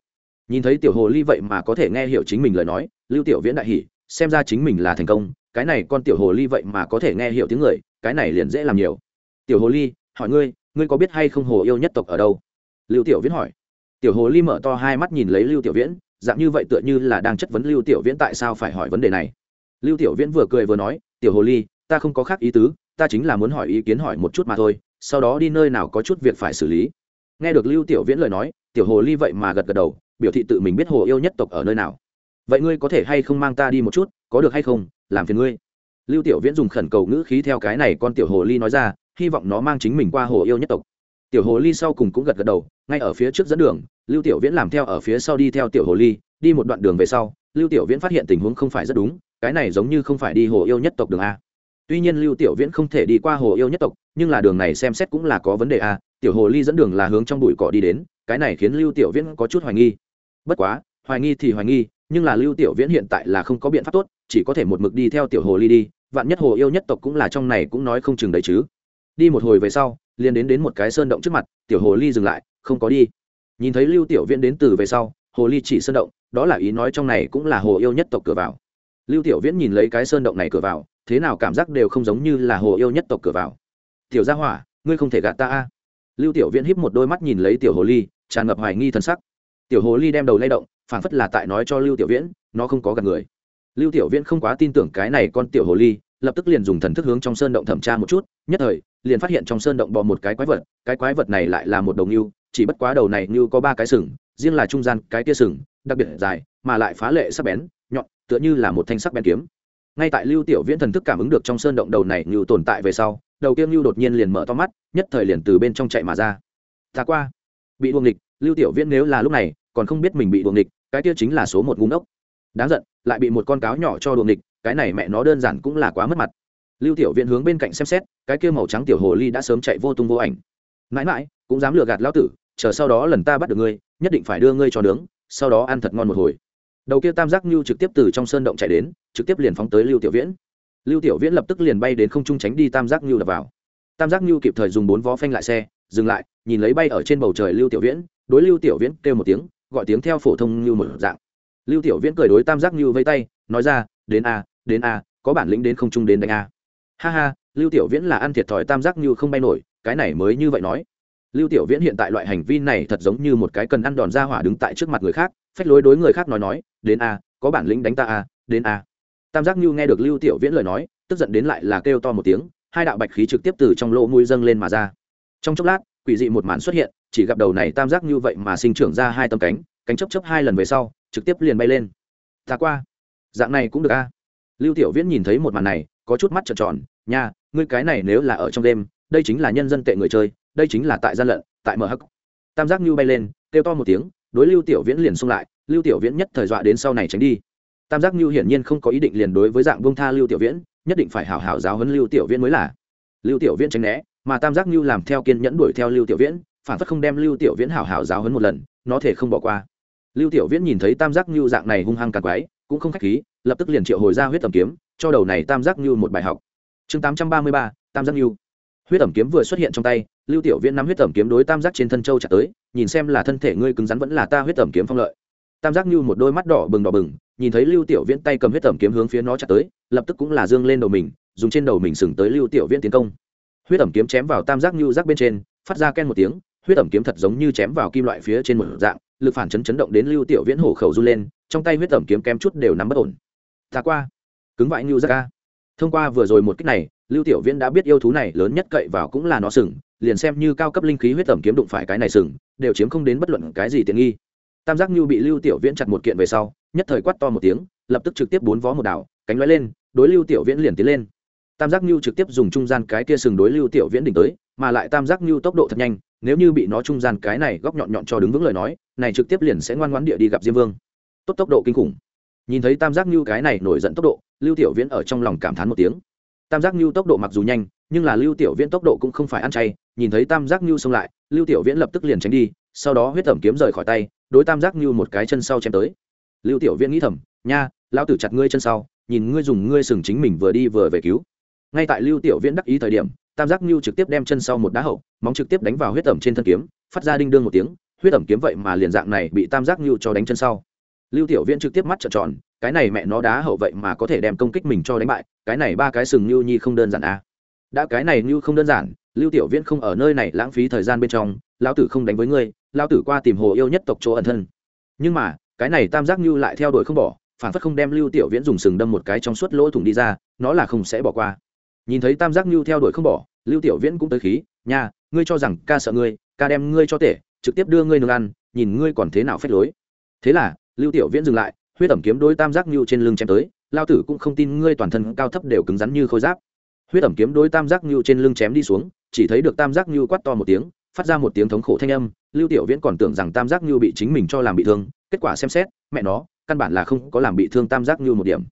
Nhìn thấy tiểu hồ ly vậy mà có thể nghe hiểu chính mình lời nói, lưu tiểu viễn đại hỉ xem ra chính mình là thành công, cái này con tiểu hồ ly vậy mà có thể nghe hiểu tiếng người, cái này liền dễ làm nhiều. Tiểu hồ ly, hỏi ngươi ngươi có biết hay không hồ yêu nhất tộc ở đâu? Lưu tiểu viễn hỏi. Tiểu hồ ly mở to hai mắt nhìn lấy lưu tiểu viễn, dạng như vậy tựa như là đang chất vấn lưu tiểu viễn tại sao phải hỏi vấn đề này. Lưu tiểu viễn vừa cười vừa nói, tiểu hồ ly, ta không có khác ý tứ, ta chính là muốn hỏi ý kiến hỏi một chút mà thôi, sau đó đi nơi nào có chút việc phải xử lý. Nghe được lưu tiểu viễn lời nói, tiểu hồ ly vậy mà gật gật đầu, biểu thị tự mình biết hồ yêu nhất tộc ở nơi nào vậy ngươi có thể hay không mang ta đi một chút, có được hay không, làm phiền ngươi. Lưu tiểu viễn dùng khẩn cầu ngữ khí theo cái này con tiểu hồ ly nói ra, hy vọng nó mang chính mình qua hồ yêu nhất tộc. Tiểu hồ ly sau cùng cũng gật gật đầu, ngay ở phía trước dẫn đường, lưu tiểu viễn làm theo ở phía sau đi theo tiểu hồ ly, đi một đoạn đường về sau, lưu tiểu viễn phát hiện tình huống không phải rất đúng, cái này giống như không phải đi hồ yêu nhất tộc đường a. Tuy nhiên lưu tiểu viễn không thể đi qua hồ yêu nhất tộc, nhưng là đường này xem xét cũng là có vấn đề a, tiểu hồ ly dẫn đường là hướng trong bụi cỏ đi đến, cái này khiến lưu tiểu viễn có chút hoài nghi. Bất quá, hoài nghi thì hoài nghi nhưng là lưu tiểu viễn hiện tại là không có biện pháp tốt, chỉ có thể một mực đi theo tiểu hồ ly đi, vạn nhất hồ yêu nhất tộc cũng là trong này cũng nói không chừng đấy chứ. Đi một hồi về sau, liền đến đến một cái sơn động trước mặt, tiểu hồ ly dừng lại, không có đi. Nhìn thấy lưu tiểu viễn đến từ về sau, hồ ly chỉ sơn động, đó là ý nói trong này cũng là hồ yêu nhất tộc cửa vào. Lưu tiểu viễn nhìn lấy cái sơn động này cửa vào, thế nào cảm giác đều không giống như là hồ yêu nhất tộc cửa vào. Tiểu gia hỏa, ngươi không thể gạt ta a. Lưu tiểu viễn híp một đôi mắt nhìn lấy tiểu hồ ly, tràn ngập hoài nghi thân sắc. Tiểu hồ ly đem đầu lay động phản phất là tại nói cho lưu tiểu viễn, nó không có gần người. Lưu tiểu viễn không quá tin tưởng cái này con tiểu hồ ly, lập tức liền dùng thần thức hướng trong sơn động thẩm tra một chút, nhất thời, liền phát hiện trong sơn động bò một cái quái vật, cái quái vật này lại là một đầu ngưu, chỉ bất quá đầu này ngưu có ba cái sừng, riêng là trung gian cái tia sừng, đặc biệt dài, mà lại phá lệ sắc bén, nhọn, tựa như là một thanh sắc bén kiếm. Ngay tại lưu tiểu viễn thần thức cảm ứng được trong sơn động đầu này ngưu tồn tại về sau, đầu kia ngưu đột nhiên liền mở to mắt, nhất thời liền từ bên trong chạy mà ra. Ta qua. Bị đuồng địch lưu tiểu viễn nếu là lúc này, còn không biết mình bị đuồng địch cái kia chính là số một ngu ngốc. Đáng giận, lại bị một con cáo nhỏ cho đuông địch cái này mẹ nó đơn giản cũng là quá mất mặt. Lưu tiểu viện hướng bên cạnh xem xét, cái kia màu trắng tiểu hồ ly đã sớm chạy vô tung vô ảnh. Mãi mãi, cũng dám lừa gạt lão tử, chờ sau đó lần ta bắt được ngươi, nhất định phải đưa ngươi cho nướng, sau đó ăn thật ngon một hồi. Đầu kia tam giác nhu trực tiếp từ trong sơn động chạy đến, trực tiếp liền phóng tới lưu tiểu viễn. Lưu tiểu viễn lập tức liền bay đến không trung tránh đi tam giác nhu đập vào. Tam giác nhu kịp thời dùng bốn vó phanh lại xe, dừng lại, nhìn lấy bay ở trên bầu trời lưu tiểu viễn, đối lưu tiểu viễn kêu một tiếng gọi tiếng theo phổ thông như một dạng. Lưu tiểu viễn cười đối tam giác như vây tay, nói ra, đến a đến a, có bản lĩnh đến không trung đến đánh a. Ha ha, lưu tiểu viễn là ăn thiệt thòi tam giác như không bay nổi, cái này mới như vậy nói. Lưu tiểu viễn hiện tại loại hành vi này thật giống như một cái cần ăn đòn ra hỏa đứng tại trước mặt người khác, phách lối đối người khác nói nói, đến a, có bản lĩnh đánh ta a, đến a. Tam giác như nghe được lưu tiểu viễn lời nói, tức giận đến lại là kêu to một tiếng, hai đạo bạch khí trực tiếp từ trong lỗ mũi dâng lên mà ra. Trong chốc lát, quỷ dị một màn xuất hiện chỉ gặp đầu này tam giác như vậy mà sinh trưởng ra hai tấm cánh cánh chấp chấp hai lần về sau, trực tiếp liền bay lên. Ta qua. Dạng này cũng được a. Lưu tiểu viễn nhìn thấy một màn này, có chút mắt trợn tròn, nha, ngươi cái này nếu là ở trong đêm, đây chính là nhân dân tệ người chơi, đây chính là tại gian lận, tại mở hắc. Tam giác như bay lên, kêu to một tiếng, đối lưu tiểu viễn liền xung lại, lưu tiểu viễn nhất thời dọa đến sau này tránh đi. Tam giác như hiển nhiên không có ý định liền đối với dạng bông tha lưu tiểu viễn, nhất định phải hảo hảo giáo huấn lưu tiểu viễn mới là. Lưu tiểu viễn tránh né, mà tam giác như làm theo kiên nhẫn đuổi theo lưu tiểu viễn phản phất không đem lưu tiểu viễn hảo hảo giáo huấn một lần, nó thể không bỏ qua. Lưu tiểu viễn nhìn thấy tam giác như dạng này hung hăng càng quái, cũng không khách khí, lập tức liền triệu hồi ra huyết tầm kiếm, cho đầu này tam giác như một bài học. Chương tám trăm ba mươi ba, tam giác như huyết tẩm kiếm vừa xuất hiện trong tay, lưu tiểu viễn nắm huyết tẩm kiếm đối tam giác trên thân châu trả tới, nhìn xem là thân thể ngươi cứng rắn vẫn là ta huyết tẩm kiếm phong lợi. Tam giác như một đôi mắt đỏ bừng đỏ bừng, nhìn thấy lưu tiểu viễn tay cầm huyết tẩm kiếm hướng phía nó chặt tới, lập tức cũng là dương lên đầu mình, dùng trên đầu mình sừng tới lưu tiểu viễn tiến công. Huyết tẩm kiếm chém vào tam giác như giác bên trên, phát ra ken một tiếng huyết ẩm kiếm thật giống như chém vào kim loại phía trên một dạng, lực phản chấn chấn động đến lưu tiểu viễn hổ khẩu run lên, trong tay huyết ẩm kiếm kém chút đều nắm bất ổn. Ta qua. Cứng vãi như ra ca. Thông qua vừa rồi một cách này, lưu tiểu viễn đã biết yêu thú này lớn nhất cậy vào cũng là nó sừng, liền xem như cao cấp linh khí huyết ẩm kiếm đụng phải cái này sừng, đều chiếm không đến bất luận cái gì tiện nghi. Tam giác như bị lưu tiểu viễn chặt một kiện về sau, nhất thời quát to một tiếng, lập tức trực tiếp bốn vó một đảo, cánh lóe lên, đối lưu tiểu viễn liền tiến lên. Tam giác như trực tiếp dùng trung gian cái kia sừng đối lưu tiểu viễn đỉnh tới, mà lại tam giác như tốc độ thật nhanh nếu như bị nó trung gian cái này góc nhọn nhọn cho đứng vững lời nói, này trực tiếp liền sẽ ngoan ngoãn địa đi gặp diêm vương. Tốt tốc độ kinh khủng. Nhìn thấy tam giác như cái này nổi giận tốc độ, lưu tiểu viễn ở trong lòng cảm thán một tiếng. Tam giác như tốc độ mặc dù nhanh, nhưng là lưu tiểu viễn tốc độ cũng không phải ăn chay. Nhìn thấy tam giác như xông lại, lưu tiểu viễn lập tức liền tránh đi, sau đó huyết tẩm kiếm rời khỏi tay, đối tam giác như một cái chân sau chém tới. Lưu tiểu viễn nghĩ thầm, nha, lão tử chặt ngươi chân sau, nhìn ngươi dùng ngươi sừng chính mình vừa đi vừa về cứu. Ngay tại lưu tiểu viễn đắc ý thời điểm tam giác như trực tiếp đem chân sau một đá hậu, móng trực tiếp đánh vào huyết ẩm trên thân kiếm, phát ra đinh đương một tiếng, huyết ẩm kiếm vậy mà liền dạng này bị tam giác như cho đánh chân sau. Lưu tiểu viễn trực tiếp mắt trợn tròn, cái này mẹ nó đá hậu vậy mà có thể đem công kích mình cho đánh bại, cái này ba cái sừng như nhi không đơn giản à. đã cái này như không đơn giản, lưu tiểu viễn không ở nơi này lãng phí thời gian bên trong, lão tử không đánh với ngươi, lão tử qua tìm hồ yêu nhất tộc chỗ ẩn thân. Nhưng mà, cái này tam giác như lại theo đuổi không bỏ, phản phất không đem lưu tiểu viễn dùng sừng đâm một cái trong suốt lỗ thủng đi ra, nó là không sẽ bỏ qua nhìn thấy tam giác lưu theo đuổi không bỏ, lưu tiểu viễn cũng tới khí, nha, ngươi cho rằng ca sợ ngươi, ca đem ngươi cho tể, trực tiếp đưa ngươi nương ăn, nhìn ngươi còn thế nào phép lối. Thế là, lưu tiểu viễn dừng lại, huyết tẩm kiếm đối tam giác lưu trên lưng chém tới, lao tử cũng không tin ngươi toàn thân cao thấp đều cứng rắn như khôi giáp. Huyết tẩm kiếm đối tam giác lưu trên lưng chém đi xuống, chỉ thấy được tam giác lưu quát to một tiếng, phát ra một tiếng thống khổ thanh âm, lưu tiểu viễn còn tưởng rằng tam giác lưu bị chính mình cho làm bị thương, kết quả xem xét, mẹ nó, căn bản là không có làm bị thương tam giác lưu một điểm.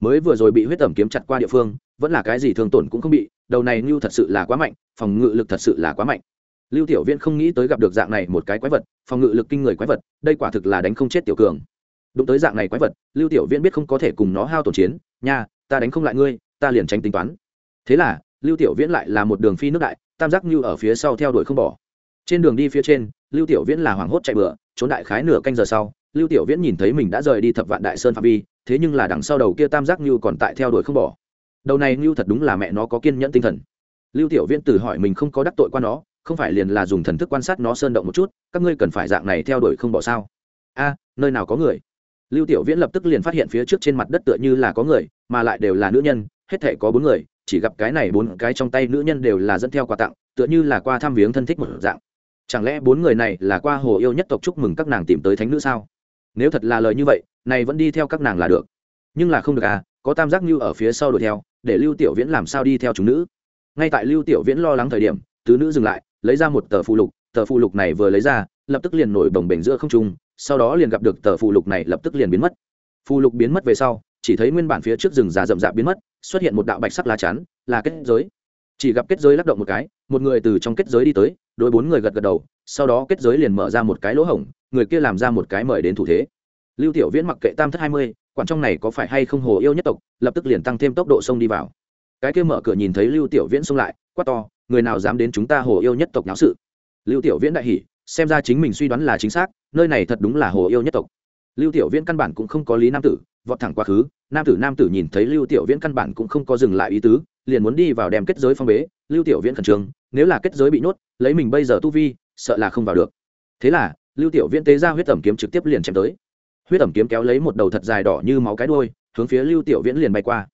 Mới vừa rồi bị huyết tẩm kiếm chặt qua địa phương vẫn là cái gì thường tổn cũng không bị, đầu này như thật sự là quá mạnh, phòng ngự lực thật sự là quá mạnh. Lưu tiểu viễn không nghĩ tới gặp được dạng này một cái quái vật, phòng ngự lực kinh người quái vật, đây quả thực là đánh không chết tiểu cường. Đụng tới dạng này quái vật, lưu tiểu viễn biết không có thể cùng nó hao tổn chiến, nha, ta đánh không lại ngươi, ta liền tránh tính toán. Thế là, lưu tiểu viễn lại là một đường phi nước đại, tam giác như ở phía sau theo đuổi không bỏ. Trên đường đi phía trên, lưu tiểu viễn là hoảng hốt chạy bựa trốn đại khái nửa canh giờ sau, lưu tiểu viễn nhìn thấy mình đã rời đi thập vạn đại sơn phạm vi, thế nhưng là đằng sau đầu kia tam giác như còn tại theo đuổi không bỏ đầu này ngưu thật đúng là mẹ nó có kiên nhẫn tinh thần. Lưu tiểu viễn tử hỏi mình không có đắc tội qua nó, không phải liền là dùng thần thức quan sát nó sơn động một chút, các ngươi cần phải dạng này theo đuổi không bỏ sao? A, nơi nào có người? Lưu tiểu viễn lập tức liền phát hiện phía trước trên mặt đất tựa như là có người, mà lại đều là nữ nhân, hết thể có bốn người, chỉ gặp cái này bốn cái trong tay nữ nhân đều là dẫn theo quà tặng, tựa như là qua thăm viếng thân thích một dạng. Chẳng lẽ bốn người này là qua hồ yêu nhất tộc chúc mừng các nàng tìm tới thánh nữ sao? Nếu thật là lời như vậy, này vẫn đi theo các nàng là được. Nhưng là không được à có tam giác như ở phía sau đuổi theo để lưu tiểu viễn làm sao đi theo chúng nữ. Ngay tại lưu tiểu viễn lo lắng thời điểm tứ nữ dừng lại, lấy ra một tờ phụ lục, tờ phụ lục này vừa lấy ra, lập tức liền nổi bồng bềnh giữa không trung, sau đó liền gặp được tờ phụ lục này lập tức liền biến mất. Phụ lục biến mất về sau, chỉ thấy nguyên bản phía trước rừng già rậm rạp biến mất, xuất hiện một đạo bạch sắc lá chắn, là kết giới. Chỉ gặp kết giới lắc động một cái, một người từ trong kết giới đi tới, đối bốn người gật gật đầu, sau đó kết giới liền mở ra một cái lỗ hổng, người kia làm ra một cái mời đến thủ thế. Lưu tiểu viễn mặc kệ tam thất hai mươi quản trong này có phải hay không hồ yêu nhất tộc, lập tức liền tăng thêm tốc độ sông đi vào. Cái kia mở cửa nhìn thấy lưu tiểu viễn xông lại, quát to, người nào dám đến chúng ta hồ yêu nhất tộc náo sự? Lưu tiểu viễn đại hỉ, xem ra chính mình suy đoán là chính xác, nơi này thật đúng là hồ yêu nhất tộc. Lưu tiểu viễn căn bản cũng không có lý nam tử, vọt thẳng quá khứ, nam tử nam tử nhìn thấy lưu tiểu viễn căn bản cũng không có dừng lại ý tứ, liền muốn đi vào đem kết giới phong bế, lưu tiểu viễn khẩn trương, nếu là kết giới bị nhốt, lấy mình bây giờ tu vi, sợ là không vào được. Thế là, lưu tiểu viễn tế ra huyết tẩm kiếm trực tiếp liền chém tới huyết ẩm kiếm kéo lấy một đầu thật dài đỏ như máu cái đuôi, hướng phía lưu tiểu viễn liền bay qua.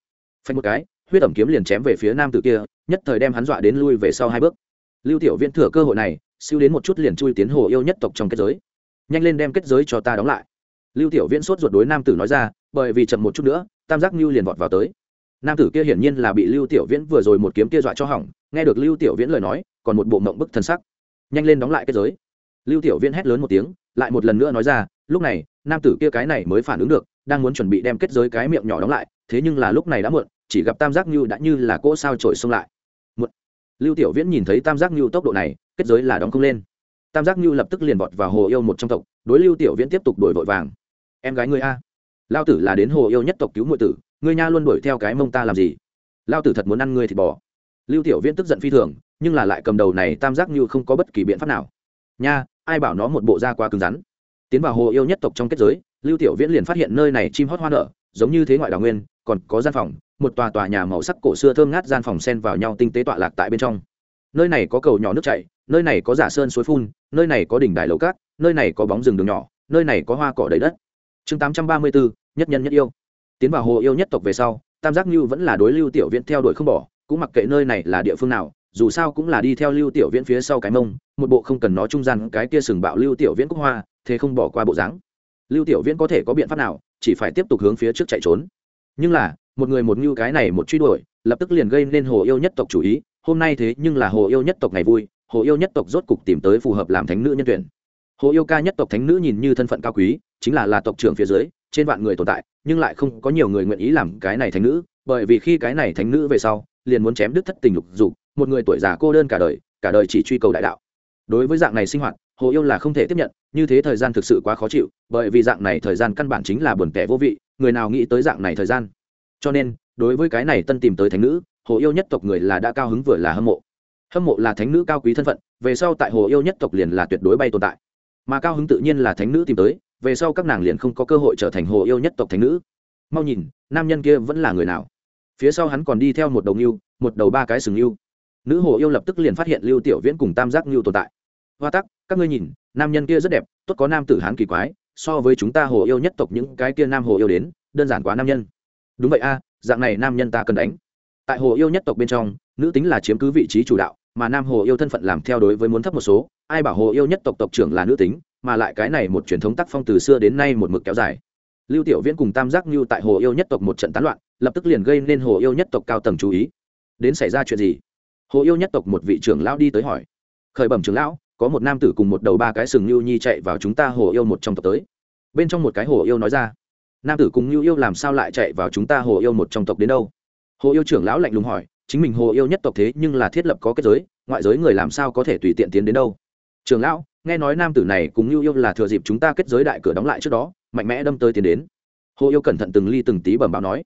Phanh một cái huyết ẩm kiếm liền chém về phía nam tử kia nhất thời đem hắn dọa đến lui về sau hai bước. Lưu tiểu viễn thừa cơ hội này siêu đến một chút liền chui tiến hồ yêu nhất tộc trong kết giới. Nhanh lên đem kết giới cho ta đóng lại. Lưu tiểu viễn sốt ruột đối nam tử nói ra bởi vì chậm một chút nữa tam giác lưu liền vọt vào tới. Nam tử kia hiển nhiên là bị lưu tiểu viễn vừa rồi một kiếm kia dọa cho hỏng nghe được lưu tiểu viễn lời nói còn một bộ mộng bức thân sắc. Nhanh lên đóng lại kết giới. Lưu tiểu viễn hét lớn một tiếng lại một lần nữa nói ra, lúc này, nam tử kia cái này mới phản ứng được, đang muốn chuẩn bị đem kết giới cái miệng nhỏ đóng lại, thế nhưng là lúc này đã muộn, chỉ gặp tam giác như đã như là cỗ sao trổi xông lại. Muộn. Lưu tiểu viễn nhìn thấy tam giác như tốc độ này, kết giới là đóng không lên. Tam giác như lập tức liền vọt vào hồ yêu một trong tộc, đối lưu tiểu viễn tiếp tục đổi vội vàng. Em gái ngươi a lao tử là đến hồ yêu nhất tộc cứu ngụy tử, ngươi nha luôn đuổi theo cái mông ta làm gì? Lao tử thật muốn ăn ngươi thịt bò. Lưu tiểu viễn tức giận phi thường, nhưng là lại cầm đầu này tam giác như không có bất kỳ biện pháp nào nha, ai bảo nó một bộ da quá cứng rắn. Tiến vào hồ yêu nhất tộc trong kết giới, lưu tiểu viễn liền phát hiện nơi này chim hót hoa nở, giống như thế ngoại đào nguyên, còn có gian phòng, một tòa tòa nhà màu sắc cổ xưa thơm ngát gian phòng sen vào nhau tinh tế tọa lạc tại bên trong. Nơi này có cầu nhỏ nước chảy, nơi này có giả sơn suối phun, nơi này có đỉnh đài lầu cát, nơi này có bóng rừng đường nhỏ, nơi này có hoa cỏ đầy đất. Chương tám trăm ba mươi bốn nhất nhân nhất yêu. Tiến vào hồ yêu nhất tộc về sau, tam giác như vẫn là đối lưu tiểu viễn theo đuổi không bỏ, cũng mặc kệ nơi này là địa phương nào dù sao cũng là đi theo lưu tiểu viễn phía sau cái mông, một bộ không cần nó trung gian cái kia sừng bạo lưu tiểu viễn cúc hoa, thế không bỏ qua bộ dáng. Lưu tiểu viễn có thể có biện pháp nào, chỉ phải tiếp tục hướng phía trước chạy trốn. Nhưng là, một người một ngưu cái này một truy đuổi, lập tức liền gây nên hồ yêu nhất tộc chủ ý, hôm nay thế nhưng là hồ yêu nhất tộc ngày vui, hồ yêu nhất tộc rốt cục tìm tới phù hợp làm thánh nữ nhân tuyển. Hồ yêu ca nhất tộc thánh nữ nhìn như thân phận cao quý, chính là là tộc trưởng phía dưới, trên vạn người tồn tại, nhưng lại không có nhiều người nguyện ý làm cái này thánh nữ, bởi vì khi cái này thánh nữ về sau, liền muốn chém đứt thất tình lục dục một người tuổi già cô đơn cả đời cả đời chỉ truy cầu đại đạo. Đối với dạng này sinh hoạt, hồ yêu là không thể tiếp nhận, như thế thời gian thực sự quá khó chịu, bởi vì dạng này thời gian căn bản chính là buồn tẻ vô vị, người nào nghĩ tới dạng này thời gian. Cho nên, đối với cái này tân tìm tới thánh nữ, hồ yêu nhất tộc người là đã cao hứng vừa là hâm mộ. Hâm mộ là thánh nữ cao quý thân phận, về sau tại hồ yêu nhất tộc liền là tuyệt đối bay tồn tại. Mà cao hứng tự nhiên là thánh nữ tìm tới, về sau các nàng liền không có cơ hội trở thành hồ yêu nhất tộc thánh nữ. Mau nhìn, nam nhân kia vẫn là người nào? Phía sau hắn còn đi theo một đầu ngưu, một đầu ba cái sừng ngưu nữ hồ yêu lập tức liền phát hiện lưu tiểu viễn cùng tam giác ngưu tồn tại. Hoa tắc, các ngươi nhìn, nam nhân kia rất đẹp, tốt có nam tử hán kỳ quái, so với chúng ta hồ yêu nhất tộc những cái kia nam hồ yêu đến, đơn giản quá nam nhân. Đúng vậy a, dạng này nam nhân ta cần đánh. Tại hồ yêu nhất tộc bên trong, nữ tính là chiếm cứ vị trí chủ đạo, mà nam hồ yêu thân phận làm theo đối với muốn thấp một số, ai bảo hồ yêu nhất tộc tộc trưởng là nữ tính, mà lại cái này một truyền thống tác phong từ xưa đến nay một mực kéo dài. Lưu tiểu viễn cùng tam giác như tại hồ yêu nhất tộc một trận tán loạn, lập tức liền gây nên hồ yêu nhất tộc cao tầng chú ý. Đến xảy ra chuyện gì? Hồ yêu nhất tộc một vị trưởng lão đi tới hỏi. Khởi bẩm trưởng lão, có một nam tử cùng một đầu ba cái sừng lưu nhi chạy vào chúng ta hồ yêu một trong tộc tới. Bên trong một cái hồ yêu nói ra. Nam tử cùng lưu yêu làm sao lại chạy vào chúng ta hồ yêu một trong tộc đến đâu? Hồ yêu trưởng lão lạnh lùng hỏi, chính mình hồ yêu nhất tộc thế nhưng là thiết lập có kết giới, ngoại giới người làm sao có thể tùy tiện tiến đến đâu? Trưởng lão, nghe nói nam tử này cùng lưu yêu là thừa dịp chúng ta kết giới đại cửa đóng lại trước đó, mạnh mẽ đâm tới tiến đến. Hồ yêu cẩn thận từng ly từng tí bẩm báo nói.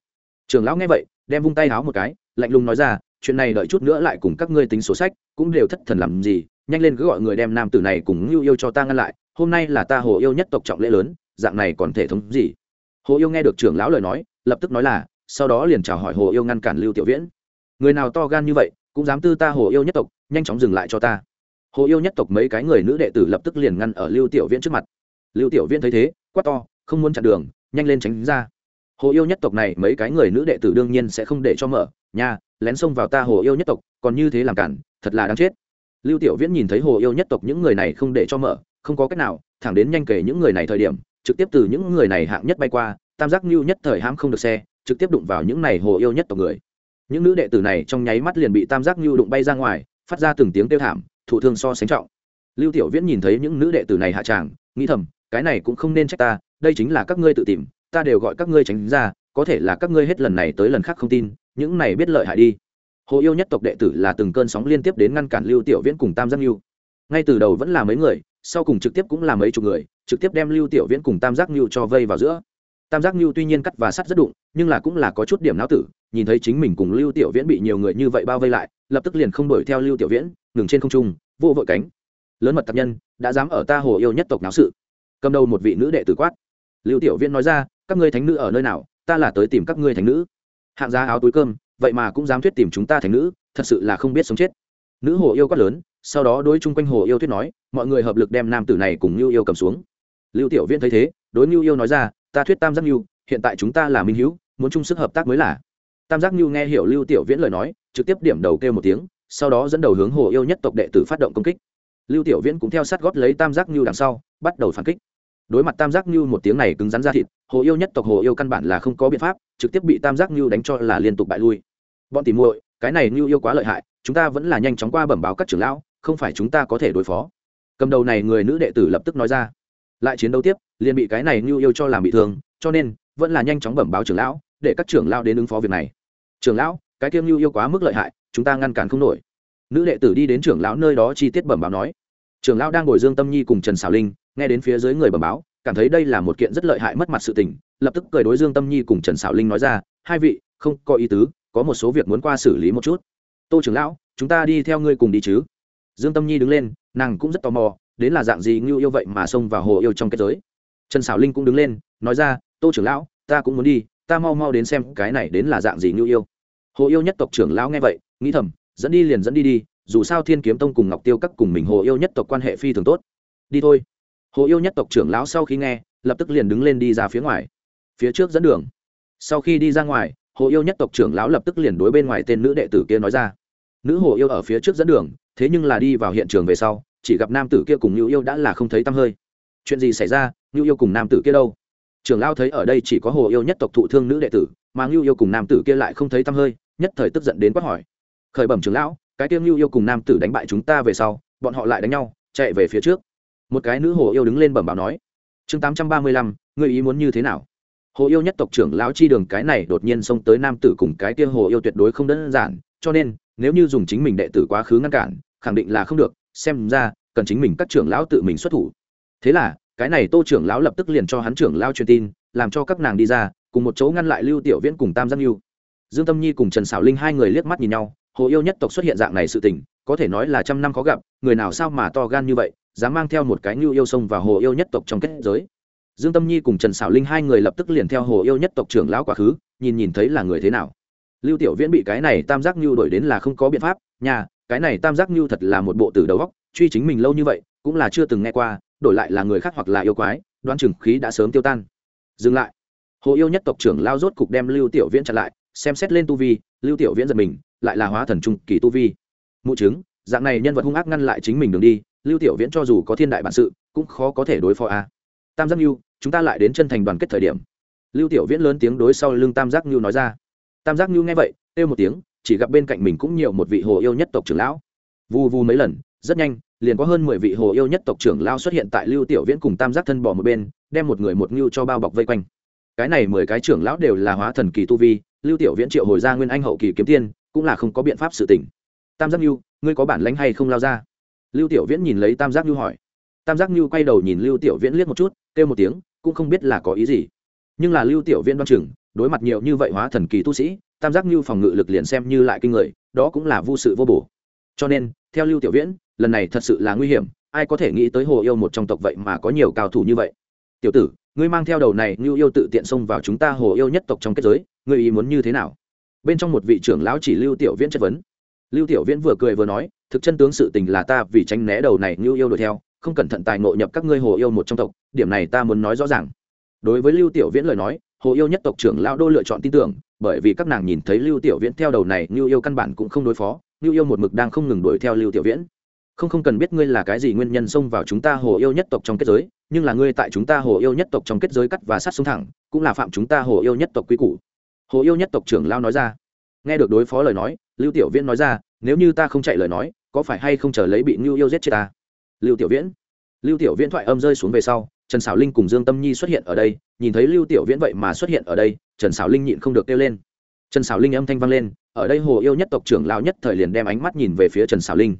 Trưởng lão nghe vậy, đem vung tay háo một cái, lạnh lùng nói ra chuyện này đợi chút nữa lại cùng các ngươi tính số sách, cũng đều thất thần làm gì, nhanh lên cứ gọi người đem nam tử này cùng lưu yêu cho ta ngăn lại, hôm nay là ta hồ yêu nhất tộc trọng lễ lớn, dạng này còn thể thống gì? Hồ yêu nghe được trưởng lão lời nói, lập tức nói là, sau đó liền chào hỏi hồ yêu ngăn cản lưu tiểu viễn. Người nào to gan như vậy, cũng dám tư ta hồ yêu nhất tộc, nhanh chóng dừng lại cho ta. Hồ yêu nhất tộc mấy cái người nữ đệ tử lập tức liền ngăn ở lưu tiểu viễn trước mặt. Lưu tiểu viễn thấy thế, quát to, không muốn chặn đường, nhanh lên tránh ra hồ yêu nhất tộc này, mấy cái người nữ đệ tử đương nhiên sẽ không để cho mở. Nha, lén xông vào ta hồ yêu nhất tộc, còn như thế làm cản, thật là đáng chết. Lưu tiểu viễn nhìn thấy hồ yêu nhất tộc những người này không để cho mở, không có cách nào, thẳng đến nhanh kể những người này thời điểm, trực tiếp từ những người này hạng nhất bay qua, tam giác lưu nhất thời hãm không được xe, trực tiếp đụng vào những này hồ yêu nhất tộc người. Những nữ đệ tử này trong nháy mắt liền bị tam giác lưu đụng bay ra ngoài, phát ra từng tiếng kêu thảm, thụ thương so sánh trọng. Lưu tiểu viễn nhìn thấy những nữ đệ tử này hạ tràng, nghĩ thầm, cái này cũng không nên trách ta, đây chính là các ngươi tự tìm ta đều gọi các ngươi tránh ra, có thể là các ngươi hết lần này tới lần khác không tin, những này biết lợi hại đi. Hồ yêu nhất tộc đệ tử là từng cơn sóng liên tiếp đến ngăn cản lưu tiểu viễn cùng tam giác lưu ngay từ đầu vẫn là mấy người, sau cùng trực tiếp cũng là mấy chục người, trực tiếp đem lưu tiểu viễn cùng tam giác lưu cho vây vào giữa. Tam giác lưu tuy nhiên cắt và sắt rất đụng, nhưng là cũng là có chút điểm não tử, nhìn thấy chính mình cùng lưu tiểu viễn bị nhiều người như vậy bao vây lại, lập tức liền không đuổi theo lưu tiểu viễn, ngừng trên không trung, vô vội cánh. Lớn mật tập nhân, đã dám ở ta hồ yêu nhất tộc náo sự. Cầm đầu một vị nữ đệ tử quát. Lưu tiểu viễn nói ra các ngươi thánh nữ ở nơi nào, ta là tới tìm các ngươi thánh nữ. Hạng giá áo túi cơm, vậy mà cũng dám thuyết tìm chúng ta thánh nữ, thật sự là không biết sống chết. Nữ hồ yêu quát lớn, sau đó đối chung quanh hồ yêu thuyết nói, mọi người hợp lực đem nam tử này cùng lưu yêu cầm xuống. Lưu tiểu viễn thấy thế, đối lưu yêu nói ra, ta thuyết tam giác lưu hiện tại chúng ta là minh hữu, muốn chung sức hợp tác mới là. Tam giác lưu nghe hiểu lưu tiểu viễn lời nói, trực tiếp điểm đầu kêu một tiếng, sau đó dẫn đầu hướng hồ yêu nhất tộc đệ tử phát động công kích. Lưu tiểu viễn cũng theo sát gót lấy tam giác lưu đằng sau, bắt đầu phản kích đối mặt tam giác như một tiếng này cứng rắn ra thịt, hồ yêu nhất tộc hồ yêu căn bản là không có biện pháp, trực tiếp bị tam giác như đánh cho là liên tục bại lui. Bọn tìm muội, cái này như yêu quá lợi hại, chúng ta vẫn là nhanh chóng qua bẩm báo các trưởng lão, không phải chúng ta có thể đối phó. Cầm đầu này người nữ đệ tử lập tức nói ra. Lại chiến đấu tiếp, liền bị cái này như yêu cho làm bị thương, cho nên, vẫn là nhanh chóng bẩm báo trưởng lão, để các trưởng lão đến ứng phó việc này. Trưởng lão, cái kiêm như yêu quá mức lợi hại, chúng ta ngăn cản không nổi. Nữ đệ tử đi đến trưởng lão nơi đó chi tiết bẩm báo nói. Trưởng lão đang ngồi dương tâm nhi cùng trần xảo linh nghe đến phía dưới người bẩm báo, cảm thấy đây là một kiện rất lợi hại mất mặt sự tình, lập tức cười đối dương tâm nhi cùng trần xảo linh nói ra, hai vị, không có ý tứ, có một số việc muốn qua xử lý một chút. Tô trưởng lão, chúng ta đi theo ngươi cùng đi chứ. Dương tâm nhi đứng lên, nàng cũng rất tò mò, đến là dạng gì ngưu yêu vậy mà xông vào hồ yêu trong kết giới. Trần xảo linh cũng đứng lên, nói ra, tô trưởng lão, ta cũng muốn đi, ta mau mau đến xem cái này đến là dạng gì ngưu yêu. Hồ yêu nhất tộc trưởng lão nghe vậy, nghĩ thầm, dẫn đi liền dẫn đi đi, dù sao thiên kiếm tông cùng ngọc tiêu các cùng mình hồ yêu nhất tộc quan hệ phi thường tốt. Đi thôi hồ yêu nhất tộc trưởng lão sau khi nghe, lập tức liền đứng lên đi ra phía ngoài. Phía trước dẫn đường. Sau khi đi ra ngoài, hồ yêu nhất tộc trưởng lão lập tức liền đối bên ngoài tên nữ đệ tử kia nói ra. Nữ hồ yêu ở phía trước dẫn đường, thế nhưng là đi vào hiện trường về sau, chỉ gặp nam tử kia cùng ngưu yêu đã là không thấy tăm hơi. Chuyện gì xảy ra? Ngưu yêu cùng nam tử kia đâu? Trưởng lão thấy ở đây chỉ có hồ yêu nhất tộc thụ thương nữ đệ tử, mà ngưu yêu cùng nam tử kia lại không thấy tăm hơi, nhất thời tức giận đến quát hỏi. Khởi bẩm trưởng lão, cái tiêm ngưu yêu cùng nam tử đánh bại chúng ta về sau, bọn họ lại đánh nhau, chạy về phía trước một cái nữ hồ yêu đứng lên bẩm báo nói, chương tám trăm ba mươi lăm người ý muốn như thế nào? Hồ yêu nhất tộc trưởng lão chi đường cái này đột nhiên xông tới nam tử cùng cái kia hồ yêu tuyệt đối không đơn giản, cho nên, nếu như dùng chính mình đệ tử quá khứ ngăn cản, khẳng định là không được, xem ra, cần chính mình các trưởng lão tự mình xuất thủ. Thế là, cái này tô trưởng lão lập tức liền cho hắn trưởng lao truyền tin, làm cho các nàng đi ra, cùng một chỗ ngăn lại lưu tiểu viễn cùng tam giác lưu dương tâm nhi cùng trần xảo linh hai người liếc mắt nhìn nhau, hồ yêu nhất tộc xuất hiện dạng này sự tình, có thể nói là trăm năm khó gặp, người nào sao mà to gan như vậy dám mang theo một cái nhu yêu sông và hồ yêu nhất tộc trong kết giới. Dương tâm nhi cùng trần xảo linh hai người lập tức liền theo hồ yêu nhất tộc trưởng lão quá khứ, nhìn nhìn thấy là người thế nào. Lưu tiểu viễn bị cái này tam giác nhu đổi đến là không có biện pháp, nhà, cái này tam giác nhu thật là một bộ tử đầu góc truy chính mình lâu như vậy, cũng là chưa từng nghe qua, đổi lại là người khác hoặc là yêu quái, đoán chừng khí đã sớm tiêu tan. Dừng lại. Hồ yêu nhất tộc trưởng lao rốt cục đem lưu tiểu viễn chặn lại, xem xét lên tu vi, lưu tiểu viễn giật mình, lại là hóa thần trung kỳ tu vi. Mụ chứng, dạng này nhân vật hung ác ngăn lại chính mình đường đi lưu tiểu viễn cho dù có thiên đại bản sự, cũng khó có thể đối phó a. Tam giác nhu chúng ta lại đến chân thành đoàn kết thời điểm. Lưu tiểu viễn lớn tiếng đối sau lưng tam giác nhu nói ra. Tam giác nhu nghe vậy, kêu một tiếng, chỉ gặp bên cạnh mình cũng nhiều một vị hồ yêu nhất tộc trưởng lão. Vu vu mấy lần, rất nhanh, liền có hơn mười vị hồ yêu nhất tộc trưởng lao xuất hiện tại lưu tiểu viễn cùng tam giác thân bỏ một bên, đem một người một ngưu cho bao bọc vây quanh. Cái này mười cái trưởng lão đều là hóa thần kỳ tu vi, lưu tiểu viễn triệu hồi ra nguyên anh hậu kỳ kiếm tiên, cũng là không có biện pháp sự tỉnh tam giác ngưu ngươi có bản lãnh hay không lao ra? Lưu tiểu viễn nhìn lấy tam giác Nhu hỏi. Tam giác Nhu quay đầu nhìn lưu tiểu viễn liếc một chút, kêu một tiếng, cũng không biết là có ý gì. Nhưng là lưu tiểu viễn đoan chừng, đối mặt nhiều như vậy hóa thần kỳ tu sĩ, tam giác Nhu phòng ngự lực liền xem như lại kinh người, đó cũng là vô sự vô bổ. Cho nên, theo lưu tiểu viễn, lần này thật sự là nguy hiểm, ai có thể nghĩ tới hồ yêu một trong tộc vậy mà có nhiều cao thủ như vậy. Tiểu tử, ngươi mang theo đầu này như yêu tự tiện xông vào chúng ta hồ yêu nhất tộc trong kết giới, ngươi ý muốn như thế nào? Bên trong một vị trưởng lão chỉ lưu tiểu viễn chất vấn lưu tiểu viễn vừa cười vừa nói, thực chân tướng sự tình là ta vì tránh né đầu này như yêu đuổi theo, không cẩn thận tài ngộ nhập các ngươi hồ yêu một trong tộc, điểm này ta muốn nói rõ ràng. Đối với lưu tiểu viễn lời nói, hồ yêu nhất tộc trưởng lão đô lựa chọn tin tưởng, bởi vì các nàng nhìn thấy lưu tiểu viễn theo đầu này như yêu căn bản cũng không đối phó như yêu một mực đang không ngừng đuổi theo lưu tiểu viễn. Không không cần biết ngươi là cái gì nguyên nhân xông vào chúng ta hồ yêu nhất tộc trong kết giới, nhưng là ngươi tại chúng ta hồ yêu nhất tộc trong kết giới cắt và sát xuống thẳng, cũng là phạm chúng ta hồ yêu nhất tộc quy củ. Hồ yêu nhất tộc trưởng lao nói ra nghe được đối phó lời nói, lưu tiểu viễn nói ra, nếu như ta không chạy lời nói, có phải hay không chờ lấy bị ngưu yêu giết chết ta? Lưu tiểu viễn. Lưu tiểu viễn thoại âm rơi xuống về sau, trần xảo linh cùng dương tâm nhi xuất hiện ở đây, nhìn thấy lưu tiểu viễn vậy mà xuất hiện ở đây, trần xảo linh nhịn không được kêu lên. Trần xảo linh âm thanh vang lên, ở đây hồ yêu nhất tộc trưởng lao nhất thời liền đem ánh mắt nhìn về phía trần xảo linh.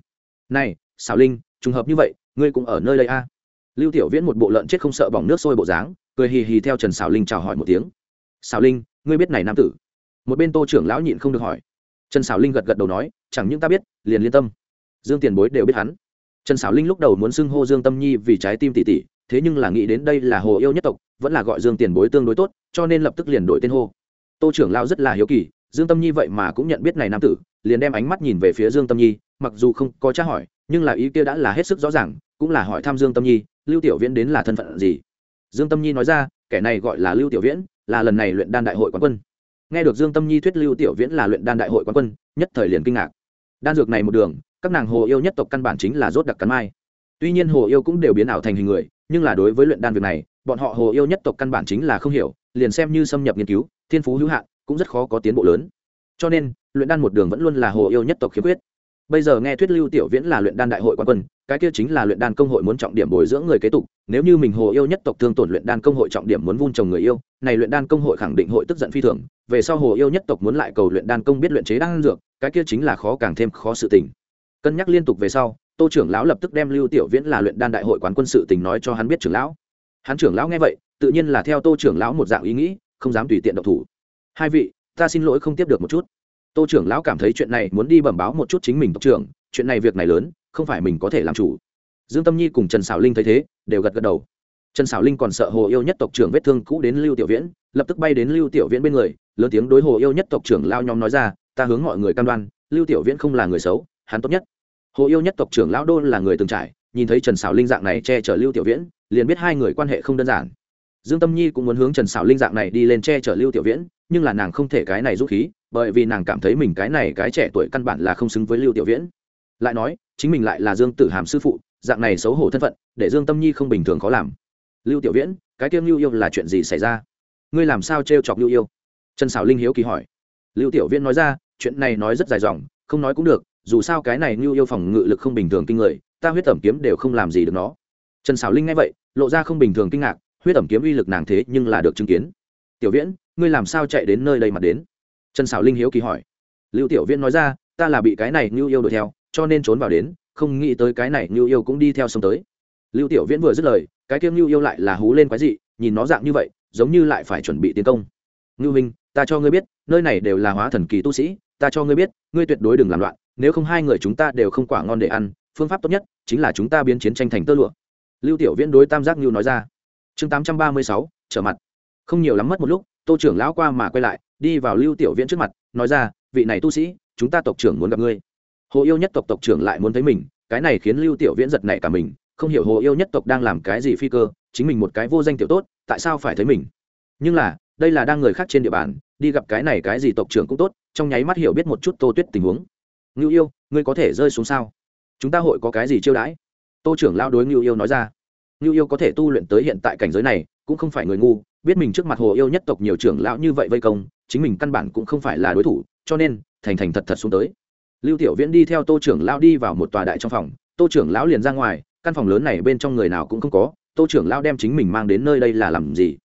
Này xảo linh, trùng hợp như vậy, ngươi cũng ở nơi đây a? À? lưu tiểu viễn một bộ lợn chết không sợ bỏng nước sôi bộ dáng, cười hì hì theo trần xảo linh chào hỏi một tiếng. Xảo linh, ngươi biết này nam tử? Một bên tô trưởng lão nhịn không được hỏi. Trần xảo linh gật gật đầu nói, chẳng những ta biết, liền liên tâm. Dương tiền bối đều biết hắn. Trần xảo linh lúc đầu muốn xưng hô dương tâm nhi vì trái tim tỉ tỉ thế nhưng là nghĩ đến đây là hồ yêu nhất tộc, vẫn là gọi dương tiền bối tương đối tốt, cho nên lập tức liền đổi tên hô. Tô trưởng lão rất là hiếu kỳ, dương tâm nhi vậy mà cũng nhận biết này nam tử, liền đem ánh mắt nhìn về phía dương tâm nhi, mặc dù không có tra hỏi, nhưng là ý kia đã là hết sức rõ ràng, cũng là hỏi thăm dương tâm nhi, lưu tiểu viễn đến là thân phận gì? Dương tâm nhi nói ra, kẻ này gọi là lưu tiểu viễn, là lần này luyện đan đại hội quán quân nghe được dương tâm nhi thuyết lưu tiểu viễn là luyện đan đại hội quán quân, nhất thời liền kinh ngạc. Đan dược này một đường, các nàng hồ yêu nhất tộc căn bản chính là rốt đặc cắn mai. Tuy nhiên hồ yêu cũng đều biến ảo thành hình người, nhưng là đối với luyện đan việc này, bọn họ hồ yêu nhất tộc căn bản chính là không hiểu, liền xem như xâm nhập nghiên cứu, thiên phú hữu hạn, cũng rất khó có tiến bộ lớn. Cho nên, luyện đan một đường vẫn luôn là hồ yêu nhất tộc khiếm khuyết. Bây giờ nghe thuyết lưu tiểu viễn là luyện đan đại hội quan quân cái kia chính là luyện đan công hội muốn trọng điểm bồi dưỡng người kế tục, nếu như mình hồ yêu nhất tộc thương tổn luyện đan công hội trọng điểm muốn vun trồng người yêu, này luyện đan công hội khẳng định hội tức giận phi thường, về sau hồ yêu nhất tộc muốn lại cầu luyện đan công biết luyện chế đan dược, cái kia chính là khó càng thêm khó sự tình. Cân nhắc liên tục về sau, tô trưởng lão lập tức đem lưu tiểu viễn là luyện đan đại hội quán quân sự tình nói cho hắn biết trưởng lão. Hắn trưởng lão nghe vậy, tự nhiên là theo tô trưởng lão một dạng ý nghĩ, không dám tùy tiện độc thủ. Hai vị, ta xin lỗi không tiếp được một chút. Tô trưởng lão cảm thấy chuyện này muốn đi bẩm báo một chút chính mình tộc trưởng, chuyện này việc này lớn không phải mình có thể làm chủ. Dương tâm nhi cùng trần xảo linh thấy thế, đều gật gật đầu. Trần xảo linh còn sợ hồ yêu nhất tộc trưởng vết thương cũ đến lưu tiểu viễn, lập tức bay đến lưu tiểu viễn bên người, lớn tiếng đối hồ yêu nhất tộc trưởng lao nhóm nói ra, ta hướng mọi người cam đoan, lưu tiểu viễn không là người xấu, hắn tốt nhất. Hồ yêu nhất tộc trưởng lão đôn là người từng trải, nhìn thấy trần xảo linh dạng này che chở lưu tiểu viễn, liền biết hai người quan hệ không đơn giản. Dương tâm nhi cũng muốn hướng trần xảo linh dạng này đi lên che chở lưu tiểu viễn, nhưng là nàng không thể cái này rút khí, bởi vì nàng cảm thấy mình cái này cái trẻ tuổi căn bản là không xứng với lưu tiểu viễn lại nói, chính mình lại là dương tử hàm sư phụ, dạng này xấu hổ thân phận, để dương tâm nhi không bình thường khó làm. Lưu tiểu viễn, cái tiêm lưu yêu là chuyện gì xảy ra? Ngươi làm sao t chọc lưu yêu? Trần xảo linh hiếu kỳ hỏi. Lưu tiểu viễn nói ra, chuyện này nói rất dài dòng, không nói cũng được, dù sao cái này lưu yêu phòng ngự lực không bình thường kinh người, ta huyết tẩm kiếm đều không làm gì được nó. Trần xảo linh nghe vậy, lộ ra không bình thường kinh ngạc, huyết tẩm kiếm uy lực nàng thế nhưng là được chứng kiến. Tiểu viễn, ngươi làm sao chạy đến nơi đây mà đến? Trần xảo linh hiếu kỳ hỏi. Lưu tiểu viễn nói ra, ta là bị cái này lưu yêu đuổi theo cho nên trốn vào đến, không nghĩ tới cái này lưu yêu cũng đi theo sông tới. Lưu tiểu viễn vừa dứt lời, cái kiêng lưu yêu lại là hú lên quái dị, nhìn nó dạng như vậy, giống như lại phải chuẩn bị tiến công. Ngưu minh, ta cho ngươi biết, nơi này đều là hóa thần kỳ tu sĩ, ta cho ngươi biết, ngươi tuyệt đối đừng làm loạn, nếu không hai người chúng ta đều không quả ngon để ăn, phương pháp tốt nhất chính là chúng ta biến chiến tranh thành tơ lụa. Lưu tiểu viễn đối tam giác ngưu nói ra. Chương tám trăm ba mươi sáu, trở mặt. Không nhiều lắm mất một lúc, tô trưởng lão qua mà quay lại, đi vào lưu tiểu viễn trước mặt, nói ra, vị này tu sĩ, chúng ta tộc trưởng muốn gặp ngươi hồ yêu nhất tộc tộc trưởng lại muốn thấy mình, cái này khiến lưu tiểu viễn giật nảy cả mình, không hiểu hồ yêu nhất tộc đang làm cái gì phi cơ, chính mình một cái vô danh tiểu tốt, tại sao phải thấy mình? Nhưng là, đây là đang người khác trên địa bàn, đi gặp cái này cái gì tộc trưởng cũng tốt, trong nháy mắt hiểu biết một chút tô tuyết tình huống. Ngưu yêu, ngươi có thể rơi xuống sao? Chúng ta hội có cái gì chiêu đãi? Tô trưởng lao đối ngưu yêu nói ra. Ngưu yêu có thể tu luyện tới hiện tại cảnh giới này, cũng không phải người ngu, biết mình trước mặt hồ yêu nhất tộc nhiều trưởng lão như vậy vây công, chính mình căn bản cũng không phải là đối thủ, cho nên, thành thành thật thật xuống tới lưu tiểu viễn đi theo tô trưởng lão đi vào một tòa đại trong phòng. Tô trưởng lão liền ra ngoài, căn phòng lớn này bên trong người nào cũng không có. Tô trưởng lão đem chính mình mang đến nơi đây là làm gì?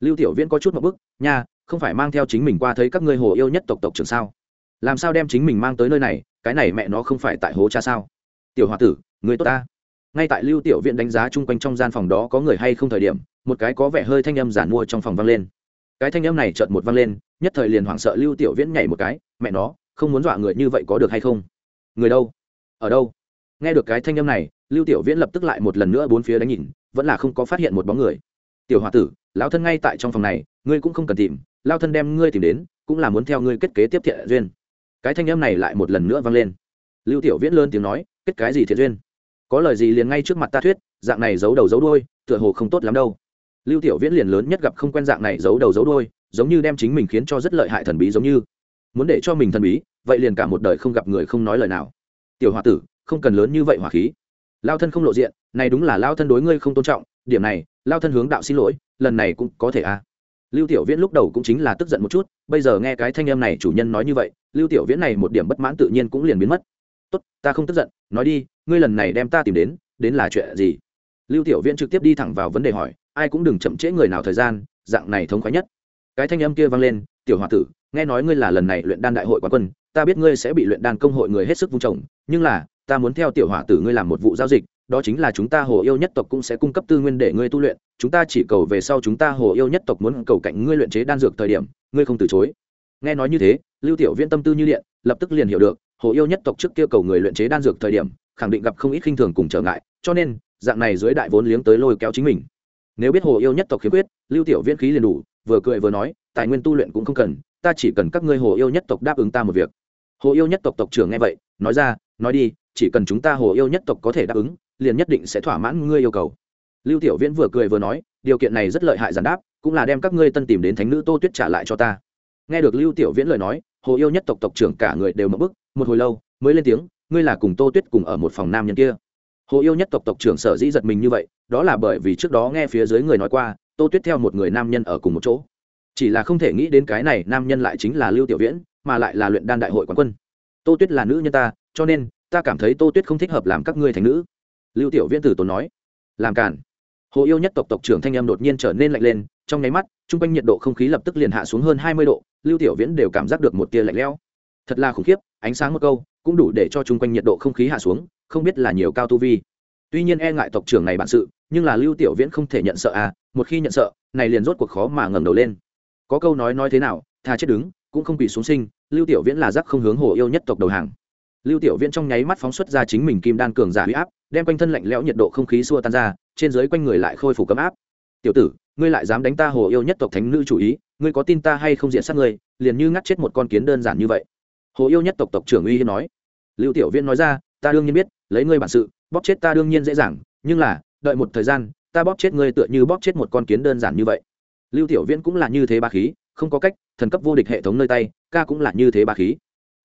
Lưu tiểu viễn có chút một bức, nha, không phải mang theo chính mình qua thấy các ngươi hồ yêu nhất tộc tộc trưởng sao? Làm sao đem chính mình mang tới nơi này? Cái này mẹ nó không phải tại hố cha sao? Tiểu h o a tử, người tốt ta. Ngay tại lưu tiểu viện đánh giá chung quanh trong gian phòng đó có người hay không thời điểm, một cái có vẻ hơi thanh âm giản mua trong phòng vang lên. Cái thanh âm này chợt một vang lên, nhất thời liền hoảng sợ lưu tiểu viễn nhảy một cái, mẹ nó không muốn dọa người như vậy có được hay không? Người đâu? Ở đâu? Nghe được cái thanh âm này, lưu tiểu viễn lập tức lại một lần nữa bốn phía đánh nhìn, vẫn là không có phát hiện một bóng người. Tiểu h o a tử, lão thân ngay tại trong phòng này, ngươi cũng không cần tìm lao thân đem ngươi tìm đến, cũng là muốn theo ngươi kết kế tiếp thiện duyên. Cái thanh âm này lại một lần nữa vang lên. Lưu tiểu viễn lớn tiếng nói, kết cái gì thiện duyên? Có lời gì liền ngay trước mặt ta thuyết, dạng này giấu đầu giấu đôi tựa hồ không tốt lắm đâu. Lưu tiểu viễn liền lớn nhất gặp không quen dạng này giấu đầu giấu đôi giống như đem chính mình khiến cho rất lợi hại thần bí giống như muốn để cho mình thần bí, vậy liền cả một đời không gặp người không nói lời nào. Tiểu h o a tử, không cần lớn như vậy hỏa khí. Lao thân không lộ diện, này đúng là lao thân đối ngươi không tôn trọng, điểm này, lao thân hướng đạo xin lỗi, lần này cũng có thể à. Lưu tiểu viễn lúc đầu cũng chính là tức giận một chút, bây giờ nghe cái thanh em này chủ nhân nói như vậy, lưu tiểu viễn này một điểm bất mãn tự nhiên cũng liền biến mất. Tốt, ta không tức giận, nói đi, ngươi lần này đem ta tìm đến đến là chuyện gì? Lưu tiểu viễn trực tiếp đi thẳng vào vấn đề hỏi, ai cũng đừng chậm trễ người nào thời gian, dạng này thống khoái nhất. Cái thanh âm kia vang lên, tiểu h o a tử nghe nói ngươi là lần này luyện đan đại hội quán quân, ta biết ngươi sẽ bị luyện đan công hội người hết sức vung trồng nhưng là, ta muốn theo tiểu hỏa tử ngươi làm một vụ giao dịch, đó chính là chúng ta hồ yêu nhất tộc cũng sẽ cung cấp tư nguyên để ngươi tu luyện, chúng ta chỉ cầu về sau chúng ta hồ yêu nhất tộc muốn cầu cạnh ngươi luyện chế đan dược thời điểm, ngươi không từ chối. Nghe nói như thế, lưu tiểu viễn tâm tư như điện, lập tức liền hiểu được, hồ yêu nhất tộc trước kia cầu người luyện chế đan dược thời điểm, khẳng định gặp không ít khinh thường cùng trở ngại, cho nên, dạng này dưới đại vốn liếng tới lôi kéo chính mình. Nếu biết hồ yêu nhất tộc khiếm khuyết, lưu tiểu viễn khí liền đủ, vừa cười vừa nói, tài nguyên tu luyện cũng không cần ta chỉ cần các ngươi hồ yêu nhất tộc đáp ứng ta một việc. Hồ yêu nhất tộc tộc trưởng nghe vậy, nói ra, nói đi, chỉ cần chúng ta hồ yêu nhất tộc có thể đáp ứng, liền nhất định sẽ thỏa mãn ngươi yêu cầu. Lưu tiểu viễn vừa cười vừa nói, điều kiện này rất lợi hại giản đáp, cũng là đem các ngươi tân tìm đến thánh nữ tô tuyết trả lại cho ta. Nghe được lưu tiểu viễn lời nói, hồ yêu nhất tộc tộc trưởng cả người đều mất bức một hồi lâu, mới lên tiếng, ngươi là cùng tô tuyết cùng ở một phòng nam nhân kia. Hồ yêu nhất tộc tộc trưởng sở dĩ giật mình như vậy, đó là bởi vì trước đó nghe phía dưới người nói qua, tô tuyết theo một người nam nhân ở cùng một chỗ chỉ là không thể nghĩ đến cái này nam nhân lại chính là lưu tiểu viễn, mà lại là luyện đan đại hội quán quân. Tô tuyết là nữ nhân ta, cho nên, ta cảm thấy tô tuyết không thích hợp làm các ngươi thành nữ. Lưu tiểu viễn tử tốn nói. Làm cản hồ yêu nhất tộc tộc trưởng thanh âm đột nhiên trở nên lạnh lên, trong nháy mắt, chung quanh nhiệt độ không khí lập tức liền hạ xuống hơn hai mươi độ, lưu tiểu viễn đều cảm giác được một tia lạnh lẽo. Thật là khủng khiếp, ánh sáng một câu, cũng đủ để cho chung quanh nhiệt độ không khí hạ xuống, không biết là nhiều cao tu vi. Tuy nhiên e ngại tộc trưởng này bản sự, nhưng là lưu tiểu viễn không thể nhận sợ à một khi nhận sợ, này liền rốt cuộc khó mà ngẩng đầu lên có câu nói nói thế nào, thà chết đứng, cũng không bị xuống sinh, lưu tiểu viễn là giác không hướng hồ yêu nhất tộc đầu hàng. Lưu tiểu viễn trong nháy mắt phóng xuất ra chính mình kim đan cường giả huy áp, đem quanh thân lạnh lẽo nhiệt độ không khí xua tan ra, trên dưới quanh người lại khôi phục cấm áp. Tiểu tử, ngươi lại dám đánh ta hồ yêu nhất tộc thánh nữ chủ ý, ngươi có tin ta hay không diện sát ngươi, liền như ngắt chết một con kiến đơn giản như vậy? Hồ yêu nhất tộc tộc trưởng uy hiên nói. Lưu tiểu viễn nói ra, ta đương nhiên biết, lấy ngươi bản sự, bóp chết ta đương nhiên dễ dàng, nhưng là, đợi một thời gian, ta bóp chết ngươi tựa như bóp chết một con kiến đơn giản như vậy lưu tiểu viễn cũng là như thế ba khí, không có cách, thần cấp vô địch hệ thống nơi tay, ca cũng là như thế ba khí.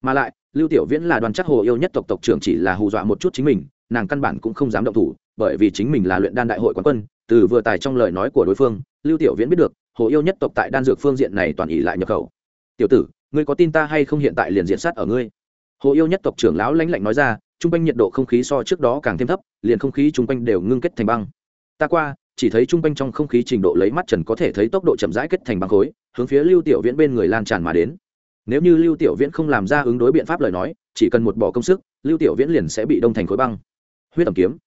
Mà lại, lưu tiểu viễn là đoàn chắc hồ yêu nhất tộc tộc trưởng chỉ là hù dọa một chút chính mình, nàng căn bản cũng không dám động thủ, bởi vì chính mình là luyện đan đại hội quán quân, từ vừa tài trong lời nói của đối phương, lưu tiểu viễn biết được, hồ yêu nhất tộc tại đan dược phương diện này toàn ỉ lại nhập khẩu. Tiểu tử, ngươi có tin ta hay không hiện tại liền diện sát ở ngươi? Hồ yêu nhất tộc trưởng lão lãnh lạnh nói ra t r u n g quanh nhiệt độ không khí so trước đó càng thêm thấp, liền không khí t r u n g quanh đều ngưng kết thành băng. Ta qua chỉ thấy trung quanh trong không khí trình độ lấy mắt trần có thể thấy tốc độ chậm rãi kết thành băng khối, hướng phía lưu tiểu viễn bên người lan tràn mà đến. Nếu như lưu tiểu viễn không làm ra ứng đối biện pháp lời nói, chỉ cần một bỏ công sức, lưu tiểu viễn liền sẽ bị đông thành khối băng. Huyết tầm kiếm.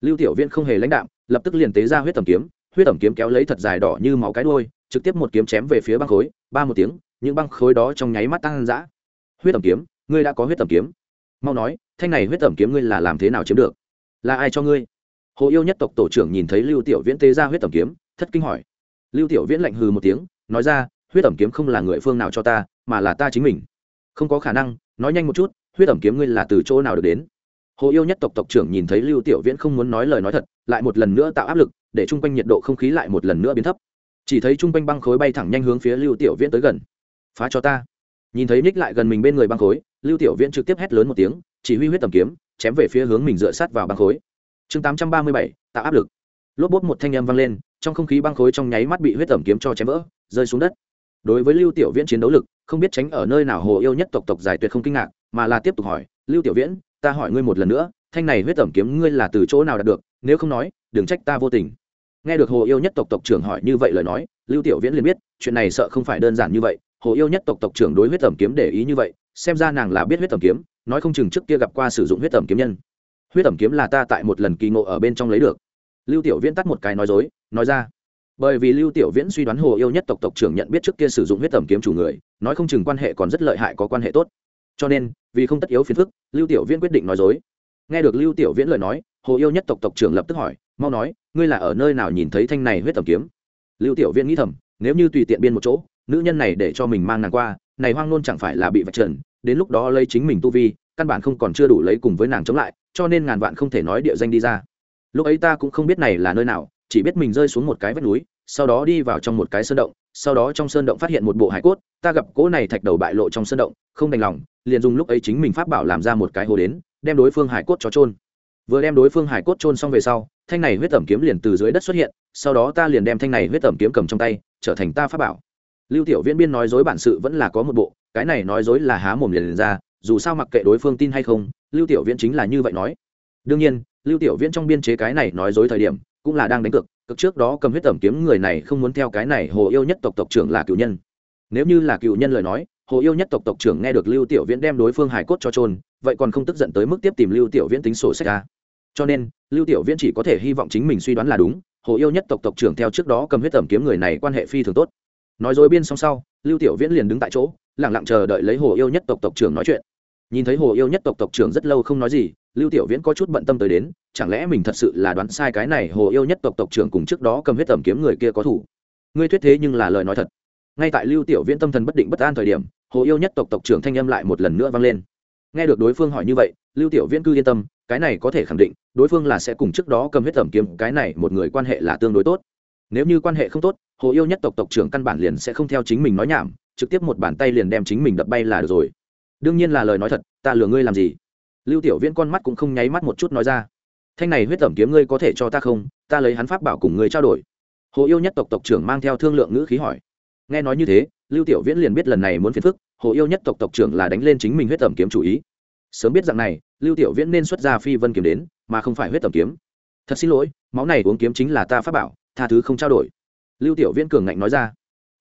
Lưu tiểu viễn không hề lãnh đạm, lập tức liền tế ra huyết tầm kiếm, huyết tầm kiếm kéo lấy thật dài đỏ như máu cái đôi trực tiếp một kiếm chém về phía băng khối, ba một tiếng, những băng khối đó trong nháy mắt tăng dã huyết tầm kiếm, ngươi đã có huyết tầm kiếm. Mau nói, thanh này huyết tầm kiếm ngươi là làm thế nào chiếm được? Là ai cho ngươi? Hồ yêu nhất tộc tổ trưởng nhìn thấy lưu tiểu viễn tế ra huyết tẩm kiếm, thất kinh hỏi. Lưu tiểu viễn lạnh hừ một tiếng, nói ra, huyết tẩm kiếm không là người phương nào cho ta, mà là ta chính mình. Không có khả năng, nói nhanh một chút, huyết tẩm kiếm ngươi là từ chỗ nào được đến? Hồ yêu nhất tộc tộc trưởng nhìn thấy lưu tiểu viễn không muốn nói lời nói thật, lại một lần nữa tạo áp lực, để chung quanh nhiệt độ không khí lại một lần nữa biến thấp. Chỉ thấy chung quanh băng khối bay thẳng nhanh hướng phía lưu tiểu viễn tới gần. Phá cho ta. Nhìn thấy ních lại gần mình bên người băng khối, lưu tiểu viễn trực tiếp hét lớn một tiếng, chỉ huy huyết tầm kiếm, chém về phía hướng mình dựa sát vào băng khối chương tám trăm ba mươi bảy, tạo áp lực. Lốp bốt một thanh âm vang lên, trong không khí băng khối trong nháy mắt bị huyết tẩm kiếm cho chém vỡ, rơi xuống đất. Đối với lưu tiểu viễn chiến đấu lực, không biết tránh ở nơi nào hồ yêu nhất tộc tộc giải tuyệt không kinh ngạc, mà là tiếp tục hỏi, lưu tiểu viễn, ta hỏi ngươi một lần nữa, thanh này huyết tẩm kiếm ngươi là từ chỗ nào đạt được? Nếu không nói, đừng trách ta vô tình. Nghe được hồ yêu nhất tộc tộc trưởng hỏi như vậy lời nói, lưu tiểu viễn liền biết, chuyện này sợ không phải đơn giản như vậy, hồ yêu nhất tộc tộc trưởng đối huyết tẩm kiếm để ý như vậy, xem ra nàng là biết huyết tẩm kiếm, nói không chừng trước kia gặp qua sử dụng huyết tẩm kiếm nhân huyết tẩm kiếm là ta tại một lần kỳ ngộ ở bên trong lấy được. Lưu tiểu viễn tắt một cái nói dối, nói ra. Bởi vì lưu tiểu viễn suy đoán hồ yêu nhất tộc tộc trưởng nhận biết trước kia sử dụng huyết tẩm kiếm chủ người, nói không chừng quan hệ còn rất lợi hại có quan hệ tốt. Cho nên, vì không tất yếu phiền phức, lưu tiểu viễn quyết định nói dối. Nghe được lưu tiểu viễn lời nói, hồ yêu nhất tộc tộc trưởng lập tức hỏi, mau nói, ngươi là ở nơi nào nhìn thấy thanh này huyết tẩm kiếm? Lưu tiểu viễn nghĩ thầm, nếu như tùy tiện biên một chỗ, nữ nhân này để cho mình mang nàng qua, này hoang nôn chẳng phải là bị vạch trần, đến lúc đó lấy chính mình tu vi, căn bản không còn chưa đủ lấy cùng với nàng chống lại cho nên ngàn vạn không thể nói địa danh đi ra. Lúc ấy ta cũng không biết này là nơi nào chỉ biết mình rơi xuống một cái vách núi sau đó đi vào trong một cái sơn động sau đó trong sơn động phát hiện một bộ hải cốt ta gặp cỗ này thạch đầu bại lộ trong sơn động không đành lòng liền dùng lúc ấy chính mình pháp bảo làm ra một cái hồ đến đem đối phương hải cốt cho trôn vừa đem đối phương hải cốt trôn xong về sau thanh này huyết tẩm kiếm liền từ dưới đất xuất hiện sau đó ta liền đem thanh này huyết tẩm kiếm cầm trong tay trở thành ta pháp bảo. Lưu tiểu viễn biên nói dối bản sự vẫn là có một bộ cái này nói dối là há mồm liền, liền ra dù sao mặc kệ đối phương tin hay không, lưu tiểu viễn chính là như vậy nói. Đương nhiên, lưu tiểu viễn trong biên chế cái này nói dối thời điểm, cũng là đang đánh cực cực trước đó cầm huyết tẩm kiếm người này không muốn theo cái này hồ yêu nhất tộc tộc trưởng là cựu nhân. Nếu như là cựu nhân lời nói, hồ yêu nhất tộc tộc trưởng nghe được lưu tiểu viễn đem đối phương hải cốt cho trôn vậy còn không tức giận tới mức tiếp tìm lưu tiểu viễn tính sổ sách ra. Cho nên, lưu tiểu viễn chỉ có thể hy vọng chính mình suy đoán là đúng, hồ yêu nhất tộc tộc trưởng theo trước đó cầm huyết tẩm kiếm người này quan hệ phi thường tốt. Nói dối biên xong sau, lưu tiểu viễn liền đứng tại chỗ lẳng lặng chờ đợi lấy hồ yêu nhất tộc tộc trưởng nói chuyện. Nhìn thấy hồ yêu nhất tộc tộc trưởng rất lâu không nói gì, lưu tiểu viễn có chút bận tâm tới đến, chẳng lẽ mình thật sự là đoán sai cái này hồ yêu nhất tộc tộc trưởng cùng trước đó cầm huyết tẩm kiếm người kia có thủ? Ngươi thuyết thế nhưng là lời nói thật. Ngay tại lưu tiểu viễn tâm thần bất định bất an thời điểm, hồ yêu nhất tộc tộc trưởng thanh âm lại một lần nữa vang lên. Nghe được đối phương hỏi như vậy, lưu tiểu viễn cư yên tâm, cái này có thể khẳng định, đối phương là sẽ cùng trước đó cầm huyết tẩm kiếm, cái này một người quan hệ là tương đối tốt. Nếu như quan hệ không tốt hồ yêu nhất tộc tộc trưởng căn bản liền sẽ không theo chính mình nói nhảm, trực tiếp một bàn tay liền đem chính mình đập bay là được rồi. Đương nhiên là lời nói thật, ta lừa ngươi làm gì? Lưu tiểu viễn con mắt cũng không nháy mắt một chút nói ra. Thanh này huyết tẩm kiếm ngươi có thể cho ta không? Ta lấy hắn pháp bảo cùng ngươi trao đổi. Hồ yêu nhất tộc tộc trưởng mang theo thương lượng ngữ khí hỏi. Nghe nói như thế, lưu tiểu viễn liền biết lần này muốn phiền phức, hồ yêu nhất tộc tộc trưởng là đánh lên chính mình huyết tẩm kiếm chủ ý. Sớm biết rằng này, lưu tiểu viễn nên xuất ra phi vân kiếm đến, mà không phải huyết tẩm kiếm. Thật xin lỗi, máu này uống kiếm chính là ta pháp bảo, tha thứ không trao đổi lưu tiểu viễn cường ngạnh nói ra,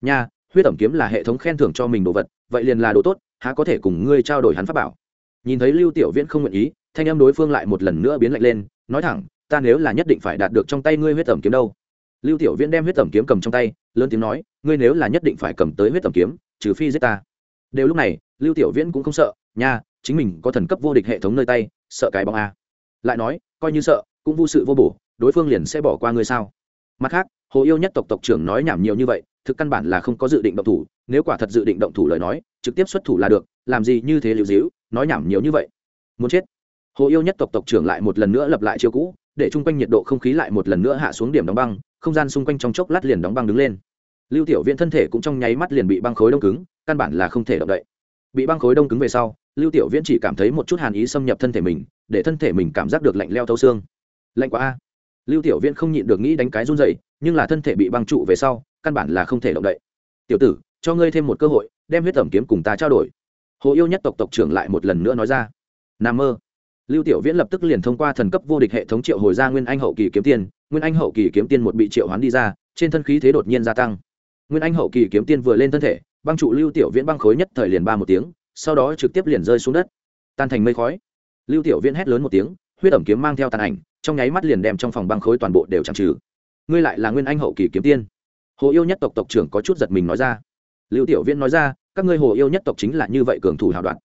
nha, huyết tẩm kiếm là hệ thống khen thưởng cho mình đồ vật, vậy liền là đồ tốt, há có thể cùng ngươi trao đổi hắn pháp bảo? Nhìn thấy lưu tiểu viễn không nguyện ý, thanh em đối phương lại một lần nữa biến lạnh lên, nói thẳng, ta nếu là nhất định phải đạt được trong tay ngươi huyết tẩm kiếm đâu. Lưu tiểu viễn đem huyết tẩm kiếm cầm trong tay, lớn tiếng nói, ngươi nếu là nhất định phải cầm tới huyết tẩm kiếm, trừ phi giết ta. Đều lúc này, lưu tiểu viễn cũng không sợ, nha, chính mình có thần cấp vô địch hệ thống nơi tay, sợ cái bóng a. Lại nói, coi như sợ, cũng vô sự vô bổ, đối phương liền sẽ bỏ qua ngươi sao? Mặt khác hồ yêu nhất tộc tộc trưởng nói nhảm nhiều như vậy, thực căn bản là không có dự định động thủ, nếu quả thật dự định động thủ lời nói, trực tiếp xuất thủ là được, làm gì như thế liệu dĩu, nói nhảm nhiều như vậy. Muốn chết. Hồ yêu nhất tộc tộc trưởng lại một lần nữa lập lại chiêu cũ, để chung quanh nhiệt độ không khí lại một lần nữa hạ xuống điểm đóng băng, không gian xung quanh trong chốc lát liền đóng băng đứng lên. Lưu tiểu viễn thân thể cũng trong nháy mắt liền bị băng khối đông cứng, căn bản là không thể động đậy. Bị băng khối đông cứng về sau, lưu tiểu viễn chỉ cảm thấy một chút hàn ý xâm nhập thân thể mình, để thân thể mình cảm giác được lạnh leo thấu xương. Lạnh quá a lưu tiểu viễn không nhịn được nghĩ đánh cái run dậy nhưng là thân thể bị băng trụ về sau, căn bản là không thể động đậy. Tiểu tử, cho ngươi thêm một cơ hội, đem huyết tẩm kiếm cùng ta trao đổi. Hồ yêu nhất tộc tộc trưởng lại một lần nữa nói ra. N mơ. Lưu tiểu viễn lập tức liền thông qua thần cấp vô địch hệ thống triệu hồi ra nguyên anh hậu kỳ kiếm tiên, nguyên anh hậu kỳ kiếm tiên một bị triệu hoán đi ra, trên thân khí thế đột nhiên gia tăng. Nguyên anh hậu kỳ kiếm tiên vừa lên thân thể, băng trụ lưu tiểu viễn băng khối nhất thời liền ba một tiếng, sau đó trực tiếp liền rơi xuống đất. Tan thành mây khói. Lưu tiểu viễn hét lớn một tiếng huyết ẩm kiếm mang theo tàn ảnh, trong nháy mắt liền đem trong phòng băng khối toàn bộ đều chẳng trừ. Ngươi lại là nguyên anh hậu kỳ kiếm tiên. Hồ yêu nhất tộc tộc trưởng có chút giật mình nói ra. Lưu tiểu viễn nói ra, các ngươi hồ yêu nhất tộc chính là như vậy cường thủ hào đoạn.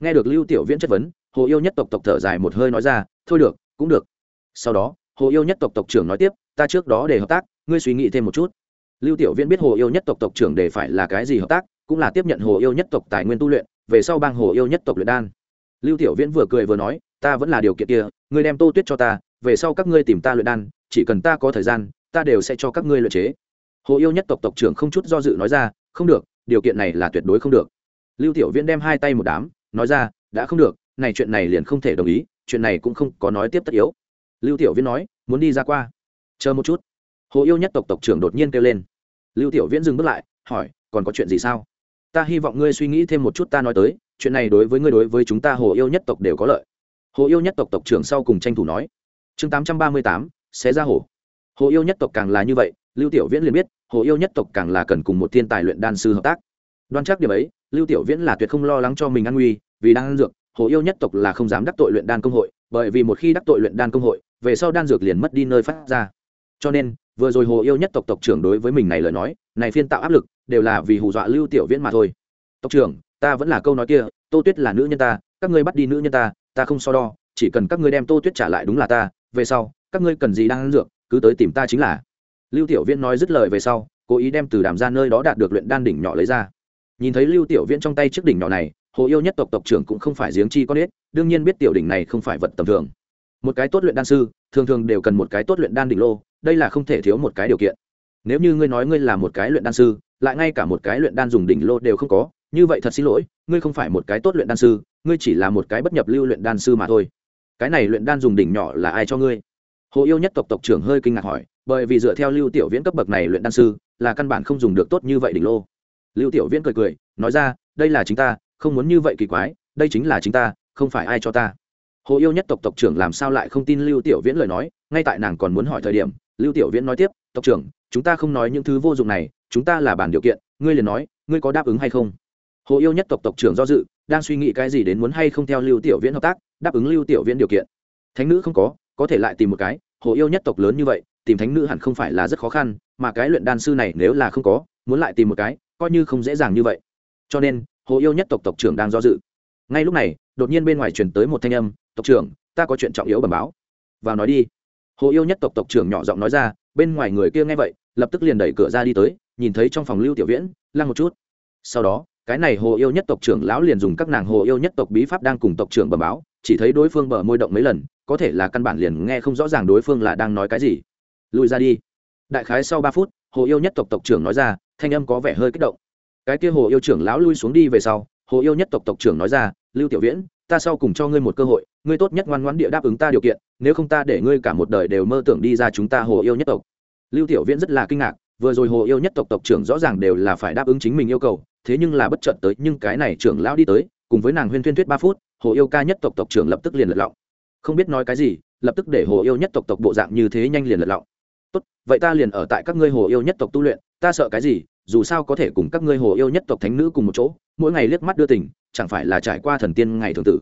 Nghe được lưu tiểu viễn chất vấn, hồ yêu nhất tộc tộc thở dài một hơi nói ra, thôi được, cũng được. Sau đó, hồ yêu nhất tộc tộc trưởng nói tiếp, ta trước đó để hợp tác, ngươi suy nghĩ thêm một chút. Lưu tiểu viễn biết hồ yêu nhất tộc tộc trưởng để phải là cái gì hợp tác, cũng là tiếp nhận hồ yêu nhất tộc tài nguyên tu luyện, về sau bang hồ yêu nhất tộc luyện đan. Lưu tiểu viễn vừa cười vừa nói ta vẫn là điều kiện kia, ngươi đem tô tuyết cho ta, về sau các ngươi tìm ta luyện đan, chỉ cần ta có thời gian, ta đều sẽ cho các ngươi luyện chế. Hồ yêu nhất tộc tộc trưởng không chút do dự nói ra, không được, điều kiện này là tuyệt đối không được. Lưu tiểu viễn đem hai tay một đám, nói ra, đã không được, này chuyện này liền không thể đồng ý, chuyện này cũng không có nói tiếp tất yếu. Lưu tiểu viễn nói, muốn đi ra qua. Chờ một chút. Hồ yêu nhất tộc tộc trưởng đột nhiên kêu lên. Lưu tiểu viễn dừng bước lại, hỏi, còn có chuyện gì sao? Ta hy vọng ngươi suy nghĩ thêm một chút ta nói tới, chuyện này đối với ngươi đối với chúng ta hồ yêu nhất tộc đều có lợi hồ yêu nhất tộc tộc trưởng sau cùng tranh thủ nói. Chương tám trăm ba mươi tám, xé ra hồ. Hồ yêu nhất tộc càng là như vậy, lưu tiểu viễn liền biết, hồ yêu nhất tộc càng là cần cùng một thiên tài luyện đan sư hợp tác. Đoan chắc điểm ấy, lưu tiểu viễn là tuyệt không lo lắng cho mình an nguy, vì ăn dược, hồ yêu nhất tộc là không dám đắc tội luyện đan công hội, bởi vì một khi đắc tội luyện đan công hội, về sau đan dược liền mất đi nơi phát ra. Cho nên, vừa rồi hồ yêu nhất tộc tộc trưởng đối với mình này lời nói, này phiên tạo áp lực, đều là vì hù dọa lưu tiểu viễn mà thôi. Tộc trưởng, ta vẫn là câu nói kia, tô tuyết là nữ nhân ta, các ngươi bắt đi nữ nhân ta ta không so đo, chỉ cần các ngươi đem tô tuyết trả lại đúng là ta, về sau, các ngươi cần gì đang ăn dược, cứ tới tìm ta chính là. Lưu tiểu viễn nói dứt lời về sau, cố ý đem từ đàm ra nơi đó đạt được luyện đan đỉnh nhỏ lấy ra. Nhìn thấy lưu tiểu viễn trong tay chiếc đỉnh nhỏ này, hồ yêu nhất tộc tộc trưởng cũng không phải giếng chi con ít đương nhiên biết tiểu đỉnh này không phải vật tầm thường. Một cái tốt luyện đan sư, thường thường đều cần một cái tốt luyện đan đỉnh lô, đây là không thể thiếu một cái điều kiện. Nếu như ngươi nói ngươi là một cái luyện đan sư, lại ngay cả một cái luyện đan dùng đỉnh lô đều không có, như vậy thật xin lỗi, ngươi không phải một cái tốt luyện đan sư ngươi chỉ là một cái bất nhập lưu luyện đan sư mà thôi. Cái này luyện đan dùng đỉnh nhỏ là ai cho ngươi? Hồ yêu nhất tộc tộc trưởng hơi kinh ngạc hỏi, bởi vì dựa theo lưu tiểu viễn cấp bậc này luyện đan sư, là căn bản không dùng được tốt như vậy đỉnh lô. Lưu tiểu viễn cười cười, nói ra, đây là chính ta, không muốn như vậy kỳ quái, đây chính là chính ta, không phải ai cho ta. Hồ yêu nhất tộc tộc trưởng làm sao lại không tin lưu tiểu viễn lời nói, ngay tại nàng còn muốn hỏi thời điểm, lưu tiểu viễn nói tiếp, tộc trưởng, chúng ta không nói những thứ vô dụng này, chúng ta là bản điều kiện, ngươi liền nói, ngươi có đáp ứng hay không? Hồ yêu nhất tộc tộc trưởng do dự, đang suy nghĩ cái gì đến muốn hay không theo lưu tiểu viễn hợp tác, đáp ứng lưu tiểu viễn điều kiện. Thánh nữ không có có thể lại tìm một cái, hồ yêu nhất tộc lớn như vậy, tìm thánh nữ hẳn không phải là rất khó khăn, mà cái luyện đan sư này nếu là không có, muốn lại tìm một cái, coi như không dễ dàng như vậy. Cho nên, hồ yêu nhất tộc tộc trưởng đang do dự. Ngay lúc này, đột nhiên bên ngoài truyền tới một thanh âm, tộc trưởng, ta có chuyện trọng yếu bẩm báo. Vào nói đi. Hồ yêu nhất tộc tộc trưởng nhỏ giọng nói ra, bên ngoài người kia nghe vậy, lập tức liền đẩy cửa ra đi tới, nhìn thấy trong phòng lưu tiểu viễn, lăng một chút. Sau đó cái này hồ yêu nhất tộc trưởng lão liền dùng các nàng hồ yêu nhất tộc bí pháp đang cùng tộc trưởng bẩm báo, chỉ thấy đối phương bờ môi động mấy lần, có thể là căn bản liền nghe không rõ ràng đối phương là đang nói cái gì. Lùi ra đi. Đại khái sau ba phút, hồ yêu nhất tộc tộc trưởng nói ra, thanh âm có vẻ hơi kích động. Cái kia hồ yêu trưởng lão lui xuống đi về sau, hồ yêu nhất tộc tộc trưởng nói ra, lưu tiểu viễn, ta sau cùng cho ngươi một cơ hội, ngươi tốt nhất ngoan ngoãn địa đáp ứng ta điều kiện, nếu không ta để ngươi cả một đời đều mơ tưởng đi ra chúng ta hồ yêu nhất tộc. Lưu tiểu viễn rất là kinh ngạc vừa rồi hồ yêu nhất tộc tộc trưởng rõ ràng đều là phải đáp ứng chính mình yêu cầu, thế nhưng là bất chợt tới, nhưng cái này trưởng lão đi tới, cùng với nàng huyên thuyên thuyết ba phút, hồ yêu ca nhất tộc tộc trưởng lập tức liền lật lọng. Không biết nói cái gì, lập tức để hồ yêu nhất tộc tộc bộ dạng như thế nhanh liền lật lọng. Tốt, vậy ta liền ở tại các ngươi hồ yêu nhất tộc tu luyện, ta sợ cái gì, dù sao có thể cùng các ngươi hồ yêu nhất tộc thánh nữ cùng một chỗ, mỗi ngày liếc mắt đưa tình, chẳng phải là trải qua thần tiên ngày thường tử.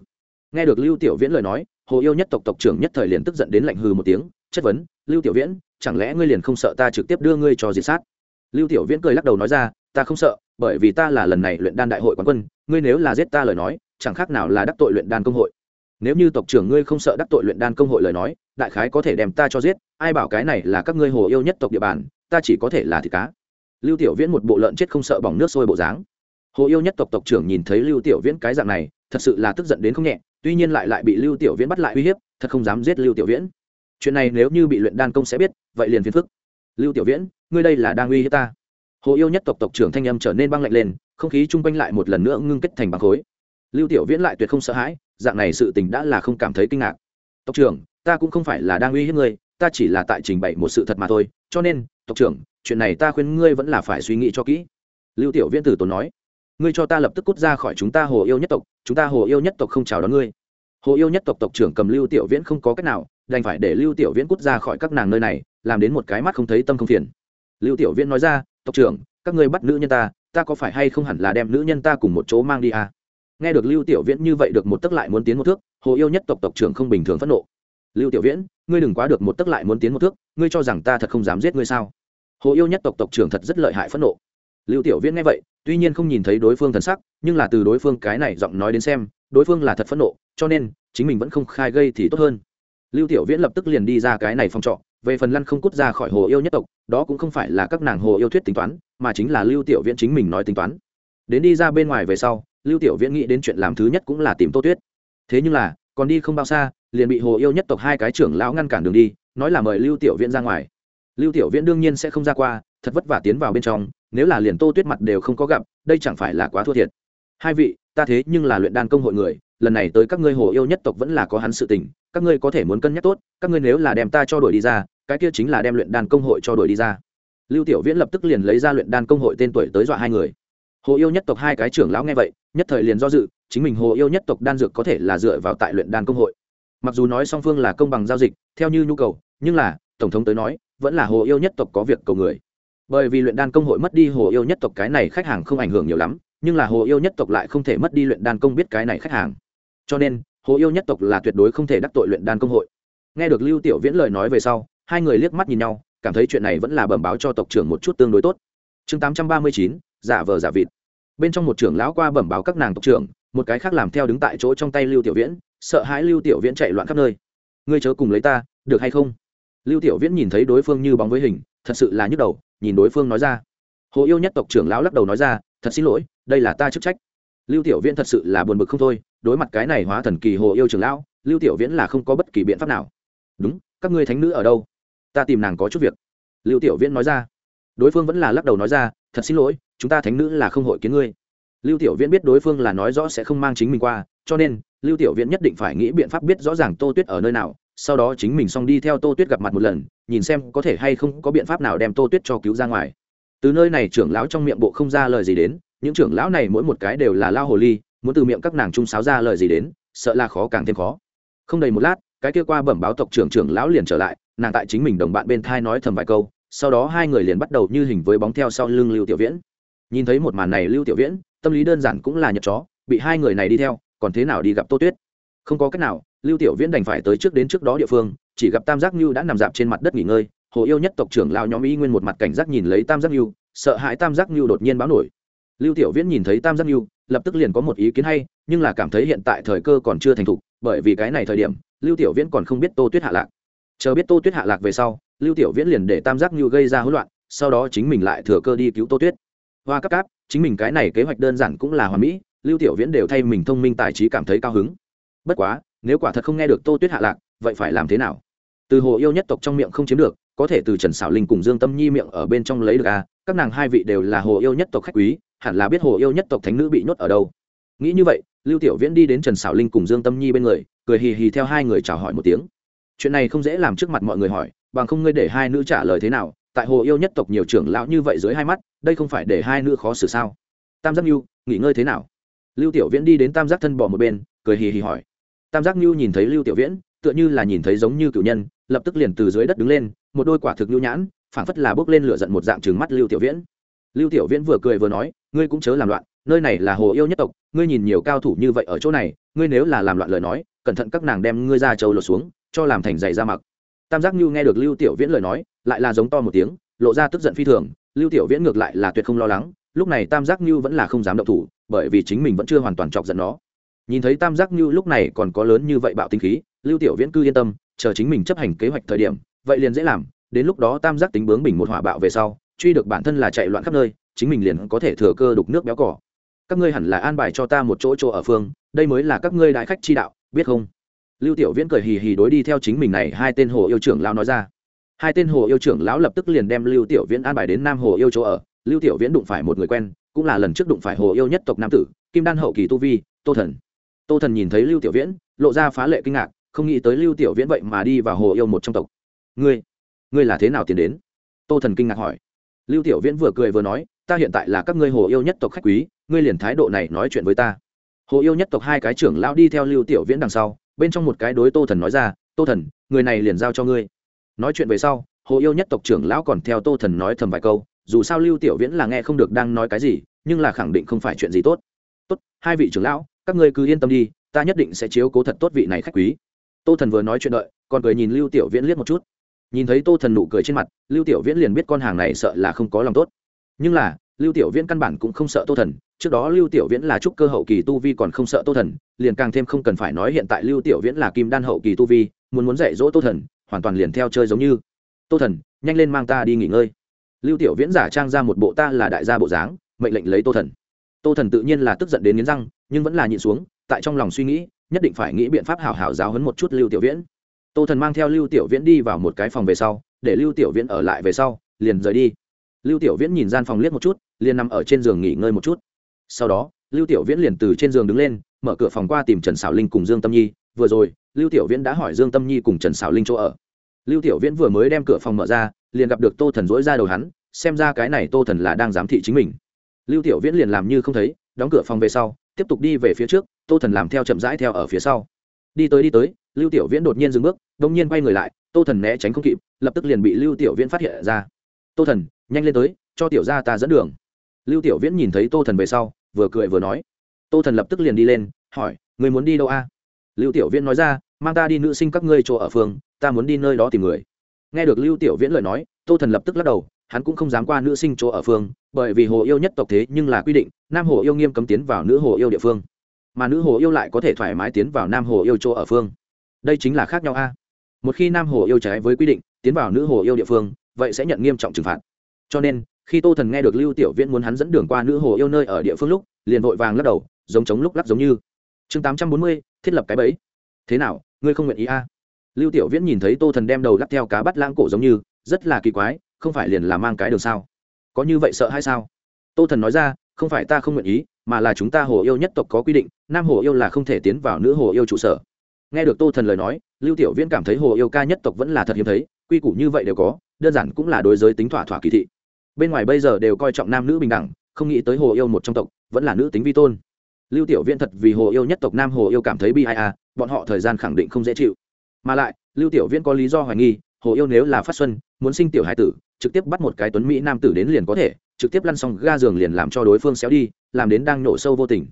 Nghe được lưu tiểu viễn lời nói, hồ yêu nhất tộc tộc trưởng nhất thời liền tức giận đến lạnh hừ một tiếng, chất vấn, lưu tiểu viễn chẳng lẽ ngươi liền không sợ ta trực tiếp đưa ngươi cho diệt sát? Lưu tiểu viễn cười lắc đầu nói ra, ta không sợ, bởi vì ta là lần này luyện đan đại hội quán quân, ngươi nếu là giết ta lời nói, chẳng khác nào là đắc tội luyện đan công hội. Nếu như tộc trưởng ngươi không sợ đắc tội luyện đan công hội lời nói, đại khái có thể đem ta cho giết, ai bảo cái này là các ngươi hồ yêu nhất tộc địa bàn, ta chỉ có thể là thịt cá. Lưu tiểu viễn một bộ lợn chết không sợ bỏng nước sôi bộ dáng. Hồ yêu nhất tộc tộc trưởng nhìn thấy lưu tiểu viễn cái dạng này, thật sự là tức giận đến không nhẹ, tuy nhiên lại lại bị lưu tiểu viễn bắt lại uy hiếp, thật không dám giết lưu tiểu viễn chuyện này nếu như bị luyện đan công sẽ biết, vậy liền phiền phức. Lưu tiểu viễn, ngươi đây là đang uy hiếp ta. Hồ yêu nhất tộc tộc trưởng thanh âm trở nên băng lạnh lên, không khí chung quanh lại một lần nữa ngưng kết thành băng khối. Lưu tiểu viễn lại tuyệt không sợ hãi, dạng này sự tình đã là không cảm thấy kinh ngạc. Tộc trưởng, ta cũng không phải là đang uy hiếp ngươi, ta chỉ là tại trình bày một sự thật mà thôi, cho nên, tộc trưởng, chuyện này ta khuyên ngươi vẫn là phải suy nghĩ cho kỹ. Lưu tiểu viễn tử tốn nói, ngươi cho ta lập tức cút ra khỏi chúng ta hồ yêu nhất tộc, chúng ta hồ yêu nhất tộc không chào đón ngươi hồ yêu nhất tộc tộc trưởng cầm lưu tiểu viễn không có cách nào, đành phải để lưu tiểu viễn cút ra khỏi các nàng nơi này, làm đến một cái mắt không thấy tâm không phiền. Lưu tiểu viễn nói ra, tộc trưởng, các ngươi bắt nữ nhân ta ta có phải hay không hẳn là đem nữ nhân ta cùng một chỗ mang đi à? nghe được lưu tiểu viễn như vậy được một tấc lại muốn tiến một thước, hồ yêu nhất tộc tộc trưởng không bình thường phẫn nộ. Lưu tiểu viễn, ngươi đừng quá được một tấc lại muốn tiến một thước, ngươi cho rằng ta thật không dám giết ngươi sao? Hồ yêu nhất tộc tộc trưởng thật rất lợi hại phẫn nộ. Lưu tiểu viễn nghe vậy, tuy nhiên không nhìn thấy đối phương thần sắc, nhưng là từ đối phương cái này giọng nói đến xem đối phương là thật phẫn nộ, cho nên chính mình vẫn không khai gây thì tốt hơn. Lưu tiểu viễn lập tức liền đi ra cái này phòng trọ, về phần lăn không cút ra khỏi hồ yêu nhất tộc, đó cũng không phải là các nàng hồ yêu thuyết tính toán, mà chính là lưu tiểu viễn chính mình nói tính toán. Đến đi ra bên ngoài về sau, lưu tiểu viễn nghĩ đến chuyện làm thứ nhất cũng là tìm tô tuyết. Thế nhưng là, còn đi không bao xa, liền bị hồ yêu nhất tộc hai cái trưởng lão ngăn cản đường đi, nói là mời lưu tiểu viễn ra ngoài. Lưu tiểu viễn đương nhiên sẽ không ra qua, thật vất vả tiến vào bên trong, nếu là liền tô tuyết mặt đều không có gặp, đây chẳng phải là quá thua thiệt. Hai vị ta thế nhưng là luyện đan công hội người, lần này tới các ngươi hồ yêu nhất tộc vẫn là có hắn sự tình, các ngươi có thể muốn cân nhắc tốt, các ngươi nếu là đem ta cho đuổi đi ra, cái kia chính là đem luyện đan công hội cho đuổi đi ra. Lưu tiểu viễn lập tức liền lấy ra luyện đan công hội tên tuổi tới dọa hai người. Hồ yêu nhất tộc hai cái trưởng lão nghe vậy, nhất thời liền do dự, chính mình hồ yêu nhất tộc đan dược có thể là dựa vào tại luyện đan công hội. Mặc dù nói song phương là công bằng giao dịch, theo như nhu cầu, nhưng là, tổng thống tới nói, vẫn là hồ yêu nhất tộc có việc cầu người. Bởi vì luyện đan công hội mất đi hồ yêu nhất tộc cái này khách hàng không ảnh hưởng nhiều lắm nhưng là hồ yêu nhất tộc lại không thể mất đi luyện đan công biết cái này khách hàng. Cho nên, hồ yêu nhất tộc là tuyệt đối không thể đắc tội luyện đan công hội. Nghe được lưu tiểu viễn lời nói về sau, hai người liếc mắt nhìn nhau, cảm thấy chuyện này vẫn là bẩm báo cho tộc trưởng một chút tương đối tốt. Chương tám trăm ba mươi chín, giả vờ giả vịt. Bên trong một trưởng lão qua bẩm báo các nàng tộc trưởng, một cái khác làm theo đứng tại chỗ trong tay lưu tiểu viễn, sợ hãi lưu tiểu viễn chạy loạn khắp nơi. Ngươi chớ cùng lấy ta, được hay không? Lưu tiểu viễn nhìn thấy đối phương như bóng với hình, thật sự là nhức đầu, nhìn đối phương nói ra. Hồ yêu nhất tộc trưởng lão lắc đầu nói ra thật xin lỗi, đây là ta chức trách. Lưu tiểu viễn thật sự là buồn bực không thôi, đối mặt cái này hóa thần kỳ hồ yêu trường lão, lưu tiểu viễn là không có bất kỳ biện pháp nào. Đúng, các ngươi thánh nữ ở đâu? Ta tìm nàng có chút việc. Lưu tiểu viễn nói ra. Đối phương vẫn là lắc đầu nói ra, thật xin lỗi, chúng ta thánh nữ là không hội kiến ngươi. Lưu tiểu viễn biết đối phương là nói rõ sẽ không mang chính mình qua, cho nên, lưu tiểu viễn nhất định phải nghĩ biện pháp biết rõ ràng tô tuyết ở nơi nào, sau đó chính mình xong đi theo tô tuyết gặp mặt một lần, nhìn xem có thể hay không có biện pháp nào đem tô tuyết cho cứu ra ngoài từ nơi này trưởng lão trong miệng bộ không ra lời gì đến, những trưởng lão này mỗi một cái đều là lao hồ ly, muốn từ miệng các nàng trung sáo ra lời gì đến, sợ là khó càng thêm khó. Không đầy một lát, cái kia qua bẩm báo tộc trưởng trưởng lão liền trở lại, nàng tại chính mình đồng bạn bên thai nói thầm vài câu, sau đó hai người liền bắt đầu như hình với bóng theo sau lưng lưu tiểu viễn. Nhìn thấy một màn này lưu tiểu viễn, tâm lý đơn giản cũng là nhật chó, bị hai người này đi theo, còn thế nào đi gặp tô tuyết? Không có cách nào, lưu tiểu viễn đành phải tới trước đến trước đó địa phương, chỉ gặp tam giác như đã nằm dạp trên mặt đất nghỉ ngơi hồ yêu nhất tộc trưởng lao nhóm y nguyên một mặt cảnh giác nhìn lấy tam giác lưu, sợ hãi tam giác lưu đột nhiên báo nổi. Lưu tiểu viễn nhìn thấy tam giác lưu, lập tức liền có một ý kiến hay nhưng là cảm thấy hiện tại thời cơ còn chưa thành thục bởi vì cái này thời điểm lưu tiểu viễn còn không biết tô tuyết hạ lạc. Chờ biết tô tuyết hạ lạc về sau lưu tiểu viễn liền để tam giác như gây ra hỗn loạn sau đó chính mình lại thừa cơ đi cứu tô tuyết. Hoa cấp cáp chính mình cái này kế hoạch đơn giản cũng là hoàn mỹ lưu tiểu viễn đều thay mình thông minh tài trí cảm thấy cao hứng. Bất quá nếu quả thật không nghe được tô tuyết hạ lạc vậy phải làm thế nào? Từ hồ yêu nhất tộc trong miệng không chiếm được có thể từ trần xảo linh cùng dương tâm nhi miệng ở bên trong lấy được à các nàng hai vị đều là hồ yêu nhất tộc khách quý, hẳn là biết hồ yêu nhất tộc thánh nữ bị nhốt ở đâu. Nghĩ như vậy, lưu tiểu viễn đi đến trần xảo linh cùng dương tâm nhi bên người, cười hì hì theo hai người chào hỏi một tiếng. Chuyện này không dễ làm trước mặt mọi người hỏi, bằng không ngươi để hai nữ trả lời thế nào, tại hồ yêu nhất tộc nhiều trưởng lão như vậy dưới hai mắt, đây không phải để hai nữ khó xử sao? Tam giác nhu, nghỉ ngơi thế nào? Lưu tiểu viễn đi đến tam giác thân bỏ một bên, cười hì hì hỏi. Tam giác nhu nhìn thấy lưu tiểu viễn, tựa như là nhìn thấy giống như cựu nhân, lập tức liền từ dưới đất đứng lên một đôi quả thực nhu nhãn, phảng phất là bước lên lửa giận một dạng trừng mắt lưu tiểu viễn. Lưu tiểu viễn vừa cười vừa nói, ngươi cũng chớ làm loạn, nơi này là hồ yêu nhất tộc, ngươi nhìn nhiều cao thủ như vậy ở chỗ này, ngươi nếu là làm loạn lời nói, cẩn thận các nàng đem ngươi ra châu lột xuống, cho làm thành giày ra mặc. Tam giác nhu nghe được lưu tiểu viễn lời nói, lại là giống to một tiếng, lộ ra tức giận phi thường. Lưu tiểu viễn ngược lại là tuyệt không lo lắng, lúc này tam giác nhu vẫn là không dám động thủ, bởi vì chính mình vẫn chưa hoàn toàn chọc giận nó. Nhìn thấy tam giác nhu lúc này còn có lớn như vậy bạo tinh khí, lưu tiểu viễn cư yên tâm, chờ chính mình chấp hành kế hoạch thời điểm vậy liền dễ làm, đến lúc đó tam giác tính bướng bình một hỏa bạo về sau, truy được bản thân là chạy loạn khắp nơi, chính mình liền có thể thừa cơ đục nước béo cỏ. Các ngươi hẳn là an bài cho ta một chỗ chỗ ở phương, đây mới là các ngươi đại khách chi đạo, biết không? Lưu tiểu viễn cười hì hì đối đi theo chính mình này, hai tên hồ yêu trưởng lão nói ra. Hai tên hồ yêu trưởng lão lập tức liền đem lưu tiểu viễn an bài đến nam hồ yêu chỗ ở. Lưu tiểu viễn đụng phải một người quen, cũng là lần trước đụng phải hồ yêu nhất tộc nam tử, kim đan hậu kỳ tu vi, tô thần. Tô thần nhìn thấy lưu tiểu viễn, lộ ra phá lệ kinh ngạc, không nghĩ tới lưu tiểu viễn vậy mà đi vào hồ yêu một trong tộc ngươi ngươi là thế nào tiến đến? Tô thần kinh ngạc hỏi. Lưu tiểu viễn vừa cười vừa nói, ta hiện tại là các ngươi hồ yêu nhất tộc khách quý, ngươi liền thái độ này nói chuyện với ta. Hồ yêu nhất tộc hai cái trưởng lão đi theo lưu tiểu viễn đằng sau, bên trong một cái đối tô thần nói ra, tô thần, người này liền giao cho ngươi. Nói chuyện về sau, hồ yêu nhất tộc trưởng lão còn theo tô thần nói thầm vài câu, dù sao lưu tiểu viễn là nghe không được đang nói cái gì, nhưng là khẳng định không phải chuyện gì tốt. Tốt, hai vị trưởng lão, các ngươi cứ yên tâm đi, ta nhất định sẽ chiếu cố thật tốt vị này khách quý. Tô thần vừa nói chuyện đợi, còn cười nhìn lưu tiểu viễn liếc một chút nhìn thấy tô thần nụ cười trên mặt, lưu tiểu viễn liền biết con hàng này sợ là không có lòng tốt. Nhưng là, lưu tiểu viễn căn bản cũng không sợ tô thần, trước đó lưu tiểu viễn là trúc cơ hậu kỳ tu vi còn không sợ tô thần, liền càng thêm không cần phải nói hiện tại lưu tiểu viễn là kim đan hậu kỳ tu vi, muốn muốn dạy dỗ tô thần, hoàn toàn liền theo chơi giống như. Tô thần, nhanh lên mang ta đi nghỉ ngơi. Lưu tiểu viễn giả trang ra một bộ ta là đại gia bộ dáng, mệnh lệnh lấy tô thần. Tô thần tự nhiên là tức giận đến nghiến răng, nhưng vẫn là nhịn xuống, tại trong lòng suy nghĩ, nhất định phải nghĩ biện pháp hảo hảo giáo hấn một chút lưu tiểu viễn tô thần mang theo lưu tiểu viễn đi vào một cái phòng về sau, để lưu tiểu viễn ở lại về sau, liền rời đi. Lưu tiểu viễn nhìn gian phòng liếc một chút, liền nằm ở trên giường nghỉ ngơi một chút. Sau đó, lưu tiểu viễn liền từ trên giường đứng lên, mở cửa phòng qua tìm trần xảo linh cùng dương tâm nhi. Vừa rồi, lưu tiểu viễn đã hỏi dương tâm nhi cùng trần xảo linh chỗ ở. Lưu tiểu viễn vừa mới đem cửa phòng mở ra, liền gặp được tô thần dỗi ra đầu hắn, xem ra cái này tô thần là đang giám thị chính mình. Lưu tiểu viễn liền làm như không thấy, đóng cửa phòng về sau, tiếp tục đi về phía trước, tô thần làm theo chậm rãi theo ở phía sau. Đi tới đi tới lưu tiểu viễn đột nhiên dừng bước, đông nhiên quay người lại, tô thần né tránh không kịp, lập tức liền bị lưu tiểu viễn phát hiện ra. Tô thần, nhanh lên tới, cho tiểu gia ta dẫn đường. Lưu tiểu viễn nhìn thấy tô thần về sau, vừa cười vừa nói. Tô thần lập tức liền đi lên, hỏi, người muốn đi đâu a? Lưu tiểu viễn nói ra, mang ta đi nữ sinh các ngươi chỗ ở phường, ta muốn đi nơi đó tìm người. Nghe được lưu tiểu viễn lời nói, tô thần lập tức lắc đầu, hắn cũng không dám qua nữ sinh chỗ ở phương bởi vì hồ yêu nhất tộc thế nhưng là quy định, nam hồ yêu nghiêm cấm tiến vào nữ hồ yêu địa phương. Mà nữ hồ yêu lại có thể thoải mái tiến vào nam hồ yêu chỗ ở phương đây chính là khác nhau a. Một khi nam hồ yêu trái với quy định, tiến vào nữ hồ yêu địa phương, vậy sẽ nhận nghiêm trọng trừng phạt. Cho nên, khi tô thần nghe được lưu tiểu viễn muốn hắn dẫn đường qua nữ hồ yêu nơi ở địa phương lúc, liền vội vàng lắc đầu, giống chống lúc lắc giống như. Chương tám trăm bốn mươi, thiết lập cái bẫy. Thế nào, ngươi không nguyện ý a? Lưu tiểu viễn nhìn thấy tô thần đem đầu lắc theo cá bắt lãng cổ giống như, rất là kỳ quái, không phải liền là mang cái đường sao? Có như vậy sợ hay sao? Tô thần nói ra, không phải ta không nguyện ý, mà là chúng ta hồ yêu nhất tộc có quy định, nam hồ yêu là không thể tiến vào nữ hồ yêu trụ sở nghe được tô thần lời nói, lưu tiểu viễn cảm thấy hồ yêu ca nhất tộc vẫn là thật hiếm thấy, quy củ như vậy đều có, đơn giản cũng là đối giới tính thỏa thỏa kỳ thị. Bên ngoài bây giờ đều coi trọng nam nữ bình đẳng, không nghĩ tới hồ yêu một trong tộc vẫn là nữ tính vi tôn. Lưu tiểu viễn thật vì hồ yêu nhất tộc nam hồ yêu cảm thấy bi ai a bọn họ thời gian khẳng định không dễ chịu. Mà lại, lưu tiểu viễn có lý do hoài nghi, hồ yêu nếu là phát xuân, muốn sinh tiểu hải tử, trực tiếp bắt một cái tuấn mỹ nam tử đến liền có thể, trực tiếp lăn xong ga giường liền làm cho đối phương xéo đi, làm đến đang nổ sâu vô tình.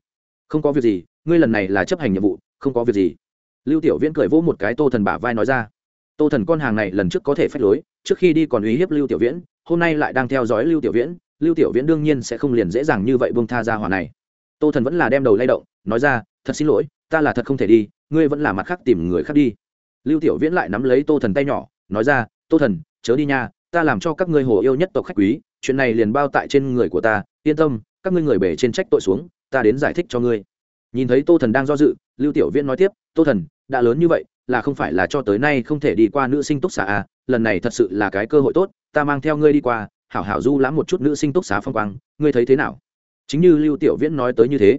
Không có việc gì, ngươi lần này là chấp hành nhiệm vụ, không có việc gì lưu tiểu viễn cười vỗ một cái tô thần bả vai nói ra. Tô thần con hàng này lần trước có thể phách lối, trước khi đi còn uy hiếp lưu tiểu viễn, hôm nay lại đang theo dõi lưu tiểu viễn, lưu tiểu viễn đương nhiên sẽ không liền dễ dàng như vậy buông tha ra hỏa này. Tô thần vẫn là đem đầu lay động, nói ra, thật xin lỗi, ta là thật không thể đi, ngươi vẫn là mặt khác tìm người khác đi. Lưu tiểu viễn lại nắm lấy tô thần tay nhỏ, nói ra, tô thần, chớ đi nha, ta làm cho các ngươi hồ yêu nhất tộc khách quý, chuyện này liền bao tại trên người của ta, yên tâm, các ngươi người bể trên trách tội xuống, ta đến giải thích cho ngươi. Nhìn thấy tô thần đang do dự, lưu tiểu viễn nói tiếp, tô thần đã lớn như vậy, là không phải là cho tới nay không thể đi qua nữ sinh túc xá à lần này thật sự là cái cơ hội tốt, ta mang theo ngươi đi qua, hảo hảo du lãm một chút nữ sinh túc xá phong quang, ngươi thấy thế nào? Chính như lưu tiểu viễn nói tới như thế.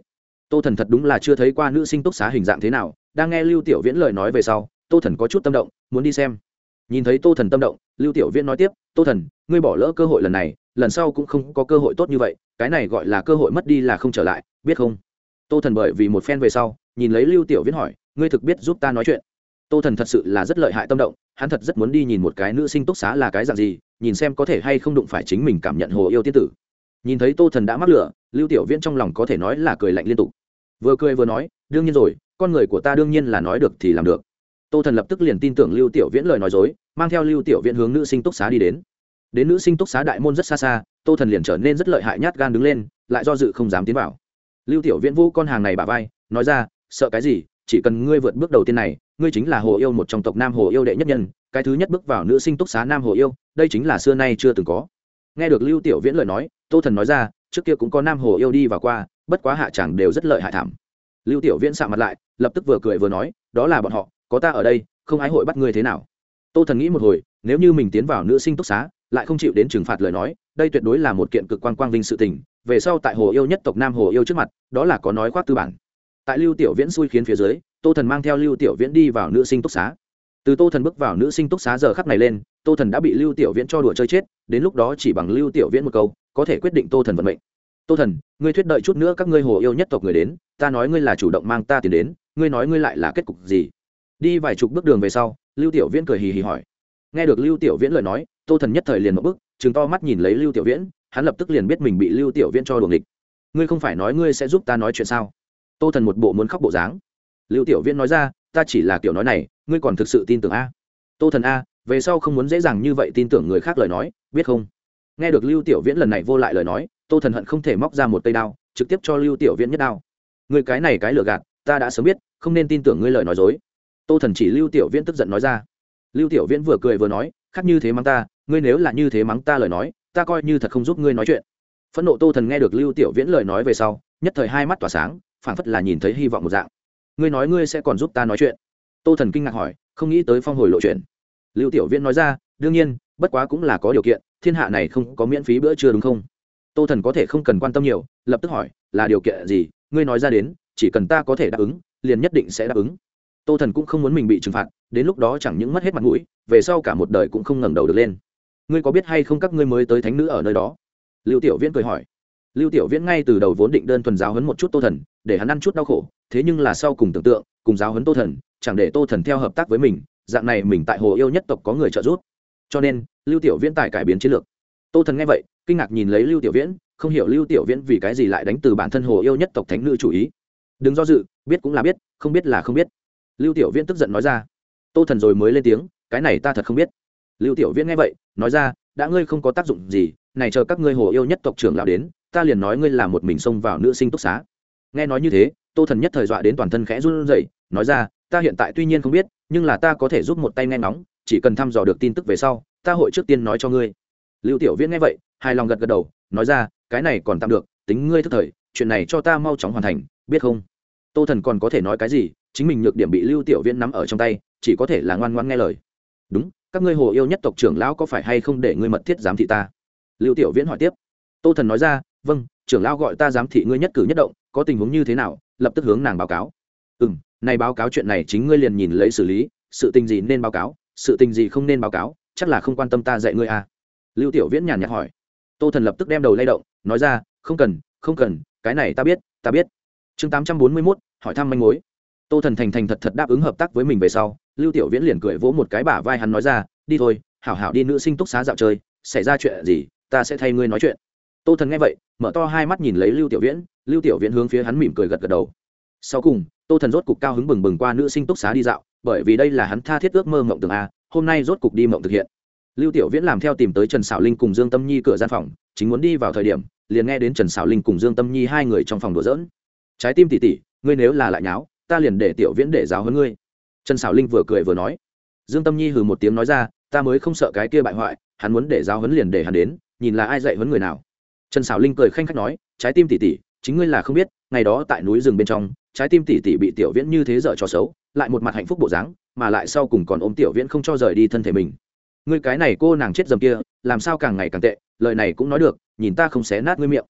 Tô thần thật đúng là chưa thấy qua nữ sinh túc xá hình dạng thế nào, đang nghe lưu tiểu viễn lời nói về sau, tô thần có chút tâm động, muốn đi xem. Nhìn thấy tô thần tâm động, lưu tiểu viễn nói tiếp, tô thần, ngươi bỏ lỡ cơ hội lần này, lần sau cũng không có cơ hội tốt như vậy, cái này gọi là cơ hội mất đi là không trở lại, biết không? Tô thần bởi vì một phen về sau, nhìn lấy lưu tiểu viễn hỏi ngươi thực biết giúp ta nói chuyện. Tô thần thật sự là rất lợi hại tâm động, hắn thật rất muốn đi nhìn một cái nữ sinh túc xá là cái dạng gì, nhìn xem có thể hay không đụng phải chính mình cảm nhận hồ yêu tiên tử. Nhìn thấy tô thần đã mắc lửa, lưu tiểu viễn trong lòng có thể nói là cười lạnh liên tục. Vừa cười vừa nói, đương nhiên rồi, con người của ta đương nhiên là nói được thì làm được. Tô thần lập tức liền tin tưởng lưu tiểu viễn lời nói dối, mang theo lưu tiểu viễn hướng nữ sinh túc xá đi đến. Đến nữ sinh túc xá đại môn rất xa xa, tô thần liền trở nên rất lợi hại nhát gan đứng lên, lại do dự không dám tiến vào. Lưu tiểu viễn vô con hàng này bà vai, nói ra, sợ cái gì chỉ cần ngươi vượt bước đầu tiên này, ngươi chính là hồ yêu một trong tộc nam hồ yêu đệ nhất nhân, cái thứ nhất bước vào nữ sinh túc xá nam hồ yêu, đây chính là xưa nay chưa từng có. Nghe được lưu tiểu viễn lời nói, tô thần nói ra, trước kia cũng có nam hồ yêu đi và qua, bất quá hạ chẳng đều rất lợi hại thảm. Lưu tiểu viễn sạ mặt lại, lập tức vừa cười vừa nói, đó là bọn họ, có ta ở đây, không ai hội bắt ngươi thế nào. Tô thần nghĩ một hồi, nếu như mình tiến vào nữ sinh túc xá, lại không chịu đến trừng phạt lời nói, đây tuyệt đối là một kiện cực quan quang vinh sự tình, về sau tại hồ yêu nhất tộc nam hồ yêu trước mặt, đó là có nói khoác tư bản tại lưu tiểu viễn xui khiến phía dưới tô thần mang theo lưu tiểu viễn đi vào nữ sinh túc xá. Từ tô thần bước vào nữ sinh túc xá giờ khắp này lên tô thần đã bị lưu tiểu viễn cho đùa chơi chết đến lúc đó chỉ bằng lưu tiểu viễn một câu có thể quyết định tô thần vận mệnh. Tô thần ngươi thuyết đợi chút nữa các ngươi hồ yêu nhất tộc người đến ta nói ngươi là chủ động mang ta tiền đến ngươi nói ngươi lại là kết cục gì? Đi vài chục bước đường về sau lưu tiểu viễn cười hì hì hỏi. Nghe được lưu tiểu viễn lời nói tô thần nhất thời liền một bước, chừng to mắt nhìn lấy lưu tiểu viễn hắn lập tức liền biết mình bị lưu tiểu viễn cho đuồng địch ngươi không phải nói ngươi sẽ giúp ta nói chuyện sao? Tô thần một bộ muốn khóc bộ dáng. Lưu tiểu viễn nói ra, ta chỉ là kiểu nói này, ngươi còn thực sự tin tưởng a? Tô thần a, về sau không muốn dễ dàng như vậy tin tưởng người khác lời nói, biết không? Nghe được lưu tiểu viễn lần này vô lại lời nói, tô thần hận không thể móc ra một tay đao, trực tiếp cho lưu tiểu viễn nhất đao. Người cái này cái lừa gạt, ta đã sớm biết, không nên tin tưởng ngươi lời nói dối. Tô thần chỉ lưu tiểu viễn tức giận nói ra. Lưu tiểu viễn vừa cười vừa nói, khác như thế mắng ta, ngươi nếu là như thế mắng ta lời nói, ta coi như thật không giúp ngươi nói chuyện. Phẫn nộ tô thần nghe được lưu tiểu viễn lời nói về sau, nhất thời hai mắt tỏa sáng phảng phất là nhìn thấy hy vọng một dạng. Ngươi nói ngươi sẽ còn giúp ta nói chuyện. Tô thần kinh ngạc hỏi, không nghĩ tới phong hồi lộ chuyện. Lưu tiểu viễn nói ra, đương nhiên, bất quá cũng là có điều kiện, thiên hạ này không có miễn phí bữa trưa đúng không? Tô thần có thể không cần quan tâm nhiều, lập tức hỏi, là điều kiện gì? Ngươi nói ra đến, chỉ cần ta có thể đáp ứng, liền nhất định sẽ đáp ứng. Tô thần cũng không muốn mình bị trừng phạt, đến lúc đó chẳng những mất hết mặt mũi, về sau cả một đời cũng không ngẩng đầu được lên. Ngươi có biết hay không các ngươi mới tới thánh nữ ở nơi đó? Lưu tiểu viễn cười hỏi. Lưu tiểu viễn ngay từ đầu vốn định đơn thuần giáo hấn một chút tô thần để hắn ăn chút đau khổ, thế nhưng là sau cùng tưởng tượng, cùng giáo huấn tô thần, chẳng để tô thần theo hợp tác với mình, dạng này mình tại hồ yêu nhất tộc có người trợ giúp. Cho nên, lưu tiểu viễn tài cải biến chiến lược. Tô thần nghe vậy, kinh ngạc nhìn lấy lưu tiểu viễn, không hiểu lưu tiểu viễn vì cái gì lại đánh từ bản thân hồ yêu nhất tộc thánh nữ chủ ý. Đừng do dự, biết cũng là biết, không biết là không biết. Lưu tiểu viễn tức giận nói ra. Tô thần rồi mới lên tiếng, cái này ta thật không biết. Lưu tiểu viễn nghe vậy, nói ra, đã ngươi không có tác dụng gì, này chờ các ngươi hồ yêu nhất tộc trưởng lão đến, ta liền nói ngươi là một mình xông vào nữ sinh túc xá nghe nói như thế, tô thần nhất thời dọa đến toàn thân khẽ run rẩy, nói ra, ta hiện tại tuy nhiên không biết, nhưng là ta có thể giúp một tay nghe nóng chỉ cần thăm dò được tin tức về sau, ta hội trước tiên nói cho ngươi. Lưu tiểu viễn nghe vậy, hài lòng gật gật đầu, nói ra, cái này còn tạm được, tính ngươi thức thời, chuyện này cho ta mau chóng hoàn thành, biết không? Tô thần còn có thể nói cái gì, chính mình nhược điểm bị lưu tiểu viễn nắm ở trong tay, chỉ có thể là ngoan ngoan nghe lời. Đúng, các ngươi hồ yêu nhất tộc trưởng lão có phải hay không để ngươi mật thiết giám thị ta? Lưu tiểu viễn hỏi tiếp. Tô thần nói ra vâng trưởng lão gọi ta giám thị ngươi nhất cử nhất động có tình huống như thế nào, lập tức hướng nàng báo cáo. Ừ m này báo cáo chuyện này chính ngươi liền nhìn lấy xử lý, sự tình gì nên báo cáo, sự tình gì không nên báo cáo, chắc là không quan tâm ta dạy ngươi à. Lưu tiểu viễn nhàn nhạt hỏi. Tô thần lập tức đem đầu lay động, nói ra, không cần không cần, cái này ta biết ta biết. Chương tám trăm bốn mươi mốt, hỏi thăm manh mối. Tô thần thành thành thật thật đáp ứng hợp tác với mình về sau, lưu tiểu viễn liền cười vỗ một cái bả vai hắn nói ra, đi thôi, hảo hảo đi nữ sinh túc xá dạo chơi, xảy ra chuyện gì, ta sẽ thay ngươi nói chuyện. Tô thần nghe vậy, mở to hai mắt nhìn lấy lưu tiểu viễn lưu tiểu viễn hướng phía hắn mỉm cười gật gật đầu. Sau cùng, tô thần rốt cục cao hứng bừng bừng qua nữ sinh túc xá đi dạo, bởi vì đây là hắn tha thiết ước mơ mộng tường a, hôm nay rốt cục đi mộng thực hiện. Lưu tiểu viễn làm theo tìm tới trần xảo linh cùng dương tâm nhi cửa gian phòng, chính muốn đi vào thời điểm, liền nghe đến trần xảo linh cùng dương tâm nhi hai người trong phòng đùa giỡn. Trái tim tỉ tỉ, ngươi nếu là lại nháo, ta liền để tiểu viễn để giáo hơn ngươi. Trần xảo linh vừa cười vừa nói. Dương tâm nhi hừ một tiếng nói ra, ta mới không sợ cái kia bại hoại, hắn muốn để giáo huấn liền để hắn đến, nhìn là ai dạy huấn người nào. Trần xảo linh cười khanh khách nói, trái tim tỉ tỉ chính ngươi là không biết, ngày đó tại núi rừng bên trong, trái tim tỉ tỉ bị tiểu viễn như thế dở trò xấu, lại một mặt hạnh phúc bộ dáng, mà lại sau cùng còn ôm tiểu viễn không cho rời đi thân thể mình. Ngươi cái này cô nàng chết dầm kia, làm sao càng ngày càng tệ, lời này cũng nói được, nhìn ta không xé nát ngươi miệng.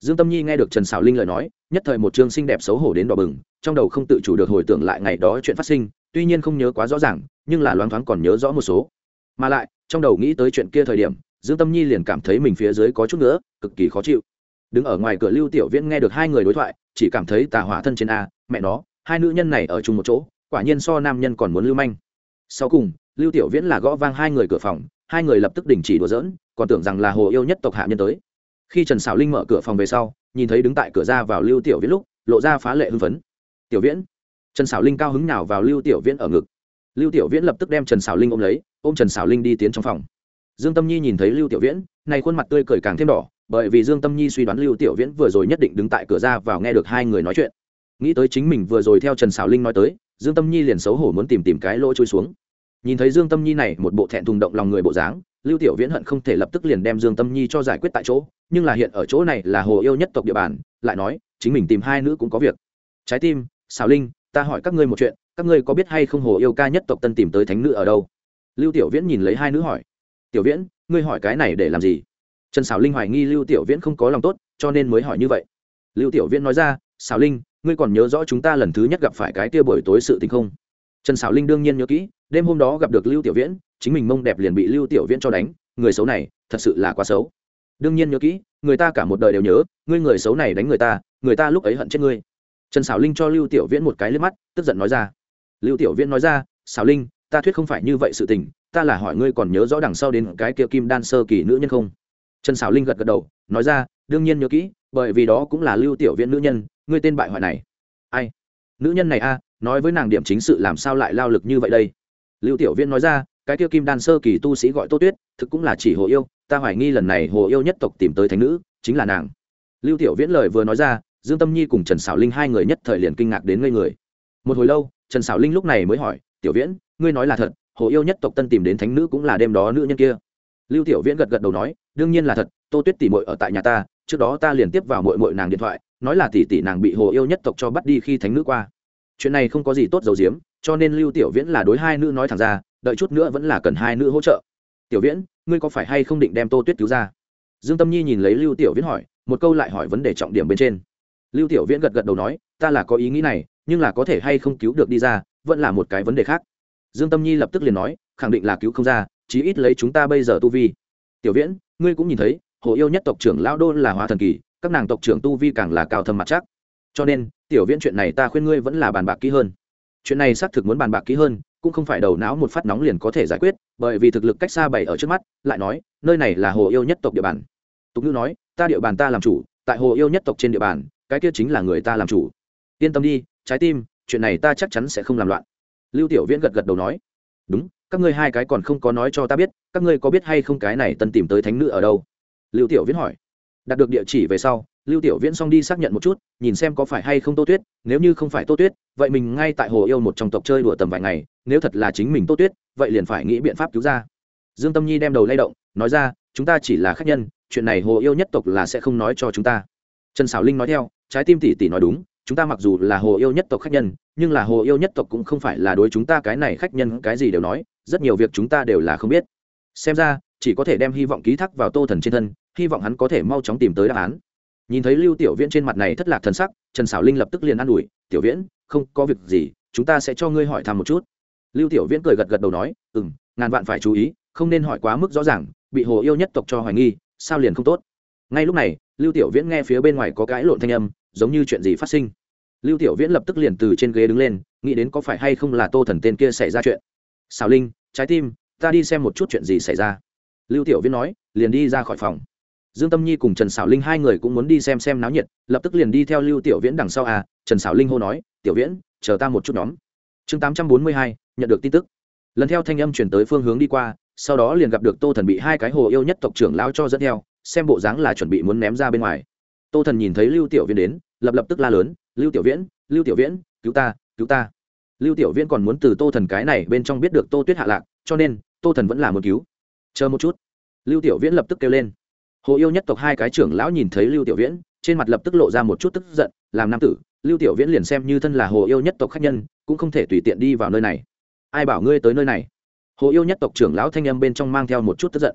Dương tâm nhi nghe được trần xảo linh lời nói, nhất thời một chương xinh đẹp xấu hổ đến đỏ bừng, trong đầu không tự chủ được hồi tưởng lại ngày đó chuyện phát sinh, tuy nhiên không nhớ quá rõ ràng, nhưng là loáng thoáng còn nhớ rõ một số. Mà lại, trong đầu nghĩ tới chuyện kia thời điểm, dương tâm nhi liền cảm thấy mình phía dưới có chút nữa, cực kỳ khó chịu đứng ở ngoài cửa lưu tiểu viễn nghe được hai người đối thoại, chỉ cảm thấy tà hỏa thân trên a, mẹ nó, hai nữ nhân này ở chung một chỗ, quả nhiên so nam nhân còn muốn lưu manh. Sau cùng, lưu tiểu viễn là gõ vang hai người cửa phòng, hai người lập tức đình chỉ đùa giỡn, còn tưởng rằng là hồ yêu nhất tộc hạ nhân tới. Khi trần xảo linh mở cửa phòng về sau, nhìn thấy đứng tại cửa ra vào lưu tiểu viễn lúc, lộ ra phá lệ hưng phấn. Tiểu viễn. Trần xảo linh cao hứng nào vào lưu tiểu viễn ở ngực. Lưu tiểu viễn lập tức đem trần xảo linh ôm lấy, ôm trần xảo linh đi tiến trong phòng. Dương tâm nhi nhìn thấy lưu tiểu viễn này khuôn mặt tươi cười càng thêm đỏ bởi vì dương tâm nhi suy đoán lưu tiểu viễn vừa rồi nhất định đứng tại cửa ra vào nghe được hai người nói chuyện. Nghĩ tới chính mình vừa rồi theo trần xảo linh nói tới, dương tâm nhi liền xấu hổ muốn tìm tìm cái lỗ trôi xuống. Nhìn thấy dương tâm nhi này một bộ thẹn thùng động lòng người bộ dáng, lưu tiểu viễn hận không thể lập tức liền đem dương tâm nhi cho giải quyết tại chỗ, nhưng là hiện ở chỗ này là hồ yêu nhất tộc địa bàn, lại nói, chính mình tìm hai nữ cũng có việc. Trái tim xảo linh, ta hỏi các ngươi một chuyện, các ngươi có biết hay không hồ yêu ca nhất tộc tân tìm tới thánh nữ ở đâu? Lưu tiểu viễn nhìn lấy hai nữ hỏi. Tiểu viễn, ngươi hỏi cái này để làm gì? Trần xảo linh hoài nghi lưu tiểu viễn không có lòng tốt, cho nên mới hỏi như vậy. Lưu tiểu viễn nói ra xảo linh, ngươi còn nhớ rõ chúng ta lần thứ nhất gặp phải cái kia buổi tối sự tình không? Trần xảo linh đương nhiên nhớ kỹ, đêm hôm đó gặp được lưu tiểu viễn, chính mình mông đẹp liền bị lưu tiểu viễn cho đánh, người xấu này, thật sự là quá xấu. Đương nhiên nhớ kỹ, người ta cả một đời đều nhớ, ngươi người xấu này đánh người ta người ta lúc ấy hận chết ngươi. Trần xảo linh cho lưu tiểu viễn một cái lên mắt, tức giận nói ra. Lưu tiểu viễn nói ra xảo linh, ta thuyết không phải như vậy sự tình, ta là hỏi ngươi còn nhớ rõ đằng sau đến cái kia kim đan sơ kỳ nữ nhân không? Trần xảo linh gật gật đầu, nói ra, đương nhiên nhớ kỹ, bởi vì đó cũng là lưu tiểu viễn nữ nhân, ngươi tên bại hoại này. Ai? Nữ nhân này a, nói với nàng điểm chính sự làm sao lại lao lực như vậy đây? Lưu tiểu viễn nói ra, cái kia kim đan sơ kỳ tu sĩ gọi tô tuyết, thực cũng là chỉ hồ yêu, ta hoài nghi lần này hồ yêu nhất tộc tìm tới thánh nữ, chính là nàng. Lưu tiểu viễn lời vừa nói ra, dương tâm nhi cùng trần xảo linh hai người nhất thời liền kinh ngạc đến ngây người. Một hồi lâu, trần xảo linh lúc này mới hỏi, tiểu viễn, ngươi nói là thật, hồ yêu nhất tộc tân tìm đến thánh nữ cũng là đêm đó nữ nhân kia? Lưu tiểu viễn gật gật đầu nói đương nhiên là thật, tô tuyết tỉ mội ở tại nhà ta, trước đó ta liền tiếp vào mội mội nàng điện thoại, nói là tỷ tỷ nàng bị hồ yêu nhất tộc cho bắt đi khi thánh nữ qua. Chuyện này không có gì tốt dầu diếm, cho nên lưu tiểu viễn là đối hai nữ nói thẳng ra, đợi chút nữa vẫn là cần hai nữ hỗ trợ. Tiểu viễn, ngươi có phải hay không định đem tô tuyết cứu ra? Dương tâm nhi nhìn lấy lưu tiểu viễn hỏi, một câu lại hỏi vấn đề trọng điểm bên trên. Lưu tiểu viễn gật gật đầu nói, ta là có ý nghĩ này, nhưng là có thể hay không cứu được đi ra, vẫn là một cái vấn đề khác. Dương tâm nhi lập tức liền nói, khẳng định là cứu không ra, chí ít lấy chúng ta bây giờ tu vi. Tiểu viễn ngươi cũng nhìn thấy, hồ yêu nhất tộc trưởng lão đô là hóa thần kỳ, các nàng tộc trưởng tu vi càng là cao thâm mặt chắc. Cho nên, tiểu viễn chuyện này ta khuyên ngươi vẫn là bàn bạc kỹ hơn. Chuyện này xác thực muốn bàn bạc kỹ hơn, cũng không phải đầu não một phát nóng liền có thể giải quyết, bởi vì thực lực cách xa bày ở trước mắt, lại nói, nơi này là hồ yêu nhất tộc địa bàn. Tục ngữ nói, ta địa bàn ta làm chủ, tại hồ yêu nhất tộc trên địa bàn, cái kia chính là người ta làm chủ. Yên tâm đi, trái tim, chuyện này ta chắc chắn sẽ không làm loạn. Lưu tiểu viễn gật gật đầu nói, đúng các ngươi hai cái còn không có nói cho ta biết, các ngươi có biết hay không cái này tân tìm tới thánh nữ ở đâu? Lưu tiểu viễn hỏi. Đạt được địa chỉ về sau, lưu tiểu viễn xong đi xác nhận một chút, nhìn xem có phải hay không tô tuyết, nếu như không phải tô tuyết, vậy mình ngay tại hồ yêu một trong tộc chơi đùa tầm vài ngày, nếu thật là chính mình tô tuyết, vậy liền phải nghĩ biện pháp cứu ra. Dương tâm nhi đem đầu lay động, nói ra, chúng ta chỉ là khách nhân, chuyện này hồ yêu nhất tộc là sẽ không nói cho chúng ta. Trần xảo linh nói theo, trái tim tỷ tỷ nói đúng, chúng ta mặc dù là hồ yêu nhất tộc khách nhân, nhưng là hồ yêu nhất tộc cũng không phải là đối chúng ta cái này khách nhân cái gì đều nói rất nhiều việc chúng ta đều là không biết. Xem ra, chỉ có thể đem hy vọng ký thác vào tô thần trên thân, hy vọng hắn có thể mau chóng tìm tới đáp án. Nhìn thấy lưu tiểu viễn trên mặt này thất lạc thần sắc, trần xảo linh lập tức liền an ủi, tiểu viễn, không có việc gì, chúng ta sẽ cho ngươi hỏi thăm một chút. Lưu tiểu viễn cười gật gật đầu nói ừ m ngàn vạn phải chú ý, không nên hỏi quá mức rõ ràng, bị hồ yêu nhất tộc cho hoài nghi, sao liền không tốt? Ngay lúc này, lưu tiểu viễn nghe phía bên ngoài có cái lộn thanh âm, giống như chuyện gì phát sinh. Lưu tiểu viễn lập tức liền từ trên ghế đứng lên, nghĩ đến có phải hay không là tô thần tên kia xảy ra chuyện xào linh, trái tim, ta đi xem một chút chuyện gì xảy ra. Lưu tiểu viễn nói, liền đi ra khỏi phòng. Dương tâm nhi cùng trần xảo linh hai người cũng muốn đi xem xem náo nhiệt, lập tức liền đi theo lưu tiểu viễn đằng sau à trần xảo linh hô nói, tiểu viễn, chờ ta một chút nhóm. Chương tám trăm bốn mươi hai, nhận được tin tức. Lần theo thanh âm chuyển tới phương hướng đi qua, sau đó liền gặp được tô thần bị hai cái hồ yêu nhất tộc trưởng lao cho dẫn theo, xem bộ dáng là chuẩn bị muốn ném ra bên ngoài. Tô thần nhìn thấy lưu tiểu viễn đến, lập lập tức la lớn, lưu tiểu viễn, lưu tiểu viễn, cứu ta cứu ta lưu tiểu viễn còn muốn từ tô thần cái này bên trong biết được tô tuyết hạ lạc, cho nên, tô thần vẫn là muốn cứu. Chờ một chút. Lưu tiểu viễn lập tức kêu lên. Hồ yêu nhất tộc hai cái trưởng lão nhìn thấy lưu tiểu viễn, trên mặt lập tức lộ ra một chút tức giận, làm nam tử, lưu tiểu viễn liền xem như thân là hồ yêu nhất tộc khách nhân, cũng không thể tùy tiện đi vào nơi này. Ai bảo ngươi tới nơi này? Hồ yêu nhất tộc trưởng lão thanh âm bên trong mang theo một chút tức giận.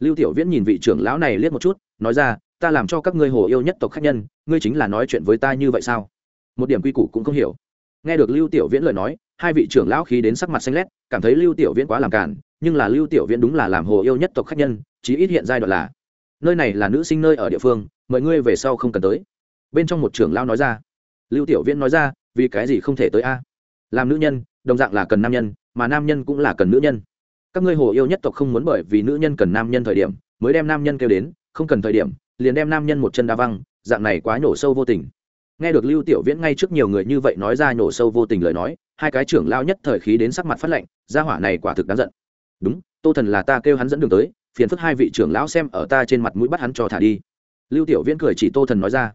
Lưu tiểu viễn nhìn vị trưởng lão này liếc một chút, nói ra, ta làm cho các ngươi hồ yêu nhất tộc khách nhân, ngươi chính là nói chuyện với ta như vậy sao? Một điểm quy củ cũng không hiểu nghe được lưu tiểu viễn lời nói, hai vị trưởng lão khí đến sắc mặt xanh lét, cảm thấy lưu tiểu viễn quá làm cản nhưng là lưu tiểu viễn đúng là làm hồ yêu nhất tộc khách nhân, chí ít hiện giai đoạn là, nơi này là nữ sinh nơi ở địa phương, mời ngươi về sau không cần tới. Bên trong một trưởng lão nói ra. Lưu tiểu viễn nói ra, vì cái gì không thể tới a? Làm nữ nhân, đồng dạng là cần nam nhân, mà nam nhân cũng là cần nữ nhân. Các ngươi hồ yêu nhất tộc không muốn bởi vì nữ nhân cần nam nhân thời điểm, mới đem nam nhân kêu đến, không cần thời điểm, liền đem nam nhân một chân đa văng, dạng này quá nhổ sâu vô tình nghe được lưu tiểu viễn ngay trước nhiều người như vậy nói ra nhổ sâu vô tình lời nói, hai cái trưởng lao nhất thời khí đến sắc mặt phát lệnh gia hỏa này quả thực đáng giận. Đúng, tô thần là ta kêu hắn dẫn đường tới, phiền phức hai vị trưởng lão xem ở ta trên mặt mũi bắt hắn cho thả đi. Lưu tiểu viễn cười chỉ tô thần nói ra.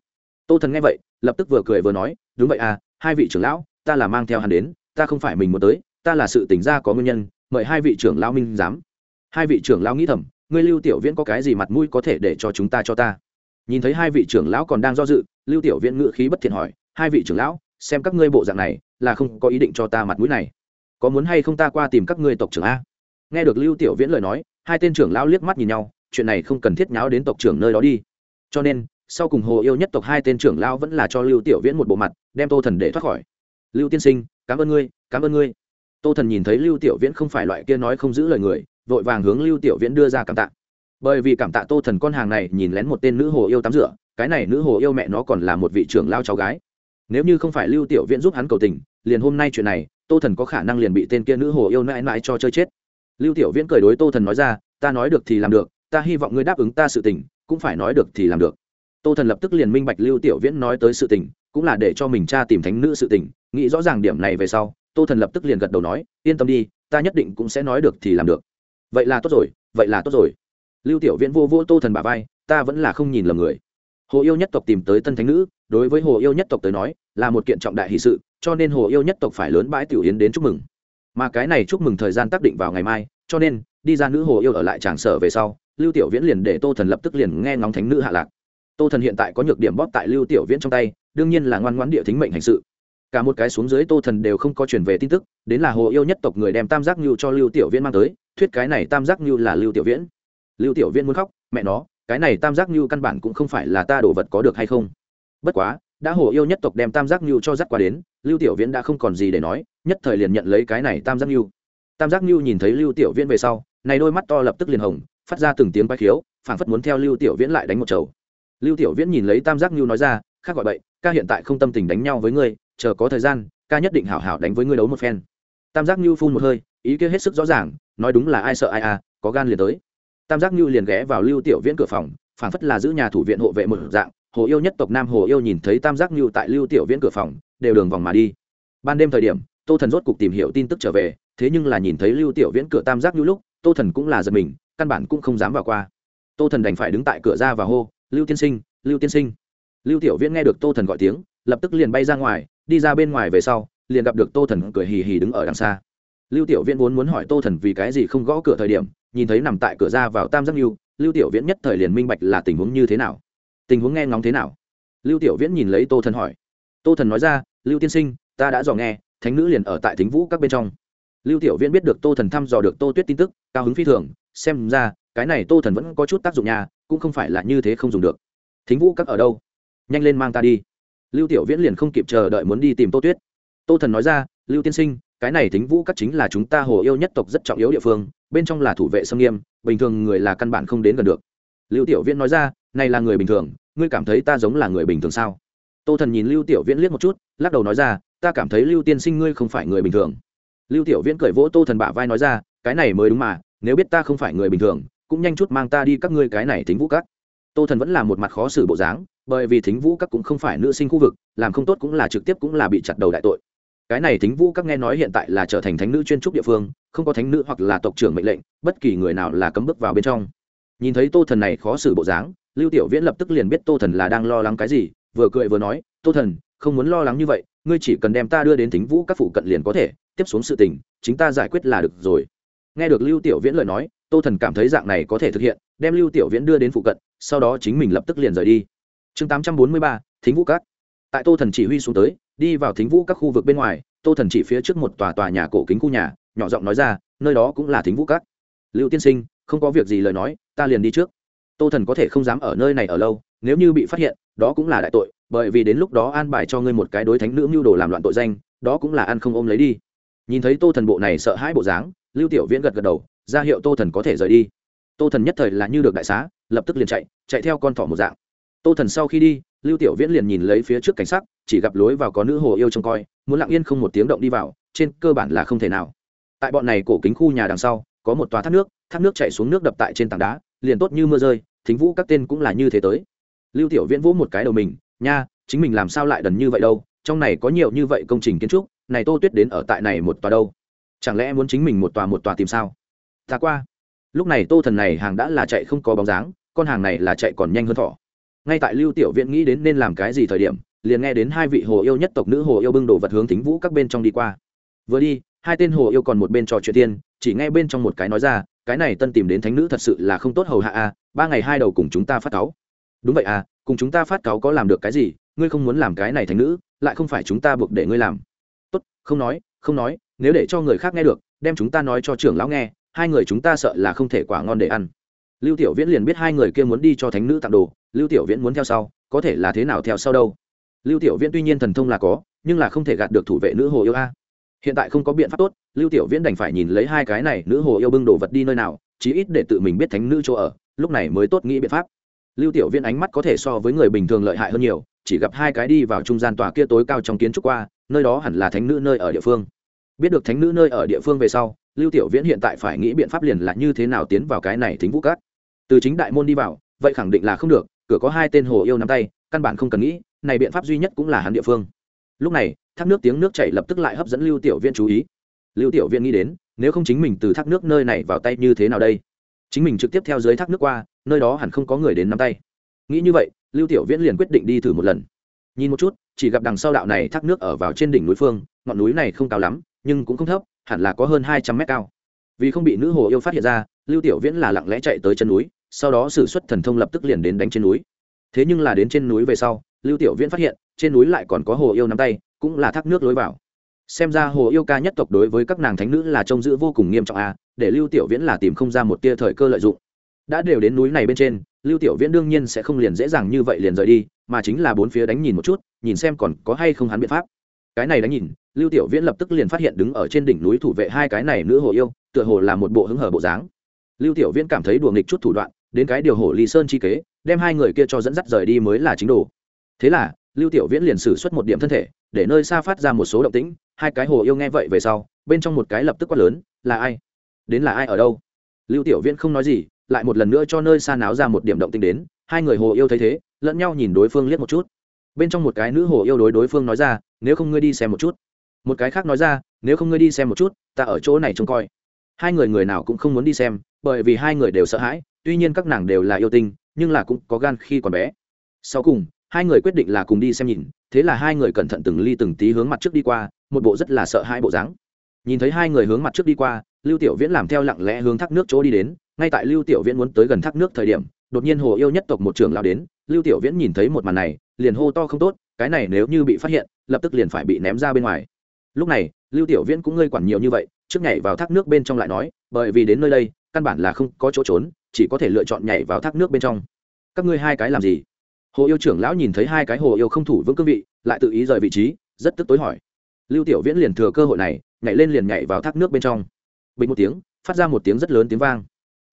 Tô thần nghe vậy, lập tức vừa cười vừa nói, đúng vậy à hai vị trưởng lão, ta là mang theo hắn đến, ta không phải mình muốn tới, ta là sự tỉnh ra có nguyên nhân, mời hai vị trưởng lão minh giám. Hai vị trưởng lão nghĩ thầm, ngươi lưu tiểu viễn có cái gì mặt mũi có thể để cho chúng ta cho ta? Nhìn thấy hai vị trưởng lão còn đang do dự, lưu tiểu viễn ngự khí bất thiện hỏi, hai vị trưởng lão, xem các ngươi bộ dạng này, là không có ý định cho ta mặt mũi này. Có muốn hay không ta qua tìm các ngươi tộc trưởng a? Nghe được lưu tiểu viễn lời nói, hai tên trưởng lão liếc mắt nhìn nhau, chuyện này không cần thiết nháo đến tộc trưởng nơi đó đi. Cho nên, sau cùng hồ yêu nhất tộc hai tên trưởng lão vẫn là cho lưu tiểu viễn một bộ mặt, đem tô thần để thoát khỏi. Lưu tiên sinh, cảm ơn ngươi, cảm ơn ngươi. Tô thần nhìn thấy lưu tiểu viễn không phải loại kia nói không giữ lời người, vội vàng hướng lưu tiểu viễn đưa ra cảm tạ bởi vì cảm tạ tô thần con hàng này nhìn lén một tên nữ hồ yêu tắm rửa, cái này nữ hồ yêu mẹ nó còn là một vị trưởng lao cháu gái. Nếu như không phải lưu tiểu viễn giúp hắn cầu tình, liền hôm nay chuyện này, tô thần có khả năng liền bị tên kia nữ hồ yêu mãi mãi cho chơi chết. Lưu tiểu viễn cười đối tô thần nói ra, ta nói được thì làm được, ta hy vọng ngươi đáp ứng ta sự tình, cũng phải nói được thì làm được. Tô thần lập tức liền minh bạch lưu tiểu viễn nói tới sự tình, cũng là để cho mình cha tìm thánh nữ sự tình, nghĩ rõ ràng điểm này về sau, tô thần lập tức liền gật đầu nói, yên tâm đi, ta nhất định cũng sẽ nói được thì làm được. Vậy là tốt rồi, vậy là tốt rồi lưu tiểu viễn vô vô tô thần bà vai, ta vẫn là không nhìn lầm người. Hồ yêu nhất tộc tìm tới tân thánh nữ, đối với hồ yêu nhất tộc tới nói, là một kiện trọng đại hì sự, cho nên hồ yêu nhất tộc phải lớn bãi tiểu yến đến chúc mừng. Mà cái này chúc mừng thời gian tác định vào ngày mai, cho nên, đi ra nữ hồ yêu ở lại tràng sở về sau, lưu tiểu viễn liền để tô thần lập tức liền nghe ngóng thánh nữ hạ lạc. Tô thần hiện tại có nhược điểm bóp tại lưu tiểu viễn trong tay, đương nhiên là ngoan ngoãn địa thính mệnh hành sự. Cả một cái xuống dưới tô thần đều không có chuyển về tin tức, đến là hồ yêu nhất tộc người đem tam giác như cho lưu tiểu viễn mang tới, thuyết cái này tam giác như là lưu tiểu viễn lưu tiểu viễn muốn khóc, mẹ nó, cái này tam giác như căn bản cũng không phải là ta đồ vật có được hay không? Bất quá, đã hồ yêu nhất tộc đem tam giác như cho dắt qua đến, lưu tiểu viễn đã không còn gì để nói, nhất thời liền nhận lấy cái này tam giác như tam giác như nhìn thấy lưu tiểu viễn về sau, này đôi mắt to lập tức liền hồng, phát ra từng tiếng quay khiếu, phảng phất muốn theo lưu tiểu viễn lại đánh một chầu. Lưu tiểu viễn nhìn lấy tam giác như nói ra, khác gọi vậy ca hiện tại không tâm tình đánh nhau với ngươi, chờ có thời gian, ca nhất định hảo hảo đánh với ngươi đấu một phen. Tam giác như phun một hơi, ý kia hết sức rõ ràng, nói đúng là ai sợ ai à có gan liền tới tam giác như liền ghé vào lưu tiểu viễn cửa phòng, phảng phất là giữ nhà thủ viện hộ vệ một dạng, hồ yêu nhất tộc nam hồ yêu nhìn thấy tam giác như tại lưu tiểu viễn cửa phòng, đều đường vòng mà đi. Ban đêm thời điểm, tô thần rốt cục tìm hiểu tin tức trở về, thế nhưng là nhìn thấy lưu tiểu viễn cửa tam giác như lúc, tô thần cũng là giật mình, căn bản cũng không dám vào qua. Tô thần đành phải đứng tại cửa ra và hô, lưu tiên sinh, lưu tiên sinh. Lưu tiểu viễn nghe được tô thần gọi tiếng, lập tức liền bay ra ngoài, đi ra bên ngoài về sau, liền gặp được tô thần cười hì hì đứng ở đằng xa. Lưu tiểu viễn vốn muốn hỏi tô thần vì cái gì không gõ cửa thời điểm nhìn thấy nằm tại cửa ra vào tam giác lưu lưu tiểu viễn nhất thời liền minh bạch là tình huống như thế nào. Tình huống nghe ngóng thế nào? Lưu tiểu viễn nhìn lấy tô thần hỏi. Tô thần nói ra, lưu tiên sinh, ta đã dò nghe, thánh nữ liền ở tại thính vũ các bên trong. Lưu tiểu viễn biết được tô thần thăm dò được tô tuyết tin tức, cao hứng phi thường, xem ra, cái này tô thần vẫn có chút tác dụng nhà cũng không phải là như thế không dùng được. Thính vũ các ở đâu? Nhanh lên mang ta đi. Lưu tiểu viễn liền không kịp chờ đợi muốn đi tìm tô tuyết. Tô thần nói ra, lưu tiên sinh, cái này thính vũ các chính là chúng ta hồ yêu nhất tộc rất trọng yếu địa phương bên trong là thủ vệ sâm nghiêm, bình thường người là căn bản không đến gần được. Lưu tiểu viễn nói ra, này là người bình thường, ngươi cảm thấy ta giống là người bình thường sao? Tô thần nhìn lưu tiểu viễn liếc một chút, lắc đầu nói ra, ta cảm thấy lưu tiên sinh ngươi không phải người bình thường. Lưu tiểu viễn cởi vỗ tô thần bả vai nói ra, cái này mới đúng mà, nếu biết ta không phải người bình thường, cũng nhanh chút mang ta đi các ngươi cái này thính vũ các. Tô thần vẫn là một mặt khó xử bộ dáng, bởi vì thính vũ các cũng không phải nữ sinh khu vực, làm không tốt cũng là trực tiếp cũng là bị chặt đầu đại tội cái này thính vũ các nghe nói hiện tại là trở thành thánh nữ chuyên trúc địa phương, không có thánh nữ hoặc là tộc trưởng mệnh lệnh, bất kỳ người nào là cấm bước vào bên trong. Nhìn thấy tô thần này khó xử bộ dáng, lưu tiểu viễn lập tức liền biết tô thần là đang lo lắng cái gì, vừa cười vừa nói, tô thần, không muốn lo lắng như vậy, ngươi chỉ cần đem ta đưa đến thính vũ các phụ cận liền có thể, tiếp xuống sự tình, chính ta giải quyết là được rồi. Nghe được lưu tiểu viễn lời nói, tô thần cảm thấy dạng này có thể thực hiện, đem lưu tiểu viễn đưa đến phụ cận, sau đó chính mình lập tức liền rời đi. Chương tám trăm bốn mươi ba, thính vũ các tại tô thần chỉ huy xuống tới, đi vào thính vũ các khu vực bên ngoài, tô thần chỉ phía trước một tòa tòa nhà cổ kính khu nhà, nhỏ giọng nói ra, nơi đó cũng là thính vũ các. Lưu tiên sinh, không có việc gì lời nói, ta liền đi trước. Tô thần có thể không dám ở nơi này ở lâu, nếu như bị phát hiện, đó cũng là đại tội, bởi vì đến lúc đó an bài cho ngươi một cái đối thánh nữ mưu đồ làm loạn tội danh, đó cũng là ăn không ôm lấy đi. Nhìn thấy tô thần bộ này sợ hãi bộ dáng, lưu tiểu viễn gật gật đầu, ra hiệu tô thần có thể rời đi. Tô thần nhất thời là như được đại xá, lập tức liền chạy chạy theo con thỏ một dạng. Tô thần sau khi đi lưu tiểu viễn liền nhìn lấy phía trước cảnh sắc, chỉ gặp lối vào có nữ hồ yêu trông coi, muốn lặng yên không một tiếng động đi vào, trên cơ bản là không thể nào. Tại bọn này cổ kính khu nhà đằng sau, có một tòa thác nước thác nước chảy xuống nước đập tại trên tảng đá, liền tốt như mưa rơi, thính vũ các tên cũng là như thế tới. Lưu tiểu viễn vỗ một cái đầu mình, nha, chính mình làm sao lại đần như vậy đâu? Trong này có nhiều như vậy công trình kiến trúc, này tô tuyết đến ở tại này một tòa đâu? Chẳng lẽ muốn chính mình một tòa một tòa tìm sao? Ta qua. Lúc này tô thần này hàng đã là chạy không có bóng dáng, con hàng này là chạy còn nhanh hơn thỏ ngay tại lưu tiểu viện nghĩ đến nên làm cái gì thời điểm, liền nghe đến hai vị hồ yêu nhất tộc nữ hồ yêu bưng đồ vật hướng tính vũ các bên trong đi qua. Vừa đi, hai tên hồ yêu còn một bên trò chuyện tiên, chỉ nghe bên trong một cái nói ra, cái này tân tìm đến thánh nữ thật sự là không tốt hầu hạ a, ba ngày hai đầu cùng chúng ta phát cáu. Đúng vậy à cùng chúng ta phát cáu có làm được cái gì? Ngươi không muốn làm cái này thánh nữ, lại không phải chúng ta buộc để ngươi làm. Tốt, không nói không nói, nếu để cho người khác nghe được, đem chúng ta nói cho trưởng lão nghe, hai người chúng ta sợ là không thể quả ngon để ăn. Lưu tiểu viễn liền biết hai người kia muốn đi cho thánh nữ tặng đồ lưu tiểu viễn muốn theo sau, có thể là thế nào theo sau đâu? Lưu tiểu viễn tuy nhiên thần thông là có, nhưng là không thể gạt được thủ vệ nữ hồ yêu a. Hiện tại không có biện pháp tốt, lưu tiểu viễn đành phải nhìn lấy hai cái này nữ hồ yêu bưng đồ vật đi nơi nào, chí ít để tự mình biết thánh nữ chỗ ở, lúc này mới tốt nghĩ biện pháp. Lưu tiểu viễn ánh mắt có thể so với người bình thường lợi hại hơn nhiều, chỉ gặp hai cái đi vào trung gian tòa kia tối cao trong kiến trúc qua, nơi đó hẳn là thánh nữ nơi ở địa phương. Biết được thánh nữ nơi ở địa phương về sau, lưu tiểu viễn hiện tại phải nghĩ biện pháp liền là như thế nào tiến vào cái này thính vũ cát. Từ chính đại môn đi vào, vậy khẳng định là không được cửa có hai tên hồ yêu nắm tay, căn bản không cần nghĩ, này biện pháp duy nhất cũng là hắn địa phương. Lúc này, thác nước tiếng nước chảy lập tức lại hấp dẫn lưu tiểu viên chú ý. Lưu tiểu viên nghĩ đến, nếu không chính mình từ thác nước nơi này vào tay như thế nào đây? Chính mình trực tiếp theo dưới thác nước qua, nơi đó hẳn không có người đến nắm tay. Nghĩ như vậy, lưu tiểu viễn liền quyết định đi thử một lần. Nhìn một chút, chỉ gặp đằng sau đạo này thác nước ở vào trên đỉnh núi phương, ngọn núi này không cao lắm, nhưng cũng không thấp, hẳn là có hơn hai trăm mét cao. Vì không bị nữ hồ yêu phát hiện ra, lưu tiểu viễn là lặng lẽ chạy tới chân núi sau đó sử xuất thần thông lập tức liền đến đánh trên núi. Thế nhưng là đến trên núi về sau lưu tiểu viễn phát hiện trên núi lại còn có hồ yêu nắm tay cũng là thác nước lối vào. Xem ra hồ yêu ca nhất tộc đối với các nàng thánh nữ là trông giữ vô cùng nghiêm trọng a à, để lưu tiểu viễn là tìm không ra một tia thời cơ lợi dụng. Đã đều đến núi này bên trên lưu tiểu viễn đương nhiên sẽ không liền dễ dàng như vậy liền rời đi mà chính là bốn phía đánh nhìn một chút nhìn xem còn có hay không hắn biện pháp. Cái này đánh nhìn lưu tiểu viễn lập tức liền phát hiện đứng ở trên đỉnh núi thủ vệ hai cái này nữ hồ yêu tựa hồ là một bộ hứng hở bộ dáng. Lưu tiểu viễn cảm thấy đùa nghịch chút thủ đoạn đến cái điều hồ ly sơn chi kế, đem hai người kia cho dẫn dắt rời đi mới là chính đồ. Thế là, lưu tiểu viễn liền sử xuất một điểm thân thể, để nơi xa phát ra một số động tĩnh, hai cái hồ yêu nghe vậy về sau, bên trong một cái lập tức quát lớn, là ai? Đến là ai ở đâu? Lưu tiểu viễn không nói gì, lại một lần nữa cho nơi xa náo ra một điểm động tĩnh đến, hai người hồ yêu thấy thế, lẫn nhau nhìn đối phương liếc một chút. Bên trong một cái nữ hồ yêu đối đối phương nói ra, nếu không ngươi đi xem một chút. Một cái khác nói ra, nếu không ngươi đi xem một chút, ta ở chỗ này trông coi. Hai người người nào cũng không muốn đi xem, bởi vì hai người đều sợ hãi tuy nhiên các nàng đều là yêu tinh, nhưng là cũng có gan khi còn bé. Sau cùng, hai người quyết định là cùng đi xem nhìn, thế là hai người cẩn thận từng ly từng tí hướng mặt trước đi qua, một bộ rất là sợ hai bộ dáng. Nhìn thấy hai người hướng mặt trước đi qua, lưu tiểu viễn làm theo lặng lẽ hướng thác nước chỗ đi đến, ngay tại lưu tiểu viễn muốn tới gần thác nước thời điểm, đột nhiên hồ yêu nhất tộc một trưởng lao đến, lưu tiểu viễn nhìn thấy một màn này, liền hô to không tốt, cái này nếu như bị phát hiện, lập tức liền phải bị ném ra bên ngoài. Lúc này, lưu tiểu viễn cũng ngơi quản nhiều như vậy, trước nhảy vào thác nước bên trong lại nói, bởi vì đến nơi đây, căn bản là không có chỗ trốn chỉ có thể lựa chọn nhảy vào thác nước bên trong. Các ngươi hai cái làm gì? Hồ yêu trưởng lão nhìn thấy hai cái hồ yêu không thủ vững cương vị, lại tự ý rời vị trí, rất tức tối hỏi. Lưu tiểu viễn liền thừa cơ hội này, nhảy lên liền nhảy vào thác nước bên trong. Bình một tiếng, phát ra một tiếng rất lớn tiếng vang.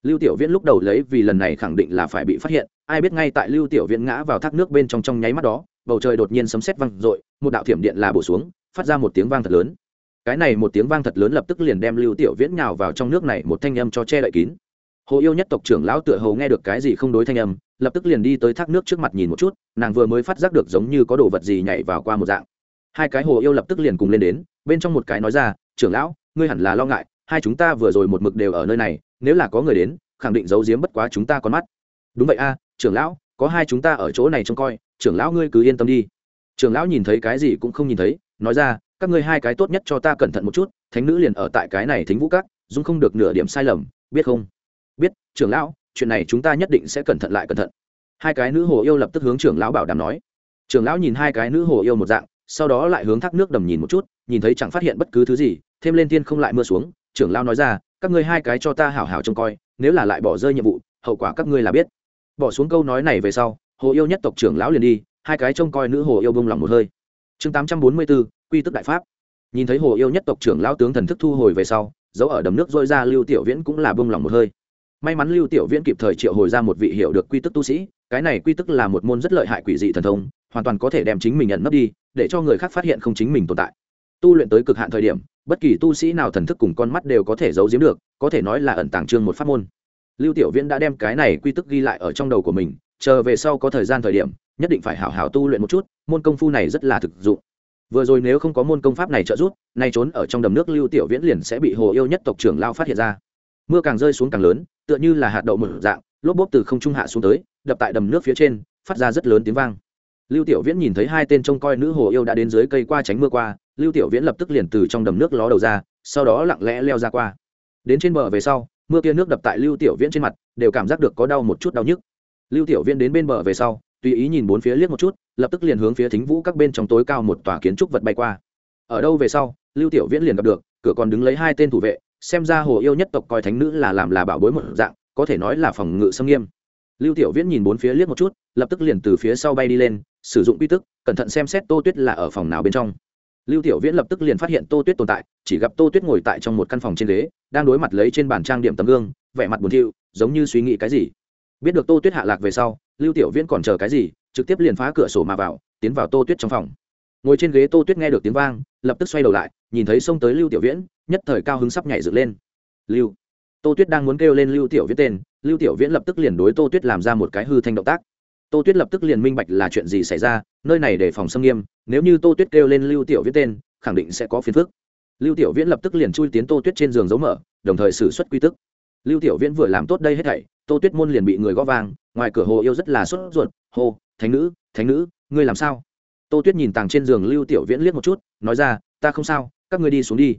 Lưu tiểu viễn lúc đầu lấy vì lần này khẳng định là phải bị phát hiện, ai biết ngay tại lưu tiểu viễn ngã vào thác nước bên trong trong nháy mắt đó, bầu trời đột nhiên sấm sét vang dội, một đạo thiểm điện là bổ xuống, phát ra một tiếng vang thật lớn. Cái này một tiếng vang thật lớn lập tức liền đem lưu tiểu viễn nhào vào trong nước này một thanh âm cho che đậy kín hồ yêu nhất tộc trưởng lão tựa hồ nghe được cái gì không đối thanh âm, lập tức liền đi tới thác nước trước mặt nhìn một chút, nàng vừa mới phát giác được giống như có đồ vật gì nhảy vào qua một dạng. Hai cái hồ yêu lập tức liền cùng lên đến, bên trong một cái nói ra, trưởng lão, ngươi hẳn là lo ngại, hai chúng ta vừa rồi một mực đều ở nơi này, nếu là có người đến, khẳng định giấu giếm bất quá chúng ta con mắt. Đúng vậy a, trưởng lão, có hai chúng ta ở chỗ này trông coi, trưởng lão ngươi cứ yên tâm đi. Trưởng lão nhìn thấy cái gì cũng không nhìn thấy, nói ra, các ngươi hai cái tốt nhất cho ta cẩn thận một chút, thánh nữ liền ở tại cái này thính vũ các, dung không được nửa điểm sai lầm, biết không? Trưởng lão, chuyện này chúng ta nhất định sẽ cẩn thận lại cẩn thận. Hai cái nữ hồ yêu lập tức hướng trưởng lão bảo đảm nói. Trưởng lão nhìn hai cái nữ hồ yêu một dạng, sau đó lại hướng thác nước đầm nhìn một chút, nhìn thấy chẳng phát hiện bất cứ thứ gì, thêm lên thiên không lại mưa xuống, trưởng lão nói ra, các ngươi hai cái cho ta hảo hảo trông coi, nếu là lại bỏ rơi nhiệm vụ, hậu quả các ngươi là biết. Bỏ xuống câu nói này về sau, hồ yêu nhất tộc trưởng lão liền đi, hai cái trông coi nữ hồ yêu bông lòng một hơi. Chương tám trăm bốn mươi bốn quy tức đại pháp. Nhìn thấy hồ yêu nhất tộc trưởng lão tướng thần thức thu hồi về sau, dấu ở đầm nước dôi ra lưu tiểu viễn cũng là bông lòng một hơi may mắn lưu tiểu viễn kịp thời triệu hồi ra một vị hiệu được quy tức tu sĩ, cái này quy tức là một môn rất lợi hại quỷ dị thần thông, hoàn toàn có thể đem chính mình nhận nấp đi, để cho người khác phát hiện không chính mình tồn tại. Tu luyện tới cực hạn thời điểm, bất kỳ tu sĩ nào thần thức cùng con mắt đều có thể giấu giếm được, có thể nói là ẩn tàng trương một pháp môn. Lưu tiểu viễn đã đem cái này quy tức ghi lại ở trong đầu của mình, chờ về sau có thời gian thời điểm, nhất định phải hảo hảo tu luyện một chút, môn công phu này rất là thực dụng. Vừa rồi nếu không có môn công pháp này trợ giúp, nay trốn ở trong đầm nước lưu tiểu viễn liền sẽ bị hồ yêu nhất tộc trưởng lao phát hiện ra. Mưa càng rơi xuống càng lớn tựa như là hạt đậu mở dạng, lốp bốp từ không trung hạ xuống tới, đập tại đầm nước phía trên, phát ra rất lớn tiếng vang. Lưu tiểu viễn nhìn thấy hai tên trông coi nữ hồ yêu đã đến dưới cây qua tránh mưa qua, lưu tiểu viễn lập tức liền từ trong đầm nước ló đầu ra, sau đó lặng lẽ leo ra qua. Đến trên bờ về sau, mưa kia nước đập tại lưu tiểu viễn trên mặt, đều cảm giác được có đau một chút đau nhức. Lưu tiểu viễn đến bên bờ về sau, tùy ý nhìn bốn phía liếc một chút, lập tức liền hướng phía thính vũ các bên trong tối cao một tòa kiến trúc vật bay qua. Ở đâu về sau, lưu tiểu viễn liền gặp được, cửa còn đứng lấy hai tên thủ vệ xem ra hồ yêu nhất tộc coi thánh nữ là làm là bảo bối một dạng, có thể nói là phòng ngự xâm nghiêm. Lưu tiểu viễn nhìn bốn phía liếc một chút, lập tức liền từ phía sau bay đi lên, sử dụng quy tức, cẩn thận xem xét tô tuyết là ở phòng nào bên trong. Lưu tiểu viễn lập tức liền phát hiện tô tuyết tồn tại, chỉ gặp tô tuyết ngồi tại trong một căn phòng trên ghế, đang đối mặt lấy trên bàn trang điểm tấm gương, vẻ mặt buồn thiu, giống như suy nghĩ cái gì. Biết được tô tuyết hạ lạc về sau, lưu tiểu viễn còn chờ cái gì, trực tiếp liền phá cửa sổ mà vào, tiến vào tô tuyết trong phòng ngồi trên ghế tô tuyết nghe được tiếng vang lập tức xoay đầu lại nhìn thấy xông tới lưu tiểu viễn nhất thời cao hứng sắp nhảy dựng lên. Lưu tô tuyết đang muốn kêu lên lưu tiểu viễn tên lưu tiểu viễn lập tức liền đối tô tuyết làm ra một cái hư thanh động tác. Tô tuyết lập tức liền minh bạch là chuyện gì xảy ra nơi này để phòng xâm nghiêm nếu như tô tuyết kêu lên lưu tiểu viễn tên khẳng định sẽ có phiền phức. Lưu tiểu viễn lập tức liền chui tiến tô tuyết trên giường giấu mở đồng thời xử suất quy tức. Lưu tiểu viễn vừa làm tốt đây hết thảy tô tuyết môn liền bị người gõ vang ngoài cửa hồ yêu rất là sốt ruột Hồ, thánh nữ thánh nữ ngươi làm sao? Tô tuyết nhìn tàng trên giường lưu tiểu viễn liếc một chút, nói ra, ta không sao, các ngươi đi xuống đi.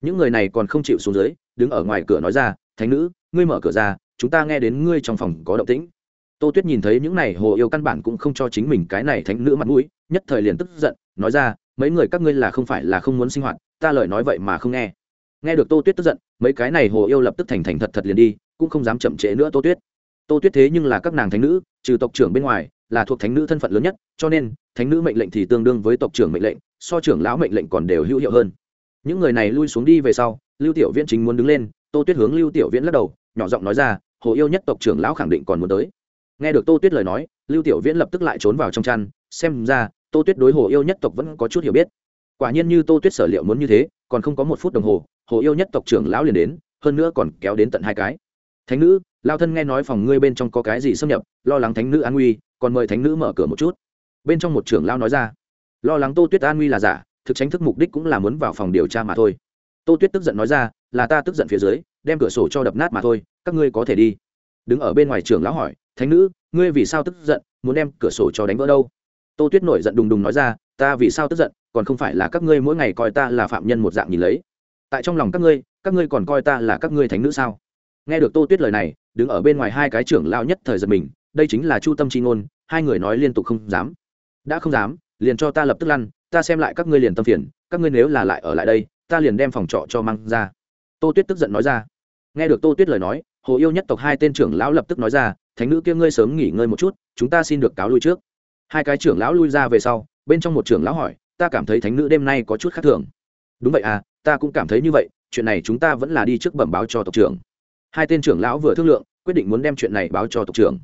Những người này còn không chịu xuống dưới, đứng ở ngoài cửa nói ra, thánh nữ, ngươi mở cửa ra, chúng ta nghe đến ngươi trong phòng có động tĩnh. Tô tuyết nhìn thấy những này hồ yêu căn bản cũng không cho chính mình cái này thánh nữ mặt mũi, nhất thời liền tức giận, nói ra, mấy người các ngươi là không phải là không muốn sinh hoạt, ta lời nói vậy mà không nghe. Nghe được tô tuyết tức giận, mấy cái này hồ yêu lập tức thành thành thật thật liền đi, cũng không dám chậm trễ nữa tô tuyết tô tuyết thế nhưng là các nàng thánh nữ, trừ tộc trưởng bên ngoài, là thuộc thánh nữ thân phận lớn nhất, cho nên, thánh nữ mệnh lệnh thì tương đương với tộc trưởng mệnh lệnh, so trưởng lão mệnh lệnh còn đều hữu hiệu hơn. Những người này lui xuống đi về sau, lưu tiểu viễn chính muốn đứng lên, tô tuyết hướng lưu tiểu viễn lắc đầu, nhỏ giọng nói ra, hồ yêu nhất tộc trưởng lão khẳng định còn muốn tới. Nghe được tô tuyết lời nói, lưu tiểu viễn lập tức lại trốn vào trong chăn, xem ra, tô tuyết đối hồ yêu nhất tộc vẫn có chút hiểu biết. Quả nhiên như tô tuyết sở liệu muốn như thế, còn không có một phút đồng hồ hồ yêu nhất tộc trưởng lão liền đến, hơn nữa còn kéo đến tận hai cái thánh nữ, lao thân nghe nói phòng ngươi bên trong có cái gì xâm nhập, lo lắng thánh nữ an nguy, còn mời thánh nữ mở cửa một chút. Bên trong một trưởng lao nói ra, lo lắng tô tuyết an nguy là giả, thực tránh thức mục đích cũng là muốn vào phòng điều tra mà thôi. Tô tuyết tức giận nói ra, là ta tức giận phía dưới, đem cửa sổ cho đập nát mà thôi, các ngươi có thể đi. Đứng ở bên ngoài trưởng lão hỏi, thánh nữ, ngươi vì sao tức giận, muốn đem cửa sổ cho đánh vỡ đâu? Tô tuyết nổi giận đùng đùng nói ra, ta vì sao tức giận, còn không phải là các ngươi mỗi ngày coi ta là phạm nhân một dạng nhìn lấy. Tại trong lòng các ngươi các ngươi còn coi ta là các ngươi thánh nữ sao? Nghe được tô tuyết lời này, đứng ở bên ngoài hai cái trưởng lao nhất thời giật mình, đây chính là chu tâm c h i ngôn, hai người nói liên tục không dám. Đã không dám, liền cho ta lập tức lăn, ta xem lại các ngươi liền tâm phiền, các ngươi nếu là lại ở lại đây, ta liền đem phòng trọ cho mang ra. Tô tuyết tức giận nói ra. Nghe được tô tuyết lời nói, hồ yêu nhất tộc hai tên trưởng lão lập tức nói ra, thánh nữ kia ngươi sớm nghỉ ngơi một chút, chúng ta xin được cáo lui trước. Hai cái trưởng lão lui ra về sau, bên trong một trưởng lão hỏi, ta cảm thấy thánh nữ đêm nay có chút khác thường. Đúng vậy à ta cũng cảm thấy như vậy, chuyện này chúng ta vẫn là đi trước bẩm báo cho tộc trưởng hai tên trưởng lão vừa thương lượng, quyết định muốn đem chuyện này báo cho tộc trưởng.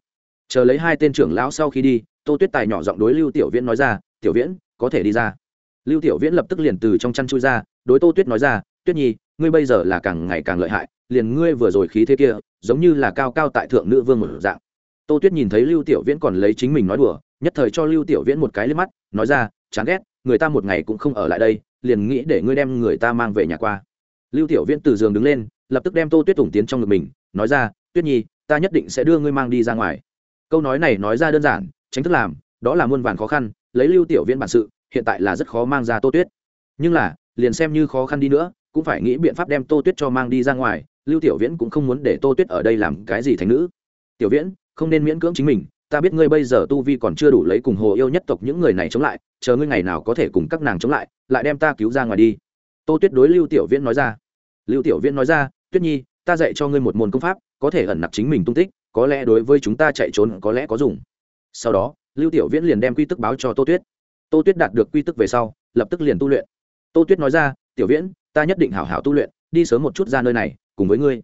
Chờ lấy hai tên trưởng lão sau khi đi, tô tuyết tài nhỏ giọng đối lưu tiểu viễn nói ra, tiểu viễn, có thể đi ra. Lưu tiểu viễn lập tức liền từ trong chăn chui ra, đối tô tuyết nói ra, tuyết nhi, ngươi bây giờ là càng ngày càng lợi hại, liền ngươi vừa rồi khí thế kia, giống như là cao cao tại thượng nữ vương một dạng. Tô tuyết nhìn thấy lưu tiểu viễn còn lấy chính mình nói đùa, nhất thời cho lưu tiểu viễn một cái lên mắt, nói ra, chán ghét, người ta một ngày cũng không ở lại đây, liền nghĩ để ngươi đem người ta mang về nhà qua lưu tiểu viễn từ giường đứng lên, lập tức đem tô tuyết tùng tiến trong ngực mình, nói ra, tuyết nhi, ta nhất định sẽ đưa ngươi mang đi ra ngoài. Câu nói này nói ra đơn giản, tránh thức làm, đó là muôn vàn khó khăn, lấy lưu tiểu viễn bản sự, hiện tại là rất khó mang ra tô tuyết. Nhưng là, liền xem như khó khăn đi nữa, cũng phải nghĩ biện pháp đem tô tuyết cho mang đi ra ngoài, lưu tiểu viễn cũng không muốn để tô tuyết ở đây làm cái gì thành nữ. Tiểu viễn, không nên miễn cưỡng chính mình, ta biết ngươi bây giờ tu vi còn chưa đủ lấy cùng hồ yêu nhất tộc những người này chống lại, chờ ngươi ngày nào có thể cùng các nàng chống lại lại đem ta cứu ra ngoài đi tô tuyết đối lưu tiểu viễn nói ra. Lưu tiểu viễn nói ra, tuyết nhi, ta dạy cho ngươi một môn công pháp, có thể ẩn nặc chính mình tung tích, có lẽ đối với chúng ta chạy trốn có lẽ có dùng. Sau đó, lưu tiểu viễn liền đem quy tức báo cho tô tuyết. Tô tuyết đạt được quy tức về sau, lập tức liền tu luyện. Tô tuyết nói ra, tiểu viễn, ta nhất định hảo hảo tu luyện, đi sớm một chút ra nơi này, cùng với ngươi.